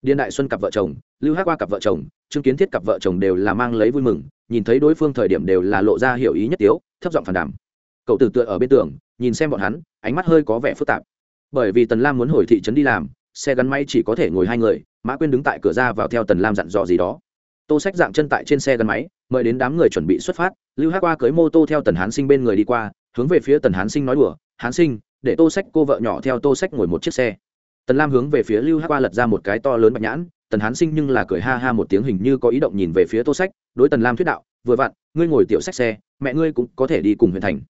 Điền đại xuân cặp vợ chồng, lưu hát qua cặp vợ chồng, trương kiến thiết cặp vợ chồng đều là mang lấy vui mừng, nhìn thấy đối phương thời điểm đều là lộ ra hiểu ý nhất tiếu, thấp giọng phản đảm cậu tử tựa ở bên tường, nhìn xem bọn hắn, ánh mắt hơi có vẻ phức tạp. Bởi vì tần lam muốn hồi thị trấn đi làm, xe gắn máy chỉ có thể ngồi hai người, mã quyên đứng tại cửa ra vào theo tần lam dặn dò gì đó. Tô sách dạng chân tại trên xe gắn máy, mời đến đám người chuẩn bị xuất phát, lưu hát qua cưới mô tô theo tần hán sinh bên người đi qua, hướng về phía tần hán sinh nói đùa, hán sinh để tô sách cô vợ nhỏ theo tô sách ngồi một chiếc xe. Tần lam hướng về phía lưu hát qua lật ra một cái to lớn bạch nhãn, tần hán sinh nhưng là cười ha ha một tiếng hình như có ý động nhìn về phía tô sách, đối tần lam thuyết đạo, vừa vặn, ngươi ngồi tiểu sách xe, mẹ ngươi cũng có thể đi cùng huyện thành.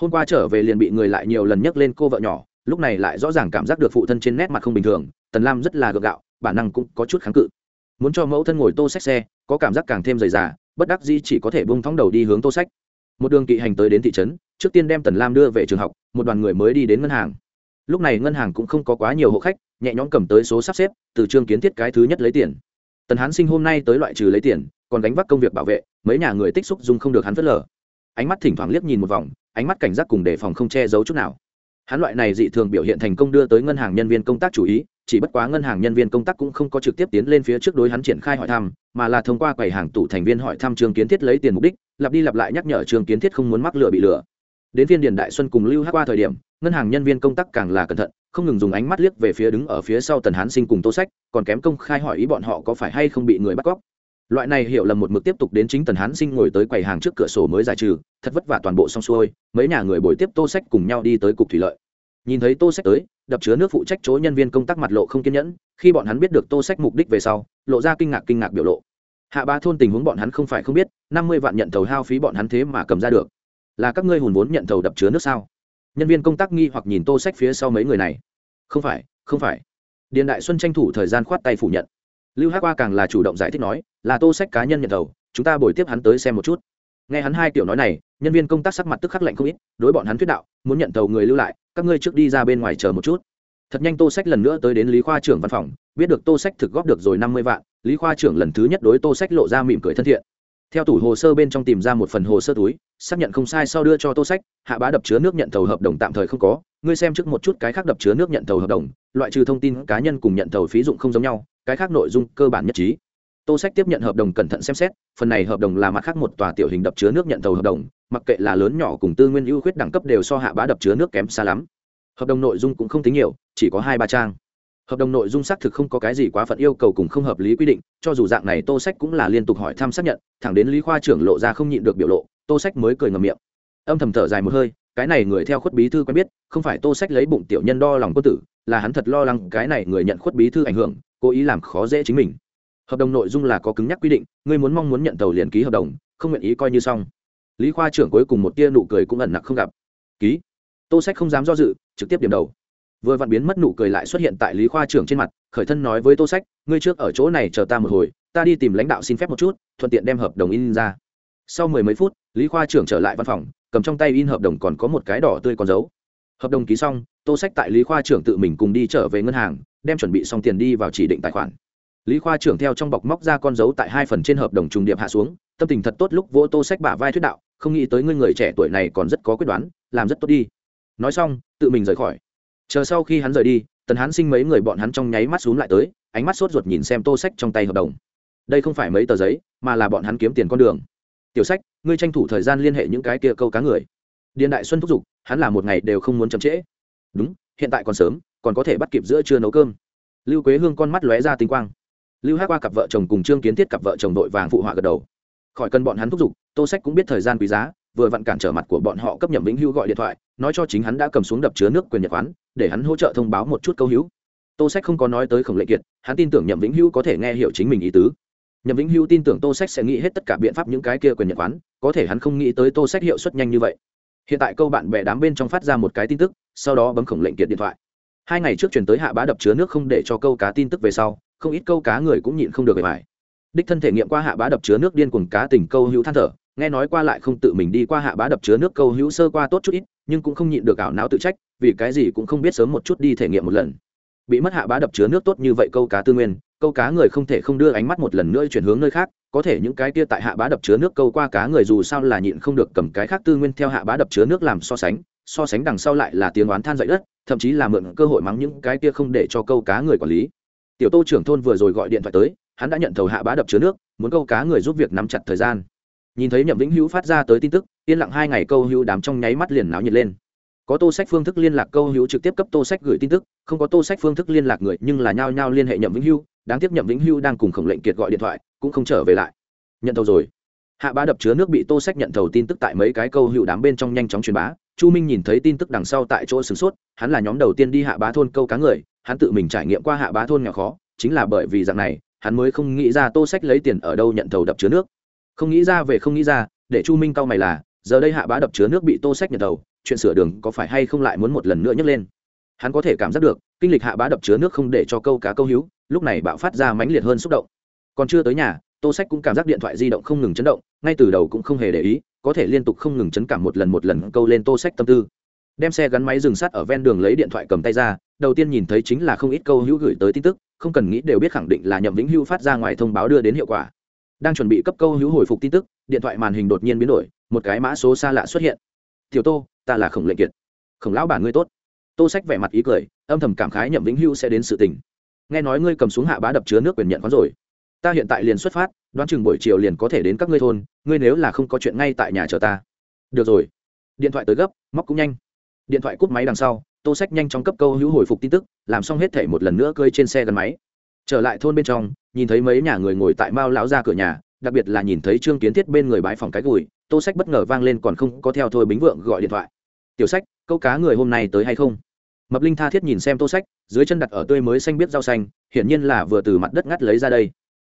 Hôm qua trở về liền bị người lại nhiều lần nhắc lên cô vợ nhỏ, lúc này lại rõ ràng cảm giác được phụ thân trên nét mặt không bình thường, tần lam rất là gượng gạo, bản năng cũng có chút kháng cự. Muốn cho mẫu thân ngồi tô sách xe, có cảm giác càng thêm dày dà, bất đắc dĩ chỉ có thể bung thóng đầu đi hướng tô sách. Một đường kỵ hành tới đến thị trấn trước tiên đem tần lam đưa về trường học, một đoàn người mới đi đến ngân hàng. Lúc này ngân hàng cũng không có quá nhiều hộ khách, nhẹ nhõm cầm tới số sắp xếp, từ trương kiến thiết cái thứ nhất lấy tiền. Tần hán sinh hôm nay tới loại trừ lấy tiền, còn đánh vác công việc bảo vệ, mấy nhà người tích xúc dùng không được hắn phớt lờ. Ánh mắt thỉnh thoảng liếc nhìn một vòng, ánh mắt cảnh giác cùng đề phòng không che giấu chút nào. Hắn loại này dị thường biểu hiện thành công đưa tới ngân hàng nhân viên công tác chủ ý, chỉ bất quá ngân hàng nhân viên công tác cũng không có trực tiếp tiến lên phía trước đối hắn triển khai hỏi thăm, mà là thông qua quầy hàng tủ thành viên hỏi thăm trương kiến thiết lấy tiền mục đích, lặp đi lặp lại nhắc nhở trương kiến thiết không muốn mắc lừa bị lừa đến phiên điền đại xuân cùng lưu hát qua thời điểm, ngân hàng nhân viên công tác càng là cẩn thận, không ngừng dùng ánh mắt liếc về phía đứng ở phía sau tần hán sinh cùng tô sách, còn kém công khai hỏi ý bọn họ có phải hay không bị người bắt cóc. Loại này hiểu lầm một mực tiếp tục đến chính tần hán sinh ngồi tới quầy hàng trước cửa sổ mới giải trừ, thật vất vả toàn bộ xong xuôi, mấy nhà người buổi tiếp tô sách cùng nhau đi tới cục thủy lợi. Nhìn thấy tô sách tới, đập chứa nước phụ trách chỗ nhân viên công tác mặt lộ không kiên nhẫn, khi bọn hắn biết được tô sách mục đích về sau, lộ ra kinh ngạc kinh ngạc biểu lộ. Hạ ba thôn tình huống bọn hắn không phải không biết, năm mươi vạn nhận thầu hao phí bọn hắn thế mà cầm ra được là các ngươi hùn vốn nhận thầu đập chứa nước sao? Nhân viên công tác nghi hoặc nhìn tô sách phía sau mấy người này. Không phải không phải. Điền đại xuân tranh thủ thời gian khoát tay phủ nhận. Lưu hát qua càng là chủ động giải thích nói, là tô sách cá nhân nhận thầu, chúng ta bồi tiếp hắn tới xem một chút. Nghe hắn hai kiểu nói này, nhân viên công tác sắc mặt tức khắc lạnh không ít, đối bọn hắn thuyết đạo, muốn nhận thầu người lưu lại, các ngươi trước đi ra bên ngoài chờ một chút. Thật nhanh tô sách lần nữa tới đến lý khoa trưởng văn phòng, biết được tô sách thực góp được rồi năm mươi vạn, lý khoa trưởng lần thứ nhất đối tô sách lộ ra mỉm cười thân thiện. Theo tủ hồ sơ bên trong tìm ra một phần hồ sơ túi xác nhận không sai sau đưa cho tô sách, hạ bá đập chứa nước nhận thầu hợp đồng tạm thời không có, ngươi xem trước một chút cái khác đập chứa nước nhận thầu hợp đồng, loại trừ thông tin cá nhân cùng nhận thầu phí dụng không giống nhau, cái khác nội dung cơ bản nhất trí. Tô sách tiếp nhận hợp đồng cẩn thận xem xét, phần này hợp đồng là mặt khác một tòa tiểu hình đập chứa nước nhận thầu hợp đồng, mặc kệ là lớn nhỏ cùng tư nguyên ưu khuyết đẳng cấp đều so hạ bá đập chứa nước kém xa lắm. Hợp đồng nội dung cũng không tính nhiều, chỉ có hai ba trang. Hợp đồng nội dung xác thực không có cái gì quá phận yêu cầu cùng không hợp lý quy định, cho dù dạng này tô sách cũng là liên tục hỏi thăm xác nhận, thẳng đến lý khoa trưởng lộ ra không nhịn được biểu lộ tô sách mới cười ngầm miệng. Âm thầm thở dài một hơi, cái này người theo khuất bí thư quen biết, không phải tô sách lấy bụng tiểu nhân đo lòng cô tử, là hắn thật lo lắng cái này người nhận khuất bí thư ảnh hưởng, cố ý làm khó dễ chính mình. Hợp đồng nội dung là có cứng nhắc quy định, ngươi muốn mong muốn nhận tàu liền ký hợp đồng, không nguyện ý coi như xong. Lý khoa trưởng cuối cùng một tia nụ cười cũng ẩn nặc không gặp. Ký? Tô sách không dám do dự, trực tiếp điểm đầu. Vừa vặn biến mất nụ cười lại xuất hiện tại lý khoa trưởng trên mặt, khởi thân nói với tô sách, ngươi trước ở chỗ này chờ ta một hồi, ta đi tìm lãnh đạo xin phép một chút, thuận tiện đem hợp đồng in ra sau mười mấy phút, lý khoa trưởng trở lại văn phòng, cầm trong tay in hợp đồng còn có một cái đỏ tươi còn dấu. Hợp đồng ký xong, tô sách tại lý khoa trưởng tự mình cùng đi trở về ngân hàng, đem chuẩn bị xong tiền đi vào chỉ định tài khoản. Lý khoa trưởng theo trong bọc móc ra con dấu tại hai phần trên hợp đồng trùng điệp hạ xuống, tâm tình thật tốt lúc vỗ tô sách bả vai thuyết đạo, không nghĩ tới ngươi người trẻ tuổi này còn rất có quyết đoán, làm rất tốt đi. Nói xong, tự mình rời khỏi. Chờ sau khi hắn rời đi, tần hán sinh mấy người bọn hắn trong nháy mắt xuống lại tới, ánh mắt sốt ruột nhìn xem tô sách trong tay hợp đồng. Đây không phải mấy tờ giấy, mà là bọn hắn kiếm tiền con đường tiểu sách, ngươi tranh thủ thời gian liên hệ những cái kia câu cá người. Điện đại xuân thúc giục, hắn là một ngày đều không muốn chậm trễ. Đúng, hiện tại còn sớm, còn có thể bắt kịp giữa trưa nấu cơm. Lưu quế hương con mắt lóe ra tinh quang. Lưu hát qua cặp vợ chồng cùng trương kiến thiết cặp vợ chồng đội vàng phụ họa gật đầu. Khỏi cần bọn hắn thúc giục, tô sách cũng biết thời gian quý giá, vừa vặn cản trở mặt của bọn họ cấp nhậm vĩnh hưu gọi điện thoại, nói cho chính hắn đã cầm xuống đập chứa nước quyền nhật quán, để hắn hỗ trợ thông báo một chút câu hữu. Tô sách không có nói tới khổng lệ kiệt, hắn tin tưởng nhậm vĩnh hưu có thể nghe hiểu chính mình ý tứ nhậm vĩnh hưu tin tưởng tô sách sẽ nghĩ hết tất cả biện pháp những cái kia quyền nhật quán có thể hắn không nghĩ tới tô sách hiệu suất nhanh như vậy. Hiện tại câu bạn bè đám bên trong phát ra một cái tin tức, sau đó bấm khổng lệnh kiệt điện thoại. Hai ngày trước chuyển tới hạ bá đập chứa nước không để cho câu cá tin tức về sau, không ít câu cá người cũng nhịn không được về bài. Đích thân thể nghiệm qua hạ bá đập chứa nước điên cuồng cá tình câu hữu than thở, nghe nói qua lại không tự mình đi qua hạ bá đập chứa nước câu hữu sơ qua tốt chút ít, nhưng cũng không nhịn được ảo não tự trách, vì cái gì cũng không biết sớm một chút đi thể nghiệm một lần bị mất hạ bá đập chứa nước tốt như vậy câu cá tư nguyên, câu cá người không thể không đưa ánh mắt một lần nữa chuyển hướng nơi khác, có thể những cái kia tại hạ bá đập chứa nước câu qua cá người dù sao là nhịn không được cầm cái khác tư nguyên theo hạ bá đập chứa nước làm so sánh so sánh đằng sau lại là tiếng oán than dậy đất, thậm chí là mượn cơ hội mắng những cái kia không để cho câu cá người quản lý. Tiểu tô trưởng thôn vừa rồi gọi điện thoại tới, hắn đã nhận thầu hạ bá đập chứa nước, muốn câu cá người giúp việc nắm chặt thời gian. Nhìn thấy nhậm vĩnh hữu phát ra tới tin tức, yên lặng hai ngày câu hữu đám trong nháy mắt liền náo nhiệt lên có tô sách phương thức liên lạc câu hữu trực tiếp cấp tô sách gửi tin tức không có tô sách phương thức liên lạc người nhưng là nhao nhao liên hệ nhậm vĩnh hưu, đáng tiếc nhậm vĩnh hưu đang cùng khổng lệnh kiệt gọi điện thoại cũng không trở về lại. Nhận thầu rồi. Hạ bá đập chứa nước bị tô sách nhận thầu tin tức tại mấy cái câu hữu đám bên trong nhanh chóng truyền bá. Chu minh nhìn thấy tin tức đằng sau tại chỗ sửng sốt hắn là nhóm đầu tiên đi hạ bá thôn câu cá người hắn tự mình trải nghiệm qua hạ bá thôn nghèo khó chính là bởi vì dạng này hắn mới không nghĩ ra tô sách lấy tiền ở đâu nhận thầu đập chứa nước. Không nghĩ ra về không nghĩ ra để chu minh cau mày là giờ đây hạ bá đập chứa nước bị tô sách nhật đầu, chuyện sửa đường có phải hay không lại muốn một lần nữa nhấc lên? Hắn có thể cảm giác được, kinh lịch hạ bá đập chứa nước không để cho câu cá câu hữu, lúc này bạo phát ra mãnh liệt hơn xúc động. Còn chưa tới nhà, tô sách cũng cảm giác điện thoại di động không ngừng chấn động, ngay từ đầu cũng không hề để ý, có thể liên tục không ngừng chấn cảm một lần một lần câu lên tô sách tâm tư. Đem xe gắn máy dừng sắt ở ven đường lấy điện thoại cầm tay ra, đầu tiên nhìn thấy chính là không ít câu hữu gửi tới tin tức, không cần nghĩ đều biết khẳng định là nhậm vĩnh hữu phát ra ngoài thông báo đưa đến hiệu quả. Đang chuẩn bị cấp câu hữu hồi phục tin tức, điện thoại màn hình đột nhiên biến đổi một cái mã số xa lạ xuất hiện. Tiểu tô, ta là khổng lệnh kiệt. Khổng lão bản ngươi tốt. Tô sách vẻ mặt ý cười, âm thầm cảm khái nhậm vĩnh hưu sẽ đến sự tình. Nghe nói ngươi cầm xuống hạ bá đập chứa nước quyền nhận khoán rồi. Ta hiện tại liền xuất phát, đoán chừng buổi chiều liền có thể đến các ngươi thôn, ngươi nếu là không có chuyện ngay tại nhà chờ ta. Được rồi. Điện thoại tới gấp, móc cũng nhanh. Điện thoại cúp máy đằng sau, tô sách nhanh chóng cấp câu hữu hồi phục tin tức, làm xong hết thể một lần nữa cơi trên xe gắn máy. Trở lại thôn bên trong, nhìn thấy mấy nhà người ngồi tại mao lão ra cửa nhà, đặc biệt là nhìn thấy trương kiến thiết bên người bái phòng cái gùi tô sách bất ngờ vang lên còn không có theo thôi bính vượng gọi điện thoại. Tiểu sách, câu cá người hôm nay tới hay không? Mập linh tha thiết nhìn xem tô sách, dưới chân đặt ở tươi mới xanh biết rau xanh, hiển nhiên là vừa từ mặt đất ngắt lấy ra đây.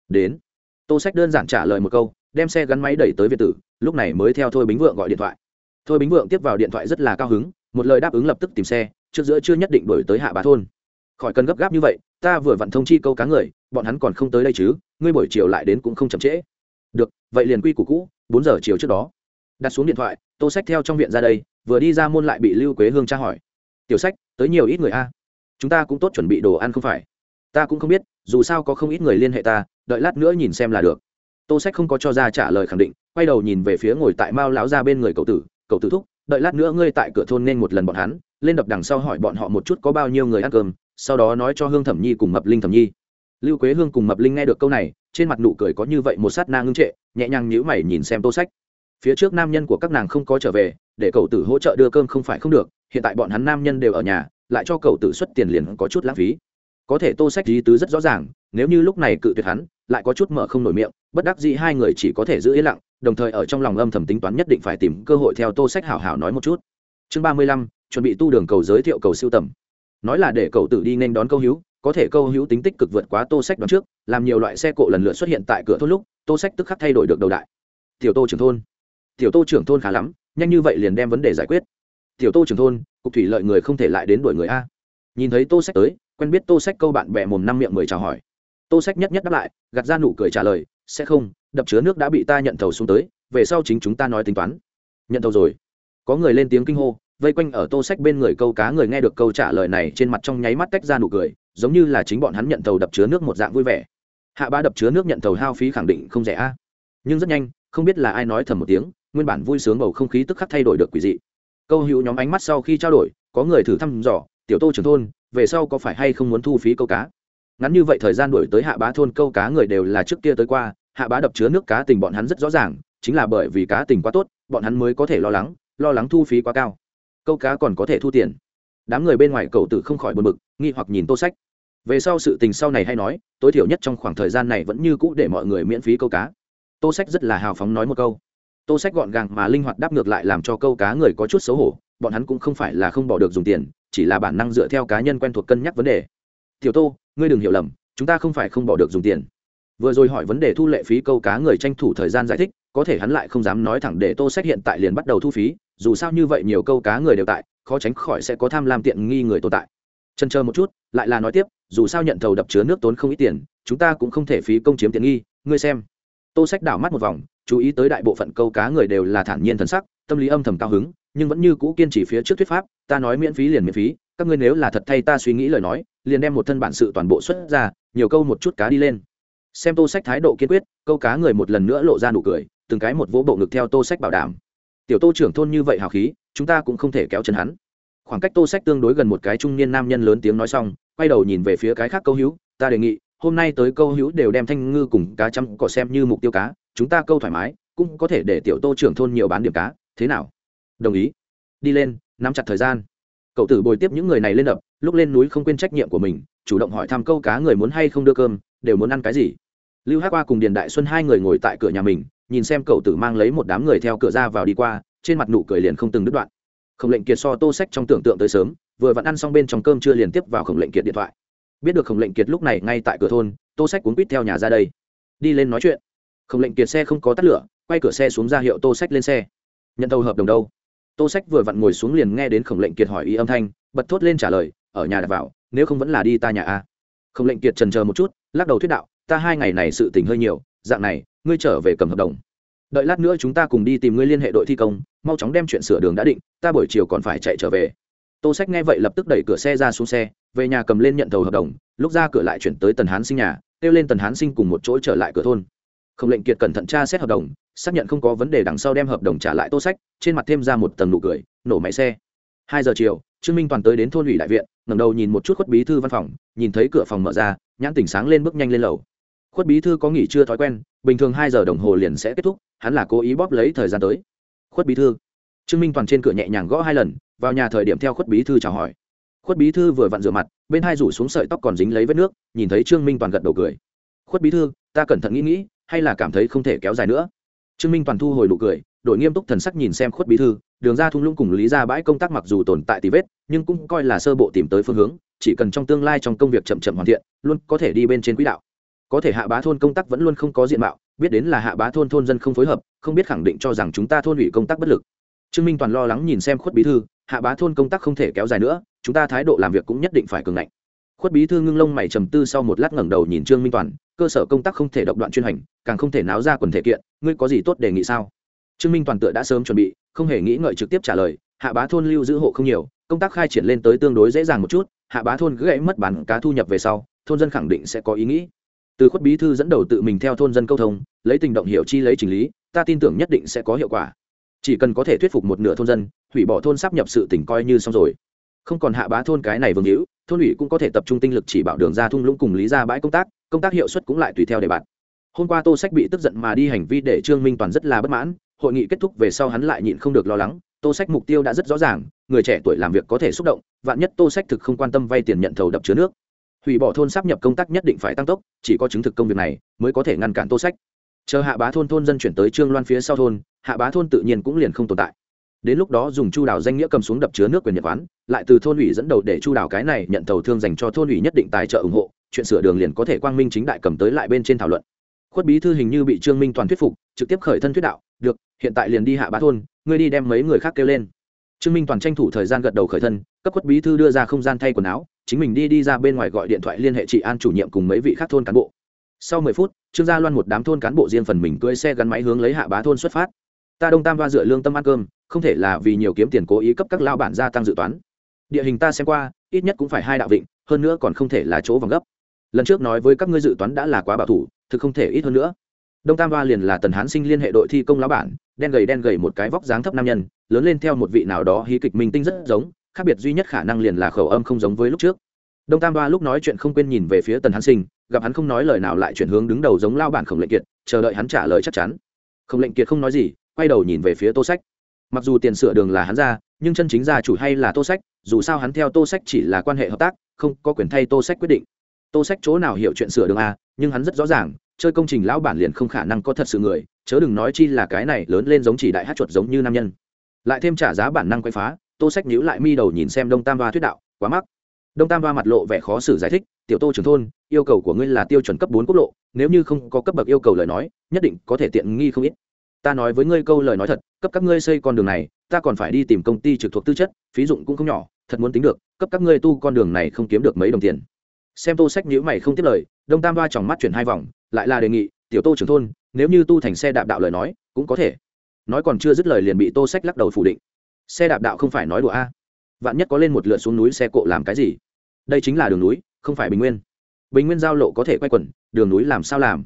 Đến. Tô sách đơn giản trả lời một câu, đem xe gắn máy đẩy tới việt tử, lúc này mới theo thôi bính vượng gọi điện thoại. Thôi bính vượng tiếp vào điện thoại rất là cao hứng, một lời đáp ứng lập tức tìm xe, trước giữa chưa nhất định đổi tới hạ bá thôn. Khỏi cần gấp gáp như vậy, ta vừa vặn thông chi câu cá người, bọn hắn còn không tới đây chứ, ngươi buổi chiều lại đến cũng không chậm trễ. Được, vậy liền quy củ cũ bốn giờ chiều trước đó. Đặt xuống điện thoại, tô sách theo trong viện ra đây, vừa đi ra môn lại bị lưu quế hương tra hỏi. Tiểu sách, tới nhiều ít người a? Chúng ta cũng tốt chuẩn bị đồ ăn không phải? Ta cũng không biết, dù sao có không ít người liên hệ ta, đợi lát nữa nhìn xem là được. Tô sách không có cho ra trả lời khẳng định, quay đầu nhìn về phía ngồi tại mao lão ra bên người cậu tử cậu tử thúc, đợi lát nữa ngươi tại cửa thôn nên một lần bọn hắn, lên đập đằng sau hỏi bọn họ một chút có bao nhiêu người ăn cơm, sau đó nói cho hương thẩm nhi cùng mập linh thẩm nhi. Lưu quế hương cùng mập linh nghe được câu này trên mặt nụ cười có như vậy một sát na ngưng trệ, nhẹ nhàng nhữ mày nhìn xem tô sách. Phía trước nam nhân của các nàng không có trở về, để cậu tử hỗ trợ đưa cơm không phải không được, hiện tại bọn hắn nam nhân đều ở nhà, lại cho cậu tử xuất tiền liền có chút lãng phí. Có thể tô sách lý tứ rất rõ ràng, nếu như lúc này cự tuyệt hắn, lại có chút mở không nổi miệng, bất đắc dĩ hai người chỉ có thể giữ yên lặng, đồng thời ở trong lòng âm thầm tính toán nhất định phải tìm cơ hội theo tô sách hảo hảo nói một chút. Chương ba mươi lăm, chuẩn bị tu đường cầu giới thiệu cầu siêu tầm. Nói là để cậu tử đi nên đón câu hữu có thể câu hữu tính tích cực vượt quá tô sách đoạn trước, làm nhiều loại xe cộ lần lượt xuất hiện tại cửa thôn lúc, tô sách tức khắc thay đổi được đầu đại. Tiểu tô trưởng thôn. Tiểu tô trưởng thôn khá lắm, nhanh như vậy liền đem vấn đề giải quyết. Tiểu tô trưởng thôn, cục thủy lợi người không thể lại đến đuổi người a. Nhìn thấy tô sách tới, quen biết tô sách câu bạn bè mồm năm miệng mười chào hỏi. Tô sách nhất nhất đáp lại, gạt ra nụ cười trả lời, sẽ không, đập chứa nước đã bị ta nhận thầu xuống tới, về sau chính chúng ta nói tính toán. Nhận thầu rồi. Có người lên tiếng kinh hô, vây quanh ở tô sách bên người câu cá người nghe được câu trả lời này trên mặt trong nháy mắt tách ra nụ cười giống như là chính bọn hắn nhận tàu đập chứa nước một dạng vui vẻ. Hạ ba đập chứa nước nhận tàu hao phí khẳng định không rẻ a. Nhưng rất nhanh, không biết là ai nói thầm một tiếng, nguyên bản vui sướng bầu không khí tức khắc thay đổi được quỷ dị. Câu hữu nhóm ánh mắt sau khi trao đổi, có người thử thăm dò, tiểu tô trưởng thôn, về sau có phải hay không muốn thu phí câu cá? Ngắn như vậy thời gian đổi tới hạ bá thôn câu cá người đều là trước kia tới qua, hạ bá đập chứa nước cá tình bọn hắn rất rõ ràng, chính là bởi vì cá tình quá tốt, bọn hắn mới có thể lo lắng lo lắng thu phí quá cao. Câu cá còn có thể thu tiền đám người bên ngoài cầu tử không khỏi buồn bực, nghi hoặc nhìn tô sách. Về sau sự tình sau này hay nói, tối thiểu nhất trong khoảng thời gian này vẫn như cũ để mọi người miễn phí câu cá. Tô sách rất là hào phóng nói một câu. Tô sách gọn gàng mà linh hoạt đáp ngược lại làm cho câu cá người có chút xấu hổ, bọn hắn cũng không phải là không bỏ được dùng tiền, chỉ là bản năng dựa theo cá nhân quen thuộc cân nhắc vấn đề. Tiểu tô, ngươi đừng hiểu lầm, chúng ta không phải không bỏ được dùng tiền vừa rồi hỏi vấn đề thu lệ phí câu cá người tranh thủ thời gian giải thích, có thể hắn lại không dám nói thẳng để tô sách hiện tại liền bắt đầu thu phí, dù sao như vậy nhiều câu cá người đều tại, khó tránh khỏi sẽ có tham lam tiện nghi người tồn tại. Chân chờ một chút, lại là nói tiếp, dù sao nhận thầu đập chứa nước tốn không ít tiền, chúng ta cũng không thể phí công chiếm tiện nghi, ngươi xem. Tô sách đảo mắt một vòng, chú ý tới đại bộ phận câu cá người đều là thản nhiên thần sắc, tâm lý âm thầm cao hứng, nhưng vẫn như cũ kiên trì phía trước thuyết pháp, ta nói miễn phí liền miễn phí, các ngươi nếu là thật thay ta suy nghĩ lời nói, liền đem một thân bản sự toàn bộ xuất ra, nhiều câu một chút cá đi lên xem tô sách thái độ kiên quyết, câu cá người một lần nữa lộ ra nụ cười, từng cái một vỗ bộ ngực theo tô sách bảo đảm. Tiểu tô trưởng thôn như vậy hào khí, chúng ta cũng không thể kéo chân hắn. Khoảng cách tô sách tương đối gần một cái trung niên nam nhân lớn tiếng nói xong, quay đầu nhìn về phía cái khác câu hữu, ta đề nghị, hôm nay tới câu hữu đều đem thanh ngư cùng cá chăm cỏ xem như mục tiêu cá, chúng ta câu thoải mái, cũng có thể để tiểu tô trưởng thôn nhiều bán điểm cá, thế nào? Đồng ý. Đi lên, nắm chặt thời gian cậu tử bồi tiếp những người này lên đập, lúc lên núi không quên trách nhiệm của mình, chủ động hỏi thăm câu cá người muốn hay không đưa cơm, đều muốn ăn cái gì. Lưu hát qua cùng điền đại xuân hai người ngồi tại cửa nhà mình, nhìn xem cậu tử mang lấy một đám người theo cửa ra vào đi qua, trên mặt nụ cười liền không từng đứt đoạn. Khổng lệnh kiệt so tô sách trong tưởng tượng tới sớm, vừa vẫn ăn xong bên trong cơm chưa liền tiếp vào khổng lệnh kiệt điện thoại. Biết được khổng lệnh kiệt lúc này ngay tại cửa thôn, tô sách cuốn quýt theo nhà ra đây. Đi lên nói chuyện. Khổng lệnh kiệt xe không có tắt lửa, quay cửa xe xuống ra hiệu tô sách lên xe. Nhận tàu hợp đồng đâu? Tô sách vừa vặn ngồi xuống liền nghe đến khổng lệnh kiệt hỏi ý âm thanh, bật thốt lên trả lời, ở nhà đặt vào, nếu không vẫn là đi ta nhà a. Khổng lệnh kiệt trần chờ một chút, lắc đầu thuyết đạo, ta hai ngày này sự tình hơi nhiều, dạng này, ngươi trở về cầm hợp đồng. Đợi lát nữa chúng ta cùng đi tìm ngươi liên hệ đội thi công, mau chóng đem chuyện sửa đường đã định, ta buổi chiều còn phải chạy trở về. Tô sách nghe vậy lập tức đẩy cửa xe ra xuống xe, về nhà cầm lên nhận thầu hợp đồng, lúc ra cửa lại chuyển tới tần hán sinh nhà, kêu lên tần hán sinh cùng một chỗ trở lại cửa thôn. Khổng lệnh kiệt cẩn thận tra xét hợp đồng xác nhận không có vấn đề đằng sau đem hợp đồng trả lại tô sách, trên mặt thêm ra một tầng nụ cười, nổ máy xe. Hai giờ chiều, trương minh toàn tới đến thôn ủy đại viện, ngẩng đầu nhìn một chút khuất bí thư văn phòng, nhìn thấy cửa phòng mở ra, nhãn tỉnh sáng lên bước nhanh lên lầu. Khuất bí thư có nghỉ chưa thói quen, bình thường hai giờ đồng hồ liền sẽ kết thúc, hắn là cố ý bóp lấy thời gian tới. Khuất bí thư. Trương minh toàn trên cửa nhẹ nhàng gõ hai lần, vào nhà thời điểm theo khuất bí thư chào hỏi. Khuất bí thư vừa vặn rửa mặt, bên hai rủ xuống sợi tóc còn dính lấy vết nước, nhìn thấy trương minh toàn gật đầu cười. Khuất bí thư, ta cẩn thận nghĩ nghĩ, hay là cảm thấy không thể kéo dài nữa? Trương minh toàn thu hồi nụ cười đội nghiêm túc thần sắc nhìn xem khuất bí thư, đường ra thung lũng cùng lý ra bãi công tác mặc dù tồn tại tí vết, nhưng cũng coi là sơ bộ tìm tới phương hướng, chỉ cần trong tương lai trong công việc chậm chậm hoàn thiện, luôn có thể đi bên trên quỹ đạo. Có thể hạ bá thôn công tác vẫn luôn không có diện mạo, biết đến là hạ bá thôn thôn dân không phối hợp, không biết khẳng định cho rằng chúng ta thôn ủy công tác bất lực. Trương minh toàn lo lắng nhìn xem khuất bí thư, hạ bá thôn công tác không thể kéo dài nữa, chúng ta thái độ làm việc cũng nhất định phải cường ngạnh. Khuất bí thư ngưng lông mày trầm tư sau một lát ngẩng đầu nhìn trương minh toàn, cơ sở công tác không thể độc đoạn chuyên hành, càng không thể náo ra quần thể kiện ngươi có gì tốt đề nghị sao? Trương minh toàn tựa đã sớm chuẩn bị, không hề nghĩ ngợi trực tiếp trả lời, hạ bá thôn lưu giữ hộ không nhiều, công tác khai triển lên tới tương đối dễ dàng một chút, hạ bá thôn gãy mất bản cá thu nhập về sau, thôn dân khẳng định sẽ có ý nghĩ. Từ khuất bí thư dẫn đầu tự mình theo thôn dân câu thông, lấy tình động hiệu chi lấy chỉnh lý, ta tin tưởng nhất định sẽ có hiệu quả. Chỉ cần có thể thuyết phục một nửa thôn dân, hủy bỏ thôn sắp nhập sự tỉnh coi như xong rồi. Không còn hạ bá thôn cái này vương hữu, thôn ủy cũng có thể tập trung tinh lực chỉ bảo đường ra thung lũng cùng lý ra bãi công tác công tác hiệu suất cũng lại tùy theo đề bạt hôm qua tô sách bị tức giận mà đi hành vi để trương minh toàn rất là bất mãn, hội nghị kết thúc về sau hắn lại nhịn không được lo lắng, tô sách mục tiêu đã rất rõ ràng, người trẻ tuổi làm việc có thể xúc động, vạn nhất tô sách thực không quan tâm vay tiền nhận thầu đập chứa nước. Hủy bỏ thôn sắp nhập công tác nhất định phải tăng tốc, chỉ có chứng thực công việc này mới có thể ngăn cản tô sách. Chờ hạ bá thôn thôn dân chuyển tới trương loan phía sau thôn, hạ bá thôn tự nhiên cũng liền không tồn tại. Đến lúc đó dùng chu đào danh nghĩa cầm xuống đập chứa nước quyền nhật quán lại từ thôn ủy dẫn đầu để chu đào cái này nhận thầu thương dành cho thôn ủy nhất định tài trợ ủng hộ, chuyện sửa đường liền có thể quang minh chính đại cầm tới lại bên trên thảo luận khuất bí thư hình như bị trương minh toàn thuyết phục, trực tiếp khởi thân thuyết đạo, được, hiện tại liền đi hạ bá thôn, ngươi đi đem mấy người khác kêu lên. Trương minh toàn tranh thủ thời gian gật đầu khởi thân, cấp khuất bí thư đưa ra không gian thay quần áo, chính mình đi đi ra bên ngoài gọi điện thoại liên hệ chị an chủ nhiệm cùng mấy vị khác thôn cán bộ. Sau mười phút, trương gia loan một đám thôn cán bộ riêng phần mình cưỡi xe gắn máy hướng lấy hạ bá thôn xuất phát. Ta đông tam va dựa lương tâm ăn cơm, không thể là vì nhiều kiếm tiền cố ý cấp các lao bản gia tăng dự toán. Địa hình ta xem qua, ít nhất cũng phải hai đạo vịnh, hơn nữa còn không thể là chỗ vòng gấp. Lần trước nói với các ngươi dự toán đã là quá bảo thủ thực không thể ít hơn nữa. Đông tam Ba liền là tần hán sinh liên hệ đội thi công lão bản, đen gầy đen gầy một cái vóc dáng thấp nam nhân, lớn lên theo một vị nào đó hí kịch minh tinh rất giống, khác biệt duy nhất khả năng liền là khẩu âm không giống với lúc trước. Đông tam Ba lúc nói chuyện không quên nhìn về phía tần hán sinh, gặp hắn không nói lời nào lại chuyển hướng đứng đầu giống lao bản khổng lệnh kiệt, chờ đợi hắn trả lời chắc chắn. Khổng lệnh kiệt không nói gì, quay đầu nhìn về phía tô sách. Mặc dù tiền sửa đường là hắn ra, nhưng chân chính gia chủ hay là tô sách, dù sao hắn theo tô sách chỉ là quan hệ hợp tác, không có quyền thay tô sách quyết định. Tô sách chỗ nào hiểu chuyện sửa đường a, nhưng hắn rất rõ ràng chơi công trình lão bản liền không khả năng có thật sự người, chớ đừng nói chi là cái này lớn lên giống chỉ đại hát chuột giống như nam nhân. Lại thêm trả giá bản năng quay phá, tô sách nhíu lại mi đầu nhìn xem đông tam ba thuyết đạo, quá mắc. Đông tam ba mặt lộ vẻ khó xử giải thích, tiểu tô trưởng thôn, yêu cầu của ngươi là tiêu chuẩn cấp bốn quốc lộ, nếu như không có cấp bậc yêu cầu lời nói, nhất định có thể tiện nghi không ít. Ta nói với ngươi câu lời nói thật, cấp các ngươi xây con đường này, ta còn phải đi tìm công ty trực thuộc tư chất, phí dụng cũng không nhỏ, thật muốn tính được, cấp các ngươi tu con đường này không kiếm được mấy đồng tiền xem tô sách nhữ mày không tiếp lời, đông tam ba tròng mắt chuyển hai vòng, lại là đề nghị, tiểu tô trưởng thôn, nếu như tu thành xe đạp đạo lời nói, cũng có thể. Nói còn chưa dứt lời liền bị tô sách lắc đầu phủ định. Xe đạp đạo không phải nói đùa a. Vạn nhất có lên một lượt xuống núi xe cộ làm cái gì? Đây chính là đường núi, không phải bình nguyên. Bình nguyên giao lộ có thể quay quẩn đường núi làm sao làm?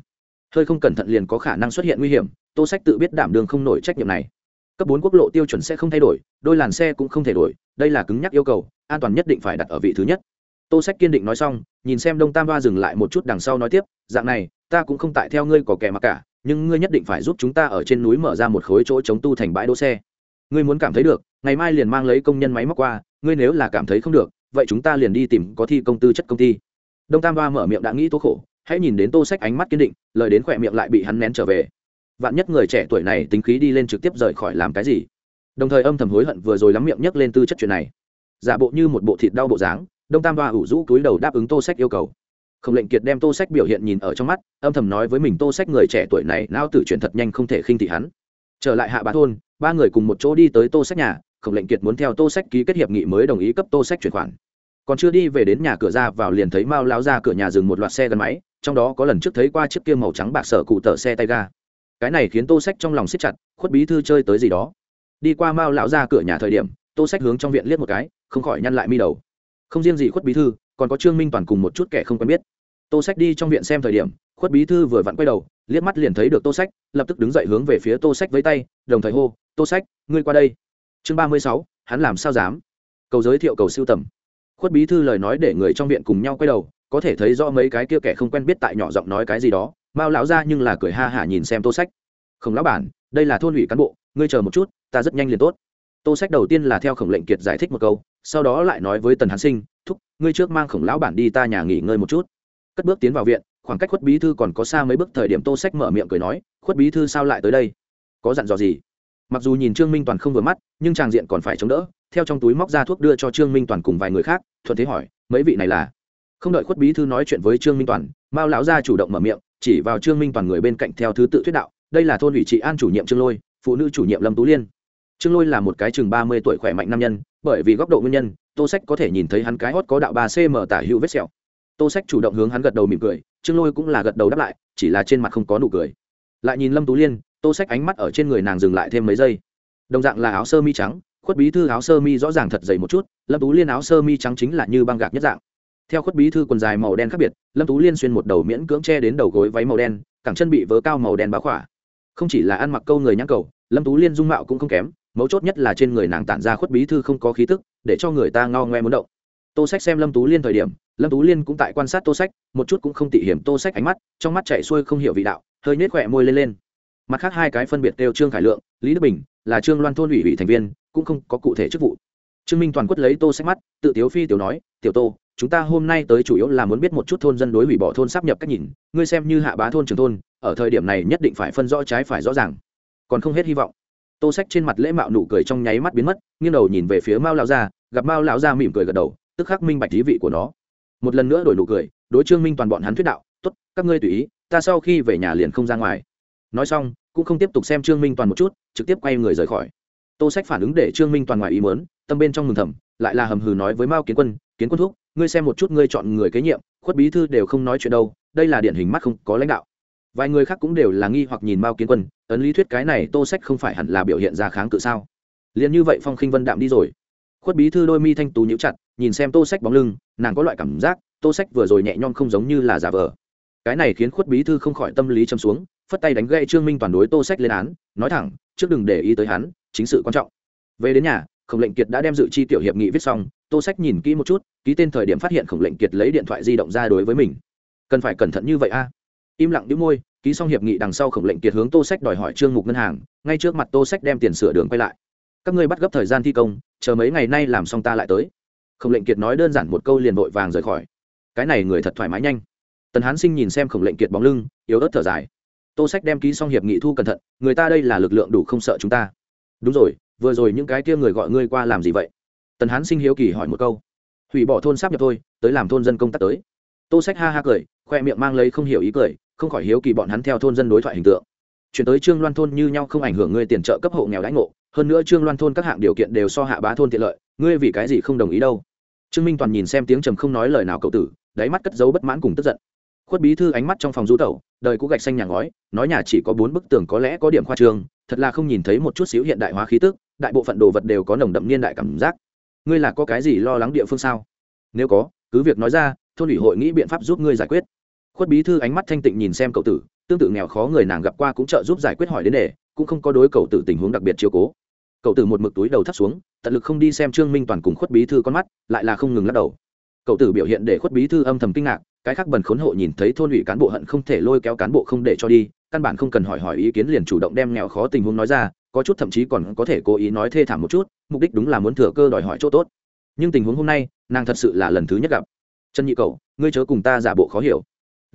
Hơi không cẩn thận liền có khả năng xuất hiện nguy hiểm, tô sách tự biết đảm đường không nổi trách nhiệm này. Cấp bốn quốc lộ tiêu chuẩn sẽ không thay đổi, đôi làn xe cũng không thể đổi, đây là cứng nhắc yêu cầu, an toàn nhất định phải đặt ở vị thứ nhất tô sách kiên định nói xong, nhìn xem đông tam ba dừng lại một chút đằng sau nói tiếp, dạng này, ta cũng không tại theo ngươi có kẻ mặc cả, nhưng ngươi nhất định phải giúp chúng ta ở trên núi mở ra một khối chỗ chống tu thành bãi đỗ xe. Ngươi muốn cảm thấy được, ngày mai liền mang lấy công nhân máy móc qua, ngươi nếu là cảm thấy không được, vậy chúng ta liền đi tìm có thi công tư chất công ty. Đông tam ba mở miệng đã nghĩ tố khổ, hãy nhìn đến tô sách ánh mắt kiên định, lời đến khỏe miệng lại bị hắn nén trở về. Vạn nhất người trẻ tuổi này tính khí đi lên trực tiếp rời khỏi làm cái gì? Đồng thời âm thầm hối hận vừa rồi lắm miệng nhấc lên tư chất chuyện này. Giả bộ như một bộ thịt đau bộ dáng đông tam Đoa ủ rũ túi đầu đáp ứng tô sách yêu cầu. Không lệnh kiệt đem tô sách biểu hiện nhìn ở trong mắt, âm thầm nói với mình tô sách người trẻ tuổi này nao tử chuyển thật nhanh không thể khinh thị hắn. Trở lại hạ bá thôn, ba người cùng một chỗ đi tới tô sách nhà khổng lệnh kiệt muốn theo tô sách ký kết hiệp nghị mới đồng ý cấp tô sách chuyển khoản. Còn chưa đi về đến nhà cửa ra vào liền thấy mao lao ra cửa nhà dừng một loạt xe gắn máy, trong đó có lần trước thấy qua chiếc kia màu trắng bạc sở cụ tờ xe tay ga. Cái này khiến tô sách trong lòng siết chặt, khuất bí thư chơi tới gì đó. Đi qua mao lão ra cửa nhà thời điểm, tô sách hướng trong viện liếc một cái, không khỏi nhăn lại mi đầu không riêng gì khuất bí thư, còn có trương minh toàn cùng một chút kẻ không quen biết. Tô sách đi trong viện xem thời điểm, khuất bí thư vừa vặn quay đầu, liếc mắt liền thấy được tô sách, lập tức đứng dậy hướng về phía tô sách với tay, đồng thời hô, tô sách, ngươi qua đây. Chương ba mươi sáu, hắn làm sao dám? Cầu giới thiệu cầu siêu tầm. Khuất bí thư lời nói để người trong viện cùng nhau quay đầu, có thể thấy rõ mấy cái kia kẻ không quen biết tại nhỏ giọng nói cái gì đó, mao lão ra nhưng là cười ha hả nhìn xem tô sách. Không lão bản, đây là thôn ủy cán bộ, ngươi chờ một chút, ta rất nhanh liền tốt tô sách đầu tiên là theo khổng lệnh kiệt giải thích một câu, sau đó lại nói với tần hán sinh, thúc, ngươi trước mang khổng lão bản đi ta nhà nghỉ ngơi một chút. Cất bước tiến vào viện, khoảng cách khuất bí thư còn có xa mấy bước thời điểm tô sách mở miệng cười nói, khuất bí thư sao lại tới đây? Có dặn dò gì? Mặc dù nhìn trương minh toàn không vừa mắt, nhưng tràng diện còn phải chống đỡ, theo trong túi móc ra thuốc đưa cho trương minh toàn cùng vài người khác, thuận thế hỏi, mấy vị này là? Không đợi khuất bí thư nói chuyện với trương minh toàn, mao lão gia chủ động mở miệng, chỉ vào trương minh toàn người bên cạnh theo thứ tự thuyết đạo, đây là thôn ủy trị an chủ nhiệm trương lôi, phụ nữ chủ nhiệm lâm tú liên trương lôi là một cái chừng ba mươi tuổi khỏe mạnh nam nhân, bởi vì góc độ nguyên nhân, tô sách có thể nhìn thấy hắn cái hót có đạo ba cm tả hữu vết sẹo. Tô sách chủ động hướng hắn gật đầu mỉm cười, trương lôi cũng là gật đầu đáp lại, chỉ là trên mặt không có nụ cười. Lại nhìn lâm tú liên, tô sách ánh mắt ở trên người nàng dừng lại thêm mấy giây. Đồng dạng là áo sơ mi trắng, khuất bí thư áo sơ mi rõ ràng thật dày một chút, lâm tú liên áo sơ mi trắng chính là như băng gạc nhất dạng. Theo khuất bí thư quần dài màu đen khác biệt, lâm tú liên xuyên một đầu miễn cưỡng che đến đầu gối váy màu đen, cẳng chân bị vớ cao màu đen bá khỏa. Không chỉ là ăn mặc câu người nhãn cầu, lâm tú liên dung mạo cũng không kém mấu chốt nhất là trên người nàng tản ra khuất bí thư không có khí tức, để cho người ta ngao ngoe muốn động. Tô sách xem lâm tú liên thời điểm, lâm tú liên cũng tại quan sát tô sách, một chút cũng không tỉ hiểm tô sách ánh mắt, trong mắt chạy xuôi không hiểu vị đạo, hơi nhếch khỏe môi lên lên. Mặt khác hai cái phân biệt đều trương khải lượng, lý đức bình, là trương loan thôn ủy ủy thành viên, cũng không có cụ thể chức vụ. Trương minh toàn quất lấy tô sách mắt, tự tiếu phi tiểu nói, tiểu tô, chúng ta hôm nay tới chủ yếu là muốn biết một chút thôn dân đối hủy bỏ thôn sắp nhập cách nhìn, ngươi xem như hạ bá thôn trường thôn, ở thời điểm này nhất định phải phân rõ trái phải rõ ràng. Còn không hết hy vọng tô sách trên mặt lễ mạo nụ cười trong nháy mắt biến mất, nghiêng đầu nhìn về phía mao lão gia, gặp mao lão gia mỉm cười gật đầu, tức khắc minh bạch lý vị của nó. Một lần nữa đổi nụ cười, đối trương minh toàn bọn hắn thuyết đạo, tốt, các ngươi tùy ý, ta sau khi về nhà liền không ra ngoài. Nói xong, cũng không tiếp tục xem trương minh toàn một chút, trực tiếp quay người rời khỏi. Tô sách phản ứng để trương minh toàn ngoài ý mớn tâm bên trong mừng thầm, lại là hầm hừ nói với mao kiến quân kiến quân thúc, ngươi xem một chút ngươi chọn người kế nhiệm, khuất bí thư đều không nói chuyện đâu, đây là điển hình mắt không có lãnh đạo vài người khác cũng đều là nghi hoặc nhìn mao kiến quân, ấn lý thuyết cái này tô sách không phải hẳn là biểu hiện ra kháng cự sao? Liền như vậy phong khinh vân đạm đi rồi. Khuất bí thư đôi mi thanh tú nhíu chặt, nhìn xem tô sách bóng lưng, nàng có loại cảm giác, tô sách vừa rồi nhẹ nhõm không giống như là giả vờ. Cái này khiến khuất bí thư không khỏi tâm lý châm xuống, phất tay đánh gậy trương minh toàn đối tô sách lên án, nói thẳng, trước đừng để ý tới hắn, chính sự quan trọng. Về đến nhà, khổng lệnh kiệt đã đem dự chi tiểu hiệp nghị viết xong, tô sách nhìn kỹ một chút, ký tên thời điểm phát hiện khổng lệnh kiệt lấy điện thoại di động ra đối với mình. Cần phải cẩn thận như vậy a im lặng đĩu môi, ký xong hiệp nghị đằng sau khổng lệnh kiệt hướng tô sách đòi hỏi trương mục ngân hàng, ngay trước mặt tô sách đem tiền sửa đường quay lại. Các ngươi bắt gấp thời gian thi công, chờ mấy ngày nay làm xong ta lại tới. Khổng lệnh kiệt nói đơn giản một câu liền vội vàng rời khỏi. Cái này người thật thoải mái nhanh. Tần hán sinh nhìn xem khổng lệnh kiệt bóng lưng, yếu ớt thở dài. Tô sách đem ký xong hiệp nghị thu cẩn thận, người ta đây là lực lượng đủ không sợ chúng ta. Đúng rồi, vừa rồi những cái kia người gọi ngươi qua làm gì vậy? Tần hán sinh hiếu kỳ hỏi một câu. Hủy bỏ thôn sắp nhập thôi, tới làm thôn dân công tác tới. Tô sách ha ha cười, khoe miệng mang lấy không hiểu ý cười không khỏi hiếu kỳ bọn hắn theo thôn dân đối thoại hình tượng. Chuyển tới trương loan thôn như nhau không ảnh hưởng ngươi tiền trợ cấp hộ nghèo đãi ngộ hơn nữa trương loan thôn các hạng điều kiện đều so hạ bá thôn tiện lợi ngươi vì cái gì không đồng ý đâu? Trương minh toàn nhìn xem tiếng trầm không nói lời nào cậu tử đáy mắt cất dấu bất mãn cùng tức giận. Khuất bí thư ánh mắt trong phòng du tẩu đời cũ gạch xanh nhà ngói nói nhà chỉ có bốn bức tường có lẽ có điểm khoa trường, thật là không nhìn thấy một chút xíu hiện đại hóa khí tức đại bộ phận đồ vật đều có nồng đậm niên đại cảm giác. Ngươi là có cái gì lo lắng địa phương sao? Nếu có cứ việc nói ra thôn ủy hội nghĩ biện pháp giúp ngươi giải quyết khuất bí thư ánh mắt thanh tịnh nhìn xem cậu tử, tương tự nghèo khó người nàng gặp qua cũng trợ giúp giải quyết hỏi đến đề, cũng không có đối cậu tử tình huống đặc biệt chiếu cố. Cậu tử một mực túi đầu thắt xuống, tận lực không đi xem trương minh toàn cùng khuất bí thư con mắt, lại là không ngừng lắc đầu. Cậu tử biểu hiện để khuất bí thư âm thầm kinh ngạc, cái khác bần khốn hộ nhìn thấy thôn ủy cán bộ hận không thể lôi kéo cán bộ không để cho đi, căn bản không cần hỏi hỏi ý kiến liền chủ động đem nghèo khó tình huống nói ra, có chút thậm chí còn có thể cố ý nói thê thảm một chút, mục đích đúng là muốn thừa cơ đòi hỏi chỗ tốt. Nhưng tình huống hôm nay, nàng thật sự là lần thứ nhất gặp. Trần nhị cậu, ngươi chớ cùng ta giả bộ khó hiểu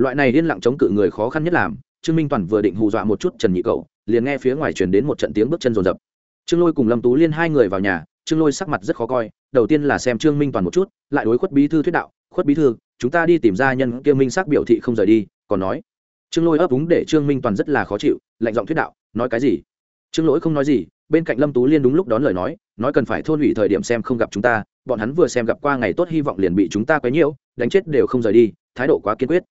loại này yên lặng chống cự người khó khăn nhất làm, trương minh toàn vừa định hù dọa một chút trần nhị cậu, liền nghe phía ngoài truyền đến một trận tiếng bước chân rồn rập trương lôi cùng lâm tú liên hai người vào nhà, trương lôi sắc mặt rất khó coi, đầu tiên là xem trương minh toàn một chút, lại đối khuất bí thư thuyết đạo, khuất bí thư, chúng ta đi tìm ra nhân kia minh sắc biểu thị không rời đi, còn nói. Trương lôi ấp úng để trương minh toàn rất là khó chịu, lạnh giọng thuyết đạo, nói cái gì? Trương lỗi không nói gì, bên cạnh lâm tú liên đúng lúc đón lời nói nói cần phải thôn hủy thời điểm xem không gặp chúng ta, bọn hắn vừa xem gặp qua ngày tốt hy vọng liền bị chúng ta quấy nhiễu, đánh chết đều không rời đi, thái độ quá kiên quyết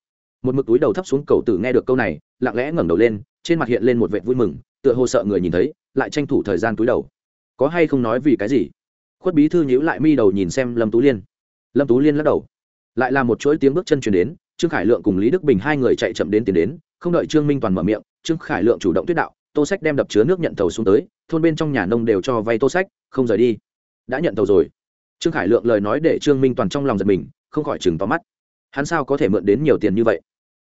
một mực túi đầu thấp xuống cầu tử nghe được câu này, lặng lẽ ngẩng đầu lên, trên mặt hiện lên một vẻ vui mừng, tựa hồ sợ người nhìn thấy, lại tranh thủ thời gian túi đầu. Có hay không nói vì cái gì? Khuất bí thư nhíu lại mi đầu nhìn xem lâm tú liên. Lâm tú liên lắc đầu. Lại là một chuỗi tiếng bước chân chuyển đến, trương khải lượng cùng lý đức bình hai người chạy chậm đến tiến đến, không đợi trương minh toàn mở miệng, trương khải lượng chủ động tuyết đạo, tô sách đem đập chứa nước nhận tàu xuống tới, thôn bên trong nhà nông đều cho vay tô sách, không rời đi. Đã nhận tàu rồi. Trương khải lượng lời nói để trương minh toàn trong lòng giật mình, không khỏi chừng tóm mắt. Hắn sao có thể mượn đến nhiều tiền như vậy?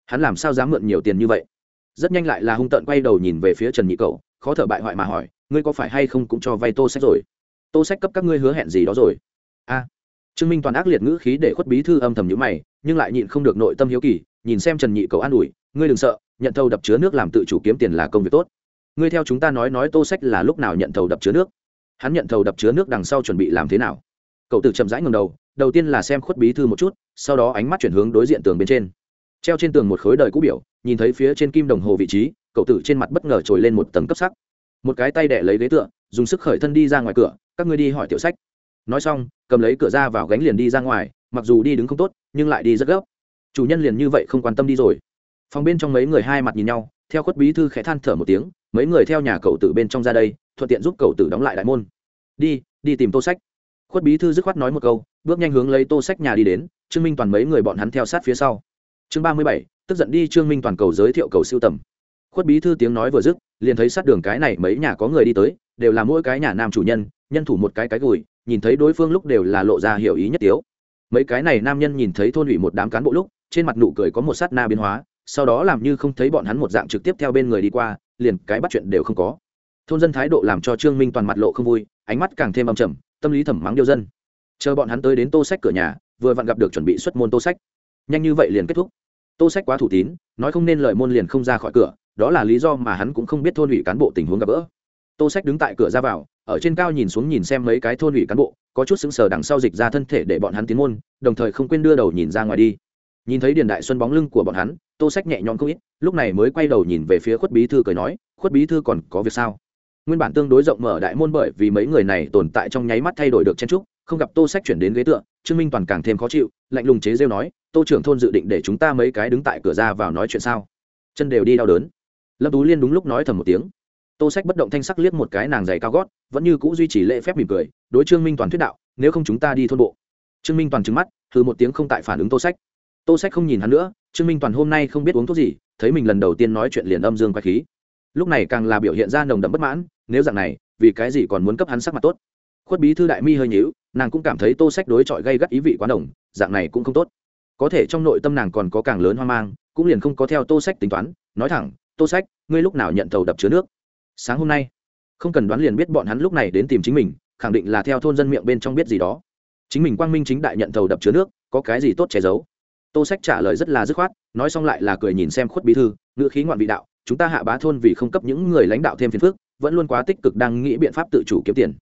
Hắn làm sao dám mượn nhiều tiền như vậy? Rất nhanh lại là hung tợn quay đầu nhìn về phía trần nhị cậu, khó thở bại hoại mà hỏi, ngươi có phải hay không cũng cho vay tô sách rồi? Tô sách cấp các ngươi hứa hẹn gì đó rồi? A. Trương minh toàn ác liệt ngữ khí để khuất bí thư âm thầm nhữ mày, nhưng lại nhịn không được nội tâm hiếu kỳ, nhìn xem trần nhị cậu an ủi, ngươi đừng sợ, nhận thầu đập chứa nước làm tự chủ kiếm tiền là công việc tốt. Ngươi theo chúng ta nói nói tô sách là lúc nào nhận thầu đập chứa nước? Hắn nhận thầu đập chứa nước đằng sau chuẩn bị làm thế nào? Cậu tự chậm rãi ngầm đầu đầu tiên là xem khuất bí thư một chút, sau đó ánh mắt chuyển hướng đối diện tường bên trên treo trên tường một khối đời cũ biểu, nhìn thấy phía trên kim đồng hồ vị trí, cậu tử trên mặt bất ngờ trồi lên một tầng cấp sắc. Một cái tay đẻ lấy ghế tựa, dùng sức khởi thân đi ra ngoài cửa, các ngươi đi hỏi tiểu sách. Nói xong, cầm lấy cửa ra vào gánh liền đi ra ngoài, mặc dù đi đứng không tốt, nhưng lại đi rất gấp. Chủ nhân liền như vậy không quan tâm đi rồi. Phòng bên trong mấy người hai mặt nhìn nhau, theo khuất bí thư khẽ than thở một tiếng, mấy người theo nhà cậu tử bên trong ra đây, thuận tiện giúp cậu tử đóng lại đại môn. Đi đi tìm tô sách. Khuất bí thư dứt khoát nói một câu, bước nhanh hướng lấy tô sách nhà đi đến trương minh toàn mấy người bọn hắn theo sát phía sau chương ba mươi bảy, tức giận đi trương minh toàn cầu giới thiệu cầu siêu tầm. Khuất bí thư tiếng nói vừa dứt, liền thấy sát đường cái này mấy nhà có người đi tới, đều là mỗi cái nhà nam chủ nhân nhân thủ một cái cái gùi, nhìn thấy đối phương lúc đều là lộ ra hiểu ý nhất tiếu. Mấy cái này nam nhân nhìn thấy thôn ủy một đám cán bộ lúc, trên mặt nụ cười có một sát na biến hóa, sau đó làm như không thấy bọn hắn một dạng trực tiếp theo bên người đi qua, liền cái bắt chuyện đều không có. Thôn dân thái độ làm cho trương minh toàn mặt lộ không vui, ánh mắt càng thêm âm trầm, tâm lý thẩm mắng điêu dân. Chờ bọn hắn tới đến tô sách cửa nhà, vừa vặn gặp được chuẩn bị xuất môn tô sách nhanh như vậy liền kết thúc. Tô sách quá thủ tín, nói không nên lời môn liền không ra khỏi cửa, đó là lý do mà hắn cũng không biết thôn ủy cán bộ tình huống gặp gỡ. Tô sách đứng tại cửa ra vào, ở trên cao nhìn xuống nhìn xem mấy cái thôn ủy cán bộ, có chút sững sờ đằng sau dịch ra thân thể để bọn hắn tiến môn, đồng thời không quên đưa đầu nhìn ra ngoài đi. Nhìn thấy điền đại xuân bóng lưng của bọn hắn, tô sách nhẹ nhõm không ít, lúc này mới quay đầu nhìn về phía khuất bí thư cười nói, khuất bí thư còn có việc sao? Nguyên bản tương đối rộng mở đại môn bởi vì mấy người này tồn tại trong nháy mắt thay đổi được chen trúc không gặp tô sách chuyển đến ghế tựa, trương minh toàn càng thêm khó chịu, lạnh lùng chế rêu nói, tô trưởng thôn dự định để chúng ta mấy cái đứng tại cửa ra vào nói chuyện sao? Chân đều đi đau đớn. Lâm tú liên đúng lúc nói thầm một tiếng. Tô sách bất động thanh sắc liếc một cái nàng giày cao gót, vẫn như c ũ duy trì lễ phép mỉm cười, đối trương minh toàn thuyết đạo, nếu không chúng ta đi thôn bộ. Trương minh toàn trứng mắt thư một tiếng không tại phản ứng tô sách. Tô sách không nhìn hắn nữa, trương minh toàn hôm nay không biết uống thuốc gì, thấy mình lần đầu tiên nói chuyện liền âm dương quay khí. Lúc này càng là biểu hiện ra nồng đậm bất mãn, nếu dạng này, vì cái gì còn muốn cấp hắn sắc mặt tốt? Khuất bí thư đại mi hơi nhíu nàng cũng cảm thấy tô sách đối chọi gây gắt ý vị quá đồng dạng này cũng không tốt. Có thể trong nội tâm nàng còn có càng lớn hoang mang, cũng liền không có theo tô sách tính toán, nói thẳng, tô sách, ngươi lúc nào nhận thầu đập chứa nước? Sáng hôm nay, không cần đoán liền biết bọn hắn lúc này đến tìm chính mình, khẳng định là theo thôn dân miệng bên trong biết gì đó. Chính mình quang minh chính đại nhận thầu đập chứa nước, có cái gì tốt che giấu? Tô sách trả lời rất là dứt khoát, nói xong lại là cười nhìn xem khuất bí thư, ngữ khí ngoạn vị đạo, chúng ta hạ bá thôn vì không cấp những người lãnh đạo thêm phiền phức, vẫn luôn quá tích cực đang nghĩ biện pháp tự chủ kiếm tiền.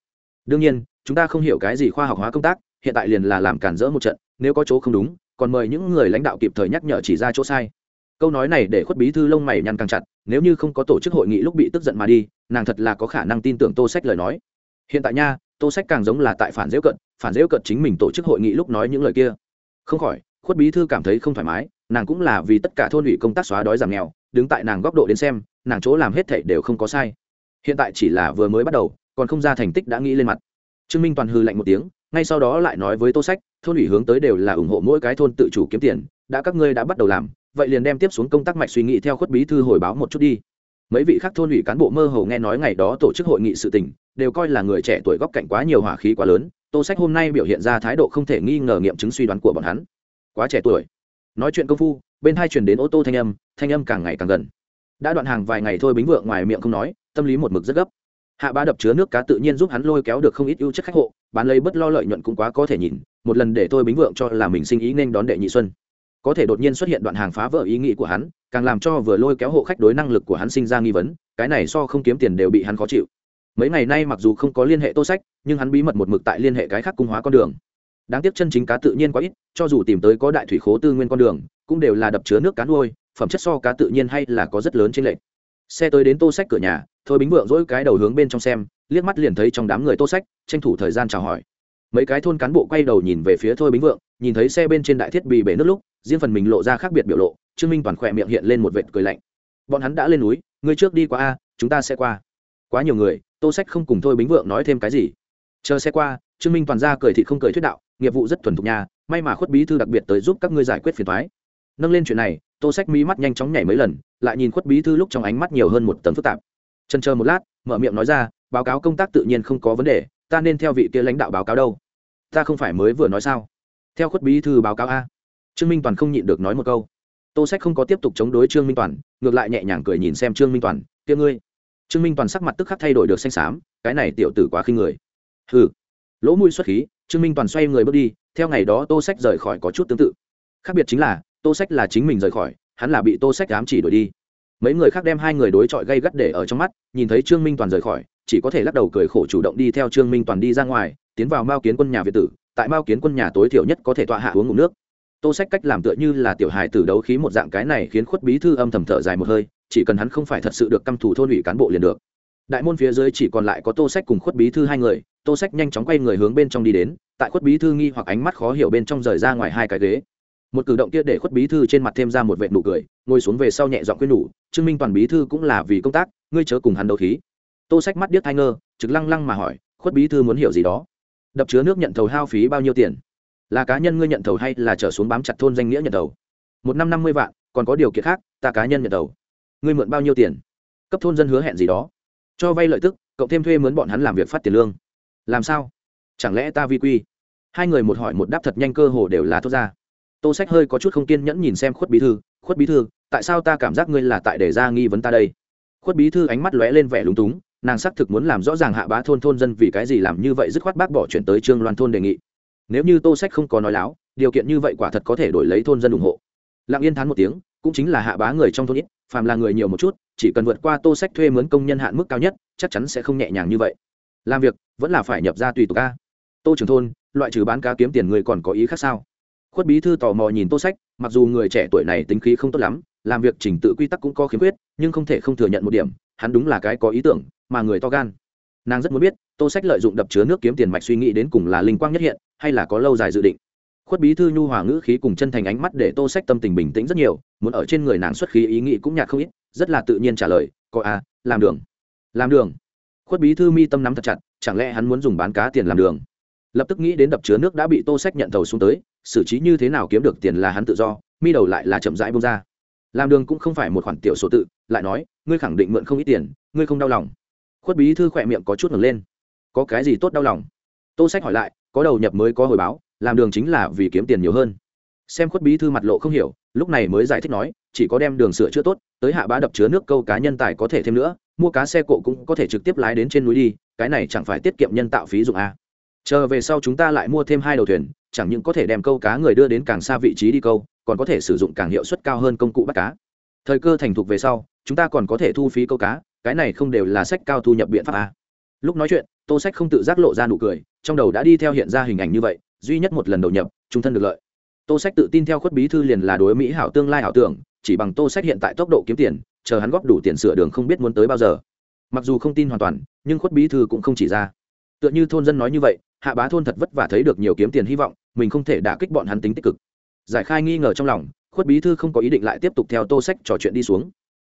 Đương nhiên chúng ta không hiểu cái gì khoa học hóa công tác, hiện tại liền là làm cản rỡ một trận, nếu có chỗ không đúng, còn mời những người lãnh đạo kịp thời nhắc nhở chỉ ra chỗ sai. Câu nói này để khuất bí thư lông mày nhăn càng chặt, nếu như không có tổ chức hội nghị lúc bị tức giận mà đi, nàng thật là có khả năng tin tưởng tô sách lời nói. Hiện tại nha, tô sách càng giống là tại phản dễu cận, phản dễu cận chính mình tổ chức hội nghị lúc nói những lời kia. Không khỏi, khuất bí thư cảm thấy không thoải mái, nàng cũng là vì tất cả thôn ủy công tác xóa đói giảm nghèo, đứng tại nàng góc độ đến xem, nàng chỗ làm hết thảy đều không có sai. Hiện tại chỉ là vừa mới bắt đầu, còn không ra thành tích đã nghĩ lên mặt trương minh toàn hư lạnh một tiếng, ngay sau đó lại nói với tô sách, thôn ủy hướng tới đều là ủng hộ mỗi cái thôn tự chủ kiếm tiền, đã các ngươi đã bắt đầu làm, vậy liền đem tiếp xuống công tác mạch suy nghĩ theo khuất bí thư hồi báo một chút đi. Mấy vị khác thôn ủy cán bộ mơ hồ nghe nói ngày đó tổ chức hội nghị sự tình, đều coi là người trẻ tuổi góc cạnh quá nhiều hỏa khí quá lớn, tô sách hôm nay biểu hiện ra thái độ không thể nghi ngờ nghiệm chứng suy đoán của bọn hắn. Quá trẻ tuổi. Nói chuyện công phu, bên hai chuyển đến ô tô thanh âm thanh âm càng ngày càng gần. Đã đoạn hàng vài ngày thôi bính vượng ngoài miệng không nói, tâm lý một mực rất gấp hạ bá đập chứa nước cá tự nhiên giúp hắn lôi kéo được không ít ưu chất khách hộ, bán lấy bất lo lợi nhuận cũng quá có thể nhìn, một lần để thôi bính vượng cho là mình sinh ý nên đón đệ nhị xuân. Có thể đột nhiên xuất hiện đoạn hàng phá vỡ ý nghĩ của hắn, càng làm cho vừa lôi kéo hộ khách đối năng lực của hắn sinh ra nghi vấn, cái này so không kiếm tiền đều bị hắn khó chịu. Mấy ngày nay mặc dù không có liên hệ tô sách, nhưng hắn bí mật một mực tại liên hệ cái khác cung hóa con đường. Đáng tiếc chân chính cá tự nhiên quá ít, cho dù tìm tới có đại thủy khố tư nguyên con đường, cũng đều là đập chứa nước cá nuôi, phẩm chất so cá tự nhiên hay là có rất lớn trên lệch. Xe tới đến tô sách cửa nhà thôi bính vượng dỗi cái đầu hướng bên trong xem, liếc mắt liền thấy trong đám người tô sách, tranh thủ thời gian chào hỏi. Mấy cái thôn cán bộ quay đầu nhìn về phía thôi bính vượng, nhìn thấy xe bên trên đại thiết bị bể nước lúc, riêng phần mình lộ ra khác biệt biểu lộ, trương minh toàn khỏe miệng hiện lên một vệt cười lạnh. Bọn hắn đã lên núi, ngươi trước đi qua a, chúng ta sẽ qua. Quá nhiều người, tô sách không cùng thôi bính vượng nói thêm cái gì. Chờ xe qua, trương minh toàn ra cười thì không cười thuyết đạo, nghiệp vụ rất thuần thục nhà may mà khuất bí thư đặc biệt tới giúp các ngươi giải quyết phiền thoái nâng lên chuyện này, tô sách mí mắt nhanh chóng nhảy mấy lần, lại nhìn khuất bí thư lúc trong ánh mắt nhiều hơn một tầng phức tạp chân chờ một lát, mở miệng nói ra, báo cáo công tác tự nhiên không có vấn đề, ta nên theo vị kia lãnh đạo báo cáo đâu. Ta không phải mới vừa nói sao? Theo khuất bí thư báo cáo a. Trương minh toàn không nhịn được nói một câu. Tô sách không có tiếp tục chống đối trương minh toàn, ngược lại nhẹ nhàng cười nhìn xem trương minh toàn, kia ngươi. Trương minh toàn sắc mặt tức khắc thay đổi được xanh xám, cái này tiểu tử quá khinh người. Hừ. Lỗ mũi xuất khí, trương minh toàn xoay người bước đi, theo ngày đó tô sách rời khỏi có chút tương tự. Khác biệt chính là, tô sách là chính mình rời khỏi, hắn là bị tô sách ám chỉ đuổi đi mấy người khác đem hai người đối chọi gây gắt để ở trong mắt, nhìn thấy trương minh toàn rời khỏi, chỉ có thể lắc đầu cười khổ chủ động đi theo trương minh toàn đi ra ngoài, tiến vào mao kiến quân nhà việt tử. Tại mao kiến quân nhà tối thiểu nhất có thể tọa hạ uống ngủ nước. Tô sách cách làm tựa như là tiểu hài tử đấu khí một dạng, cái này khiến khuất bí thư âm thầm thở dài một hơi, chỉ cần hắn không phải thật sự được căm thủ thôn ủy cán bộ liền được. Đại môn phía dưới chỉ còn lại có tô sách cùng khuất bí thư hai người, tô sách nhanh chóng quay người hướng bên trong đi đến, tại khuất bí thư nghi hoặc ánh mắt khó hiểu bên trong rời ra ngoài hai cái ghế một cử động kia để khuất bí thư trên mặt thêm ra một vệ nụ cười, ngồi xuống về sau nhẹ dọn quyên nhủ, trương minh toàn bí thư cũng là vì công tác, ngươi chớ cùng hắn đấu khí. Tô sách mắt điếc thai ngơ, trực lăng lăng mà hỏi, khuất bí thư muốn hiểu gì đó? Đập chứa nước nhận thầu hao phí bao nhiêu tiền? Là cá nhân ngươi nhận thầu hay là trở xuống bám chặt thôn danh nghĩa nhận thầu? Một năm năm mươi vạn, còn có điều kiện khác, ta cá nhân nhận thầu. Ngươi mượn bao nhiêu tiền? Cấp thôn dân hứa hẹn gì đó. Cho vay lợi tức, cộng thêm thuê mướn bọn hắn làm việc phát tiền lương. Làm sao? Chẳng lẽ ta vi quy? Hai người một hỏi một đáp thật nhanh cơ hồ đều là thốt ra tô sách hơi có chút không kiên nhẫn nhìn xem khuất bí thư. Khuất bí thư, tại sao ta cảm giác ngươi là tại để ra nghi vấn ta đây? Khuất bí thư ánh mắt lóe lên vẻ lúng túng, nàng xác thực muốn làm rõ ràng hạ bá thôn thôn dân vì cái gì làm như vậy, dứt khoát bác bỏ chuyển tới trương loan thôn đề nghị. Nếu như tô sách không có nói láo, điều kiện như vậy quả thật có thể đổi lấy thôn dân ủng hộ. Lặng yên thán một tiếng, cũng chính là hạ bá người trong thôn ít, phàm là người nhiều một chút, chỉ cần vượt qua tô sách thuê mướn công nhân hạn mức cao nhất, chắc chắn sẽ không nhẹ nhàng như vậy. Làm việc, vẫn là phải nhập ra tùy tục ca tô trưởng thôn, loại trừ bán cá kiếm tiền người còn có ý khác sao? Khuất bí thư tò mò nhìn tô sách mặc dù người trẻ tuổi này tính khí không tốt lắm làm việc chỉnh tự quy tắc cũng có khiếm khuyết nhưng không thể không thừa nhận một điểm hắn đúng là cái có ý tưởng mà người to gan. Nàng rất muốn biết tô sách lợi dụng đập chứa nước kiếm tiền mạch suy nghĩ đến cùng là linh quang nhất hiện hay là có lâu dài dự định. Khuất bí thư nhu hòa ngữ khí cùng chân thành ánh mắt để tô sách tâm tình bình tĩnh rất nhiều muốn ở trên người nàng xuất khí ý nghĩ cũng nhạt không ít rất là tự nhiên trả lời có a, à, làm đường. Làm đường? Khuất bí thư mi tâm nắm thật chặt chẳng lẽ hắn muốn dùng bán cá tiền làm đường? Lập tức nghĩ đến đập chứa nước đã bị tô sách nhận thầu xuống tới, xử trí như thế nào kiếm được tiền là hắn tự do, mi đầu lại là chậm rãi bông ra. Làm đường cũng không phải một khoản tiểu số tự, lại nói, ngươi khẳng định mượn không ít tiền, ngươi không đau lòng. Khuất bí thư khỏe miệng có chút ngẩng lên. Có cái gì tốt đau lòng? Tô sách hỏi lại, có đầu nhập mới có hồi báo, làm đường chính là vì kiếm tiền nhiều hơn. Xem khuất bí thư mặt lộ không hiểu, lúc này mới giải thích nói, chỉ có đem đường sửa chữa tốt, tới hạ bá đập chứa nước câu cá nhân tài có thể thêm nữa, mua cá xe cộ cũng có thể trực tiếp lái đến trên núi đi, cái này chẳng phải tiết kiệm nhân tạo phí dụng a chờ về sau chúng ta lại mua thêm hai đầu thuyền, chẳng những có thể đem câu cá người đưa đến càng xa vị trí đi câu, còn có thể sử dụng càng hiệu suất cao hơn công cụ bắt cá. Thời cơ thành thục về sau, chúng ta còn có thể thu phí câu cá, cái này không đều là sách cao thu nhập biện pháp à. lúc nói chuyện, tô sách không tự giác lộ ra nụ cười, trong đầu đã đi theo hiện ra hình ảnh như vậy, duy nhất một lần đầu nhập, trung thân được lợi. Tô sách tự tin theo khuất bí thư liền là đối mỹ hảo tương lai hảo tưởng, chỉ bằng tô sách hiện tại tốc độ kiếm tiền, chờ hắn góp đủ tiền sửa đường không biết muốn tới bao giờ. Mặc dù không tin hoàn toàn, nhưng khuất bí thư cũng không chỉ ra. Tựa như thôn dân nói như vậy hạ bá thôn thật vất vả thấy được nhiều kiếm tiền hy vọng, mình không thể đả kích bọn hắn tính tích cực. Giải khai nghi ngờ trong lòng, khuất bí thư không có ý định lại tiếp tục theo tô sách trò chuyện đi xuống.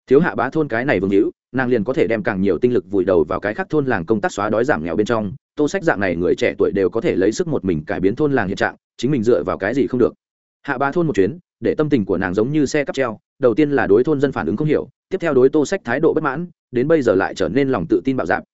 Thiếu hạ bá thôn cái này vương hữu, nàng liền có thể đem càng nhiều tinh lực vùi đầu vào cái khác thôn làng công tác xóa đói giảm nghèo bên trong, tô sách dạng này người trẻ tuổi đều có thể lấy sức một mình cải biến thôn làng hiện trạng, chính mình dựa vào cái gì không được. Hạ bá thôn một chuyến, để tâm tình của nàng giống như xe cắp treo, đầu tiên là đối thôn dân phản ứng không hiểu, tiếp theo đối tô sách thái độ bất mãn, đến bây giờ lại trở nên lòng tự tin bạo dạp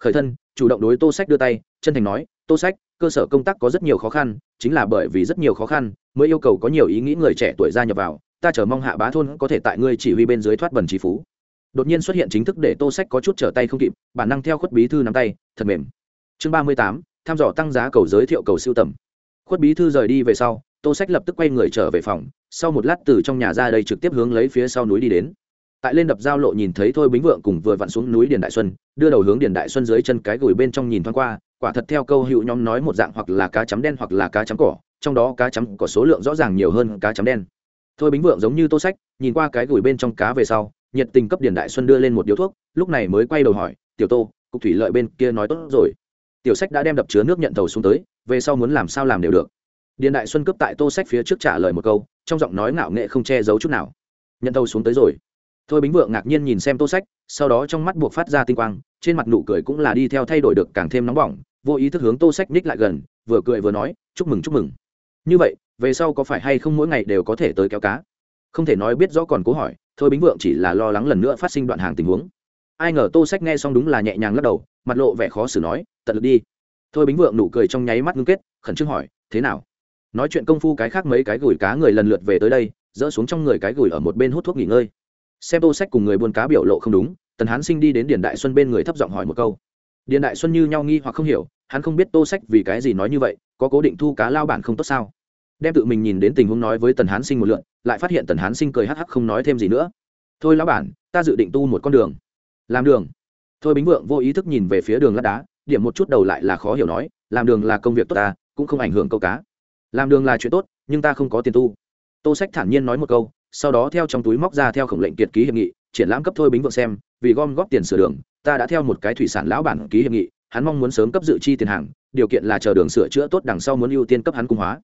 khởi thân, chủ động đối tô sách đưa tay, chân thành nói tô sách, cơ sở công tác có rất nhiều khó khăn, chính là bởi vì rất nhiều khó khăn, mới yêu cầu có nhiều ý nghĩ người trẻ tuổi gia nhập vào. Ta chờ mong hạ bá thôn có thể tại ngươi chỉ huy bên dưới thoát bần trí phú. Đột nhiên xuất hiện chính thức để tô sách có chút trở tay không kịp, bản năng theo khuất bí thư nắm tay, thật mềm. Chương ba mươi tám, tham dò tăng giá cầu giới thiệu cầu siêu tầm. Khuất bí thư rời đi về sau, tô sách lập tức quay người trở về phòng, sau một lát từ trong nhà ra đây trực tiếp hướng lấy phía sau núi đi đến. Tại lên đập giao lộ nhìn thấy thôi bính vượng cùng vừa vặn xuống núi điền đại xuân, đưa đầu hướng điền đại xuân dưới chân cái gùi bên trong nhìn thoáng qua quả thật theo câu hữu nhóm nói một dạng hoặc là cá chấm đen hoặc là cá chấm cỏ, trong đó cá chấm có số lượng rõ ràng nhiều hơn cá chấm đen. Thôi bính vượng giống như tô sách, nhìn qua cái gửi bên trong cá về sau, nhiệt tình cấp điền đại xuân đưa lên một điếu thuốc, lúc này mới quay đầu hỏi, tiểu tô, cục thủy lợi bên kia nói tốt rồi. Tiểu sách đã đem đập chứa nước nhận tàu xuống tới, về sau muốn làm sao làm đều được. Điền đại xuân cướp tại tô sách phía trước trả lời một câu, trong giọng nói ngạo nghệ không che giấu chút nào. Nhận tàu xuống tới rồi. Thôi bính vượng ngạc nhiên nhìn xem tô sách, sau đó trong mắt buộc phát ra tinh quang, trên mặt nụ cười cũng là đi theo thay đổi được càng thêm nóng bỏng vô ý thức hướng tô sách ních lại gần, vừa cười vừa nói, chúc mừng chúc mừng. Như vậy, về sau có phải hay không mỗi ngày đều có thể tới kéo cá? Không thể nói biết rõ còn cố hỏi, thôi bính vượng chỉ là lo lắng lần nữa phát sinh đoạn hàng tình huống. Ai ngờ tô sách nghe xong đúng là nhẹ nhàng lắc đầu, mặt lộ vẻ khó xử nói, tận lực đi. Thôi bính vượng nụ cười trong nháy mắt ngưng kết, khẩn trương hỏi, thế nào? Nói chuyện công phu cái khác mấy cái gùi cá người lần lượt về tới đây, dỡ xuống trong người cái gùi ở một bên hút thuốc nghỉ ngơi. Xem tô sách cùng người buôn cá biểu lộ không đúng, tần hán sinh đi đến điền đại xuân bên người thấp giọng hỏi một câu. Điền đại xuân như nhau nghi hoặc không hiểu hắn không biết tô sách vì cái gì nói như vậy, có cố định thu cá lao bản không tốt sao? Đem tự mình nhìn đến tình huống nói với tần hán sinh một lượn, lại phát hiện tần hán sinh cười hắc hắc không nói thêm gì nữa. Thôi lão bản, ta dự định tu một con đường. Làm đường? Thôi bính vượng vô ý thức nhìn về phía đường lát đá, điểm một chút đầu lại là khó hiểu nói, làm đường là công việc tốt ta, cũng không ảnh hưởng câu cá. Làm đường là chuyện tốt, nhưng ta không có tiền tu. Tô sách thản nhiên nói một câu, sau đó theo trong túi móc ra theo khổng lệnh kiệt ký hiệp nghị, triển lãm cấp thôi bính vượng xem, vì gom góp tiền sửa đường, ta đã theo một cái thủy sản lão bản ký hiệp nghị hắn mong muốn sớm cấp dự chi tiền hàng, điều kiện là chờ đường sửa chữa tốt đằng sau muốn ưu tiên cấp hắn cung hóa.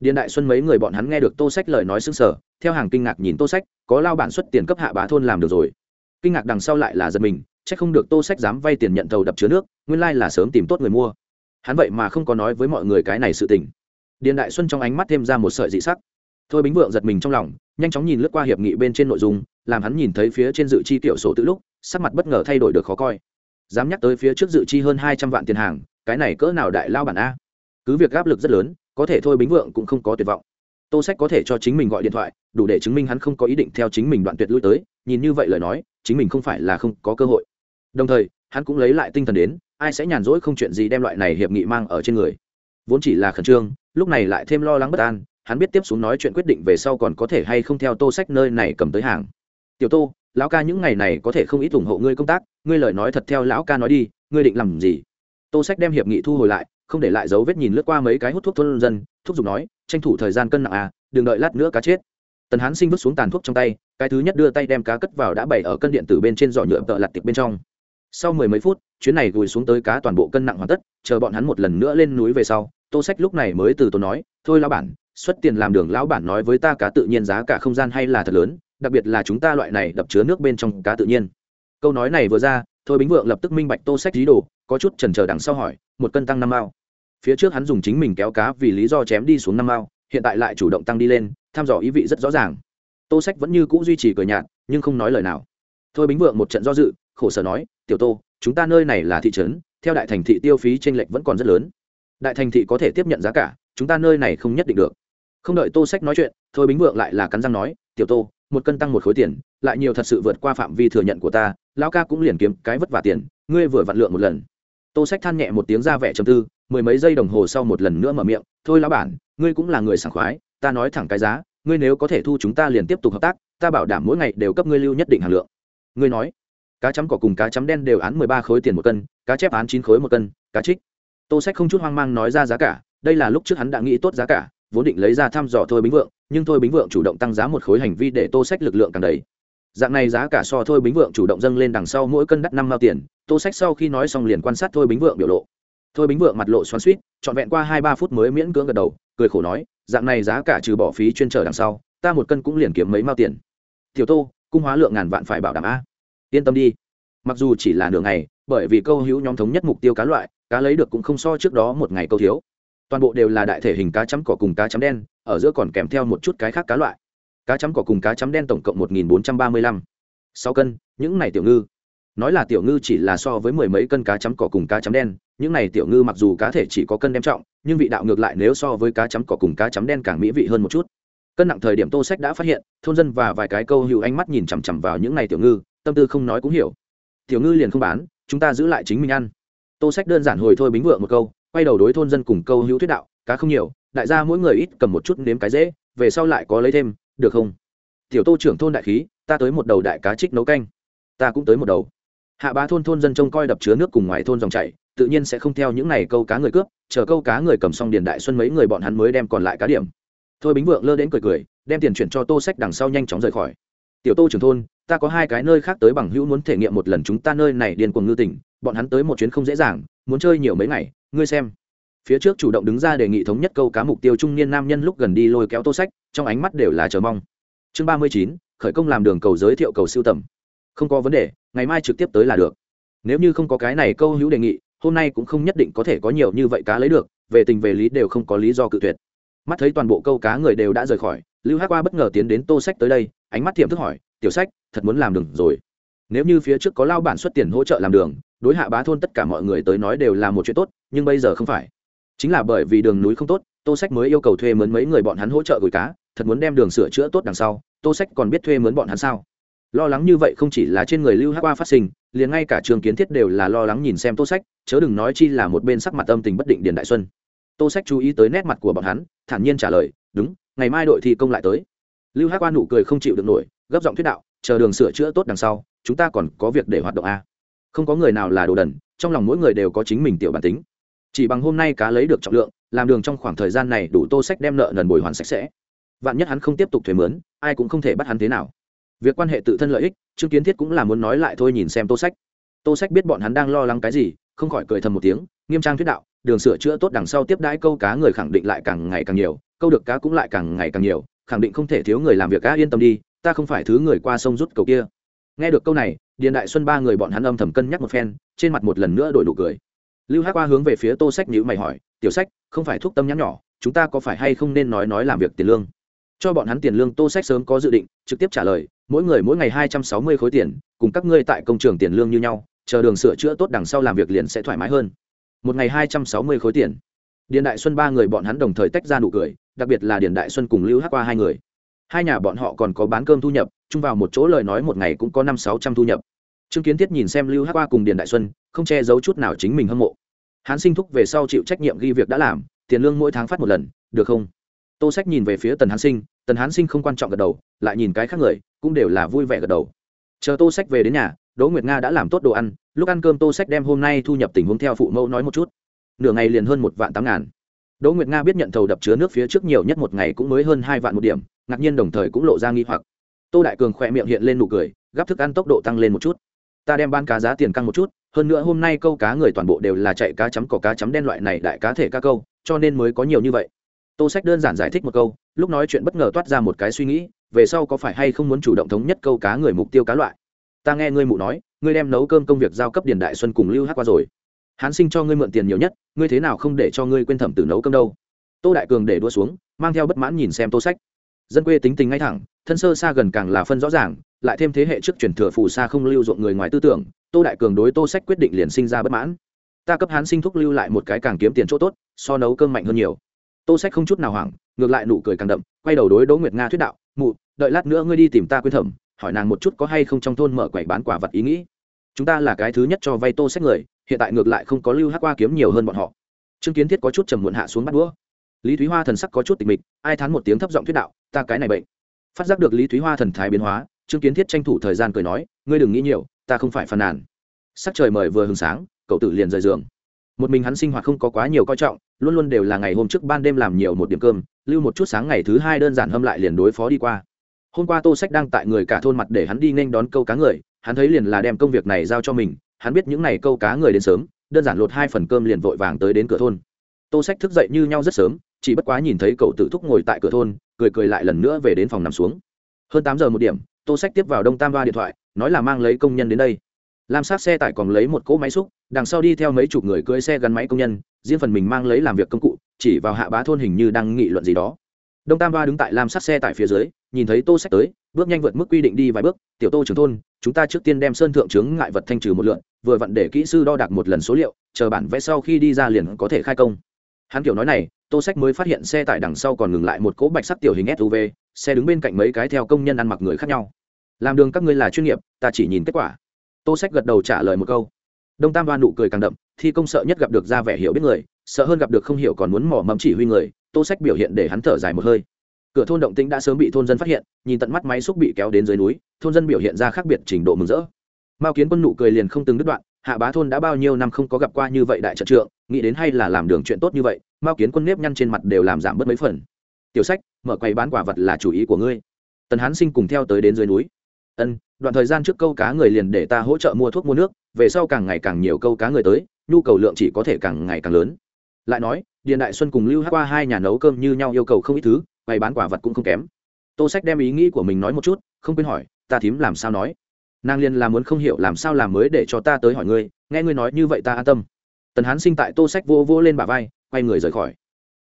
Điện đại xuân mấy người bọn hắn nghe được tô sách lời nói xứng sở theo hàng kinh ngạc nhìn tô sách, có lao bản xuất tiền cấp hạ bá thôn làm được rồi. Kinh ngạc đằng sau lại là giật mình c h ắ c không được tô sách dám vay tiền nhận tàu đập chứa nước, nguyên lai là sớm tìm tốt người mua. Hắn vậy mà không có nói với mọi người cái này sự tình. Điện đại xuân trong ánh mắt thêm ra một sợi dị sắc. Thôi bính vượng giật mình trong lòng, nhanh chóng nhìn lướt qua hiệp nghị bên trên nội dung, làm hắn nhìn thấy phía trên dự chi tiểu sổ tự lúc, sắc mặt bất ngờ thay đổi được khó coi dám nhắc tới phía trước dự chi hơn hai trăm vạn tiền hàng, cái này cỡ nào đại lao bản a? Cứ việc áp lực rất lớn, có thể thôi bính vượng cũng không có tuyệt vọng. Tô sách có thể cho chính mình gọi điện thoại, đủ để chứng minh hắn không có ý định theo chính mình đoạn tuyệt lui tới, nhìn như vậy lời nói, chính mình không phải là không có cơ hội. Đồng thời, hắn cũng lấy lại tinh thần đến, ai sẽ nhàn rỗi không chuyện gì đem loại này hiệp nghị mang ở trên người. Vốn chỉ là khẩn trương, lúc này lại thêm lo lắng bất an, hắn biết tiếp xuống nói chuyện quyết định về sau còn có thể hay không theo tô sách nơi này cầm tới hàng tiểu tô, lão ca những ngày này có thể không ít ủng hộ ngươi công tác, ngươi lời nói thật theo lão ca nói đi, ngươi định làm gì? Tô sách đem hiệp nghị thu hồi lại, không để lại dấu vết nhìn lướt qua mấy cái hút thuốc thôn dân, thúc giục nói, tranh thủ thời gian cân nặng à đừng đợi lát nữa cá chết. Tần hán sinh vứt xuống tàn thuốc trong tay, cái thứ nhất đưa tay đem cá cất vào đã bày ở cân điện tử bên trên giỏ nhựa tợ lặt tiệc bên trong. Sau mười mấy phút, chuyến này gùi xuống tới cá toàn bộ cân nặng hoàn tất, chờ bọn hắn một lần nữa lên núi về sau, tô sách lúc này mới từ tốn nói, thôi lão bản, xuất tiền làm đường lão bản nói với ta cá tự nhiên giá cả không gian hay là thật lớn đặc biệt là chúng ta loại này đập chứa nước bên trong cá tự nhiên. Câu nói này vừa ra, thôi bính vượng lập tức minh bạch tô sách dí đồ, có chút chần chờ đằng sau hỏi, một cân tăng năm mao? Phía trước hắn dùng chính mình kéo cá vì lý do chém đi xuống năm mao, hiện tại lại chủ động tăng đi lên thăm dò ý vị rất rõ ràng. Tô sách vẫn như cũ duy trì cười nhạt, nhưng không nói lời nào. Thôi bính vượng một trận do dự, khổ sở nói, tiểu tô, chúng ta nơi này là thị trấn, theo đại thành thị tiêu phí t r ê n lệch vẫn còn rất lớn. Đại thành thị có thể tiếp nhận giá cả, chúng ta nơi này không nhất định được. Không đợi tô sách nói chuyện, thôi bính vượng lại là cắn răng nói, tiểu tô một cân tăng một khối tiền, lại nhiều thật sự vượt qua phạm vi thừa nhận của ta, lão ca cũng liền kiếm cái vất vả tiền, ngươi vừa vặn lượng một lần. Tô sách than nhẹ một tiếng ra vẻ trầm tư, mười mấy giây đồng hồ sau một lần nữa mở miệng, thôi lão bản, ngươi cũng là người sảng khoái, ta nói thẳng cái giá, ngươi nếu có thể thu chúng ta liền tiếp tục hợp tác, ta bảo đảm mỗi ngày đều cấp ngươi lưu nhất định hàng lượng. Ngươi nói, cá chấm cỏ cùng cá chấm đen đều án mười ba khối tiền một cân, cá chép án chín khối một cân, cá trích. Tô sách không chút hoang mang nói ra giá cả, đây là lúc trước hắn đã nghĩ tốt giá cả, vốn định lấy ra thăm dò thôi bính vượng nhưng thôi bính vượng chủ động tăng giá một khối hành vi để tô sách lực lượng càng đầy. Dạng này giá cả so thôi bính vượng chủ động dâng lên đằng sau mỗi cân đắt năm mao tiền, tô sách sau khi nói xong liền quan sát thôi bính vượng biểu lộ. Thôi bính vượng mặt lộ xoắn suýt trọn vẹn qua hai ba phút mới miễn cưỡng gật đầu, cười khổ nói, dạng này giá cả trừ bỏ phí chuyên trở đằng sau, ta một cân cũng liền kiếm mấy mao tiền. Tiểu tô, cung hóa lượng ngàn vạn phải bảo đảm a. Yên tâm đi. Mặc dù chỉ là nửa ngày, bởi vì câu hữu nhóm thống nhất mục tiêu cá loại, cá lấy được cũng không so trước đó một ngày câu thiếu toàn bộ đều là đại thể hình cá chấm cỏ cùng cá chấm đen, ở giữa còn kèm theo một chút cái khác cá loại. Cá chấm cỏ cùng cá chấm đen tổng cộng một nghìn bốn trăm ba mươi lăm. Sáu cân, những này tiểu ngư. Nói là tiểu ngư chỉ là so với mười mấy cân cá chấm cỏ cùng cá chấm đen, những này tiểu ngư mặc dù cá thể chỉ có cân đem trọng, nhưng vị đạo ngược lại nếu so với cá chấm cỏ cùng cá chấm đen càng mỹ vị hơn một chút. Cân nặng thời điểm tô sách đã phát hiện, thôn dân và vài cái câu hữu ánh mắt nhìn chằm chằm vào những này tiểu ngư, tâm tư không nói cũng hiểu. Tiểu ngư liền không bán, chúng ta giữ lại chính mình ăn. Tô sách đơn giản hồi thôi bính vượng một câu quay đầu đối thôn dân cùng câu hữu thuyết đạo, cá không nhiều, đại gia mỗi người ít cầm một chút nếm cái dễ, về sau lại có lấy thêm, được không? Tiểu tô trưởng thôn đại khí, ta tới một đầu đại cá trích nấu canh. Ta cũng tới một đầu. Hạ bá thôn thôn dân trông coi đập chứa nước cùng ngoài thôn dòng chảy, tự nhiên sẽ không theo những này câu cá người cướp, chờ câu cá người cầm xong điền đại xuân mấy người bọn hắn mới đem còn lại cá điểm. Thôi bính vượng lơ đến cười cười, đem tiền chuyển cho tô sách đằng sau nhanh chóng rời khỏi. Tiểu tô trưởng thôn, ta có hai cái nơi khác tới bằng hữu muốn thể nghiệm một lần chúng ta nơi này điên cuồng ngư tỉnh bọn hắn tới một chuyến không dễ dàng, muốn chơi nhiều mấy ngày, ngươi xem. Phía trước chủ động đứng ra đề nghị thống nhất câu cá mục tiêu trung niên nam nhân lúc gần đi lôi kéo tô sách, trong ánh mắt đều là chờ mong. Chương ba mươi chín, khởi công làm đường cầu giới thiệu cầu siêu tầm. Không có vấn đề, ngày mai trực tiếp tới là được. Nếu như không có cái này câu hữu đề nghị, hôm nay cũng không nhất định có thể có nhiều như vậy cá lấy được, về tình về lý đều không có lý do cự tuyệt. Mắt thấy toàn bộ câu cá người đều đã rời khỏi, lưu hát qua bất ngờ tiến đến tô sách tới đây, ánh mắt thiệm thức hỏi, tiểu sách, thật muốn làm đường rồi? Nếu như phía trước có lao bản xuất tiền hỗ trợ làm đường đối hạ bá thôn tất cả mọi người tới nói đều là một chuyện tốt, nhưng bây giờ không phải. Chính là bởi vì đường núi không tốt, tô sách mới yêu cầu thuê mướn mấy người bọn hắn hỗ trợ gửi cá, thật muốn đem đường sửa chữa tốt đằng sau, tô sách còn biết thuê mướn bọn hắn sao? Lo lắng như vậy không chỉ là trên người lưu hát qua phát sinh, liền ngay cả trường kiến thiết đều là lo lắng nhìn xem tô sách, chớ đừng nói chi là một bên sắc mặt âm tình bất định điền đại xuân. Tô sách chú ý tới nét mặt của bọn hắn, thản nhiên trả lời, đúng, ngày mai đội thi công lại tới. Lưu hát qua nụ cười không chịu được nổi, gấp giọng thuyết đạo, chờ đường sửa chữa tốt đằng sau, chúng ta còn có việc để hoạt động a không có người nào là đồ đần, trong lòng mỗi người đều có chính mình tiểu bản tính. Chỉ bằng hôm nay cá lấy được trọng lượng, làm đường trong khoảng thời gian này đủ tô sách đem nợ nần bồi hoàn sạch sẽ. Vạn nhất hắn không tiếp tục thuế mướn, ai cũng không thể bắt hắn thế nào. Việc quan hệ tự thân lợi ích chứng kiến thiết cũng là muốn nói lại thôi nhìn xem tô sách. Tô sách biết bọn hắn đang lo lắng cái gì, không khỏi cười thầm một tiếng, nghiêm trang thuyết đạo, đường sửa chữa tốt đằng sau tiếp đãi câu cá người khẳng định lại càng ngày càng nhiều, câu được cá cũng lại càng ngày càng nhiều, khẳng định không thể thiếu người làm việc cá yên tâm đi, ta không phải thứ người qua sông rút cầu kia nghe được câu này, điền đại xuân ba người bọn hắn âm thầm cân nhắc một phen, trên mặt một lần nữa đổi nụ cười. Lưu hát qua hướng về phía tô sách nhữ mày hỏi, tiểu sách, không phải thuốc tâm nhắn nhỏ, chúng ta có phải hay không nên nói nói làm việc tiền lương? Cho bọn hắn tiền lương tô sách sớm có dự định, trực tiếp trả lời, mỗi người mỗi ngày hai trăm sáu mươi khối tiền, cùng các ngươi tại công trường tiền lương như nhau, chờ đường sửa chữa tốt đằng sau làm việc liền sẽ thoải mái hơn. Một ngày hai trăm sáu mươi khối tiền. Điền đại xuân ba người bọn hắn đồng thời tách ra nụ cười, đặc biệt là điền đại xuân cùng lưu hát qua hai người hai nhà bọn họ còn có bán cơm thu nhập, chung vào một chỗ lời nói một ngày cũng có năm sáu trăm thu nhập. Trương kiến thiết nhìn xem lưu hát qua cùng điền đại xuân, không che giấu chút nào chính mình hâm mộ. Hắn sinh thúc về sau chịu trách nhiệm ghi việc đã làm, tiền lương mỗi tháng phát một lần, được không? Tô sách nhìn về phía tần hán sinh, tần hán sinh không quan trọng gật đầu, lại nhìn cái khác người, cũng đều là vui vẻ gật đầu. Chờ tô sách về đến nhà, đỗ nguyệt nga đã làm tốt đồ ăn, lúc ăn cơm tô sách đem hôm nay thu nhập tình huống theo phụ mẫu nói một chút. Nửa ngày liền hơn một vạn tám ngàn. Đỗ nguyệt nga biết nhận thầu đập chứa nước phía trước nhiều nhất một ngày cũng mới hơn hai vạn một điểm ngạc nhiên đồng thời cũng lộ ra nghi hoặc. Tô đại cường khỏe miệng hiện lên nụ cười, gắp thức ăn tốc độ tăng lên một chút. Ta đem ban cá giá tiền căng một chút, hơn nữa hôm nay câu cá người toàn bộ đều là chạy cá chấm cỏ cá chấm đen loại này đại cá thể cá câu, cho nên mới có nhiều như vậy. Tô sách đơn giản giải thích một câu, lúc nói chuyện bất ngờ toát ra một cái suy nghĩ, về sau có phải hay không muốn chủ động thống nhất câu cá người mục tiêu cá loại? Ta nghe ngươi mụ nói, ngươi đem nấu cơm công việc giao cấp điền đại xuân cùng lưu hát qua rồi. Hán sinh cho ngươi mượn tiền nhiều nhất, ngươi thế nào không để cho ngươi quên thẩm tử nấu cơm đâu? Tô đại cường để đua xuống, mang theo bất mãn nhìn xem tô sách dân quê tính tình ngay thẳng, thân sơ xa gần càng là phân rõ ràng, lại thêm thế hệ trước truyền thừa phù sa không lưu ruộng người ngoài tư tưởng, tô đại cường đối tô sách quyết định liền sinh ra bất mãn. Ta cấp hán sinh thúc lưu lại một cái càng kiếm tiền chỗ tốt, so nấu cơm mạnh hơn nhiều. Tô sách không chút nào hoảng, ngược lại nụ cười càng đậm, quay đầu đối đỗ nguyệt nga thuyết đạo, mụ, đợi lát nữa ngươi đi tìm ta quyên thẩm, hỏi nàng một chút có hay không trong thôn mở quầy bán quả vật ý nghĩ. Chúng ta là cái thứ nhất cho vay tô sách người, hiện tại ngược lại không có lưu hát qua kiếm nhiều hơn bọn họ. Chứng kiến thiết có chút trầm muộn hạ xuống bắt đũa lý thúy hoa thần sắc có chút tịch mịch, ai thán một tiếng thấp giọng thuyết đạo, ta cái này bệnh. Phát giác được lý thúy hoa thần thái biến hóa, Trương kiến thiết tranh thủ thời gian cười nói, ngươi đừng nghĩ nhiều, ta không phải phàn nàn. Sắc trời mời vừa hừng sáng, cậu tử liền rời giường. Một mình hắn sinh hoạt không có quá nhiều coi trọng, luôn luôn đều là ngày hôm trước ban đêm làm nhiều một điểm cơm, lưu một chút sáng ngày thứ hai đơn giản hâm lại liền đối phó đi qua. Hôm qua tô sách đang tại người cả thôn mặt để hắn đi nhanh đón câu cá người, hắn thấy liền là đem công việc này giao cho mình, hắn biết những n à y câu cá người đến sớm, đơn giản lột hai phần cơm liền vội vàng tới đến cửa thôn. Tô sách thức dậy như nhau rất sớm chỉ bất quá nhìn thấy cậu tự thúc ngồi tại cửa thôn, cười cười lại lần nữa về đến phòng nằm xuống. Hơn tám giờ một điểm, tô sách tiếp vào đông tam ba điện thoại, nói là mang lấy công nhân đến đây. Lam sát xe tải còn lấy một cỗ máy xúc, đằng sau đi theo mấy chục người cưỡi xe gắn máy công nhân, riêng phần mình mang lấy làm việc công cụ, chỉ vào hạ bá thôn hình như đang nghị luận gì đó. Đông tam ba đứng tại lam sát xe tải phía dưới, nhìn thấy tô sách tới, bước nhanh vượt mức quy định đi vài bước, tiểu tô trưởng thôn, chúng ta trước tiên đem sơn thượng trướng ngại vật thanh trừ một lượn, vừa vặn để kỹ sư đo đạc một lần số liệu, chờ bản vẽ sau khi đi ra liền có thể khai công. Hắn kiểu nói này tô sách mới phát hiện xe tải đằng sau còn ngừng lại một cỗ bạch sắc tiểu hình suv xe đứng bên cạnh mấy cái theo công nhân ăn mặc người khác nhau. Làm đường các ngươi là chuyên nghiệp, ta chỉ nhìn kết quả. Tô sách gật đầu trả lời một câu. Đông tam đoan nụ cười càng đậm, thi công sợ nhất gặp được ra vẻ hiểu biết người, sợ hơn gặp được không hiểu còn muốn mỏ mẫm chỉ huy người, tô sách biểu hiện để hắn thở dài một hơi. Cửa thôn động tĩnh đã sớm bị thôn dân phát hiện, nhìn tận mắt máy xúc bị kéo đến dưới núi, thôn dân biểu hiện ra khác biệt trình độ mừng rỡ. Mao kiến quân nụ cười liền không từng đứt đoạn, hạ bá thôn đã bao nhiêu năm không có gặp qua như vậy đại trận trượng, nghĩ đến hay là làm đường chuyện tốt như vậy mao kiến quân nếp nhăn trên mặt đều làm giảm bớt mấy phần. Tiểu sách, mở quầy bán quả vật là chủ ý của ngươi. Tần hán sinh cùng theo tới đến dưới núi. Ân, đoạn thời gian trước câu cá người liền để ta hỗ trợ mua thuốc mua nước, về sau càng ngày càng nhiều câu cá người tới, nhu cầu lượng chỉ có thể càng ngày càng lớn. Lại nói, điền đại xuân cùng lưu hát qua hai nhà nấu cơm như nhau yêu cầu không ít thứ bày bán quả vật cũng không kém. Tô sách đem ý nghĩ của mình nói một chút, không quên hỏi, ta thím làm sao nói? Nàng liên là muốn không hiểu làm sao làm mới để cho ta tới hỏi ngươi, nghe ngươi nói như vậy ta an tâm. Tần hán sinh tại tô sách vô vô lên bả vai quay người rời khỏi.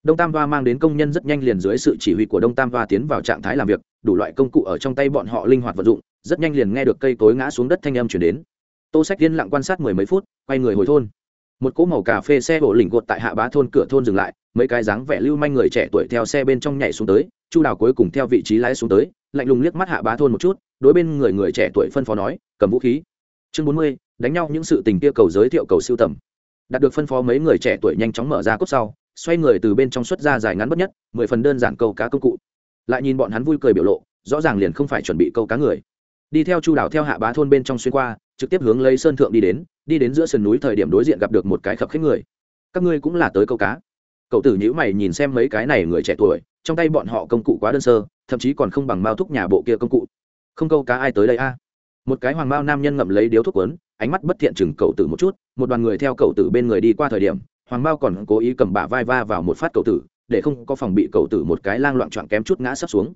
Đông tam va mang đến công nhân rất nhanh liền dưới sự chỉ huy của đông tam va tiến vào trạng thái làm việc, đủ loại công cụ ở trong tay bọn họ linh hoạt vận dụng, rất nhanh liền nghe được cây cối ngã xuống đất thanh âm chuyển đến. Tô sách yên lặng quan sát mười mấy phút, quay người hồi thôn. Một cỗ màu cà phê xe bộ lỉnh gột tại hạ bá thôn cửa thôn dừng lại, mấy cái dáng vẻ lưu manh người trẻ tuổi theo xe bên trong nhảy xuống tới, chu đào cuối cùng theo vị trí lái xuống tới, lạnh lùng liếc mắt hạ bá thôn một chút, đối bên người người trẻ tuổi phân phó nói, cầm vũ khí. Chương bốn mươi, đánh nhau những sự tình kia cầu giới thiệu cầu siêu tầm đạt được phân phó mấy người trẻ tuổi nhanh chóng mở ra cốt sau, xoay người từ bên trong xuất ra dài ngắn bất nhất, mười phần đơn giản câu cá công cụ. Lại nhìn bọn hắn vui cười biểu lộ, rõ ràng liền không phải chuẩn bị câu cá người. Đi theo chu đảo theo hạ bá thôn bên trong xuyên qua, trực tiếp hướng lấy sơn thượng đi đến đi đến giữa sườn núi thời điểm đối diện gặp được một cái khập khích người. Các ngươi cũng là tới câu cá. Cậu tử nhữ mày nhìn xem mấy cái này người trẻ tuổi, trong tay bọn họ công cụ quá đơn sơ, thậm chí còn không bằng mao thúc nhà bộ kia công cụ. Không câu cá ai tới đây a? Một cái hoàng mao nam nhân ngậm lấy điếu thuốc quấn ánh mắt bất thiện chừng cậu tử một chút, một đoàn người theo cậu tử bên người đi qua thời điểm, hoàng mao còn cố ý cầm bả vai va vào một phát cậu tử, để không có phòng bị cậu tử một cái lang loạn trọn kém chút ngã sắp xuống.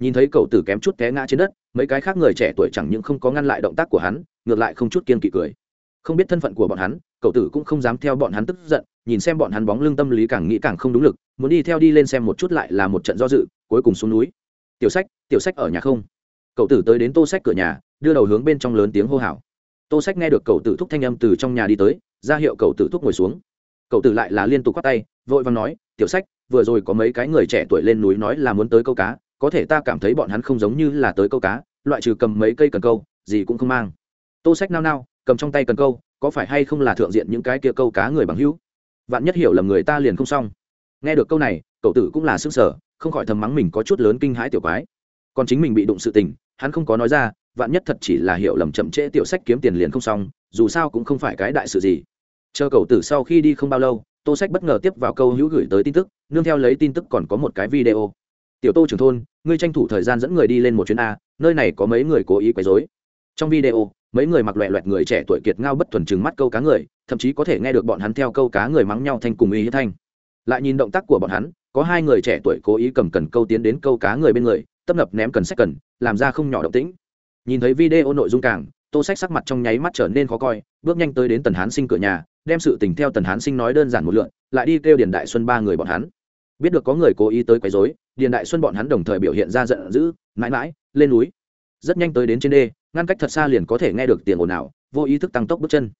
Nhìn thấy cậu tử kém chút té ngã trên đất, mấy cái khác người trẻ tuổi chẳng những không có ngăn lại động tác của hắn, ngược lại không chút kiên kỵ cười. Không biết thân phận của bọn hắn, cậu tử cũng không dám theo bọn hắn tức giận, nhìn xem bọn hắn bóng lưng tâm lý càng nghĩ càng không đúng lực, muốn đi theo đi lên xem một chút lại là một trận do dự, cuối cùng xuống núi. Tiểu sách tiểu sách ở nhà không? Cậu tử tới đến tô sách cửa nhà, đưa đầu hướng bên trong lớn tiếng hô hào tô sách nghe được cậu tử thúc thanh âm từ trong nhà đi tới, ra hiệu cậu tử thúc ngồi xuống. Cậu tử lại là liên tục quát tay, vội vàng nói, tiểu sách, vừa rồi có mấy cái người trẻ tuổi lên núi nói là muốn tới câu cá, có thể ta cảm thấy bọn hắn không giống như là tới câu cá, loại trừ cầm mấy cây cần câu, gì cũng không mang. Tô sách nao nao, cầm trong tay cần câu, có phải hay không là thượng diện những cái kia câu cá người bằng hữu? Vạn nhất hiểu lầm người ta liền không xong. Nghe được câu này, cậu tử cũng là sức sở không khỏi thầm mắng mình có chút lớn kinh hãi tiểu quái. Còn chính mình bị đụng sự tình, hắn không có nói ra vạn nhất thật chỉ là hiểu lầm chậm trễ tiểu sách kiếm tiền liền không xong, dù sao cũng không phải cái đại sự gì. Chờ cậu tử sau khi đi không bao lâu, tô sách bất ngờ tiếp vào câu hữu gửi tới tin tức, nương theo lấy tin tức còn có một cái video. Tiểu tô trưởng thôn, ngươi tranh thủ thời gian dẫn người đi lên một chuyến a, nơi này có mấy người cố ý quấy dối trong video, mấy người mặc loẹ loẹt người trẻ tuổi kiệt ngao bất thuần chừng mắt câu cá người, thậm chí có thể nghe được bọn hắn theo câu cá người mắng nhau thanh cùng ý hiếp thanh. Lại nhìn động tác của bọn hắn, có hai người trẻ tuổi cố ý cầm cần câu tiến đến câu cá người bên người, tấp nập ném cần sách cần, làm ra không nhỏ động tĩnh nhìn thấy video nội dung càng, tô sách sắc mặt trong nháy mắt trở nên khó coi, bước nhanh tới đến tần hán sinh cửa nhà, đem sự tình theo tần hán sinh nói đơn giản một lượn, lại đi kêu điền đại xuân ba người bọn hắn. Biết được có người cố ý tới quấy rối, điền đại xuân bọn hắn đồng thời biểu hiện ra giận dữ, mãi mãi, lên núi. Rất nhanh tới đến trên đê, ngăn cách thật xa liền có thể nghe được tiền ồn ào, vô ý thức tăng tốc bước chân.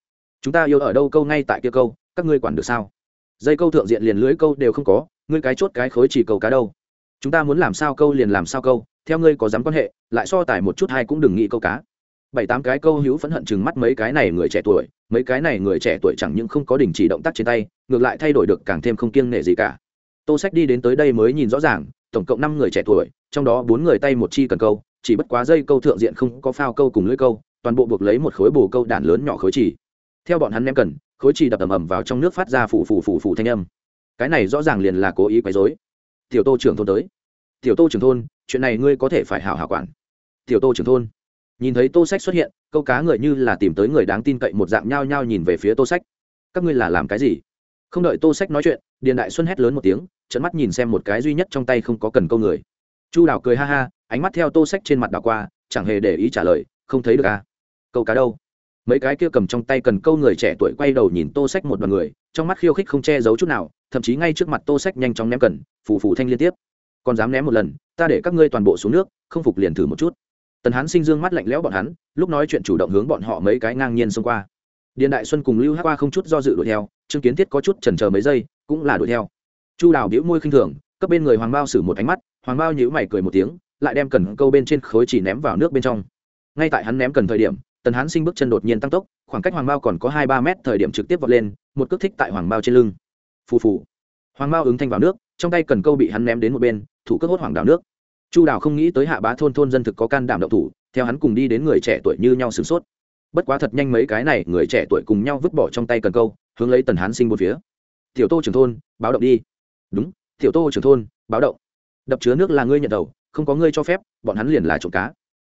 Chúng ta yêu ở đâu câu ngay tại kia câu, các ngươi quản được sao? Dây câu thượng diện liền lưới câu đều không có, ngươi cái chốt cái khối chỉ câu cá đâu? Chúng ta muốn làm sao câu liền làm sao câu theo ngươi có dám quan hệ, lại so tài một chút hay cũng đừng nghĩ câu cá. Bảy tám cái câu hữu phẫn hận chừng mắt mấy cái này người trẻ tuổi, mấy cái này người trẻ tuổi chẳng những không có đình chỉ động tác trên tay, ngược lại thay đổi được càng thêm không kiêng nể gì cả. Tô sách đi đến tới đây mới nhìn rõ ràng, tổng cộng năm người trẻ tuổi, trong đó bốn người tay một chi cần câu, chỉ bất quá dây câu thượng diện không có phao câu cùng lưỡi câu, toàn bộ buộc lấy một khối bồ câu đản lớn nhỏ khối chỉ. Theo bọn hắn ném cần, khối chỉ đập ầm ầm vào trong nước phát ra phủ phủ phủ phủ thanh âm. Cái này rõ ràng liền là cố ý quấy rối. Tiểu tô trưởng thôn tới tiểu tô trưởng thôn, chuyện này ngươi có thể phải hảo hảo quản. Tiểu tô trưởng thôn. Nhìn thấy tô sách xuất hiện, câu cá người như là tìm tới người đáng tin cậy một dạng nhao nhao nhìn về phía tô sách. Các ngươi là làm cái gì? Không đợi tô sách nói chuyện, điền đại xuân hét lớn một tiếng trận mắt nhìn xem một cái duy nhất trong tay không có cần câu người. Chu đào cười ha ha, ánh mắt theo tô sách trên mặt đào qua, chẳng hề để ý trả lời, không thấy được à? Câu cá đâu? Mấy cái kia cầm trong tay cần câu người trẻ tuổi quay đầu nhìn tô sách một đoàn người, trong mắt khiêu khích không che giấu chút nào, thậm chí ngay trước mặt tô sách nhanh chóng ném cần, phù phù thanh liên tiếp còn dám ném một lần, ta để các ngươi toàn bộ xuống nước, không phục liền thử một chút. Tần hán sinh dương mắt lạnh lẽo bọn hắn, lúc nói chuyện chủ động hướng bọn họ mấy cái ngang nhiên xông qua. Điện đại xuân cùng lưu hát qua không chút do dự đuổi theo chứng kiến thiết có chút chần chờ mấy giây, cũng là đuổi theo. Chu đào đĩu môi khinh thường, cấp bên người hoàng bao xử một ánh mắt, hoàng bao nhữ mày cười một tiếng, lại đem cần câu bên trên khối chỉ ném vào nước bên trong. Ngay tại hắn ném cần thời điểm, tần hán sinh bước chân đột nhiên tăng tốc, khoảng cách hoàng bao còn có hai ba mét thời điểm trực tiếp vọt lên, một cước thích tại hoàng bao trên lưng. Phù phù. Hoàng bao ứng thanh vào nước, trong tay cần câu bị hắn ném đến một bên thủ cước hốt hoàng đảo nước. Chu đào không nghĩ tới hạ bá thôn thôn dân thực có can đảm động thủ, theo hắn cùng đi đến người trẻ tuổi như nhau sửng sốt. Bất quá thật nhanh mấy cái này, người trẻ tuổi cùng nhau vứt bỏ trong tay cần câu, hướng lấy tần hán sinh một phía. Tiểu tô trưởng thôn, báo động đi. Đúng, tiểu tô trưởng thôn, báo động. Đập chứa nước là ngươi nhận đầu, không có ngươi cho phép, bọn hắn liền là trộm cá.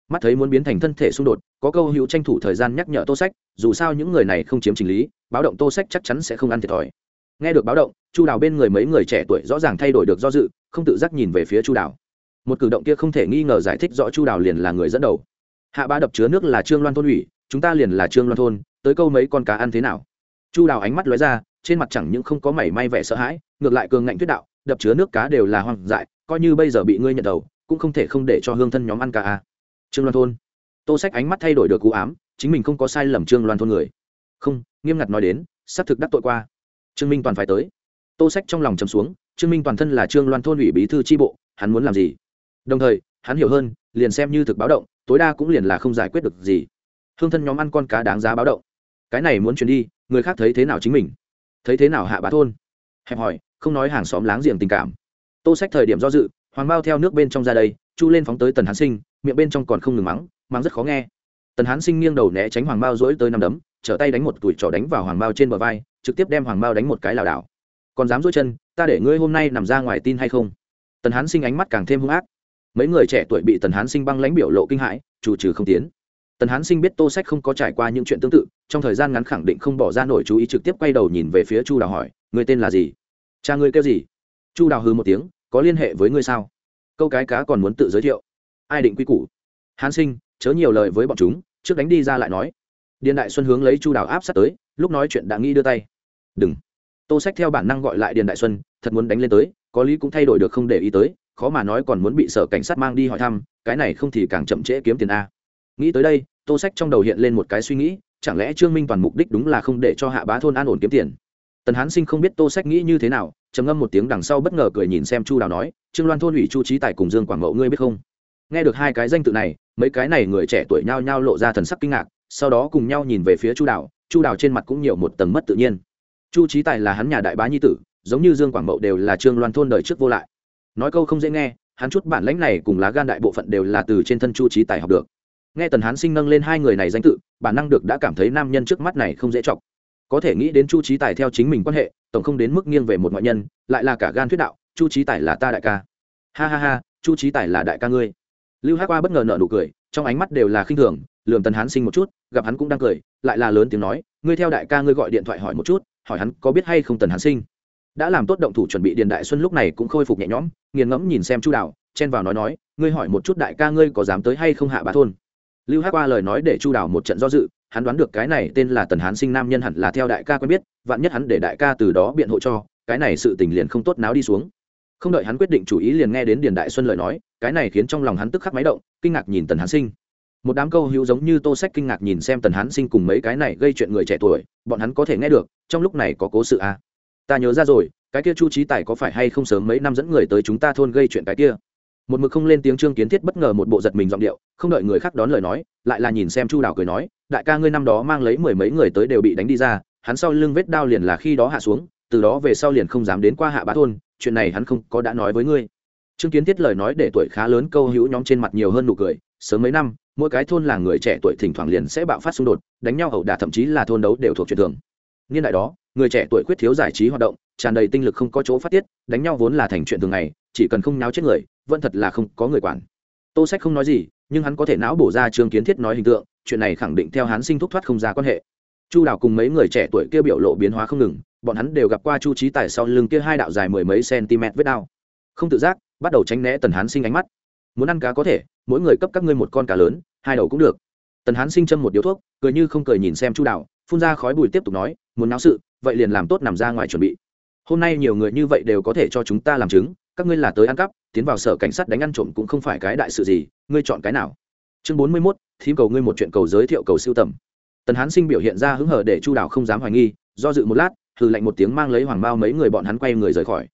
Mắt thấy muốn biến thành thân thể xung đột, có câu hữu tranh thủ thời gian nhắc nhở tô sách, dù sao những người này không chiếm trình lý, báo động tô sách chắc chắn sẽ không ăn thiệt thòi. Nghe được báo động, chu đào bên người mấy người trẻ tuổi rõ ràng thay đổi được do dự không tự giác nhìn về phía chu đào. Một cử động kia không thể nghi ngờ giải thích rõ chu đào liền là người dẫn đầu. Hạ bá đập chứa nước là trương loan thôn ủy, chúng ta liền là trương loan thôn, tới câu mấy con cá ăn thế nào? Chu đào ánh mắt lóe ra, trên mặt chẳng những không có mảy may vẻ sợ hãi, ngược lại cường ngạnh thuyết đạo, đập chứa nước cá đều là hoang dại, coi như bây giờ bị ngươi nhận đầu, cũng không thể không để cho hương thân nhóm ăn cá a trương loan thôn. Tô sách ánh mắt thay đổi được cú ám, chính mình không có sai lầm trương loan thôn người. Không, nghiêm ngặt nói đến, xác thực đắc tội qua. Trương minh toàn phải tới. Tô sách trong lòng chấm xuống trương minh toàn thân là trương loan thôn ủy bí thư tri bộ, hắn muốn làm gì? Đồng thời, hắn hiểu hơn, liền xem như thực báo động, tối đa cũng liền là không giải quyết được gì. Hương thân nhóm ăn con cá đáng giá báo động. Cái này muốn chuyển đi, người khác thấy thế nào chính mình? Thấy thế nào hạ bá thôn? Hẹp hỏi, không nói hàng xóm láng giềng tình cảm. Tô sách thời điểm do dự, hoàng bao theo nước bên trong ra đây, chu lên phóng tới tần hán sinh, miệng bên trong còn không ngừng mắng mắng rất khó nghe. Tần hán sinh nghiêng đầu né tránh hoàng bao rỗi tới năm đấm, trở tay đánh một tuổi trỏ đánh vào hoàng bao trên bờ vai, trực tiếp đem hoàng bao đánh một cái lảo đảo còn dám dỗi chân, ta để ngươi hôm nay nằm ra ngoài tin hay không? Tần hán sinh ánh mắt càng thêm hung ác. Mấy người trẻ tuổi bị tần hán sinh băng lãnh biểu lộ kinh hãi, chủ trừ không tiến. Tần hán sinh biết tô sách không có trải qua những chuyện tương tự, trong thời gian ngắn khẳng định không bỏ ra nổi chú ý trực tiếp quay đầu nhìn về phía chu đào hỏi người tên là gì? Cha ngươi kêu gì? Chu đào hư một tiếng, có liên hệ với ngươi sao? Câu cái cá còn muốn tự giới thiệu. Ai định quy củ? Hán sinh, chớ nhiều lời với bọn chúng, trước đánh đi ra lại nói. Điện đại xuân hướng lấy chu đào áp sát tới, lúc nói chuyện đã nghĩ đưa tay. Đừng tô sách theo bản năng gọi lại điền đại xuân, thật muốn đánh lên tới, có lý cũng thay đổi được không để ý tới, khó mà nói còn muốn bị sở cảnh sát mang đi hỏi thăm, cái này không thì càng chậm trễ kiếm tiền a. Nghĩ tới đây, tô sách trong đầu hiện lên một cái suy nghĩ, chẳng lẽ trương minh toàn mục đích đúng là không để cho hạ bá thôn an ổn kiếm tiền? Tần hán sinh không biết tô sách nghĩ như thế nào, trầm ngâm một tiếng đằng sau bất ngờ cười nhìn xem chu đào nói, trương loan thôn ủy chu trí tài cùng dương quảng mậu ngươi biết không? Nghe được hai cái danh tự này, mấy cái này người trẻ tuổi nhao nhao lộ ra thần sắc kinh ngạc, sau đó cùng nhau nhìn về phía chu đào chu đào trên mặt cũng nhiều một tầng mất tự nhiên chu trí tài là hắn nhà đại bá nhi tử, giống như dương quảng mậu đều là trương loan thôn đời trước vô lại. Nói câu không dễ nghe, hắn chút bản lãnh này cùng lá gan đại bộ phận đều là từ trên thân chu trí tài học được. Nghe tần hán sinh nâng lên hai người này danh tự, bản năng được đã cảm thấy nam nhân trước mắt này không dễ chọc. Có thể nghĩ đến chu trí tài theo chính mình quan hệ, tổng không đến mức nghiêng về một ngoại nhân, lại là cả gan thuyết đạo, chu trí tài là ta đại ca. Ha ha ha, chu trí tài là đại ca ngươi. Lưu hát qua bất ngờ nợ nụ cười trong ánh mắt đều là khinh thường lường tần hán sinh một chút, gặp hắn cũng đang cười, lại là lớn tiếng nói, ngươi theo đại ca ngươi gọi điện thoại hỏi một chút, hỏi hắn có biết hay không tần hán sinh. Đã làm tốt động thủ chuẩn bị điền đại xuân lúc này cũng khôi phục nhẹ nhõm, nghiền ngẫm nhìn xem chu đào, chen vào nói nói, ngươi hỏi một chút đại ca ngươi có dám tới hay không hạ bá thôn? Lưu hát qua lời nói để chu đào một trận do dự, hắn đoán được cái này tên là tần hán sinh nam nhân hẳn là theo đại ca quen biết, vạn nhất hắn để đại ca từ đó biện hộ cho, cái này sự tình liền không tốt náo đi xuống không đợi hắn quyết định chủ ý liền nghe đến điền đại xuân lời nói, cái này khiến trong lòng hắn tức khắc máy động, kinh ngạc nhìn tần hán sinh một đám câu hữu giống như tô sách kinh ngạc nhìn xem tần hán sinh cùng mấy cái này gây chuyện người trẻ tuổi, bọn hắn có thể nghe được, trong lúc này có cố sự à. ta nhớ ra rồi, cái kia chu trí tài có phải hay không sớm mấy năm dẫn người tới chúng ta thôn gây chuyện cái kia một mực không lên tiếng trương kiến thiết bất ngờ một bộ giật mình giọng điệu, không đợi người khác đón lời nói, lại là nhìn xem chu đào cười nói, đại ca ngươi năm đó mang lấy mười mấy người tới đều bị đánh đi ra, hắn sau lưng vết đao liền là khi đó hạ xuống, từ đó về sau liền không dám đến qua hạ bá thôn chuyện này hắn không có đã nói với ngươi. Trương kiến thiết lời nói để tuổi khá lớn câu hữu nhóm trên mặt nhiều hơn nụ cười, sớm mấy năm, mỗi cái thôn là người trẻ tuổi thỉnh thoảng liền sẽ bạo phát xung đột, đánh nhau ẩu đả thậm chí là thôn đấu đều thuộc chuyện thường. Niên đại đó, người trẻ tuổi khuyết thiếu giải trí hoạt động, tràn đầy tinh lực không có chỗ phát tiết, đánh nhau vốn là thành chuyện thường ngày, chỉ cần không náo chết người, vẫn thật là không có người quản. Tô sách không nói gì, nhưng hắn có thể não bổ ra trương kiến thiết nói hình tượng, chuyện này khẳng định theo hắn sinh thúc thoát không ra quan hệ. Chu đào cùng mấy người trẻ tuổi kia biểu lộ biến hóa không ngừng bọn hắn đều gặp qua chu trí tài sau lưng kia hai đạo dài mười mấy cm vết đao. Không tự giác, bắt đầu tránh né tần hán sinh ánh mắt. Muốn ăn cá có thể, mỗi người cấp các ngươi một con cá lớn, hai đầu cũng được. Tần hán sinh châm một điếu thuốc, cười như không cười nhìn xem chu đạo, phun ra khói bùi tiếp tục nói, muốn náo sự, vậy liền làm tốt nằm ra ngoài chuẩn bị. Hôm nay nhiều người như vậy đều có thể cho chúng ta làm chứng, các ngươi là tới ăn cắp, tiến vào sở cảnh sát đánh ăn trộm cũng không phải cái đại sự gì, ngươi chọn cái nào? Chương bốn mươi mốt, thím cầu ngươi một chuyện cầu giới thiệu cầu siêu tầm. Tần hán sinh biểu hiện ra hứng hở để chu đảo không dám hoài nghi, do dự một lát hừ lạnh một tiếng mang lấy hoàng bao mấy người bọn hắn quay người rời khỏi.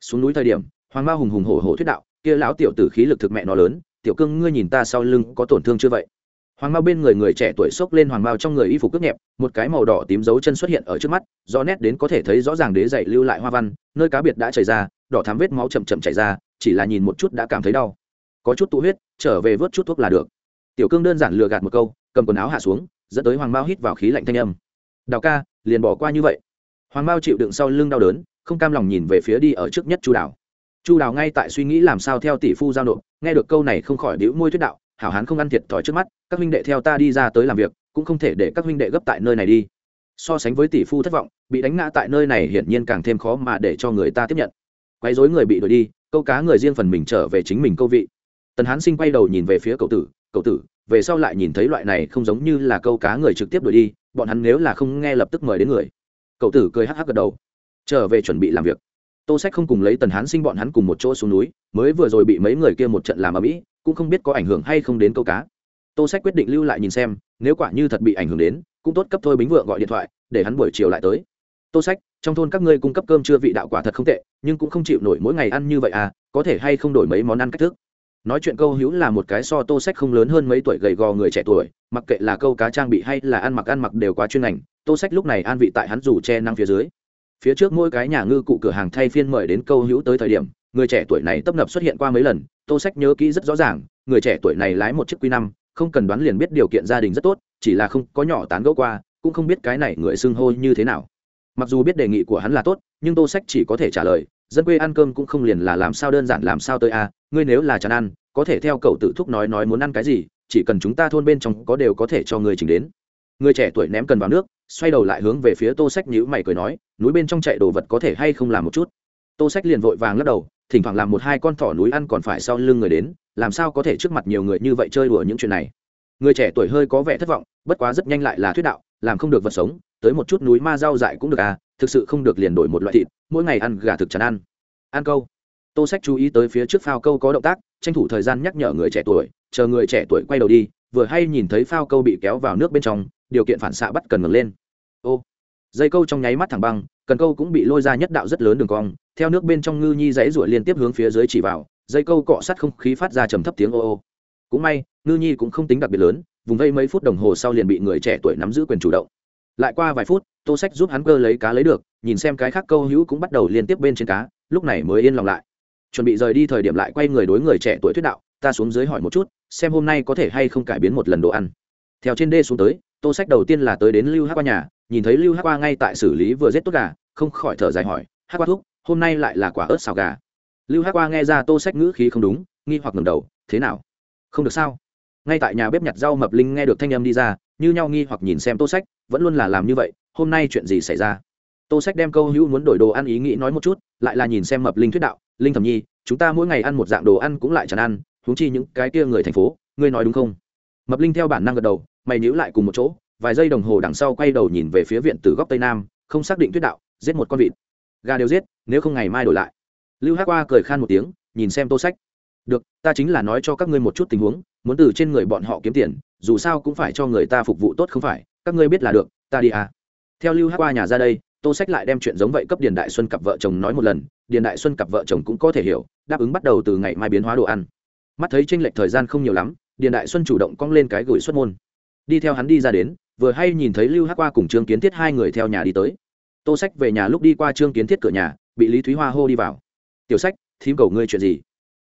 Xuống núi thời điểm, hoàng bao hùng hùng hổ hổ thuyết đạo, kia lão tiểu tử khí lực thực mẹ nó lớn, tiểu cưng ngươi nhìn ta sau lưng có tổn thương chưa vậy? Hoàng bao bên người người trẻ tuổi xốc lên hoàng bao trong người y phục cướp nhẹp, một cái màu đỏ tím dấu chân xuất hiện ở trước mắt do nét đến có thể thấy rõ ràng đế dậy lưu lại hoa văn, nơi cá biệt đã chảy ra, đỏ thám vết máu chậm chậm chảy ra, chỉ là nhìn một chút đã cảm thấy đau. Có chút tụ huyết, trở về vớt chút thuốc là được. Tiểu cương đơn giản lừa gạt một câu, cầm quần áo hạ xuống, dẫn tới hoàng bao hít vào khí lạnh thanh âm. Đào ca, liền bỏ qua như vậy hoàng bao chịu đựng sau lưng đau đớn, không cam lòng nhìn về phía đi ở trước nhất chu đào. Chu đào ngay tại suy nghĩ làm sao theo tỷ phu giao nộp, nghe được câu này không khỏi đĩu môi thuyết đạo, hảo hán không ăn thiệt thòi trước mắt, các huynh đệ theo ta đi ra tới làm việc, cũng không thể để các huynh đệ gấp tại nơi này đi. So sánh với tỷ phu thất vọng, bị đánh ngã tại nơi này hiển nhiên càng thêm khó mà để cho người ta tiếp nhận. Quấy rối người bị đuổi đi, câu cá người riêng phần mình trở về chính mình câu vị. Tần hán sinh quay đầu nhìn về phía cậu tử cậu tử, về sau lại nhìn thấy loại này không giống như là câu cá người trực tiếp đuổi đi, bọn hắn nếu là không nghe lập tức mời đến người cậu tử cười hắc hắc gật đầu. Trở về chuẩn bị làm việc. Tô sách không cùng lấy tần hán sinh bọn hắn cùng một chỗ xuống núi, mới vừa rồi bị mấy người kia một trận làm ở mỹ cũng không biết có ảnh hưởng hay không đến câu cá. Tô sách quyết định lưu lại nhìn xem, nếu quả như thật bị ảnh hưởng đến, cũng tốt cấp thôi bính vượng gọi điện thoại, để hắn buổi chiều lại tới. Tô sách, trong thôn các ngươi cung cấp cơm chưa vị đạo quả thật không tệ, nhưng cũng không chịu nổi mỗi ngày ăn như vậy à có thể hay không đổi mấy món ăn cách thức? Nói chuyện câu hữu là một cái so tô sách không lớn hơn mấy tuổi gầy gò người trẻ tuổi, mặc kệ là câu cá trang bị hay là ăn mặc ăn mặc đều quá chuyên ngành tô sách lúc này an vị tại hắn rủ che năng phía dưới. Phía trước mỗi cái nhà ngư cụ cửa hàng thay phiên mời đến câu hữu tới thời điểm người trẻ tuổi này tấp nập xuất hiện qua mấy lần tô sách nhớ kỹ rất rõ ràng người trẻ tuổi này lái một chiếc quy năm không cần đoán liền biết điều kiện gia đình rất tốt chỉ là không có nhỏ tán gẫu qua cũng không biết cái này người xưng hô như thế nào. Mặc dù biết đề nghị của hắn là tốt nhưng tô sách chỉ có thể trả lời dân quê ăn cơm cũng không liền là làm sao đơn giản làm sao tới a à, ngươi nếu là chán ăn có thể theo cậu tự thúc nói nói muốn ăn cái gì chỉ cần chúng ta thôn bên trong có đều có thể cho người chỉnh đến. Người trẻ tuổi ném cần vào nước xoay đầu lại hướng về phía tô sách nhữ mày cười nói, núi bên trong chạy đồ vật có thể hay không làm một chút? Tô sách liền vội vàng lắc đầu, thỉnh thoảng làm một hai con thỏ núi ăn còn phải sau lưng người đến, làm sao có thể trước mặt nhiều người như vậy chơi đùa những chuyện này? Người trẻ tuổi hơi có vẻ thất vọng, bất quá rất nhanh lại là thuyết đạo, làm không được vật sống, tới một chút núi ma rau dại cũng được à thực sự không được liền đổi một loại thịt, mỗi ngày ăn gà thực chán ăn. Ăn câu. Tô sách chú ý tới phía trước phao câu có động tác, tranh thủ thời gian nhắc nhở người trẻ tuổi, chờ người trẻ tuổi quay đầu đi, vừa hay nhìn thấy phao câu bị kéo vào nước bên trong điều kiện phản xạ bắt cần ngẩng lên. Ô, dây câu trong nháy mắt thẳng băng, cần câu cũng bị lôi ra nhất đạo rất lớn đường cong, theo nước bên trong ngư nhi dãy ruổi liên tiếp hướng phía dưới chỉ vào, dây câu cọ sát không khí phát ra trầm thấp tiếng ô ô. Cũng may, ngư nhi cũng không tính đặc biệt lớn, vùng vây mấy phút đồng hồ sau liền bị người trẻ tuổi nắm giữ quyền chủ động. Lại qua vài phút, tô sách giúp hắn cơ lấy cá lấy được, nhìn xem cái khác câu hữu cũng bắt đầu liên tiếp bên trên cá, lúc này mới yên lòng lại. Chuẩn bị rời đi thời điểm lại quay người đối người trẻ tuổi thuyết đạo, ta xuống dưới hỏi một chút, xem hôm nay có thể hay không cải biến một lần đồ ăn. Theo trên đê xuống tới tô sách đầu tiên là tới đến lưu hát qua nhà, nhìn thấy lưu hát qua ngay tại xử lý vừa giết tốt gà, không khỏi thở dài hỏi hát qua thuốc hôm nay lại là quả ớt xào gà? Lưu hát qua nghe ra tô sách ngữ khí không đúng, nghi hoặc ngầm đầu, thế nào? Không được sao? Ngay tại nhà bếp nhặt rau mập linh nghe được thanh âm đi ra, như nhau nghi hoặc nhìn xem tô sách, vẫn luôn là làm như vậy, hôm nay chuyện gì xảy ra? Tô sách đem câu hữu muốn đổi đồ ăn ý nghĩ nói một chút, lại là nhìn xem mập linh thuyết đạo, linh thẩm nhi, chúng ta mỗi ngày ăn một dạng đồ ăn cũng lại chẳng ăn, huống chi những cái kia người thành phố, ngươi nói đúng không? Mập linh theo bản năng gật đầu mày nhíu lại cùng một chỗ, vài giây đồng hồ đằng sau quay đầu nhìn về phía viện từ góc tây nam, không xác định tuyết đạo, giết một con vịt. Gà đều giết, nếu không ngày mai đổi lại. Lưu hát qua cười khan một tiếng, nhìn xem tô sách. Được, ta chính là nói cho các ngươi một chút tình huống, muốn từ trên người bọn họ kiếm tiền, dù sao cũng phải cho người ta phục vụ tốt không phải, các ngươi biết là được, ta đi à. Theo lưu hát qua nhà ra đây, tô sách lại đem chuyện giống vậy cấp điền đại xuân cặp vợ chồng nói một lần, điền đại xuân cặp vợ chồng cũng có thể hiểu, đáp ứng bắt đầu từ ngày mai biến hóa đồ ăn. Mắt thấy tranh lệch thời gian không nhiều lắm, điền đại xuân chủ động cong lên cái gửi xuất môn đi theo hắn đi ra đến, vừa hay nhìn thấy lưu hát qua cùng trương kiến thiết hai người theo nhà đi tới. Tô sách về nhà lúc đi qua trương kiến thiết cửa nhà, bị lý thúy hoa hô đi vào. Tiểu sách, thím cầu ngươi chuyện gì?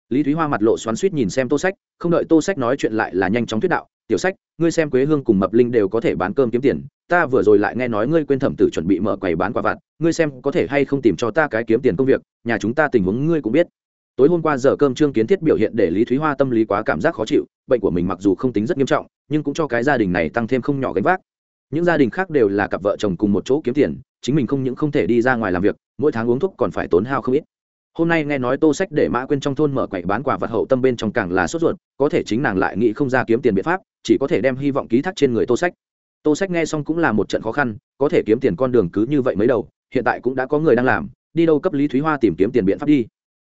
Lý thúy hoa mặt lộ xoắn suýt nhìn xem tô sách, không đợi tô sách nói chuyện lại là nhanh chóng thuyết đạo, tiểu sách, ngươi xem quế hương cùng mập linh đều có thể bán cơm kiếm tiền, ta vừa rồi lại nghe nói ngươi quên thẩm tử chuẩn bị mở quầy bán quả vặt, ngươi xem có thể hay không tìm cho ta cái kiếm tiền công việc, nhà chúng ta tình huống ngươi cũng biết tối hôm qua giờ cơm trương kiến thiết biểu hiện để lý thúy hoa tâm lý quá cảm giác khó chịu, bệnh của mình mặc dù không tính rất nghiêm trọng, nhưng cũng cho cái gia đình này tăng thêm không nhỏ gánh vác. Những gia đình khác đều là cặp vợ chồng cùng một chỗ kiếm tiền, chính mình không những không thể đi ra ngoài làm việc, mỗi tháng uống thuốc còn phải tốn hao không ít. Hôm nay nghe nói tô sách để mã quên trong thôn mở quầy bán quả vật hậu tâm bên trong càng là sốt ruột, có thể chính nàng lại nghĩ không ra kiếm tiền biện pháp, chỉ có thể đem hy vọng ký thác trên người tô sách. Tô sách nghe xong cũng là một trận khó khăn, có thể kiếm tiền con đường cứ như vậy mới đầu, hiện tại cũng đã có người đang làm, đi đâu cấp lý thúy hoa tìm kiếm tiền biện pháp đi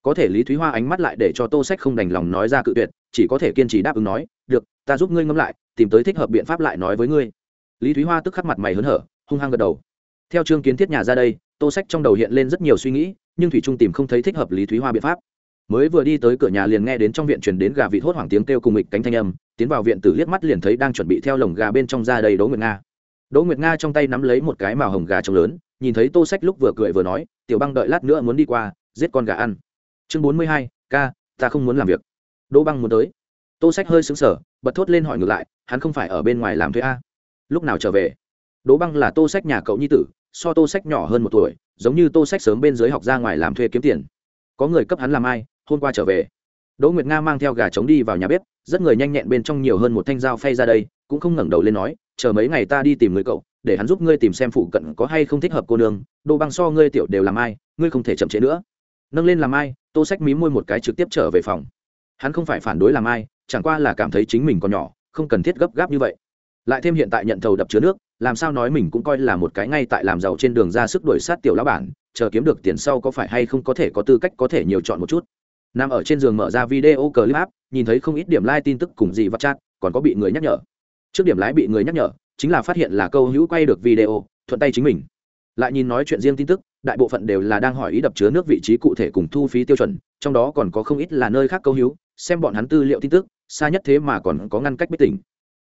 có thể lý thúy hoa ánh mắt lại để cho tô sách không đành lòng nói ra cự tuyệt, chỉ có thể kiên trì đáp ứng nói, được, ta giúp ngươi ngâm lại, tìm tới thích hợp biện pháp lại nói với ngươi. Lý thúy hoa tức khắc mặt mày hớn hở, hung hăng gật đầu. Theo chương kiến thiết nhà ra đây, tô sách trong đầu hiện lên rất nhiều suy nghĩ, nhưng thủy trung tìm không thấy thích hợp lý thúy hoa biện pháp. Mới vừa đi tới cửa nhà liền nghe đến trong viện truyền đến gà vịt hốt hoảng tiếng kêu cùng mịch cánh thanh âm, tiến vào viện tử liếc mắt liền thấy đang chuẩn bị theo lồng gà bên trong ra đầy đỗ nguyệt nga. Đỗ nguyệt nga trong tay nắm lấy một cái màu hồng gà trông lớn, nhìn thấy tô sách lúc vừa cười vừa nói, tiểu băng đợi lát nữa muốn đi qua, giết con gà ăn chương bốn mươi hai, ca, ta không muốn làm việc. Đỗ băng muốn tới. Tô sách hơi xứng sở bật thốt lên hỏi ngược lại, hắn không phải ở bên ngoài làm thuê a. Lúc nào trở về? Đỗ băng là tô sách nhà cậu nhi tử, so tô sách nhỏ hơn một tuổi, giống như tô sách sớm bên dưới học ra ngoài làm thuê kiếm tiền. Có người cấp hắn làm ai, hôm qua trở về. Đỗ nguyệt nga mang theo gà trống đi vào nhà bếp, rất người nhanh nhẹn bên trong nhiều hơn một thanh dao phay ra đây, cũng không ngẩng đầu lên nói, chờ mấy ngày ta đi tìm người cậu, để hắn giúp ngươi tìm xem phụ cận có hay không thích hợp cô nương. Đỗ băng so ngươi tiểu đều làm ai, ngươi không thể chậm trễ nữa nâng lên làm ai, tô sách mí môi một cái trực tiếp trở về phòng. Hắn không phải phản đối làm ai, chẳng qua là cảm thấy chính mình còn nhỏ, không cần thiết gấp gáp như vậy. Lại thêm hiện tại nhận thầu đập chứa nước, làm sao nói mình cũng coi là một cái ngay tại làm giàu trên đường ra sức đuổi sát tiểu lão bản, chờ kiếm được tiền sau có phải hay không có thể có tư cách có thể nhiều chọn một chút. Nằm ở trên giường mở ra video clip app nhìn thấy không ít điểm like tin tức cùng gì vắt chat, còn có bị người nhắc nhở. Trước điểm lái bị người nhắc nhở, chính là phát hiện là câu hữu quay được video, thuận tay chính mình. Lại nhìn nói chuyện riêng tin tức đại bộ phận đều là đang hỏi ý đập chứa nước vị trí cụ thể cùng thu phí tiêu chuẩn, trong đó còn có không ít là nơi khác câu hữu, xem bọn hắn tư liệu tin tức, xa nhất thế mà còn có ngăn cách bích tỉnh.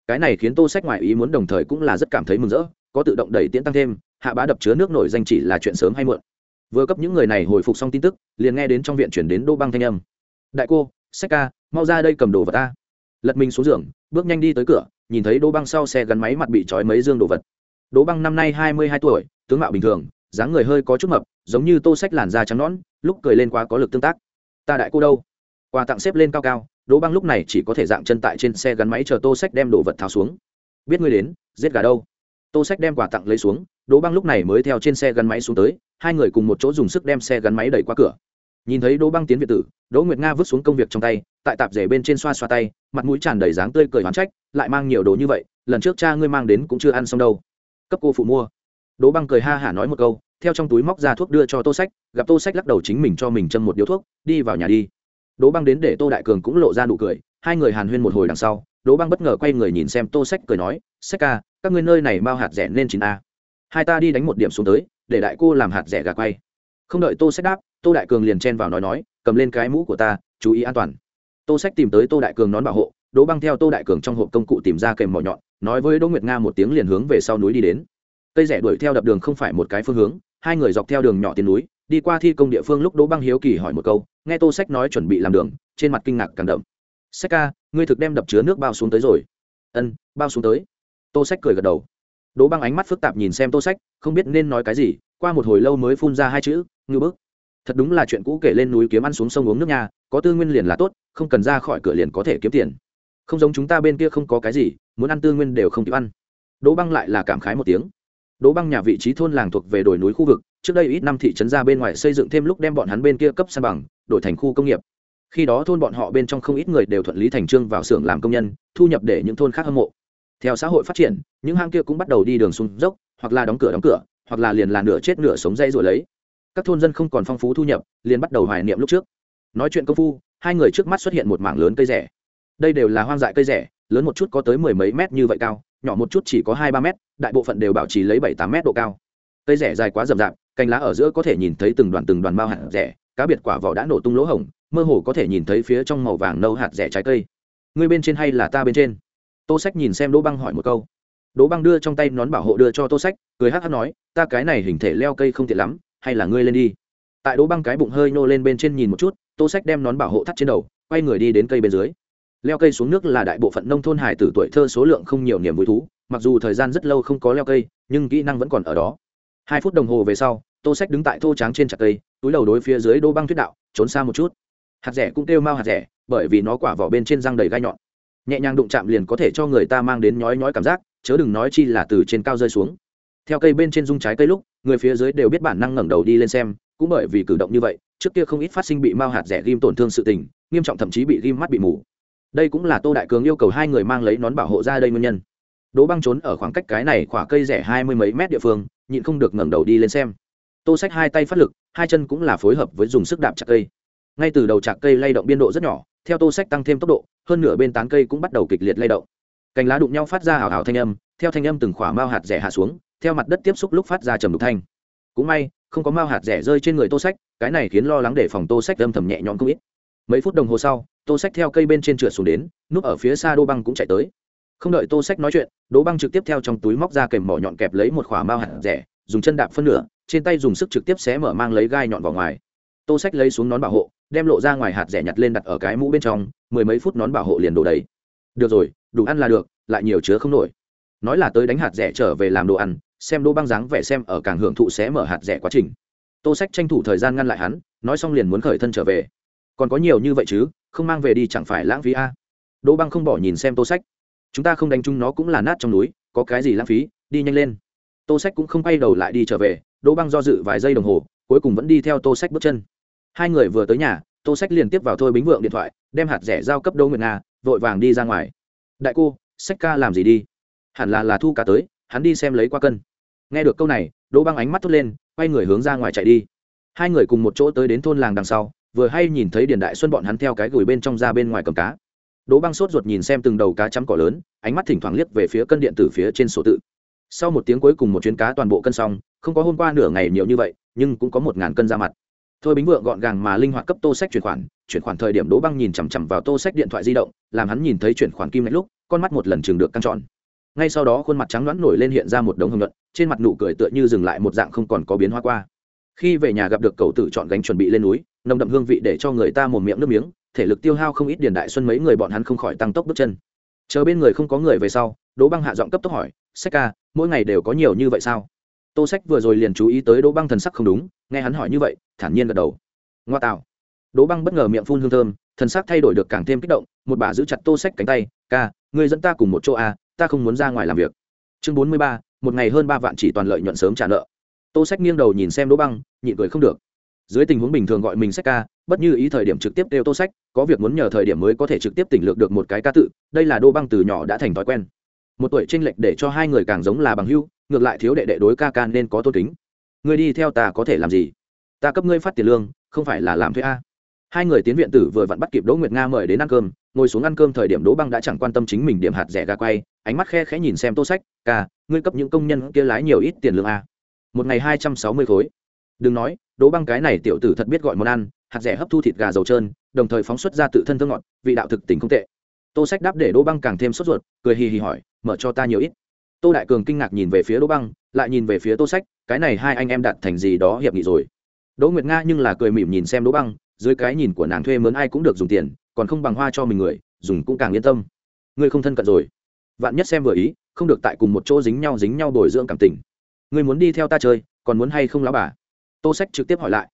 Cái này khiến tô sách ngoại ý muốn đồng thời cũng là rất cảm thấy mừng rỡ, có tự động đẩy tiễn tăng thêm, hạ bá đập chứa nước nổi danh chỉ là chuyện sớm hay muộn. Vừa cấp những người này hồi phục xong tin tức, liền nghe đến trong viện chuyển đến đô băng thanh âm. Đại cô, sách ca, mau ra đây cầm đồ vật ta. Lật mình xuống giường, bước nhanh đi tới cửa, nhìn thấy đô băng sau xe gắn máy mặt bị trói mấy dương đồ vật. Đỗ băng năm nay hai mươi hai tuổi, tướng mạo bình thường dáng người hơi có chút mập, giống như tô sách làn da trắng nõn, lúc cười lên quá có lực tương tác. Ta đại cô đâu? Quà tặng xếp lên cao cao, đỗ băng lúc này chỉ có thể dạng chân tại trên xe gắn máy chờ tô sách đem đồ vật tháo xuống. Biết ngươi đến, giết gà đâu? Tô sách đem quà tặng lấy xuống, đỗ băng lúc này mới theo trên xe gắn máy xuống tới, hai người cùng một chỗ dùng sức đem xe gắn máy đẩy qua cửa. Nhìn thấy đỗ băng tiến việt tử, đỗ nguyệt nga vứt xuống công việc trong tay, tại tạp rể bên trên xoa xoa tay, mặt mũi tràn đầy dáng tươi cười hoán trách, lại mang nhiều đồ như vậy, lần trước cha ngươi mang đến cũng chưa ăn xong đâu. Cấp cô phụ mua đỗ băng cười ha hả nói một câu, theo trong túi móc ra thuốc đưa cho tô sách, gặp tô sách lắc đầu chính mình cho mình châm một điếu thuốc, đi vào nhà đi. Đỗ băng đến để tô đại cường cũng lộ ra nụ cười, hai người hàn huyên một hồi đằng sau, đỗ băng bất ngờ quay người nhìn xem tô sách cười nói, sách ca, các ngươi nơi này bao hạt rẻ nên chín a. Hai ta đi đánh một điểm xuống tới, để đại cô làm hạt rẻ gà quay. Không đợi tô sách đáp, tô đại cường liền chen vào nói nói, cầm lên cái mũ của ta, chú ý an toàn. Tô sách tìm tới tô đại cường nón bảo hộ, đỗ băng theo tô đại cường trong hộp công cụ tìm ra kèm mỏ nhọn, nói với đỗ nguyệt nga một tiếng liền hướng về sau núi đi đến cây rẻ đuổi theo đập đường không phải một cái phương hướng, hai người dọc theo đường nhỏ tiền núi, đi qua thi công địa phương lúc đỗ băng hiếu kỳ hỏi một câu, nghe tô sách nói chuẩn bị làm đường, trên mặt kinh ngạc càng đậm. Sách ca, ngươi thực đem đập chứa nước bao xuống tới rồi. Ân, bao xuống tới. Tô sách cười gật đầu. Đỗ băng ánh mắt phức tạp nhìn xem tô sách, không biết nên nói cái gì, qua một hồi lâu mới phun ra hai chữ, ngư bức. Thật đúng là chuyện cũ kể lên núi kiếm ăn xuống sông uống nước nhà có tư nguyên liền là tốt, không cần ra khỏi cửa liền có thể kiếm tiền. Không giống chúng ta bên kia không có cái gì, muốn ăn tư nguyên đều không kịp ăn. Đỗ băng lại là cảm khái một tiếng đỗ băng nhà vị trí thôn làng thuộc về đồi núi khu vực, trước đây ít năm thị trấn ra bên ngoài xây dựng thêm lúc đem bọn hắn bên kia cấp san bằng, đổi thành khu công nghiệp. Khi đó thôn bọn họ bên trong không ít người đều thuận lý thành trương vào xưởng làm công nhân, thu nhập để những thôn khác hâm mộ. Theo xã hội phát triển, những hang kia cũng bắt đầu đi đường xuống dốc, hoặc là đóng cửa đóng cửa, hoặc là liền là nửa chết nửa sống dây rồi lấy. Các thôn dân không còn phong phú thu nhập, liền bắt đầu hoài niệm lúc trước. Nói chuyện công phu, hai người trước mắt xuất hiện một mảng lớn cây rẻ. Đây đều là hoang dại cây rẻ, lớn một chút có tới mười mấy mét như vậy cao nhỏ một chút chỉ có hai ba mét, đại bộ phận đều bảo trì lấy bảy tám mét độ cao. Cây rẻ dài quá rậm rạp, cành lá ở giữa có thể nhìn thấy từng đoàn từng đoàn mao hạt rẻ, cá biệt quả vỏ đã nổ tung lỗ hổng, mơ hồ có thể nhìn thấy phía trong màu vàng nâu hạt rẻ trái cây. Ngươi bên trên hay là ta bên trên? Tô sách nhìn xem đỗ băng hỏi một câu. Đỗ băng đưa trong tay nón bảo hộ đưa cho tô sách, cười hắc hắc nói, ta cái này hình thể leo cây không tiện lắm, hay là ngươi lên đi. Tại đỗ băng cái bụng hơi nô lên bên trên nhìn một chút, tô sách đem nón bảo hộ thắt trên đầu, quay người đi đến cây bên dưới leo cây xuống nước là đại bộ phận nông thôn hải tử tuổi thơ số lượng không nhiều niềm vui thú, mặc dù thời gian rất lâu không có leo cây, nhưng kỹ năng vẫn còn ở đó. Hai phút đồng hồ về sau, tô sách đứng tại thô tráng trên chặt cây, túi đầu đối phía dưới đô băng thuyết đạo, trốn xa một chút. Hạt rẻ cũng kêu mau hạt rẻ, bởi vì nó quả vỏ bên trên răng đầy gai nhọn. Nhẹ nhàng đụng chạm liền có thể cho người ta mang đến nhói nhói cảm giác, chớ đừng nói chi là từ trên cao rơi xuống. Theo cây bên trên dung trái cây lúc, người phía dưới đều biết bản năng ngẩng đầu đi lên xem, cũng bởi vì cử động như vậy, trước kia không ít phát sinh bị mau hạt rẻ ghim tổn thương sự tình, nghiêm trọng thậm chí bị ghim mắt bị mù đây cũng là tô đại cường yêu cầu hai người mang lấy nón bảo hộ ra đây nguyên nhân. Đỗ băng trốn ở khoảng cách cái này khỏa cây rẻ hai mươi mấy mét địa phương, nhịn không được ngẩng đầu đi lên xem. Tô sách hai tay phát lực, hai chân cũng là phối hợp với dùng sức đạp chặt cây. Ngay từ đầu chặt cây lay động biên độ rất nhỏ, theo tô sách tăng thêm tốc độ, hơn nửa bên tán cây cũng bắt đầu kịch liệt lay động. Cành lá đụng nhau phát ra hào hào thanh âm, theo thanh âm từng khỏa mao hạt rẻ hạ xuống, theo mặt đất tiếp xúc lúc phát ra trầm đục thanh. Cũng may, không có mao hạt rẻ rơi trên người tô sách, cái này khiến lo lắng để phòng tô sách âm thầm nhẹ nhõm không ít mấy phút đồng hồ sau, tô sách theo cây bên trên trượt xuống đến, núp ở phía xa đô băng cũng chạy tới. Không đợi tô sách nói chuyện, đỗ băng trực tiếp theo trong túi móc ra kèm mỏ nhọn kẹp lấy một khỏa mao hạt rẻ, dùng chân đạp phân nửa, trên tay dùng sức trực tiếp xé mở mang lấy gai nhọn vào ngoài. Tô sách lấy xuống nón bảo hộ, đem lộ ra ngoài hạt rẻ nhặt lên đặt ở cái mũ bên trong, mười mấy phút nón bảo hộ liền đổ đầy. Được rồi, đủ ăn là được, lại nhiều chứa không nổi. Nói là tới đánh hạt rẻ trở về làm đồ ăn, xem đỗ băng dáng vẻ xem ở càng hưởng thụ xé mở hạt rẻ quá trình. Tô sách tranh thủ thời gian ngăn lại hắn, nói xong liền muốn khởi thân trở về còn có nhiều như vậy chứ, không mang về đi chẳng phải lãng phí a? À. đỗ băng không bỏ nhìn xem tô sách. Chúng ta không đánh chung nó cũng là nát trong núi, có cái gì lãng phí, đi nhanh lên. Tô sách cũng không quay đầu lại đi trở về, đỗ băng do dự vài giây đồng hồ, cuối cùng vẫn đi theo tô sách bước chân. Hai người vừa tới nhà, tô sách liền tiếp vào thôi bính vượng điện thoại, đem hạt rẻ giao cấp Đỗ nguyệt nga, vội vàng đi ra ngoài. Đại cô, sách ca làm gì đi? Hẳn là là thu cá tới, hắn đi xem lấy qua cân. Nghe được câu này, đỗ băng ánh mắt thốt lên, quay người hướng ra ngoài chạy đi. Hai người cùng một chỗ tới đến thôn làng đằng sau vừa hay nhìn thấy điền đại xuân bọn hắn theo cái gửi bên trong ra bên ngoài cầm cá. Đỗ băng sốt ruột nhìn xem từng đầu cá chấm cỏ lớn, ánh mắt thỉnh thoảng liếc về phía cân điện tử phía trên sổ tự. Sau một tiếng cuối cùng một chuyến cá toàn bộ cân xong, không có hôm qua nửa ngày nhiều như vậy, nhưng cũng có một ngàn cân ra mặt. Thôi bính vượng gọn gàng mà linh hoạt cấp tô sách chuyển khoản chuyển khoản thời điểm đỗ băng nhìn chằm chằm vào tô sách điện thoại di động, làm hắn nhìn thấy chuyển khoản kim ngạch lúc, con mắt một lần chừng được căng tròn. Ngay sau đó khuôn mặt trắng đoán nổi lên hiện ra một đống hồng luận trên mặt nụ cười tựa như dừng lại một dạng không còn có biến hóa qua. Khi về nhà gặp được Cầu tử chọn gánh chuẩn bị lên núi nồng đậm hương vị để cho người ta một miệng nước miếng, thể lực tiêu hao không ít điền đại xuân mấy người bọn hắn không khỏi tăng tốc bước chân. Chờ bên người không có người về sau, đỗ băng hạ giọng cấp tốc hỏi, sách ca, mỗi ngày đều có nhiều như vậy sao? Tô sách vừa rồi liền chú ý tới đỗ băng thần sắc không đúng, nghe hắn hỏi như vậy, thản nhiên gật đầu. Ngoa tạo. Đỗ băng bất ngờ miệng phun hương thơm, thần sắc thay đổi được càng thêm kích động, một bà giữ chặt tô sách cánh tay, ca người dẫn ta cùng một chỗ a ta không muốn ra ngoài làm việc. Chương bốn mươi ba, một ngày hơn ba vạn chỉ toàn lợi nhuận sớm trả nợ. Tô sách nghiêng đầu nhìn xem đỗ băng, nhịn cười không được dưới tình huống bình thường gọi mình sách ca, bất như ý thời điểm trực tiếp đều tô sách, có việc muốn nhờ thời điểm mới có thể trực tiếp tỉnh lược được một cái ca tự, đây là đỗ băng từ nhỏ đã thành thói quen. Một tuổi tranh lệch để cho hai người càng giống là bằng hưu, ngược lại thiếu đệ đệ đối ca ca nên có tôn kính. Ngươi đi theo ta có thể làm gì? Ta cấp ngươi phát tiền lương, không phải là làm thuê a. Hai người tiến viện tử vừa vặn bắt kịp đỗ nguyệt nga mời đến ăn cơm, ngồi xuống ăn cơm thời điểm đỗ băng đã chẳng quan tâm chính mình điểm hạt rẻ gà quay, ánh mắt khe khẽ nhìn xem tô sách, ca, ngươi cấp những công nhân kia lái nhiều ít tiền lương a. Một ngày hai trăm sáu mươi khối. Đừng nói đỗ băng cái này tiểu tử thật biết gọi món ăn, hạt rẻ hấp thu thịt gà dầu trơn, đồng thời phóng xuất ra tự thân thơ ngọt, vị đạo thực tình không tệ. Tô sách đáp để đỗ băng càng thêm sốt ruột, cười hì hì hỏi, mở cho ta nhiều ít. Tô đại cường kinh ngạc nhìn về phía đỗ băng, lại nhìn về phía tô sách, cái này hai anh em đặt thành gì đó hiệp nghị rồi. Đỗ nguyệt nga nhưng là cười mỉm nhìn xem đỗ băng, dưới cái nhìn của nàng thuê mướn ai cũng được dùng tiền, còn không bằng hoa cho mình người, dùng cũng càng yên tâm. Ngươi không thân cận rồi. Vạn nhất xem vừa ý, không được tại cùng một chỗ dính nhau dính nhau bồi dưỡng cảm tình. Ngươi muốn đi theo ta chơi, còn muốn hay không lão bà? Tô sách trực tiếp hỏi lại.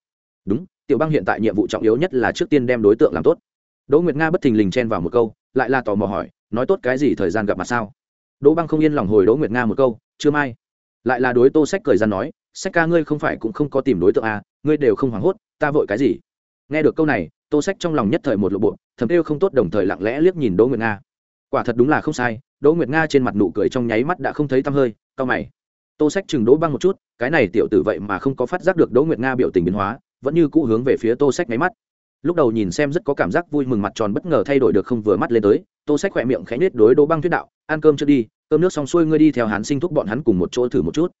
Đúng, tiểu băng hiện tại nhiệm vụ trọng yếu nhất là trước tiên đem đối tượng làm tốt. Đỗ nguyệt nga bất thình lình chen vào một câu, lại là tò mò hỏi, nói tốt cái gì thời gian gặp mặt sao? Đỗ băng không yên lòng hồi đỗ nguyệt nga một câu, chưa mai. Lại là đối tô sách cười ra nói, sách ca ngươi không phải cũng không có tìm đối tượng à ngươi đều không hoảng hốt, ta vội cái gì? Nghe được câu này, tô sách trong lòng nhất thời một lộ bộ, thầm kêu không tốt đồng thời lặng lẽ liếc nhìn đỗ nguyệt nga. Quả thật đúng là không sai, đỗ nguyệt nga trên mặt nụ cười trong nháy mắt đã không thấy tăm hơi, cau mày tô sách chừng đỗ băng một chút, cái này tiểu tử vậy mà không có phát giác được đỗ nguyệt nga biểu tình biến hóa, vẫn như cũ hướng về phía tô sách nháy mắt. Lúc đầu nhìn xem rất có cảm giác vui mừng mặt tròn bất ngờ thay đổi được không vừa mắt lên tới, tô sách khỏe miệng khẽ nết đối đỗ băng thuyết đạo, ăn cơm chưa đi, cơm nước xong xuôi ngươi đi theo hắn sinh thúc bọn hắn cùng một chỗ thử một chút.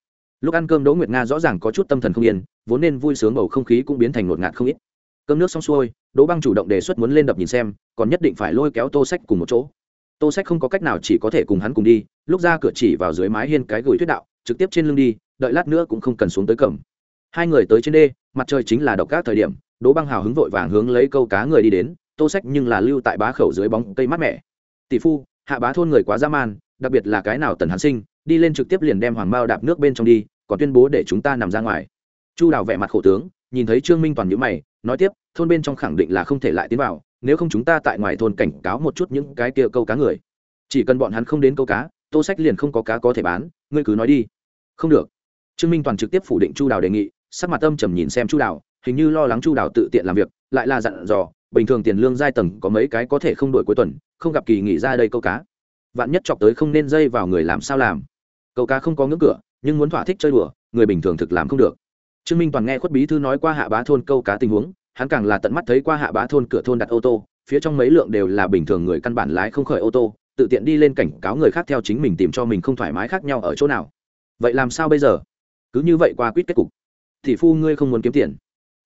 Lúc ăn cơm đỗ nguyệt nga rõ ràng có chút tâm thần không yên, vốn nên vui sướng bầu không khí cũng biến thành ngột ngạt không ít. Cơm nước xong xuôi, đỗ băng chủ động đề xuất muốn lên đập nhìn xem, còn nhất định phải lôi kéo tô sách cùng một chỗ. Tô sách không có cách nào chỉ có thể cùng hắn cùng đi, lúc ra cửa chỉ vào dưới mái hiên cái gửi thuyết đạo trực tiếp trên lưng đi, đợi lát nữa cũng không cần xuống tới cầm hai người tới trên đê, mặt trời chính là độc các thời điểm, đỗ băng hào hứng vội vàng hướng lấy câu cá người đi đến, tô sách nhưng là lưu tại bá khẩu dưới bóng cây mát mẻ. Tỷ phu, hạ bá thôn người quá dã man, đặc biệt là cái nào tần hàn sinh, đi lên trực tiếp liền đem hoàng mao đạp nước bên trong đi, còn tuyên bố để chúng ta nằm ra ngoài. Chu đào vẻ mặt khổ tướng, nhìn thấy trương minh toàn nhữ mày, nói tiếp, thôn bên trong khẳng định là không thể lại tiến vào, nếu không chúng ta tại ngoài thôn cảnh cáo một chút những cái kia câu cá người. Chỉ cần bọn hắn không đến câu cá, tô sách liền không có cá có thể bán, ngươi cứ nói đi không được. Trương minh toàn trực tiếp phủ định chu đào đề nghị, sắc mặt âm trầm nhìn xem chu đào, hình như lo lắng chu đào tự tiện làm việc, lại là dặn dò, bình thường tiền lương giai tầng có mấy cái có thể không đổi cuối tuần, không gặp kỳ nghỉ ra đây câu cá. Vạn nhất chọc tới không nên dây vào người làm sao làm. Câu cá không có ngưỡng cửa, nhưng muốn thỏa thích chơi đùa, người bình thường thực làm không được. Trương minh toàn nghe khuất bí thư nói qua hạ bá thôn câu cá tình huống, hắn càng là tận mắt thấy qua hạ bá thôn cửa thôn đặt ô tô, phía trong mấy lượng đều là bình thường người căn bản lái không khởi ô tô, tự tiện đi lên cảnh cáo người khác theo chính mình tìm cho mình không thoải mái khác nhau ở chỗ nào vậy làm sao bây giờ? Cứ như vậy qua quyết kết cục. Thì phu ngươi không muốn kiếm tiền.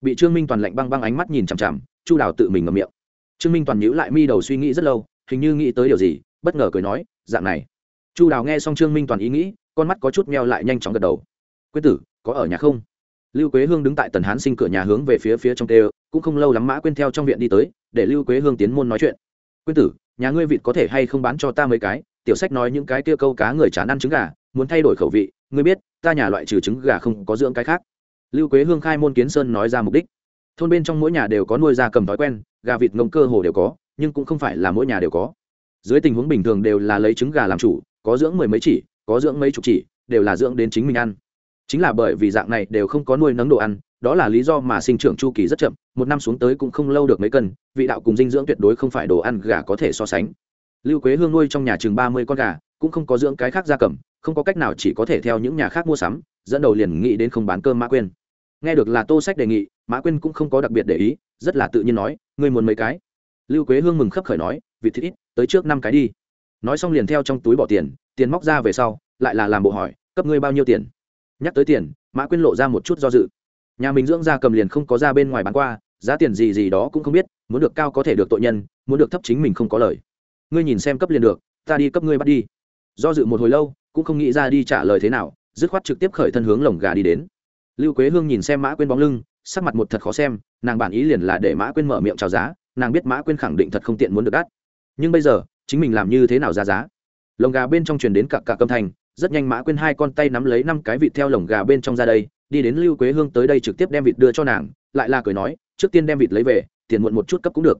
Bị trương minh toàn lạnh băng băng ánh mắt nhìn chằm chằm, chu đào tự mình ngậm miệng. Trương minh toàn nhíu lại mi đầu suy nghĩ rất lâu, hình như nghĩ tới điều gì, bất ngờ cười nói, dạng này. Chu đào nghe xong trương minh toàn ý nghĩ, con mắt có chút meo lại nhanh chóng gật đầu. Quyết tử, có ở nhà không? Lưu quế hương đứng tại tần hán sinh cửa nhà hướng về phía phía trong tê, cũng không lâu lắm mã quên theo trong viện đi tới, để lưu quế hương tiến môn nói chuyện. Quyết tử, nhà ngươi vịt có thể hay không bán cho ta mấy cái? Tiểu sách nói những cái kia câu cá người chán ăn trứng gà muốn thay đổi khẩu vị, ngươi biết, ta nhà loại trừ trứng gà không có dưỡng cái khác. Lưu quế hương khai môn kiến sơn nói ra mục đích. Thôn bên trong mỗi nhà đều có nuôi gia cầm thói quen, gà vịt ngông cơ hồ đều có, nhưng cũng không phải là mỗi nhà đều có. Dưới tình huống bình thường đều là lấy trứng gà làm chủ, có dưỡng mười mấy chỉ, có dưỡng mấy chục chỉ, đều là dưỡng đến chính mình ăn. Chính là bởi vì dạng này đều không có nuôi nấng đồ ăn, đó là lý do mà sinh trưởng chu kỳ rất chậm, một năm xuống tới cũng không lâu được mấy cân, vị đạo cùng dinh dưỡng tuyệt đối không phải đồ ăn gà có thể so sánh. Lưu quế hương nuôi trong nhà chừng ba mươi con gà, cũng không có dưỡng cái khác gia cầm không có cách nào chỉ có thể theo những nhà khác mua sắm, dẫn đầu liền nghĩ đến không bán cơm mã quên nghe được là tô sách đề nghị, mã quên cũng không có đặc biệt để ý, rất là tự nhiên nói, ngươi muốn mấy cái? Lưu quế hương mừng khấp khởi nói, vịt thịt ít, tới trước năm cái đi. Nói xong liền theo trong túi bỏ tiền tiền móc ra về sau, lại là làm bộ hỏi, cấp ngươi bao nhiêu tiền? Nhắc tới tiền, mã quyên lộ ra một chút do dự. Nhà mình dưỡng ra cầm liền không có ra bên ngoài bán qua, giá tiền gì gì đó cũng không biết, muốn được cao có thể được tội nhân, muốn được thấp chính mình không có lời. Ngươi nhìn xem cấp liền được, ta đi cấp ngươi bắt đi. Do dự một hồi lâu cũng không nghĩ ra đi trả lời thế nào, dứt khoát trực tiếp khởi thân hướng lồng gà đi đến. Lưu quế hương nhìn xem mã quyên bóng lưng, sắc mặt một thật khó xem, nàng bản ý liền là để mã quyên mở miệng chào giá, nàng biết mã quyên khẳng định thật không tiện muốn được đắt. Nhưng bây giờ, chính mình làm như thế nào ra giá? Lồng gà bên trong truyền đến cặp cả câm thành, rất nhanh mã quyên hai con tay nắm lấy năm cái vịt theo lồng gà bên trong ra đây, đi đến lưu quế hương tới đây trực tiếp đem vịt đưa cho nàng, lại là cười nói, trước tiên đem vịt lấy về, tiền muộn một chút cấp cũng được.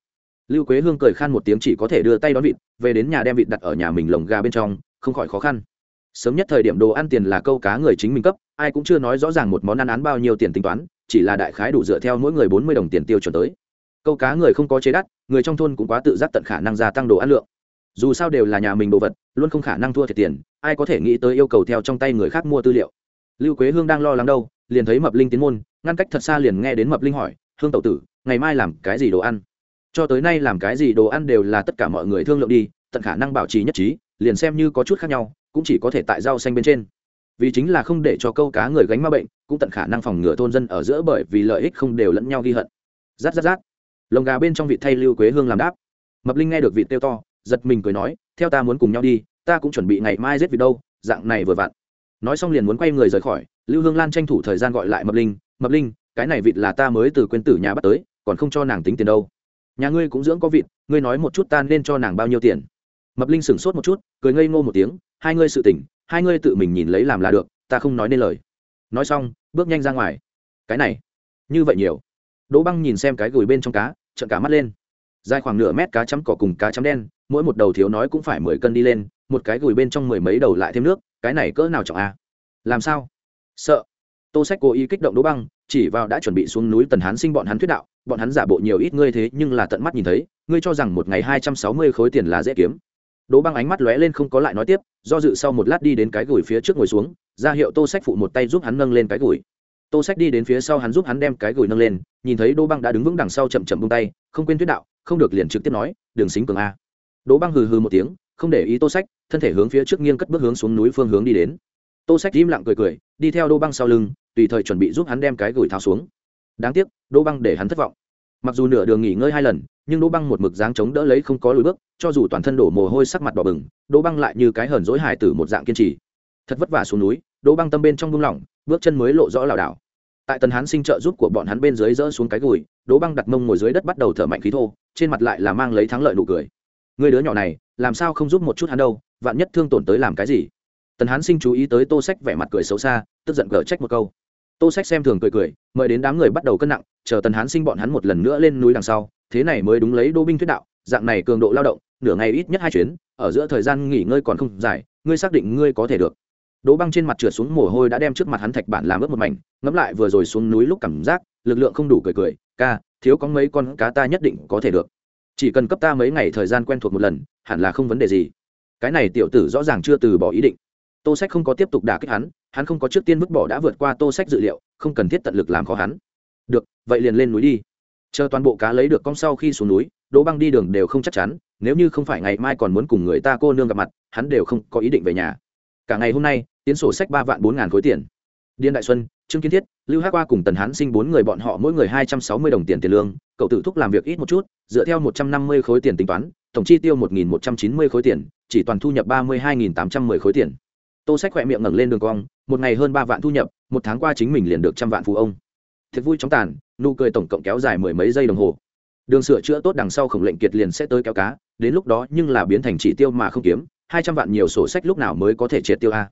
Lưu quế hương cười khan một tiếng chỉ có thể đưa tay đón vịt, về đến nhà đem vịt đặt ở nhà mình lồng gà bên trong, không khỏi khó khăn sớm nhất thời điểm đồ ăn tiền là câu cá người chính mình cấp, ai cũng chưa nói rõ ràng một món ăn án bao nhiêu tiền tính toán, chỉ là đại khái đủ dựa theo mỗi người bốn mươi đồng tiền tiêu chuẩn tới. Câu cá người không có chế đắt, người trong thôn cũng quá tự giác tận khả năng gia tăng đồ ăn lượng. Dù sao đều là nhà mình đồ vật, luôn không khả năng thua thiệt tiền, ai có thể nghĩ tới yêu cầu theo trong tay người khác mua tư liệu. Lưu quế hương đang lo lắng đâu, liền thấy mập linh tiến môn, ngăn cách thật xa liền nghe đến mập linh hỏi, hương tẩu tử, ngày mai làm cái gì đồ ăn? Cho tới nay làm cái gì đồ ăn đều là tất cả mọi người thương lượng đi, tận khả năng bảo trì nhất trí liền xem như có chút khác nhau, cũng chỉ có thể tại rau xanh bên trên. Vì chính là không để cho câu cá người gánh ma bệnh, cũng tận khả năng phòng ngừa thôn dân ở giữa bởi vì lợi ích không đều lẫn nhau ghi hận. Rát rát rát. Lồng gà bên trong vị thay lưu quế hương làm đáp. Mập linh nghe được vị tiêu to, giật mình cười nói, theo ta muốn cùng nhau đi, ta cũng chuẩn bị ngày mai giết vịt đâu, dạng này vừa vặn. Nói xong liền muốn quay người rời khỏi, lưu hương lan tranh thủ thời gian gọi lại mập linh mập linh, cái này vịt là ta mới từ quên tử nhà bắt tới, còn không cho nàng tính tiền đâu. Nhà ngươi cũng dưỡng có vịt, ngươi nói một chút ta nên cho nàng bao nhiêu tiền? Mập linh sửng sốt một chút, cười ngây ngô một tiếng, hai ngươi sự tỉnh hai ngươi tự mình nhìn lấy làm là được, ta không nói nên lời. Nói xong, bước nhanh ra ngoài. Cái này, như vậy nhiều. Đỗ băng nhìn xem cái gùi bên trong cá, trợn cả mắt lên. Dài khoảng nửa mét cá chấm cỏ cùng cá chấm đen, mỗi một đầu thiếu nói cũng phải mười cân đi lên, một cái gùi bên trong mười mấy đầu lại thêm nước, cái này cỡ nào trọng à? làm sao? Sợ. Tô sách cố ý kích động đỗ băng, chỉ vào đã chuẩn bị xuống núi tần hán sinh bọn hắn thuyết đạo, bọn hắn giả bộ nhiều ít ngươi thế, nhưng là tận mắt nhìn thấy, ngươi cho rằng một ngày hai trăm sáu mươi khối tiền là dễ kiếm đỗ băng ánh mắt lóe lên không có lại nói tiếp, do dự sau một lát đi đến cái gùi phía trước ngồi xuống, ra hiệu tô sách phụ một tay giúp hắn nâng lên cái gùi tô sách đi đến phía sau hắn giúp hắn đem cái gùi nâng lên, nhìn thấy đỗ băng đã đứng vững đằng sau chậm chậm buông tay, không quên thuyết đạo, không được liền trực tiếp nói, đường xính cường a. Đỗ băng hừ hừ một tiếng, không để ý tô sách, thân thể hướng phía trước nghiêng cất bước hướng xuống núi phương hướng đi đến. Tô sách im lặng cười cười, đi theo đỗ băng sau lưng, tùy thời chuẩn bị giúp hắn đem cái gùi tháo xuống. Đáng tiếc, đỗ băng để hắn thất vọng. Mặc dù nửa đường nghỉ ngơi hai lần nhưng đỗ băng một mực dáng chống đỡ lấy không có lối bước, cho dù toàn thân đổ mồ hôi sắc mặt đỏ bừng, đỗ băng lại như cái hờn dỗi hài tử một dạng kiên trì. Thật vất vả xuống núi, đỗ băng tâm bên trong buông lỏng, bước chân mới lộ rõ lảo đảo. Tại tần hán sinh trợ giúp của bọn hắn bên dưới dỡ xuống cái gùi, đỗ băng đặt mông ngồi dưới đất bắt đầu thở mạnh khí thô, trên mặt lại là mang lấy thắng lợi nụ cười. Người đứa nhỏ này, làm sao không giúp một chút hắn đâu, vạn nhất thương tổn tới làm cái gì? Tần hán sinh chú ý tới tô sách vẻ mặt cười xấu xa, tức giận gở trách một câu tô sách xem thường cười cười, mời đến đám người bắt đầu cân nặng, chờ tần hán sinh bọn hắn một lần nữa lên núi đằng sau, thế này mới đúng lấy đô binh thuyết đạo, dạng này cường độ lao động, nửa ngày ít nhất hai chuyến, ở giữa thời gian nghỉ ngơi còn không dài, ngươi xác định ngươi có thể được. Đỗ băng trên mặt trượt xuống mồ hôi đã đem trước mặt hắn thạch bản làm ướt một mảnh, ngẫm lại vừa rồi xuống núi lúc cảm giác, lực lượng không đủ cười cười, ca, thiếu có mấy con cá ta nhất định có thể được. Chỉ cần cấp ta mấy ngày thời gian quen thuộc một lần, hẳn là không vấn đề gì. Cái này tiểu tử rõ ràng chưa từ bỏ ý định tô sách không có tiếp tục đả kích hắn hắn không có trước tiên vứt bỏ đã vượt qua tô sách dự liệu, không cần thiết tận lực làm khó hắn. Được, vậy liền lên núi đi. Chờ toàn bộ cá lấy được con sau khi xuống núi, đỗ băng đi đường đều không chắc chắn, nếu như không phải ngày mai còn muốn cùng người ta cô nương gặp mặt, hắn đều không có ý định về nhà. Cả ngày hôm nay, tiến sổ sách ba vạn bốn ngàn khối tiền. Điên đại xuân, trương kiến thiết, lưu hát qua cùng tần hán sinh bốn người bọn họ mỗi người hai trăm sáu mươi đồng tiền tiền lương, cậu tự thúc làm việc ít một chút, dựa theo một trăm năm mươi khối tiền tính toán, tổng chi tiêu một nghìn một trăm chín mươi khối tiền, chỉ toàn thu nhập ba mươi hai nghìn tám trăm mười khối tiền tô sách khỏe miệng ngẩng lên đường cong, một ngày hơn ba vạn thu nhập, một tháng qua chính mình liền được trăm vạn phú ông. Thiệt vui chóng tàn, nụ cười tổng cộng kéo dài mười mấy giây đồng hồ. Đường sửa chữa tốt đằng sau khổng lệnh kiệt liền sẽ tới kéo cá, đến lúc đó nhưng là biến thành chỉ tiêu mà không kiếm, hai trăm vạn nhiều sổ sách lúc nào mới có thể triệt tiêu a?